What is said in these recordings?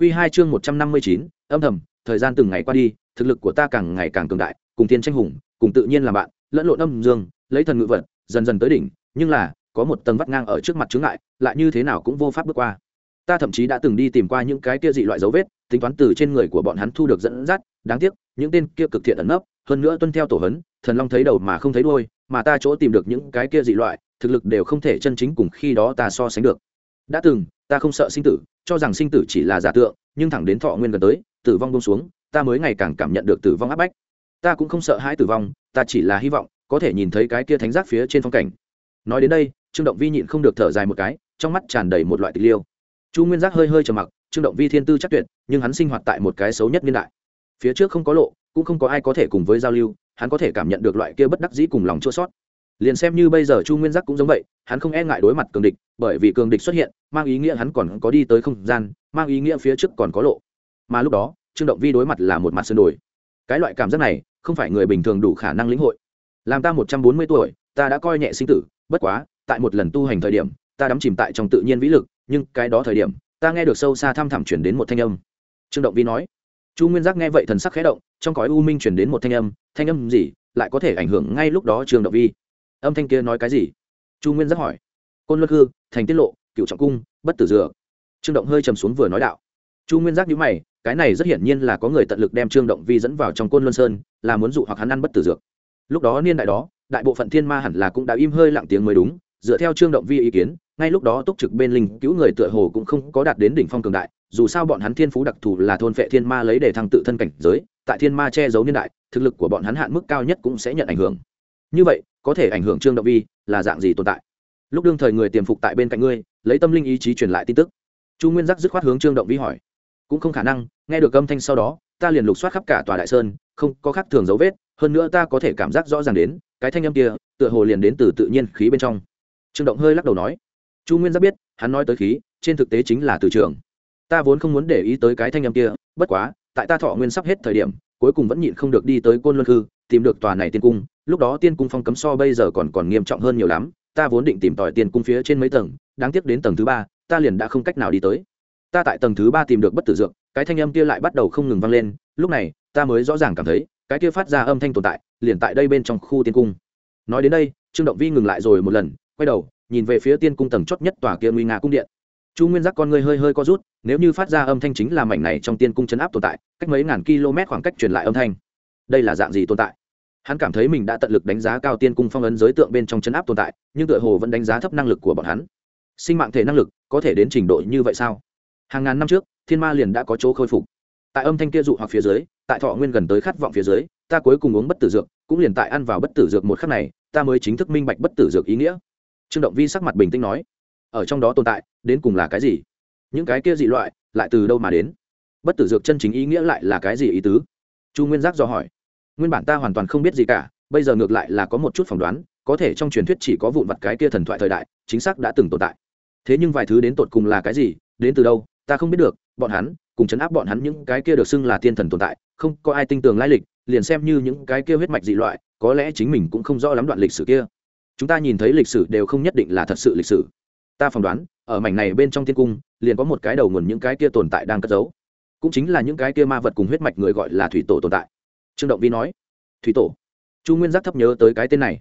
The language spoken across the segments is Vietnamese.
Quy hai chương một trăm năm mươi chín, âm thầm, thời gian từng ngày qua đi, thực lực của ta càng ngày càng cường đại, cùng tiên tranh hùng, cùng tự nhiên làm bạn, lẫn lộn âm dương, lấy thần ngự vật, dần dần tới đỉnh, nhưng là, có một tầng vắt ngang ở trước mặt chướng ngại, lại như thế nào cũng vô pháp bước qua. Ta thậm chí đã từng đi tìm qua những cái kia dị loại dấu vết, tính toán từ trên người của bọn hắn thu được dẫn dắt, đáng tiếc, những tên kia cực thiện ẩn nấp, hơn nữa tuân theo tổ hấn thần long thấy đầu mà không thấy đuôi, mà ta chỗ tìm được những cái kia dị loại, thực lực đều không thể chân chính cùng khi đó ta so sánh được. Đã từng, ta không sợ sinh tử cho rằng sinh tử chỉ là giả tượng, nhưng thẳng đến thọ nguyên gần tới, tử vong bông xuống, ta mới ngày càng cảm nhận được tử vong áp bách. Ta cũng không sợ hãi tử vong, ta chỉ là hy vọng, có thể nhìn thấy cái kia thánh giác phía trên phong cảnh. Nói đến đây, trương động vi nhịn không được thở dài một cái, trong mắt tràn đầy một loại tịch liêu. Chu nguyên giác hơi hơi trầm mặc, trương động vi thiên tư chắc tuyệt, nhưng hắn sinh hoạt tại một cái xấu nhất niên đại. Phía trước không có lộ, cũng không có ai có thể cùng với giao lưu, hắn có thể cảm nhận được loại kia bất đắc dĩ cùng lòng chua sót liền xem như bây giờ chu nguyên giác cũng giống vậy, hắn không e ngại đối mặt cường địch, bởi vì cường địch xuất hiện, mang ý nghĩa hắn còn có đi tới không gian, mang ý nghĩa phía trước còn có lộ. Mà lúc đó, trương động vi đối mặt là một mặt sơn đồi. Cái loại cảm giác này, không phải người bình thường đủ khả năng lĩnh hội. Làm ta một trăm bốn mươi tuổi, ta đã coi nhẹ sinh tử, bất quá, tại một lần tu hành thời điểm, ta đắm chìm tại trong tự nhiên vĩ lực, nhưng cái đó thời điểm, ta nghe được sâu xa thăm thẳm chuyển đến một thanh âm. Trương động vi nói. Chu nguyên giác nghe vậy thần sắc khẽ động, trong cõi u minh chuyển đến một thanh âm thanh âm gì, lại có thể ảnh hưởng ngay lúc đó trương động vi âm thanh kia nói cái gì? Chu nguyên giác hỏi. Côn luân hư thành tiết lộ cựu trọng cung, bất tử Dừa. trương động hơi trầm xuống vừa nói đạo. Chu nguyên giác nhíu mày, cái này rất hiển nhiên là có người tận lực đem trương động vi dẫn vào trong côn luân sơn, là muốn dụ hoặc hắn ăn bất tử dược. Lúc đó niên đại đó, đại bộ phận thiên ma hẳn là cũng đã im hơi lặng tiếng mới đúng, dựa theo trương động vi ý kiến, ngay lúc đó túc trực bên linh cứu người tựa hồ cũng không có đạt đến đỉnh phong cường đại, dù sao bọn hắn thiên phú đặc thù là thôn vệ thiên ma lấy để thăng tự thân cảnh giới, tại thiên ma che giấu niên đại, thực lực của bọn hắn hạn mức cao nhất cũng sẽ nhận ảnh hưởng. Như vậy có thể ảnh hưởng trương động vi là dạng gì tồn tại. Lúc đương thời người tiềm phục tại bên cạnh ngươi, lấy tâm linh ý chí truyền lại tin tức. Chu nguyên giác dứt khoát hướng trương động vi hỏi. Cũng không khả năng, nghe được âm thanh sau đó, ta liền lục soát khắp cả tòa đại sơn, không có khác thường dấu vết, hơn nữa ta có thể cảm giác rõ ràng đến, cái thanh âm kia, tựa hồ liền đến từ tự nhiên khí bên trong. Trương động hơi lắc đầu nói. Chu nguyên giác biết, hắn nói tới khí, trên thực tế chính là từ trường. Ta vốn không muốn để ý tới cái thanh âm kia, bất quá, tại ta thọ nguyên sắp hết thời điểm, cuối cùng vẫn nhịn không được đi tới côn luân hư tìm được tòa này tiên cung, lúc đó tiên cung phong cấm so bây giờ còn còn nghiêm trọng hơn nhiều lắm, ta vốn định tìm tòi tiên cung phía trên mấy tầng, đáng tiếc đến tầng thứ ba, ta liền đã không cách nào đi tới. Ta tại tầng thứ ba tìm được bất tử dược, cái thanh âm kia lại bắt đầu không ngừng vang lên, lúc này, ta mới rõ ràng cảm thấy, cái kia phát ra âm thanh tồn tại, liền tại đây bên trong khu tiên cung. Nói đến đây, trương động vi ngừng lại rồi một lần, quay đầu, nhìn về phía tiên cung tầng chót nhất tòa kia nguy nga cung điện. Chu nguyên giác con ngươi hơi hơi co rút, nếu như phát ra âm thanh chính là mảnh này trong tiên cung chấn áp tồn tại, cách mấy ngàn km khoảng cách truyền lại âm thanh. Đây là dạng gì tồn tại? Hắn cảm thấy mình đã tận lực đánh giá cao tiên cung phong ấn giới tượng bên trong chấn áp tồn tại, nhưng tựa hồ vẫn đánh giá thấp năng lực của bọn hắn. Sinh mạng thể năng lực, có thể đến trình độ như vậy sao? Hàng ngàn năm trước, thiên ma liền đã có chỗ khôi phục. Tại âm thanh kia dụ hoặc phía dưới, tại thọ nguyên gần tới khát vọng phía dưới, ta cuối cùng uống bất tử dược, cũng liền tại ăn vào bất tử dược một khắc này, ta mới chính thức minh bạch bất tử dược ý nghĩa. Trương động vi sắc mặt bình tĩnh nói, ở trong đó tồn tại, đến cùng là cái gì? Những cái kia dị loại, lại từ đâu mà đến? Bất tử dược chân chính ý nghĩa lại là cái gì ý tứ? Chu nguyên giác do hỏi nguyên bản ta hoàn toàn không biết gì cả, bây giờ ngược lại là có một chút phỏng đoán, có thể trong truyền thuyết chỉ có vụn vặt cái kia thần thoại thời đại, chính xác đã từng tồn tại. Thế nhưng vài thứ đến tột cùng là cái gì, đến từ đâu, ta không biết được, bọn hắn, cùng chấn áp bọn hắn những cái kia được xưng là tiên thần tồn tại, không có ai tin tưởng lai lịch, liền xem như những cái kia huyết mạch dị loại, có lẽ chính mình cũng không rõ lắm đoạn lịch sử kia. Chúng ta nhìn thấy lịch sử đều không nhất định là thật sự lịch sử. Ta phỏng đoán, ở mảnh này bên trong tiên cung, liền có một cái đầu nguồn những cái kia tồn tại đang cất giấu. Cũng chính là những cái kia ma vật cùng huyết mạch người gọi là thủy tổ tồn tại trương động vi nói, thủy tổ, chu nguyên giác thấp nhớ tới cái tên này.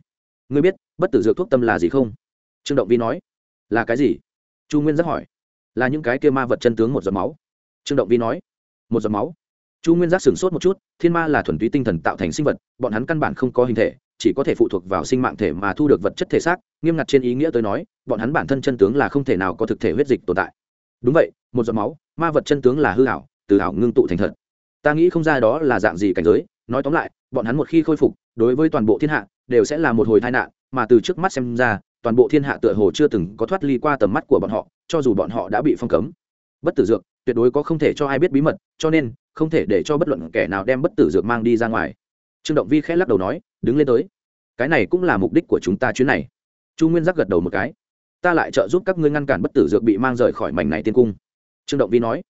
Ngươi biết, bất tử dược thuốc tâm là gì không? Trương động vi nói, là cái gì? Chu nguyên giác hỏi, là những cái kia ma vật chân tướng một giọt máu. Trương động vi nói, một giọt máu? Chu nguyên giác sửng sốt một chút, thiên ma là thuần túy tinh thần tạo thành sinh vật, bọn hắn căn bản không có hình thể, chỉ có thể phụ thuộc vào sinh mạng thể mà thu được vật chất thể xác. Nghiêm ngặt trên ý nghĩa tới nói, bọn hắn bản thân chân tướng là không thể nào có thực thể huyết dịch tồn tại. Đúng vậy, một giọt máu, ma vật chân tướng là hư hảo từ hảo ngưng tụ thành thật. Ta nghĩ không ra đó là dạng gì cảnh giới nói tóm lại, bọn hắn một khi khôi phục, đối với toàn bộ thiên hạ, đều sẽ là một hồi tai nạn, mà từ trước mắt xem ra, toàn bộ thiên hạ tựa hồ chưa từng có thoát ly qua tầm mắt của bọn họ, cho dù bọn họ đã bị phong cấm. Bất tử dược, tuyệt đối có không thể cho ai biết bí mật, cho nên, không thể để cho bất luận kẻ nào đem bất tử dược mang đi ra ngoài. Trương động vi khẽ lắc đầu nói, đứng lên tới. Cái này cũng là mục đích của chúng ta chuyến này. Chu nguyên giác gật đầu một cái. Ta lại trợ giúp các ngươi ngăn cản bất tử dược bị mang rời khỏi mảnh này tiên cung. Trương động vi nói.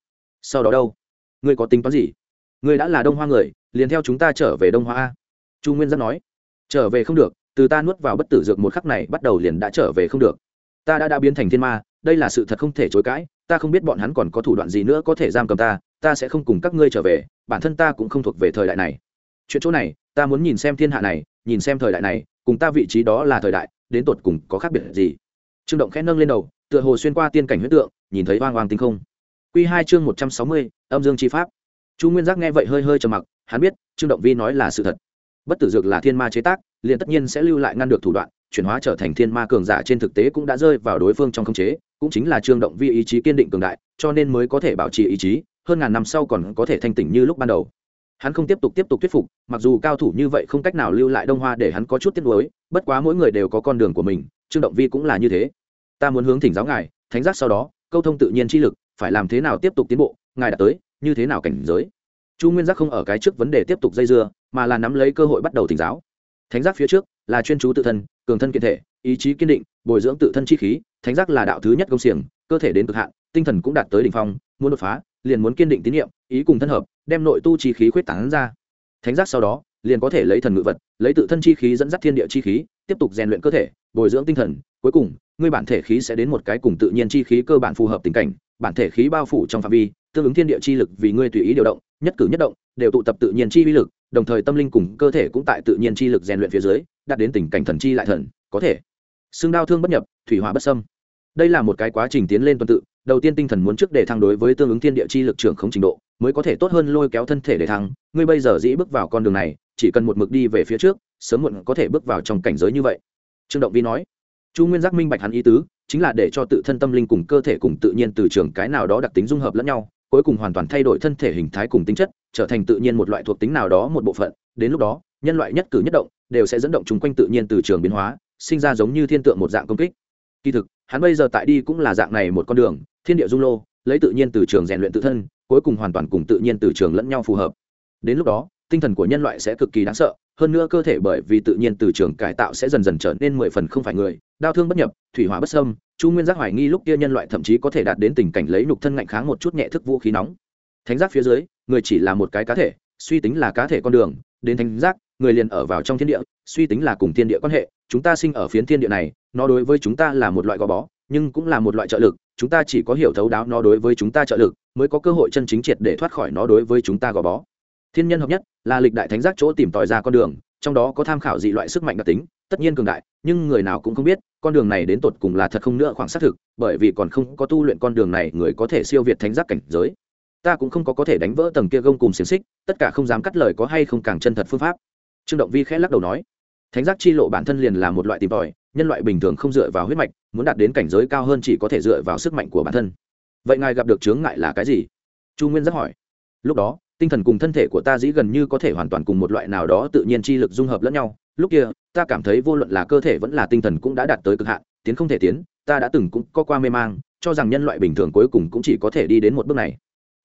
Sau đó đâu? Ngươi có tính toán gì? Ngươi đã là đông hoa người liền theo chúng ta trở về đông hoa a. Chu nguyên giác nói, trở về không được, từ ta nuốt vào bất tử dược một khắc này bắt đầu liền đã trở về không được. Ta đã đã biến thành thiên ma, đây là sự thật không thể chối cãi, ta không biết bọn hắn còn có thủ đoạn gì nữa có thể giam cầm ta ta sẽ không cùng các ngươi trở về, bản thân ta cũng không thuộc về thời đại này. Chuyện chỗ này, ta muốn nhìn xem thiên hạ này, nhìn xem thời đại này, cùng ta vị trí đó là thời đại, đến tột cùng có khác biệt gì. Trương động khẽ nâng lên đầu, tựa hồ xuyên qua tiên cảnh huyết tượng, nhìn thấy hoang hoang tinh không. Q hai chương một trăm sáu mươi, âm dương chi pháp. Chu nguyên giác nghe vậy hơi hơi trầm mặc hắn biết, trương động vi nói là sự thật. Bất tử dược là thiên ma chế tác, liền tất nhiên sẽ lưu lại ngăn được thủ đoạn, chuyển hóa trở thành thiên ma cường giả trên thực tế cũng đã rơi vào đối phương trong khống chế, cũng chính là trương động vi ý chí kiên định cường đại, cho nên mới có thể bảo trì ý chí, hơn ngàn năm sau còn có thể thanh tỉnh như lúc ban đầu. Hắn không tiếp tục tiếp tục thuyết phục, mặc dù cao thủ như vậy không cách nào lưu lại đông hoa để hắn có chút tiếc nuối, bất quá mỗi người đều có con đường của mình, trương động vi cũng là như thế. Ta muốn hướng thỉnh giáo ngài, thánh giác sau đó, câu thông tự nhiên chi lực, phải làm thế nào tiếp tục tiến bộ, ngài đã tới, như thế nào cảnh giới? Chu nguyên giác không ở cái trước vấn đề tiếp tục dây dưa, mà là nắm lấy cơ hội bắt đầu thỉnh giáo. Thánh giác phía trước là chuyên chú tự thân, cường thân kiện thể, ý chí kiên định, bồi dưỡng tự thân chi khí, thánh giác là đạo thứ nhất công xiềng, cơ thể đến cực hạn, tinh thần cũng đạt tới đỉnh phong, muốn đột phá, liền muốn kiên định tín nhiệm, ý cùng thân hợp, đem nội tu chi khí khuyết tán ra. Thánh giác sau đó, liền có thể lấy thần ngự vật, lấy tự thân chi khí dẫn dắt thiên địa chi khí, tiếp tục rèn luyện cơ thể, bồi dưỡng tinh thần, cuối cùng, ngươi bản thể khí sẽ đến một cái cùng tự nhiên chi khí cơ bản phù hợp tình cảnh, bản thể khí bao phủ trong phạm vi, tương ứng thiên địa chi lực vì ngươi tùy ý điều động nhất cử nhất động, đều tụ tập tự nhiên chi uy lực, đồng thời tâm linh cùng cơ thể cũng tại tự nhiên chi lực rèn luyện phía dưới, đạt đến tình cảnh thần chi lại thần, có thể. Xương đau thương bất nhập, thủy hỏa bất sâm đây là một cái quá trình tiến lên tuần tự, đầu tiên tinh thần muốn trước để thăng đối với tương ứng thiên địa chi lực trưởng không trình độ, mới có thể tốt hơn lôi kéo thân thể để thăng. Ngươi bây giờ dĩ bước vào con đường này, chỉ cần một mực đi về phía trước, sớm muộn có thể bước vào trong cảnh giới như vậy. Trương động vi nói. Chu nguyên giác minh bạch hắn ý tứ, chính là để cho tự thân tâm linh cùng cơ thể cùng tự nhiên từ trường cái nào đó đặc tính dung hợp lẫn nhau cuối cùng hoàn toàn thay đổi thân thể hình thái cùng tính chất, trở thành tự nhiên một loại thuộc tính nào đó một bộ phận. Đến lúc đó, nhân loại nhất cử nhất động đều sẽ dẫn động chúng quanh tự nhiên từ trường biến hóa, sinh ra giống như thiên tượng một dạng công kích. Kỳ thực, hắn bây giờ tại đi cũng là dạng này một con đường, thiên địa dung lô, lấy tự nhiên từ trường rèn luyện tự thân, cuối cùng hoàn toàn cùng tự nhiên từ trường lẫn nhau phù hợp. Đến lúc đó, tinh thần của nhân loại sẽ cực kỳ đáng sợ, hơn nữa cơ thể bởi vì tự nhiên từ trường cải tạo sẽ dần dần trở nên mười phần không phải người, đau thương bất nhập, thủy hỏa bất sâm chu nguyên giác hoài nghi lúc kia nhân loại thậm chí có thể đạt đến tình cảnh lấy nhục thân ngạnh kháng một chút nhẹ thức vũ khí nóng. Thánh giác phía dưới, người chỉ là một cái cá thể, suy tính là cá thể con đường, đến thánh giác, người liền ở vào trong thiên địa, suy tính là cùng thiên địa quan hệ, chúng ta sinh ở phiến thiên địa này, nó đối với chúng ta là một loại gò bó, nhưng cũng là một loại trợ lực, chúng ta chỉ có hiểu thấu đáo nó đối với chúng ta trợ lực, mới có cơ hội chân chính triệt để thoát khỏi nó đối với chúng ta gò bó. Thiên nhân hợp nhất, là lịch đại thánh giác chỗ tìm tòi ra con đường, trong đó có tham khảo dị loại sức mạnh đặc tính tất nhiên cường đại, nhưng người nào cũng không biết, con đường này đến tột cùng là thật không nữa, khoảng xác thực, bởi vì còn không có tu luyện con đường này, người có thể siêu việt thánh giác cảnh giới. Ta cũng không có có thể đánh vỡ tầng kia gông cùng xiềng xích, tất cả không dám cắt lời có hay không càng chân thật phương pháp. Trương động vi khẽ lắc đầu nói, thánh giác chi lộ bản thân liền là một loại tìm tòi, nhân loại bình thường không dựa vào huyết mạch, muốn đạt đến cảnh giới cao hơn chỉ có thể dựa vào sức mạnh của bản thân. Vậy ngài gặp được chướng ngại là cái gì? Chu nguyên giác hỏi. Lúc đó, tinh thần cùng thân thể của ta dĩ gần như có thể hoàn toàn cùng một loại nào đó tự nhiên chi lực dung hợp lẫn nhau lúc kia, ta cảm thấy vô luận là cơ thể vẫn là tinh thần cũng đã đạt tới cực hạn, tiến không thể tiến, ta đã từng cũng có qua mê mang, cho rằng nhân loại bình thường cuối cùng cũng chỉ có thể đi đến một bước này.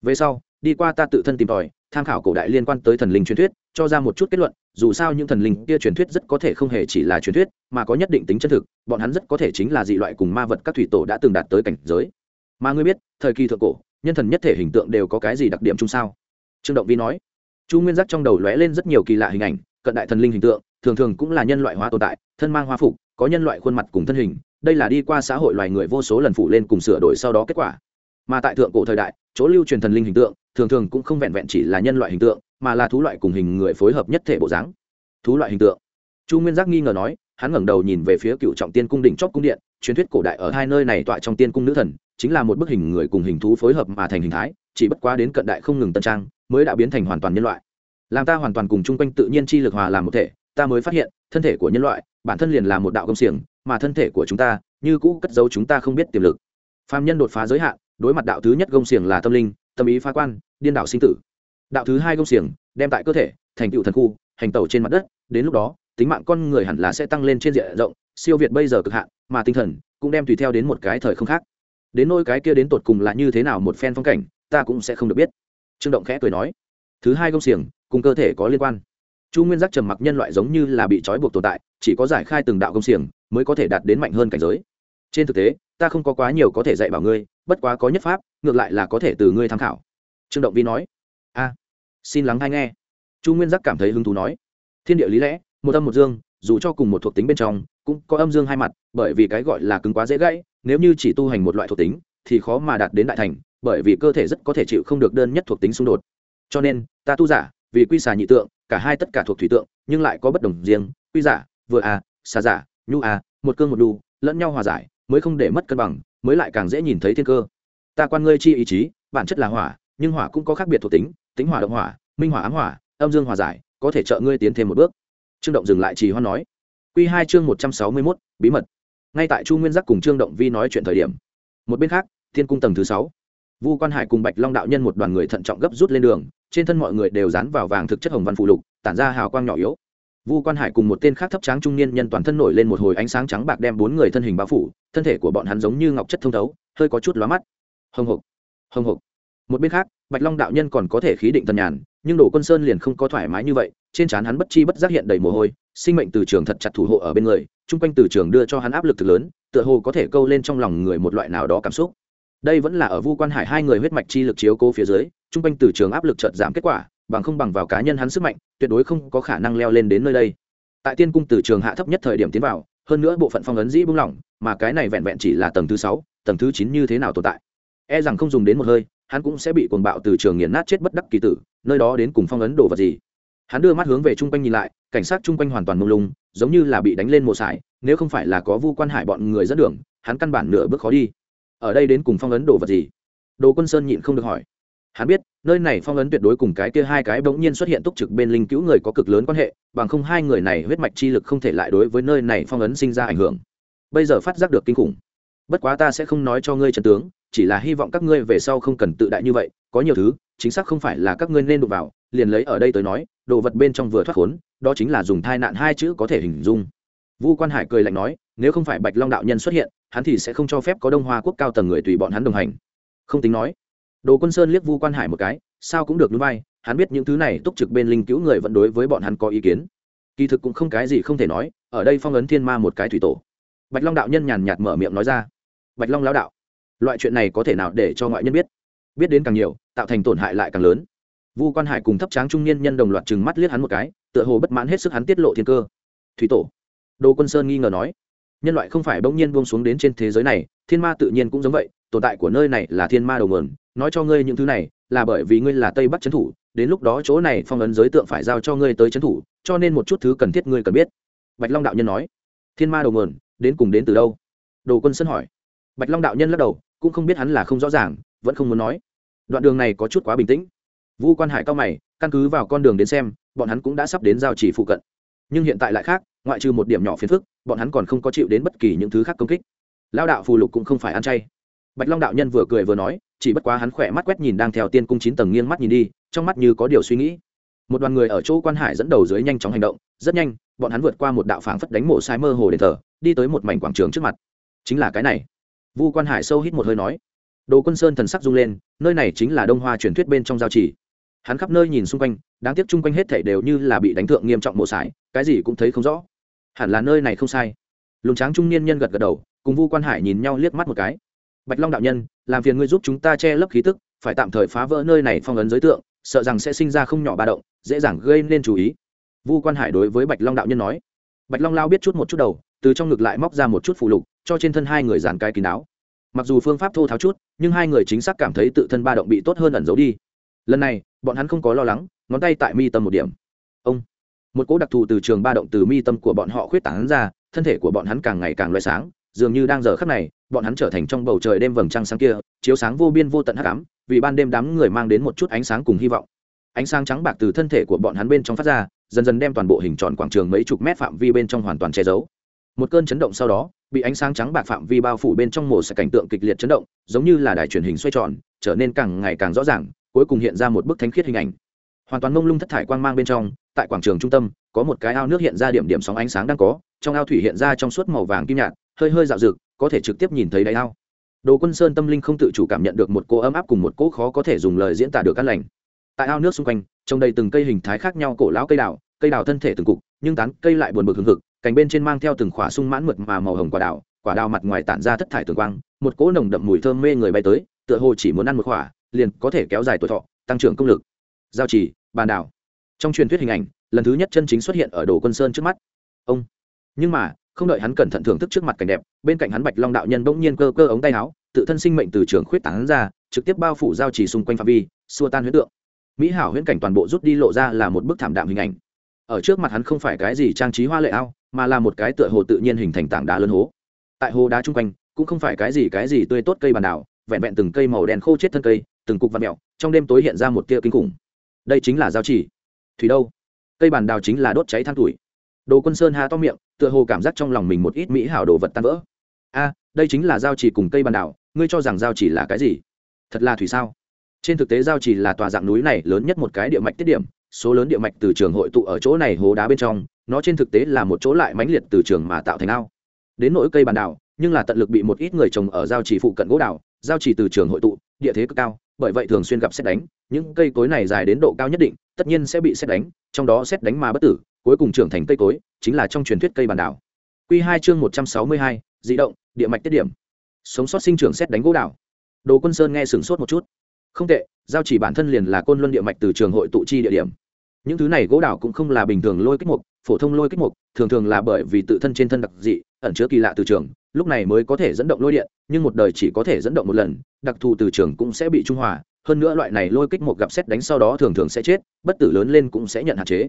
Về sau, đi qua ta tự thân tìm tòi, tham khảo cổ đại liên quan tới thần linh truyền thuyết, cho ra một chút kết luận, dù sao những thần linh kia truyền thuyết rất có thể không hề chỉ là truyền thuyết, mà có nhất định tính chân thực, bọn hắn rất có thể chính là dị loại cùng ma vật các thủy tổ đã từng đạt tới cảnh giới. Mà ngươi biết, thời kỳ thượng cổ, nhân thần nhất thể hình tượng đều có cái gì đặc điểm chung sao? Trương động vi nói. Chu nguyên giác trong đầu lóe lên rất nhiều kỳ lạ hình ảnh, cận đại thần linh hình tượng thường thường cũng là nhân loại hóa tồn tại, thân mang hoa phục, có nhân loại khuôn mặt cùng thân hình, đây là đi qua xã hội loài người vô số lần phụ lên cùng sửa đổi sau đó kết quả. Mà tại thượng cổ thời đại, chỗ lưu truyền thần linh hình tượng, thường thường cũng không vẹn vẹn chỉ là nhân loại hình tượng, mà là thú loại cùng hình người phối hợp nhất thể bộ dáng. Thú loại hình tượng. Chu nguyên giác nghi ngờ nói, hắn ngẩng đầu nhìn về phía cựu trọng tiên cung đỉnh chóp cung điện, truyền thuyết cổ đại ở hai nơi này tọa trong tiên cung nữ thần, chính là một bức hình người cùng hình thú phối hợp mà thành hình thái, chỉ bất quá đến cận đại không ngừng tân trang, mới đã biến thành hoàn toàn nhân loại. Làm ta hoàn toàn cùng chung quanh tự nhiên chi lực hòa làm một thể ta mới phát hiện, thân thể của nhân loại, bản thân liền là một đạo công xiềng, mà thân thể của chúng ta, như cũ cất giấu chúng ta không biết tiềm lực. Phạm nhân đột phá giới hạn, đối mặt đạo thứ nhất công xiềng là tâm linh, tâm ý phá quan, điên đạo sinh tử. Đạo thứ hai công xiềng, đem tại cơ thể, thành tựu thần khu, hành tẩu trên mặt đất, đến lúc đó, tính mạng con người hẳn là sẽ tăng lên trên diện rộng, siêu việt bây giờ cực hạn, mà tinh thần cũng đem tùy theo đến một cái thời không khác. Đến nôi cái kia đến tột cùng là như thế nào một phen phong cảnh, ta cũng sẽ không được biết. Trương động khẽ cười nói. Thứ hai công xiềng, cùng cơ thể có liên quan chu nguyên giác trầm mặc nhân loại giống như là bị trói buộc tồn tại, chỉ có giải khai từng đạo công xiềng mới có thể đạt đến mạnh hơn cảnh giới. Trên thực tế, ta không có quá nhiều có thể dạy bảo ngươi, bất quá có nhất pháp, ngược lại là có thể từ ngươi tham khảo. Trương động vi nói. A, xin lắng hay nghe. Chu nguyên giác cảm thấy hứng thú nói. Thiên địa lý lẽ, một âm một dương, dù cho cùng một thuộc tính bên trong, cũng có âm dương hai mặt, bởi vì cái gọi là cứng quá dễ gãy, nếu như chỉ tu hành một loại thuộc tính, thì khó mà đạt đến đại thành, bởi vì cơ thể rất có thể chịu không được đơn nhất thuộc tính xung đột. Cho nên, ta tu giả, vì quy xà nhị tượng cả hai tất cả thuộc thủy tượng, nhưng lại có bất đồng riêng, quy giả, vừa a, xà giả, nhu a, một cương một đu, lẫn nhau hòa giải, mới không để mất cân bằng, mới lại càng dễ nhìn thấy thiên cơ. Ta quan ngươi chi ý chí, bản chất là hỏa, nhưng hỏa cũng có khác biệt thuộc tính tính hỏa động hỏa, minh hỏa ám hỏa, âm dương hòa giải, có thể trợ ngươi tiến thêm một bước. Trương động dừng lại trì hoan nói. Q hai chương một trăm sáu mươi mốt, bí mật. Ngay tại chu nguyên giác cùng trương động vi nói chuyện thời điểm, một bên khác, thiên cung tầng thứ sáu, vu quan hải cùng bạch long đạo nhân một đoàn người thận trọng gấp rút lên đường trên thân mọi người đều dán vào vàng thực chất hồng văn phụ lục, tản ra hào quang nhỏ yếu. Vu quan hải cùng một tên khác thấp tráng trung niên nhân toàn thân nổi lên một hồi ánh sáng trắng bạc đem bốn người thân hình bao phủ, thân thể của bọn hắn giống như ngọc chất thông thấu, hơi có chút lóa mắt. Hồng hộc hồng hộc. Một bên khác, bạch long đạo nhân còn có thể khí định thần nhàn, nhưng đồ quân sơn liền không có thoải mái như vậy, trên trán hắn bất chi bất giác hiện đầy mồ hôi, sinh mệnh từ trường thật chặt thủ hộ ở bên người, chung quanh từ trường đưa cho hắn áp lực thực lớn, tựa hồ có thể câu lên trong lòng người một loại nào đó cảm xúc đây vẫn là ở vu quan hải hai người huyết mạch chi lực chiếu cố phía dưới, chung quanh từ trường áp lực chợt giảm kết quả, bằng không bằng vào cá nhân hắn sức mạnh, tuyệt đối không có khả năng leo lên đến nơi đây. Tại tiên cung từ trường hạ thấp nhất thời điểm tiến vào, hơn nữa bộ phận phong ấn dĩ bung lỏng, mà cái này vẹn vẹn chỉ là tầng thứ sáu, tầng thứ chín như thế nào tồn tại? E rằng không dùng đến một hơi, hắn cũng sẽ bị cuồng bạo từ trường nghiền nát chết bất đắc kỳ tử, nơi đó đến cùng phong ấn đồ vật gì? Hắn đưa mắt hướng về chung quanh nhìn lại, cảnh sát chung quanh hoàn toàn mông lung, giống như là bị đánh lên một sải, nếu không phải là có vu quan hải bọn người dẫn đường, hắn căn bản nửa bước khó đi ở đây đến cùng phong ấn đồ vật gì? Đồ quân sơn nhịn không được hỏi. Hắn biết, nơi này phong ấn tuyệt đối cùng cái kia hai cái bỗng nhiên xuất hiện túc trực bên linh cứu người có cực lớn quan hệ, bằng không hai người này huyết mạch chi lực không thể lại đối với nơi này phong ấn sinh ra ảnh hưởng. Bây giờ phát giác được kinh khủng. Bất quá ta sẽ không nói cho ngươi trần tướng, chỉ là hy vọng các ngươi về sau không cần tự đại như vậy, có nhiều thứ, chính xác không phải là các ngươi nên đụng vào, liền lấy ở đây tới nói, đồ vật bên trong vừa thoát khốn, đó chính là dùng thai nạn hai chữ có thể hình dung. Vu quan hải cười lạnh nói, nếu không phải bạch long đạo nhân xuất hiện hắn thì sẽ không cho phép có đông hoa quốc cao tầng người tùy bọn hắn đồng hành. Không tính nói. Đồ quân sơn liếc vu quan hải một cái, sao cũng được núi bay, hắn biết những thứ này túc trực bên linh cứu người vẫn đối với bọn hắn có ý kiến. Kỳ thực cũng không cái gì không thể nói, ở đây phong ấn thiên ma một cái thủy tổ. Bạch long đạo nhân nhàn nhạt mở miệng nói ra. Bạch long lão đạo, loại chuyện này có thể nào để cho ngoại nhân biết? Biết đến càng nhiều, tạo thành tổn hại lại càng lớn. Vu quan hải cùng thấp tráng trung niên nhân đồng loạt chừng mắt liếc hắn một cái, tựa hồ bất mãn hết sức hắn tiết lộ thiên cơ. Thủy tổ. Đồ quân sơn nghi ngờ nói nhân loại không phải bỗng nhiên buông xuống đến trên thế giới này, thiên ma tự nhiên cũng giống vậy, tồn tại của nơi này là thiên ma đầu nguồn. Nói cho ngươi những thứ này là bởi vì ngươi là tây bắc trấn thủ, đến lúc đó chỗ này phong ấn giới tượng phải giao cho ngươi tới trấn thủ, cho nên một chút thứ cần thiết ngươi cần biết. Bạch long đạo nhân nói. Thiên ma đầu nguồn, đến cùng đến từ đâu? Đồ quân sơn hỏi. Bạch long đạo nhân lắc đầu, cũng không biết hắn là không rõ ràng, vẫn không muốn nói. Đoạn đường này có chút quá bình tĩnh. Vu quan hải cao mày, căn cứ vào con đường đến xem, bọn hắn cũng đã sắp đến giao chỉ phụ cận. Nhưng hiện tại lại khác ngoại trừ một điểm nhỏ phiền phức, bọn hắn còn không có chịu đến bất kỳ những thứ khác công kích. Lao đạo phù lục cũng không phải ăn chay. Bạch long đạo nhân vừa cười vừa nói, chỉ bất quá hắn khỏe mắt quét nhìn đang theo tiên cung chín tầng nghiêng mắt nhìn đi, trong mắt như có điều suy nghĩ. Một đoàn người ở chỗ quan hải dẫn đầu dưới nhanh chóng hành động, rất nhanh, bọn hắn vượt qua một đạo phảng phất đánh mổ sai mơ hồ đền thờ, đi tới một mảnh quảng trường trước mặt. Chính là cái này. Vu quan hải sâu hít một hơi nói. Đồ quân sơn thần sắc rung lên, nơi này chính là đông hoa truyền thuyết bên trong giao chỉ. Hắn khắp nơi nhìn xung quanh, đáng tiếc chung quanh hết thảy đều như là bị đánh thượng nghiêm trọng mổ sải, cái gì cũng thấy không rõ hẳn là nơi này không sai. Lùng tráng trung niên nhân gật gật đầu, cùng vu quan hải nhìn nhau liếc mắt một cái. Bạch long đạo nhân, làm phiền ngươi giúp chúng ta che lấp khí tức, phải tạm thời phá vỡ nơi này phong ấn giới tượng, sợ rằng sẽ sinh ra không nhỏ ba động, dễ dàng gây nên chú ý. Vu quan hải đối với bạch long đạo nhân nói. Bạch long lao biết chút một chút đầu, từ trong ngực lại móc ra một chút phụ lục, cho trên thân hai người dàn cái kín đáo. Mặc dù phương pháp thô tháo chút, nhưng hai người chính xác cảm thấy tự thân ba động bị tốt hơn ẩn giấu đi. Lần này, bọn hắn không có lo lắng, ngón tay tại mi tâm một điểm. Ông! Một cỗ đặc thù từ trường ba động từ mi tâm của bọn họ khuyết tán ra, thân thể của bọn hắn càng ngày càng loại sáng, dường như đang giờ khắc này, bọn hắn trở thành trong bầu trời đêm vầng trăng sáng kia, chiếu sáng vô biên vô tận hắc ám, vì ban đêm đám người mang đến một chút ánh sáng cùng hy vọng. Ánh sáng trắng bạc từ thân thể của bọn hắn bên trong phát ra, dần dần đem toàn bộ hình tròn quảng trường mấy chục mét phạm vi bên trong hoàn toàn che giấu. Một cơn chấn động sau đó, bị ánh sáng trắng bạc phạm vi bao phủ bên trong mổ sẽ cảnh tượng kịch liệt chấn động, giống như là đài truyền hình xoay tròn, trở nên càng ngày càng rõ ràng, cuối cùng hiện ra một bức thánh khiết hình ảnh. Hoàn toàn mông lung thất thải quang mang bên trong tại quảng trường trung tâm, có một cái ao nước hiện ra điểm điểm sóng ánh sáng đang có, trong ao thủy hiện ra trong suốt màu vàng kim nhạt, hơi hơi dạo rực, có thể trực tiếp nhìn thấy đáy ao. Đồ quân sơn tâm linh không tự chủ cảm nhận được một cỗ ấm áp cùng một cỗ khó có thể dùng lời diễn tả được căn lành. Tại ao nước xung quanh, trồng đầy từng cây hình thái khác nhau cổ lão cây đào cây đào thân thể từng cục, nhưng tán cây lại buồn bực hừng hực, cành bên trên mang theo từng khỏa sung mãn mượt mà màu hồng quả đào quả đào mặt ngoài tản ra thất thải tường quang, một cỗ nồng đậm mùi thơm mê người bay tới, tựa hồ chỉ muốn ăn một khỏa, liền có thể kéo dài tuổi thọ, tăng trưởng công lực. Giao chỉ bàn đảo trong truyền thuyết hình ảnh, lần thứ nhất chân chính xuất hiện ở đồ quân sơn trước mắt. Ông. Nhưng mà, không đợi hắn cẩn thận thưởng thức trước mặt cảnh đẹp, bên cạnh hắn bạch long đạo nhân bỗng nhiên cơ cơ ống tay áo, tự thân sinh mệnh từ trường khuyết tán ra, trực tiếp bao phủ giao chỉ xung quanh phạm vi, xua tan huyễn tượng. Mỹ hảo huyễn cảnh toàn bộ rút đi lộ ra là một bức thảm đạm hình ảnh. Ở trước mặt hắn không phải cái gì trang trí hoa lệ ao, mà là một cái tựa hồ tự nhiên hình thành tảng đá lớn hố. Tại hồ đá chung quanh, cũng không phải cái gì cái gì tươi tốt cây bàn đảo vẹn vẹn từng cây màu đen khô chết thân cây, từng cục văn mẹo trong đêm tối hiện ra một tia kinh khủng. Đây chính là giao chỉ thủy đâu? Cây bàn đào chính là đốt cháy than tuổi. Đồ quân sơn hà to miệng, tựa hồ cảm giác trong lòng mình một ít mỹ hảo đồ vật tan vỡ. A, đây chính là giao chỉ cùng cây bàn đào, ngươi cho rằng giao chỉ là cái gì? Thật là thủy sao? Trên thực tế giao chỉ là tòa dạng núi này lớn nhất một cái địa mạch tiết điểm, số lớn địa mạch từ trường hội tụ ở chỗ này hố đá bên trong, nó trên thực tế là một chỗ lại mãnh liệt từ trường mà tạo thành ao. Đến nỗi cây bàn đảo nhưng là tận lực bị một ít người trồng ở giao chỉ phụ cận gỗ đảo giao chỉ từ trường hội tụ, địa thế cực cao, bởi vậy thường xuyên gặp xét đánh, những cây cối này dài đến độ cao nhất định tất nhiên sẽ bị xét đánh, trong đó xét đánh mà bất tử, cuối cùng trưởng thành cây cối, chính là trong truyền thuyết cây bàn đảo. Q hai chương một trăm sáu mươi hai di động, địa mạch tiết điểm. Sống sót sinh trưởng xét đánh gỗ đảo. Đồ quân sơn nghe sửng sốt một chút. Không tệ, giao chỉ bản thân liền là côn luân địa mạch từ trường hội tụ chi địa điểm. Những thứ này gỗ đảo cũng không là bình thường lôi kích mục, phổ thông lôi kích mục, thường thường là bởi vì tự thân trên thân đặc dị, ẩn chứa kỳ lạ từ trường, lúc này mới có thể dẫn động lôi điện, nhưng một đời chỉ có thể dẫn động một lần, đặc thù từ trường cũng sẽ bị trung hòa hơn nữa loại này lôi kích một gặp xét đánh sau đó thường thường sẽ chết, bất tử lớn lên cũng sẽ nhận hạn chế.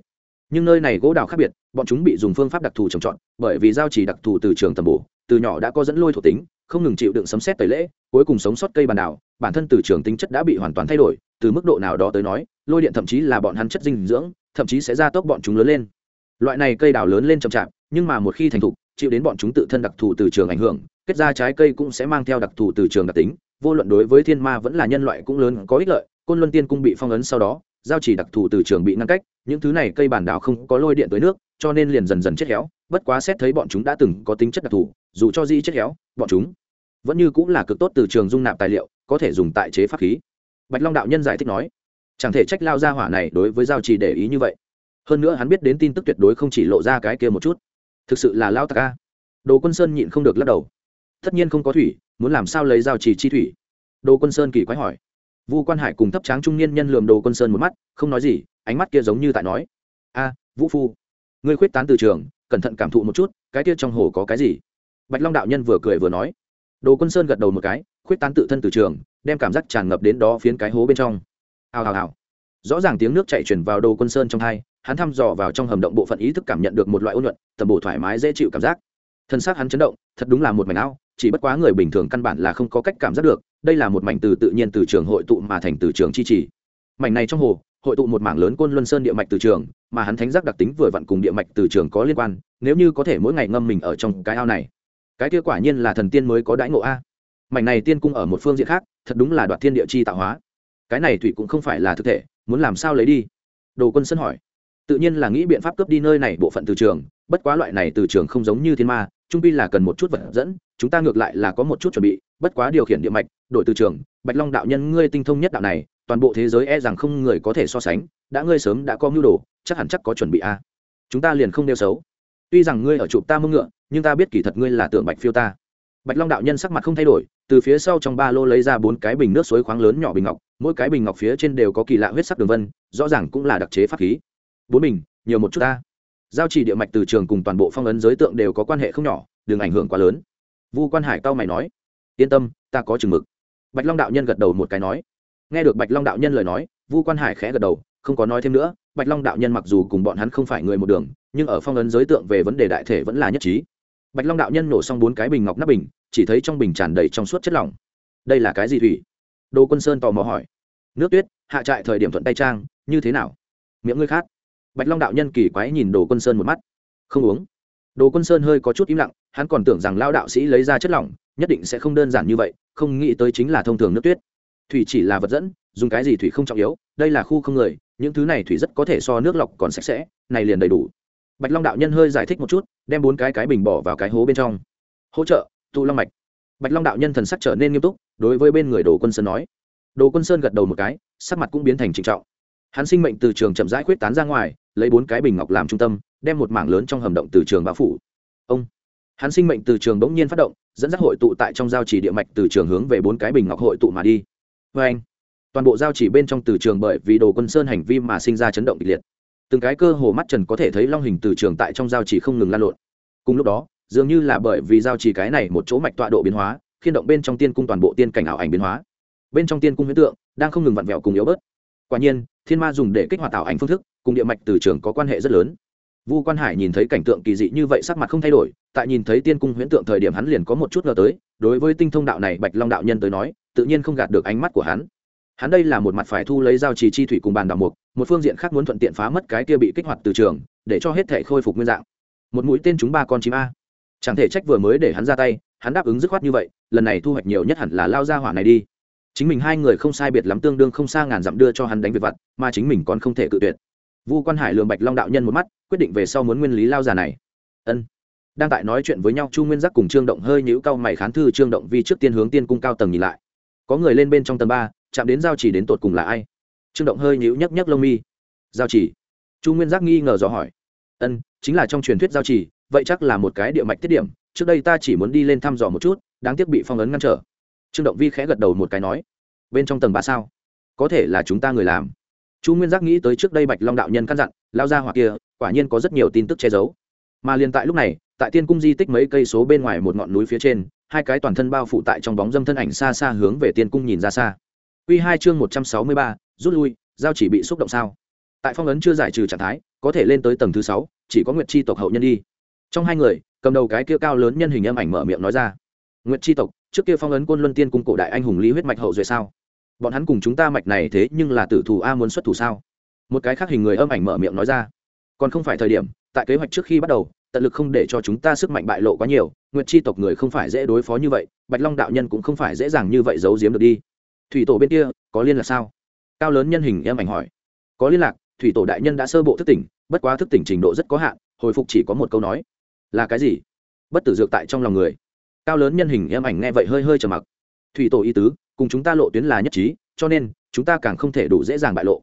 Nhưng nơi này gỗ đào khác biệt, bọn chúng bị dùng phương pháp đặc thù trồng trọt, bởi vì giao chỉ đặc thù từ trường tầm bổ, từ nhỏ đã có dẫn lôi thuộc tính, không ngừng chịu đựng sấm xét tẩy lễ, cuối cùng sống sót cây bàn đảo bản thân từ trường tính chất đã bị hoàn toàn thay đổi, từ mức độ nào đó tới nói, lôi điện thậm chí là bọn hắn chất dinh dưỡng, thậm chí sẽ gia tốc bọn chúng lớn lên. Loại này cây đào lớn lên chậm chạp, nhưng mà một khi thành thục, chịu đến bọn chúng tự thân đặc thù từ trường ảnh hưởng, kết ra trái cây cũng sẽ mang theo đặc thù từ trường đặc tính vô luận đối với thiên ma vẫn là nhân loại cũng lớn, có ích lợi. Côn luân tiên cung bị phong ấn sau đó, giao chỉ đặc thù từ trường bị ngăn cách. Những thứ này cây bản đảo không có lôi điện tới nước, cho nên liền dần dần chết héo. Bất quá xét thấy bọn chúng đã từng có tính chất đặc thù, dù cho dĩ chết héo, bọn chúng vẫn như cũng là cực tốt từ trường dung nạp tài liệu, có thể dùng tại chế pháp khí. Bạch long đạo nhân giải thích nói, chẳng thể trách lao ra hỏa này đối với giao chỉ để ý như vậy. Hơn nữa hắn biết đến tin tức tuyệt đối không chỉ lộ ra cái kia một chút. Thực sự là lao tạc ca đồ quân sơn nhịn không được lắc đầu. Tất nhiên không có thủy muốn làm sao lấy giao chỉ chi thủy? Đồ quân sơn kỳ quái hỏi. Vu quan hải cùng thấp tráng trung niên nhân lườm đồ quân sơn một mắt, không nói gì, ánh mắt kia giống như tại nói. A, vũ phu, ngươi khuyết tán từ trường, cẩn thận cảm thụ một chút, cái kia trong hồ có cái gì? Bạch long đạo nhân vừa cười vừa nói. Đồ quân sơn gật đầu một cái, khuyết tán tự thân từ trường, đem cảm giác tràn ngập đến đó phiến cái hố bên trong. Hào hào hào. Rõ ràng tiếng nước chạy chuyển vào đồ quân sơn trong hai, hắn thăm dò vào trong hầm động bộ phận ý thức cảm nhận được một loại ôn nhuận, tầm bổ thoải mái, dễ chịu cảm giác thân xác hắn chấn động, thật đúng là một mảnh ao, chỉ bất quá người bình thường căn bản là không có cách cảm giác được, đây là một mảnh từ tự nhiên từ trường hội tụ mà thành từ trường chi trì. Mảnh này trong hồ, hội tụ một mảng lớn côn luân sơn địa mạch từ trường, mà hắn thánh giác đặc tính vừa vặn cùng địa mạch từ trường có liên quan, nếu như có thể mỗi ngày ngâm mình ở trong cái ao này, cái kia quả nhiên là thần tiên mới có đãi ngộ a. Mảnh này tiên cung ở một phương diện khác, thật đúng là đoạt thiên địa chi tạo hóa. Cái này thủy cũng không phải là thực thể, muốn làm sao lấy đi? Đồ quân sân hỏi tự nhiên là nghĩ biện pháp cướp đi nơi này bộ phận từ trường, bất quá loại này từ trường không giống như thiên ma, trung pi là cần một chút vật dẫn, chúng ta ngược lại là có một chút chuẩn bị, bất quá điều khiển địa mạch, đổi từ trường, bạch long đạo nhân ngươi tinh thông nhất đạo này, toàn bộ thế giới e rằng không người có thể so sánh, đã ngươi sớm đã có mưu đồ, chắc hẳn chắc có chuẩn bị a. Chúng ta liền không đeo xấu. Tuy rằng ngươi ở chụp ta mưng ngựa, nhưng ta biết kỳ thật ngươi là tượng bạch phiêu ta. Bạch long đạo nhân sắc mặt không thay đổi, từ phía sau trong ba lô lấy ra bốn cái bình nước suối khoáng lớn nhỏ bình ngọc, mỗi cái bình ngọc phía trên đều có kỳ lạ huyết sắc đường vân, rõ ràng cũng là đặc chế pháp khí bốn bình, nhiều một chút ta. Giao chỉ địa mạch từ trường cùng toàn bộ phong ấn giới tượng đều có quan hệ không nhỏ, đừng ảnh hưởng quá lớn. Vu quan hải cao mày nói, yên tâm, ta có chừng mực. Bạch long đạo nhân gật đầu một cái nói. Nghe được bạch long đạo nhân lời nói, vu quan hải khẽ gật đầu, không có nói thêm nữa, bạch long đạo nhân mặc dù cùng bọn hắn không phải người một đường, nhưng ở phong ấn giới tượng về vấn đề đại thể vẫn là nhất trí. Bạch long đạo nhân nổ xong bốn cái bình ngọc nắp bình, chỉ thấy trong bình tràn đầy trong suốt chất lỏng. Đây là cái gì thủy? Đồ quân sơn tò mò hỏi. Nước tuyết, hạ trại thời điểm thuận tay trang, như thế nào? Miệng ngươi khát bạch long đạo nhân kỳ quái nhìn đồ quân sơn một mắt. Không uống. Đồ quân sơn hơi có chút im lặng, hắn còn tưởng rằng lao đạo sĩ lấy ra chất lỏng, nhất định sẽ không đơn giản như vậy, không nghĩ tới chính là thông thường nước tuyết. Thủy chỉ là vật dẫn, dùng cái gì thủy không trọng yếu, đây là khu không người, những thứ này thủy rất có thể so nước lọc còn sạch sẽ, này liền đầy đủ. Bạch long đạo nhân hơi giải thích một chút, đem bốn cái cái bình bỏ vào cái hố bên trong. Hỗ trợ, tụ long mạch. Bạch long đạo nhân thần sắc trở nên nghiêm túc, đối với bên người đồ quân sơn nói. Đồ quân sơn gật đầu một cái, sắc mặt cũng biến thành trịnh trọng. Hắn sinh mệnh từ trường chậm rãi khuyết tán ra ngoài lấy bốn cái bình ngọc làm trung tâm, đem một mảng lớn trong hầm động từ trường bao phủ. Ông, hắn sinh mệnh từ trường bỗng nhiên phát động, dẫn dắt hội tụ tại trong giao chỉ địa mạch từ trường hướng về bốn cái bình ngọc hội tụ mà đi. Vê anh, toàn bộ giao chỉ bên trong từ trường bởi vì đồ quân sơn hành vi mà sinh ra chấn động kịch liệt. Từng cái cơ hồ mắt trần có thể thấy long hình từ trường tại trong giao chỉ không ngừng lan lộn. Cùng lúc đó, dường như là bởi vì giao chỉ cái này một chỗ mạch tọa độ biến hóa khiên động bên trong tiên cung toàn bộ tiên cảnh ảo ảnh biến hóa. Bên trong tiên cung huyễn tượng đang không ngừng vặn vẹo cùng yếu bớt. Quả nhiên thiên ma dùng để kích hoạt tạo ảnh phương thức, cùng địa mạch từ trường có quan hệ rất lớn. Vu quan hải nhìn thấy cảnh tượng kỳ dị như vậy sắc mặt không thay đổi, tại nhìn thấy tiên cung huyễn tượng thời điểm hắn liền có một chút ngờ tới, đối với tinh thông đạo này bạch long đạo nhân tới nói, tự nhiên không gạt được ánh mắt của hắn. Hắn đây là một mặt phải thu lấy giao trì chi thủy cùng bàn đảo mục, một phương diện khác muốn thuận tiện phá mất cái kia bị kích hoạt từ trường, để cho hết thể khôi phục nguyên dạng. Một mũi tên chúng ba con chim a. Chẳng thể trách vừa mới để hắn ra tay, hắn đáp ứng dứt khoát như vậy, lần này thu hoạch nhiều nhất hẳn là lao ra hỏa này đi chính mình hai người không sai biệt lắm tương đương không xa ngàn dặm đưa cho hắn đánh việc vặt, mà chính mình còn không thể cự tuyệt. Vu quan hải lường bạch long đạo nhân một mắt, quyết định về sau muốn nguyên lý lao già này. Ân. Đang tại nói chuyện với nhau, chu nguyên giác cùng trương động hơi nhũ cao mày khán thư trương động vi trước tiên hướng tiên cung cao tầng nhìn lại. Có người lên bên trong tầng ba, chạm đến giao chỉ đến tột cùng là ai? Trương động hơi nhũ nhấc nhấc lông mi. Giao chỉ? Chu nguyên giác nghi ngờ dò hỏi. Ân, chính là trong truyền thuyết giao chỉ, vậy chắc là một cái địa mạch tiết điểm, trước đây ta chỉ muốn đi lên thăm dò một chút, đáng tiếc bị phong ấn ngăn trở trương động vi khẽ gật đầu một cái nói, bên trong tầng ba sao? Có thể là chúng ta người làm. Chu nguyên giác nghĩ tới trước đây bạch long đạo nhân căn dặn, lao ra hoặc kia, quả nhiên có rất nhiều tin tức che giấu. Mà liền tại lúc này, tại tiên cung di tích mấy cây số bên ngoài một ngọn núi phía trên, hai cái toàn thân bao phủ tại trong bóng dâm thân ảnh xa xa hướng về tiên cung nhìn ra xa. Quy hai chương một trăm sáu mươi ba, rút lui, giao chỉ bị xúc động sao? Tại phong ấn chưa giải trừ trạng thái, có thể lên tới tầng thứ sáu, chỉ có nguyệt chi tộc hậu nhân đi. Trong hai người, cầm đầu cái kia cao lớn nhân hình âm ảnh mở miệng nói ra. Nguyệt chi tộc trước kia phong ấn quân luân tiên cung cổ đại anh hùng lý huyết mạch hậu duệ sao? Bọn hắn cùng chúng ta mạch này thế nhưng là tử thủ a muốn xuất thủ sao? Một cái khác hình người âm ảnh mở miệng nói ra. Còn không phải thời điểm, tại kế hoạch trước khi bắt đầu, tận lực không để cho chúng ta sức mạnh bại lộ quá nhiều, nguyệt chi tộc người không phải dễ đối phó như vậy, bạch long đạo nhân cũng không phải dễ dàng như vậy giấu giếm được đi. Thủy tổ bên kia, có liên lạc sao? Cao lớn nhân hình em ảnh hỏi. Có liên lạc, thủy tổ đại nhân đã sơ bộ thức tỉnh, bất quá thức tỉnh trình độ rất có hạn, hồi phục chỉ có một câu nói. Là cái gì? Bất tử dược tại trong lòng người cao lớn nhân hình em ảnh nghe vậy hơi hơi trầm mặc. Thủy tổ y tứ, cùng chúng ta lộ tuyến là nhất trí, cho nên, chúng ta càng không thể đủ dễ dàng bại lộ.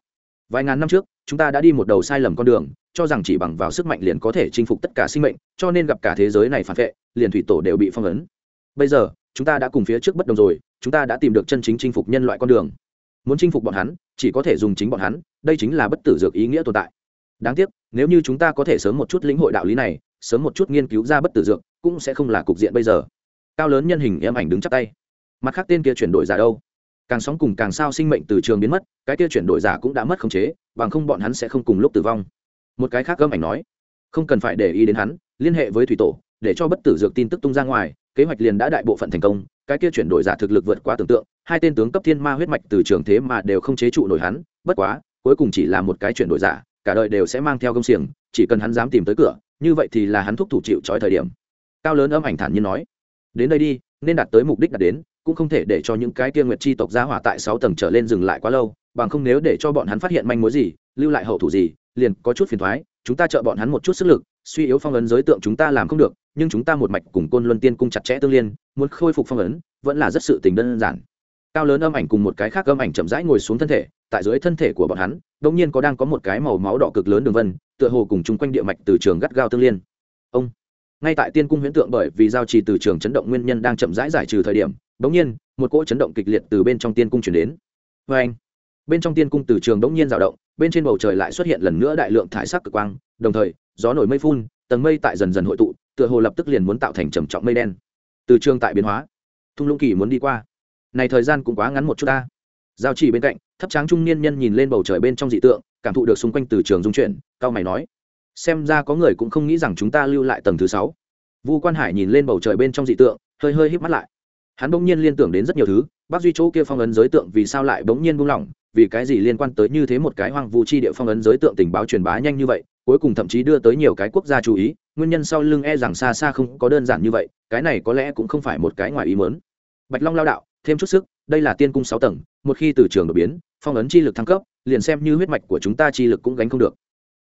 Vài ngàn năm trước, chúng ta đã đi một đầu sai lầm con đường, cho rằng chỉ bằng vào sức mạnh liền có thể chinh phục tất cả sinh mệnh, cho nên gặp cả thế giới này phản vệ, liền thủy tổ đều bị phong ấn. Bây giờ, chúng ta đã cùng phía trước bất đồng rồi, chúng ta đã tìm được chân chính chinh phục nhân loại con đường. Muốn chinh phục bọn hắn, chỉ có thể dùng chính bọn hắn, đây chính là bất tử dược ý nghĩa tồn tại. Đáng tiếc, nếu như chúng ta có thể sớm một chút lĩnh hội đạo lý này, sớm một chút nghiên cứu ra bất tử dược, cũng sẽ không là cục diện bây giờ cao lớn nhân hình em ảnh đứng chắp tay. Mặt khác tên kia chuyển đổi giả đâu? Càng sóng cùng càng sao sinh mệnh từ trường biến mất, cái kia chuyển đổi giả cũng đã mất khống chế, bằng không bọn hắn sẽ không cùng lúc tử vong. Một cái khác gâm ảnh nói, không cần phải để ý đến hắn, liên hệ với thủy tổ, để cho bất tử dược tin tức tung ra ngoài, kế hoạch liền đã đại bộ phận thành công, cái kia chuyển đổi giả thực lực vượt qua tưởng tượng, hai tên tướng cấp thiên ma huyết mạch từ trường thế mà đều không chế trụ nổi hắn, bất quá, cuối cùng chỉ là một cái chuyển đổi giả, cả đời đều sẽ mang theo công xiềng, chỉ cần hắn dám tìm tới cửa, như vậy thì là hắn thúc thủ chịu trói thời điểm. Cao lớn âm ảnh thản nhiên nói đến đây đi, nên đạt tới mục đích đạt đến, cũng không thể để cho những cái kia nguyệt chi tộc gia hỏa tại sáu tầng trở lên dừng lại quá lâu, bằng không nếu để cho bọn hắn phát hiện manh mối gì, lưu lại hậu thủ gì, liền có chút phiền thoái, chúng ta trợ bọn hắn một chút sức lực, suy yếu phong ấn giới tượng chúng ta làm không được, nhưng chúng ta một mạch cùng côn luân tiên cung chặt chẽ tương liên, muốn khôi phục phong ấn, vẫn là rất sự tình đơn giản. Cao lớn âm ảnh cùng một cái khác âm ảnh chậm rãi ngồi xuống thân thể, tại dưới thân thể của bọn hắn, đột nhiên có đang có một cái màu máu đỏ cực lớn đường vân, tựa hồ cùng chung quanh địa mạch từ trường gắt gao tương liên. Ông! Ngay tại tiên cung huyễn tượng bởi vì giao trì từ trường chấn động nguyên nhân đang chậm rãi giải trừ thời điểm, bỗng nhiên, một cỗ chấn động kịch liệt từ bên trong tiên cung chuyển đến. Vê anh, bên trong tiên cung từ trường bỗng nhiên dao động, bên trên bầu trời lại xuất hiện lần nữa đại lượng thải sắc cực quang, đồng thời, gió nổi mây phun, tầng mây tại dần dần hội tụ, tựa hồ lập tức liền muốn tạo thành trầm trọng mây đen. Từ trường tại biến hóa, thung lũng kỳ muốn đi qua. Này thời gian cũng quá ngắn một chút ta. Giao chỉ bên cạnh, thấp tráng trung niên nhân nhìn lên bầu trời bên trong dị tượng, cảm thụ được xung quanh từ trường dung chuyển, cao mày nói xem ra có người cũng không nghĩ rằng chúng ta lưu lại tầng thứ sáu. Vu quan hải nhìn lên bầu trời bên trong dị tượng, hơi hơi híp mắt lại. Hắn bỗng nhiên liên tưởng đến rất nhiều thứ, bác duy chỗ kia phong ấn giới tượng vì sao lại bỗng nhiên buông lỏng, vì cái gì liên quan tới như thế một cái hoang vu chi địa phong ấn giới tượng tình báo truyền bá nhanh như vậy, cuối cùng thậm chí đưa tới nhiều cái quốc gia chú ý, nguyên nhân sau lưng e rằng xa xa không có đơn giản như vậy, cái này có lẽ cũng không phải một cái ngoài ý mớn bạch long lao đạo, thêm chút sức, đây là tiên cung sáu tầng, một khi từ trường đột biến, phong ấn chi lực thăng cấp, liền xem như huyết mạch của chúng ta chi lực cũng gánh không được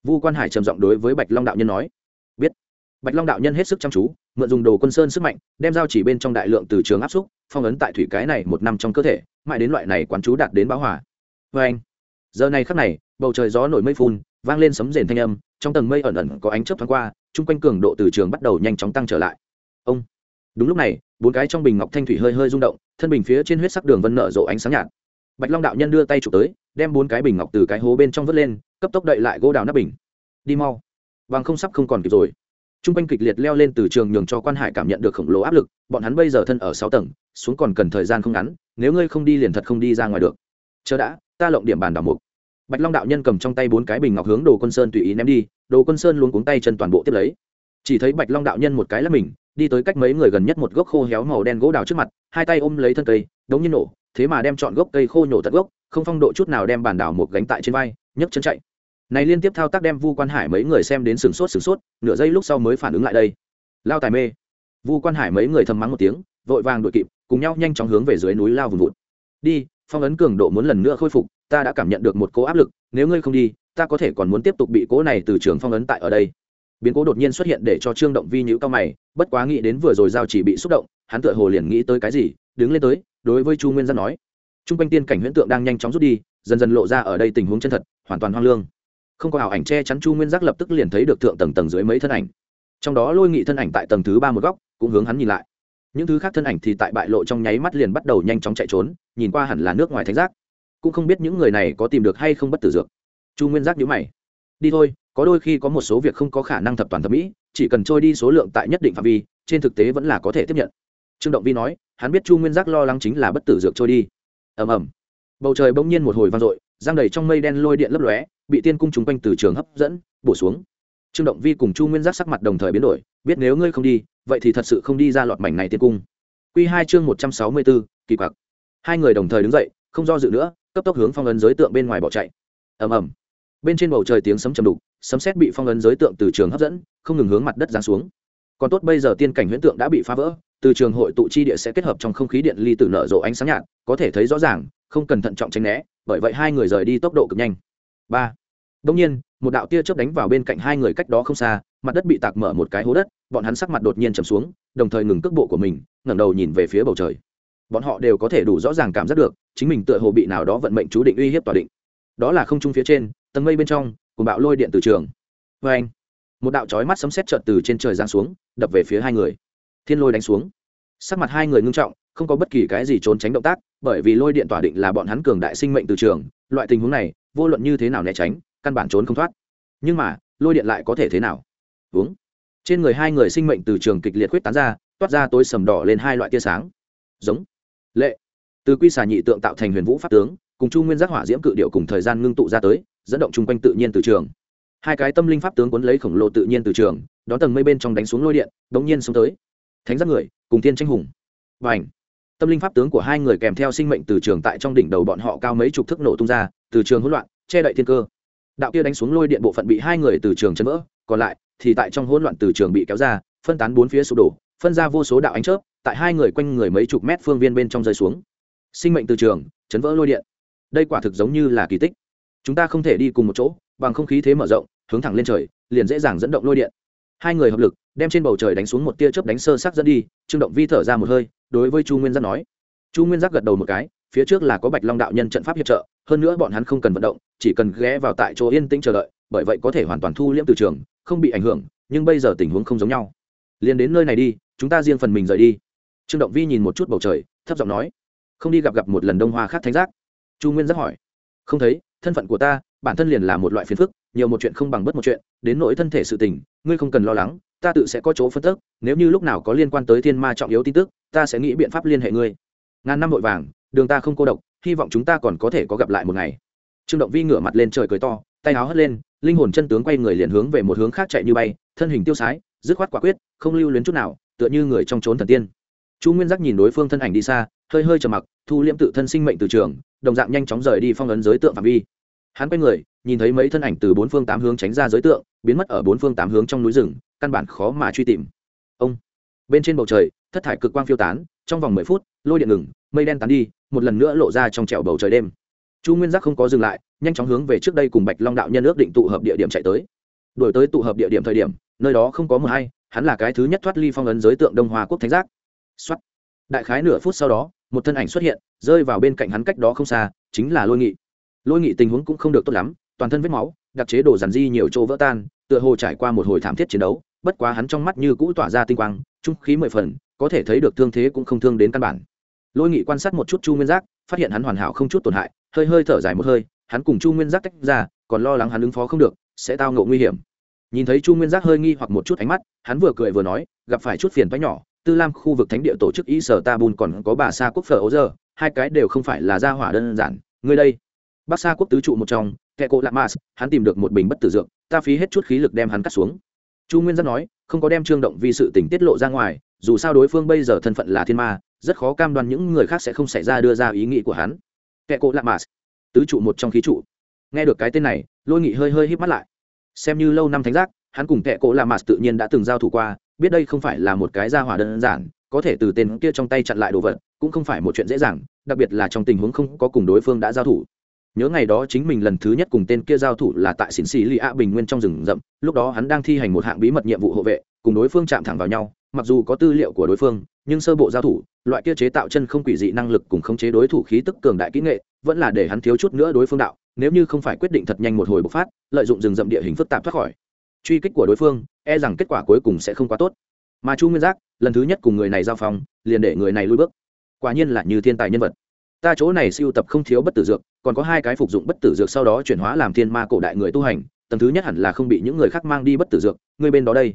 vu quan hải trầm giọng đối với bạch long đạo nhân nói, biết. Bạch long đạo nhân hết sức chăm chú, mượn dùng đồ quân sơn sức mạnh, đem giao chỉ bên trong đại lượng từ trường áp xúc, phong ấn tại thủy cái này một năm trong cơ thể, mãi đến loại này quán chú đạt đến báo hỏa vê anh, giờ này khắc này, bầu trời gió nổi mây phun, vang lên sấm rền thanh âm, trong tầng mây ẩn ẩn có ánh chớp thoáng qua, chung quanh cường độ từ trường bắt đầu nhanh chóng tăng trở lại. Ông, đúng lúc này, bốn cái trong bình ngọc thanh thủy hơi hơi rung động, thân bình phía trên huyết sắc đường vân nở rộ ánh sáng nhạt. Bạch long đạo nhân đưa tay chụp tới đem bốn cái bình ngọc từ cái hố bên trong vớt lên, cấp tốc đậy lại gỗ đào nắp bình. Đi mau. Vàng không sắp không còn kịp rồi. T r u n g quanh kịch liệt leo lên từ trường nhường cho quan hải cảm nhận được khổng lồ áp lực, bọn hắn bây giờ thân ở sáu tầng, xuống còn cần thời gian không ngắn, nếu ngươi không đi liền thật không đi ra ngoài được. Chờ đã, ta lộng điểm bàn đảo mục. Bạch long đạo nhân cầm trong tay bốn cái bình ngọc hướng đồ quân sơn tùy ý ném đi, đồ quân sơn luôn cuống tay chân toàn bộ tiếp lấy. Chỉ thấy bạch long đạo nhân một cái là mình, đi tới cách mấy người gần nhất một gốc khô héo màu đen gỗ đào trước mặt, hai tay ôm lấy thân cây, đống nhiên nổ, thế mà đem chọn gốc cây khô nhổ tận gốc không phong độ chút nào đem bàn đảo một gánh tại trên vai, nhấc chân chạy. Này liên tiếp thao tác đem vu quan hải mấy người xem đến sửng sốt sửng sốt, nửa giây lúc sau mới phản ứng lại đây. Lao tài mê. Vu quan hải mấy người thầm mắng một tiếng, vội vàng đội kịp, cùng nhau nhanh chóng hướng về dưới núi lao vùng vụt. Đi, phong ấn cường độ muốn lần nữa khôi phục, ta đã cảm nhận được một cố áp lực, nếu ngươi không đi, ta có thể còn muốn tiếp tục bị cố này từ trường phong ấn tại ở đây. Biến cố đột nhiên xuất hiện để cho trương động vi nhữ cao mày, bất quá nghĩ đến vừa rồi giao chỉ bị xúc động, hắn tựa hồ liền nghĩ tới cái gì, đứng lên tới, đối với chu nguyên giác nói t r u n g quanh tiên cảnh huyễn tượng đang nhanh chóng rút đi, dần dần lộ ra ở đây tình huống chân thật, hoàn toàn hoang lương. Không có ảo ảnh che chắn chu nguyên giác lập tức liền thấy được thượng tầng tầng dưới mấy thân ảnh. Trong đó lôi nghị thân ảnh tại tầng thứ ba một góc, cũng hướng hắn nhìn lại. Những thứ khác thân ảnh thì tại bại lộ trong nháy mắt liền bắt đầu nhanh chóng chạy trốn, nhìn qua hẳn là nước ngoài thánh giác. Cũng không biết những người này có tìm được hay không bất tử dược. Chu nguyên giác nhữ mày. Đi thôi, có đôi khi có một số việc không có khả năng thập toàn thẩm mỹ, chỉ cần trôi đi số lượng tại nhất định phạm vi, trên thực tế vẫn là có thể tiếp nhận. Trương động vi nói, hắn biết chu nguyên giác lo lắng chính là bất tử dược trôi đi ầm ầm. Bầu trời bỗng nhiên một hồi vang dội, giang đầy trong mây đen lôi điện lấp lóe, bị tiên cung chúng quanh từ trường hấp dẫn, bổ xuống. Trương động vi cùng chu nguyên giác sắc mặt đồng thời biến đổi, biết nếu ngươi không đi, vậy thì thật sự không đi ra lọt mảnh này tiên cung. Q hai chương một trăm sáu mươi bốn, kỳ quặc. Hai người đồng thời đứng dậy, không do dự nữa, cấp tốc hướng phong ấn giới tượng bên ngoài bỏ chạy. Ầm ầm. Bên trên bầu trời tiếng sấm chầm đục, sấm xét bị phong ấn giới tượng từ trường hấp dẫn, không ngừng hướng mặt đất giáng xuống. Còn tốt bây giờ tiên cảnh huyễn tượng đã bị phá vỡ từ trường hội tụ chi địa sẽ kết hợp trong không khí điện ly tử nở rộ ánh sáng nhạt, có thể thấy rõ ràng, không cần thận trọng tránh né, bởi vậy hai người rời đi tốc độ cực nhanh. Ba. Đông nhiên, một đạo tia chớp đánh vào bên cạnh hai người cách đó không xa, mặt đất bị tạc mở một cái hố đất, bọn hắn sắc mặt đột nhiên trầm xuống, đồng thời ngừng cước bộ của mình, ngẩng đầu nhìn về phía bầu trời. Bọn họ đều có thể đủ rõ ràng cảm giác được, chính mình tựa hồ bị nào đó vận mệnh chú định uy hiếp tòa định. Đó là không trung phía trên, tầng mây bên trong cùng bạo lôi điện từ trường. Vê anh một đạo trói mắt sấm sét trợt từ trên trời giáng xuống, đập về phía hai người thiên lôi đánh xuống. Sắc mặt hai người ngưng trọng, không có bất kỳ cái gì trốn tránh động tác, bởi vì lôi điện tỏa định là bọn hắn cường đại sinh mệnh từ trường, loại tình huống này, vô luận như thế nào né tránh, căn bản trốn không thoát. Nhưng mà, lôi điện lại có thể thế nào? Uống trên người hai người sinh mệnh từ trường kịch liệt quyết tán ra, toát ra tối sầm đỏ lên hai loại tia sáng. Giống. Lệ. Từ quy xà nhị tượng tạo thành huyền vũ pháp tướng, cùng chu nguyên giác hỏa diễm cự điệu cùng thời gian ngưng tụ ra tới, dẫn động chung quanh tự nhiên từ trường. Hai cái tâm linh pháp tướng cuốn lấy khổng lồ tự nhiên từ trường, đón tầng mây bên trong đánh xuống lôi điện đống nhiên xuống tới thánh giác người, cùng thiên tranh hùng. Và ảnh tâm linh pháp tướng của hai người kèm theo sinh mệnh từ trường tại trong đỉnh đầu bọn họ cao mấy chục thước nổ tung ra, từ trường hỗn loạn, che đậy thiên cơ. Đạo kia đánh xuống lôi điện bộ phận bị hai người từ trường chấn vỡ, còn lại thì tại trong hỗn loạn từ trường bị kéo ra, phân tán bốn phía sụp đổ, phân ra vô số đạo ánh chớp, tại hai người quanh người mấy chục mét phương viên bên trong rơi xuống. Sinh mệnh từ trường, chấn vỡ lôi điện. Đây quả thực giống như là kỳ tích. Chúng ta không thể đi cùng một chỗ, bằng không khí thế mở rộng, hướng thẳng lên trời, liền dễ dàng dẫn động lôi điện hai người hợp lực, đem trên bầu trời đánh xuống một tia chớp đánh sơ sắc dẫn đi, trương động vi thở ra một hơi, đối với chu nguyên giác nói. Chu nguyên giác gật đầu một cái, phía trước là có bạch long đạo nhân trận pháp hiệp trợ, hơn nữa bọn hắn không cần vận động, chỉ cần ghé vào tại chỗ yên tĩnh chờ đợi, bởi vậy có thể hoàn toàn thu liễm từ trường, không bị ảnh hưởng, nhưng bây giờ tình huống không giống nhau. Liền đến nơi này đi, chúng ta riêng phần mình rời đi. Trương động vi nhìn một chút bầu trời, thấp giọng nói. Không đi gặp gặp một lần đông hoa khác thánh giác. Chu nguyên giác hỏi. Không thấy thân phận của ta, bản thân liền là một loại phiền phức, nhiều một chuyện không bằng bất một chuyện, đến nỗi thân thể sự tình, ngươi không cần lo lắng, ta tự sẽ có chỗ phân tức nếu như lúc nào có liên quan tới thiên ma trọng yếu tin tức, ta sẽ nghĩ biện pháp liên hệ ngươi. Ngàn năm vội vàng, đường ta không cô độc, hy vọng chúng ta còn có thể có gặp lại một ngày. Trương động vi ngửa mặt lên trời cười to, tay áo hất lên, linh hồn chân tướng quay người liền hướng về một hướng khác chạy như bay, thân hình tiêu sái, dứt khoát quả quyết, không lưu luyến chút nào, tựa như người trong trốn thần tiên. Chu nguyên giác nhìn đối phương thân ảnh đi xa hơi hơi trầm mặc, thu liễm tự thân sinh mệnh từ trường, đồng dạng nhanh chóng rời đi phong ấn giới tượng phạm vi. Hắn quay người, nhìn thấy mấy thân ảnh từ bốn phương tám hướng tránh ra giới tượng, biến mất ở bốn phương tám hướng trong núi rừng, căn bản khó mà truy tìm. Ông! Bên trên bầu trời, thất thải cực quang phiêu tán, trong vòng mười phút, lôi điện ngừng, mây đen tán đi, một lần nữa lộ ra trong trẻo bầu trời đêm. Chu nguyên giác không có dừng lại, nhanh chóng hướng về trước đây cùng bạch long đạo nhân ước định tụ hợp địa điểm chạy tới. Đổi tới tụ hợp địa điểm thời điểm, nơi đó không có mờ hay, hắn là cái thứ nhất thoát ly phong ấn giới tượng đông hoa quốc thánh giác. Xuất đại khái nửa phút sau đó một thân ảnh xuất hiện, rơi vào bên cạnh hắn cách đó không xa, chính là lôi nghị. Lôi nghị tình huống cũng không được tốt lắm, toàn thân vết máu, đặc chế đồ dàn di nhiều chỗ vỡ tan, tựa hồ trải qua một hồi thảm thiết chiến đấu, bất quá hắn trong mắt như cũ tỏa ra tinh quang, trung khí mười phần, có thể thấy được thương thế cũng không thương đến căn bản. Lôi nghị quan sát một chút chu nguyên giác, phát hiện hắn hoàn hảo không chút tổn hại, hơi hơi thở dài một hơi, hắn cùng chu nguyên giác tách ra, còn lo lắng hắn ứng phó không được, sẽ tao ngộ nguy hiểm. Nhìn thấy chu nguyên giác hơi nghi hoặc một chút ánh mắt, hắn vừa cười vừa nói, gặp phải chút phiền toái nhỏ tư lam khu vực thánh địa tổ chức y sở tabun còn có bà sa quốc phở ấu giờ, hai cái đều không phải là gia hỏa đơn giản. Người đây, bắc sa quốc tứ trụ một trong, kẻ cộ lạ mas hắn tìm được một bình bất tử dược, ta phí hết chút khí lực đem hắn cắt xuống. Chu nguyên giác nói, không có đem trương động vì sự tình tiết lộ ra ngoài, dù sao đối phương bây giờ thân phận là thiên ma, rất khó cam đoan những người khác sẽ không xảy ra đưa ra ý nghĩ của hắn. Kẻ cộ lạ mas tứ trụ một trong khí trụ. Nghe được cái tên này, lôi nghị hơi hơi hít mắt lại. Xem như lâu năm thánh giác, hắn cùng kẻ cộ lạ mas tự nhiên đã từng giao thủ qua biết đây không phải là một cái gia hỏa đơn giản, có thể từ tên kia trong tay chặn lại đồ vật, cũng không phải một chuyện dễ dàng, đặc biệt là trong tình huống không có cùng đối phương đã giao thủ. Nhớ ngày đó chính mình lần thứ nhất cùng tên kia giao thủ là tại xỉn xì lì a bình nguyên trong rừng rậm, lúc đó hắn đang thi hành một hạng bí mật nhiệm vụ hộ vệ, cùng đối phương chạm thẳng vào nhau, mặc dù có tư liệu của đối phương, nhưng sơ bộ giao thủ, loại kia chế tạo chân không quỷ dị năng lực cùng khống chế đối thủ khí tức cường đại kỹ nghệ, vẫn là để hắn thiếu chút nữa đối phương đạo, nếu như không phải quyết định thật nhanh một hồi bộc phát, lợi dụng rừng rậm địa hình phức tạp thoát khỏi truy kích của đối phương e rằng kết quả cuối cùng sẽ không quá tốt. Mà chu nguyên giác lần thứ nhất cùng người này giao phòng, liền để người này lui bước. Quả nhiên là như thiên tài nhân vật. Ta chỗ này siêu tập không thiếu bất tử dược còn có hai cái phục dụng bất tử dược sau đó chuyển hóa làm thiên ma cổ đại người tu hành tầng thứ nhất hẳn là không bị những người khác mang đi bất tử dược ngươi bên đó đây.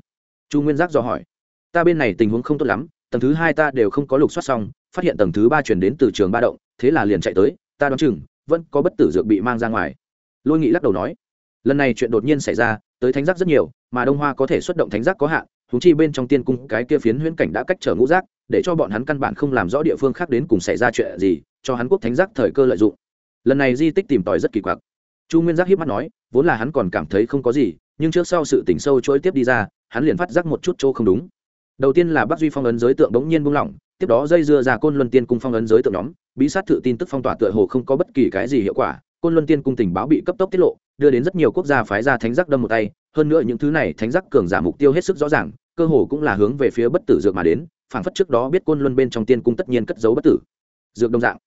Chu nguyên giác do hỏi. Ta bên này tình huống không tốt lắm tầng thứ hai ta đều không có lục soát xong phát hiện tầng thứ ba chuyển đến từ trường ba động thế là liền chạy tới ta đoán chừng vẫn có bất tử dược bị mang ra ngoài. Lôi nghị lắc đầu nói lần này chuyện đột nhiên xảy ra, tới thánh giác rất nhiều, mà đông hoa có thể xuất động thánh giác có hạn thú chi bên trong tiên cung cái kia phiến huyễn cảnh đã cách trở ngũ giác, để cho bọn hắn căn bản không làm rõ địa phương khác đến cùng xảy ra chuyện gì, cho hắn quốc thánh giác thời cơ lợi dụng. Lần này di tích tìm tòi rất kỳ quặc. Chu nguyên giác hiếp mắt nói, vốn là hắn còn cảm thấy không có gì, nhưng trước sau sự tỉnh sâu chuỗi tiếp đi ra, hắn liền phát giác một chút chỗ không đúng. Đầu tiên là bắc duy phong ấn giới tượng đống nhiên buông lỏng, tiếp đó dây dưa ra côn luân tiên cung phong ấn giới tượng nhóm, bí sát thự tin tức phong tỏa tựa hồ không có bất kỳ cái gì hiệu quả, côn luân tiên cung tình báo bị cấp tốc tiết lộ đưa đến rất nhiều quốc gia phái ra thánh giác đâm một tay, hơn nữa những thứ này thánh giác cường giả mục tiêu hết sức rõ ràng, cơ hồ cũng là hướng về phía bất tử dược mà đến, phảng phất trước đó biết côn luân bên trong tiên cung tất nhiên cất giấu bất tử. Dược đông dạng.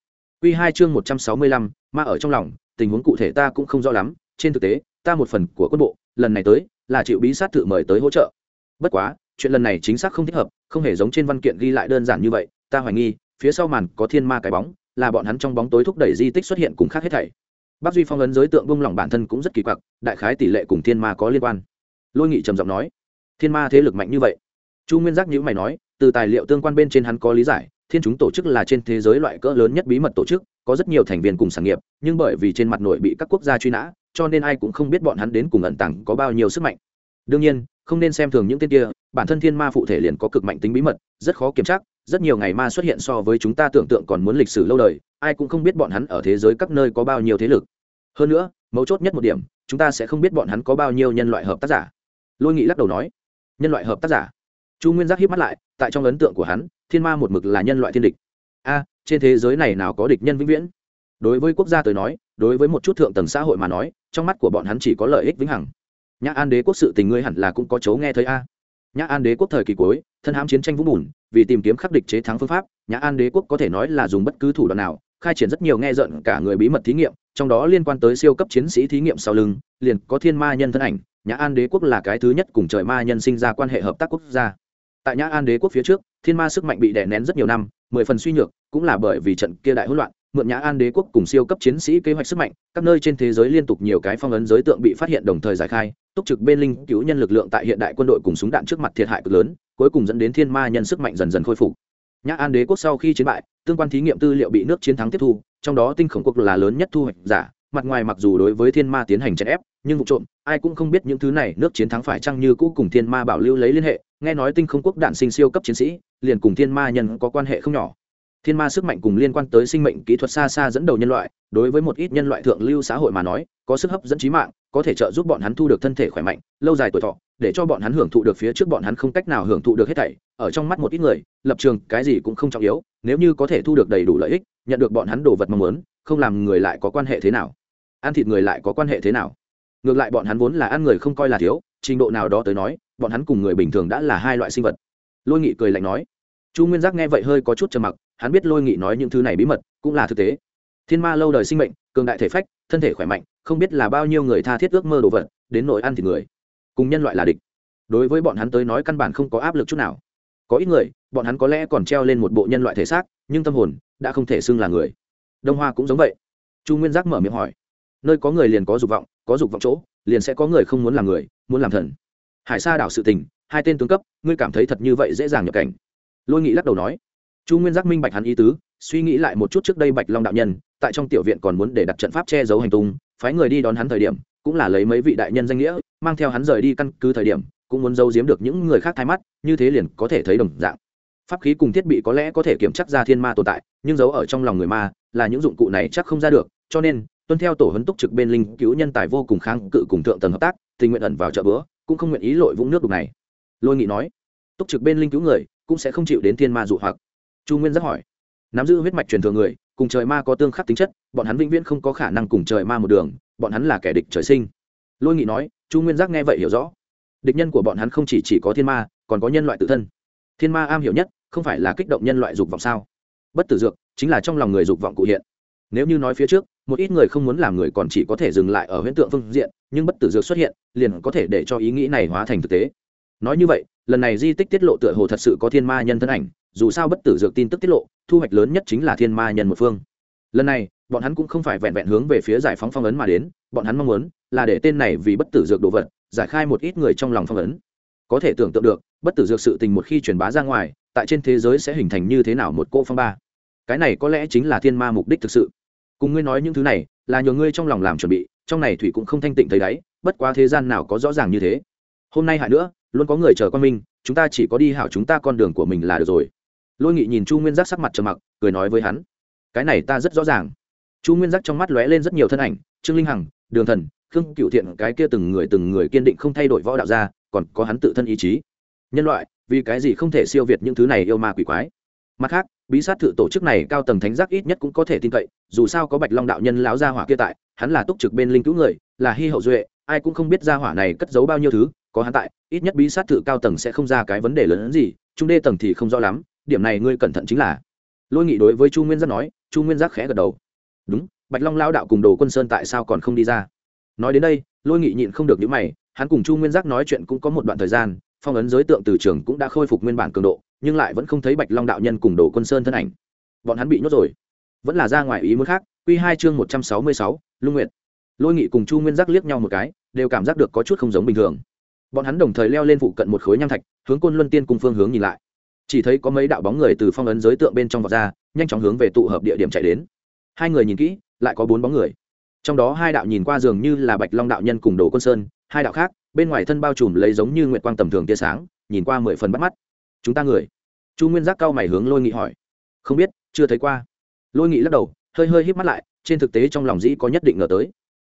Quy hai chương một trăm sáu mươi lăm, ma ở trong lòng, tình huống cụ thể ta cũng không rõ lắm, trên thực tế, ta một phần của quân bộ, lần này tới, là chịu bí sát tự mời tới hỗ trợ. Bất quá, chuyện lần này chính xác không thích hợp, không hề giống trên văn kiện ghi lại đơn giản như vậy, ta hoài nghi, phía sau màn có thiên ma cái bóng, là bọn hắn trong bóng tối thúc đẩy di tích xuất hiện cùng khác hết thảy bác duy phong ấn giới tượng bông lỏng bản thân cũng rất kỳ quặc, đại khái tỷ lệ cùng thiên ma có liên quan. Lôi nghị trầm giọng nói, thiên ma thế lực mạnh như vậy. Chu nguyên giác nhữ mày nói, từ tài liệu tương quan bên trên hắn có lý giải, thiên chúng tổ chức là trên thế giới loại cỡ lớn nhất bí mật tổ chức, có rất nhiều thành viên cùng sản nghiệp, nhưng bởi vì trên mặt nội bị các quốc gia truy nã, cho nên ai cũng không biết bọn hắn đến cùng ẩn tàng có bao nhiêu sức mạnh. Đương nhiên, không nên xem thường những tên kia, bản thân thiên ma phụ thể liền có cực mạnh tính bí mật, rất khó kiểm tra rất nhiều ngày ma xuất hiện so với chúng ta tưởng tượng còn muốn lịch sử lâu đời, ai cũng không biết bọn hắn ở thế giới các nơi có bao nhiêu thế lực. Hơn nữa, mấu chốt nhất một điểm, chúng ta sẽ không biết bọn hắn có bao nhiêu nhân loại hợp tác giả. Lôi nghị lắc đầu nói. Nhân loại hợp tác giả? Chu nguyên giác hiếp mắt lại, tại trong ấn tượng của hắn, thiên ma một mực là nhân loại thiên địch. A, trên thế giới này nào có địch nhân vĩnh viễn? Đối với quốc gia tới nói, đối với một chút thượng tầng xã hội mà nói, trong mắt của bọn hắn chỉ có lợi ích vĩnh hằng. Nhã an đế quốc sự tình ngươi hẳn là cũng có chấu nghe thấy a. Nhã an đế quốc thời kỳ cuối thân hãm chiến tranh vũng bùn, vì tìm kiếm khắc địch chế thắng phương pháp, nhã an đế quốc có thể nói là dùng bất cứ thủ đoạn nào, khai triển rất nhiều nghe giận cả người bí mật thí nghiệm, trong đó liên quan tới siêu cấp chiến sĩ thí nghiệm sau lưng, liền có thiên ma nhân thân ảnh, nhã an đế quốc là cái thứ nhất cùng trời ma nhân sinh ra quan hệ hợp tác quốc gia. Tại nhã an đế quốc phía trước, thiên ma sức mạnh bị đè nén rất nhiều năm, mười phần suy nhược, cũng là bởi vì trận kia đại hỗn loạn, mượn nhã an đế quốc cùng siêu cấp chiến sĩ kế hoạch sức mạnh, các nơi trên thế giới liên tục nhiều cái phong ấn giới tượng bị phát hiện đồng thời giải khai túc trực bên linh cứu nhân lực lượng tại hiện đại quân đội cùng súng đạn trước mặt thiệt hại cực lớn, cuối cùng dẫn đến thiên ma nhân sức mạnh dần dần khôi phục. Nhã an đế quốc sau khi chiến bại, tương quan thí nghiệm tư liệu bị nước chiến thắng tiếp thu, trong đó tinh khổng quốc là lớn nhất thu hoạch giả, mặt ngoài mặc dù đối với thiên ma tiến hành chèn ép, nhưng vụ trộm, ai cũng không biết những thứ này nước chiến thắng phải chăng như cũ cùng thiên ma bảo lưu lấy liên hệ, nghe nói tinh không quốc đạn sinh siêu cấp chiến sĩ, liền cùng thiên ma nhân có quan hệ không nhỏ. Thiên ma sức mạnh cùng liên quan tới sinh mệnh kỹ thuật xa xa dẫn đầu nhân loại, đối với một ít nhân loại thượng lưu xã hội mà nói, có sức hấp dẫn trí mạng có thể trợ giúp bọn hắn thu được thân thể khỏe mạnh, lâu dài tuổi thọ, để cho bọn hắn hưởng thụ được phía trước bọn hắn không cách nào hưởng thụ được hết thảy. Ở trong mắt một ít người, lập trường cái gì cũng không trọng yếu, nếu như có thể thu được đầy đủ lợi ích, nhận được bọn hắn đồ vật mong muốn, không làm người lại có quan hệ thế nào? Ăn thịt người lại có quan hệ thế nào? Ngược lại bọn hắn vốn là ăn người không coi là thiếu, trình độ nào đó tới nói, bọn hắn cùng người bình thường đã là hai loại sinh vật. Lôi nghị cười lạnh nói. Chu nguyên giác nghe vậy hơi có chút trầm mặc, hắn biết lôi nghị nói những thứ này bí mật cũng là thực tế. Thiên ma lâu đời sinh mệnh, cường đại thể phách, thân thể khỏe mạnh không biết là bao nhiêu người tha thiết ước mơ đồ vật, đến nội ăn thịt người. Cùng nhân loại là địch. Đối với bọn hắn tới nói căn bản không có áp lực chút nào. Có ít người, bọn hắn có lẽ còn treo lên một bộ nhân loại thể xác, nhưng tâm hồn đã không thể xưng là người. Đông hoa cũng giống vậy. Chu nguyên giác mở miệng hỏi, nơi có người liền có dục vọng, có dục vọng chỗ, liền sẽ có người không muốn làm người, muốn làm thần. Hải sa đảo sự tình, hai tên tướng cấp, ngươi cảm thấy thật như vậy dễ dàng nhập cảnh. Lôi nghị lắc đầu nói, chu nguyên giác minh bạch hắn ý tứ, suy nghĩ lại một chút trước đây bạch long đạo nhân, tại trong tiểu viện còn muốn để đặt trận pháp che giấu hành tung phái người đi đón hắn thời điểm, cũng là lấy mấy vị đại nhân danh nghĩa, mang theo hắn rời đi căn cứ thời điểm, cũng muốn giấu giếm được những người khác thay mắt, như thế liền có thể thấy đồng dạng. Pháp khí cùng thiết bị có lẽ có thể kiểm chắc ra thiên ma tồn tại, nhưng giấu ở trong lòng người ma, là những dụng cụ này chắc không ra được, cho nên, tuân theo tổ huấn túc trực bên linh cứu nhân tài vô cùng kháng cự cùng thượng tầng hợp tác, tình nguyện ẩn vào chợ bữa, cũng không nguyện ý lội vũng nước đục này. Lôi nghị nói, túc trực bên linh cứu người, cũng sẽ không chịu đến thiên ma dụ hoặc. Chu nguyên rất hỏi, nắm giữ huyết mạch truyền thừa người cùng trời ma có tương khắc tính chất bọn hắn vĩnh viễn không có khả năng cùng trời ma một đường bọn hắn là kẻ địch trời sinh. Lôi nghị nói chu nguyên giác nghe vậy hiểu rõ. Địch nhân của bọn hắn không chỉ, chỉ có thiên ma còn có nhân loại tự thân. Thiên ma am hiểu nhất không phải là kích động nhân loại dục vọng sao? Bất tử dược chính là trong lòng người dục vọng cụ hiện. Nếu như nói phía trước một ít người không muốn làm người còn chỉ có thể dừng lại ở huyễn tượng phương diện nhưng bất tử dược xuất hiện liền có thể để cho ý nghĩ này hóa thành thực tế. Nói như vậy lần này di tích tiết lộ tựa hồ thật sự có thiên ma nhân thân ảnh dù sao bất tử dược tin tức tiết lộ, thu hoạch lớn nhất chính là thiên ma nhân một phương. Lần này, bọn hắn cũng không phải vẹn vẹn hướng về phía giải phóng phong ấn mà đến, bọn hắn mong muốn là để tên này vì bất tử dược đồ vật, giải khai một ít người trong lòng phong ấn. Có thể tưởng tượng được, bất tử dược sự tình một khi truyền bá ra ngoài, tại trên thế giới sẽ hình thành như thế nào một cô phong ba. Cái này có lẽ chính là thiên ma mục đích thực sự. Cùng ngươi nói những thứ này, là nhờ ngươi trong lòng làm chuẩn bị, trong này thủy cũng không thanh tịnh thấy đáy, bất quá thế gian nào có rõ ràng như thế. Hôm nay hại nữa, luôn có người chờ con minh chúng ta chỉ có đi hảo chúng ta con đường của mình là được rồi lôi nghị nhìn chu nguyên giác sắc mặt trầm mặc, cười nói với hắn, cái này ta rất rõ ràng. Chu nguyên giác trong mắt lóe lên rất nhiều thân ảnh, trương linh hằng, đường thần, khương cựu thiện, cái kia từng người từng người kiên định không thay đổi võ đạo ra, còn có hắn tự thân ý chí. Nhân loại, vì cái gì không thể siêu việt những thứ này yêu ma quỷ quái? Mặt khác, bí sát thự tổ chức này cao tầng thánh giác ít nhất cũng có thể tin cậy, dù sao có bạch long đạo nhân láo gia hỏa kia tại, hắn là túc trực bên linh cứu người, là hy hậu duệ, ai cũng không biết gia hỏa này cất giấu bao nhiêu thứ, có hắn tại, ít nhất bí sát thự cao tầng sẽ không ra cái vấn đề lớn hơn gì, trung đê tầng thì không rõ lắm điểm này ngươi cẩn thận chính là lôi nghị đối với chu nguyên giác nói chu nguyên giác khẽ gật đầu đúng bạch long lao đạo cùng đồ quân sơn tại sao còn không đi ra nói đến đây lôi nghị nhịn không được những mày hắn cùng chu nguyên giác nói chuyện cũng có một đoạn thời gian phong ấn giới tượng từ trường cũng đã khôi phục nguyên bản cường độ nhưng lại vẫn không thấy bạch long đạo nhân cùng đồ quân sơn thân ảnh bọn hắn bị nhốt rồi vẫn là ra ngoài ý muốn khác q hai chương một trăm sáu mươi sáu lung nguyện lôi nghị cùng chu nguyên giác liếc nhau một cái đều cảm giác được có chút không giống bình thường bọn hắn đồng thời leo lên vụ cận một khối nham thạch hướng côn luân tiên cùng phương hướng nhìn lại chỉ thấy có mấy đạo bóng người từ phong ấn giới tượng bên trong vọt ra, nhanh chóng hướng về tụ hợp địa điểm chạy đến. Hai người nhìn kỹ, lại có bốn bóng người. Trong đó hai đạo nhìn qua dường như là bạch long đạo nhân cùng đồ quân sơn, hai đạo khác, bên ngoài thân bao trùm lấy giống như nguyệt quang tầm thường tia sáng, nhìn qua mười phần bắt mắt. Chúng ta người. Chu nguyên giác cao mày hướng lôi nghị hỏi. Không biết, chưa thấy qua. Lôi nghị lắc đầu, hơi hơi hít mắt lại, trên thực tế trong lòng dĩ có nhất định ngờ tới.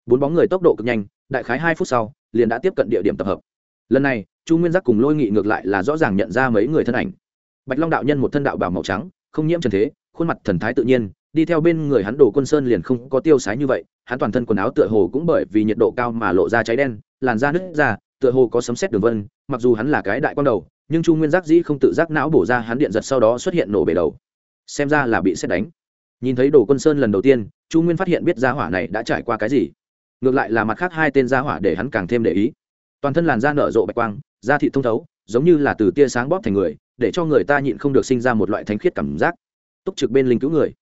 Bốn bóng người tốc độ cực nhanh, đại khái hai phút sau, liền đã tiếp cận địa điểm tập hợp. Lần này, chu nguyên giác cùng lôi nghị ngược lại là rõ ràng nhận ra mấy người thân ảnh bạch long đạo nhân một thân đạo bảo màu trắng, không nhiễm trần thế, khuôn mặt thần thái tự nhiên, đi theo bên người hắn đồ quân sơn liền không có tiêu sái như vậy, hắn toàn thân quần áo tựa hồ cũng bởi vì nhiệt độ cao mà lộ ra cháy đen, làn da nứt ra, tựa hồ có sấm xét đường vân, mặc dù hắn là cái đại quan đầu, nhưng chu nguyên giác dĩ không tự giác não bổ ra hắn điện giật sau đó xuất hiện nổ bể đầu. Xem ra là bị xét đánh. Nhìn thấy đồ quân sơn lần đầu tiên, chu nguyên phát hiện biết gia hỏa này đã trải qua cái gì. Ngược lại là mặt khác hai tên gia hỏa để hắn càng thêm để ý. Toàn thân làn da nở rộ bạch quang, da thị thông thấu giống như là từ tia sáng bóp thành người, để cho người ta nhịn không được sinh ra một loại thánh khiết cảm giác. Túc trực bên linh cứu người.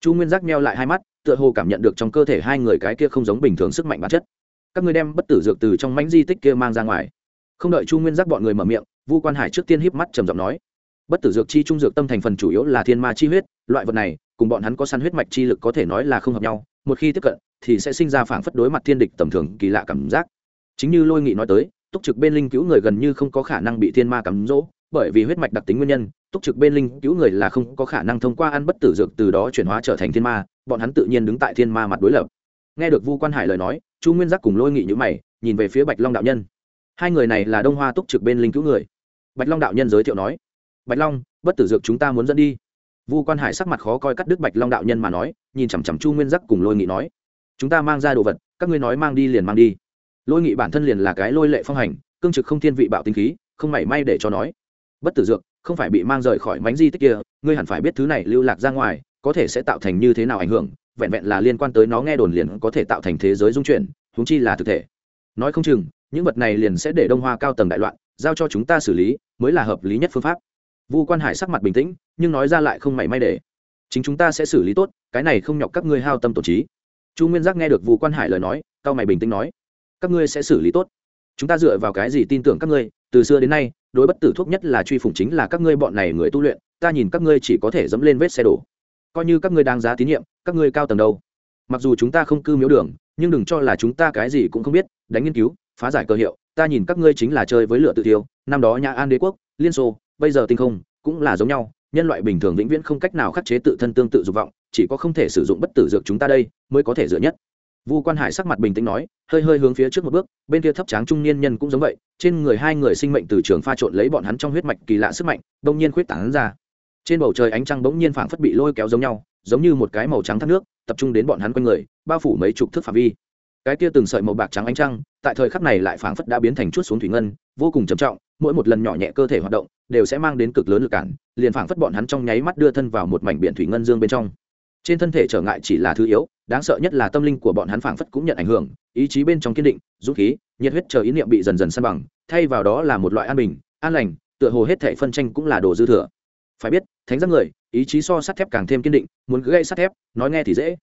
Chu nguyên giác meo lại hai mắt, tựa hồ cảm nhận được trong cơ thể hai người cái kia không giống bình thường sức mạnh bản chất. Các ngươi đem bất tử dược từ trong mảnh di tích kia mang ra ngoài. Không đợi chu nguyên giác bọn người mở miệng, vu quan hải trước tiên híp mắt trầm giọng nói, bất tử dược chi trung dược tâm thành phần chủ yếu là thiên ma chi huyết, loại vật này, cùng bọn hắn có săn huyết mạch chi lực có thể nói là không hợp nhau, một khi tiếp cận, thì sẽ sinh ra phảng phất đối mặt thiên địch tầm thường kỳ lạ cảm giác. Chính như lôi nghị nói tới túc trực bên linh cứu người gần như không có khả năng bị thiên ma cắm dỗ bởi vì huyết mạch đặc tính nguyên nhân, túc trực bên linh cứu người là không có khả năng thông qua ăn bất tử dược từ đó chuyển hóa trở thành thiên ma, bọn hắn tự nhiên đứng tại thiên ma mặt đối lập. Nghe được vu quan hải lời nói, chu nguyên giác cùng lôi nghị nhữ mày, nhìn về phía bạch long đạo nhân. Hai người này là đông hoa túc trực bên linh cứu người. Bạch long đạo nhân giới thiệu nói, bạch long, bất tử dược chúng ta muốn dẫn đi. Vu quan hải sắc mặt khó coi cắt đứt bạch long đạo nhân mà nói, nhìn chằm chằm chu nguyên giác cùng lôi nghị nói, chúng ta mang ra đồ vật, các ngươi nói mang đi liền mang đi lôi nghị bản thân liền là cái lôi lệ phong hành, cương trực không thiên vị bạo tinh khí, không mảy may để cho nói. Bất tử dược, không phải bị mang rời khỏi mánh di tích kia, ngươi hẳn phải biết thứ này lưu lạc ra ngoài, có thể sẽ tạo thành như thế nào ảnh hưởng, vẹn vẹn là liên quan tới nó nghe đồn liền có thể tạo thành thế giới dung chuyển húng chi là thực thể. Nói không chừng, những vật này liền sẽ để đông hoa cao tầng đại loạn, giao cho chúng ta xử lý, mới là hợp lý nhất phương pháp. Vu quan hải sắc mặt bình tĩnh, nhưng nói ra lại không mảy may để. Chính chúng ta sẽ xử lý tốt, cái này không nhọc các ngươi hao tâm tổ trí. Chu nguyên giác nghe được vu quan hải lời nói cao mày bình tĩnh nói các ngươi sẽ xử lý tốt. Chúng ta dựa vào cái gì tin tưởng các ngươi? Từ xưa đến nay, đối bất tử thuốc nhất là truy phủng chính là các ngươi bọn này người tu luyện, ta nhìn các ngươi chỉ có thể dẫm lên vết xe đổ. Coi như các ngươi đang giá tín nhiệm, các ngươi cao tầng đâu? Mặc dù chúng ta không cư miếu đường, nhưng đừng cho là chúng ta cái gì cũng không biết, đánh nghiên cứu, phá giải cơ hiệu, ta nhìn các ngươi chính là chơi với lửa tự tiêu năm đó nhà an đế quốc, liên xô, bây giờ tinh không, cũng là giống nhau, nhân loại bình thường vĩnh viễn không cách nào khắc chế tự thân tương tự dục vọng, chỉ có không thể sử dụng bất tử dược chúng ta đây mới có thể dựa nhất vu quan hải sắc mặt bình tĩnh nói, hơi hơi hướng phía trước một bước, bên kia thấp tráng trung niên nhân cũng giống vậy, trên người hai người sinh mệnh từ trường pha trộn lấy bọn hắn trong huyết mạch kỳ lạ sức mạnh, đông nhiên khuyết tảng ra. Trên bầu trời ánh trăng bỗng nhiên phảng phất bị lôi kéo giống nhau, giống như một cái màu trắng thác nước, tập trung đến bọn hắn quanh người, bao phủ mấy chục thước phạm vi. Cái kia từng sợi màu bạc trắng ánh trăng, tại thời khắc này lại phảng phất đã biến thành chút xuống thủy ngân, vô cùng trầm trọng, mỗi một lần nhỏ nhẹ cơ thể hoạt động, đều sẽ mang đến cực lớn lực cản, liền phảng phất bọn hắn trong nháy mắt đưa thân vào một mảnh biển thủy ngân dương bên trong trên thân thể trở ngại chỉ là thứ yếu, đáng sợ nhất là tâm linh của bọn hắn phảng phất cũng nhận ảnh hưởng, ý chí bên trong kiên định, dũng khí, nhiệt huyết chờ ý niệm bị dần dần san bằng, thay vào đó là một loại an bình, an lành, tựa hồ hết thể phân tranh cũng là đồ dư thừa. Phải biết, thánh giác người, ý chí so sắt thép càng thêm kiên định, muốn gây sắt thép, nói nghe thì dễ.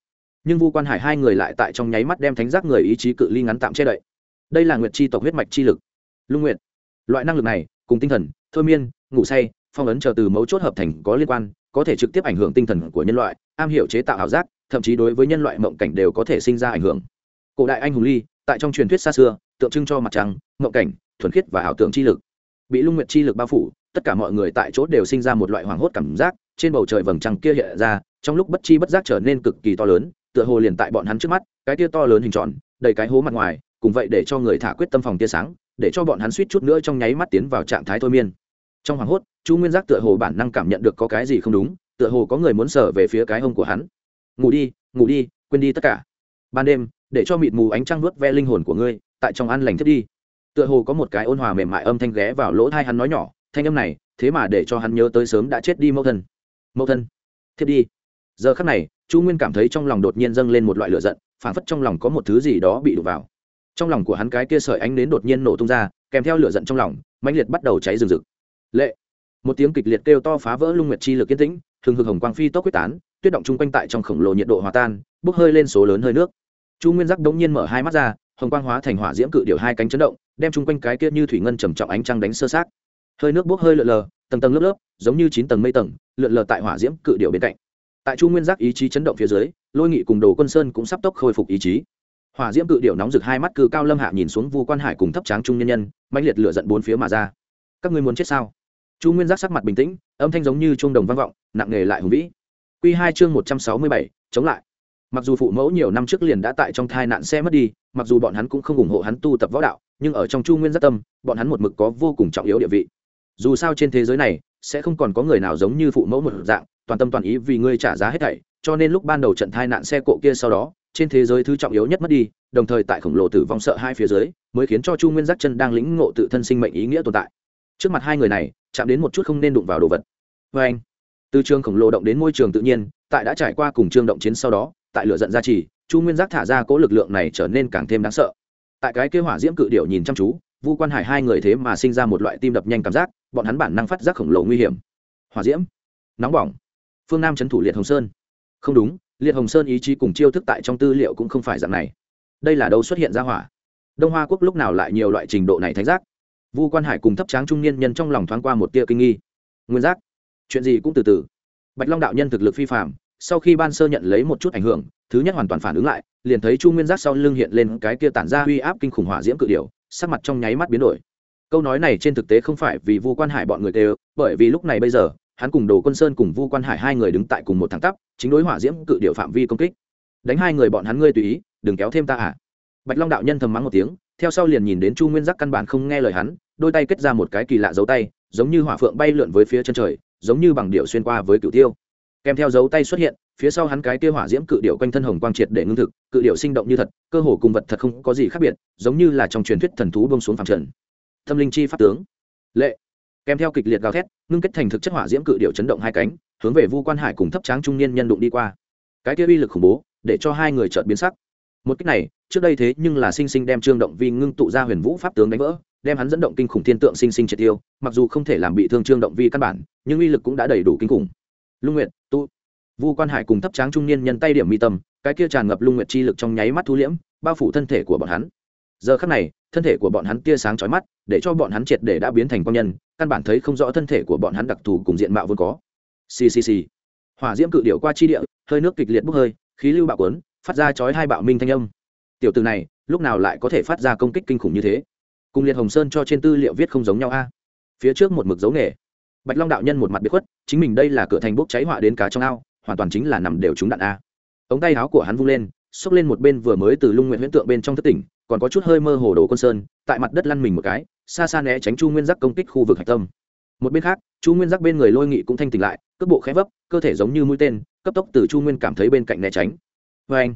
Nhưng vu quan hải hai người lại tại trong nháy mắt đem thánh giác người ý chí cự ly ngắn tạm che đậy. Đây là nguyệt chi tộc huyết mạch chi lực. Lung nguyện loại năng lực này, cùng tinh thần, thôi miên, ngủ say, phong ấn chờ từ mấu chốt hợp thành có liên quan có thể trực tiếp ảnh hưởng tinh thần của nhân loại, am hiểu chế tạo ảo giác, thậm chí đối với nhân loại mộng cảnh đều có thể sinh ra ảnh hưởng. Cổ đại anh hùng ly, tại trong truyền thuyết xa xưa, tượng trưng cho mặt trăng, mộng cảnh, thuần khiết và ảo tưởng chi lực. Bị lung nguyện chi lực bao phủ, tất cả mọi người tại chỗ đều sinh ra một loại hoảng hốt cảm giác, trên bầu trời vầng trăng kia hiện ra, trong lúc bất chi bất giác trở nên cực kỳ to lớn, tựa hồ liền tại bọn hắn trước mắt, cái tia to lớn hình tròn, đầy cái hố mặt ngoài, cùng vậy để cho người thả quyết tâm phòng tia sáng, để cho bọn hắn suýt chút nữa trong nháy mắt tiến vào trạng thái thôi miên trong hoảng hốt, chu nguyên giác tựa hồ bản năng cảm nhận được có cái gì không đúng, tựa hồ có người muốn sở về phía cái hông của hắn. Ngủ đi ngủ đi, quên đi tất cả. Ban đêm, để cho mịt mù ánh trăng nuốt ve linh hồn của ngươi, tại trong ăn lành thiết đi. Tựa hồ có một cái ôn hòa mềm mại âm thanh ghé vào lỗ thai hắn nói nhỏ, thanh âm này, thế mà để cho hắn nhớ tới sớm đã chết đi mẫu thân. Mẫu thân thiết đi. Giờ khắc này, chu nguyên cảm thấy trong lòng đột nhiên dâng lên một loại lửa giận, phảng phất trong lòng có một thứ gì đó bị đụng vào. Trong lòng của hắn cái kia sợi ánh đến đột nhiên nổ tung ra, kèm theo lửa giận trong lòng, mãnh liệt bắt đầu cháy rừng rực lệ. Một tiếng kịch liệt kêu to phá vỡ lung nguyệt chi lực yên tĩnh thường hực hồng quang phi tốc quyết tán, tuyết động chung quanh tại trong khổng lồ nhiệt độ hòa tan, bốc hơi lên số lớn hơi nước. Chu nguyên giác đống nhiên mở hai mắt ra, hồng quang hóa thành hỏa diễm cự điệu hai cánh chấn động, đem chung quanh cái kia như thủy ngân trầm trọng ánh trăng đánh sơ sát hơi nước bốc hơi lượn lờ, tầng tầng lớp lớp, giống như chín tầng mây tầng, lượn lờ tại hỏa diễm cự điệu bên cạnh. Tại chu nguyên giác ý chí chấn động phía dưới, lôi nghị cùng đồ quân sơn cũng sắp tốc khôi phục ý chí. Hỏa diễm cự điệu nóng rực hai mắt cự cao lâm hạ nhìn xuống vu quan hải cùng thấp tráng trung nhân nhân mạnh liệt lửa giận bốn phía mà ra. Các ngươi muốn chết sao? Chu nguyên giác sắc mặt bình tĩnh, âm thanh giống như chuông đồng vang vọng, nặng nề lại hùng vĩ. Q hai chương một trăm sáu mươi bảy, chống lại. Mặc dù phụ mẫu nhiều năm trước liền đã tại trong thai nạn xe mất đi, mặc dù bọn hắn cũng không ủng hộ hắn tu tập võ đạo, nhưng ở trong chu nguyên giác tâm, bọn hắn một mực có vô cùng trọng yếu địa vị. Dù sao trên thế giới này, sẽ không còn có người nào giống như phụ mẫu một dạng, toàn tâm toàn ý vì ngươi trả giá hết thảy, cho nên lúc ban đầu trận thai nạn xe cộ kia sau đó, trên thế giới thứ trọng yếu nhất mất đi, đồng thời tại khổng lồ tử vong sợ hai phía dưới, mới khiến cho chu nguyên giác chân đang lĩnh ngộ tự thân sinh mệnh ý nghĩa tồn tại trước mặt hai người này, chạm đến một chút không nên đụng vào đồ vật. Vê anh, từ trường khổng lồ động đến môi trường tự nhiên, tại đã trải qua cùng trương động chiến sau đó, tại lửa giận gia trì, chu nguyên giác thả ra cỗ lực lượng này trở nên càng thêm đáng sợ. Tại cái kế hỏa diễm cự điệu nhìn chăm chú, vu quan hải hai người thế mà sinh ra một loại tim đập nhanh cảm giác, bọn hắn bản năng phát giác khổng lồ nguy hiểm. Hỏa diễm, nóng bỏng. Phương nam trấn thủ liệt hồng sơn. Không đúng, liệt hồng sơn ý chí cùng chiêu thức tại trong tư liệu cũng không phải dạng này. Đây là đâu xuất hiện ra hỏa. Đông hoa quốc lúc nào lại nhiều loại trình độ này thánh giác? Vu quan hải cùng thấp tráng trung niên nhân trong lòng thoáng qua một tia kinh nghi. Nguyên giác. Chuyện gì cũng từ từ. Bạch long đạo nhân thực lực phi phạm sau khi ban sơ nhận lấy một chút ảnh hưởng thứ nhất hoàn toàn phản ứng lại liền thấy chu nguyên giác sau lưng hiện lên cái kia tản ra uy áp kinh khủng hỏa diễm cự điều sắc mặt trong nháy mắt biến đổi. Câu nói này trên thực tế không phải vì vu quan hải bọn người tê, bởi vì lúc này bây giờ hắn cùng đồ quân sơn cùng vu quan hải hai người đứng tại cùng một thẳng tắp chính đối hỏa diễm cự điệu phạm vi công kích. Đánh hai người bọn hắn ngươi tùy ý đừng kéo thêm ta à. Bạch long đạo nhân thầm mắng một tiếng theo sau liền nhìn đến chu nguyên giác căn bản không nghe lời hắn, đôi tay kết ra một cái kỳ lạ dấu tay, giống như hỏa phượng bay lượn với phía chân trời, giống như bằng điệu xuyên qua với cựu tiêu. Kèm theo dấu tay xuất hiện, phía sau hắn cái kia hỏa diễm cự điệu quanh thân hồng quang triệt để ngưng thực, cự điệu sinh động như thật, cơ hồ cùng vật thật không có gì khác biệt, giống như là trong truyền thuyết thần thú bông xuống phẳng trần. Tâm linh chi pháp tướng. Lệ. Kèm theo kịch liệt gào thét, ngưng kết thành thực chất hỏa diễm cự điệu chấn động hai cánh, hướng về vu quan hải cùng thấp tráng trung niên nhân đụng đi qua. Cái kia uy lực khủng bố, để cho hai người chợt biến sắc một cách này, trước đây thế nhưng là sinh sinh đem trương động vi ngưng tụ ra huyền vũ pháp tướng đánh vỡ, đem hắn dẫn động kinh khủng thiên tượng sinh sinh triệt tiêu, mặc dù không thể làm bị thương trương động vi căn bản, nhưng uy lực cũng đã đầy đủ kinh khủng. Lung nguyện tu, vu quan hải cùng thấp tráng trung niên nhân tay điểm mi tâm, cái kia tràn ngập lung nguyện chi lực trong nháy mắt thu liễm, bao phủ thân thể của bọn hắn. Giờ khắc này, thân thể của bọn hắn tia sáng chói mắt, để cho bọn hắn triệt để đã biến thành quan nhân, căn bản thấy không rõ thân thể của bọn hắn đặc thù cùng diện mạo vốn có. Ccc hỏa diễm cự điệu qua chi địa, hơi nước kịch liệt bốc hơi, khí lưu bạo cuốn phát ra chói hai bạo minh thanh âm. Tiểu từ này, lúc nào lại có thể phát ra công kích kinh khủng như thế? Cùng liệt hồng sơn cho trên tư liệu viết không giống nhau a. Phía trước một mực dấu nghề. Bạch long đạo nhân một mặt biệt khuất, chính mình đây là cửa thành bốc cháy họa đến cá trong ao, hoàn toàn chính là nằm đều trúng đạn a. Ống tay áo của hắn vung lên, xốc lên một bên vừa mới từ lung nguyện huyễn tượng bên trong thất tỉnh, còn có chút hơi mơ hồ đồ quân sơn, tại mặt đất lăn mình một cái, xa xa né tránh chu nguyên giác công kích khu vực hạch tâm. Một bên khác, chu nguyên giác bên người lôi nghị cũng thanh tỉnh lại, cước bộ khẽ vấp, cơ thể giống như mũi tên, cấp tốc từ chu nguyên cảm thấy bên cạnh né tránh vê anh,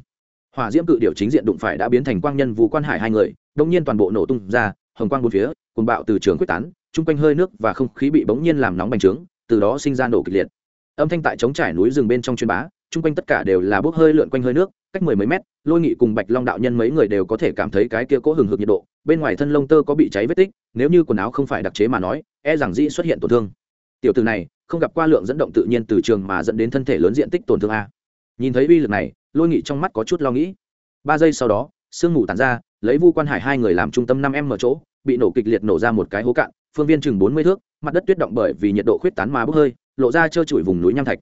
hỏa diễm cự điệu chính diện đụng phải đã biến thành quang nhân vũ quan hải hai người, đông nhiên toàn bộ nổ tung ra, hồng quang bốn phía cùng bạo từ trường quyết tán, chung quanh hơi nước và không khí bị bỗng nhiên làm nóng bành trướng, từ đó sinh ra nổ kịch liệt. Âm thanh tại trống trải núi rừng bên trong chuyên bá, chung quanh tất cả đều là bốc hơi lượn quanh hơi nước, cách mười mấy mét, lôi nghị cùng bạch long đạo nhân mấy người đều có thể cảm thấy cái kia cố hừng hực nhiệt độ, bên ngoài thân lông tơ có bị cháy vết tích, nếu như quần áo không phải đặc chế mà nói e rằng dĩ xuất hiện tổn thương. Tiểu từ này, không gặp qua lượng dẫn động tự nhiên từ trường mà dẫn đến thân thể lớn diện tích tổn thương a. Nhìn thấy uy lực này lôi nghị trong mắt có chút lo nghĩ. Ba giây sau đó, sương mù tàn ra, lấy vu quan hải hai người làm trung tâm năm em mở chỗ, bị nổ kịch liệt nổ ra một cái hố cạn, phương viên chừng bốn mươi thước, mặt đất tuyết động bởi vì nhiệt độ khuyết tán mà bốc hơi, lộ ra trơ trụi vùng núi nham thạch.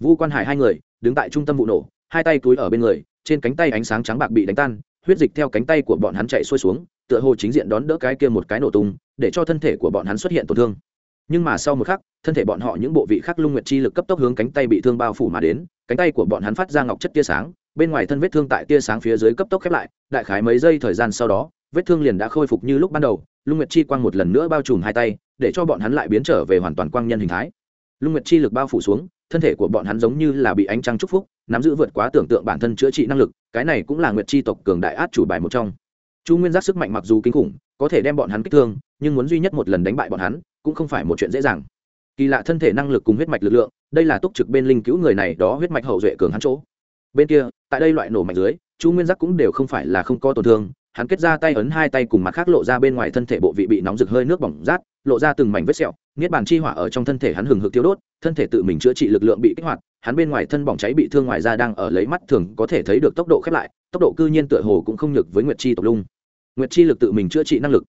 Vu quan hải hai người, đứng tại trung tâm vụ nổ, hai tay túi ở bên người, trên cánh tay ánh sáng trắng bạc bị đánh tan, huyết dịch theo cánh tay của bọn hắn chạy xuôi xuống, tựa hồ chính diện đón đỡ cái kia một cái nổ tung, để cho thân thể của bọn hắn xuất hiện tổn thương. Nhưng mà sau một khắc, thân thể bọn họ những bộ vị khác lung nguyệt chi lực cấp tốc hướng cánh tay bị thương bao phủ mà đến cánh tay của bọn hắn phát ra ngọc chất tia sáng, bên ngoài thân vết thương tại tia sáng phía dưới cấp tốc khép lại, đại khái mấy giây thời gian sau đó, vết thương liền đã khôi phục như lúc ban đầu, lung nguyệt chi quang một lần nữa bao trùm hai tay, để cho bọn hắn lại biến trở về hoàn toàn quang nhân hình thái. Lung nguyệt chi lực bao phủ xuống, thân thể của bọn hắn giống như là bị ánh trăng chúc phúc, nắm giữ vượt quá tưởng tượng bản thân chữa trị năng lực, cái này cũng là nguyệt chi tộc cường đại át chủ bài một trong. Chu nguyên giác sức mạnh mặc dù kinh khủng, có thể đem bọn hắn kích thương, nhưng muốn duy nhất một lần đánh bại bọn hắn, cũng không phải một chuyện dễ dàng. Kỳ lạ thân thể năng lực cùng huyết mạch lực lượng đây là túc trực bên linh cứu người này đó huyết mạch hậu duệ cường hắn chỗ. Bên kia, tại đây loại nổ mạnh dưới, chu nguyên giác cũng đều không phải là không có tổn thương, hắn kết ra tay ấn hai tay cùng mặt khác lộ ra bên ngoài thân thể bộ vị bị nóng rực hơi nước bỏng rát, lộ ra từng mảnh vết sẹo, niết bàn chi hỏa ở trong thân thể hắn hừng hực tiêu đốt, thân thể tự mình chữa trị lực lượng bị kích hoạt, hắn bên ngoài thân bỏng cháy bị thương ngoài ra đang ở lấy mắt thường có thể thấy được tốc độ khép lại, tốc độ cư nhiên tựa hồ cũng không nhược với nguyệt chi tộc lung. Nguyệt chi lực tự mình chữa trị năng lực,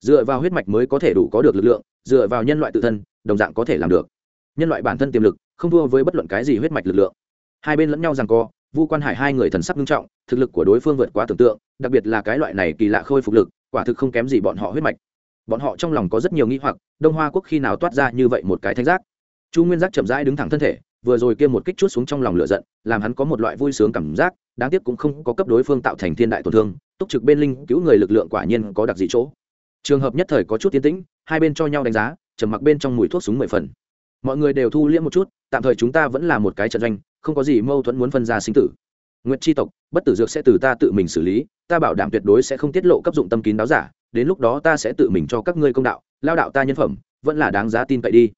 dựa vào huyết mạch mới có thể đủ có được lực lượng, dựa vào nhân loại tự thân, đồng dạng có thể làm được. Nhân loại bản thân tiềm lực không thua với bất luận cái gì huyết mạch lực lượng. Hai bên lẫn nhau rằng co, vu quan hải hai người thần sắc nghiêm trọng, thực lực của đối phương vượt quá tưởng tượng, đặc biệt là cái loại này kỳ lạ khôi phục lực, quả thực không kém gì bọn họ huyết mạch. Bọn họ trong lòng có rất nhiều nghi hoặc, đông hoa quốc khi nào toát ra như vậy một cái thanh giác. Chu nguyên giác chậm rãi đứng thẳng thân thể, vừa rồi kia một kích chút xuống trong lòng lửa giận, làm hắn có một loại vui sướng cảm giác, đáng tiếc cũng không có cấp đối phương tạo thành thiên đại tổn thương, túc trực bên linh cứu người lực lượng quả nhiên có đặc dị chỗ. Trường hợp nhất thời có chút tiến tĩnh, hai bên cho nhau đánh giá, trầm mặc bên trong mùi thuốc súng mười phần. Mọi người đều thu liễm một chút tạm thời chúng ta vẫn là một cái trận doanh, không có gì mâu thuẫn muốn phân ra sinh tử. Nguyệt tri tộc, bất tử dược sẽ từ ta tự mình xử lý, ta bảo đảm tuyệt đối sẽ không tiết lộ cấp dụng tâm kín đáo giả, đến lúc đó ta sẽ tự mình cho các ngươi công đạo, lao đạo ta nhân phẩm, vẫn là đáng giá tin cậy đi.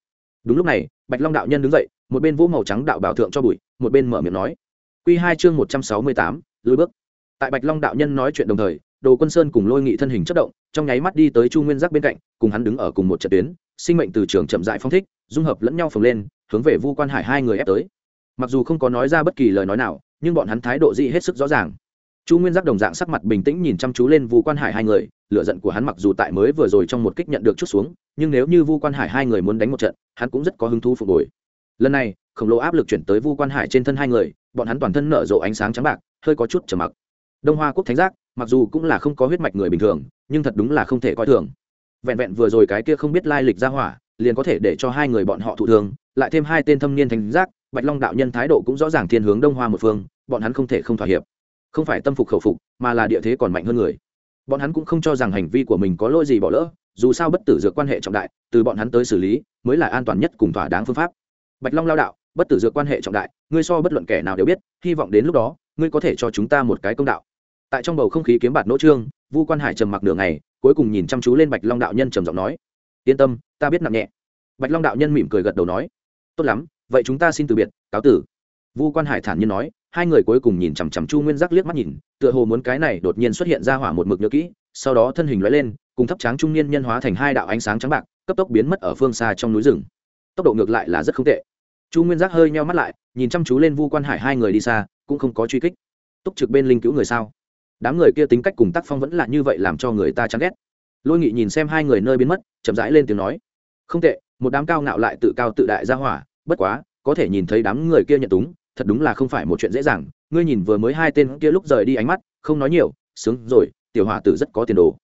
Đúng lúc này, bạch long đạo nhân đứng dậy, một bên vỗ màu trắng đạo bảo thượng cho bụi, một bên mở miệng nói. Q hai chương một trăm sáu mươi tám lưới bước. Tại bạch long đạo nhân nói chuyện đồng thời, đồ quân sơn cùng lôi nghị thân hình chất động, trong nháy mắt đi tới chu nguyên giác bên cạnh, cùng hắn đứng ở cùng một trận tuyến sinh mệnh từ trường chậm dại phong thích, dung hợp lẫn nhau phồng lên, hướng về vu quan hải hai người ép tới. Mặc dù không có nói ra bất kỳ lời nói nào, nhưng bọn hắn thái độ dị hết sức rõ ràng. Chu nguyên giác đồng dạng sắc mặt bình tĩnh nhìn chăm chú lên vu quan hải hai người lựa giận của hắn mặc dù tại mới vừa rồi trong một kích nhận được chút xuống, nhưng nếu như vu quan hải hai người muốn đánh một trận, hắn cũng rất có hứng thú phục hồi. Lần này, khổng lồ áp lực chuyển tới vu quan hải trên thân hai người, bọn hắn toàn thân nở rộ ánh sáng trắng bạc, hơi có chút trầm mặc. Đông hoa quốc thánh giác, mặc dù cũng là không có huyết mạch người bình thường, nhưng thật đúng là không thể coi thường vẹn vẹn vừa rồi cái kia không biết lai lịch ra hỏa, liền có thể để cho hai người bọn họ thụ thường lại thêm hai tên thâm niên thành giác, bạch long đạo nhân thái độ cũng rõ ràng thiên hướng đông hoa một phương, bọn hắn không thể không thỏa hiệp. Không phải tâm phục khẩu phục, mà là địa thế còn mạnh hơn người. Bọn hắn cũng không cho rằng hành vi của mình có lỗi gì bỏ lỡ, dù sao bất tử dược quan hệ trọng đại, từ bọn hắn tới xử lý, mới là an toàn nhất cùng thỏa đáng phương pháp. Bạch long lao đạo, bất tử dược quan hệ trọng đại, ngươi so bất luận kẻ nào đều biết, hy vọng đến lúc đó, ngươi có thể cho chúng ta một cái công đạo. Tại trong bầu không khí kiếm bạt nỗ trương, vu quan hải trầm mặc nửa ngày cuối cùng nhìn chăm chú lên bạch long đạo nhân trầm giọng nói, yên tâm, ta biết nặng nhẹ. Bạch long đạo nhân mỉm cười gật đầu nói, tốt lắm, vậy chúng ta xin từ biệt, cáo tử. Vu quan hải thản nhiên nói, hai người cuối cùng nhìn chằm chằm chu nguyên giác liếc mắt nhìn, tựa hồ muốn cái này đột nhiên xuất hiện ra hỏa một mực nhớ kỹ, sau đó thân hình lóe lên, cùng thấp tráng trung niên nhân hóa thành hai đạo ánh sáng trắng bạc, cấp tốc biến mất ở phương xa trong núi rừng. Tốc độ ngược lại là rất không tệ. Chu nguyên giác hơi nheo mắt lại, nhìn chăm chú lên vu quan hải hai người đi xa, cũng không có truy kích. Túc trực bên linh cứu người sao? Đám người kia tính cách cùng tác phong vẫn là như vậy làm cho người ta chán ghét. Lôi nghị nhìn xem hai người nơi biến mất, chậm rãi lên tiếng nói, không tệ, một đám cao ngạo lại tự cao tự đại ra hỏa, bất quá, có thể nhìn thấy đám người kia nhận túng, thật đúng là không phải một chuyện dễ dàng. Ngươi nhìn vừa mới hai tên kia lúc rời đi ánh mắt, không nói nhiều, sướng rồi, tiểu hỏa tử rất có tiền đồ.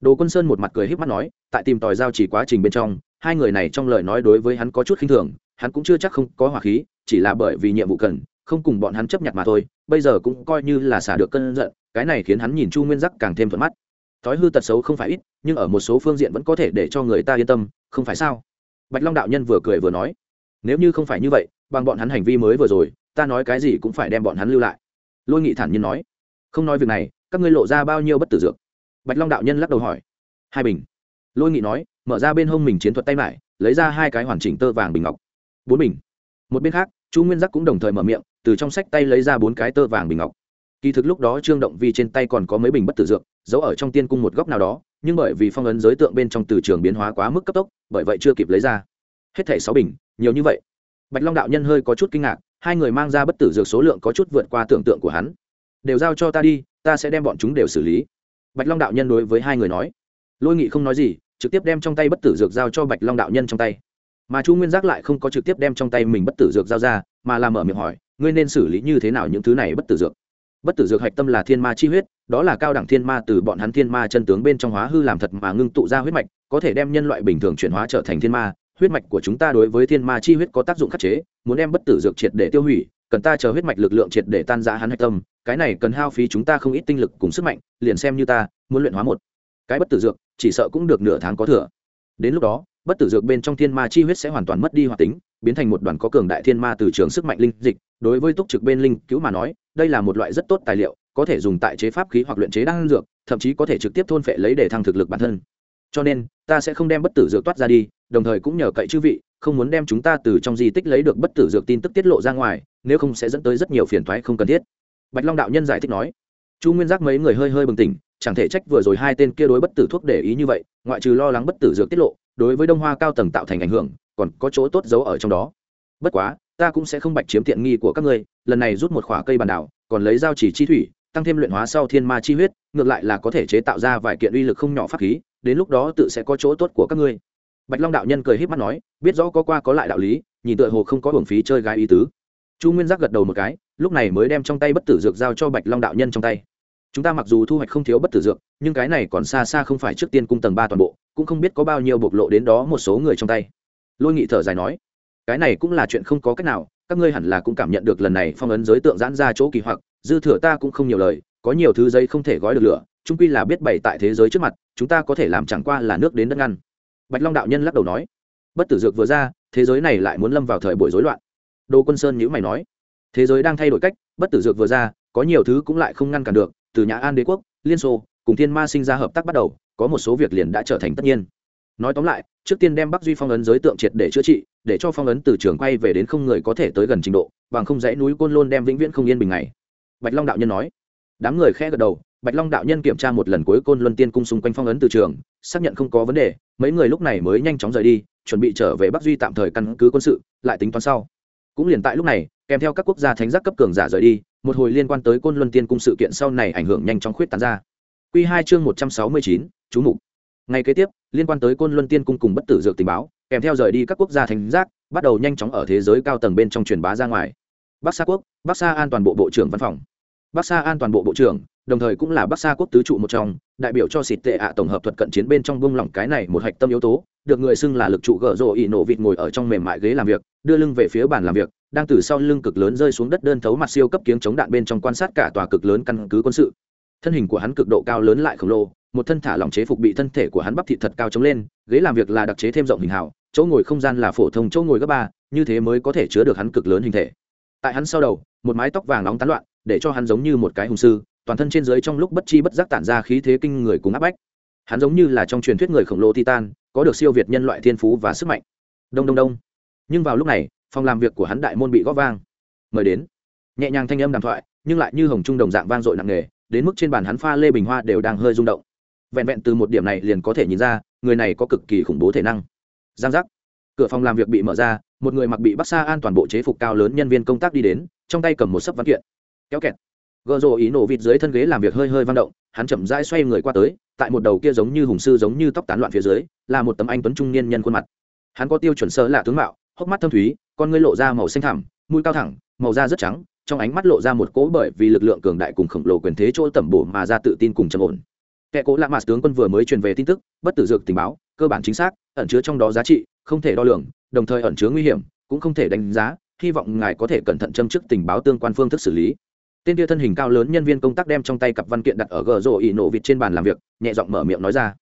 Đồ quân sơn một mặt cười h í p mắt nói, tại tìm tòi giao chỉ quá trình bên trong, hai người này trong lời nói đối với hắn có chút khinh thường, hắn cũng chưa chắc không có hỏa khí, chỉ là bởi vì nhiệm vụ cần, không cùng bọn hắn chấp nhận mà thôi bây giờ cũng coi như là xả được cơn giận, cái này khiến hắn nhìn chu nguyên giác càng thêm thuận mắt. Thói hư tật xấu không phải ít, nhưng ở một số phương diện vẫn có thể để cho người ta yên tâm, không phải sao? Bạch long đạo nhân vừa cười vừa nói, nếu như không phải như vậy, bằng bọn hắn hành vi mới vừa rồi, ta nói cái gì cũng phải đem bọn hắn lưu lại. Lôi nghị thản nhiên nói, không nói việc này, các ngươi lộ ra bao nhiêu bất tử dược? Bạch long đạo nhân lắc đầu hỏi, hai bình. Lôi nghị nói, mở ra bên hông mình chiến thuật tay mải, lấy ra hai cái hoàn chỉnh tơ vàng bình ngọc. Bốn bình. Một bên khác chu nguyên giác cũng đồng thời mở miệng, từ trong sách tay lấy ra bốn cái tơ vàng bình ngọc. Kỳ thực lúc đó trương động vi trên tay còn có mấy bình bất tử dược, giấu ở trong tiên cung một góc nào đó, nhưng bởi vì phong ấn giới tượng bên trong từ trường biến hóa quá mức cấp tốc, bởi vậy chưa kịp lấy ra. Hết thảy sáu bình, nhiều như vậy. Bạch long đạo nhân hơi có chút kinh ngạc, hai người mang ra bất tử dược số lượng có chút vượt qua tưởng tượng của hắn. Đều giao cho ta đi, ta sẽ đem bọn chúng đều xử lý. Bạch long đạo nhân đối với hai người nói. Lôi nghị không nói gì, trực tiếp đem trong tay bất tử dược giao cho bạch long đạo nhân trong tay mà chu nguyên giác lại không có trực tiếp đem trong tay mình bất tử dược giao ra, mà làm mở miệng hỏi, ngươi nên xử lý như thế nào những thứ này bất tử dược? Bất tử dược hạch tâm là thiên ma chi huyết, đó là cao đẳng thiên ma từ bọn hắn thiên ma chân tướng bên trong hóa hư làm thật mà ngưng tụ ra huyết mạch, có thể đem nhân loại bình thường chuyển hóa trở thành thiên ma. Huyết mạch của chúng ta đối với thiên ma chi huyết có tác dụng khắc chế, muốn đem bất tử dược triệt để tiêu hủy, cần ta chờ huyết mạch lực lượng triệt để tan ra hắn hạch tâm, cái này cần hao phí chúng ta không ít tinh lực cùng sức mạnh, liền xem như ta, muốn luyện hóa một cái bất tử dược, chỉ sợ cũng được nửa tháng có thừa. Đến lúc đó bất tử dược bên trong thiên ma chi huyết sẽ hoàn toàn mất đi hoạt tính, biến thành một đoàn có cường đại thiên ma từ trường sức mạnh linh dịch. Đối với túc trực bên linh cứu mà nói, đây là một loại rất tốt tài liệu, có thể dùng tại chế pháp khí hoặc luyện chế đan dược, thậm chí có thể trực tiếp thôn phệ lấy để thăng thực lực bản thân. Cho nên, ta sẽ không đem bất tử dược toát ra đi, đồng thời cũng nhờ cậy chư vị, không muốn đem chúng ta từ trong di tích lấy được bất tử dược tin tức tiết lộ ra ngoài, nếu không sẽ dẫn tới rất nhiều phiền thoái không cần thiết. Bạch long đạo nhân giải thích nói. Chu nguyên giác mấy người hơi hơi bừng tỉnh, chẳng thể trách vừa rồi hai tên kia đối bất tử thuốc để ý như vậy, ngoại trừ lo lắng bất tử dược tiết lộ đối với đông hoa cao tầng tạo thành ảnh hưởng, còn có chỗ tốt giấu ở trong đó. Bất quá, ta cũng sẽ không bạch chiếm tiện nghi của các ngươi, lần này rút một khoả cây bàn đảo, còn lấy dao chỉ chi thủy, tăng thêm luyện hóa sau thiên ma chi huyết, ngược lại là có thể chế tạo ra vài kiện uy lực không nhỏ pháp khí, đến lúc đó tự sẽ có chỗ tốt của các ngươi. Bạch long đạo nhân cười h mắt nói, biết rõ có qua có lại đạo lý, nhìn tựa hồ không có hưởng phí chơi gái ý tứ. Chu nguyên giác gật đầu một cái, lúc này mới đem trong tay bất tử dược giao cho bạch long đạo nhân trong tay. Chúng ta mặc dù thu hoạch không thiếu bất tử dược, nhưng cái này còn xa xa không phải trước tiên cung tầng ba toàn bộ cũng không biết có bao nhiêu bộc lộ đến đó một số người trong tay. Lôi nghị thở dài nói, cái này cũng là chuyện không có cách nào, các ngươi hẳn là cũng cảm nhận được lần này phong ấn giới tượng giãn ra chỗ kỳ hoặc, dư thừa ta cũng không nhiều lời, có nhiều thứ giấy không thể gói được lửa trung quy là biết bày tại thế giới trước mặt, chúng ta có thể làm chẳng qua là nước đến đất ngăn. Bạch long đạo nhân lắc đầu nói, bất tử dược vừa ra, thế giới này lại muốn lâm vào thời buổi rối loạn. Đô quân sơn nhữ mày nói, thế giới đang thay đổi cách, bất tử dược vừa ra, có nhiều thứ cũng lại không ngăn cản được, từ nhà an đế quốc, liên xô, cùng thiên ma sinh ra hợp tác bắt đầu có một số việc liền đã trở thành tất nhiên. Nói tóm lại, trước tiên đem bắc duy phong ấn giới tượng triệt để chữa trị, để cho phong ấn từ trường quay về đến không người có thể tới gần trình độ, bằng không dãy núi côn lôn đem vĩnh viễn không yên bình ngày. Bạch long đạo nhân nói. Đám người khe gật đầu, bạch long đạo nhân kiểm tra một lần cuối côn luân tiên cung xung quanh phong ấn từ trường, xác nhận không có vấn đề, mấy người lúc này mới nhanh chóng rời đi, chuẩn bị trở về bắc duy tạm thời căn cứ quân sự, lại tính toán sau. Cũng liền tại lúc này, kèm theo các quốc gia thánh giác cấp cường giả rời đi, một hồi liên quan tới côn luân tiên cung sự kiện sau này ảnh hưởng nhanh chóng khuyết tán ra. Quy hai chương một trăm sáu mươi chín, chú mục. Ngày kế tiếp, liên quan tới côn luân tiên cung cùng bất tử dược tình báo, kèm theo rời đi các quốc gia thành giác, bắt đầu nhanh chóng ở thế giới cao tầng bên trong truyền bá ra ngoài. Bắc sa quốc, bắc sa an toàn bộ bộ trưởng văn phòng. Bắc sa an toàn bộ bộ trưởng, đồng thời cũng là bắc sa quốc tứ trụ một trong, đại biểu cho xịt tệ ạ tổng hợp thuật cận chiến bên trong bông lỏng cái này một hạch tâm yếu tố, được người xưng là lực trụ gở rồ ị nổ vịt ngồi ở trong mềm mại ghế làm việc, đưa lưng về phía bàn làm việc, đang từ sau lưng cực lớn rơi xuống đất đơn thấu mặt siêu cấp kiếng chống đạn bên trong quan sát cả tòa cực lớn căn cứ quân sự thân hình của hắn cực độ cao lớn lại khổng lồ, một thân thả lỏng chế phục bị thân thể của hắn bắp thị thật cao chống lên, ghế làm việc là đặc chế thêm rộng hình hào, chỗ ngồi không gian là phổ thông, chỗ ngồi gấp ba, như thế mới có thể chứa được hắn cực lớn hình thể. Tại hắn sau đầu, một mái tóc vàng nóng tán loạn, để cho hắn giống như một cái hùng sư, toàn thân trên dưới trong lúc bất chi bất giác tản ra khí thế kinh người cùng áp bách. Hắn giống như là trong truyền thuyết người khổng lồ titan, có được siêu việt nhân loại thiên phú và sức mạnh. Đông đông đông. Nhưng vào lúc này, phòng làm việc của hắn đại môn bị góp vang. Mời đến. Nhẹ nhàng thanh âm đàm thoại, nhưng lại như hồng trung đồng dạng vang dội nặng nề đến mức trên bàn hắn pha lê bình hoa đều đang hơi rung động. Vẹn vẹn từ một điểm này liền có thể nhìn ra, người này có cực kỳ khủng bố thể năng. Giang giác. Cửa phòng làm việc bị mở ra, một người mặc bị bắc xa an toàn bộ chế phục cao lớn nhân viên công tác đi đến, trong tay cầm một sấp văn kiện. Kéo kẹt. Gợ rộ ý nổ vịt dưới thân ghế làm việc hơi hơi vang động, hắn chậm rãi xoay người qua tới, tại một đầu kia giống như hùng sư giống như tóc tán loạn phía dưới, là một tấm anh tuấn trung niên nhân khuôn mặt. Hắn có tiêu chuẩn sơ là tướng mạo, hốc mắt thâm thúy, con ngươi lộ ra màu xanh thẳm, mũi cao thẳng, màu da rất trắng trong ánh mắt lộ ra một cỗ bởi vì lực lượng cường đại cùng khổng lồ quyền thế chỗ tẩm bổ mà ra tự tin cùng trầm ổn. Kẻ cố lạ mạt tướng quân vừa mới truyền về tin tức, bất tử dược tình báo, cơ bản chính xác, ẩn chứa trong đó giá trị, không thể đo lường, đồng thời ẩn chứa nguy hiểm, cũng không thể đánh giá, hy vọng ngài có thể cẩn thận châm chức tình báo tương quan phương thức xử lý. Tên kia thân hình cao lớn nhân viên công tác đem trong tay cặp văn kiện đặt ở gờ rộ ỉ nổ vịt trên bàn làm việc, nhẹ giọng mở miệng nói ra.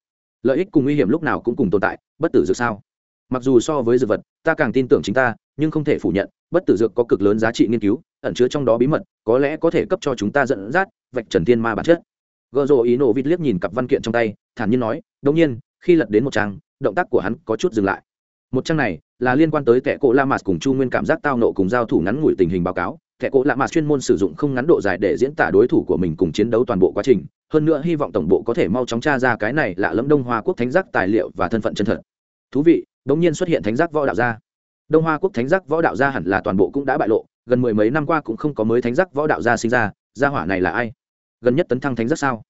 Lợi ích cùng nguy hiểm lúc nào cũng cùng tồn tại, bất tử dược sao? Mặc dù so với dược vật, ta càng tin tưởng chính ta, nhưng không thể phủ nhận, bất tử dược có cực lớn giá trị nghiên cứu ẩn chứa trong đó bí mật, có lẽ có thể cấp cho chúng ta dẫn dắt, vạch trần thiên ma bản chất. Gợ rộ ý nổ vịt liếc nhìn cặp văn kiện trong tay, thản nhiên nói đông nhiên, khi lật đến một trang, động tác của hắn có chút dừng lại. Một trang này là liên quan tới kẻ cộ la mạt cùng chu nguyên cảm giác tao nộ cùng giao thủ ngắn ngủi tình hình báo cáo. Kẻ cộ la mạt chuyên môn sử dụng không ngắn độ dài để diễn tả đối thủ của mình cùng chiến đấu toàn bộ quá trình, hơn nữa hy vọng tổng bộ có thể mau chóng tra ra cái này lạ lẫm đông hoa quốc thánh giác tài liệu và thân phận chân thật. Thú vị đ nhiên xuất hiện thánh giác võ đạo gia. Đông hoa quốc thánh giác võ đạo gia hẳn là toàn bộ cũng đã bại lộ gần mười mấy năm qua cũng không có mới thánh giác võ đạo gia sinh ra, gia hỏa này là ai? Gần nhất tấn thăng thánh giác sao?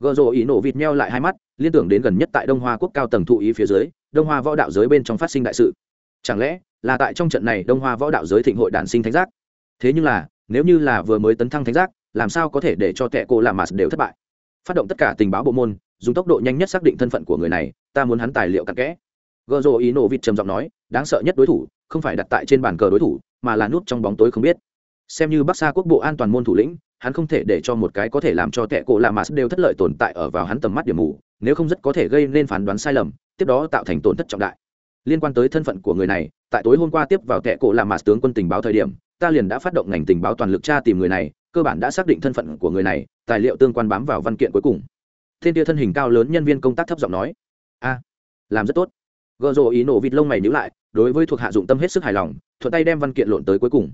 Gợ rộ ý nổ vịt meo lại hai mắt, liên tưởng đến gần nhất tại đông hoa quốc cao tầng thụ ý phía dưới, đông hoa võ đạo giới bên trong phát sinh đại sự. Chẳng lẽ là tại trong trận này đông hoa võ đạo giới thịnh hội đản sinh thánh giác? Thế nhưng là, nếu như là vừa mới tấn thăng thánh giác, làm sao có thể để cho tệ cô làm mà đều thất bại? Phát động tất cả tình báo bộ môn, dùng tốc độ nhanh nhất xác định thân phận của người này, ta muốn hắn tài liệu cặn kẽ. Gợ rộ ý nổ vịt trầm giọng nói, đáng sợ nhất đối thủ, không phải đặt tại trên bàn cờ đối thủ mà là nút trong bóng tối không biết. Xem như bắc Sa quốc bộ an toàn môn thủ lĩnh, hắn không thể để cho một cái có thể làm cho tệ cổ lạ mà đều thất lợi tồn tại ở vào hắn tầm mắt điểm mù, nếu không rất có thể gây nên phán đoán sai lầm, tiếp đó tạo thành tổn thất trọng đại. Liên quan tới thân phận của người này, tại tối hôm qua tiếp vào tệ cổ lạ mà tướng quân tình báo thời điểm, ta liền đã phát động ngành tình báo toàn lực tra tìm người này, cơ bản đã xác định thân phận của người này, tài liệu tương quan bám vào văn kiện cuối cùng. Thiên tia thân hình cao lớn nhân viên công tác thấp giọng nói, a, làm rất tốt. Gợ rộ ý nổ vịt lông mày nhữ lại đối với thuộc hạ dụng tâm hết sức hài lòng, thuận tay đem văn kiện lộn tới cuối cùng.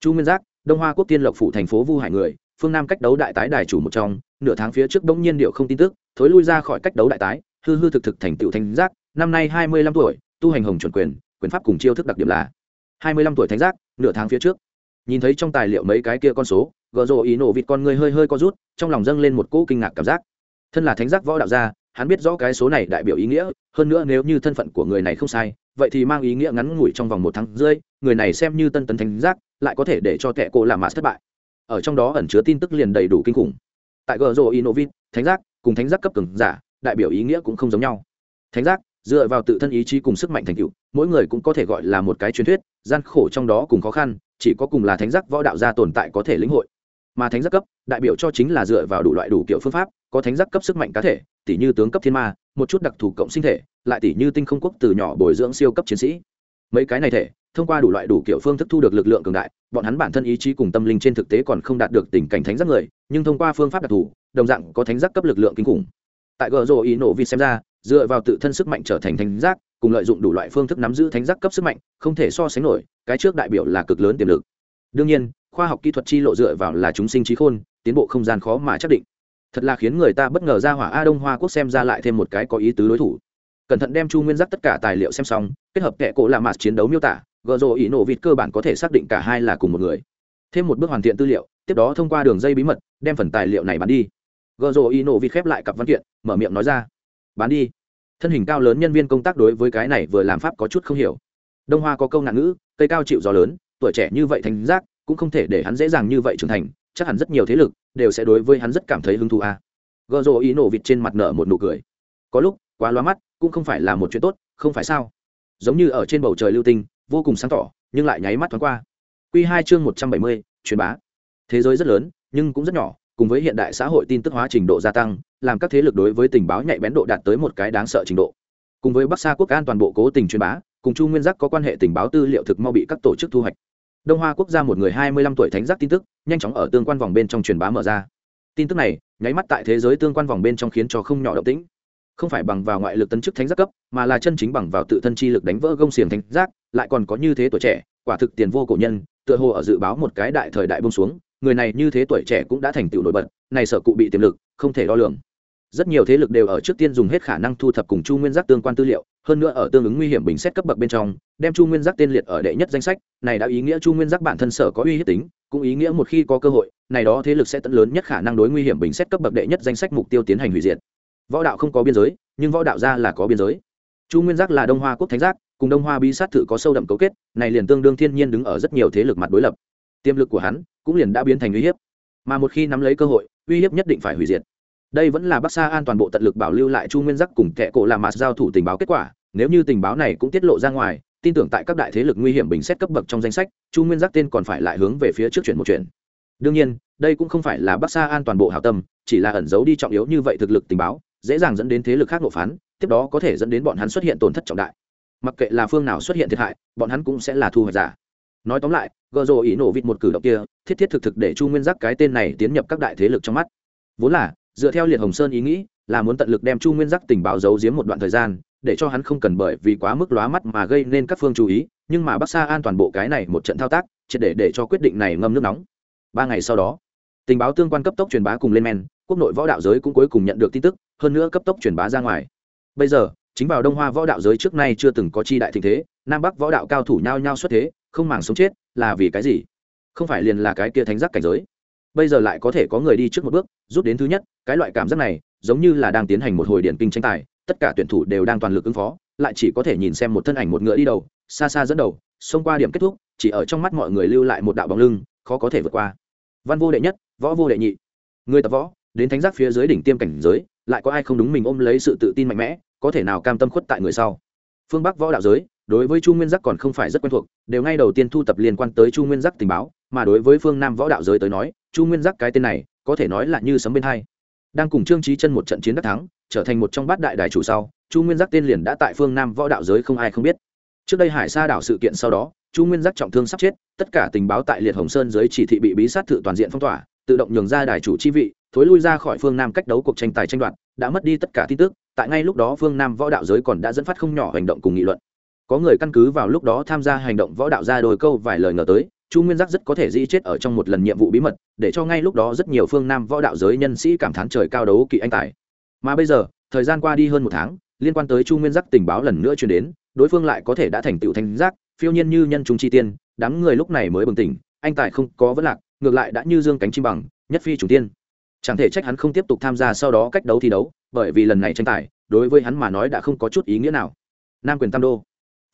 Chu nguyên giác, đông hoa quốc tiên lộc phủ thành phố vu hải người, phương nam cách đấu đại tái đài chủ một trong, nửa tháng phía trước bỗng nhiên điệu không tin tức, thối lui ra khỏi cách đấu đại tái, hư hư thực thực thành tựu thánh giác, năm nay hai mươi lăm tuổi, tu hành hồng chuẩn quyền quyền pháp cùng chiêu thức đặc điểm là hai mươi lăm tuổi thánh giác, nửa tháng phía trước. Nhìn thấy trong tài liệu mấy cái kia con số gợ rộ ý nổ vịt con người hơi hơi co rút, trong lòng dâng lên một cỗ kinh ngạc cảm giác. Thân là thánh giác võ đạo gia, hắn biết rõ cái số này đại biểu ý nghĩa, hơn nữa nếu như thân phận của người này không sai vậy thì mang ý nghĩa ngắn ngủi trong vòng một tháng rưỡi, người này xem như tân tấn thánh giác, lại có thể để cho kẻ cổ làm mạt thất bại. Ở trong đó ẩn chứa tin tức liền đầy đủ kinh khủng. Tại gờ rô inovit thánh giác cùng thánh giác cấp cường giả, đại biểu ý nghĩa cũng không giống nhau. Thánh giác, dựa vào tự thân ý chí cùng sức mạnh thành tựu, mỗi người cũng có thể gọi là một cái truyền thuyết, gian khổ trong đó cùng khó khăn, chỉ có cùng là thánh giác võ đạo gia tồn tại có thể lĩnh hội. Mà thánh giác cấp, đại biểu cho chính là dựa vào đủ loại đủ kiểu phương pháp, có thánh giác cấp sức mạnh cá thể tỷ như tướng cấp thiên ma một chút đặc thù cộng sinh thể, lại tỷ như tinh không quốc từ nhỏ bồi dưỡng siêu cấp chiến sĩ. Mấy cái này thể, thông qua đủ loại đủ kiểu phương thức thu được lực lượng cường đại, bọn hắn bản thân ý chí cùng tâm linh trên thực tế còn không đạt được tình cảnh thánh giác người, nhưng thông qua phương pháp đặc thù, đồng dạng có thánh giác cấp lực lượng kinh khủng. Tại gờ rồ ý nổ vi xem ra, dựa vào tự thân sức mạnh trở thành thánh giác, cùng lợi dụng đủ loại phương thức nắm giữ thánh giác cấp sức mạnh, không thể so sánh nổi, cái trước đại biểu là cực lớn tiềm lực. Đương nhiên, khoa học kỹ thuật chi lộ dựa vào là chúng sinh trí khôn, tiến bộ không gian khó mà chắc định thật là khiến người ta bất ngờ ra hỏa a đông hoa quốc xem ra lại thêm một cái có ý tứ đối thủ. Cẩn thận đem chu nguyên giác tất cả tài liệu xem xong, kết hợp kệ cổ là mạt chiến đấu miêu tả gợ rộ ý nổ vịt cơ bản có thể xác định cả hai là cùng một người. Thêm một bước hoàn thiện tư liệu, tiếp đó thông qua đường dây bí mật, đem phần tài liệu này bán đi. Gợ rộ ý nổ vịt khép lại cặp văn kiện, mở miệng nói ra, bán đi. Thân hình cao lớn nhân viên công tác đối với cái này vừa làm pháp có chút không hiểu. Đông hoa có câu ngạn ngữ, cây cao chịu gió lớn, tuổi trẻ như vậy thành giác cũng không thể để hắn dễ dàng như vậy trưởng thành chắc hẳn rất nhiều thế lực đều sẽ đối với hắn rất cảm thấy hứng thú a à. gợ rộ ý nổ vịt trên mặt nở một nụ cười. Có lúc, quá loa mắt, cũng không phải là một chuyện tốt, không phải sao? Giống như ở trên bầu trời lưu tinh, vô cùng sáng tỏ, nhưng lại nháy mắt thoáng qua. Q hai chương một trăm bảy mươi, truyền bá. Thế giới rất lớn, nhưng cũng rất nhỏ, cùng với hiện đại xã hội tin tức hóa trình độ gia tăng, làm các thế lực đối với tình báo nhạy bén độ đạt tới một cái đáng sợ trình độ. Cùng với bắc sa quốc an toàn bộ cố tình truyền bá, cùng chu nguyên giác có quan hệ tình báo tư liệu thực mau bị các tổ chức thu hoạch. Đông hoa quốc gia một người hai mươi lăm tuổi thánh giác tin tức nhanh chóng ở tương quan vòng bên trong truyền bá mở ra. Tin tức này, nháy mắt tại thế giới tương quan vòng bên trong khiến cho không nhỏ động tĩnh. Không phải bằng vào ngoại lực tấn chức thánh giác cấp, mà là chân chính bằng vào tự thân chi lực đánh vỡ gông xiềng thánh giác, lại còn có như thế tuổi trẻ, quả thực tiền vô cổ nhân, tựa hồ ở dự báo một cái đại thời đại bông xuống, người này như thế tuổi trẻ cũng đã thành tựu nổi bật, này sở cụ bị tiềm lực, không thể đo lường. Rất nhiều thế lực đều ở trước tiên dùng hết khả năng thu thập cùng chu nguyên giác tương quan tư liệu, hơn nữa ở tương ứng nguy hiểm bình xét cấp bậc bên trong, đem chu nguyên giác tên liệt ở đệ nhất danh sách, này đã ý nghĩa chu nguyên giác bản thân sở có uy hiếp tính cũng ý nghĩa một khi có cơ hội, này đó thế lực sẽ tận lớn nhất khả năng đối nguy hiểm bình xét cấp bậc đệ nhất danh sách mục tiêu tiến hành hủy diệt. Võ đạo không có biên giới, nhưng võ đạo ra là có biên giới. Chu nguyên giác là đông hoa quốc thánh giác, cùng đông hoa bi sát thự có sâu đậm cấu kết, này liền tương đương thiên nhiên đứng ở rất nhiều thế lực mặt đối lập. Tiềm lực của hắn cũng liền đã biến thành uy hiếp. Mà một khi nắm lấy cơ hội, uy hiếp nhất định phải hủy diệt. Đây vẫn là bắc sa an toàn bộ tận lực bảo lưu lại chu nguyên giác cùng kẻ cổ làm mạt giao thủ tình báo kết quả, nếu như tình báo này cũng tiết lộ ra ngoài tin tưởng tại các đại thế lực nguy hiểm bình xét cấp bậc trong danh sách, chu nguyên giác tên còn phải lại hướng về phía trước chuyển một chuyện đương nhiên, đây cũng không phải là bắc sa an toàn bộ hảo tâm, chỉ là ẩn giấu đi trọng yếu như vậy thực lực tình báo, dễ dàng dẫn đến thế lực khác nộp phán, tiếp đó có thể dẫn đến bọn hắn xuất hiện tổn thất trọng đại. Mặc kệ là phương nào xuất hiện thiệt hại, bọn hắn cũng sẽ là thu hoạch giả. Nói tóm lại gợ rồ ý nổ vịt một cử động kia, thiết thiết thực thực để chu nguyên giác cái tên này tiến nhập các đại thế lực trong mắt. Vốn là, dựa theo liệt hồng sơn ý nghĩ, là muốn tận lực đem chu nguyên giác tình báo giấu giếm một đoạn thời gian để cho hắn không cần bởi vì quá mức lóa mắt mà gây nên các phương chú ý, nhưng mà bắc sa an toàn bộ cái này một trận thao tác, triệt để để cho quyết định này ngâm nước nóng. Ba ngày sau đó, tình báo tương quan cấp tốc truyền bá cùng lên men, quốc nội võ đạo giới cũng cuối cùng nhận được tin tức, hơn nữa cấp tốc truyền bá ra ngoài. Bây giờ, chính vào đông hoa võ đạo giới trước nay chưa từng có chi đại tình thế, nam bắc võ đạo cao thủ nhao nhao xuất thế, không màng sống chết, là vì cái gì? Không phải liền là cái kia thánh giác cảnh giới. Bây giờ lại có thể có người đi trước một bước, rút đến thứ nhất, cái loại cảm giác này, giống như là đang tiến hành một hồi điển kinh tranh tài tất cả tuyển thủ đều đang toàn lực ứng phó, lại chỉ có thể nhìn xem một thân ảnh một ngựa đi đầu, xa xa dẫn đầu, xông qua điểm kết thúc, chỉ ở trong mắt mọi người lưu lại một đạo bóng lưng, khó có thể vượt qua. Văn vô đệ nhất, võ vô đệ nhị. Người tập võ, đến thánh giác phía dưới đỉnh tiêm cảnh giới, lại có ai không đúng mình ôm lấy sự tự tin mạnh mẽ, có thể nào cam tâm khuất tại người sau? Phương bắc võ đạo giới, đối với chu nguyên giác còn không phải rất quen thuộc, đều ngay đầu tiên thu tập liên quan tới chu nguyên giác tình báo, mà đối với phương nam võ đạo giới tới nói, chu nguyên giác cái tên này, có thể nói là như sấm bên hai. Đang cùng trương trí chân một trận chiến đắc thắng trở thành một trong bát đại đại chủ sau, chu nguyên giác tên liền đã tại phương nam võ đạo giới không ai không biết. Trước đây hải sa đảo sự kiện sau đó, chu nguyên giác trọng thương sắp chết, tất cả tình báo tại liệt hồng sơn dưới chỉ thị bị bí sát thự toàn diện phong tỏa, tự động nhường ra đài chủ chi vị, thối lui ra khỏi phương nam cách đấu cuộc tranh tài tranh đoạt, đã mất đi tất cả tin tức, tại ngay lúc đó phương nam võ đạo giới còn đã dẫn phát không nhỏ hành động cùng nghị luận. Có người căn cứ vào lúc đó tham gia hành động võ đạo ra đôi câu vài lời ngờ tới, chu nguyên giác rất có thể di chết ở trong một lần nhiệm vụ bí mật, để cho ngay lúc đó rất nhiều phương nam võ đạo giới nhân sĩ cảm thán trời cao đấu kỵ anh tài mà bây giờ, thời gian qua đi hơn một tháng, liên quan tới chu nguyên giác tình báo lần nữa chuyển đến, đối phương lại có thể đã thành tựu thanh giác, phiêu nhiên như nhân trung chi tiên, đám người lúc này mới bừng tỉnh, anh tài không có vấn lạc, ngược lại đã như dương cánh chim bằng, nhất phi chủ tiên. Chẳng thể trách hắn không tiếp tục tham gia sau đó cách đấu thi đấu, bởi vì lần này tranh tài, đối với hắn mà nói đã không có chút ý nghĩa nào. Nam quyền tam đô.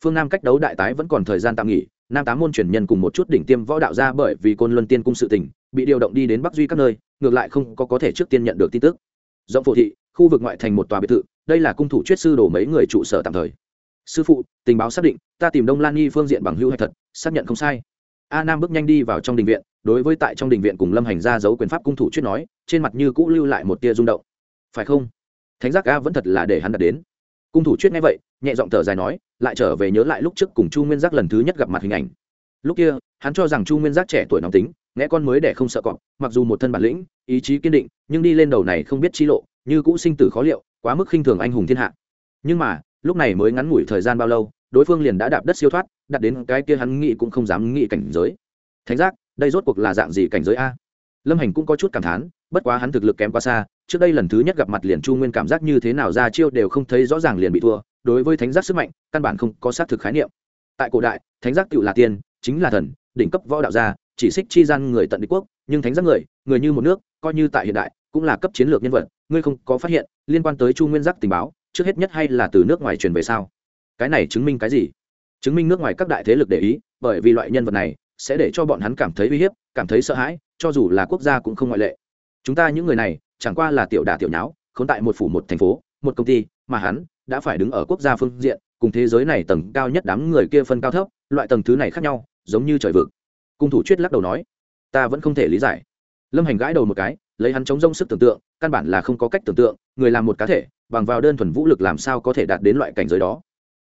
Phương nam cách đấu đại tái vẫn còn thời gian tạm nghỉ, nam tám môn truyền nhân cùng một chút đỉnh tiêm võ đạo ra bởi vì côn luân tiên cung sự tỉnh bị điều động đi đến bắc duy các nơi, ngược lại không có có thể trước tiên nhận được tin tức. Rộng phổ thị khu vực ngoại thành một tòa biệt thự, đây là cung thủ chuyết sư đổ mấy người trụ sở tạm thời. Sư phụ, tình báo xác định, ta tìm đông lan nhi phương diện bằng hưu hay thật, xác nhận không sai. A nam bước nhanh đi vào trong đình viện, đối với tại trong đình viện cùng lâm hành ra giấu quyền pháp cung thủ chuyết nói, trên mặt như cũ lưu lại một tia rung động. Phải không? Thánh giác a vẫn thật là để hắn đặt đến. Cung thủ chuyết nghe vậy, nhẹ giọng thở dài nói, lại trở về nhớ lại lúc trước cùng chu nguyên giác lần thứ nhất gặp mặt hình ảnh. Lúc kia, hắn cho rằng chu nguyên giác trẻ tuổi nóng tính nghe con mới để không sợ cọp, mặc dù một thân bản lĩnh, ý chí kiên định, nhưng đi lên đầu này không biết chi lộ như cũ sinh tử khó liệu, quá mức khinh thường anh hùng thiên hạ. Nhưng mà, lúc này mới ngắn ngủi thời gian bao lâu, đối phương liền đã đạp đất siêu thoát, đặt đến cái kia hắn nghĩ cũng không dám nghĩ cảnh giới. Thánh giác, đây rốt cuộc là dạng gì cảnh giới a? Lâm hành cũng có chút cảm thán, bất quá hắn thực lực kém quá xa, trước đây lần thứ nhất gặp mặt liền chu nguyên cảm giác như thế nào ra chiêu đều không thấy rõ ràng liền bị thua, đối với thánh giác sức mạnh, căn bản không có xác thực khái niệm. Tại cổ đại, thánh giác tự là tiên, chính là thần, đỉnh cấp võ đạo gia, chỉ xích chi gian người tận đế quốc, nhưng thánh giác người người như một nước, coi như tại hiện đại, cũng là cấp chiến lược nhân vật ngươi không có phát hiện liên quan tới chu nguyên giác tình báo, trước hết nhất hay là từ nước ngoài truyền về sao? Cái này chứng minh cái gì? Chứng minh nước ngoài các đại thế lực để ý, bởi vì loại nhân vật này sẽ để cho bọn hắn cảm thấy uy hiếp, cảm thấy sợ hãi, cho dù là quốc gia cũng không ngoại lệ. Chúng ta những người này, chẳng qua là tiểu đà tiểu nháo không tại một phủ một thành phố, một công ty, mà hắn đã phải đứng ở quốc gia phương diện, cùng thế giới này tầng cao nhất đám người kia phân cao thấp, loại tầng thứ này khác nhau, giống như trời vực. Cung thủ chuyết lắc đầu nói, ta vẫn không thể lý giải. Lâm hành gãi đầu một cái lấy hắn chống rông sức tưởng tượng, căn bản là không có cách tưởng tượng, người làm một cá thể, bằng vào đơn thuần vũ lực làm sao có thể đạt đến loại cảnh giới đó.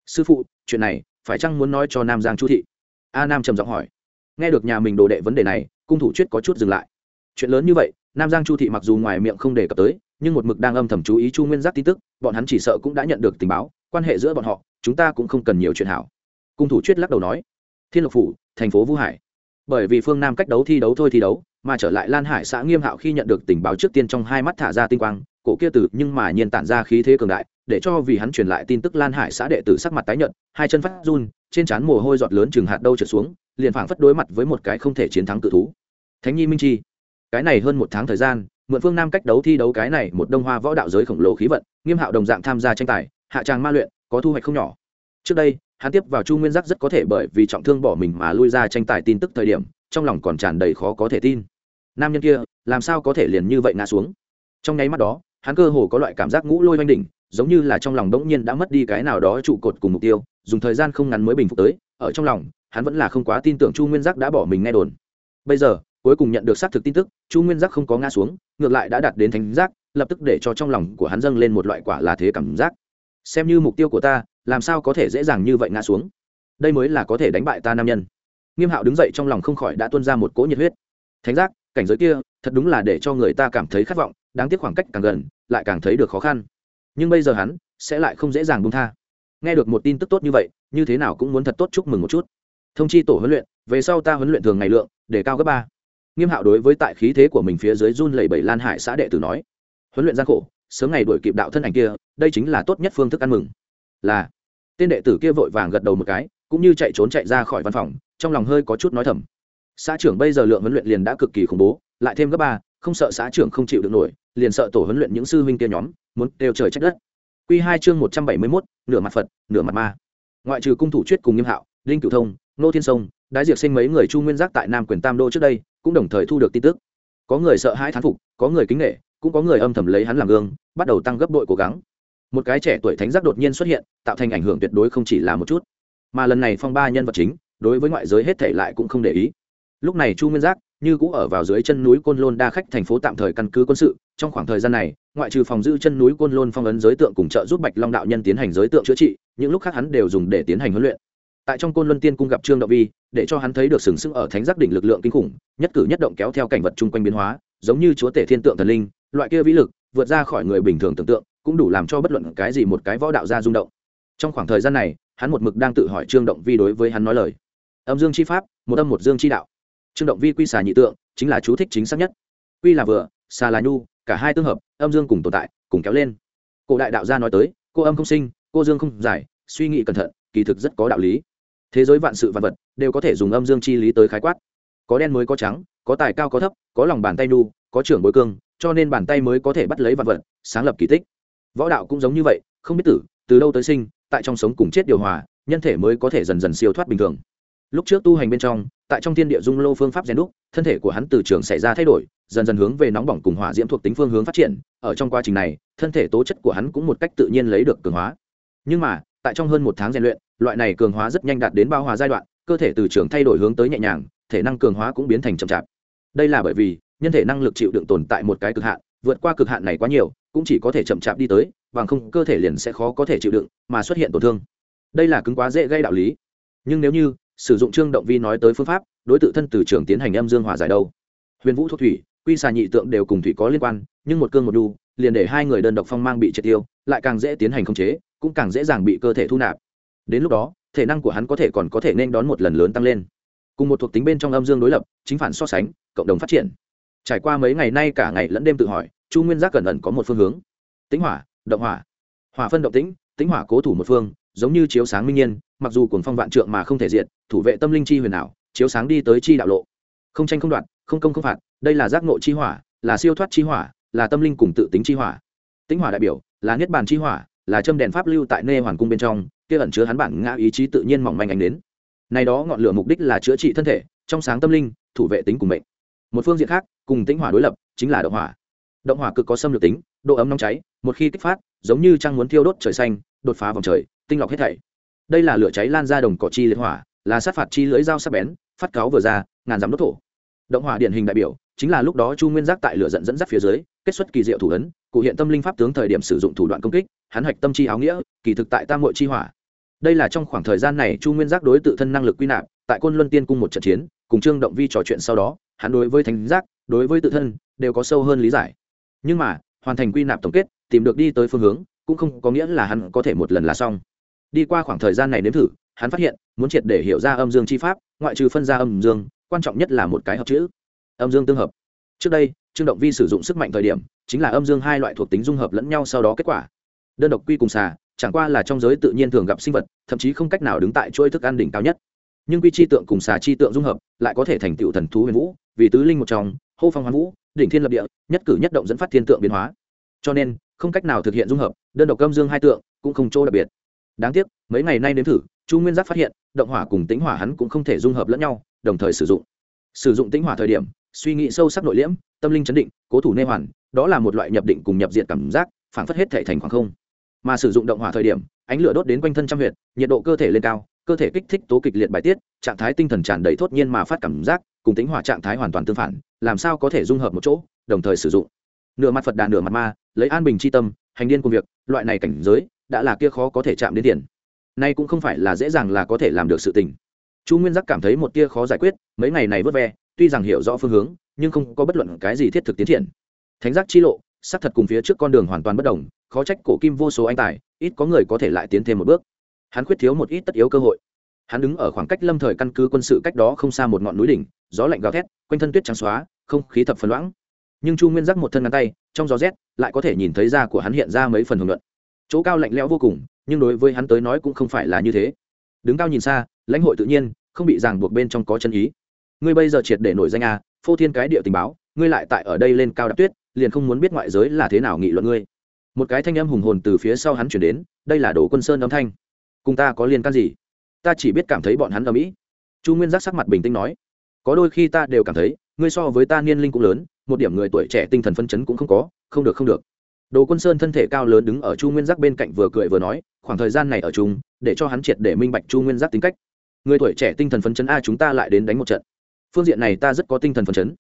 Sư phụ, chuyện này, phải chăng muốn nói cho nam giang chu thị? A nam trầm giọng hỏi. Nghe được nhà mình đồ đệ vấn đề này, cung thủ chuyết có chút dừng lại. Chuyện lớn như vậy, nam giang chu thị mặc dù ngoài miệng không đề cập tới, nhưng một mực đang âm thầm chú ý chu nguyên giác tin tức, bọn hắn chỉ sợ cũng đã nhận được tình báo, quan hệ giữa bọn họ, chúng ta cũng không cần nhiều chuyện hảo. Cung thủ chuyết lắc đầu nói. Thiên lộc phủ, thành phố vũ hải. Bởi vì phương nam cách đấu thi đấu thôi thi đấu mà trở lại lan hải xã nghiêm hạo khi nhận được tình báo trước tiên trong hai mắt thả ra tinh quang, cổ kia từ nhưng mà nhiên tản ra khí thế cường đại, để cho vì hắn truyền lại tin tức lan hải xã đệ tử sắc mặt tái nhợt, hai chân phát run, trên trán mồ hôi giọt lớn chừng hạt đâu trượt xuống, liền phảng phất đối mặt với một cái không thể chiến thắng cự thú. Thánh nhi minh chi, cái này hơn một tháng thời gian, mượn phương nam cách đấu thi đấu cái này một đông hoa võ đạo giới khổng lồ khí vận, nghiêm hạo đồng dạng tham gia tranh tài, hạ tràng ma luyện, có thu hoạch không nhỏ. Trước đây, hắn tiếp vào chu nguyên giác rất có thể bởi vì trọng thương bỏ mình mà lui ra tranh tài tin tức thời điểm trong lòng còn tràn đầy khó có thể tin. Nam nhân kia, làm sao có thể liền như vậy ngã xuống? Trong nháy mắt đó, hắn cơ hồ có loại cảm giác ngũ lôi oanh đỉnh, giống như là trong lòng đống nhiên đã mất đi cái nào đó trụ cột cùng mục tiêu, dùng thời gian không ngắn mới bình phục tới, ở trong lòng, hắn vẫn là không quá tin tưởng chu nguyên giác đã bỏ mình nghe đồn. Bây giờ, cuối cùng nhận được xác thực tin tức, chu nguyên giác không có ngã xuống, ngược lại đã đạt đến thánh giác, lập tức để cho trong lòng của hắn dâng lên một loại quả là thế cảm giác. Xem như mục tiêu của ta, làm sao có thể dễ dàng như vậy ngã xuống? Đây mới là có thể đánh bại ta nam nhân nghiêm hạo đứng dậy trong lòng không khỏi đã tuân ra một cỗ nhiệt huyết. Thánh giác, cảnh giới kia, thật đúng là để cho người ta cảm thấy khát vọng, đáng tiếc khoảng cách càng gần, lại càng thấy được khó khăn. Nhưng bây giờ hắn, sẽ lại không dễ dàng buông tha. Nghe được một tin tức tốt như vậy, như thế nào cũng muốn thật tốt chúc mừng một chút. Thông chi tổ huấn luyện, về sau ta huấn luyện thường ngày lượng, để cao gấp ba. Nghiêm hạo đối với tại khí thế của mình phía dưới run lẩy bẩy lan hải xã đệ tử nói, huấn luyện gian khổ, sớm ngày đuổi kịp đạo thân ảnh kia, đây chính là tốt nhất phương thức ăn mừng. Là, tên đệ tử kia vội vàng gật đầu một cái, cũng như chạy trốn chạy ra khỏi văn phòng trong lòng hơi có chút nói thầm. Xã trưởng bây giờ lượng huấn luyện liền đã cực kỳ khủng bố, lại thêm gấp ba, không sợ xã trưởng không chịu được nổi, liền sợ tổ huấn luyện những sư huynh kia nhóm, muốn đều trời trách đất. Q hai chương một trăm bảy mươi mốt, nửa mặt phật, nửa mặt ma. Ngoại trừ cung thủ chuyết cùng nghiêm hạo linh cửu thông nô thiên sông, đái diệt sinh mấy người chu nguyên giác tại nam quyền tam đô trước đây, cũng đồng thời thu được tin tức. Có người sợ hãi thán phục, có người kính nghệ cũng có người âm thầm lấy hắn làm gương, bắt đầu tăng gấp đội cố gắng. Một cái trẻ tuổi thánh giác đột nhiên xuất hiện, tạo thành ảnh hưởng tuyệt đối không chỉ là một chút, mà lần này phong ba nhân vật chính đối với ngoại giới hết thể lại cũng không để ý. Lúc này chu nguyên giác như cũng ở vào dưới chân núi côn lôn đa khách thành phố tạm thời căn cứ quân sự. Trong khoảng thời gian này, ngoại trừ phòng giữ chân núi côn lôn phong ấn giới tượng cùng trợ giúp bạch long đạo nhân tiến hành giới tượng chữa trị, những lúc khác hắn đều dùng để tiến hành huấn luyện. Tại trong côn luân tiên cung gặp trương đạo vi, để cho hắn thấy được sừng sững ở thánh giác đỉnh lực lượng kinh khủng, nhất cử nhất động kéo theo cảnh vật chung quanh biến hóa, giống như chúa tể thiên tượng thần linh, loại kia vĩ lực vượt ra khỏi người bình thường tưởng tượng, cũng đủ làm cho bất luận cái gì một cái võ đạo gia rung động. Trong khoảng thời gian này, hắn một mực đang tự hỏi trương động vi đối với hắn nói lời âm dương chi pháp, một âm một dương chi đạo. Trương động vi quy xà nhị tượng, chính là chú thích chính xác nhất. Quy là vừa, xà là nhu, cả hai tương hợp, âm dương cùng tồn tại, cùng kéo lên. Cổ đại đạo gia nói tới, cô âm không sinh, cô dương không giải, suy nghĩ cẩn thận, kỳ thực rất có đạo lý. Thế giới vạn sự vạn vật, đều có thể dùng âm dương chi lý tới khái quát. Có đen mới có trắng, có tài cao có thấp, có lòng bàn tay nu có trưởng bối cương, cho nên bàn tay mới có thể bắt lấy vạn vật, sáng lập kỳ tích. Võ đạo cũng giống như vậy, không biết tử, từ đâu tới sinh, tại trong sống cùng chết điều hòa, nhân thể mới có thể dần dần siêu thoát bình thường lúc trước tu hành bên trong, tại trong thiên địa dung lô phương pháp rèn đúc, thân thể của hắn từ trường xảy ra thay đổi, dần dần hướng về nóng bỏng cùng hỏa diễm thuộc tính phương hướng phát triển. Ở trong quá trình này, thân thể tố chất của hắn cũng một cách tự nhiên lấy được cường hóa. Nhưng mà, tại trong hơn một tháng rèn luyện, loại này cường hóa rất nhanh đạt đến bao hòa giai đoạn, cơ thể từ trường thay đổi hướng tới nhẹ nhàng, thể năng cường hóa cũng biến thành chậm chạp. Đây là bởi vì, nhân thể năng lực chịu đựng tồn tại một cái cực hạn, vượt qua cực hạn này quá nhiều, cũng chỉ có thể chậm chạp đi tới, bằng không cơ thể liền sẽ khó có thể chịu đựng, mà xuất hiện tổn thương. Đây là cứng quá dễ gây đạo lý. Nhưng nếu như sử dụng trương động vi nói tới phương pháp, đối tượng thân từ trường tiến hành âm dương hòa giải đâu. Huyền vũ thuốc thủy, quy xà nhị tượng đều cùng thủy có liên quan, nhưng một cương một đu liền để hai người đơn độc phong mang bị triệt tiêu, lại càng dễ tiến hành khống chế, cũng càng dễ dàng bị cơ thể thu nạp. Đến lúc đó, thể năng của hắn có thể còn có thể nên đón một lần lớn tăng lên. Cùng một thuộc tính bên trong âm dương đối lập, chính phản so sánh, cộng đồng phát triển. Trải qua mấy ngày nay cả ngày lẫn đêm tự hỏi, chu nguyên giác cẩn ẩn có một phương hướng. Tính hỏa, động hỏa. Hỏa phân động tĩnh tính hỏa cố thủ một phương giống như chiếu sáng minh nhiên, mặc dù cuồng phong vạn trượng mà không thể diện thủ vệ tâm linh chi huyền ảo, chiếu sáng đi tới chi đạo lộ. Không tranh không đoạt, không công không phạt, đây là giác ngộ chi hỏa, là siêu thoát chi hỏa, là tâm linh cùng tự tính chi hỏa. Tính hỏa đại biểu, là niết bàn chi hỏa, là châm đèn pháp lưu tại nê hoàn cung bên trong, kia ẩn chứa hắn bản ngã ý chí tự nhiên mỏng manh ánh đến. Này đó ngọn lửa mục đích là chữa trị thân thể, trong sáng tâm linh, thủ vệ tính cùng mệnh. Một phương diện khác, cùng tính hỏa đối lập, chính là động hỏa. Động hỏa cực có xâm lược tính, độ ấm nóng cháy, một khi kích phát, giống như trăng muốn thiêu đốt trời xanh, đột phá vòng trời tinh lọc hết thảy. Đây là lửa cháy lan ra đồng cỏ chi liệt hỏa, là sát phạt chi lưỡi dao sắc bén, phát cáo vừa ra, ngàn dám đốt thổ. Động hỏa điển hình đại biểu, chính là lúc đó chu nguyên giác tại lửa dẫn dẫn dắt phía dưới, kết xuất kỳ diệu thủ ấn, cụ hiện tâm linh pháp tướng thời điểm sử dụng thủ đoạn công kích, hắn hạch tâm chi áo nghĩa, kỳ thực tại tam hội chi hỏa. Đây là trong khoảng thời gian này chu nguyên giác đối tự thân năng lực quy nạp, tại Côn luân tiên cung một trận chiến, cùng trương động vi trò chuyện sau đó, hắn đối với thánh giác, đối với tự thân, đều có sâu hơn lý giải. Nhưng mà, hoàn thành quy nạp tổng kết, tìm được đi tới phương hướng, cũng không có nghĩa là hắn có thể một lần là xong đi qua khoảng thời gian này nếm thử, hắn phát hiện, muốn triệt để hiểu ra âm dương chi pháp, ngoại trừ phân ra âm dương, quan trọng nhất là một cái hợp chữ. Âm dương tương hợp. Trước đây, trương động vi sử dụng sức mạnh thời điểm, chính là âm dương hai loại thuộc tính dung hợp lẫn nhau sau đó kết quả. Đơn độc quy cùng xà, chẳng qua là trong giới tự nhiên thường gặp sinh vật, thậm chí không cách nào đứng tại chuỗi thức ăn đỉnh cao nhất. Nhưng quy chi tượng cùng xà chi tượng dung hợp, lại có thể thành tựu thần thú huyền vũ, vì tứ linh một trong, hô phong hoán vũ, đỉnh thiên lập địa, nhất cử nhất động dẫn phát thiên tượng biến hóa. Cho nên, không cách nào thực hiện dung hợp, đơn độc âm dương hai tượng cũng không chỗ đặc biệt đáng tiếc, mấy ngày nay đến thử, chu nguyên giác phát hiện, động hỏa cùng tính hỏa hắn cũng không thể dung hợp lẫn nhau, đồng thời sử dụng. Sử dụng tính hỏa thời điểm, suy nghĩ sâu sắc nội liễm, tâm linh chấn định, cố thủ nê hoàn, đó là một loại nhập định cùng nhập diện cảm giác phản phất hết thể thành khoảng không. Mà sử dụng động hỏa thời điểm, ánh lửa đốt đến quanh thân trăm huyệt, nhiệt độ cơ thể lên cao, cơ thể kích thích tố kịch liệt bài tiết, trạng thái tinh thần tràn đầy thốt nhiên mà phát cảm giác, cùng tính hỏa trạng thái hoàn toàn tương phản, làm sao có thể dung hợp một chỗ, đồng thời sử dụng. Nửa mặt phật đà nửa mặt ma, lấy an bình c h i tâm, hành điên công việc, loại này cảnh giới đã là kia khó có thể chạm đến tiền. Nay cũng không phải là dễ dàng là có thể làm được sự tình. Chu nguyên giác cảm thấy một tia khó giải quyết, mấy ngày này vớt ve, tuy rằng hiểu rõ phương hướng, nhưng không có bất luận cái gì thiết thực tiến triển. Thánh giác chi lộ, xác thật cùng phía trước con đường hoàn toàn bất đồng, khó trách cổ kim vô số anh tài, ít có người có thể lại tiến thêm một bước. Hắn khuyết thiếu một ít tất yếu cơ hội. Hắn đứng ở khoảng cách lâm thời căn cứ quân sự cách đó không xa một ngọn núi đỉnh, gió lạnh gào thét, quanh thân tuyết trắng xóa, không khí thập phần loãng. Nhưng chu nguyên giác một thân ngắn tay, trong gió rét, lại có thể nhìn thấy da của hắn hiện ra mấy phần hưởng luận chỗ cao lạnh lẽo vô cùng, nhưng đối với hắn tới nói cũng không phải là như thế. Đứng cao nhìn xa, lãnh hội tự nhiên, không bị ràng buộc bên trong có chân ý. Ngươi bây giờ triệt để nổi danh a phô thiên cái địa tình báo, ngươi lại tại ở đây lên cao đạp tuyết, liền không muốn biết ngoại giới là thế nào nghị luận ngươi. Một cái thanh âm hùng hồn từ phía sau hắn chuyển đến, đây là đồ quân sơn âm thanh. Cùng ta có liên can gì? Ta chỉ biết cảm thấy bọn hắn ở mỹ chu nguyên giác sắc mặt bình tĩnh nói, có đôi khi ta đều cảm thấy, ngươi so với ta niên linh cũng lớn, một điểm người tuổi trẻ tinh thần phân chấn cũng không có, không được không được đồ quân sơn thân thể cao lớn đứng ở chu nguyên giác bên cạnh vừa cười vừa nói, khoảng thời gian này ở chung, để cho hắn triệt để minh bạch chu nguyên giác tính cách. Người tuổi trẻ tinh thần phấn chấn a chúng ta lại đến đánh một trận. Phương diện này ta rất có tinh thần phấn chấn.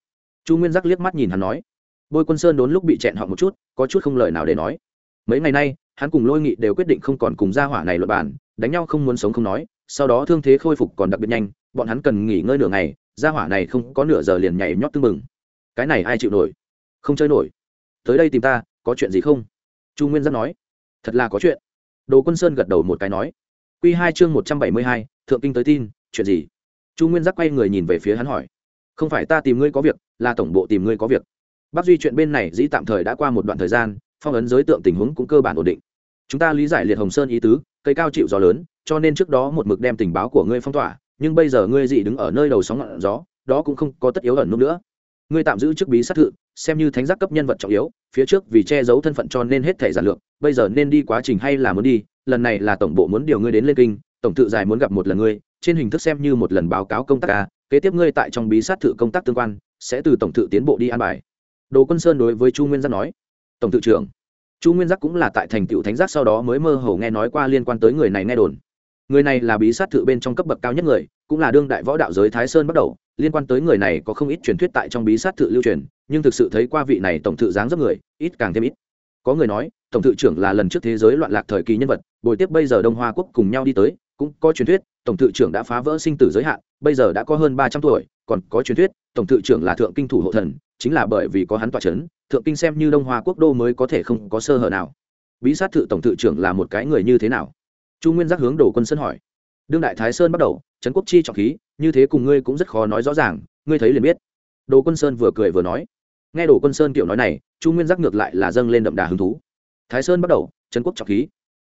Chu nguyên giác liếc mắt nhìn hắn nói. Bôi quân sơn đốn lúc bị chẹn họ một chút, có chút không lời nào để nói. Mấy ngày nay, hắn cùng lôi nghị đều quyết định không còn cùng gia hỏa này luật bản đánh nhau không muốn sống không nói, sau đó thương thế khôi phục còn đặc biệt nhanh, bọn hắn cần nghỉ ngơi nửa ngày, gia hỏa này không có nửa giờ liền nhảy nhót tưng mừng cái này ai chịu nổi? Không chơi nổi. Tới đây tìm ta có chuyện gì không? Chu nguyên giác nói. Thật là có chuyện. Đồ quân sơn gật đầu một cái nói. Q hai chương một trăm bảy mươi hai, thượng kinh tới tin, chuyện gì? Chu nguyên giác quay người nhìn về phía hắn hỏi. Không phải ta tìm ngươi có việc, là tổng bộ tìm ngươi có việc. Bác duy chuyện bên này dĩ tạm thời đã qua một đoạn thời gian, phong ấn giới tượng tình huống cũng cơ bản ổn định. Chúng ta lý giải liệt hồng sơn ý tứ, cây cao chịu gió lớn, cho nên trước đó một mực đem tình báo của ngươi phong tỏa, nhưng bây giờ ngươi dị đứng ở nơi đầu sóng ngọn gió, đó cũng không có tất yếu ẩn nút nữa. Ngươi tạm giữ chức bí sát thự, xem như thánh giác cấp nhân vật trọng yếu phía trước vì che giấu thân phận cho nên hết thể giản lược, bây giờ nên đi quá trình hay là muốn đi, lần này là tổng bộ muốn điều ngươi đến lên kinh, tổng tự dài muốn gặp một lần ngươi, trên hình thức xem như một lần báo cáo công tác ca kế tiếp ngươi tại trong bí sát thự công tác tương quan, sẽ từ tổng tự tiến bộ đi an bài. Đồ quân sơn đối với chu nguyên giác nói, tổng tự trưởng, chu nguyên giác cũng là tại thành tựu thánh giác sau đó mới mơ hồ nghe nói qua liên quan tới người này nghe đồn. Người này là bí sát thự bên trong cấp bậc cao nhất người cũng là đương đại võ đạo giới thái sơn bắt đầu, liên quan tới người này có không ít truyền thuyết tại trong bí sát thự lưu truyền, nhưng thực sự thấy qua vị này tổng thự dáng dấp người, ít càng thêm ít. Có người nói, tổng thự trưởng là lần trước thế giới loạn lạc thời kỳ nhân vật, bồi tiếp bây giờ đông hoa quốc cùng nhau đi tới, cũng có truyền thuyết, tổng thự trưởng đã phá vỡ sinh tử giới hạn, bây giờ đã có hơn ba trăm tuổi, còn có truyền thuyết, tổng thự trưởng là thượng kinh thủ hộ thần, chính là bởi vì có hắn tọa c h ấ n thượng kinh xem như đông hoa quốc đô mới có thể không có sơ hở nào. Bí sát thự tổng thự trưởng là một cái người như thế nào? Chu nguyên giác hướng đổ quân sân hỏi đương đại thái sơn bắt đầu, trấn quốc chi trọng khí, như thế cùng ngươi cũng rất khó nói rõ ràng, ngươi thấy liền biết. Đồ quân sơn vừa cười vừa nói. Nghe đồ quân sơn kiểu nói này, chu nguyên giác ngược lại là dâng lên đậm đà hứng thú. Thái sơn bắt đầu, trấn quốc trọng khí.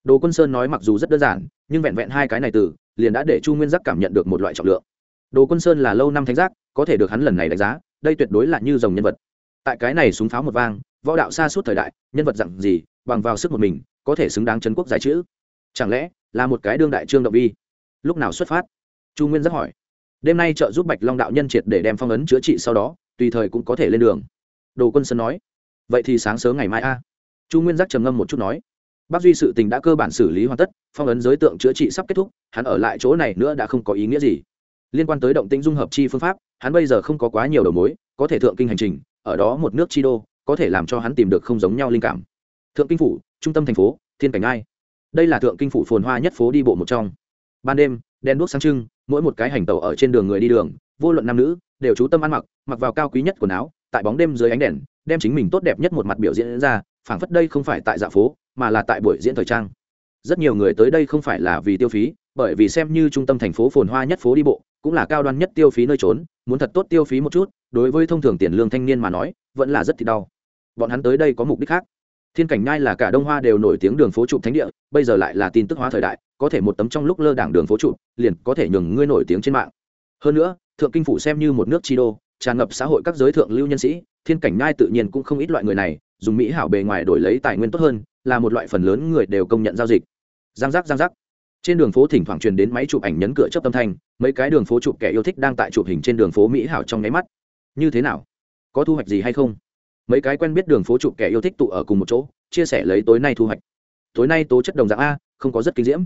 Đồ quân sơn nói mặc dù rất đơn giản, nhưng vẹn vẹn hai cái này từ, liền đã để chu nguyên giác cảm nhận được một loại trọng lượng. Đồ quân sơn là lâu năm thánh giác, có thể được hắn lần này đánh giá, đây tuyệt đối là như dòng nhân vật. Tại cái này súng pháo một vang, võ đạo xa suốt thời đại, nhân vật dặn gì, bằng vào sức một mình, có thể xứng đáng trấn quốc giải chữ. Chẳng lẽ là một cái đương đại trương động vi? Lúc nào xuất phát? Chu nguyên giác hỏi. Đêm nay trợ giúp bạch long đạo nhân triệt để đem phong ấn chữa trị sau đó, tùy thời cũng có thể lên đường. Đồ quân sơn nói. Vậy thì sáng sớm ngày mai a. Chu nguyên giác trầm ngâm một chút nói. Bác duy sự tình đã cơ bản xử lý hoàn tất, phong ấn giới tượng chữa trị sắp kết thúc, hắn ở lại chỗ này nữa đã không có ý nghĩa gì. Liên quan tới động tĩnh dung hợp chi phương pháp, hắn bây giờ không có quá nhiều đầu mối, có thể thượng kinh hành trình, ở đó một nước chi đô, có thể làm cho hắn tìm được không giống nhau linh cảm. Thượng kinh phủ, trung tâm thành phố, thiên cảnh ai. Đây là thượng kinh phủ phồn hoa nhất phố đi bộ một trong ban đêm đen đuốc sáng trưng, mỗi một cái hành tàu ở trên đường người đi đường, vô luận nam nữ, đều chú tâm ăn mặc mặc vào cao quý nhất quần áo, tại bóng đêm dưới ánh đèn, đem chính mình tốt đẹp nhất một mặt biểu diễn ra, phảng phất đây không phải tại dạ phố, mà là tại buổi diễn thời trang. Rất nhiều người tới đây không phải là vì tiêu phí, bởi vì xem như trung tâm thành phố phồn hoa nhất phố đi bộ, cũng là cao đoan nhất tiêu phí nơi trốn, muốn thật tốt tiêu phí một chút, đối với thông thường tiền lương thanh niên mà nói, vẫn là rất thì đau. Bọn hắn tới đây có mục đích khác. Thiên cảnh nhai là cả đông hoa đều nổi tiếng đường phố trụ thánh địa, bây giờ lại là tin tức hóa thời đại có thể một tấm trong lúc lơ đảng đường phố trụ, liền có thể nhường ngươi nổi tiếng trên mạng. Hơn nữa, thượng kinh phủ xem như một nước chi đô, tràn ngập xã hội các giới thượng lưu nhân sĩ, thiên cảnh ngai tự nhiên cũng không ít loại người này, dùng mỹ hảo bề ngoài đổi lấy tài nguyên tốt hơn, là một loại phần lớn người đều công nhận giao dịch. Giang giác giang giác. Trên đường phố thỉnh thoảng truyền đến máy chụp ảnh nhấn cửa chớp tâm thanh, mấy cái đường phố chụp kẻ yêu thích đang tại chụp hình trên đường phố mỹ hảo trong nháy mắt. Như thế nào? Có thu hoạch gì hay không? Mấy cái quen biết đường phố chụp kẻ yêu thích tụ ở cùng một chỗ, chia sẻ lấy tối nay thu hoạch. Tối nay tố chất đồng dạng a, không có rất kinh diễm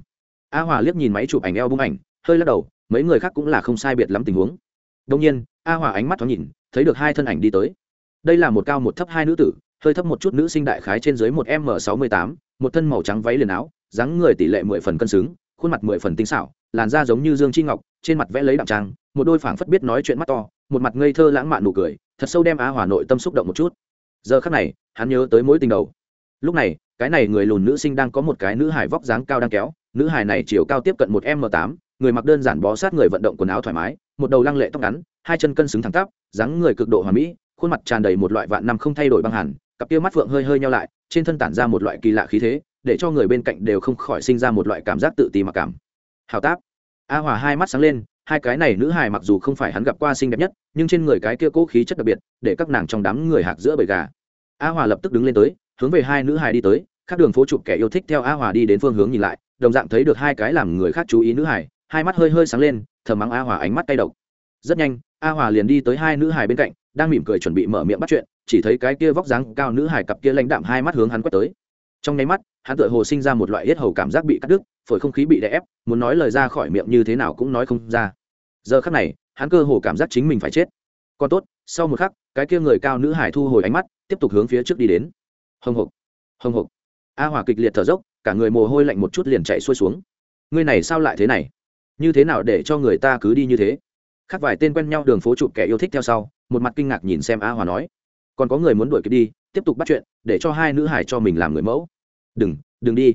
a hòa liếc nhìn máy chụp ảnh eo bung ảnh, hơi lắc đầu, mấy người khác cũng là không sai biệt lắm tình huống. Đông nhiên, a hòa ánh mắt thoáng nhìn, thấy được hai thân ảnh đi tới. Đây là một cao một thấp hai nữ tử, hơi thấp một chút nữ sinh đại khái trên dưới một m sáu mươi tám, một thân màu trắng váy liền áo, dáng người tỷ lệ mười phần cân xứng, khuôn mặt mười phần tinh xảo, làn da giống như dương chi ngọc, trên mặt vẽ lấy đạm trang một đôi phảng phất biết nói chuyện mắt to, một mặt ngây thơ lãng mạn nụ cười, thật sâu đem a hòa nội tâm xúc động một chút. Giờ khắc này, hắn nhớ tới mối tình đầu. Lúc này, cái này người lùn nữ sinh đang có một cái nữ hài vóc dáng cao đang kéo nữ hài này chiều cao tiếp cận một m tám, người mặc đơn giản bó sát người vận động quần áo thoải mái, một đầu lăng lệ tóc ngắn, hai chân cân xứng thẳng tắp, dáng người cực độ hòa mỹ, khuôn mặt tràn đầy một loại vạn năm không thay đổi băng hẳn cặp kia mắt phượng hơi hơi nhau lại, trên thân tản ra một loại kỳ lạ khí thế, để cho người bên cạnh đều không khỏi sinh ra một loại cảm giác tự ti mặc cảm. Hào táp. A hòa hai mắt sáng lên, hai cái này nữ hài mặc dù không phải hắn gặp qua xinh đẹp nhất, nhưng trên người cái kia cố khí chất đặc biệt, để các nàng trong đám người hạc giữa bầy gà. A hòa lập tức đứng lên tới, hướng về hai nữ hài đi tới các đường phố chụp kẻ yêu thích theo a hòa đi đến phương hướng nhìn lại đồng dạng thấy được hai cái làm người khác chú ý nữ hải, hai mắt hơi hơi sáng lên, thờ mắng a hòa ánh mắt tay độc. Rất nhanh, a hòa liền đi tới hai nữ hải bên cạnh, đang mỉm cười chuẩn bị mở miệng bắt chuyện, chỉ thấy cái kia vóc dáng cao nữ hải cặp kia lãnh đạm hai mắt hướng hắn quét tới. Trong nháy mắt, hắn tựa hồ sinh ra một loại yết hầu cảm giác bị cắt đứt, phổi không khí bị đè ép, muốn nói lời ra khỏi miệng như thế nào cũng nói không ra. Giờ khắc này, hắn cơ hồ cảm giác chính mình phải chết. Còn tốt, sau một khắc, cái kia người cao nữ hải thu hồi ánh mắt, tiếp tục hướng phía trước đi đến. Hồng hộc hồng hộc. A hòa kịch liệt thở dốc cả người mồ hôi lạnh một chút liền chạy xuôi xuống. Ngươi này sao lại thế này? Như thế nào để cho người ta cứ đi như thế? Khác vài tên quen nhau đường phố chụp kẻ yêu thích theo sau, một mặt kinh ngạc nhìn xem a hòa nói. Còn có người muốn đuổi kịp đi, tiếp tục bắt chuyện, để cho hai nữ hải cho mình làm người mẫu. Đừng đừng đi.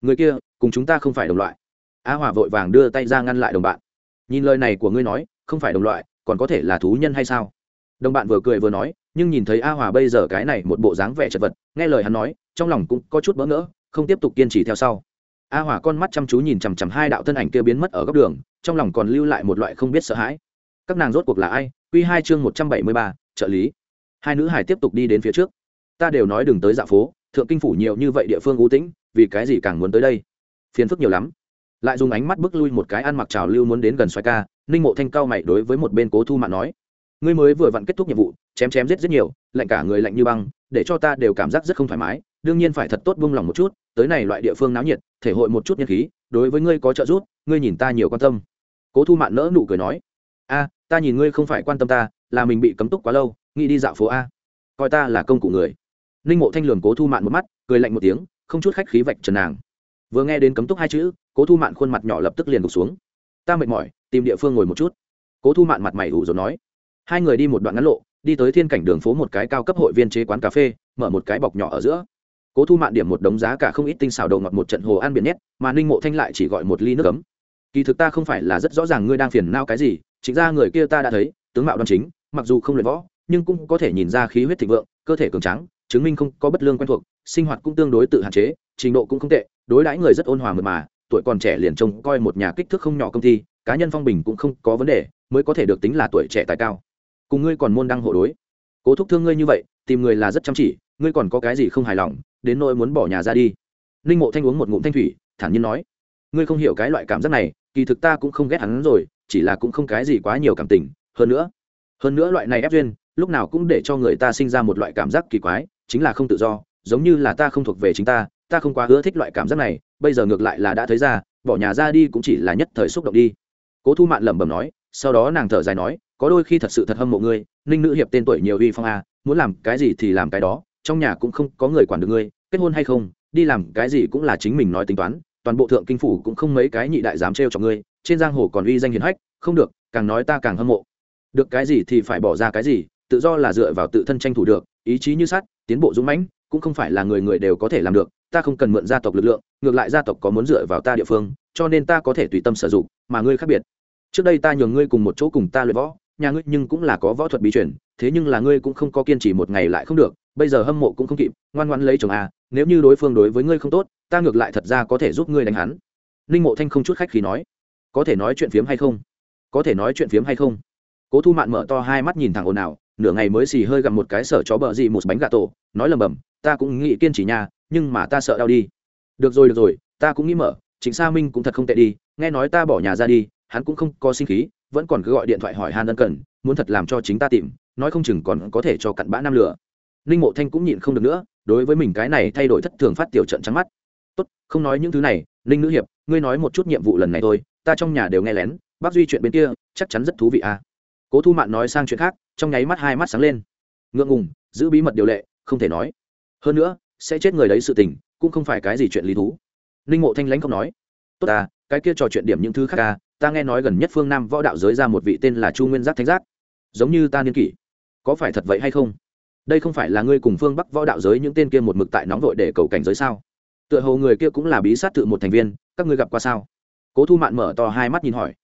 Người kia, cùng chúng ta không phải đồng loại. A hòa vội vàng đưa tay ra ngăn lại đồng bạn. Nhìn lời này của ngươi nói, không phải đồng loại, còn có thể là thú nhân hay sao? Đồng bạn vừa cười vừa nói, nhưng nhìn thấy a hòa bây giờ cái này một bộ dáng vẻ chật vật, nghe lời hắn nói, trong lòng cũng có chút bỡ ngỡ không tiếp tục kiên trì theo sau. A hòa con mắt chăm chú nhìn chằm chằm hai đạo thân ảnh kia biến mất ở góc đường, trong lòng còn lưu lại một loại không biết sợ hãi. Các nàng rốt cuộc là ai? Q hai chương một trăm bảy mươi ba, trợ lý. Hai nữ hải tiếp tục đi đến phía trước. Ta đều nói đừng tới dạ phố, thượng kinh phủ nhiều như vậy địa phương ưu tĩnh, vì cái gì càng muốn tới đây? Phiền phức nhiều lắm. Lại dùng ánh mắt bước lui một cái ăn mặc trào lưu muốn đến gần xoài ca, ninh mộ thanh cao mày đối với một bên cố thu mạn nói. Ngươi mới vừa vặn kết thúc nhiệm vụ, chém chém giết rất nhiều, lạnh cả người lạnh như băng, để cho ta đều cảm giác rất không thoải mái đương nhiên phải thật tốt buông lòng một chút, tới này loại địa phương náo nhiệt, thể hội một chút nhân khí, đối với ngươi có trợ giúp, ngươi nhìn ta nhiều quan tâm. Cố thu mạn nỡ nụ cười nói, a, ta nhìn ngươi không phải quan tâm ta, là mình bị cấm túc quá lâu, nghĩ đi dạo phố a. Coi ta là công cụ người. Ninh mộ thanh lường cố thu mạn một mắt, cười lạnh một tiếng, không chút khách khí vạch trần nàng. Vừa nghe đến cấm túc hai chữ, cố thu mạn khuôn mặt nhỏ lập tức liền gục xuống. Ta mệt mỏi, tìm địa phương ngồi một chút. Cố thu mạn mặt mày ủ rồi nói. Hai người đi một đoạn ngắn lộ, đi tới thiên cảnh đường phố một cái cao cấp hội viên chế quán cà phê, mở một cái bọc nhỏ ở giữa cố thu mạn điểm một đống giá cả không ít tinh xào đầu ngọt một trận hồ ăn biển nhét, mà ninh mộ thanh lại chỉ gọi một ly nước cấm kỳ thực ta không phải là rất rõ ràng ngươi đang phiền nao cái gì, chính ra người kia ta đã thấy, tướng mạo đoan chính, mặc dù không luyện võ, nhưng cũng có thể nhìn ra khí huyết thịnh vượng, cơ thể cường trắng chứng minh không có bất lương quen thuộc, sinh hoạt cũng tương đối tự hạn chế, trình độ cũng không tệ, đối đãi người rất ôn hòa mượt mà, tuổi còn trẻ liền trông coi một nhà kích thước không nhỏ công ty, cá nhân phong bình cũng không có vấn đề, mới có thể được tính là tuổi trẻ tài cao. Cùng ngươi còn môn đăng hộ đối. Cố thúc thương ngươi như vậy, tìm người là rất chăm chỉ, ngươi còn có cái gì không hài lòng đến nỗi muốn bỏ nhà ra đi. Ninh mộ thanh uống một ngụm thanh thủy, thản nhiên nói, ngươi không hiểu cái loại cảm giác này, kỳ thực ta cũng không ghét hắn rồi, chỉ là cũng không cái gì quá nhiều cảm tình. Hơn nữa hơn nữa loại này ép duyên, lúc nào cũng để cho người ta sinh ra một loại cảm giác kỳ quái, chính là không tự do, giống như là ta không thuộc về chính ta ta không quá ưa thích loại cảm giác này, bây giờ ngược lại là đã thấy ra, bỏ nhà ra đi cũng chỉ là nhất thời xúc động đi. Cố thu mạn lẩm bẩm nói, sau đó nàng thở dài nói, có đôi khi thật sự thật hâm mộ ngươi, ninh nữ hiệp tên tuổi nhiều uy phong a, muốn làm cái gì thì làm cái đó trong nhà cũng không có người quản được ngươi, kết hôn hay không, đi làm cái gì cũng là chính mình nói tính toán, toàn bộ thượng kinh phủ cũng không mấy cái nhị đại dám trêu cho ngươi, trên giang hồ còn uy danh hiền hách, không được, càng nói ta càng hâm mộ. Được cái gì thì phải bỏ ra cái gì, tự do là dựa vào tự thân tranh thủ được, ý chí như sắt, tiến bộ dũng mãnh, cũng không phải là người người đều có thể làm được, ta không cần mượn gia tộc lực lượng, ngược lại gia tộc có muốn dựa vào ta địa phương, cho nên ta có thể tùy tâm sử dụng, mà ngươi khác biệt. Trước đây ta nhường ngươi cùng một chỗ cùng ta luyện võ, nhà ngươi nhưng cũng là có võ thuật bí truyền, thế nhưng là ngươi cũng không có kiên trì một ngày lại không được bây giờ hâm mộ cũng không kịp, ngoan ngoãn lấy chồng à nếu như đối phương đối với ngươi không tốt, ta ngược lại thật ra có thể giúp ngươi đánh hắn. Ninh mộ thanh không chút khách khí nói. Có thể nói chuyện phiếm hay không? Có thể nói chuyện phiếm hay không? Cố thu mạn mở to hai mắt nhìn thẳng ồn ào, nửa ngày mới xì hơi gặm một cái sở chó bờ gì một bánh gà tổ, nói lầm bầm, ta cũng nghĩ kiên trì nhà nhưng mà ta sợ đau đi. Được rồi được rồi, ta cũng nghĩ mở chính sa minh cũng thật không tệ đi, nghe nói ta bỏ nhà ra đi, hắn cũng không có sinh khí, vẫn còn cứ gọi điện thoại hỏi han ân cần, muốn thật làm cho chính ta tìm, nói không chừng còn có thể cho cặn bã nam lửa ninh mộ thanh cũng nhịn không được nữa, đối với mình cái này thay đổi thất thường phát tiểu trận trắng mắt. Tốt, không nói những thứ này, ninh nữ hiệp, ngươi nói một chút nhiệm vụ lần này thôi, ta trong nhà đều nghe lén, bác duy chuyện bên kia, chắc chắn rất thú vị à. Cố thu mạn nói sang chuyện khác, trong nháy mắt hai mắt sáng lên. Ngượng ngùng, giữ bí mật điều lệ, không thể nói. Hơn nữa, sẽ chết người đấy sự tình, cũng không phải cái gì chuyện lý thú. Ninh mộ thanh lãnh không nói. Tốt à cái kia trò chuyện điểm những thứ khác à ta nghe nói gần nhất phương nam võ đạo giới ra một vị tên là chu nguyên giác thánh giác. Giống như ta niên kỷ, có phải thật vậy hay không? Đây không phải là ngươi cùng phương bắc võ đạo giới những tên kia một mực tại nóng vội để cầu cảnh giới sao? Tựa hồ người kia cũng là bí sát tự một thành viên, các ngươi gặp qua sao? Cố thu mạn mở to hai mắt nhìn hỏi.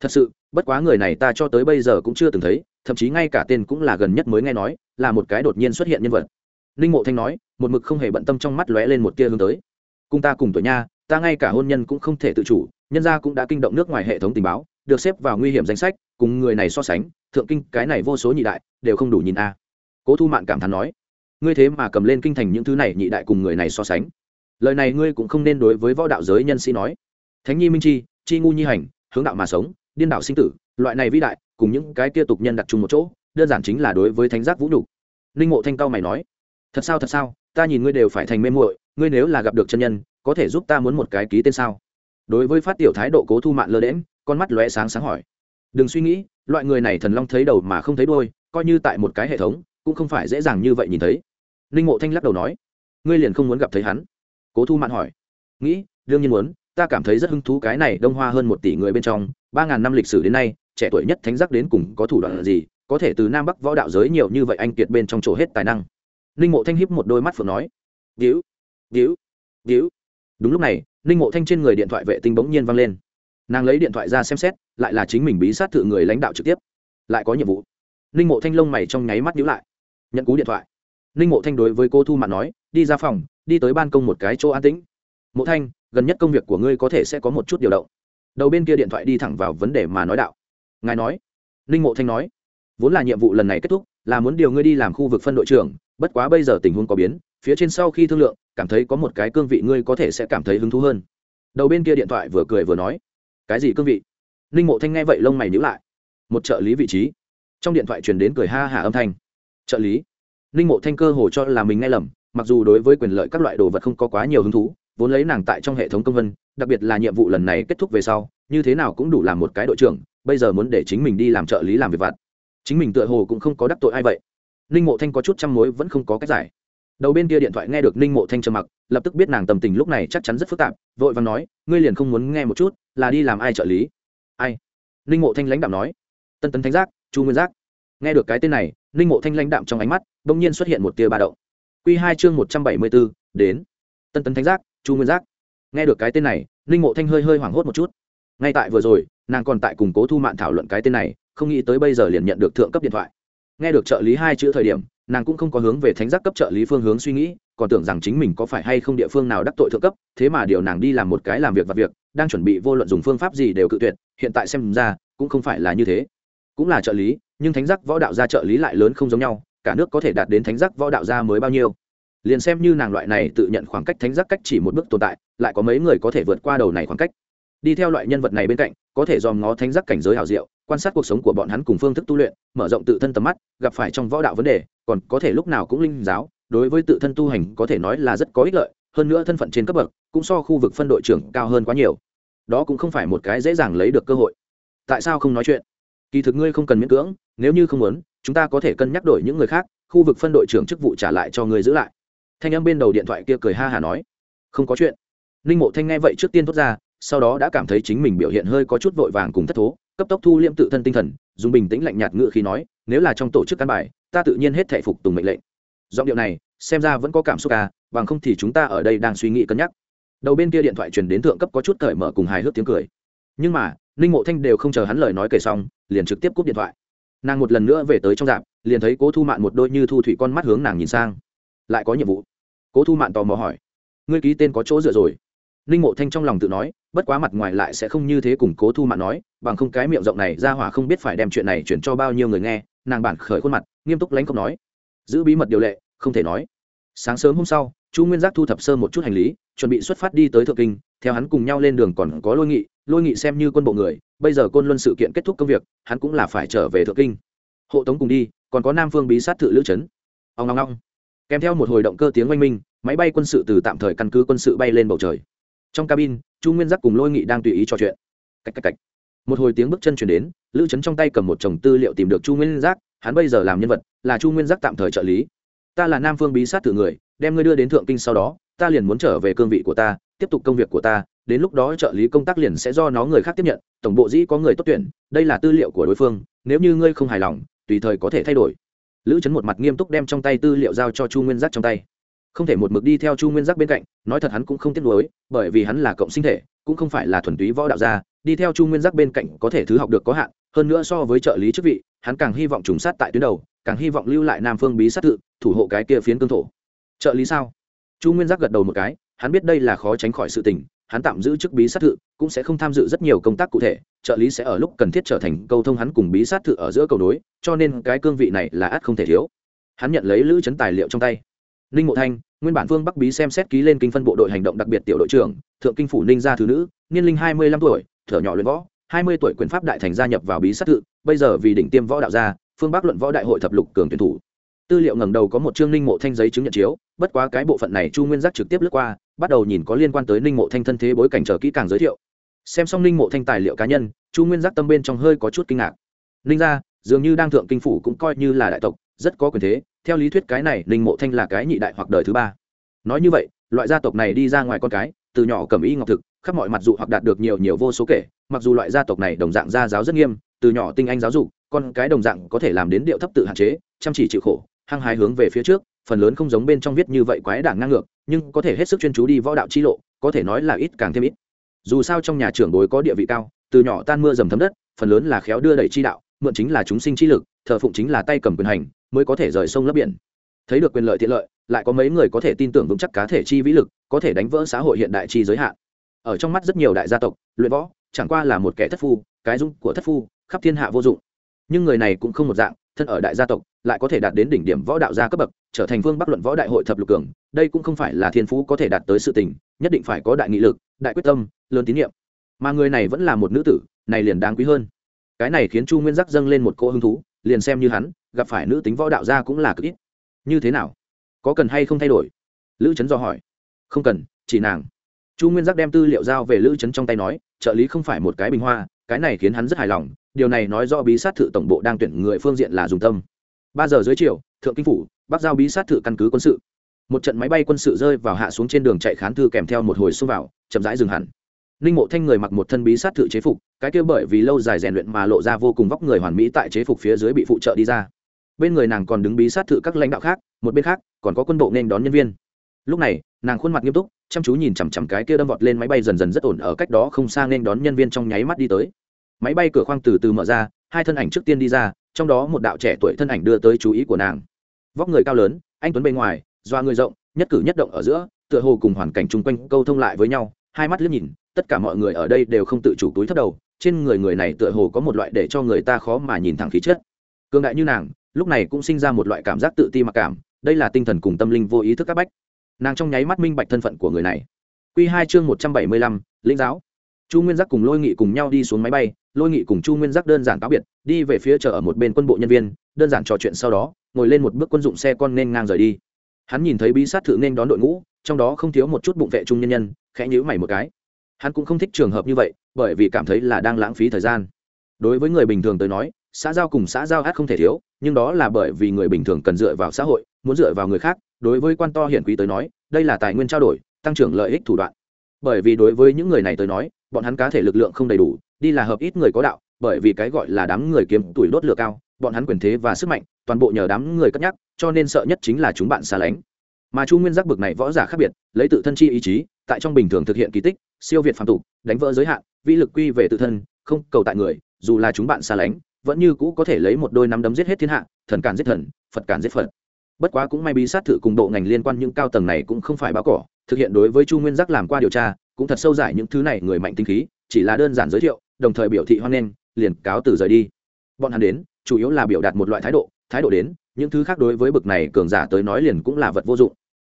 Thật sự, bất quá người này ta cho tới bây giờ cũng chưa từng thấy, thậm chí ngay cả tên cũng là gần nhất mới nghe nói, là một cái đột nhiên xuất hiện nhân vật. Ninh mộ thanh nói, một mực không hề bận tâm trong mắt lóe lên một tia hướng tới. Cùng ta cùng tuổi nha, ta ngay cả hôn nhân cũng không thể tự chủ, nhân gia cũng đã kinh động nước ngoài hệ thống tình báo, được xếp vào nguy hiểm danh sách, cùng người này so sánh, thượng kinh cái này vô số nhị đại, đều không đủ nhìn a cố thu mạn cảm thán nói, ngươi thế mà cầm lên kinh thành những thứ này nhị đại cùng người này so sánh. Lời này ngươi cũng không nên đối với võ đạo giới nhân sĩ nói. Thánh nhi minh chi chi ngu nhi hành, hướng đạo mà sống, điên đạo sinh tử, loại này vĩ đại, cùng những cái kia tục nhân đặt chung một chỗ, đơn giản chính là đối với thánh giác vũ nhục. Ninh mộ thanh cao mày nói, thật sao thật sao? Ta nhìn ngươi đều phải thành mê muội, ngươi nếu là gặp được chân nhân, có thể giúp ta muốn một cái ký tên sao? Đối với phát tiểu thái độ cố thu mạn lơ đễm con mắt lóe sáng sáng hỏi, đừng suy nghĩ, loại người này thần long thấy đầu mà không thấy đôi coi như tại một cái hệ thống cũng không phải dễ dàng như vậy nhìn thấy. Ninh mộ thanh lắc đầu nói, ngươi liền không muốn gặp thấy hắn? Cố thu mạn hỏi, nghĩ, đương nhiên muốn, ta cảm thấy rất hứng thú cái này đông hoa hơn một tỷ người bên trong, ba ngàn năm lịch sử đến nay, trẻ tuổi nhất thánh giác đến cùng có thủ đoạn gì, có thể từ nam bắc võ đạo giới nhiều như vậy anh kiệt bên trong chỗ hết tài năng. Ninh mộ thanh hiếp một đôi mắt phượng nói víu víu víu đúng lúc này, ninh mộ thanh trên người điện thoại vệ tinh bỗng nhiên văng lên. Nàng lấy điện thoại ra xem xét, lại là chính mình bí sát thự người lãnh đạo trực tiếp. Lại có nhiệm vụ. Ninh mộ thanh lông mày trong nháy mắt nhữ lại nhận cú điện thoại. Ninh mộ thanh đối với cô thu mạn nói, đi ra phòng, đi tới ban công một cái chỗ an tĩnh. Mộ thanh, gần nhất công việc của ngươi có thể sẽ có một chút điều động. Đầu bên kia điện thoại đi thẳng vào vấn đề mà nói đạo. Ngài nói. Ninh mộ thanh nói, vốn là nhiệm vụ lần này kết thúc, là muốn điều ngươi đi làm khu vực phân đội trưởng, bất quá bây giờ tình huống có biến, phía trên sau khi thương lượng, cảm thấy có một cái cương vị ngươi có thể sẽ cảm thấy hứng thú hơn. Đầu bên kia điện thoại vừa cười vừa nói, cái gì cương vị? Ninh mộ thanh nghe vậy lông mày nhữ lại, một trợ lý vị trí. Trong điện thoại truyền đến cười ha hả âm thanh trợ lý. Ninh mộ thanh cơ hồ cho là mình nghe lầm, mặc dù đối với quyền lợi các loại đồ vật không có quá nhiều hứng thú, vốn lấy nàng tại trong hệ thống công vân, đặc biệt là nhiệm vụ lần này kết thúc về sau, như thế nào cũng đủ làm một cái đội trưởng, bây giờ muốn để chính mình đi làm trợ lý làm việc vặt. Chính mình tựa hồ cũng không có đắc tội ai vậy. Ninh mộ thanh có chút chăm mối vẫn không có cách giải. Đầu bên kia điện thoại nghe được ninh mộ thanh trầm mặc, lập tức biết nàng tầm tình lúc này chắc chắn rất phức tạp, vội và nói, ngươi liền không muốn nghe một chút, là đi làm ai trợ lý? Ai? Ninh mộ thanh lãnh đạo nói. Tân tấn thánh giác, chu nguyên giác. Nghe được cái tên này ninh mộ thanh lãnh đạm trong ánh mắt, bỗng nhiên xuất hiện một tia ba động. Quy hai chương một trăm bảy mươi bốn, đến. Tân Tân thánh giác, chu nguyên giác. Nghe được cái tên này, ninh mộ thanh hơi hơi hoảng hốt một chút. Ngay tại vừa rồi, nàng còn tại cùng cố thu mạn thảo luận cái tên này, không nghĩ tới bây giờ liền nhận được thượng cấp điện thoại. Nghe được trợ lý hai chữ thời điểm, nàng cũng không có hướng về thánh giác cấp trợ lý phương hướng suy nghĩ, còn tưởng rằng chính mình có phải hay không địa phương nào đắc tội thượng cấp, thế mà điều nàng đi làm một cái làm việc và việc, đang chuẩn bị vô luận dùng phương pháp gì đều cự tuyệt, hiện tại xem ra, cũng không phải là như thế cũng là trợ lý, nhưng thánh giác võ đạo gia trợ lý lại lớn không giống nhau, cả nước có thể đạt đến thánh giác võ đạo gia mới bao nhiêu. Liền xem như nàng loại này tự nhận khoảng cách thánh giác cách chỉ một bước tồn tại, lại có mấy người có thể vượt qua đầu này khoảng cách. Đi theo loại nhân vật này bên cạnh, có thể dòm ngó thánh giác cảnh giới hảo diệu, quan sát cuộc sống của bọn hắn cùng phương thức tu luyện, mở rộng tự thân tầm mắt, gặp phải trong võ đạo vấn đề, còn có thể lúc nào cũng linh giáo, đối với tự thân tu hành có thể nói là rất có ích lợi, hơn nữa thân phận trên cấp bậc, cũng so khu vực phân đội trưởng cao hơn quá nhiều. Đó cũng không phải một cái dễ dàng lấy được cơ hội. Tại sao không nói chuyện? Kỳ thực ngươi không cần miễn cưỡng, nếu như không muốn, chúng ta có thể cân nhắc đổi những người khác, khu vực phân đội trưởng chức vụ trả lại cho ngươi giữ lại. Thanh âm bên đầu điện thoại kia cười ha hà nói. Không có chuyện. Ninh mộ thanh nghe vậy trước tiên thốt ra, sau đó đã cảm thấy chính mình biểu hiện hơi có chút vội vàng cùng thất thố, cấp tốc thu liêm tự thân tinh thần, dùng bình tĩnh lạnh nhạt ngự khi nói, nếu là trong tổ chức căn bài, ta tự nhiên hết thể phục tùng mệnh lệnh. Giọng điệu này, xem ra vẫn có cảm xúc à bằng không thì chúng ta ở đây đang suy nghĩ cân nhắc. Đầu bên kia điện thoại truyền đến thượng cấp có chút cởi mở cùng hài hước tiếng cười. Nhưng mà ninh mộ thanh đều không chờ hắn lời nói kể xong, liền trực tiếp cúp điện thoại. Nàng một lần nữa về tới trong dạp, liền thấy cố thu mạn một đôi như thu thủy con mắt hướng nàng nhìn sang. Lại có nhiệm vụ. Cố thu mạn tò mò hỏi, ngươi ký tên có chỗ dựa rồi? Ninh mộ thanh trong lòng tự nói, bất quá mặt ngoài lại sẽ không như thế củng cố thu mạn nói, bằng không cái miệng rộng này ra hỏa không biết phải đem chuyện này chuyển cho bao nhiêu người nghe. Nàng bản khởi khuôn mặt, nghiêm túc lánh không nói, giữ bí mật điều lệ, không thể nói. Sáng sớm hôm sau, chu nguyên giác thu thập sơ một chút hành lý, chuẩn bị xuất phát đi tới thượng kinh, theo hắn cùng nhau lên đường còn có lôi nghị lôi nghị xem như quân bộ người, bây giờ côn luân sự kiện kết thúc công việc, hắn cũng là phải trở về thượng kinh. Hộ tống cùng đi, còn có nam phương bí sát thự lữ trấn ông ngong ngong kèm theo một hồi động cơ tiếng oanh minh, máy bay quân sự từ tạm thời căn cứ quân sự bay lên bầu trời. Trong cabin, chu nguyên giác cùng lôi nghị đang tùy ý trò chuyện. Cách cách cách. Một hồi tiếng bước chân chuyển đến, lữ trấn trong tay cầm một chồng tư liệu tìm được chu nguyên giác, hắn bây giờ làm nhân vật, là chu nguyên giác tạm thời trợ lý. Ta là nam phương bí sát thử người, đem ngươi đưa đến thượng kinh sau đó, ta liền muốn trở về cương vị của ta, tiếp tục công việc của ta đến lúc đó trợ lý công tác liền sẽ do nó người khác tiếp nhận, tổng bộ dĩ có người tốt tuyển, đây là tư liệu của đối phương, nếu như ngươi không hài lòng, tùy thời có thể thay đổi. Lữ trấn một mặt nghiêm túc đem trong tay tư liệu giao cho chu nguyên giác trong tay. Không thể một mực đi theo chu nguyên giác bên cạnh, nói thật hắn cũng không tiếc nuối, bởi vì hắn là cộng sinh thể, cũng không phải là thuần túy võ đạo gia, đi theo chu nguyên giác bên cạnh có thể thứ học được có hạn, hơn nữa so với trợ lý chức vị, hắn càng hy vọng trùng sát tại tuyến đầu, càng hy vọng lưu lại nam phương bí sát tự, thủ hộ cái kia phiến cương thổ. Trợ lý sao? Chu nguyên giác gật đầu một cái, hắn biết đây là khó tránh khỏi sự tình hắn tạm giữ chức bí sát thự, cũng sẽ không tham dự rất nhiều công tác cụ thể, trợ lý sẽ ở lúc cần thiết trở thành câu thông hắn cùng bí sát thự ở giữa cầu nối, cho nên cái cương vị này là ắt không thể thiếu. Hắn nhận lấy lữ chấn tài liệu trong tay. Ninh mộ thanh, nguyên bản vương bắc bí xem xét ký lên kinh phân bộ đội hành động đặc biệt tiểu đội trưởng, thượng kinh phủ ninh gia thứ nữ, niên linh hai mươi lăm tuổi, thở nhỏ luyện võ, hai mươi tuổi quyền pháp đại thành gia nhập vào bí sát thự, bây giờ vì đỉnh tiêm võ đạo gia, phương bắc luận võ đại hội thập lục cường tuyển thủ. Tư liệu ngẩng đầu có một chương ninh mộ thanh giấy chứng nhận chiếu bất quá cái bộ phận này chu nguyên giác trực tiếp lướt qua, bắt đầu nhìn có liên quan tới ninh mộ thanh thân thế bối cảnh chờ kỹ càng giới thiệu. Xem xong ninh mộ thanh tài liệu cá nhân, chu nguyên giác tâm bên trong hơi có chút kinh ngạc. Ninh ra dường như đang thượng kinh phủ cũng coi như là đại tộc, rất có quyền thế. Theo lý thuyết cái này ninh mộ thanh là cái nhị đại hoặc đời thứ ba. Nói như vậy, loại gia tộc này đi ra ngoài con cái, từ nhỏ cầm y ngọc thực, khắp mọi mặt dụ hoặc đạt được nhiều nhiều vô số kể, mặc dù loại gia tộc này đồng dạng gia giáo rất nghiêm, từ nhỏ tinh anh giáo dục, con cái đồng dạng có thể làm đến điệu thấp tự hạn chế, chăm chỉ chịu khổ, hăng hái hướng về phía trước phần lớn không giống bên trong viết như vậy quái đảng ngang ngược, nhưng có thể hết sức chuyên chú đi võ đạo chi lộ, có thể nói là ít càng thêm ít. Dù sao trong nhà trưởng bối có địa vị cao, từ nhỏ tan mưa dầm thấm đất, phần lớn là khéo đưa đẩy chi đạo, mượn chính là chúng sinh chi lực, thờ phụng chính là tay cầm quyền hành, mới có thể rời sông lấp biển. Thấy được quyền lợi tiện lợi, lại có mấy người có thể tin tưởng vững chắc cá thể chi vĩ lực, có thể đánh vỡ xã hội hiện đại chi giới hạn. Ở trong mắt rất nhiều đại gia tộc, luyện võ, chẳng qua là một kẻ thất phu, cái dung của thất phu, khắp thiên hạ vô dụng. Nhưng người này cũng không một dạng thân ở đại gia tộc, lại có thể đạt đến đỉnh điểm võ đạo gia cấp bậc, trở thành vương bắc luận võ đại hội thập lục cường, đây cũng không phải là thiên phú có thể đạt tới sự tình, nhất định phải có đại nghị lực, đại quyết tâm, lớn tín nhiệm. Mà người này vẫn là một nữ tử, này liền đáng quý hơn. Cái này khiến chu nguyên giác dâng lên một cô hứng thú, liền xem như hắn, gặp phải nữ tính võ đạo gia cũng là cực ít. Như thế nào? Có cần hay không thay đổi? Lữ trấn do hỏi. Không cần, chỉ nàng. Chu nguyên giác đem tư liệu giao về lữ trấn trong tay nói, trợ lý không phải một cái bình hoa, cái này khiến hắn rất hài lòng điều này nói do bí sát thự tổng bộ đang tuyển người phương diện là dùng tâm. Ba giờ dưới chiều, thượng kinh phủ, bắc giao bí sát thự căn cứ quân sự. Một trận máy bay quân sự rơi vào hạ xuống trên đường chạy khán thư kèm theo một hồi xông vào, chậm rãi dừng hẳn. Ninh mộ thanh người mặc một thân bí sát thự chế phục, cái kia bởi vì lâu dài rèn luyện mà lộ ra vô cùng vóc người hoàn mỹ tại chế phục phía dưới bị phụ trợ đi ra. Bên người nàng còn đứng bí sát thự các lãnh đạo khác, một bên khác, còn có quân bộ nên đón nhân viên. Lúc này, nàng khuôn mặt nghiêm túc, chăm chú nhìn chằm chằm cái kia đâm vọt lên máy bay dần dần rất ổn ở cách đó không xa nên đón nhân viên trong nháy mắt đi tới máy bay cửa khoang từ từ mở ra, hai thân ảnh trước tiên đi ra, trong đó một đạo trẻ tuổi thân ảnh đưa tới chú ý của nàng. Vóc người cao lớn, anh tuấn bên ngoài, doa người rộng, nhất cử nhất động ở giữa, tựa hồ cùng hoàn cảnh chung quanh câu thông lại với nhau, hai mắt liếc nhìn, tất cả mọi người ở đây đều không tự chủ túi thấp đầu, trên người người này tựa hồ có một loại để cho người ta khó mà nhìn thẳng khí chất. Cường đại như nàng, lúc này cũng sinh ra một loại cảm giác tự ti mặc cảm, đây là tinh thần cùng tâm linh vô ý thức các bách. Nàng trong nháy mắt minh bạch thân phận của người này. Q hai chương một trăm bảy mươi lăm, lĩnh giáo chu nguyên giác cùng lôi nghị cùng nhau đi xuống máy bay, lôi nghị cùng chu nguyên giác đơn giản cáo biệt, đi về phía chợ ở một bên quân bộ nhân viên, đơn giản trò chuyện sau đó, ngồi lên một bước quân dụng xe con nên ngang rời đi. Hắn nhìn thấy bí sát thự nên đón đội ngũ, trong đó không thiếu một chút bụng vệ trung nhân nhân, khẽ nhữ mày một cái. Hắn cũng không thích trường hợp như vậy, bởi vì cảm thấy là đang lãng phí thời gian. Đối với người bình thường tới nói, xã giao cùng xã giao hát không thể thiếu, nhưng đó là bởi vì người bình thường cần dựa vào xã hội, muốn dựa vào người khác. Đối với quan to hiển quý tới nói, đây là tài nguyên trao đổi, tăng trưởng lợi ích thủ đoạn. Bởi vì đối với những người này tới nói bọn hắn cá thể lực lượng không đầy đủ, đi là hợp ít người có đạo, bởi vì cái gọi là đám người kiếm tuổi đốt lửa cao, bọn hắn quyền thế và sức mạnh, toàn bộ nhờ đám người cất nhắc, cho nên sợ nhất chính là chúng bạn xa lánh. Mà chu nguyên giác bực này võ giả khác biệt, lấy tự thân chi ý chí, tại trong bình thường thực hiện kỳ tích, siêu việt phạm tục, đánh vỡ giới hạn, vĩ lực quy về tự thân, không cầu tại người, dù là chúng bạn xa lánh, vẫn như cũ có thể lấy một đôi nắm đấm giết hết thiên hạ, thần cản giết thần, phật cản giết phật. Bất quá cũng may bí sát thử cùng độ ngành liên quan những cao tầng này cũng không phải báo cỏ thực hiện đối với chu nguyên giác làm qua điều tra, cũng thật sâu giải những thứ này người mạnh tinh khí, chỉ là đơn giản giới thiệu, đồng thời biểu thị hoan nghênh, liền cáo từ rời đi. Bọn hắn đến, chủ yếu là biểu đạt một loại thái độ thái độ đến, những thứ khác đối với bực này cường giả tới nói liền cũng là vật vô dụng.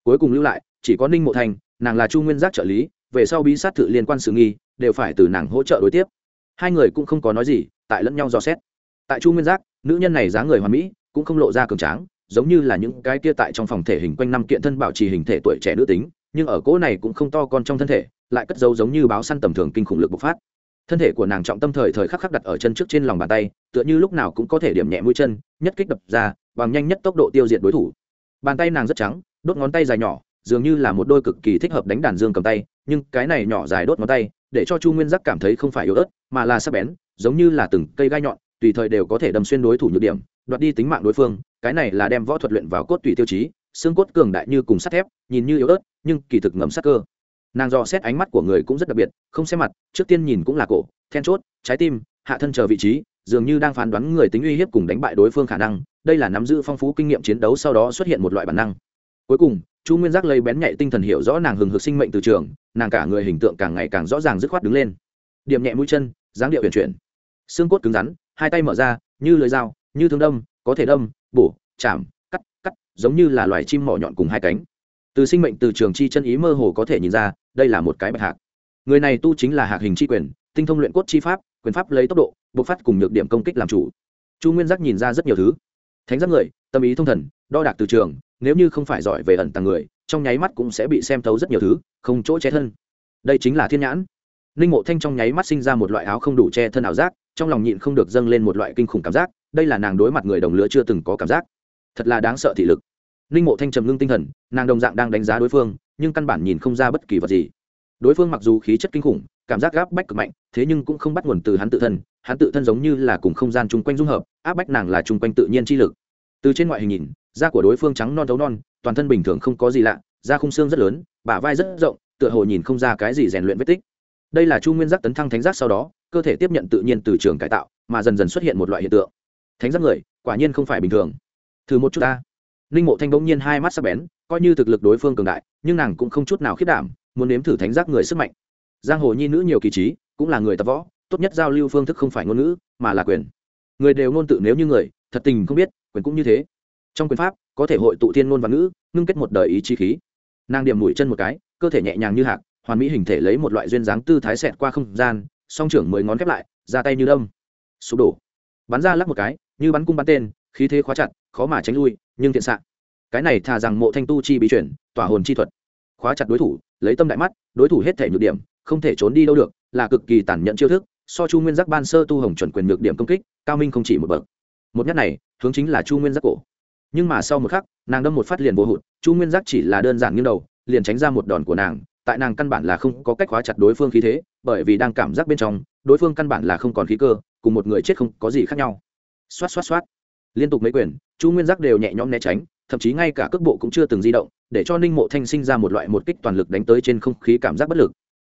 Cuối cùng lưu lại, chỉ có ninh mộ thành, nàng là chu nguyên giác trợ lý, về sau bí sát thự liên quan sự nghi, đều phải từ nàng hỗ trợ đối tiếp. Hai người cũng không có nói gì, tại lẫn nhau dò xét. Tại chu nguyên giác, nữ nhân này dáng người hoàn mỹ, cũng không lộ ra cường tráng, giống như là những cái kia tại trong phòng thể hình quanh năm kiện thân bảo trì hình thể tuổi trẻ nữ tính nhưng ở cỗ này cũng không to con trong thân thể, lại cất dấu giống như báo săn tầm thường kinh khủng lực bộc phát. Thân thể của nàng trọng tâm thời thời khắc khắc đặt ở chân trước trên lòng bàn tay, tựa như lúc nào cũng có thể điểm nhẹ mũi chân, nhất kích đập ra, bằng nhanh nhất tốc độ tiêu diệt đối thủ. Bàn tay nàng rất trắng, đốt ngón tay dài nhỏ, dường như là một đôi cực kỳ thích hợp đánh đàn dương cầm tay, nhưng cái này nhỏ dài đốt ngón tay, để cho chu nguyên giác cảm thấy không phải yếu ớt, mà là sắc bén, giống như là từng cây gai nhọn, tùy thời đều có thể đâm xuyên đối thủ nhược điểm, đoạt đi tính mạng đối phương, cái này là đem võ thuật luyện vào cốt tùy tiêu chí xương cốt cường đại như cùng sắt thép, nhìn như yếu ớt, nhưng kỳ thực ngầm sắc cơ. Nàng dò xét ánh mắt của người cũng rất đặc biệt, không xem mặt, trước tiên nhìn cũng là cổ, then chốt, trái tim, hạ thân chờ vị trí, dường như đang phán đoán người tính uy hiếp cùng đánh bại đối phương khả năng, đây là nắm giữ phong phú kinh nghiệm chiến đấu sau đó xuất hiện một loại bản năng. Cuối cùng, chu nguyên giác lấy bén nhạy tinh thần hiểu rõ nàng hừng hực sinh mệnh từ trường, nàng cả người hình tượng càng ngày càng rõ ràng dứt khoát đứng lên. Điểm nhẹ mũi chân, dáng điệu huyền chuyển. Xương cốt cứng rắn, hai tay mở ra, như lưới dao, như thương đâm, có thể đâm, bổ, chạm giống như là loài chim mỏ nhọn cùng hai cánh. Từ sinh mệnh từ trường chi chân ý mơ hồ có thể nhìn ra, đây là một cái bạch hạc. Người này tu chính là hạc hình chi quyền, tinh thông luyện cốt chi pháp, quyền pháp lấy tốc độ, bộc phát cùng nhược điểm công kích làm chủ. Chu nguyên giác nhìn ra rất nhiều thứ. Thánh giác người, tâm ý thông thần, đo đạc từ trường, nếu như không phải giỏi về ẩn tàng người, trong nháy mắt cũng sẽ bị xem thấu rất nhiều thứ, không chỗ che thân. Đây chính là thiên nhãn. Ninh mộ thanh trong nháy mắt sinh ra một loại áo không đủ che thân ảo giác, trong lòng nhịn không được dâng lên một loại kinh khủng cảm giác, đây là nàng đối mặt người đồng lứa chưa từng có cảm giác thật là đáng sợ thị lực. Ninh mộ thanh trầm ngưng tinh thần, nàng đồng dạng đang đánh giá đối phương, nhưng căn bản nhìn không ra bất kỳ vật gì. Đối phương mặc dù khí chất kinh khủng, cảm giác gáp bách cực mạnh, thế nhưng cũng không bắt nguồn từ hắn tự thân, hắn tự thân giống như là cùng không gian chung quanh dung hợp, áp bách nàng là chung quanh tự nhiên chi lực. Từ trên ngoại hình nhìn, da của đối phương trắng non thấu non, toàn thân bình thường không có gì lạ, da khung xương rất lớn, bả vai rất rộng, tựa hồ nhìn không ra cái gì rèn luyện vết tích. Đây là chu nguyên giác tấn thăng thánh giác sau đó, cơ thể tiếp nhận tự nhiên từ trường cải tạo, mà dần dần xuất hiện một loại hiện tượng. Thánh giác người, quả nhiên không phải bình thường thử một chút ta. Ninh mộ thanh bỗng nhiên hai mắt sắc bén, coi như thực lực đối phương cường đại, nhưng nàng cũng không chút nào khiết đảm, muốn nếm thử thánh giác người sức mạnh. Giang hồ nhi nữ nhiều kỳ trí, cũng là người tập võ, tốt nhất giao lưu phương thức không phải ngôn ngữ, mà là quyền. Người đều ngôn tự nếu như người, thật tình không biết, quyền cũng như thế. Trong quyền pháp, có thể hội tụ thiên ngôn và ngữ, ngưng kết một đời ý chí khí. Nàng điểm mũi chân một cái, cơ thể nhẹ nhàng như hạc, hoàn mỹ hình thể lấy một loại duyên dáng tư thái xẹt qua không gian, song trưởng mười ngón khép lại, ra tay như đông sụp đổ. Bắn ra lắc một cái, như bắn cung bắn tên, khí thế khóa chặt khó mà tránh lui, nhưng thiện xạ. Cái này thà rằng mộ thanh tu chi bí chuyển tỏa hồn chi thuật. Khóa chặt đối thủ, lấy tâm đại mắt, đối thủ hết thể nhược điểm, không thể trốn đi đâu được, là cực kỳ tàn nhẫn chiêu thức, so chu nguyên giác ban sơ tu hồng chuẩn quyền nhược điểm công kích, cao minh không chỉ một bậc. Một nhát này, hướng chính là chu nguyên giác cổ. Nhưng mà sau một khắc, nàng đâm một phát liền vô hụt, chu nguyên giác chỉ là đơn giản nghiêng đầu, liền tránh ra một đòn của nàng, tại nàng căn bản là không có cách khóa chặt đối phương khí thế, bởi vì đang cảm giác bên trong, đối phương căn bản là không còn khí cơ, cùng một người chết không có gì khác nhau. Xoát xoát xoát liên tục mấy quyền, chu nguyên giác đều nhẹ nhõm né tránh, thậm chí ngay cả cước bộ cũng chưa từng di động, để cho ninh mộ thanh sinh ra một loại một kích toàn lực đánh tới trên không khí cảm giác bất lực.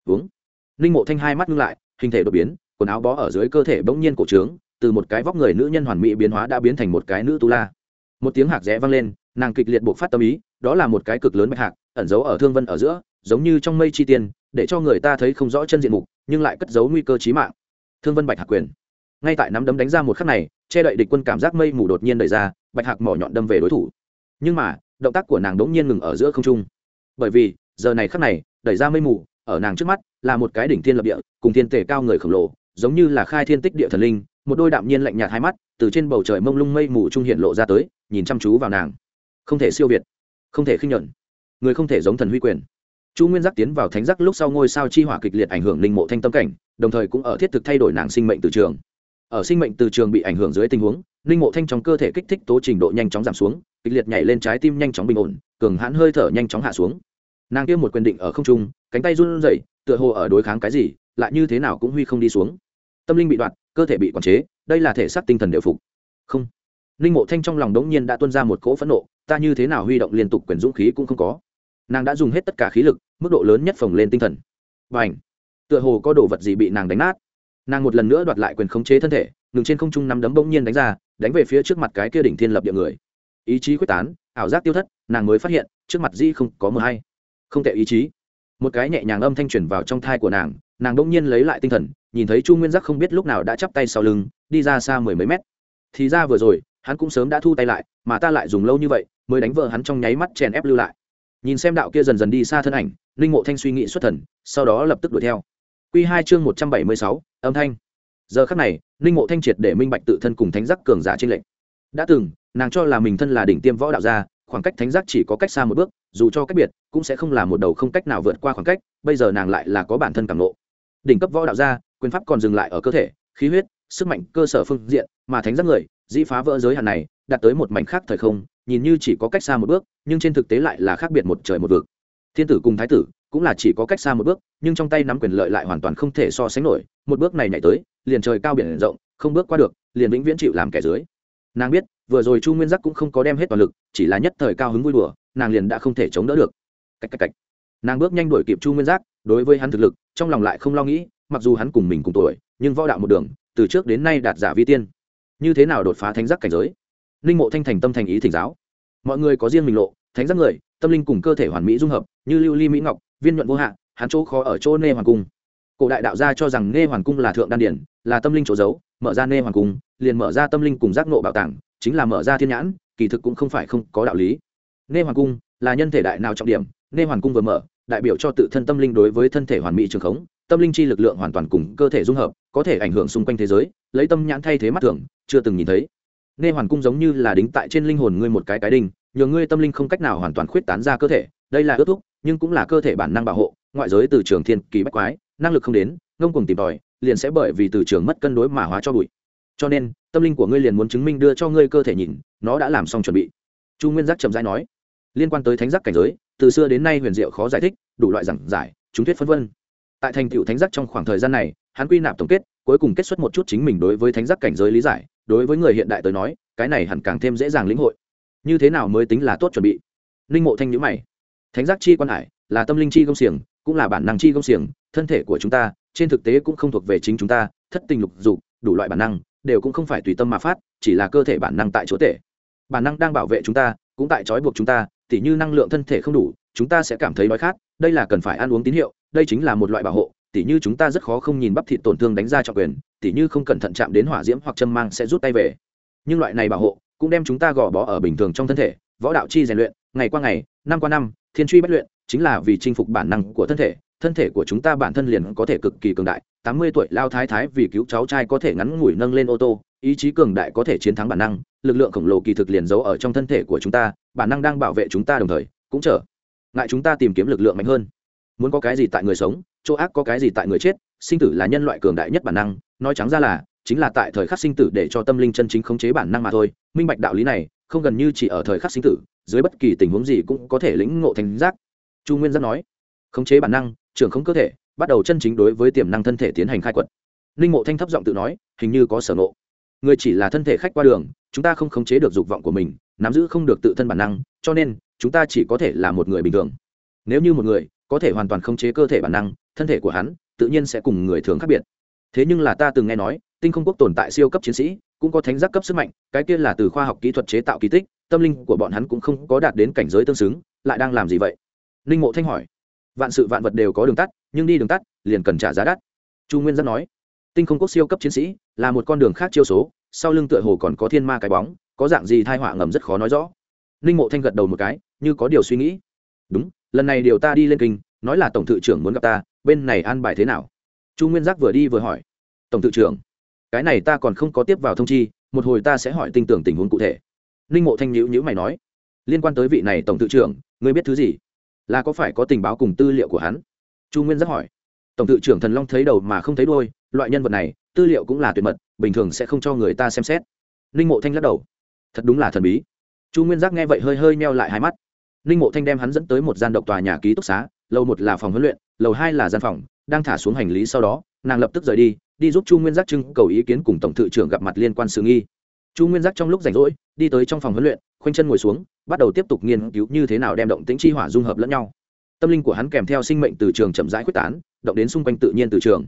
Uống. Ninh mộ thanh hai mắt ngưng lại, hình thể đột biến, quần áo bó ở dưới cơ thể bỗng nhiên cổ trướng, từ một cái vóc người nữ nhân hoàn mỹ biến hóa đã biến thành một cái nữ tu la. Một tiếng hạc rẽ vang lên, nàng kịch liệt buộc phát tâm ý, đó là một cái cực lớn bạch hạc, ẩn giấu ở thương vân ở giữa, giống như trong mây chi tiên, để cho người ta thấy không rõ chân diện mục, nhưng lại cất giấu nguy cơ chí mạng. Thương vân bạch hạc quyền ngay tại nắm đấm đánh ra một khắc này, che đậy địch quân cảm giác mây mù đột nhiên đẩy ra, bạch hạc mỏ nhọn đâm về đối thủ. Nhưng mà, động tác của nàng đống nhiên ngừng ở giữa không trung. Bởi vì, giờ này khắc này, đẩy ra mây mù, ở nàng trước mắt, là một cái đỉnh thiên lập địa, cùng thiên tể cao người khổng lồ, giống như là khai thiên tích địa thần linh, một đôi đạm nhiên lạnh nhạt hai mắt, từ trên bầu trời mông lung mây mù trung hiện lộ ra tới, nhìn chăm chú vào nàng. Không thể siêu việt, không thể khinh nhuận. Người không thể giống thần huy quyền. Chu nguyên giác tiến vào thánh giác lúc sau ngôi sao chi hỏa kịch liệt ảnh hưởng linh mộ thanh tâm cảnh, đồng thời cũng ở thiết thực thay đổi nàng sinh mệnh từ trường ở sinh mệnh từ trường bị ảnh hưởng dưới tình huống linh mộ thanh trong cơ thể kích thích tố trình độ nhanh chóng giảm xuống, kịch liệt nhảy lên trái tim nhanh chóng bình ổn, cường hãn hơi thở nhanh chóng hạ xuống. Nàng kia một quyền định ở không trung, cánh tay run rẩy, tựa hồ ở đối kháng cái gì, lại như thế nào cũng huy không đi xuống. Tâm linh bị đoạt cơ thể bị quản chế, đây là thể xác tinh thần đều phục. Không. Ninh mộ thanh trong lòng đống nhiên đã tuân ra một cỗ phẫn nộ, ta như thế nào huy động liên tục quyền dũng khí cũng không có. Nàng đã dùng hết tất cả khí lực, mức độ lớn nhất phồng lên tinh thần. Và ảnh tựa hồ có đồ vật gì bị nàng đánh nát nàng một lần nữa đoạt lại quyền khống chế thân thể, ngừng trên không trung nắm đấm bỗng nhiên đánh ra, đánh về phía trước mặt cái kia đỉnh thiên lập địa người. Ý chí quyết tán, ảo giác tiêu thất, nàng mới phát hiện, trước mặt di không có mờ hay. Không tệ ý chí. Một cái nhẹ nhàng âm thanh truyền vào trong thai của nàng nàng bỗng nhiên lấy lại tinh thần, nhìn thấy chu nguyên giác không biết lúc nào đã chắp tay sau lưng, đi ra xa mười mấy mét. Thì ra vừa rồi, hắn cũng sớm đã thu tay lại, mà ta lại dùng lâu như vậy, mới đánh vợ hắn trong nháy mắt chèn ép lưu lại. Nhìn xem đạo kia dần dần đi xa thân ảnh linh mộ thanh suy nghĩ xuất thần, sau đó lập tức đuổi theo. Quy hai chương một trăm bảy mươi sáu, âm thanh. Giờ khắc này linh mộ thanh triệt để minh bạch tự thân cùng thánh giác cường giả trên lệnh đã từng, nàng cho là mình thân là đỉnh tiêm võ đạo gia, khoảng cách thánh giác chỉ có cách xa một bước, dù cho cách biệt, cũng sẽ không là một đầu không cách nào vượt qua khoảng cách, bây giờ nàng lại là có bản thân cảm ngộ. đỉnh cấp võ đạo gia, quyền pháp còn dừng lại ở cơ thể, khí huyết, sức mạnh, cơ sở phương diện, mà thánh giác người, dĩ phá vỡ giới hạn này, đạt tới một mảnh khác thời không, nhìn như chỉ có cách xa một bước, nhưng trên thực tế lại là khác biệt một trời một vực. Thiên tử cùng thái tử cũng là chỉ có cách xa một bước, nhưng trong tay nắm quyền lợi lại hoàn toàn không thể so sánh nổi. Một bước này nhảy tới, liền trời cao biển rộng, không bước qua được, liền vĩnh viễn chịu làm kẻ dưới. Nàng biết, vừa rồi chu nguyên giác cũng không có đem hết toàn lực, chỉ là nhất thời cao hứng vui đùa, nàng liền đã không thể chống đỡ được. Cách cách cách nàng bước nhanh đuổi kịp chu nguyên giác, đối với hắn thực lực, trong lòng lại không lo nghĩ, mặc dù hắn cùng mình cùng tuổi, nhưng võ đạo một đường, từ trước đến nay đạt giả vi tiên. Như thế nào đột phá thánh giác cảnh giới? Ninh mộ thanh thành tâm thành ý thỉnh giáo. Mọi người có riêng mình lộ, thánh giác người, tâm linh cùng cơ thể hoàn mỹ dung hợp, như lưu ly mỹ ngọc viên nhuận vô hạn hắn chỗ khó ở chỗ nê hoàng cung. Cổ đại đạo gia cho rằng nê hoàng cung là thượng đan điển, là tâm linh chỗ giấu, mở ra nê hoàng cung, liền mở ra tâm linh cùng giác nộ bảo tàng, chính là mở ra thiên nhãn, kỳ thực cũng không phải không có đạo lý. Nê hoàng cung là nhân thể đại nào trọng điểm, nê hoàng cung vừa mở, đại biểu cho tự thân tâm linh đối với thân thể hoàn mỹ trường khống, tâm linh chi lực lượng hoàn toàn cùng cơ thể dung hợp, có thể ảnh hưởng xung quanh thế giới, lấy tâm nhãn thay thế mắt thường, chưa từng nhìn thấy. Nê hoàn cung giống như là đính tại trên linh hồn ngươi một cái cái đinh nhờ ngươi tâm linh không cách nào hoàn toàn khuyết tán ra cơ thể, đây là ước thúc, nhưng cũng là cơ thể bản năng bảo hộ, ngoại giới từ trường thiên kỳ bách quái, năng lực không đến, ngông cùng tìm tòi, liền sẽ bởi vì từ trường mất cân đối mà hóa cho bụi. Cho nên, tâm linh của ngươi liền muốn chứng minh đưa cho ngươi cơ thể nhìn, nó đã làm xong chuẩn bị. Chu nguyên giác trầm rãi nói, liên quan tới thánh giác cảnh giới, từ xưa đến nay huyền diệu khó giải thích, đủ loại giảng giải, chúng thuyết phân vân. Tại thành tựu thánh giác trong khoảng thời gian này, hắn quy nạp tổng kết, cuối cùng kết xuất một chút chính mình đối với thánh giác cảnh giới lý giải, đối với người hiện đại tới nói, cái này hẳn càng thêm dễ dàng lĩnh hội như thế nào mới tính là tốt chuẩn bị? Linh mộ thanh nhữ mày. Thánh giác chi quan hải là tâm linh chi công xiềng, cũng là bản năng chi công xiềng, thân thể của chúng ta trên thực tế cũng không thuộc về chính chúng ta, thất tình lục dục, đủ loại bản năng, đều cũng không phải tùy tâm mà phát, chỉ là cơ thể bản năng tại chỗ tể bản năng đang bảo vệ chúng ta, cũng tại trói buộc chúng ta, tỉ như năng lượng thân thể không đủ, chúng ta sẽ cảm thấy đói khát, đây là cần phải ăn uống tín hiệu, đây chính là một loại bảo hộ, tỉ như chúng ta rất khó không nhìn bắp thịt tổn thương đánh ra trọng quyền, tỉ như không cẩn thận chạm đến hỏa diễm hoặc châm mang sẽ rút tay về. Nhưng loại này bảo hộ cũng đem chúng ta gò bó ở bình thường trong thân thể, võ đạo chi rèn luyện, ngày qua ngày, năm qua năm, thiên truy bất luyện, chính là vì chinh phục bản năng của thân thể thân thể của chúng ta bản thân liền có thể cực kỳ cường đại, tám mươi tuổi lao thái thái vì cứu cháu trai có thể ngắn ngủi nâng lên ô tô, ý chí cường đại có thể chiến thắng bản năng, lực lượng khổng lồ kỳ thực liền giấu ở trong thân thể của chúng ta, bản năng đang bảo vệ chúng ta đồng thời, cũng trở ngại chúng ta tìm kiếm lực lượng mạnh hơn. Muốn có cái gì tại người sống, chỗ ác có cái gì tại người chết, sinh tử là nhân loại cường đại nhất bản năng, nói trắng ra là chính là tại thời khắc sinh tử để cho tâm linh chân chính khống chế bản năng mà thôi. Minh bạch đạo lý này, không gần như chỉ ở thời khắc sinh tử, dưới bất kỳ tình huống gì cũng có thể lĩnh ngộ thành giác. Chu nguyên giác nói, khống chế bản năng, trưởng không cơ thể, bắt đầu chân chính đối với tiềm năng thân thể tiến hành khai quật. Ninh mộ thanh thấp giọng tự nói, hình như có sở ngộ. Người chỉ là thân thể khách qua đường, chúng ta không khống chế được dục vọng của mình, nắm giữ không được tự thân bản năng, cho nên, chúng ta chỉ có thể là một người bình thường. Nếu như một người có thể hoàn toàn khống chế cơ thể bản năng, thân thể của hắn, tự nhiên sẽ cùng người thường khác biệt. Thế nhưng là ta từng nghe nói tinh không quốc tồn tại siêu cấp chiến sĩ, cũng có thánh giác cấp sức mạnh, cái kia là từ khoa học kỹ thuật chế tạo kỳ tích, tâm linh của bọn hắn cũng không có đạt đến cảnh giới tương xứng, lại đang làm gì vậy? Linh mộ thanh hỏi. Vạn sự vạn vật đều có đường tắt, nhưng đi đường tắt, liền cần trả giá đắt. Chu nguyên giác nói. Tinh không quốc siêu cấp chiến sĩ, là một con đường khác chiêu số, sau lưng tựa hồ còn có thiên ma cái bóng, có dạng gì thai họa ngầm rất khó nói rõ. Ninh mộ thanh gật đầu một cái, như có điều suy nghĩ. Đúng, lần này điều ta đi lên kinh, nói là tổng thự trưởng muốn gặp ta, bên này an bài thế nào? Chu nguyên giác vừa đi vừa hỏi. Tổng thự trưởng cái này ta còn không có tiếp vào thông chi, một hồi ta sẽ hỏi tin tưởng tình huống cụ thể. Ninh mộ thanh nhữ nhữ mày nói, liên quan tới vị này tổng thự trưởng, ngươi biết thứ gì? Là có phải có tình báo cùng tư liệu của hắn? Chu nguyên giác hỏi. Tổng thự trưởng thần long thấy đầu mà không thấy đôi loại nhân vật này, tư liệu cũng là tuyệt mật, bình thường sẽ không cho người ta xem xét. Ninh mộ thanh lắc đầu. Thật đúng là thần bí. Chu nguyên giác nghe vậy hơi hơi meo lại hai mắt. Ninh mộ thanh đem hắn dẫn tới một gian độc tòa nhà ký túc xá, lầu một là phòng huấn luyện, lầu hai là gian phòng, đang thả xuống hành lý sau đó, nàng lập tức rời đi đi giúp chu nguyên giác trưng cầu ý kiến cùng tổng thự trưởng gặp mặt liên quan sự nghi. Chu nguyên giác trong lúc rảnh rỗi, đi tới trong phòng huấn luyện, khoanh chân ngồi xuống, bắt đầu tiếp tục nghiên cứu như thế nào đem động tính chi hỏa dung hợp lẫn nhau. Tâm linh của hắn kèm theo sinh mệnh từ trường chậm rãi quyết tán, động đến xung quanh tự nhiên từ trường.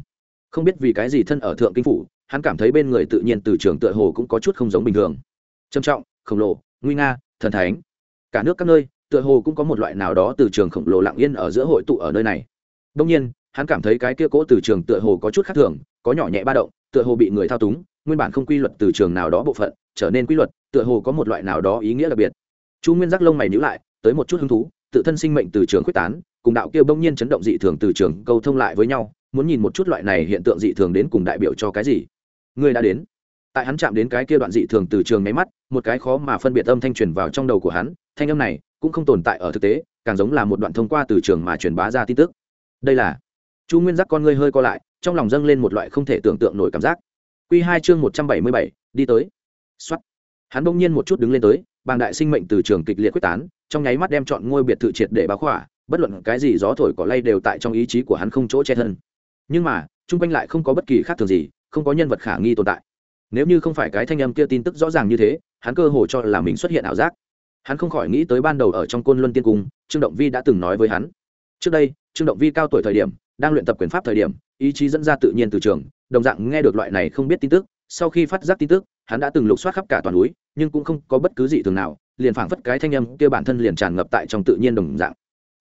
Không biết vì cái gì thân ở thượng kinh phủ, hắn cảm thấy bên người tự nhiên từ trường tựa hồ cũng có chút không giống bình thường. Trầm trọng, khổng lồ, nguy nga, thần thánh. Cả nước các nơi, tựa hồ cũng có một loại nào đó từ trường khổng lồ lặng yên ở giữa hội tụ ở nơi này. Đông nhiên hắn cảm thấy cái kia cỗ từ trường tựa hồ có chút khác thường, có nhỏ nhẹ ba động, tựa hồ bị người thao túng, nguyên bản không quy luật từ trường nào đó bộ phận, trở nên quy luật, tựa hồ có một loại nào đó ý nghĩa đặc biệt. Chu nguyên giác lông mày nhữ lại, tới một chút hứng thú, tự thân sinh mệnh từ trường quyết tán, cùng đạo kia bỗng nhiên chấn động dị thường từ trường câu thông lại với nhau, muốn nhìn một chút loại này hiện tượng dị thường đến cùng đại biểu cho cái gì. Người đã đến. Tại hắn chạm đến cái kia đoạn dị thường từ trường máy mắt, một cái khó mà phân biệt âm thanh truyền vào trong đầu của hắn, thanh âm này cũng không tồn tại ở thực tế, càng giống là một đoạn thông qua từ trường mà truyền bá ra tin tức. Đây là chu nguyên giác con ngươi hơi co lại, trong lòng dâng lên một loại không thể tưởng tượng nổi cảm giác. Q hai chương một trăm bảy mươi bảy, đi tới. X o á t hắn bỗng nhiên một chút đứng lên tới, bàng đại sinh mệnh từ trường kịch liệt quyết tán, trong nháy mắt đem chọn ngôi biệt thự triệt để báo khỏa, bất luận cái gì gió thổi cỏ lay đều tại trong ý chí của hắn không chỗ che thân. Nhưng mà, chung quanh lại không có bất kỳ khác thường gì, không có nhân vật khả nghi tồn tại. Nếu như không phải cái thanh âm kia tin tức rõ ràng như thế, hắn cơ hồ cho là mình xuất hiện ảo giác. Hắn không khỏi nghĩ tới ban đầu ở trong côn luân tiên cung, trương động vi đã từng nói với hắn. Trước đây, trương động vi cao tuổi thời điểm đang luyện tập quyền pháp thời điểm, ý chí dẫn ra tự nhiên từ trường, đồng dạng nghe được loại này không biết tin tức, sau khi phát giác tin tức, hắn đã từng lục soát khắp cả toàn núi, nhưng cũng không có bất cứ gì thường nào, liền phảng phất cái thanh âm kia bản thân liền tràn ngập tại trong tự nhiên đồng dạng.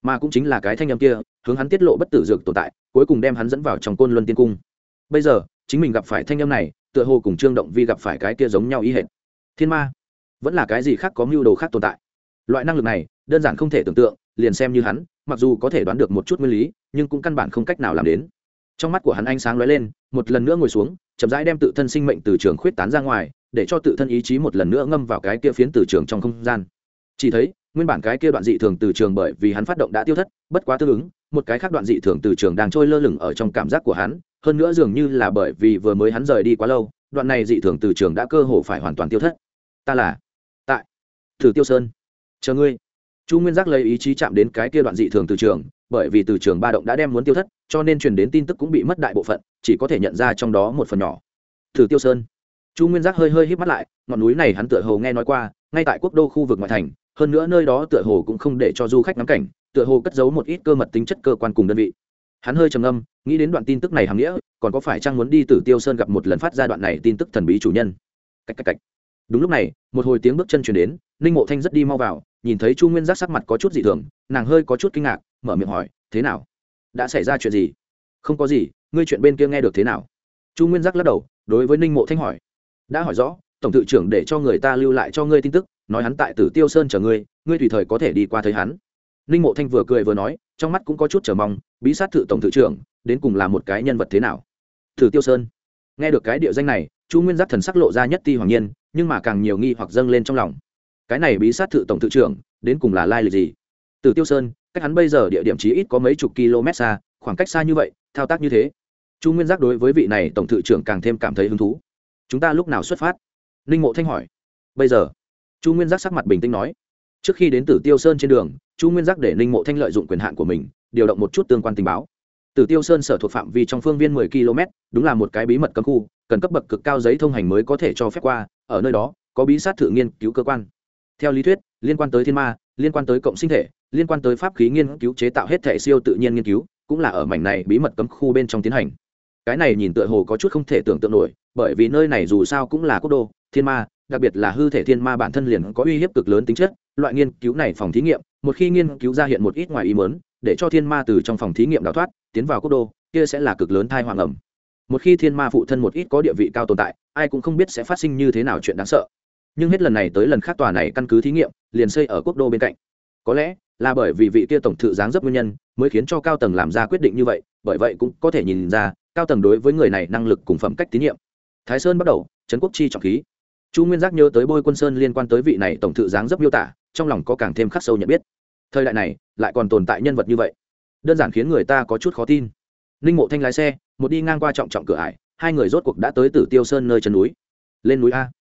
Mà cũng chính là cái thanh âm kia, hướng hắn tiết lộ bất tử dược tồn tại, cuối cùng đem hắn dẫn vào trong côn luân tiên cung. Bây giờ, chính mình gặp phải thanh âm này, tựa hồ cùng trương động vi gặp phải cái kia giống nhau ý hệt. Thiên ma, vẫn là cái gì khác có mưu đồ khác tồn tại? Loại năng lực này, đơn giản không thể tưởng tượng liền xem như hắn, mặc dù có thể đoán được một chút nguyên lý, nhưng cũng căn bản không cách nào làm đến. Trong mắt của hắn ánh sáng lóe lên, một lần nữa ngồi xuống, chậm rãi đem tự thân sinh mệnh từ trường khuyết tán ra ngoài, để cho tự thân ý chí một lần nữa ngâm vào cái kia phiến từ trường trong không gian. Chỉ thấy, nguyên bản cái kia đoạn dị thường từ trường bởi vì hắn phát động đã tiêu thất, bất quá tương ứng, một cái khác đoạn dị thường từ trường đang trôi lơ lửng ở trong cảm giác của hắn, hơn nữa dường như là bởi vì vừa mới hắn rời đi quá lâu, đoạn này dị thường từ trường đã cơ hồ phải hoàn toàn tiêu thất. Ta là tại, thử tiêu sơn. Chờ ngươi chu nguyên giác lấy ý chí chạm đến cái kia đoạn dị thường từ trường bởi vì từ trường ba động đã đem muốn tiêu thất cho nên truyền đến tin tức cũng bị mất đại bộ phận chỉ có thể nhận ra trong đó một phần nhỏ. Thử tiêu sơn. Chu nguyên giác hơi hơi hít mắt lại ngọn núi này hắn tựa hồ nghe nói qua ngay tại quốc đô khu vực ngoại thành hơn nữa nơi đó tựa hồ cũng không để cho du khách ngắm cảnh tựa hồ cất giấu một ít cơ mật tính chất cơ quan cùng đơn vị. Hắn hơi trầm âm, nghĩ đến đoạn tin tức này hàm nghĩa còn có phải chăng muốn đi từ tiêu sơn gặp một lần phát ra đoạn này tin tức thần bí chủ nhân? Cách cách cách. Đúng lúc này một hồi tiếng bước chân chuyển đến ninh mộ thanh rất đi mau vào nhìn thấy chu nguyên giác sắc mặt có chút dị thường, nàng hơi có chút kinh ngạc, mở miệng hỏi, thế nào? Đã xảy ra chuyện gì? Không có gì, ngươi chuyện bên kia nghe được thế nào? Chu nguyên giác lắc đầu, đối với ninh mộ thanh hỏi, đã hỏi rõ, tổng thự trưởng để cho người ta lưu lại cho ngươi tin tức, nói hắn tại tử tiêu sơn chờ ngươi ngươi tùy thời có thể đi qua thấy hắn. Ninh mộ thanh vừa cười vừa nói, trong mắt cũng có chút chờ mong, bí sát thự tổng thự trưởng, đến cùng là một cái nhân vật thế nào? Thử tiêu sơn. Nghe được cái địa danh này, chu nguyên giác thần sắc lộ ra nhất ti hoàng nhiên, nhưng mà càng nhiều nghi hoặc dâng lên trong lòng cái này bí sát thự tổng thự trưởng, đến cùng là lai lịch gì? Từ tiêu sơn, cách hắn bây giờ địa điểm chí ít có mấy chục km xa, khoảng cách xa như vậy, thao tác như thế. Chu nguyên giác đối với vị này tổng thự trưởng càng thêm cảm thấy hứng thú. Chúng ta lúc nào xuất phát? Ninh mộ thanh hỏi. Bây giờ. Chu nguyên giác sắc mặt bình tĩnh nói. Trước khi đến tử tiêu sơn trên đường, chu nguyên giác để ninh mộ thanh lợi dụng quyền hạn của mình, điều động một chút tương quan tình báo. Tử tiêu sơn sở thuộc phạm vi trong phương viên 10 km, đúng là một cái bí mật cấm khu, cần cấp bậc cực cao giấy thông hành mới có thể cho phép qua, ở nơi đó có bí sát thử nghiên cứu cơ quan theo lý thuyết, liên quan tới thiên ma, liên quan tới cộng sinh thể, liên quan tới pháp khí nghiên cứu chế tạo hết thể siêu tự nhiên nghiên cứu, cũng là ở mảnh này bí mật cấm khu bên trong tiến hành. Cái này nhìn tựa hồ có chút không thể tưởng tượng nổi, bởi vì nơi này dù sao cũng là quốc đô, thiên ma, đặc biệt là hư thể thiên ma bản thân liền có uy hiếp cực lớn tính chất. Loại nghiên cứu này phòng thí nghiệm, một khi nghiên cứu ra hiện một ít ngoài ý mớn để cho thiên ma từ trong phòng thí nghiệm đào thoát, tiến vào quốc đô, kia sẽ là cực lớn thai hoàng ẩm một khi thiên ma phụ thân một ít có địa vị cao tồn tại, ai cũng không biết sẽ phát sinh như thế nào chuyện đáng sợ nhưng hết lần này tới lần khác tòa này căn cứ thí nghiệm liền xây ở quốc đô bên cạnh. Có lẽ là bởi vì vị kia tổng thự giáng dấp nguyên nhân mới khiến cho cao tầng làm ra quyết định như vậy, bởi vậy cũng có thể nhìn ra cao tầng đối với người này năng lực cùng phẩm cách tín nhiệm. Thái sơn bắt đầu, trấn quốc chi trọng khí. Chu nguyên giác nhớ tới bôi quân sơn liên quan tới vị này tổng thự giáng dấp miêu tả, trong lòng có càng thêm khắc sâu nhận biết. Thời đại này lại còn tồn tại nhân vật như vậy. Đơn giản khiến người ta có chút khó tin. Ninh mộ thanh lái xe, một đi ngang qua trọng trọng cửa ải, hai người rốt cuộc đã tới tử tiêu sơn nơi chân núi. Lên núi a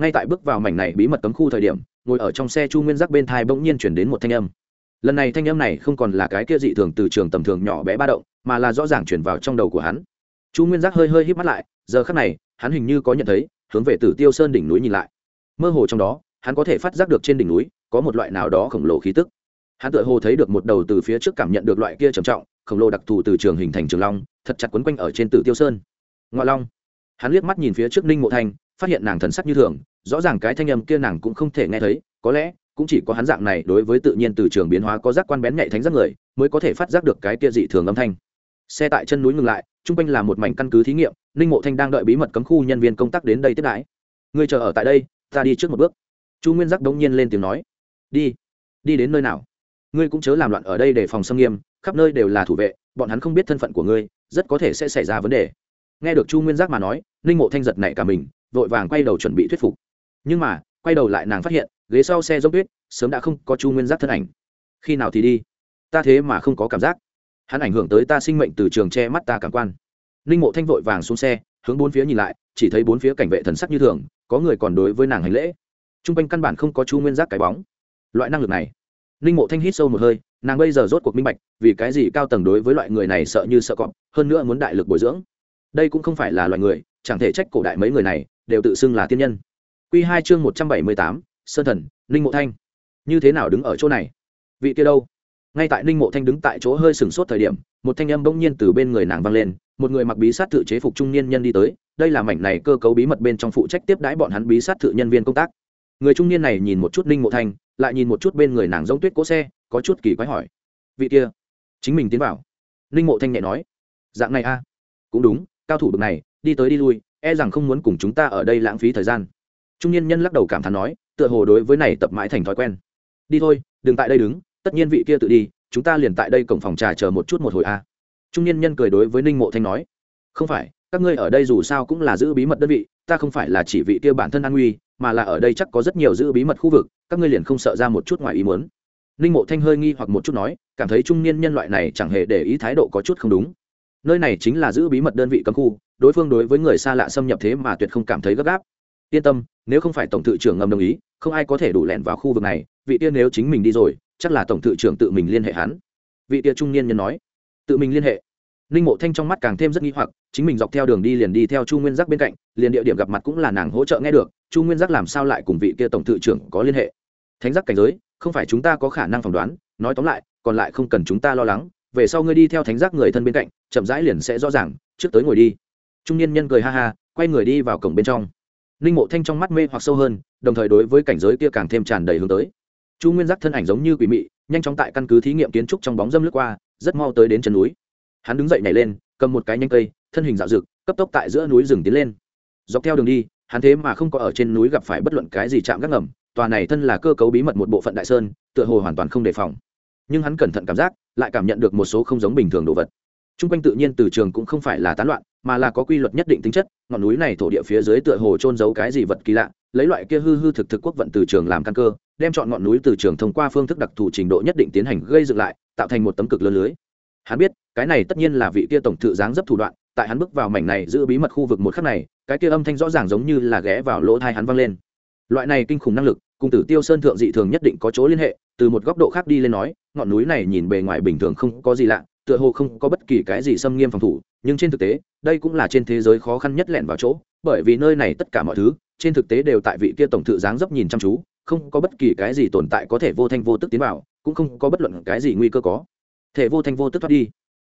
ngay tại bước vào mảnh này bí mật cấm khu thời điểm, ngồi ở trong xe chu nguyên giác bên thai bỗng nhiên chuyển đến một thanh âm. Lần này thanh âm này không còn là cái kia dị thường từ trường tầm thường nhỏ bé ba động, mà là rõ ràng chuyển vào trong đầu của hắn. Chu nguyên giác hơi hơi hít mắt lại, giờ khắc này, hắn hình như có nhận thấy, hướng về tử tiêu sơn đỉnh núi nhìn lại. Mơ hồ trong đó, hắn có thể phát giác được trên đỉnh núi, có một loại nào đó khổng lồ khí tức. Hắn tự hồ thấy được một đầu từ phía trước cảm nhận được loại kia trầm trọng, khổng lồ đặc thù từ trường hình thành trường long, thật chặt quấn quanh ở trên tử tiêu sơn. Ngoại long. Hắn liếc mắt nhìn phía trước ninh mộ thanh phát hiện nàng thần sắc như thường, rõ ràng cái thanh âm kia nàng cũng không thể nghe thấy, có lẽ cũng chỉ có hắn dạng này đối với tự nhiên từ trường biến hóa có giác quan bén nhạy thánh giác người, mới có thể phát giác được cái kia dị thường âm thanh. Xe tại chân núi ngừng lại chung quanh là một mảnh căn cứ thí nghiệm, ninh mộ thanh đang đợi bí mật cấm khu nhân viên công tác đến đây tiếp đãi. Ngươi chờ ở tại đây, ta đi trước một bước. Chu nguyên giác đống nhiên lên tiếng nói. Đi đi đến nơi nào? Ngươi cũng chớ làm loạn ở đây để phòng xâm nghiêm, khắp nơi đều là thủ vệ, bọn hắn không biết thân phận của ngươi, rất có thể sẽ xảy ra vấn đề. Nghe được chu nguyên giác mà nói, ninh mộ thanh giật nảy cả mình vội vàng quay đầu chuẩn bị thuyết phục. Nhưng mà, quay đầu lại nàng phát hiện, ghế sau xe dốc tuyết, sớm đã không có chu nguyên giác thân ảnh. Khi nào thì đi? Ta thế mà không có cảm giác. Hắn ảnh hưởng tới ta sinh mệnh từ trường che mắt ta cảm quan. Ninh mộ thanh vội vàng xuống xe, hướng bốn phía nhìn lại, chỉ thấy bốn phía cảnh vệ thần sắc như thường, có người còn đối với nàng hành lễ. T r u n g quanh căn bản không có chu nguyên giác cái bóng. Loại năng lực này. Ninh mộ thanh hít sâu một hơi, nàng bây giờ rốt cuộc minh bạch, vì cái gì cao tầng đối với loại người này sợ như sợ cọp, hơn nữa muốn đại lực bồi dưỡng. Đây cũng không phải là loại người, chẳng thể trách cổ đại mấy người này đều tự xưng là tiên nhân. Quy hai chương một trăm bảy mươi tám, sơn thần, ninh mộ thanh. Như thế nào đứng ở chỗ này? Vị kia đâu? Ngay tại ninh mộ thanh đứng tại chỗ hơi sừng sốt thời điểm, một thanh âm bỗng nhiên từ bên người nàng vang lên, một người mặc bí sát tự chế phục trung niên nhân đi tới, đây là mảnh này cơ cấu bí mật bên trong phụ trách tiếp đãi bọn hắn bí sát tự nhân viên công tác. Người trung niên này nhìn một chút ninh mộ thanh, lại nhìn một chút bên người nàng giống tuyết cỗ xe, có chút kỳ quái hỏi. Vị kia, chính mình tiến vào. Ninh mộ thanh nhẹ nói. Dạng này a? Cũng đúng, cao thủ bực này, đi tới đi lui e rằng không muốn cùng chúng ta ở đây lãng phí thời gian. Trung niên nhân lắc đầu cảm thán nói, tựa hồ đối với này tập mãi thành thói quen. Đi thôi, đừng tại đây đứng, tất nhiên vị kia tự đi, chúng ta liền tại đây cổng phòng trà chờ một chút một hồi a. Trung niên nhân cười đối với ninh mộ thanh nói, không phải, các ngươi ở đây dù sao cũng là giữ bí mật đơn vị, ta không phải là chỉ vị kia bản thân an nguy, mà là ở đây chắc có rất nhiều giữ bí mật khu vực, các ngươi liền không sợ ra một chút ngoài ý muốn. Ninh mộ thanh hơi nghi hoặc một chút nói, cảm thấy trung niên nhân loại này chẳng hề để ý thái độ có chút không đúng. Nơi này chính là giữ bí mật đơn vị cấm khu đối phương đối với người xa lạ xâm nhập thế mà tuyệt không cảm thấy gấp gáp. Yên tâm, nếu không phải tổng thự trưởng ngầm đồng ý, không ai có thể đủ lẹn vào khu vực này. Vị tiên nếu chính mình đi rồi, chắc là tổng thự trưởng tự mình liên hệ hắn. Vị Tiên trung niên nhân nói. Tự mình liên hệ? Ninh mộ thanh trong mắt càng thêm rất nghi hoặc, chính mình dọc theo đường đi liền đi theo chu nguyên giác bên cạnh, liền địa điểm gặp mặt cũng là nàng hỗ trợ nghe được, chu nguyên giác làm sao lại cùng vị kia tổng thự trưởng có liên hệ? Thánh giác cảnh giới, không phải chúng ta có khả năng phỏng đoán, nói tóm lại, còn lại không cần chúng ta lo lắng, về sau ngươi đi theo thánh giác người thân bên cạnh, chậm rãi liền sẽ rõ ràng, trước tới ngồi đi trung niên nhân cười ha ha, quay người đi vào cổng bên trong. Ninh mộ thanh trong mắt mê hoặc sâu hơn, đồng thời đối với cảnh giới kia càng thêm tràn đầy hướng tới. Chu nguyên giác thân ảnh giống như quỷ mị, nhanh chóng tại căn cứ thí nghiệm kiến trúc trong bóng dâm lướt qua, rất mau tới đến chân núi. Hắn đứng dậy nhảy lên, cầm một cái nhanh cây, thân hình dạo rực cấp tốc tại giữa núi rừng tiến lên. Dọc theo đường đi, hắn thế mà không có ở trên núi gặp phải bất luận cái gì chạm gác ngầm, tòa này thân là cơ cấu bí mật một bộ phận đại sơn, tựa hồ hoàn toàn không đề phòng. Nhưng hắn cẩn thận cảm giác, lại cảm nhận được một số không giống bình thường đồ vật t r u n g quanh tự nhiên từ trường cũng không phải là tán loạn, mà là có quy luật nhất định tính chất, ngọn núi này thổ địa phía dưới tựa hồ trôn giấu cái gì vật kỳ lạ, lấy loại kia hư hư thực thực quốc vận từ trường làm căn cơ, đem chọn ngọn núi từ trường thông qua phương thức đặc thù trình độ nhất định tiến hành gây dựng lại, tạo thành một tấm cực lớn lưới. Hắn biết, cái này tất nhiên là vị kia tổng thự dáng dấp thủ đoạn, tại hắn bước vào mảnh này giữ bí mật khu vực một khắc này, cái kia âm thanh rõ ràng giống như là ghé vào lỗ thai hắn vang lên. Loại này kinh khủng năng lực, cùng tử tiêu sơn thượng dị thường nhất định có chỗ liên hệ, từ một góc độ khác đi lên nói, ngọn núi này nhìn bề ngoài bình thường không có gì lạ tựa hồ không có bất kỳ cái gì xâm nghiêm phòng thủ, nhưng trên thực tế, đây cũng là trên thế giới khó khăn nhất lẻn vào chỗ, bởi vì nơi này tất cả mọi thứ, trên thực tế đều tại vị kia tổng thự dáng dấp nhìn chăm chú, không có bất kỳ cái gì tồn tại có thể vô thanh vô tức tiến vào, cũng không có bất luận cái gì nguy cơ có. Thể vô thanh vô tức thoát đi.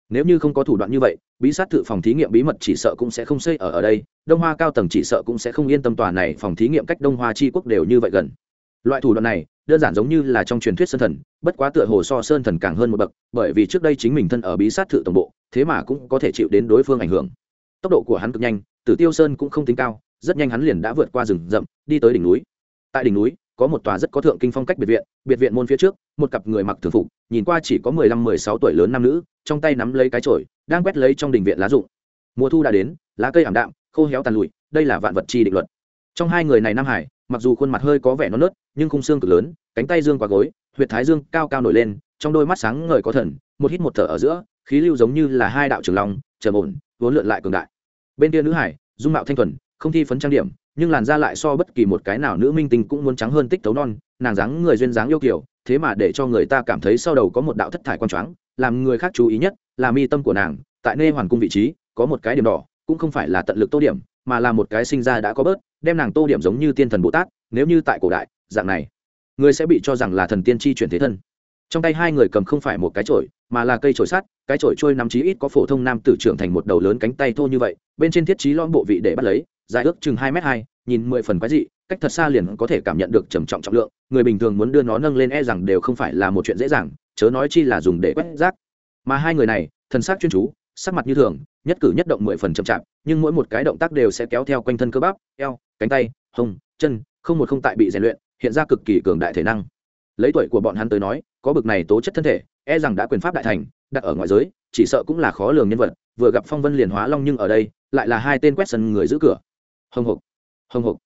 Nếu như không có thủ đoạn như vậy, bí sát thự phòng thí nghiệm bí mật chỉ sợ cũng sẽ không xây ở ở đây, đông hoa cao tầng chỉ sợ cũng sẽ không yên tâm tòa này phòng thí nghiệm cách đông hoa tri quốc đều như vậy gần. Loại thủ đoạn này đơn giản giống như là trong truyền thuyết sơn thần, bất quá tựa hồ so sơn thần càng hơn một bậc, bởi vì trước đây chính mình thân ở bí sát thự tổng bộ, thế mà cũng có thể chịu đến đối phương ảnh hưởng. Tốc độ của hắn cực nhanh, tử tiêu sơn cũng không tính cao, rất nhanh hắn liền đã vượt qua rừng rậm, đi tới đỉnh núi. Tại đỉnh núi, có một tòa rất có thượng kinh phong cách biệt viện biệt viện môn phía trước, một cặp người mặc thường phục, nhìn qua chỉ có mười lăm, mười sáu tuổi lớn nam nữ, trong tay nắm lấy cái chổi, đang quét lấy trong đình viện lá rụng. Mùa thu đã đến, lá cây ảm đạm, khô héo tàn lụi, đây là vạn vật chi định luật. Trong hai người này nam hải mặc dù khuôn mặt hơi có vẻ non nớt, nhưng khung xương cực lớn, cánh tay dương qua gối, huyệt thái dương cao cao nổi lên, trong đôi mắt sáng ngời có thần, một hít một thở ở giữa, khí lưu giống như là hai đạo trường long, trầm ổn, vốn lượn lại cường đại. Bên kia nữ hải, dung mạo thanh thuần, không thi phấn trang điểm, nhưng làn da lại so bất kỳ một cái nào nữ minh tinh cũng muốn trắng hơn tích tấu non, nàng dáng người duyên dáng yêu kiểu thế mà để cho người ta cảm thấy sau đầu có một đạo thất thải quan choáng, làm người khác chú ý nhất là mi tâm của nàng, tại nê hoàn cung vị trí, có một cái điểm đỏ, cũng không phải là tận lực tô điểm, mà là một cái sinh ra đã có bớt đem nàng tô điểm giống như tiên thần bồ tát, nếu như tại cổ đại, dạng này, người sẽ bị cho rằng là thần tiên tri chuyển thế thân. Trong tay hai người cầm không phải một cái chổi, mà là cây chổi sắt, cái chổi trôi nằm chí ít có phổ thông nam tử trưởng thành một đầu lớn cánh tay thô như vậy, bên trên thiết trí lõm bộ vị để bắt lấy, dài ước chừng hai m hai, nhìn mười phần quái dị, cách thật xa liền có thể cảm nhận được trầm trọng trọng lượng, người bình thường muốn đưa nó nâng lên e rằng đều không phải là một chuyện dễ dàng, chớ nói chi là dùng để quét rác. Mà hai người này, thần sắc chuyên chú sắc mặt như thường, nhất cử nhất động mười phần chậm chạp, nhưng mỗi một cái động tác đều sẽ kéo theo quanh thân cơ bắp, eo, cánh tay, hông, chân, không một không tại bị rèn luyện, hiện ra cực kỳ cường đại thể năng. Lấy tuổi của bọn hắn tới nói, có bực này tố chất thân thể e rằng đã quyền pháp đại thành, đặt ở ngoại giới, chỉ sợ cũng là khó lường nhân vật, vừa gặp phong vân liền hóa long nhưng ở đây, lại là hai tên quét sân người giữ cửa. Hồng hộc hồng hộc.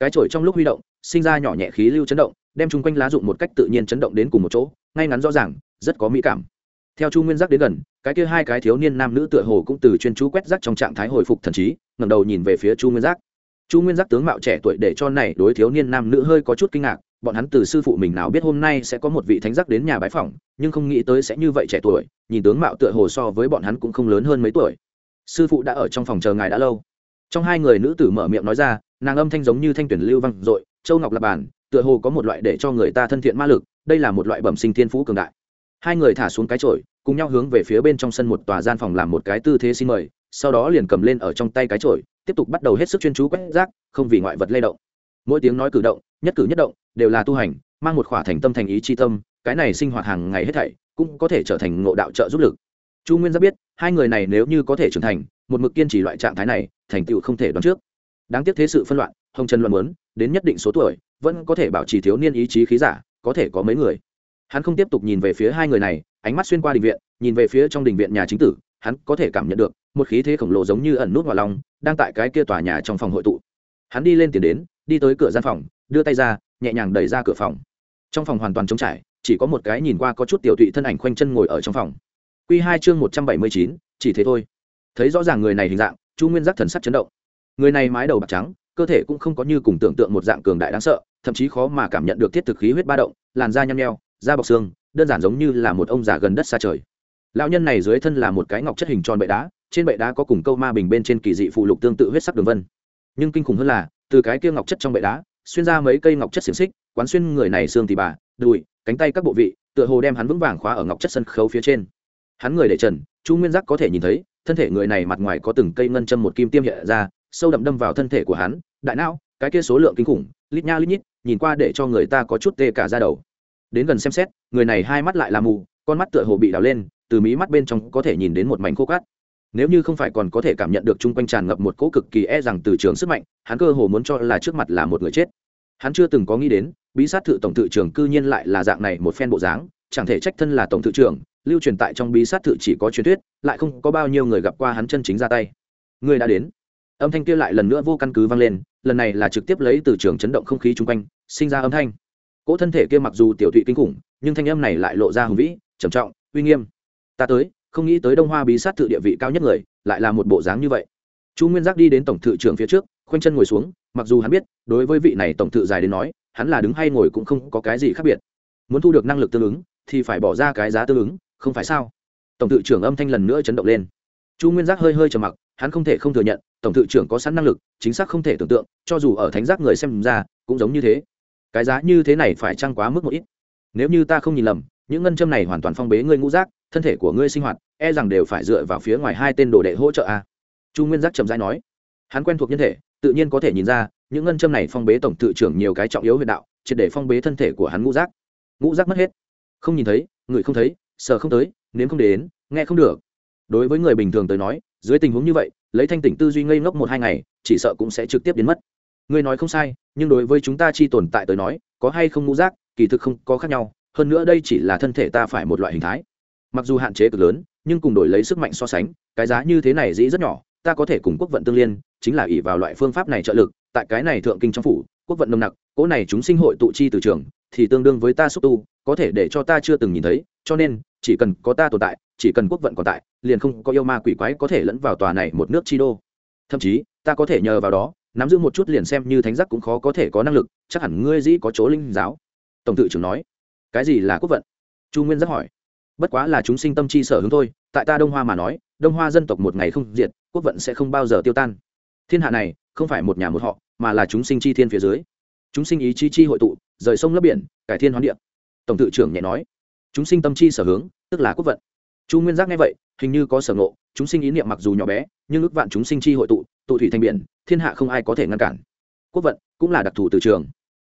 Cái chổi trong lúc huy động, sinh ra nhỏ nhẹ khí lưu chấn động, đem chung quanh lá dụng một cách tự nhiên chấn động đến cùng một chỗ, ngay ngắn rõ ràng, rất có mỹ cảm theo chu nguyên giác đến gần cái kia hai cái thiếu niên nam nữ tựa hồ cũng từ chuyên chú quét rác trong trạng thái hồi phục thần trí ngầm đầu nhìn về phía chu nguyên giác. Chu nguyên giác tướng mạo trẻ tuổi để cho này đối thiếu niên nam nữ hơi có chút kinh ngạc bọn hắn từ sư phụ mình nào biết hôm nay sẽ có một vị thánh giác đến nhà bái phỏng nhưng không nghĩ tới sẽ như vậy trẻ tuổi nhìn tướng mạo tựa hồ so với bọn hắn cũng không lớn hơn mấy tuổi. Sư phụ đã ở trong phòng chờ ngài đã lâu. Trong hai người nữ tử mở miệng nói ra nàng âm thanh giống như thanh tuyển lưu văng i châu ngọc lập bản, tựa hồ có một loại để cho người ta thân thiện ma lực đây là một loại bẩm sinh thiên phú cường đại hai người thả xuống cái chổi, cùng nhau hướng về phía bên trong sân một tòa gian phòng làm một cái tư thế xin mời, sau đó liền cầm lên ở trong tay cái chổi, tiếp tục bắt đầu hết sức chuyên chú quét rác, không vì ngoại vật lay động. Mỗi tiếng nói cử động, nhất cử nhất động, đều là tu hành, mang một khỏa thành tâm thành ý chi tâm, cái này sinh hoạt hàng ngày hết thảy, cũng có thể trở thành ngộ đạo trợ giúp lực. Chu nguyên giáp biết, hai người này nếu như có thể trưởng thành, một mực kiên trì loại trạng thái này, thành tựu không thể đoán trước. Đáng tiếc thế sự phân loạn, hồng trần luận muốn, đến nhất định số tuổi, vẫn có thể bảo trì thiếu niên ý chí khí giả, có thể có mấy người hắn không tiếp tục nhìn về phía hai người này, ánh mắt xuyên qua đình viện, nhìn về phía trong đình viện nhà chính tử, hắn có thể cảm nhận được, một khí thế khổng lồ giống như ẩn nút hòa lòng đang tại cái kia tòa nhà trong phòng hội tụ. Hắn đi lên tiền đến, đi tới cửa gian phòng, đưa tay ra, nhẹ nhàng đẩy ra cửa phòng. Trong phòng hoàn toàn trống trải, chỉ có một cái nhìn qua có chút tiểu thụy thân ảnh khoanh chân ngồi ở trong phòng. Q hai chương một trăm bảy mươi chín, chỉ thế thôi. Thấy rõ ràng người này hình dạng, chu nguyên giác thần sắc chấn động. Người này mái đầu bạc trắng, cơ thể cũng không có như cùng tưởng tượng một dạng cường đại đáng sợ, thậm chí khó mà cảm nhận được thiết thực khí huyết ba động, làn da nhăm nheo da bọc xương, đơn giản giống như là một ông già gần đất xa trời. Lão nhân này dưới thân là một cái ngọc chất hình tròn bệ đá, trên bệ đá có cùng câu ma bình bên trên kỳ dị phụ lục tương tự huyết sắc đường vân. Nhưng kinh khủng hơn là, từ cái kia ngọc chất trong bệ đá, xuyên ra mấy cây ngọc chất xiềng xích, quán xuyên người này xương thì bà, đùi, cánh tay các bộ vị, tựa hồ đem hắn vững vàng khóa ở ngọc chất sân khấu phía trên. Hắn người để trần, chu nguyên giác có thể nhìn thấy, thân thể người này mặt ngoài có từng cây ngân châm một kim tiêm hiện ra, sâu đậm đâm vào thân thể của hắn. Đại não, cái kia số lượng kinh khủng, lít nha lít nhít, nhìn qua để cho người ta có chút tê cả ra đầu đến gần xem xét, người này hai mắt lại là mù, con mắt tựa hồ bị đào lên, từ mí mắt bên trong có thể nhìn đến một mảnh khô cát. Nếu như không phải còn có thể cảm nhận được chung quanh tràn ngập một cỗ cực kỳ e rằng từ trường sức mạnh, hắn cơ hồ muốn cho là trước mặt là một người chết. Hắn chưa từng có nghĩ đến, bí sát thự tổng thự trưởng cư nhiên lại là dạng này một phen bộ dáng, chẳng thể trách thân là tổng thự trưởng, lưu truyền tại trong bí sát thự chỉ có truyền thuyết, lại không có bao nhiêu người gặp qua hắn chân chính ra tay. Người đã đến. Âm thanh kia lại lần nữa vô căn cứ vang lên, lần này là trực tiếp lấy từ trường chấn động không khí chung quanh, sinh ra âm thanh cỗ thân thể kia mặc dù tiểu thụy kinh khủng, nhưng thanh âm này lại lộ ra hùng vĩ, trầm trọng, uy nghiêm. Ta tới, không nghĩ tới đông hoa bí sát thự địa vị cao nhất người, lại là một bộ dáng như vậy. Chu nguyên giác đi đến tổng thự trưởng phía trước, khoanh chân ngồi xuống, mặc dù hắn biết, đối với vị này tổng thự dài đến nói, hắn là đứng hay ngồi cũng không có cái gì khác biệt. Muốn thu được năng lực tương ứng, thì phải bỏ ra cái giá tương ứng, không phải sao? Tổng thự trưởng âm thanh lần nữa chấn động lên. Chu nguyên giác hơi hơi trầm mặc, hắn không thể không thừa nhận, tổng thự trưởng có sẵn năng lực, chính xác không thể tưởng tượng, cho dù ở thánh giác người xem ra, cũng giống như thế cái giá như thế này phải chăng quá mức một ít? Nếu như ta không nhìn lầm, những ngân châm này hoàn toàn phong bế ngươi ngũ giác, thân thể của ngươi sinh hoạt e rằng đều phải dựa vào phía ngoài hai tên đồ đệ hỗ trợ a. Chu nguyên giác trầm dai nói. Hắn quen thuộc nhân thể, tự nhiên có thể nhìn ra, những ngân châm này phong bế tổng tự trưởng nhiều cái trọng yếu huyện đạo, triệt để phong bế thân thể của hắn ngũ giác. Ngũ giác mất hết. Không nhìn thấy, người không thấy, sờ không tới, nếm không đến, nghe không được. Đối với người bình thường tới nói, dưới tình huống như vậy, lấy thanh tỉnh tư duy ngây ngốc một hai ngày, chỉ sợ cũng sẽ trực tiếp biến mất. Ngươi nói không sai nhưng đối với chúng ta chi tồn tại tới nói, có hay không ngũ giác, kỳ thực không có khác nhau, hơn nữa đây chỉ là thân thể ta phải một loại hình thái. Mặc dù hạn chế cực lớn, nhưng cùng đổi lấy sức mạnh so sánh, cái giá như thế này dĩ rất nhỏ, ta có thể cùng quốc vận tương liên, chính là ỷ vào loại phương pháp này trợ lực, tại cái này thượng kinh trong phủ, quốc vận nồng nặc, cỗ này chúng sinh hội tụ chi từ trường, thì tương đương với ta xúc tu, có thể để cho ta chưa từng nhìn thấy, cho nên, chỉ cần có ta tồn tại, chỉ cần quốc vận còn tại, liền không có yêu ma quỷ quái có thể lẫn vào tòa này một nước chi đô. Thậm chí, ta có thể nhờ vào đó nắm giữ một chút liền xem như thánh giác cũng khó có thể có năng lực, chắc hẳn ngươi dĩ có chỗ linh giáo. Tổng tự trưởng nói. Cái gì là quốc vận? Chu nguyên giác hỏi. Bất quá là chúng sinh tâm chi sở hướng thôi, tại ta đông hoa mà nói, đông hoa dân tộc một ngày không diệt, quốc vận sẽ không bao giờ tiêu tan. Thiên hạ này, không phải một nhà một họ, mà là chúng sinh chi thiên phía dưới. Chúng sinh ý chí chi hội tụ, rời sông lấp biển, cải thiên hoán địa. Tổng tự trưởng nhẹ nói. Chúng sinh tâm chi sở hướng, tức là quốc vận. Chu nguyên giác nghe vậy hình như có sở ngộ, chúng sinh ý niệm mặc dù nhỏ bé, nhưng ước vạn chúng sinh chi hội tụ tụ thủy thành biển, thiên hạ không ai có thể ngăn cản. Quốc vận cũng là đặc thù từ trường.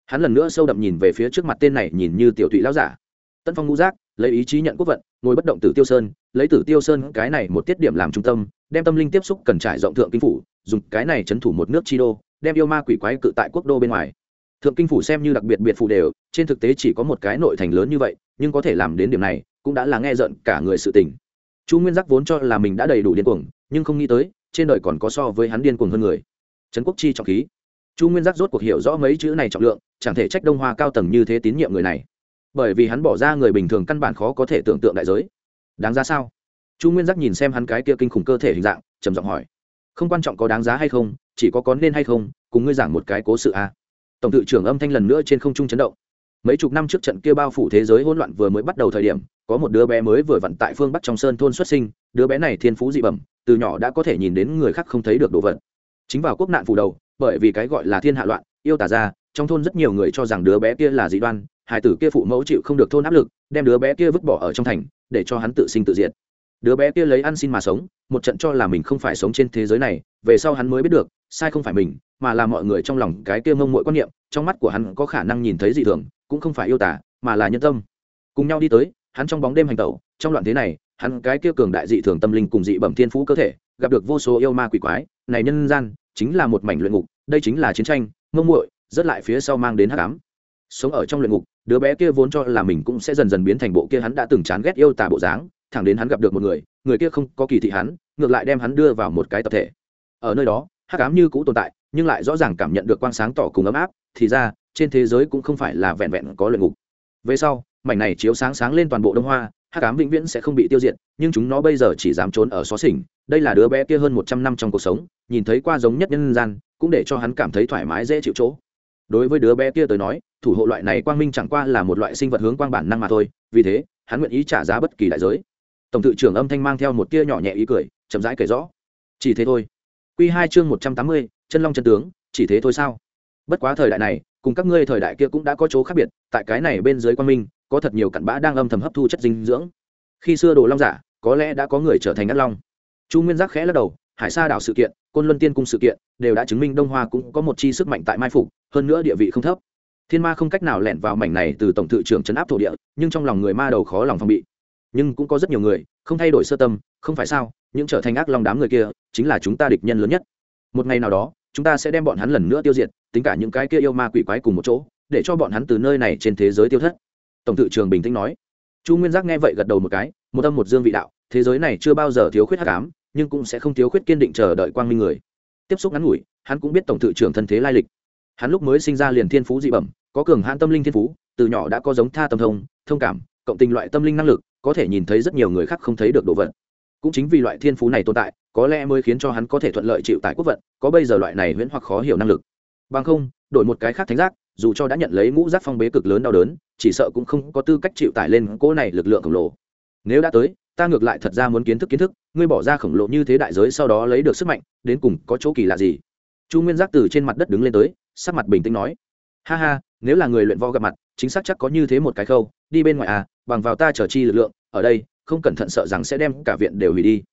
Hắn lần nữa sâu đậm nhìn về phía trước mặt tên này nhìn như tiểu thụy lão giả. Tân phong ngũ giác lấy ý chí nhận quốc vận, ngồi bất động tử tiêu sơn, lấy tử tiêu sơn cái này một tiết điểm làm trung tâm, đem tâm linh tiếp xúc cần trải rộng thượng kinh phủ, dùng cái này chấn thủ một nước chi đô, đem yêu ma quỷ quái cự tại quốc đô bên ngoài. Thượng kinh phủ xem như đặc biệt biệt phủ đều, trên thực tế chỉ có một cái nội thành lớn như vậy, nhưng có thể làm đến điểm này, cũng đã là nghe giận cả người sự tình chu nguyên giác vốn cho là mình đã đầy đủ điên cuồng, nhưng không nghĩ tới, trên đời còn có so với hắn điên cuồng hơn người. Trấn quốc chi trọng khí. Chu nguyên giác rốt cuộc hiểu rõ mấy chữ này trọng lượng, chẳng thể trách đông hoa cao tầng như thế tín nhiệm người này. Bởi vì hắn bỏ ra người bình thường căn bản khó có thể tưởng tượng đại giới. Đáng giá sao? Chu nguyên giác nhìn xem hắn cái kia kinh khủng cơ thể hình dạng, trầm giọng hỏi. Không quan trọng có đáng giá hay không, chỉ có có nên hay không, cùng ngươi giảng một cái cố sự a tổng tự trưởng âm thanh lần nữa trên không trung chấn động mấy chục năm trước trận kia bao phủ thế giới hỗn loạn vừa mới bắt đầu thời điểm, có một đứa bé mới vừa vặn tại phương bắc trong sơn thôn xuất sinh, đứa bé này thiên phú dị bẩm, từ nhỏ đã có thể nhìn đến người khác không thấy được đồ vật. Chính vào quốc nạn phủ đầu, bởi vì cái gọi là thiên hạ loạn, yêu tả ra, trong thôn rất nhiều người cho rằng đứa bé kia là dị đoan hải tử kia phụ mẫu chịu không được thôn áp lực, đem đứa bé kia vứt bỏ ở trong thành, để cho hắn tự sinh tự diệt. Đứa bé kia lấy ăn xin mà sống, một trận cho là mình không phải sống trên thế giới này, về sau hắn mới biết được, sai không phải mình, mà là mọi người trong lòng cái kia mông mội quan niệm, trong mắt của hắn có khả năng nhìn thấy dị thường cũng không phải yêu tả, mà là nhân tâm. Cùng nhau đi tới, hắn trong bóng đêm hành tẩu, trong loạn thế này, hắn cái kia cường đại dị thường tâm linh cùng dị bẩm thiên phú cơ thể, gặp được vô số yêu ma quỷ quái, này nhân gian, chính là một mảnh luyện ngục, đây chính là chiến tranh, mông muội rất lại phía sau mang đến hắc ám. Sống ở trong luyện ngục, đứa bé kia vốn cho là mình cũng sẽ dần dần biến thành bộ kia hắn đã từng chán ghét yêu tả bộ dáng, thẳng đến hắn gặp được một người người kia không có kỳ thị hắn, ngược lại đem hắn đưa vào một cái tập thể. Ở nơi đó, hắc ám như cũ tồn tại, nhưng lại rõ ràng cảm nhận được quang sáng tỏ cùng ấm áp, thì ra trên thế giới cũng không phải là vẹn vẹn có luyện ngục. Về sau, mảnh này chiếu sáng sáng lên toàn bộ đông hoa, hắc ám vĩnh viễn sẽ không bị tiêu diệt, nhưng chúng nó bây giờ chỉ dám trốn ở xó xỉnh. Đây là đứa bé kia hơn một trăm năm trong cuộc sống, nhìn thấy qua giống nhất nhân gian, cũng để cho hắn cảm thấy thoải mái dễ chịu chỗ. Đối với đứa bé kia tới nói, thủ hộ loại này quang minh chẳng qua là một loại sinh vật hướng quang bản năng mà thôi, vì thế, hắn nguyện ý trả giá bất kỳ đại giới. Tổng tự trưởng âm thanh mang theo một tia nhỏ nhẹ ý cười, chậm rãi kể rõ. Chỉ thế thôi. Q hai chương một trăm tám mươi, chân long chân tướng, chỉ thế thôi sao? Bất quá thời đại này cùng các ngươi thời đại kia cũng đã có chỗ khác biệt, tại cái này bên dưới quan minh, có thật nhiều cặn bã đang âm thầm hấp thu chất dinh dưỡng. Khi xưa đồ long giả, có lẽ đã có người trở thành ác long. Chu nguyên giác khẽ lắc đầu, hải sa đảo sự kiện, côn luân tiên cung sự kiện, đều đã chứng minh đông hoa cũng có một chi sức mạnh tại mai phục, hơn nữa địa vị không thấp. Thiên ma không cách nào lẻn vào mảnh này từ tổng thự trưởng chấn áp thổ địa, nhưng trong lòng người ma đầu khó lòng phòng bị. Nhưng cũng có rất nhiều người, không thay đổi sơ tâm, không phải sao, những trở thành ác long đám người kia, chính là chúng ta địch nhân lớn nhất. Một ngày nào đó chúng ta sẽ đem bọn hắn lần nữa tiêu diệt, tính cả những cái kia yêu ma quỷ quái cùng một chỗ, để cho bọn hắn từ nơi này trên thế giới tiêu thất. Tổng thự trường bình tĩnh nói. Chu nguyên giác nghe vậy gật đầu một cái, một âm một dương vị đạo, thế giới này chưa bao giờ thiếu khuyết hắc ám, nhưng cũng sẽ không thiếu khuyết kiên định chờ đợi quang minh người. Tiếp xúc ngắn ngủi, hắn cũng biết tổng thự trưởng thân thế lai lịch. Hắn lúc mới sinh ra liền thiên phú dị bẩm, có cường hãn tâm linh thiên phú, từ nhỏ đã có giống tha tâm thông thông cảm, cộng tình loại tâm linh năng lực, có thể nhìn thấy rất nhiều người khác không thấy được đồ vật. Cũng chính vì loại thiên phú này tồn tại có lẽ mới khiến cho hắn có thể thuận lợi chịu tại quốc vận, có bây giờ loại này huyễn hoặc khó hiểu năng lực. Bằng không, đổi một cái khác thánh giác, dù cho đã nhận lấy ngũ giác phong bế cực lớn đau đớn, chỉ sợ cũng không có tư cách chịu tải lên cỗ này lực lượng khổng lồ. Nếu đã tới, ta ngược lại thật ra muốn kiến thức kiến thức, ngươi bỏ ra khổng lồ như thế đại giới sau đó lấy được sức mạnh, đến cùng có chỗ kỳ lạ gì? Chu nguyên giác từ trên mặt đất đứng lên tới, sắc mặt bình tĩnh nói, ha ha, nếu là người luyện võ gặp mặt, chính xác chắc có như thế một cái khâu, đi bên ngoài à bằng vào ta trở chi lực lượng, ở đây, không cẩn thận sợ rằng sẽ đem cả viện đều hủy đi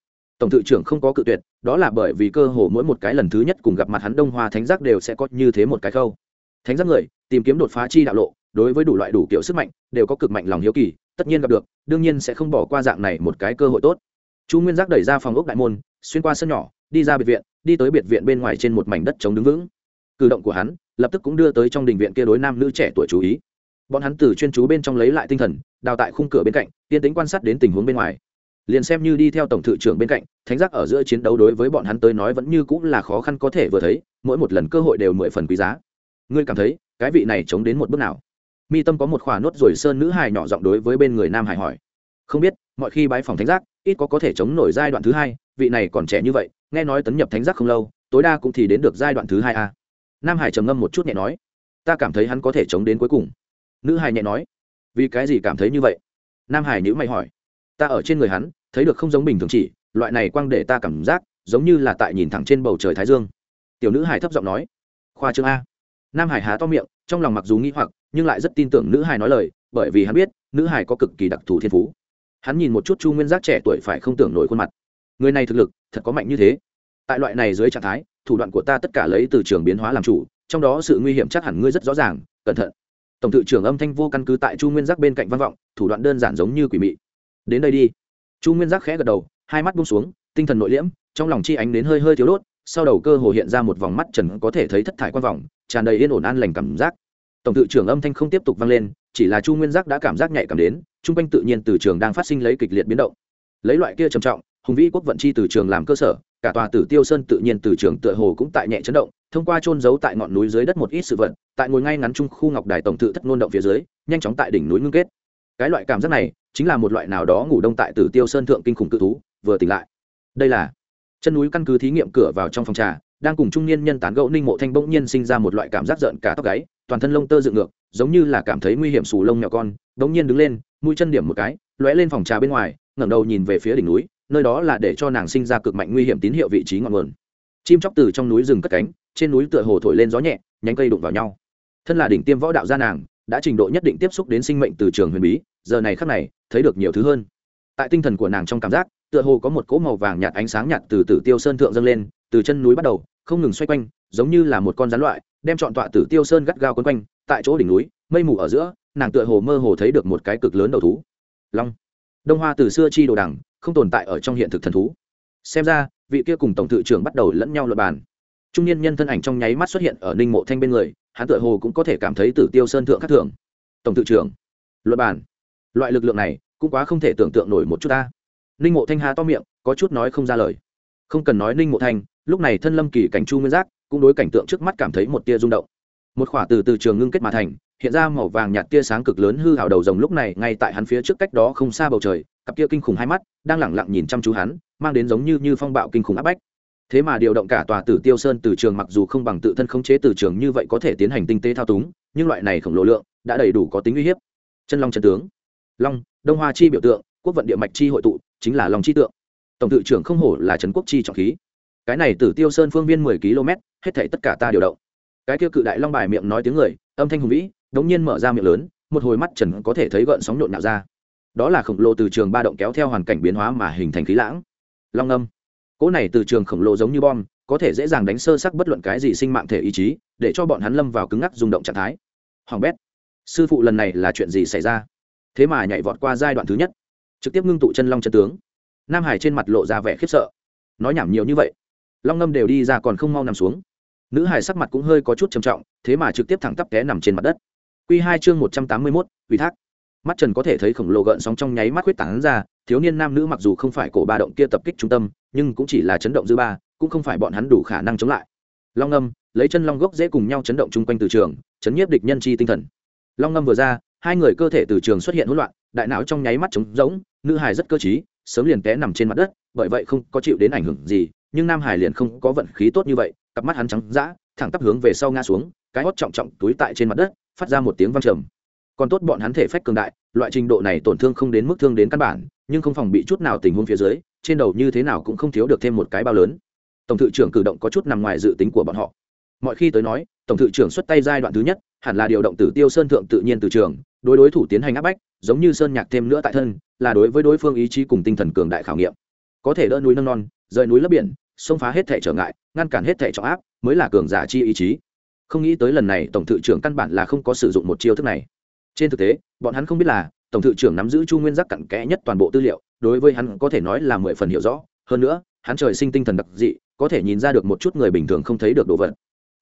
tổng thự trưởng không có cự tuyệt, đó là bởi vì cơ hồ mỗi một cái lần thứ nhất cùng gặp mặt hắn đông hoa thánh giác đều sẽ có như thế một cái khâu. Thánh giác người, tìm kiếm đột phá chi đạo lộ, đối với đủ loại đủ kiểu sức mạnh, đều có cực mạnh lòng hiếu kỳ, tất nhiên gặp được, đương nhiên sẽ không bỏ qua dạng này một cái cơ hội tốt. Chu nguyên giác đẩy ra phòng ốc đại môn, xuyên qua sân nhỏ, đi ra biệt viện, đi tới biệt viện bên ngoài trên một mảnh đất chống đứng vững. Cử động của hắn, lập tức cũng đưa tới trong đình viện kia đối nam nữ trẻ tuổi chú ý. Bọn hắn từ chuyên chú bên trong lấy lại tinh thần, đào tại khung cửa bên cạnh tiên tính quan sát đến tình huống bên ngoài. Liền xem như đi theo tổng thự trưởng bên cạnh thánh giác ở giữa chiến đấu đối với bọn hắn tới nói vẫn như cũng là khó khăn có thể vừa thấy, mỗi một lần cơ hội đều mười phần quý giá. Ngươi cảm thấy, cái vị này chống đến một bước nào? Mi tâm có một khỏa nốt rồi sơn nữ hài nhỏ giọng đối với bên người nam hải hỏi. Không biết, mọi khi bái phòng thánh giác, ít có có thể chống nổi giai đoạn thứ hai, vị này còn trẻ như vậy, nghe nói tấn nhập thánh giác không lâu, tối đa cũng thì đến được giai đoạn thứ hai a. Nam hải trầm ngâm một chút nhẹ nói. Ta cảm thấy hắn có thể chống đến cuối cùng. Nữ hải nhẹ nói. Vì cái gì cảm thấy như vậy? Nam hải nhữ mày hỏi. Ta ở trên người hắn, thấy được không giống bình thường chỉ loại này quang để ta cảm giác, giống như là tại nhìn thẳng trên bầu trời thái dương. Tiểu nữ hải thấp giọng nói. Khoa trương a. Nam hải há to miệng, trong lòng mặc dù nghĩ hoặc, nhưng lại rất tin tưởng nữ hải nói lời, bởi vì hắn biết, nữ hải có cực kỳ đặc thù thiên phú. Hắn nhìn một chút chu nguyên giác trẻ tuổi phải không tưởng nổi khuôn mặt. Người này thực lực, thật có mạnh như thế. Tại loại này dưới trạng thái, thủ đoạn của ta tất cả lấy từ trường biến hóa làm chủ, trong đó sự nguy hiểm chắc hẳn ngươi rất rõ ràng, cẩn thận. Tổng thự trưởng âm thanh vô căn cứ tại chu nguyên giác bên cạnh văn vọng, thủ đoạn đơn giản giống như quỷ mị. Đến đây đi. Chu nguyên giác khẽ gật đầu hai mắt buông xuống, tinh thần nội liễm, trong lòng chi ánh đến hơi hơi thiếu đốt, sau đầu cơ hồ hiện ra một vòng mắt trần có thể thấy thất thải quan vòng, tràn đầy yên ổn an lành cảm giác. Tổng tự trưởng âm thanh không tiếp tục vang lên, chỉ là chu nguyên giác đã cảm giác nhạy cảm đến, chung quanh tự nhiên từ trường đang phát sinh lấy kịch liệt biến động. Lấy loại kia trầm trọng, hùng vĩ quốc vận chi từ trường làm cơ sở, cả tòa tử tiêu sơn tự nhiên từ trường tựa hồ cũng tại nhẹ chấn động, thông qua trôn giấu tại ngọn núi dưới đất một ít sự vật, tại ngồi ngay ngắn trung khu ngọc đài tổng tự thất ngôn động phía dưới, nhanh chóng tại đỉnh núi ngưng kết. Cái loại cảm giác này, chính là một loại nào đó ngủ đông tại tử tiêu sơn thượng kinh khủng cự thú vừa tỉnh lại. Đây là chân núi căn cứ thí nghiệm cửa vào trong phòng trà, đang cùng trung niên nhân tán gẫu ninh mộ thanh bỗng nhiên sinh ra một loại cảm giác giận cả tóc gáy, toàn thân lông tơ dựng ngược, giống như là cảm thấy nguy hiểm xù lông nhỏ con, bỗng nhiên đứng lên, mũi chân điểm một cái, lóe lên phòng trà bên ngoài, ngẩng đầu nhìn về phía đỉnh núi, nơi đó là để cho nàng sinh ra cực mạnh nguy hiểm tín hiệu vị trí ngọn nguồn. Chim chóc từ trong núi rừng cất cánh, trên núi tựa hồ thổi lên gió nhẹ, nhánh cây đụng vào nhau. Thân là đỉnh tiêm võ đạo gia nàng, đã trình độ nhất định tiếp xúc đến sinh mệnh từ trường huyền bí, giờ này khắc này, thấy được nhiều thứ hơn. Tại tinh thần của nàng trong cảm giác tựa hồ có một cỗ màu vàng nhạt ánh sáng nhạt từ tử tiêu sơn thượng dâng lên, từ chân núi bắt đầu, không ngừng xoay quanh, giống như là một con rắn loại, đem trọn tọa tử tiêu sơn gắt gao quấn quanh, tại chỗ đỉnh núi, mây mù ở giữa, nàng tựa hồ mơ hồ thấy được một cái cực lớn đầu thú. Long. Đông hoa từ xưa chi đồ đằng, không tồn tại ở trong hiện thực thần thú. Xem ra, vị kia cùng tổng thự trưởng bắt đầu lẫn nhau luật bàn. Trung niên nhân thân ảnh trong nháy mắt xuất hiện ở ninh mộ thanh bên người, hắn tựa hồ cũng có thể cảm thấy tử tiêu sơn thượng khắc thưởng tổng thự trưởng. Luật bàn. Loại lực lượng này, cũng quá không thể tưởng tượng nổi một chút ta ninh mộ thanh hà to miệng, có chút nói không ra lời. Không cần nói ninh mộ thanh, lúc này thân lâm kỳ cảnh chu nguyên giác, cũng đối cảnh tượng trước mắt cảm thấy một tia rung động. Một khỏa từ từ trường ngưng kết mà thành, hiện ra màu vàng nhạt tia sáng cực lớn hư hào đầu rồng lúc này ngay tại hắn phía trước cách đó không xa bầu trời, cặp kia kinh khủng hai mắt, đang lẳng lặng nhìn chăm chú hắn, mang đến giống như như phong bạo kinh khủng áp bách. Thế mà điều động cả tòa tử tiêu sơn từ trường mặc dù không bằng tự thân khống chế từ trường như vậy có thể tiến hành tinh tế thao túng, nhưng loại này khổng lồ lượng đã đầy đủ có tính uy hiếp. Chân long chân tướng, long, đông hoa chi biểu tượng, quốc vận địa mạch chi hội tụ chính là lòng chi tượng. Tổng tự trưởng không hổ là trấn quốc chi trọng khí. Cái này tử tiêu sơn phương viên mười km, hết thảy tất cả ta điều động. Cái kia cự đại long bài miệng nói tiếng người, âm thanh hùng vĩ, đống nhiên mở ra miệng lớn, một hồi mắt trần có thể thấy gợn sóng nhộn nhạo ra. Đó là khổng lồ từ trường ba động kéo theo hoàn cảnh biến hóa mà hình thành khí lãng. Long âm. Cỗ này từ trường khổng lồ giống như bom, có thể dễ dàng đánh sơ sắc bất luận cái gì sinh mạng thể ý chí, để cho bọn hắn lâm vào cứng ngắc rung động trạng thái. Hoàng bét. Sư phụ lần này là chuyện gì xảy ra? Thế mà nhảy vọt qua giai đoạn thứ nhất trực tiếp ngưng tụ chân long chân tướng. Nam hải trên mặt lộ ra vẻ khiếp sợ. Nói nhảm nhiều như vậy, long ngâm đều đi ra còn không mau nằm xuống. Nữ hải sắc mặt cũng hơi có chút trầm trọng, thế mà trực tiếp thẳng tắp té nằm trên mặt đất. Q hai chương một trăm tám mươi mốt, ủy thác. Mắt trần có thể thấy khổng lồ gợn sóng trong nháy mắt huyết tảng ra, thiếu niên nam nữ mặc dù không phải cổ ba động kia tập kích trung tâm, nhưng cũng chỉ là chấn động dư ba, cũng không phải bọn hắn đủ khả năng chống lại. Long ngâm, lấy chân long gốc dễ cùng nhau chấn động chung quanh từ trường, chấn nhiếp địch nhân chi tinh thần. Long ngâm vừa ra, hai người cơ thể từ trường xuất hiện hỗn loạn, đại não trong nháy mắt trống rỗng nữ hải rất cơ t sớm liền té nằm trên mặt đất, bởi vậy không có chịu đến ảnh hưởng gì, nhưng nam hải liền không có vận khí tốt như vậy, cặp mắt hắn trắng d thẳng tắp hướng về sau ngã xuống, cái hót trọng trọng túi tại trên mặt đất, phát ra một tiếng văng trầm. Còn tốt bọn hắn thể phách cường đại, loại trình độ này tổn thương không đến mức thương đến căn bản, nhưng không phòng bị chút nào tình huống phía dưới, trên đầu như thế nào cũng không thiếu được thêm một cái bao lớn. Tổng thự trưởng cử động có chút nằm ngoài dự tính của bọn họ. Mọi khi tới nói, tổng thự trưởng xuất tay giai đoạn thứ nhất, hẳn là điều động tử tiêu sơn thượng tự nhiên từ trường đối đối thủ tiến hành áp bách, giống như sơn nhạc thêm nữa tại thân, là đối với đối phương ý chí cùng tinh thần cường đại khảo nghiệm. Có thể đỡ núi nâng non, rời núi lấp biển, xông phá hết thể trở ngại, ngăn cản hết thể trọng áp, mới là cường giả chi ý chí. Không nghĩ tới lần này, tổng thự trưởng căn bản là không có sử dụng một chiêu thức này. Trên thực tế, bọn hắn không biết là, tổng thự trưởng nắm giữ chu nguyên giác cặn kẽ nhất toàn bộ tư liệu, đối với hắn có thể nói là mười phần hiểu rõ. Hơn nữa, hắn trời sinh tinh thần đặc dị, có thể nhìn ra được một chút người bình thường không thấy được đồ vật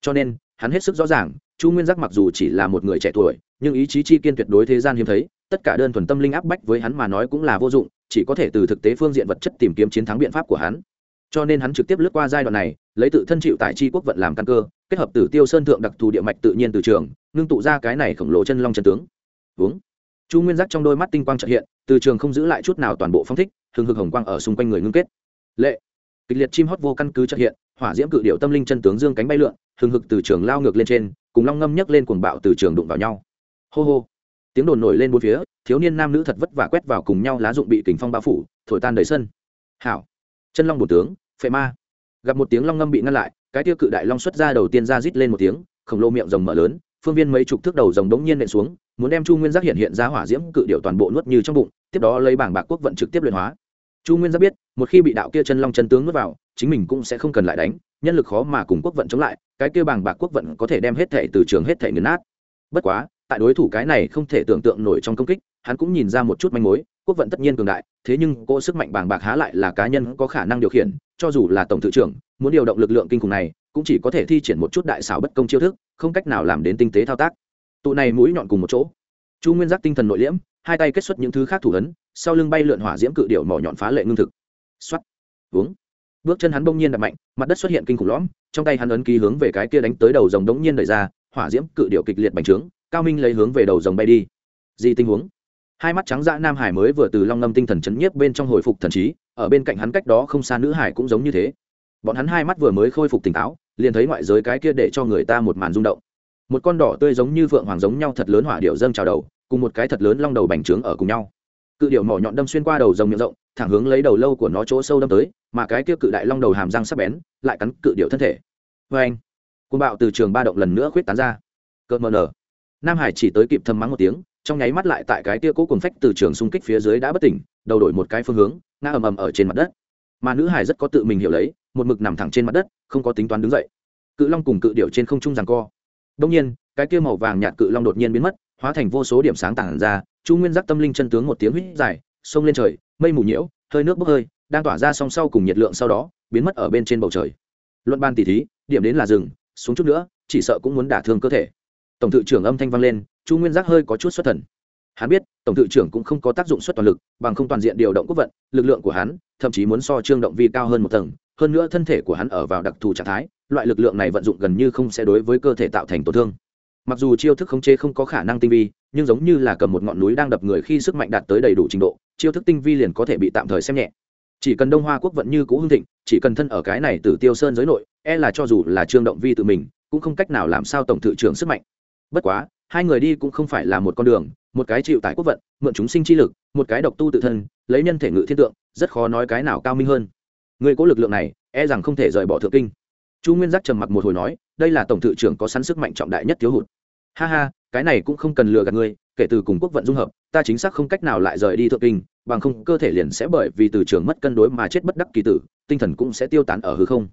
cho nên, hắn hết sức rõ ràng, chu nguyên giác mặc dù chỉ là một người trẻ tuổi, nhưng ý chí chi kiên tuyệt đối thế gian hiếm thấy, tất cả đơn thuần tâm linh áp bách với hắn mà nói cũng là vô dụng, chỉ có thể từ thực tế phương diện vật chất tìm kiếm chiến thắng biện pháp của hắn. Cho nên hắn trực tiếp lướt qua giai đoạn này, lấy tự thân chịu tại chi quốc vận làm căn cơ, kết hợp tử tiêu sơn thượng đặc thù địa mạch tự nhiên từ trường, ngưng tụ ra cái này khổng lồ chân long chân tướng. Uống chu nguyên giác trong đôi mắt tinh quang trợ hiện, từ trường không giữ lại chút nào toàn bộ phong thích, hừng hực hồng quang ở xung quanh người ngưng kết. Lệ. Kịch liệt chim hót vô căn cứ trợ hiện hỏa diễm cự điệu tâm linh chân tướng dương cánh bay lượn, hừng hực từ trường lao ngược lên trên, cùng long ngâm nhấc lên cuồng bạo từ trường đụng vào nhau. Hô hô. Tiếng đồn nổi lên bốn phía, thiếu niên nam nữ thật vất vả quét vào cùng nhau lá dụng bị kình phong bao phủ, thổi tan đầy sân. Hảo. Chân long bổ tướng, phệ ma. Gặp một tiếng long ngâm bị ngăn lại, cái tiêu cự đại long xuất ra đầu tiên ra rít lên một tiếng, khổng lồ miệng rồng mở lớn, phương viên mấy chục thước đầu rồng đống nhiên nện xuống, muốn đem chu nguyên giác hiện hiện ra hỏa diễm cự điệu toàn bộ nuốt như trong bụng, tiếp đó lấy bảng bạc quốc vận trực tiếp luyện hóa chu nguyên giác biết, một khi bị đạo kia chân long chân tướng nuốt vào, chính mình cũng sẽ không cần lại đánh, nhân lực khó mà cùng quốc vận chống lại, cái kia bàng bạc quốc vận có thể đem hết thể từ trường hết thể nghiền nát. Bất quá, tại đối thủ cái này không thể tưởng tượng nổi trong công kích, hắn cũng nhìn ra một chút manh mối, quốc vận tất nhiên cường đại, thế nhưng cỗ sức mạnh bàng bạc há lại là cá nhân có khả năng điều khiển, cho dù là tổng thự trưởng, muốn điều động lực lượng kinh khủng này, cũng chỉ có thể thi triển một chút đại xảo bất công chiêu thức, không cách nào làm đến tinh tế thao tác. Tụ này mũi nhọn cùng một chỗ. Chu nguyên giác tinh thần nội liễm hai tay kết xuất những thứ khác thủ ấn, sau lưng bay lượn hỏa diễm cự điệu mỏ nhọn phá lệ ngưng thực. Xoắt uống. Bước chân hắn bỗng nhiên đập mạnh, mặt đất xuất hiện kinh khủng lõm, trong tay hắn ấn ký hướng về cái kia đánh tới đầu rồng đống nhiên đẩy ra, hỏa diễm cự điệu kịch liệt bành trướng, cao minh lấy hướng về đầu rồng bay đi. Gì tình huống? Hai mắt trắng dã nam hải mới vừa từ long ngâm tinh thần chấn nhiếp bên trong hồi phục thần trí, ở bên cạnh hắn cách đó không xa nữ hải cũng giống như thế. Bọn hắn hai mắt vừa mới khôi phục tỉnh táo, liền thấy ngoại giới cái kia để cho người ta một màn rung động. Một con đỏ tươi giống như phượng hoàng giống nhau thật lớn hỏa điệu dâng trào đầu cùng một cái thật lớn long đầu bành trướng ở cùng nhau. Cự điệu mỏ nhọn đâm xuyên qua đầu rồng miệng rộng, thẳng hướng lấy đầu lâu của nó chỗ sâu đâm tới, mà cái kia cự đại long đầu hàm răng sắc bén, lại cắn cự điệu thân thể. Vê anh côn bạo từ trường ba động lần nữa khuyết tán ra. Cợt mờ nở. Nam hải chỉ tới kịp thầm mắng một tiếng, trong nháy mắt lại tại cái tia cố cùng phách từ trường xung kích phía dưới đã bất tỉnh, đầu đổi một cái phương hướng, ngã ầm ầm ở trên mặt đất. Mà nữ hải rất có tự mình hiểu lấy, một mực nằm thẳng trên mặt đất, không có tính toán đứng dậy. Cự long cùng cự điệu trên không trung rằng co. Đông nhiên, cái kia màu vàng nhạt cự long đột nhiên biến mất hóa thành vô số điểm sáng tản ra, chu nguyên giác tâm linh chân tướng một tiếng huýt dài, sông lên trời, mây mù nhiễu, hơi nước bốc hơi, đang tỏa ra song sau cùng nhiệt lượng sau đó, biến mất ở bên trên bầu trời. Luận ban tỷ thí, điểm đến là rừng xuống chút nữa, chỉ sợ cũng muốn đả thương cơ thể. Tổng thự trưởng âm thanh vang lên, chu nguyên giác hơi có chút xuất thần. Hắn biết, tổng thự trưởng cũng không có tác dụng xuất toàn lực, bằng không toàn diện điều động quốc vận, lực lượng của hắn, thậm chí muốn so trương động vi cao hơn một tầng, hơn nữa thân thể của hắn ở vào đặc thù trạng thái, loại lực lượng này vận dụng gần như không sẽ đối với cơ thể tạo thành tổn thương mặc dù chiêu thức khống chế không có khả năng tinh vi, nhưng giống như là cầm một ngọn núi đang đập người khi sức mạnh đạt tới đầy đủ trình độ, chiêu thức tinh vi liền có thể bị tạm thời xem nhẹ. Chỉ cần đông hoa quốc vận như cũ hưng thịnh, chỉ cần thân ở cái này từ tiêu sơn giới nội e là cho dù là trương động vi tự mình, cũng không cách nào làm sao tổng thự trưởng sức mạnh. Bất quá, hai người đi cũng không phải là một con đường, một cái chịu tại quốc vận, mượn chúng sinh chi lực, một cái độc tu tự thân, lấy nhân thể ngự thiên tượng, rất khó nói cái nào cao minh hơn. Người có lực lượng này e rằng không thể rời bỏ thượng kinh. Chu nguyên giác trầm mặc một hồi nói, đây là tổng thự trưởng có sẵn sức mạnh trọng đại nhất thiếu hụt ha ha, cái này cũng không cần lừa gạt ngươi, kể từ cùng quốc vận dung hợp, ta chính xác không cách nào lại rời đi thượng kinh, bằng không cơ thể liền sẽ bởi vì từ trường mất cân đối mà chết bất đắc kỳ tử, tinh thần cũng sẽ tiêu tán ở hư không.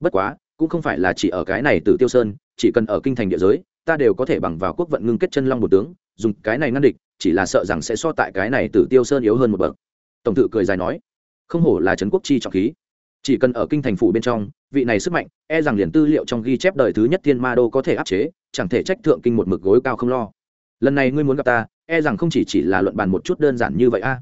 Bất quá, cũng không phải là chỉ ở cái này từ tiêu sơn, chỉ cần ở kinh thành địa giới, ta đều có thể bằng vào quốc vận ngưng kết chân long một tướng, dùng cái này ngăn địch, chỉ là sợ rằng sẽ so tại cái này từ tiêu sơn yếu hơn một bậc. Tổng tự cười dài nói, không hổ là trấn quốc chi trọng khí chỉ cần ở kinh thành phủ bên trong, vị này sức mạnh e rằng liền tư liệu trong ghi chép đời thứ nhất thiên ma đô có thể áp chế, chẳng thể trách thượng kinh một mực gối cao không lo. Lần này ngươi muốn gặp ta e rằng không chỉ chỉ là luận bàn một chút đơn giản như vậy a.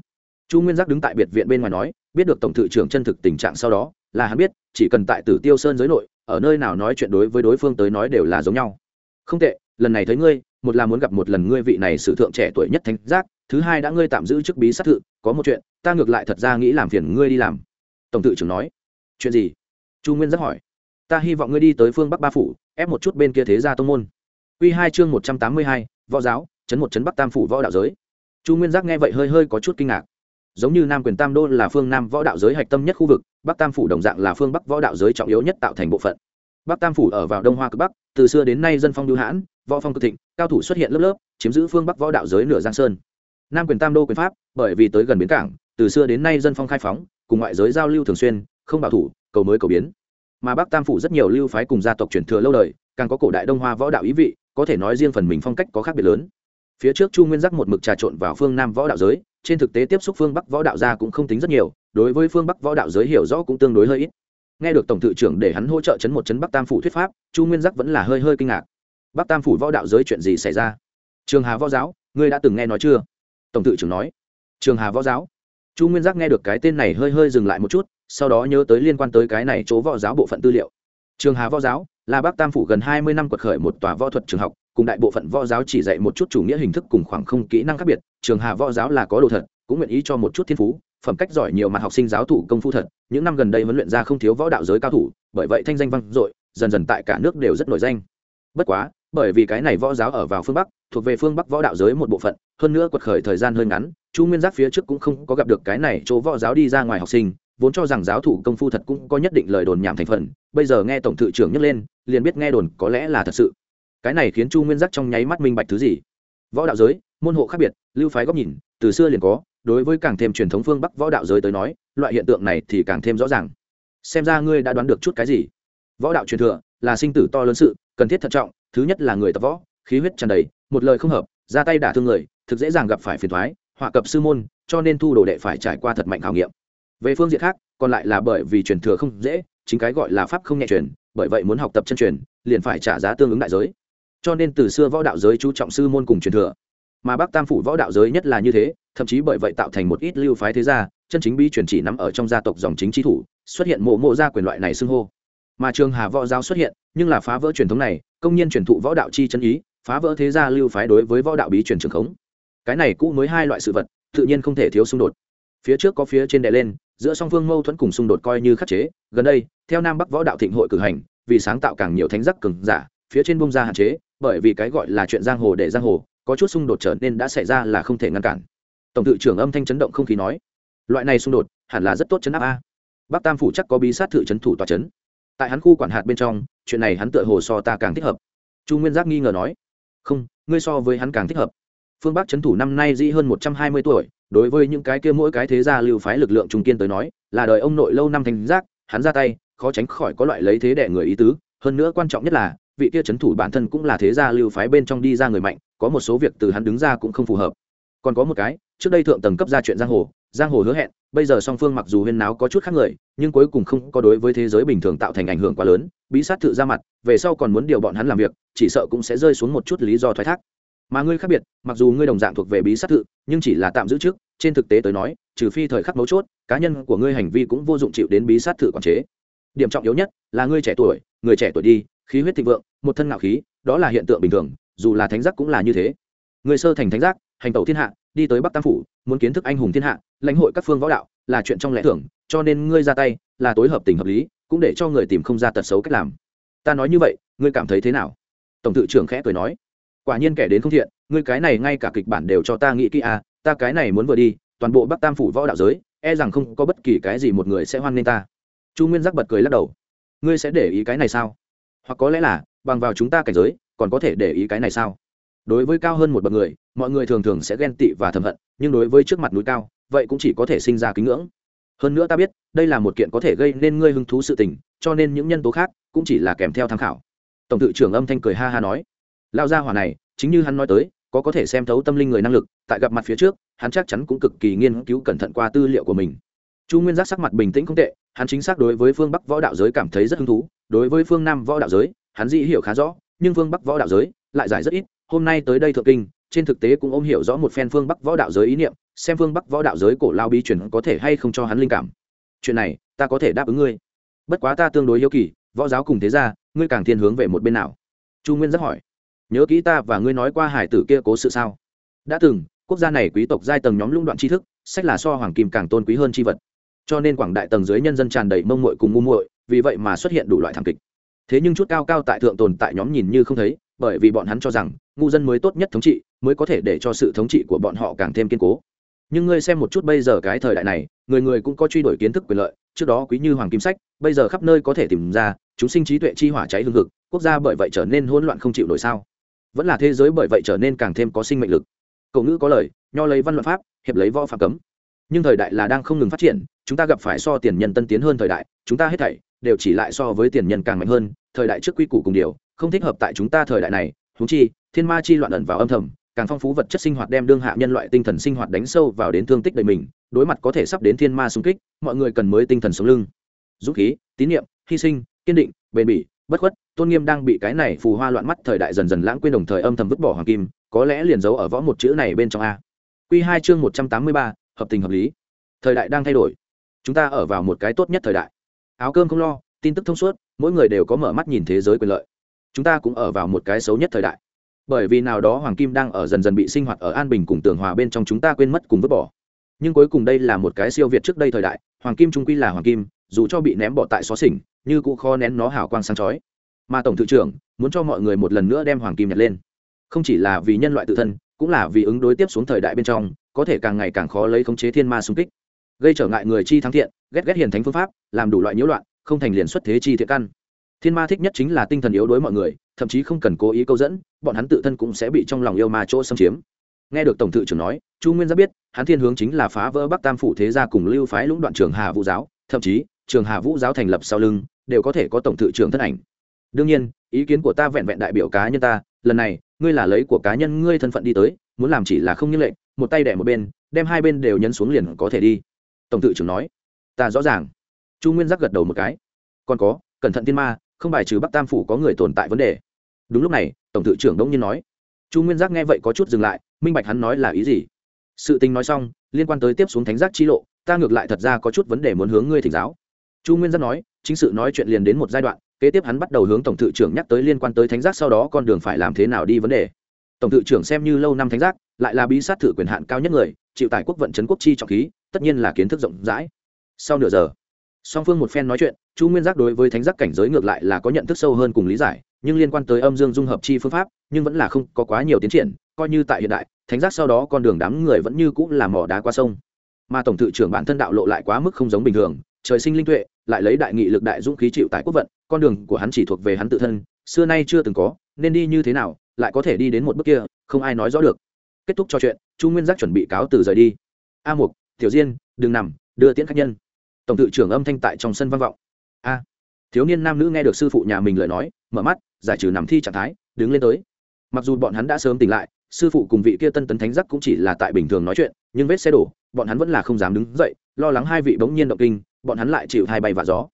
Chu nguyên giác đứng tại biệt viện bên ngoài nói, biết được tổng thự trưởng chân thực tình trạng sau đó, là hắn biết, chỉ cần tại tử tiêu sơn giới nội, ở nơi nào nói chuyện đối với đối phương tới nói đều là giống nhau. Không tệ, lần này thấy ngươi, một là muốn gặp một lần ngươi vị này sử thượng trẻ tuổi nhất thánh giác, thứ hai đã ngươi tạm giữ chức bí sát thự, có một chuyện, ta ngược lại thật ra nghĩ làm phiền ngươi đi làm. Tổng thự trưởng nói chuyện gì? Chu nguyên giác hỏi. Ta hy vọng ngươi đi tới phương bắc ba phủ, ép một chút bên kia thế gia tông môn. Q hai chương một trăm tám mươi hai, võ giáo, chấn một chấn bắc tam phủ võ đạo giới. Chu nguyên giác nghe vậy hơi hơi có chút kinh ngạc. Giống như nam quyền tam đô là phương nam võ đạo giới hạch tâm nhất khu vực, bắc tam phủ đồng dạng là phương bắc võ đạo giới trọng yếu nhất tạo thành bộ phận. Bắc tam phủ ở vào đông hoa cực bắc, từ xưa đến nay dân phong lưu hãn, võ phong cực thịnh, cao thủ xuất hiện lớp lớp, chiếm giữ phương bắc võ đạo giới nửa giang sơn. Nam quyền tam đô quyền pháp, bởi vì tới gần bến cảng, từ xưa đến nay dân phong khai phóng, cùng ngoại giới giao lưu thường xuyên không bảo thủ, cầu mới cầu biến. Mà bắc tam phủ rất nhiều lưu phái cùng gia tộc truyền thừa lâu đời, càng có cổ đại đông hoa võ đạo ý vị, có thể nói riêng phần mình phong cách có khác biệt lớn. Phía trước chu nguyên giác một mực trà trộn vào phương nam võ đạo giới, trên thực tế tiếp xúc phương bắc võ đạo gia cũng không tính rất nhiều, đối với phương bắc võ đạo giới hiểu rõ cũng tương đối hơi ít. Nghe được tổng thự trưởng để hắn hỗ trợ chấn một chấn bắc tam phủ thuyết pháp, chu nguyên giác vẫn là hơi hơi kinh ngạc. Bắc tam phủ võ đạo giới chuyện gì xảy ra? Trường hà võ giáo, ngươi đã từng nghe nói chưa? Tổng thự trưởng nói. Trường hà võ giáo? Chu nguyên giác nghe được cái tên này hơi hơi dừng lại một chút, sau đó nhớ tới liên quan tới cái này chỗ võ giáo bộ phận tư liệu. Trường hà võ giáo, là bắc tam phủ gần hai mươi năm quật khởi một tòa võ thuật trường học, cùng đại bộ phận võ giáo chỉ dạy một chút chủ nghĩa hình thức cùng khoảng không kỹ năng khác biệt. Trường hà võ giáo là có đồ thật, cũng nguyện ý cho một chút thiên phú, phẩm cách giỏi nhiều mặt học sinh giáo thủ công phu thật. Những năm gần đây huấn luyện ra không thiếu võ đạo giới cao thủ, bởi vậy thanh danh vang dội, dần dần tại cả nước đều rất nổi danh. Bất quá, bởi vì cái này võ giáo ở vào phương bắc, thuộc về phương bắc võ đạo giới một bộ phận hơn nữa quật khởi thời gian hơi ngắn, chu nguyên giác phía trước cũng không có gặp được cái này chỗ võ giáo đi ra ngoài học sinh, vốn cho rằng giáo thủ công phu thật cũng có nhất định lời đồn nhảm thành phần, bây giờ nghe tổng thự trưởng nhắc lên, liền biết nghe đồn có lẽ là thật sự. Cái này khiến chu nguyên giác trong nháy mắt minh bạch thứ gì? Võ đạo giới, môn hộ khác biệt, lưu phái góc nhìn, từ xưa liền có, đối với càng thêm truyền thống phương bắc võ đạo giới tới nói, loại hiện tượng này thì càng thêm rõ ràng. Xem ra ngươi đã đoán được chút cái gì? Võ đạo truyền thừa, là sinh tử to lớn sự, cần thiết thận trọng, thứ nhất là người tập võ, khí huyết tràn đầy, một lời không hợp, ra tay đả thương người thực dễ dàng gặp phải phiền thoái, họa cập sư môn, cho nên thu đồ đệ phải trải qua thật mạnh khảo nghiệm. Về phương diện khác, còn lại là bởi vì truyền thừa không dễ, chính cái gọi là pháp không nhẹ truyền, bởi vậy muốn học tập chân truyền, liền phải trả giá tương ứng đại giới. Cho nên từ xưa võ đạo giới chú trọng sư môn cùng truyền thừa. Mà bắc tam phủ võ đạo giới nhất là như thế, thậm chí bởi vậy tạo thành một ít lưu phái thế gia, chân chính bi truyền chỉ nằm ở trong gia tộc dòng chính trí thủ, xuất hiện mộ mộ gia quyền loại này xưng hô. Mà trường hà võ giáo xuất hiện, nhưng là phá vỡ truyền thống này, công nhân truyền thụ võ đạo chi chân ý, phá vỡ thế gia lưu phái đối với võ đạo bí truyền trường khống cái này cũ mới hai loại sự vật, tự nhiên không thể thiếu xung đột. Phía trước có phía trên đè lên, giữa song phương mâu thuẫn cùng xung đột coi như khắc chế, gần đây, theo nam bắc võ đạo thịnh hội cử hành, vì sáng tạo càng nhiều thánh giác cường giả, phía trên bông ra hạn chế, bởi vì cái gọi là chuyện giang hồ để giang hồ, có chút xung đột trở nên đã xảy ra là không thể ngăn cản. Tổng tự trưởng âm thanh chấn động không khí nói, loại này xung đột, hẳn là rất tốt chấn áp a. Bắc tam phủ chắc có bí sát thự chấn thủ tòa chấn. Tại hắn khu quản hạt bên trong, chuyện này hắn tựa hồ so ta càng thích hợp. Chu nguyên giác nghi ngờ nói, không, ngươi so với hắn càng thích hợp phương bắc chấn thủ năm nay dĩ hơn một trăm hai mươi tuổi, đối với những cái kia mỗi cái thế gia lưu phái lực lượng trung kiên tới nói, là đời ông nội lâu năm thành giác, hắn ra tay, khó tránh khỏi có loại lấy thế đẻ người ý tứ. Hơn nữa quan trọng nhất là, vị kia chấn thủ bản thân cũng là thế gia lưu phái bên trong đi ra người mạnh, có một số việc từ hắn đứng ra cũng không phù hợp. Còn có một cái, trước đây thượng tầng cấp ra chuyện giang hồ giang hồ hứa hẹn, bây giờ song phương mặc dù huyên náo có chút khác người, nhưng cuối cùng không có đối với thế giới bình thường tạo thành ảnh hưởng quá lớn, bí sát thự ra mặt, về sau còn muốn điều bọn hắn làm việc, chỉ sợ cũng sẽ rơi xuống một chút lý do thoái thác mà ngươi khác biệt, mặc dù ngươi đồng dạng thuộc về bí sát thự, nhưng chỉ là tạm giữ trước, trên thực tế tới nói, trừ phi thời khắc mấu chốt, cá nhân của ngươi hành vi cũng vô dụng chịu đến bí sát thự quản chế. Điểm trọng yếu nhất là ngươi trẻ tuổi, người trẻ tuổi đi, khí huyết thịnh vượng, một thân ngạo khí, đó là hiện tượng bình thường, dù là thánh giác cũng là như thế. Người sơ thành thánh giác, hành tẩu thiên hạ, đi tới bắc tam phủ, muốn kiến thức anh hùng thiên hạ, lãnh hội các phương võ đạo, là chuyện trong lẽ thưởng cho nên ngươi ra tay, là tối hợp tình hợp lý, cũng để cho người tìm không ra tật xấu cách làm. Ta nói như vậy, ngươi cảm thấy thế nào? Tổng tự trưởng khẽ cười nói quả nhiên kẻ đến không thiện, ngươi cái này ngay cả kịch bản đều cho ta nghĩ kỹ à ta cái này muốn vừa đi, toàn bộ bắc tam phủ võ đạo giới e rằng không có bất kỳ cái gì một người sẽ hoan nghênh ta. Chu nguyên giác bật cười lắc đầu. Ngươi sẽ để ý cái này sao? Hoặc có lẽ là, bằng vào chúng ta cảnh giới, còn có thể để ý cái này sao? Đối với cao hơn một bậc người, mọi người thường thường sẽ ghen tị và thầm hận, nhưng đối với trước mặt núi cao, vậy cũng chỉ có thể sinh ra kính ngưỡng. Hơn nữa ta biết, đây là một kiện có thể gây nên ngươi hứng thú sự tình, cho nên những nhân tố khác cũng chỉ là kèm theo tham khảo. Tổng tự trưởng âm thanh cười ha ha nói lao gia hỏa này, chính như hắn nói tới, có có thể xem thấu tâm linh người năng lực, tại gặp mặt phía trước, hắn chắc chắn cũng cực kỳ nghiên cứu cẩn thận qua tư liệu của mình. Chu nguyên giác sắc mặt bình tĩnh không tệ, hắn chính xác đối với phương bắc võ đạo giới cảm thấy rất hứng thú, đối với phương nam võ đạo giới, hắn dĩ hiểu khá rõ, nhưng phương bắc võ đạo giới lại giải rất ít, hôm nay tới đây thượng kinh, trên thực tế cũng ôm hiểu rõ một phen phương bắc võ đạo giới ý niệm, xem phương bắc võ đạo giới cổ lao bí truyền có thể hay không cho hắn linh cảm. Chuyện này, ta có thể đáp ứng ngươi. Bất quá ta tương đối hiếu kỳ, võ giáo cùng thế ra ngươi càng thiên hướng về một bên nào? Chu nguyên rất hỏi nhớ kỹ ta và ngươi nói qua hải tử kia cố sự sao? Đã từng, quốc gia này quý tộc giai tầng nhóm lũng đoạn tri thức, sách là so hoàng kim càng tôn quý hơn tri vật. Cho nên quảng đại tầng dưới nhân dân tràn đầy mông muội cùng ngu muội, vì vậy mà xuất hiện đủ loại thảm kịch. Thế nhưng chút cao cao tại thượng tồn tại nhóm nhìn như không thấy, bởi vì bọn hắn cho rằng, ngu dân mới tốt nhất thống trị, mới có thể để cho sự thống trị của bọn họ càng thêm kiên cố. Nhưng ngươi xem một chút bây giờ cái thời đại này, người người cũng có truy đuổi kiến thức quyền lợi, trước đó quý như hoàng kim sách, bây giờ khắp nơi có thể tìm ra, chúng sinh trí tuệ chi hỏa cháy hương thực quốc gia bởi vậy trở nên hỗn loạn không chịu nổi sao? Vẫn là thế giới bởi vậy trở nên càng thêm có sinh mệnh lực. Cậu ngữ có lời, nho lấy văn luận pháp, hiệp lấy võ phạm cấm. Nhưng thời đại là đang không ngừng phát triển, chúng ta gặp phải so tiền nhân tân tiến hơn thời đại, chúng ta hết thảy đều chỉ lại so với tiền nhân càng mạnh hơn, thời đại trước quy củ cùng điều, không thích hợp tại chúng ta thời đại này. Húng chi, thiên ma chi loạn ẩn vào âm thầm, càng phong phú vật chất sinh hoạt đem đương hạ nhân loại tinh thần sinh hoạt đánh sâu vào đến thương tích đầy mình, đối mặt có thể sắp đến thiên ma xung kích, mọi người cần mới tinh thần sống lưng. Dũng khí, tín nhiệm hy sinh, kiên định, bền bỉ bất khuất, tôn nghiêm đang bị cái này phù hoa loạn mắt thời đại dần dần lãng quên đồng thời âm thầm vứt bỏ hoàng kim, có lẽ liền giấu ở võ một chữ này bên trong a. Q hai chương một trăm tám mươi ba, hợp tình hợp lý. Thời đại đang thay đổi. Chúng ta ở vào một cái tốt nhất thời đại. Áo cơm không lo, tin tức thông suốt, mỗi người đều có mở mắt nhìn thế giới quyền lợi. Chúng ta cũng ở vào một cái xấu nhất thời đại. Bởi vì nào đó hoàng kim đang ở dần dần bị sinh hoạt ở an bình cùng tường hòa bên trong chúng ta quên mất cùng vứt bỏ. Nhưng cuối cùng đây là một cái siêu việt trước đây thời đại, hoàng kim trung quy là hoàng kim dù cho bị ném bỏ tại xó xỉnh, như cụ kho nén nó hào quang sáng chói. Mà tổng thư trưởng muốn cho mọi người một lần nữa đem hoàng kim nhặt lên. Không chỉ là vì nhân loại tự thân, cũng là vì ứng đối tiếp xuống thời đại bên trong, có thể càng ngày càng khó lấy khống chế thiên ma xung kích. Gây trở ngại người chi thắng thiện, ghét ghét hiền thánh phương pháp, làm đủ loại nhiễu loạn, không thành liền xuất thế chi thiện căn. Thiên ma thích nhất chính là tinh thần yếu đối mọi người, thậm chí không cần cố ý câu dẫn, bọn hắn tự thân cũng sẽ bị trong lòng yêu ma chỗ xâm chiếm. Nghe được tổng thự trưởng nói, chu nguyên gia biết, hắn thiên hướng chính là phá vỡ bắc tam phủ thế gia cùng lưu phái lũng đoạn trường hà vũ giáo, thậm chí trường hà vũ giáo thành lập sau lưng, đều có thể có tổng thự trưởng thân ảnh. Đương nhiên, ý kiến của ta vẹn vẹn đại biểu cá nhân ta, lần này, ngươi là lấy của cá nhân ngươi thân phận đi tới, muốn làm chỉ là không như lệnh, một tay đẻ một bên, đem hai bên đều nhấn xuống liền có thể đi. Tổng tự trưởng nói. Ta rõ ràng. Chu nguyên giác gật đầu một cái. Còn có, cẩn thận tiên ma, không bài trừ bắc tam phủ có người tồn tại vấn đề. Đúng lúc này, tổng tự trưởng đông nhiên nói. Chu nguyên giác nghe vậy có chút dừng lại, minh bạch hắn nói là ý gì. Sự tình nói xong, liên quan tới tiếp xuống thánh giác chi lộ, ta ngược lại thật ra có chút vấn đề muốn hướng ngươi thỉnh giáo chu nguyên giác nói, chính sự nói chuyện liền đến một giai đoạn, kế tiếp hắn bắt đầu hướng tổng thự trưởng nhắc tới liên quan tới thánh giác sau đó con đường phải làm thế nào đi vấn đề. Tổng thự trưởng xem như lâu năm thánh giác, lại là bí sát thử quyền hạn cao nhất người, chịu tại quốc vận trấn quốc chi trọng khí, tất nhiên là kiến thức rộng rãi. Sau nửa giờ, song phương một phen nói chuyện, chu nguyên giác đối với thánh giác cảnh giới ngược lại là có nhận thức sâu hơn cùng lý giải, nhưng liên quan tới âm dương dung hợp chi phương pháp, nhưng vẫn là không có quá nhiều tiến triển, coi như tại hiện đại, thánh giác sau đó con đường đám người vẫn như cũng là mỏ đá qua sông. Mà tổng thự trưởng bản thân đạo lộ lại quá mức không giống bình thường, trời sinh linh tuệ lại lấy đại nghị lực đại dũng khí chịu tại quốc vận, con đường của hắn chỉ thuộc về hắn tự thân, xưa nay chưa từng có, nên đi như thế nào, lại có thể đi đến một bước kia, không ai nói rõ được. Kết thúc trò chuyện, chu nguyên giác chuẩn bị cáo từ rời đi. A mục, tiểu diên, đừng nằm, đưa tiễn khách nhân. Tổng tự trưởng âm thanh tại trong sân vang vọng. A. Thiếu niên nam nữ nghe được sư phụ nhà mình lời nói, mở mắt, giải trừ nằm thi trạng thái, đứng lên tới. Mặc dù bọn hắn đã sớm tỉnh lại, sư phụ cùng vị kia tân tấn thánh giác cũng chỉ là tại bình thường nói chuyện, nhưng vết xe đổ, bọn hắn vẫn là không dám đứng dậy, lo lắng hai vị bỗng nhiên động kinh bọn hắn lại chịu hai bay và gió.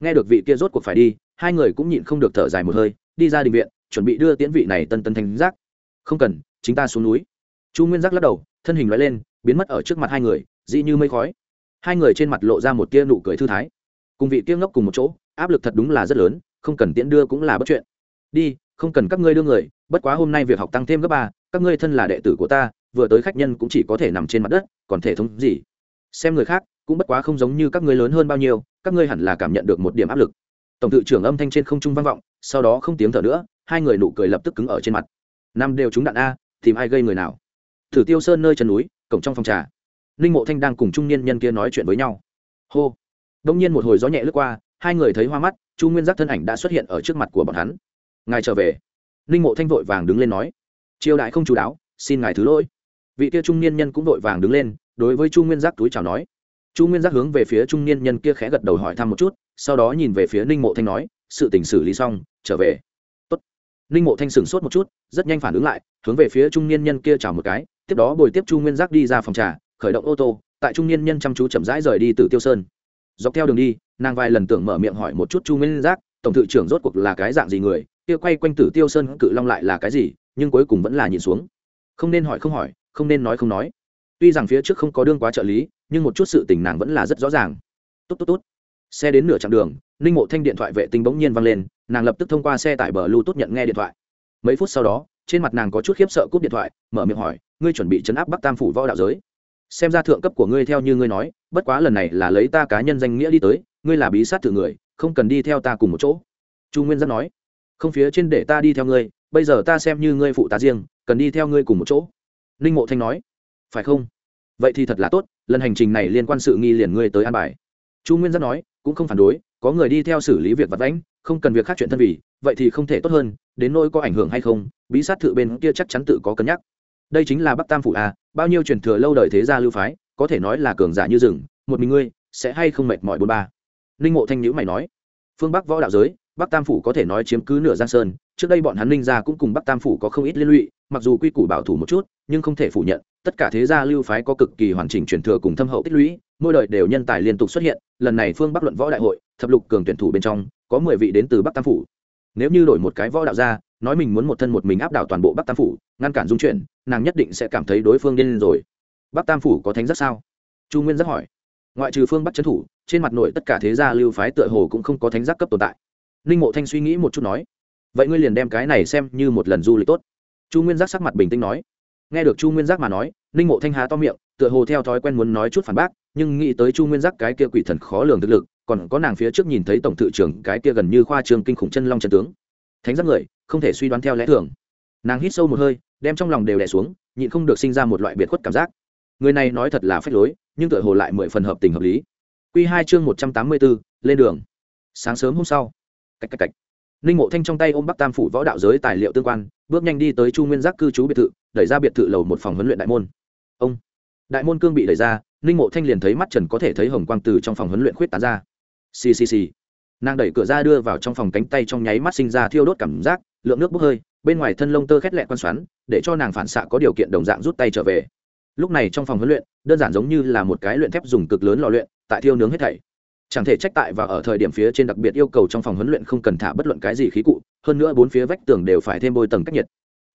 Nghe được vị kia rốt cuộc phải đi, hai người cũng nhịn không được thở dài một hơi, đi ra đình viện, chuẩn bị đưa tiễn vị này tân tân thanh giác. Không cần, chính ta xuống núi. Chu nguyên giác lắc đầu, thân hình loại lên, biến mất ở trước mặt hai người dị như mây khói. Hai người trên mặt lộ ra một tia nụ cười thư thái. Cùng vị kia ngốc cùng một chỗ, áp lực thật đúng là rất lớn, không cần tiễn đưa cũng là bất chuyện. Đi, không cần các ngươi đưa người, bất quá hôm nay việc học tăng thêm gấp ba, các ngươi thân là đệ tử của ta, vừa tới khách nhân cũng chỉ có thể nằm trên mặt đất, còn thể thống gì? Xem người khác cũng bất quá không giống như các ngươi lớn hơn bao nhiêu, các ngươi hẳn là cảm nhận được một điểm áp lực. Tổng tự trưởng âm thanh trên không trung vang vọng, sau đó không tiếng thở nữa, hai người nụ cười lập tức cứng ở trên mặt. Năm đều trúng đạn a, tìm ai gây người nào? Thử tiêu sơn nơi chân núi, cổng trong phòng trà. Ninh mộ thanh đang cùng trung niên nhân kia nói chuyện với nhau. Hô. Đông nhiên một hồi gió nhẹ lướt qua, hai người thấy hoa mắt, chu nguyên giác thân ảnh đã xuất hiện ở trước mặt của bọn hắn. Ngài trở về. Ninh mộ thanh vội vàng đứng lên nói. Triều đại không chú đáo, xin ngài thứ lỗi. Vị kia trung niên nhân cũng vội vàng đứng lên, đối với chu nguyên giác túi chào nói chu nguyên giác hướng về phía trung niên nhân kia khẽ gật đầu hỏi thăm một chút, sau đó nhìn về phía ninh mộ thanh nói, sự tình xử lý xong, trở về. Tốt. ninh mộ thanh sửng sốt một chút, rất nhanh phản ứng lại, hướng về phía trung niên nhân kia chào một cái, tiếp đó bồi tiếp chu nguyên giác đi ra phòng trà, khởi động ô tô, tại trung niên nhân chăm chú chậm rãi rời đi từ tiêu sơn. Dọc theo đường đi, nàng vài lần tưởng mở miệng hỏi một chút chu nguyên giác, tổng thự trưởng rốt cuộc là cái dạng gì người, kia quay quanh tử tiêu sơn cự long lại là cái gì, nhưng cuối cùng vẫn là nhìn xuống. Không nên hỏi không hỏi, không nên nói không nói. Tuy rằng phía trước không có đương quá trợ lý nhưng một chút sự tình nàng vẫn là rất rõ ràng. Tốt tốt tốt. Xe đến nửa chặng đường, ninh mộ thanh điện thoại vệ tinh bỗng nhiên văng lên, nàng lập tức thông qua xe tải bờ bluetooth nhận nghe điện thoại. Mấy phút sau đó, trên mặt nàng có chút khiếp sợ cúp điện thoại, mở miệng hỏi, ngươi chuẩn bị chấn áp bắc tam phủ võ đạo giới? Xem ra thượng cấp của ngươi theo như ngươi nói, bất quá lần này là lấy ta cá nhân danh nghĩa đi tới, ngươi là bí sát thử người, không cần đi theo ta cùng một chỗ. Chu nguyên giác nói, không phía trên để ta đi theo ngươi, bây giờ ta xem như ngươi phụ tá riêng, cần đi theo ngươi cùng một chỗ. Ninh mộ thanh nói, phải không? Vậy thì thật là tốt lần hành trình này liên quan sự nghi liền ngươi tới an bài. Chu nguyên giác nói, cũng không phản đối, có người đi theo xử lý việc vật lãnh không cần việc khác chuyện thân vì, vậy thì không thể tốt hơn, đến nỗi có ảnh hưởng hay không, bí sát thự bên kia chắc chắn tự có cân nhắc. Đây chính là bắc tam phủ à bao nhiêu truyền thừa lâu đời thế gia lưu phái, có thể nói là cường giả như rừng, một mình ngươi, sẽ hay không mệt mỏi bốn ba. Ninh mộ thanh nhữ mày nói, phương bắc võ đạo giới, bắc tam phủ có thể nói chiếm cứ nửa giang sơn, trước đây bọn hắn ninh gia cũng cùng bắc tam phủ có không ít liên lụy, mặc dù quy củ bảo thủ một chút, nhưng không thể phủ nhận tất cả thế gia lưu phái có cực kỳ hoàn chỉnh truyền thừa cùng thâm hậu tích lũy, mỗi đời đều nhân tài liên tục xuất hiện, lần này phương bắc luận võ đại hội, thập lục cường tuyển thủ bên trong, có mười vị đến từ bắc tam phủ. Nếu như đổi một cái võ đạo ra, nói mình muốn một thân một mình áp đảo toàn bộ bắc tam phủ, ngăn cản dung chuyển, nàng nhất định sẽ cảm thấy đối phương điên rồi. Bắc tam phủ có thánh rất sao? Chu nguyên rất hỏi. Ngoại trừ phương bắc trấn thủ, trên mặt nội tất cả thế gia lưu phái tựa hồ cũng không có thánh giác cấp tồn tại. Ninh mộ thanh suy nghĩ một chút nói, vậy ngươi liền đem cái này xem như một lần du lịch tốt. Chu nguyên giác sắc mặt bình tĩnh nói nghe được chu nguyên giác mà nói, ninh mộ thanh há to miệng, tựa hồ theo thói quen muốn nói chút phản bác, nhưng nghĩ tới chu nguyên giác cái kia quỷ thần khó lường thực lực, còn có nàng phía trước nhìn thấy tổng thự trưởng cái kia gần như khoa trường kinh khủng chân long chân tướng. Thánh giác người, không thể suy đoán theo lẽ thường. Nàng hít sâu một hơi, đem trong lòng đều đè xuống, nhịn không được sinh ra một loại biệt khuất cảm giác. Người này nói thật là phách lối, nhưng tựa hồ lại mười phần hợp tình hợp lý. Q hai chương một trăm tám mươi bốn, lên đường. Sáng sớm hôm sau. Cách cách cách. Ninh mộ thanh trong tay ôm bắc tam phủ võ đạo giới tài liệu tương quan bước nhanh đi tới chu nguyên giác cư trú biệt thự, đẩy ra biệt thự lầu một phòng huấn luyện đại môn. Ông, đại môn cương bị đẩy ra, ninh mộ thanh liền thấy mắt trần có thể thấy hồng quang từ trong phòng huấn luyện khuyết tán ra. Ccc nàng đẩy cửa ra đưa vào trong phòng cánh tay trong nháy mắt sinh ra thiêu đốt cảm giác, lượng nước bốc hơi, bên ngoài thân lông tơ khét lẹ quan xoắn, để cho nàng phản xạ có điều kiện đồng dạng rút tay trở về. Lúc này trong phòng huấn luyện, đơn giản giống như là một cái luyện thép dùng cực lớn lò luyện, tại thiêu nướng hết thảy chẳng thể trách tại và ở thời điểm phía trên đặc biệt yêu cầu trong phòng huấn luyện không cần thả bất luận cái gì khí cụ, hơn nữa bốn phía vách tường đều phải thêm bôi tầng cách nhiệt.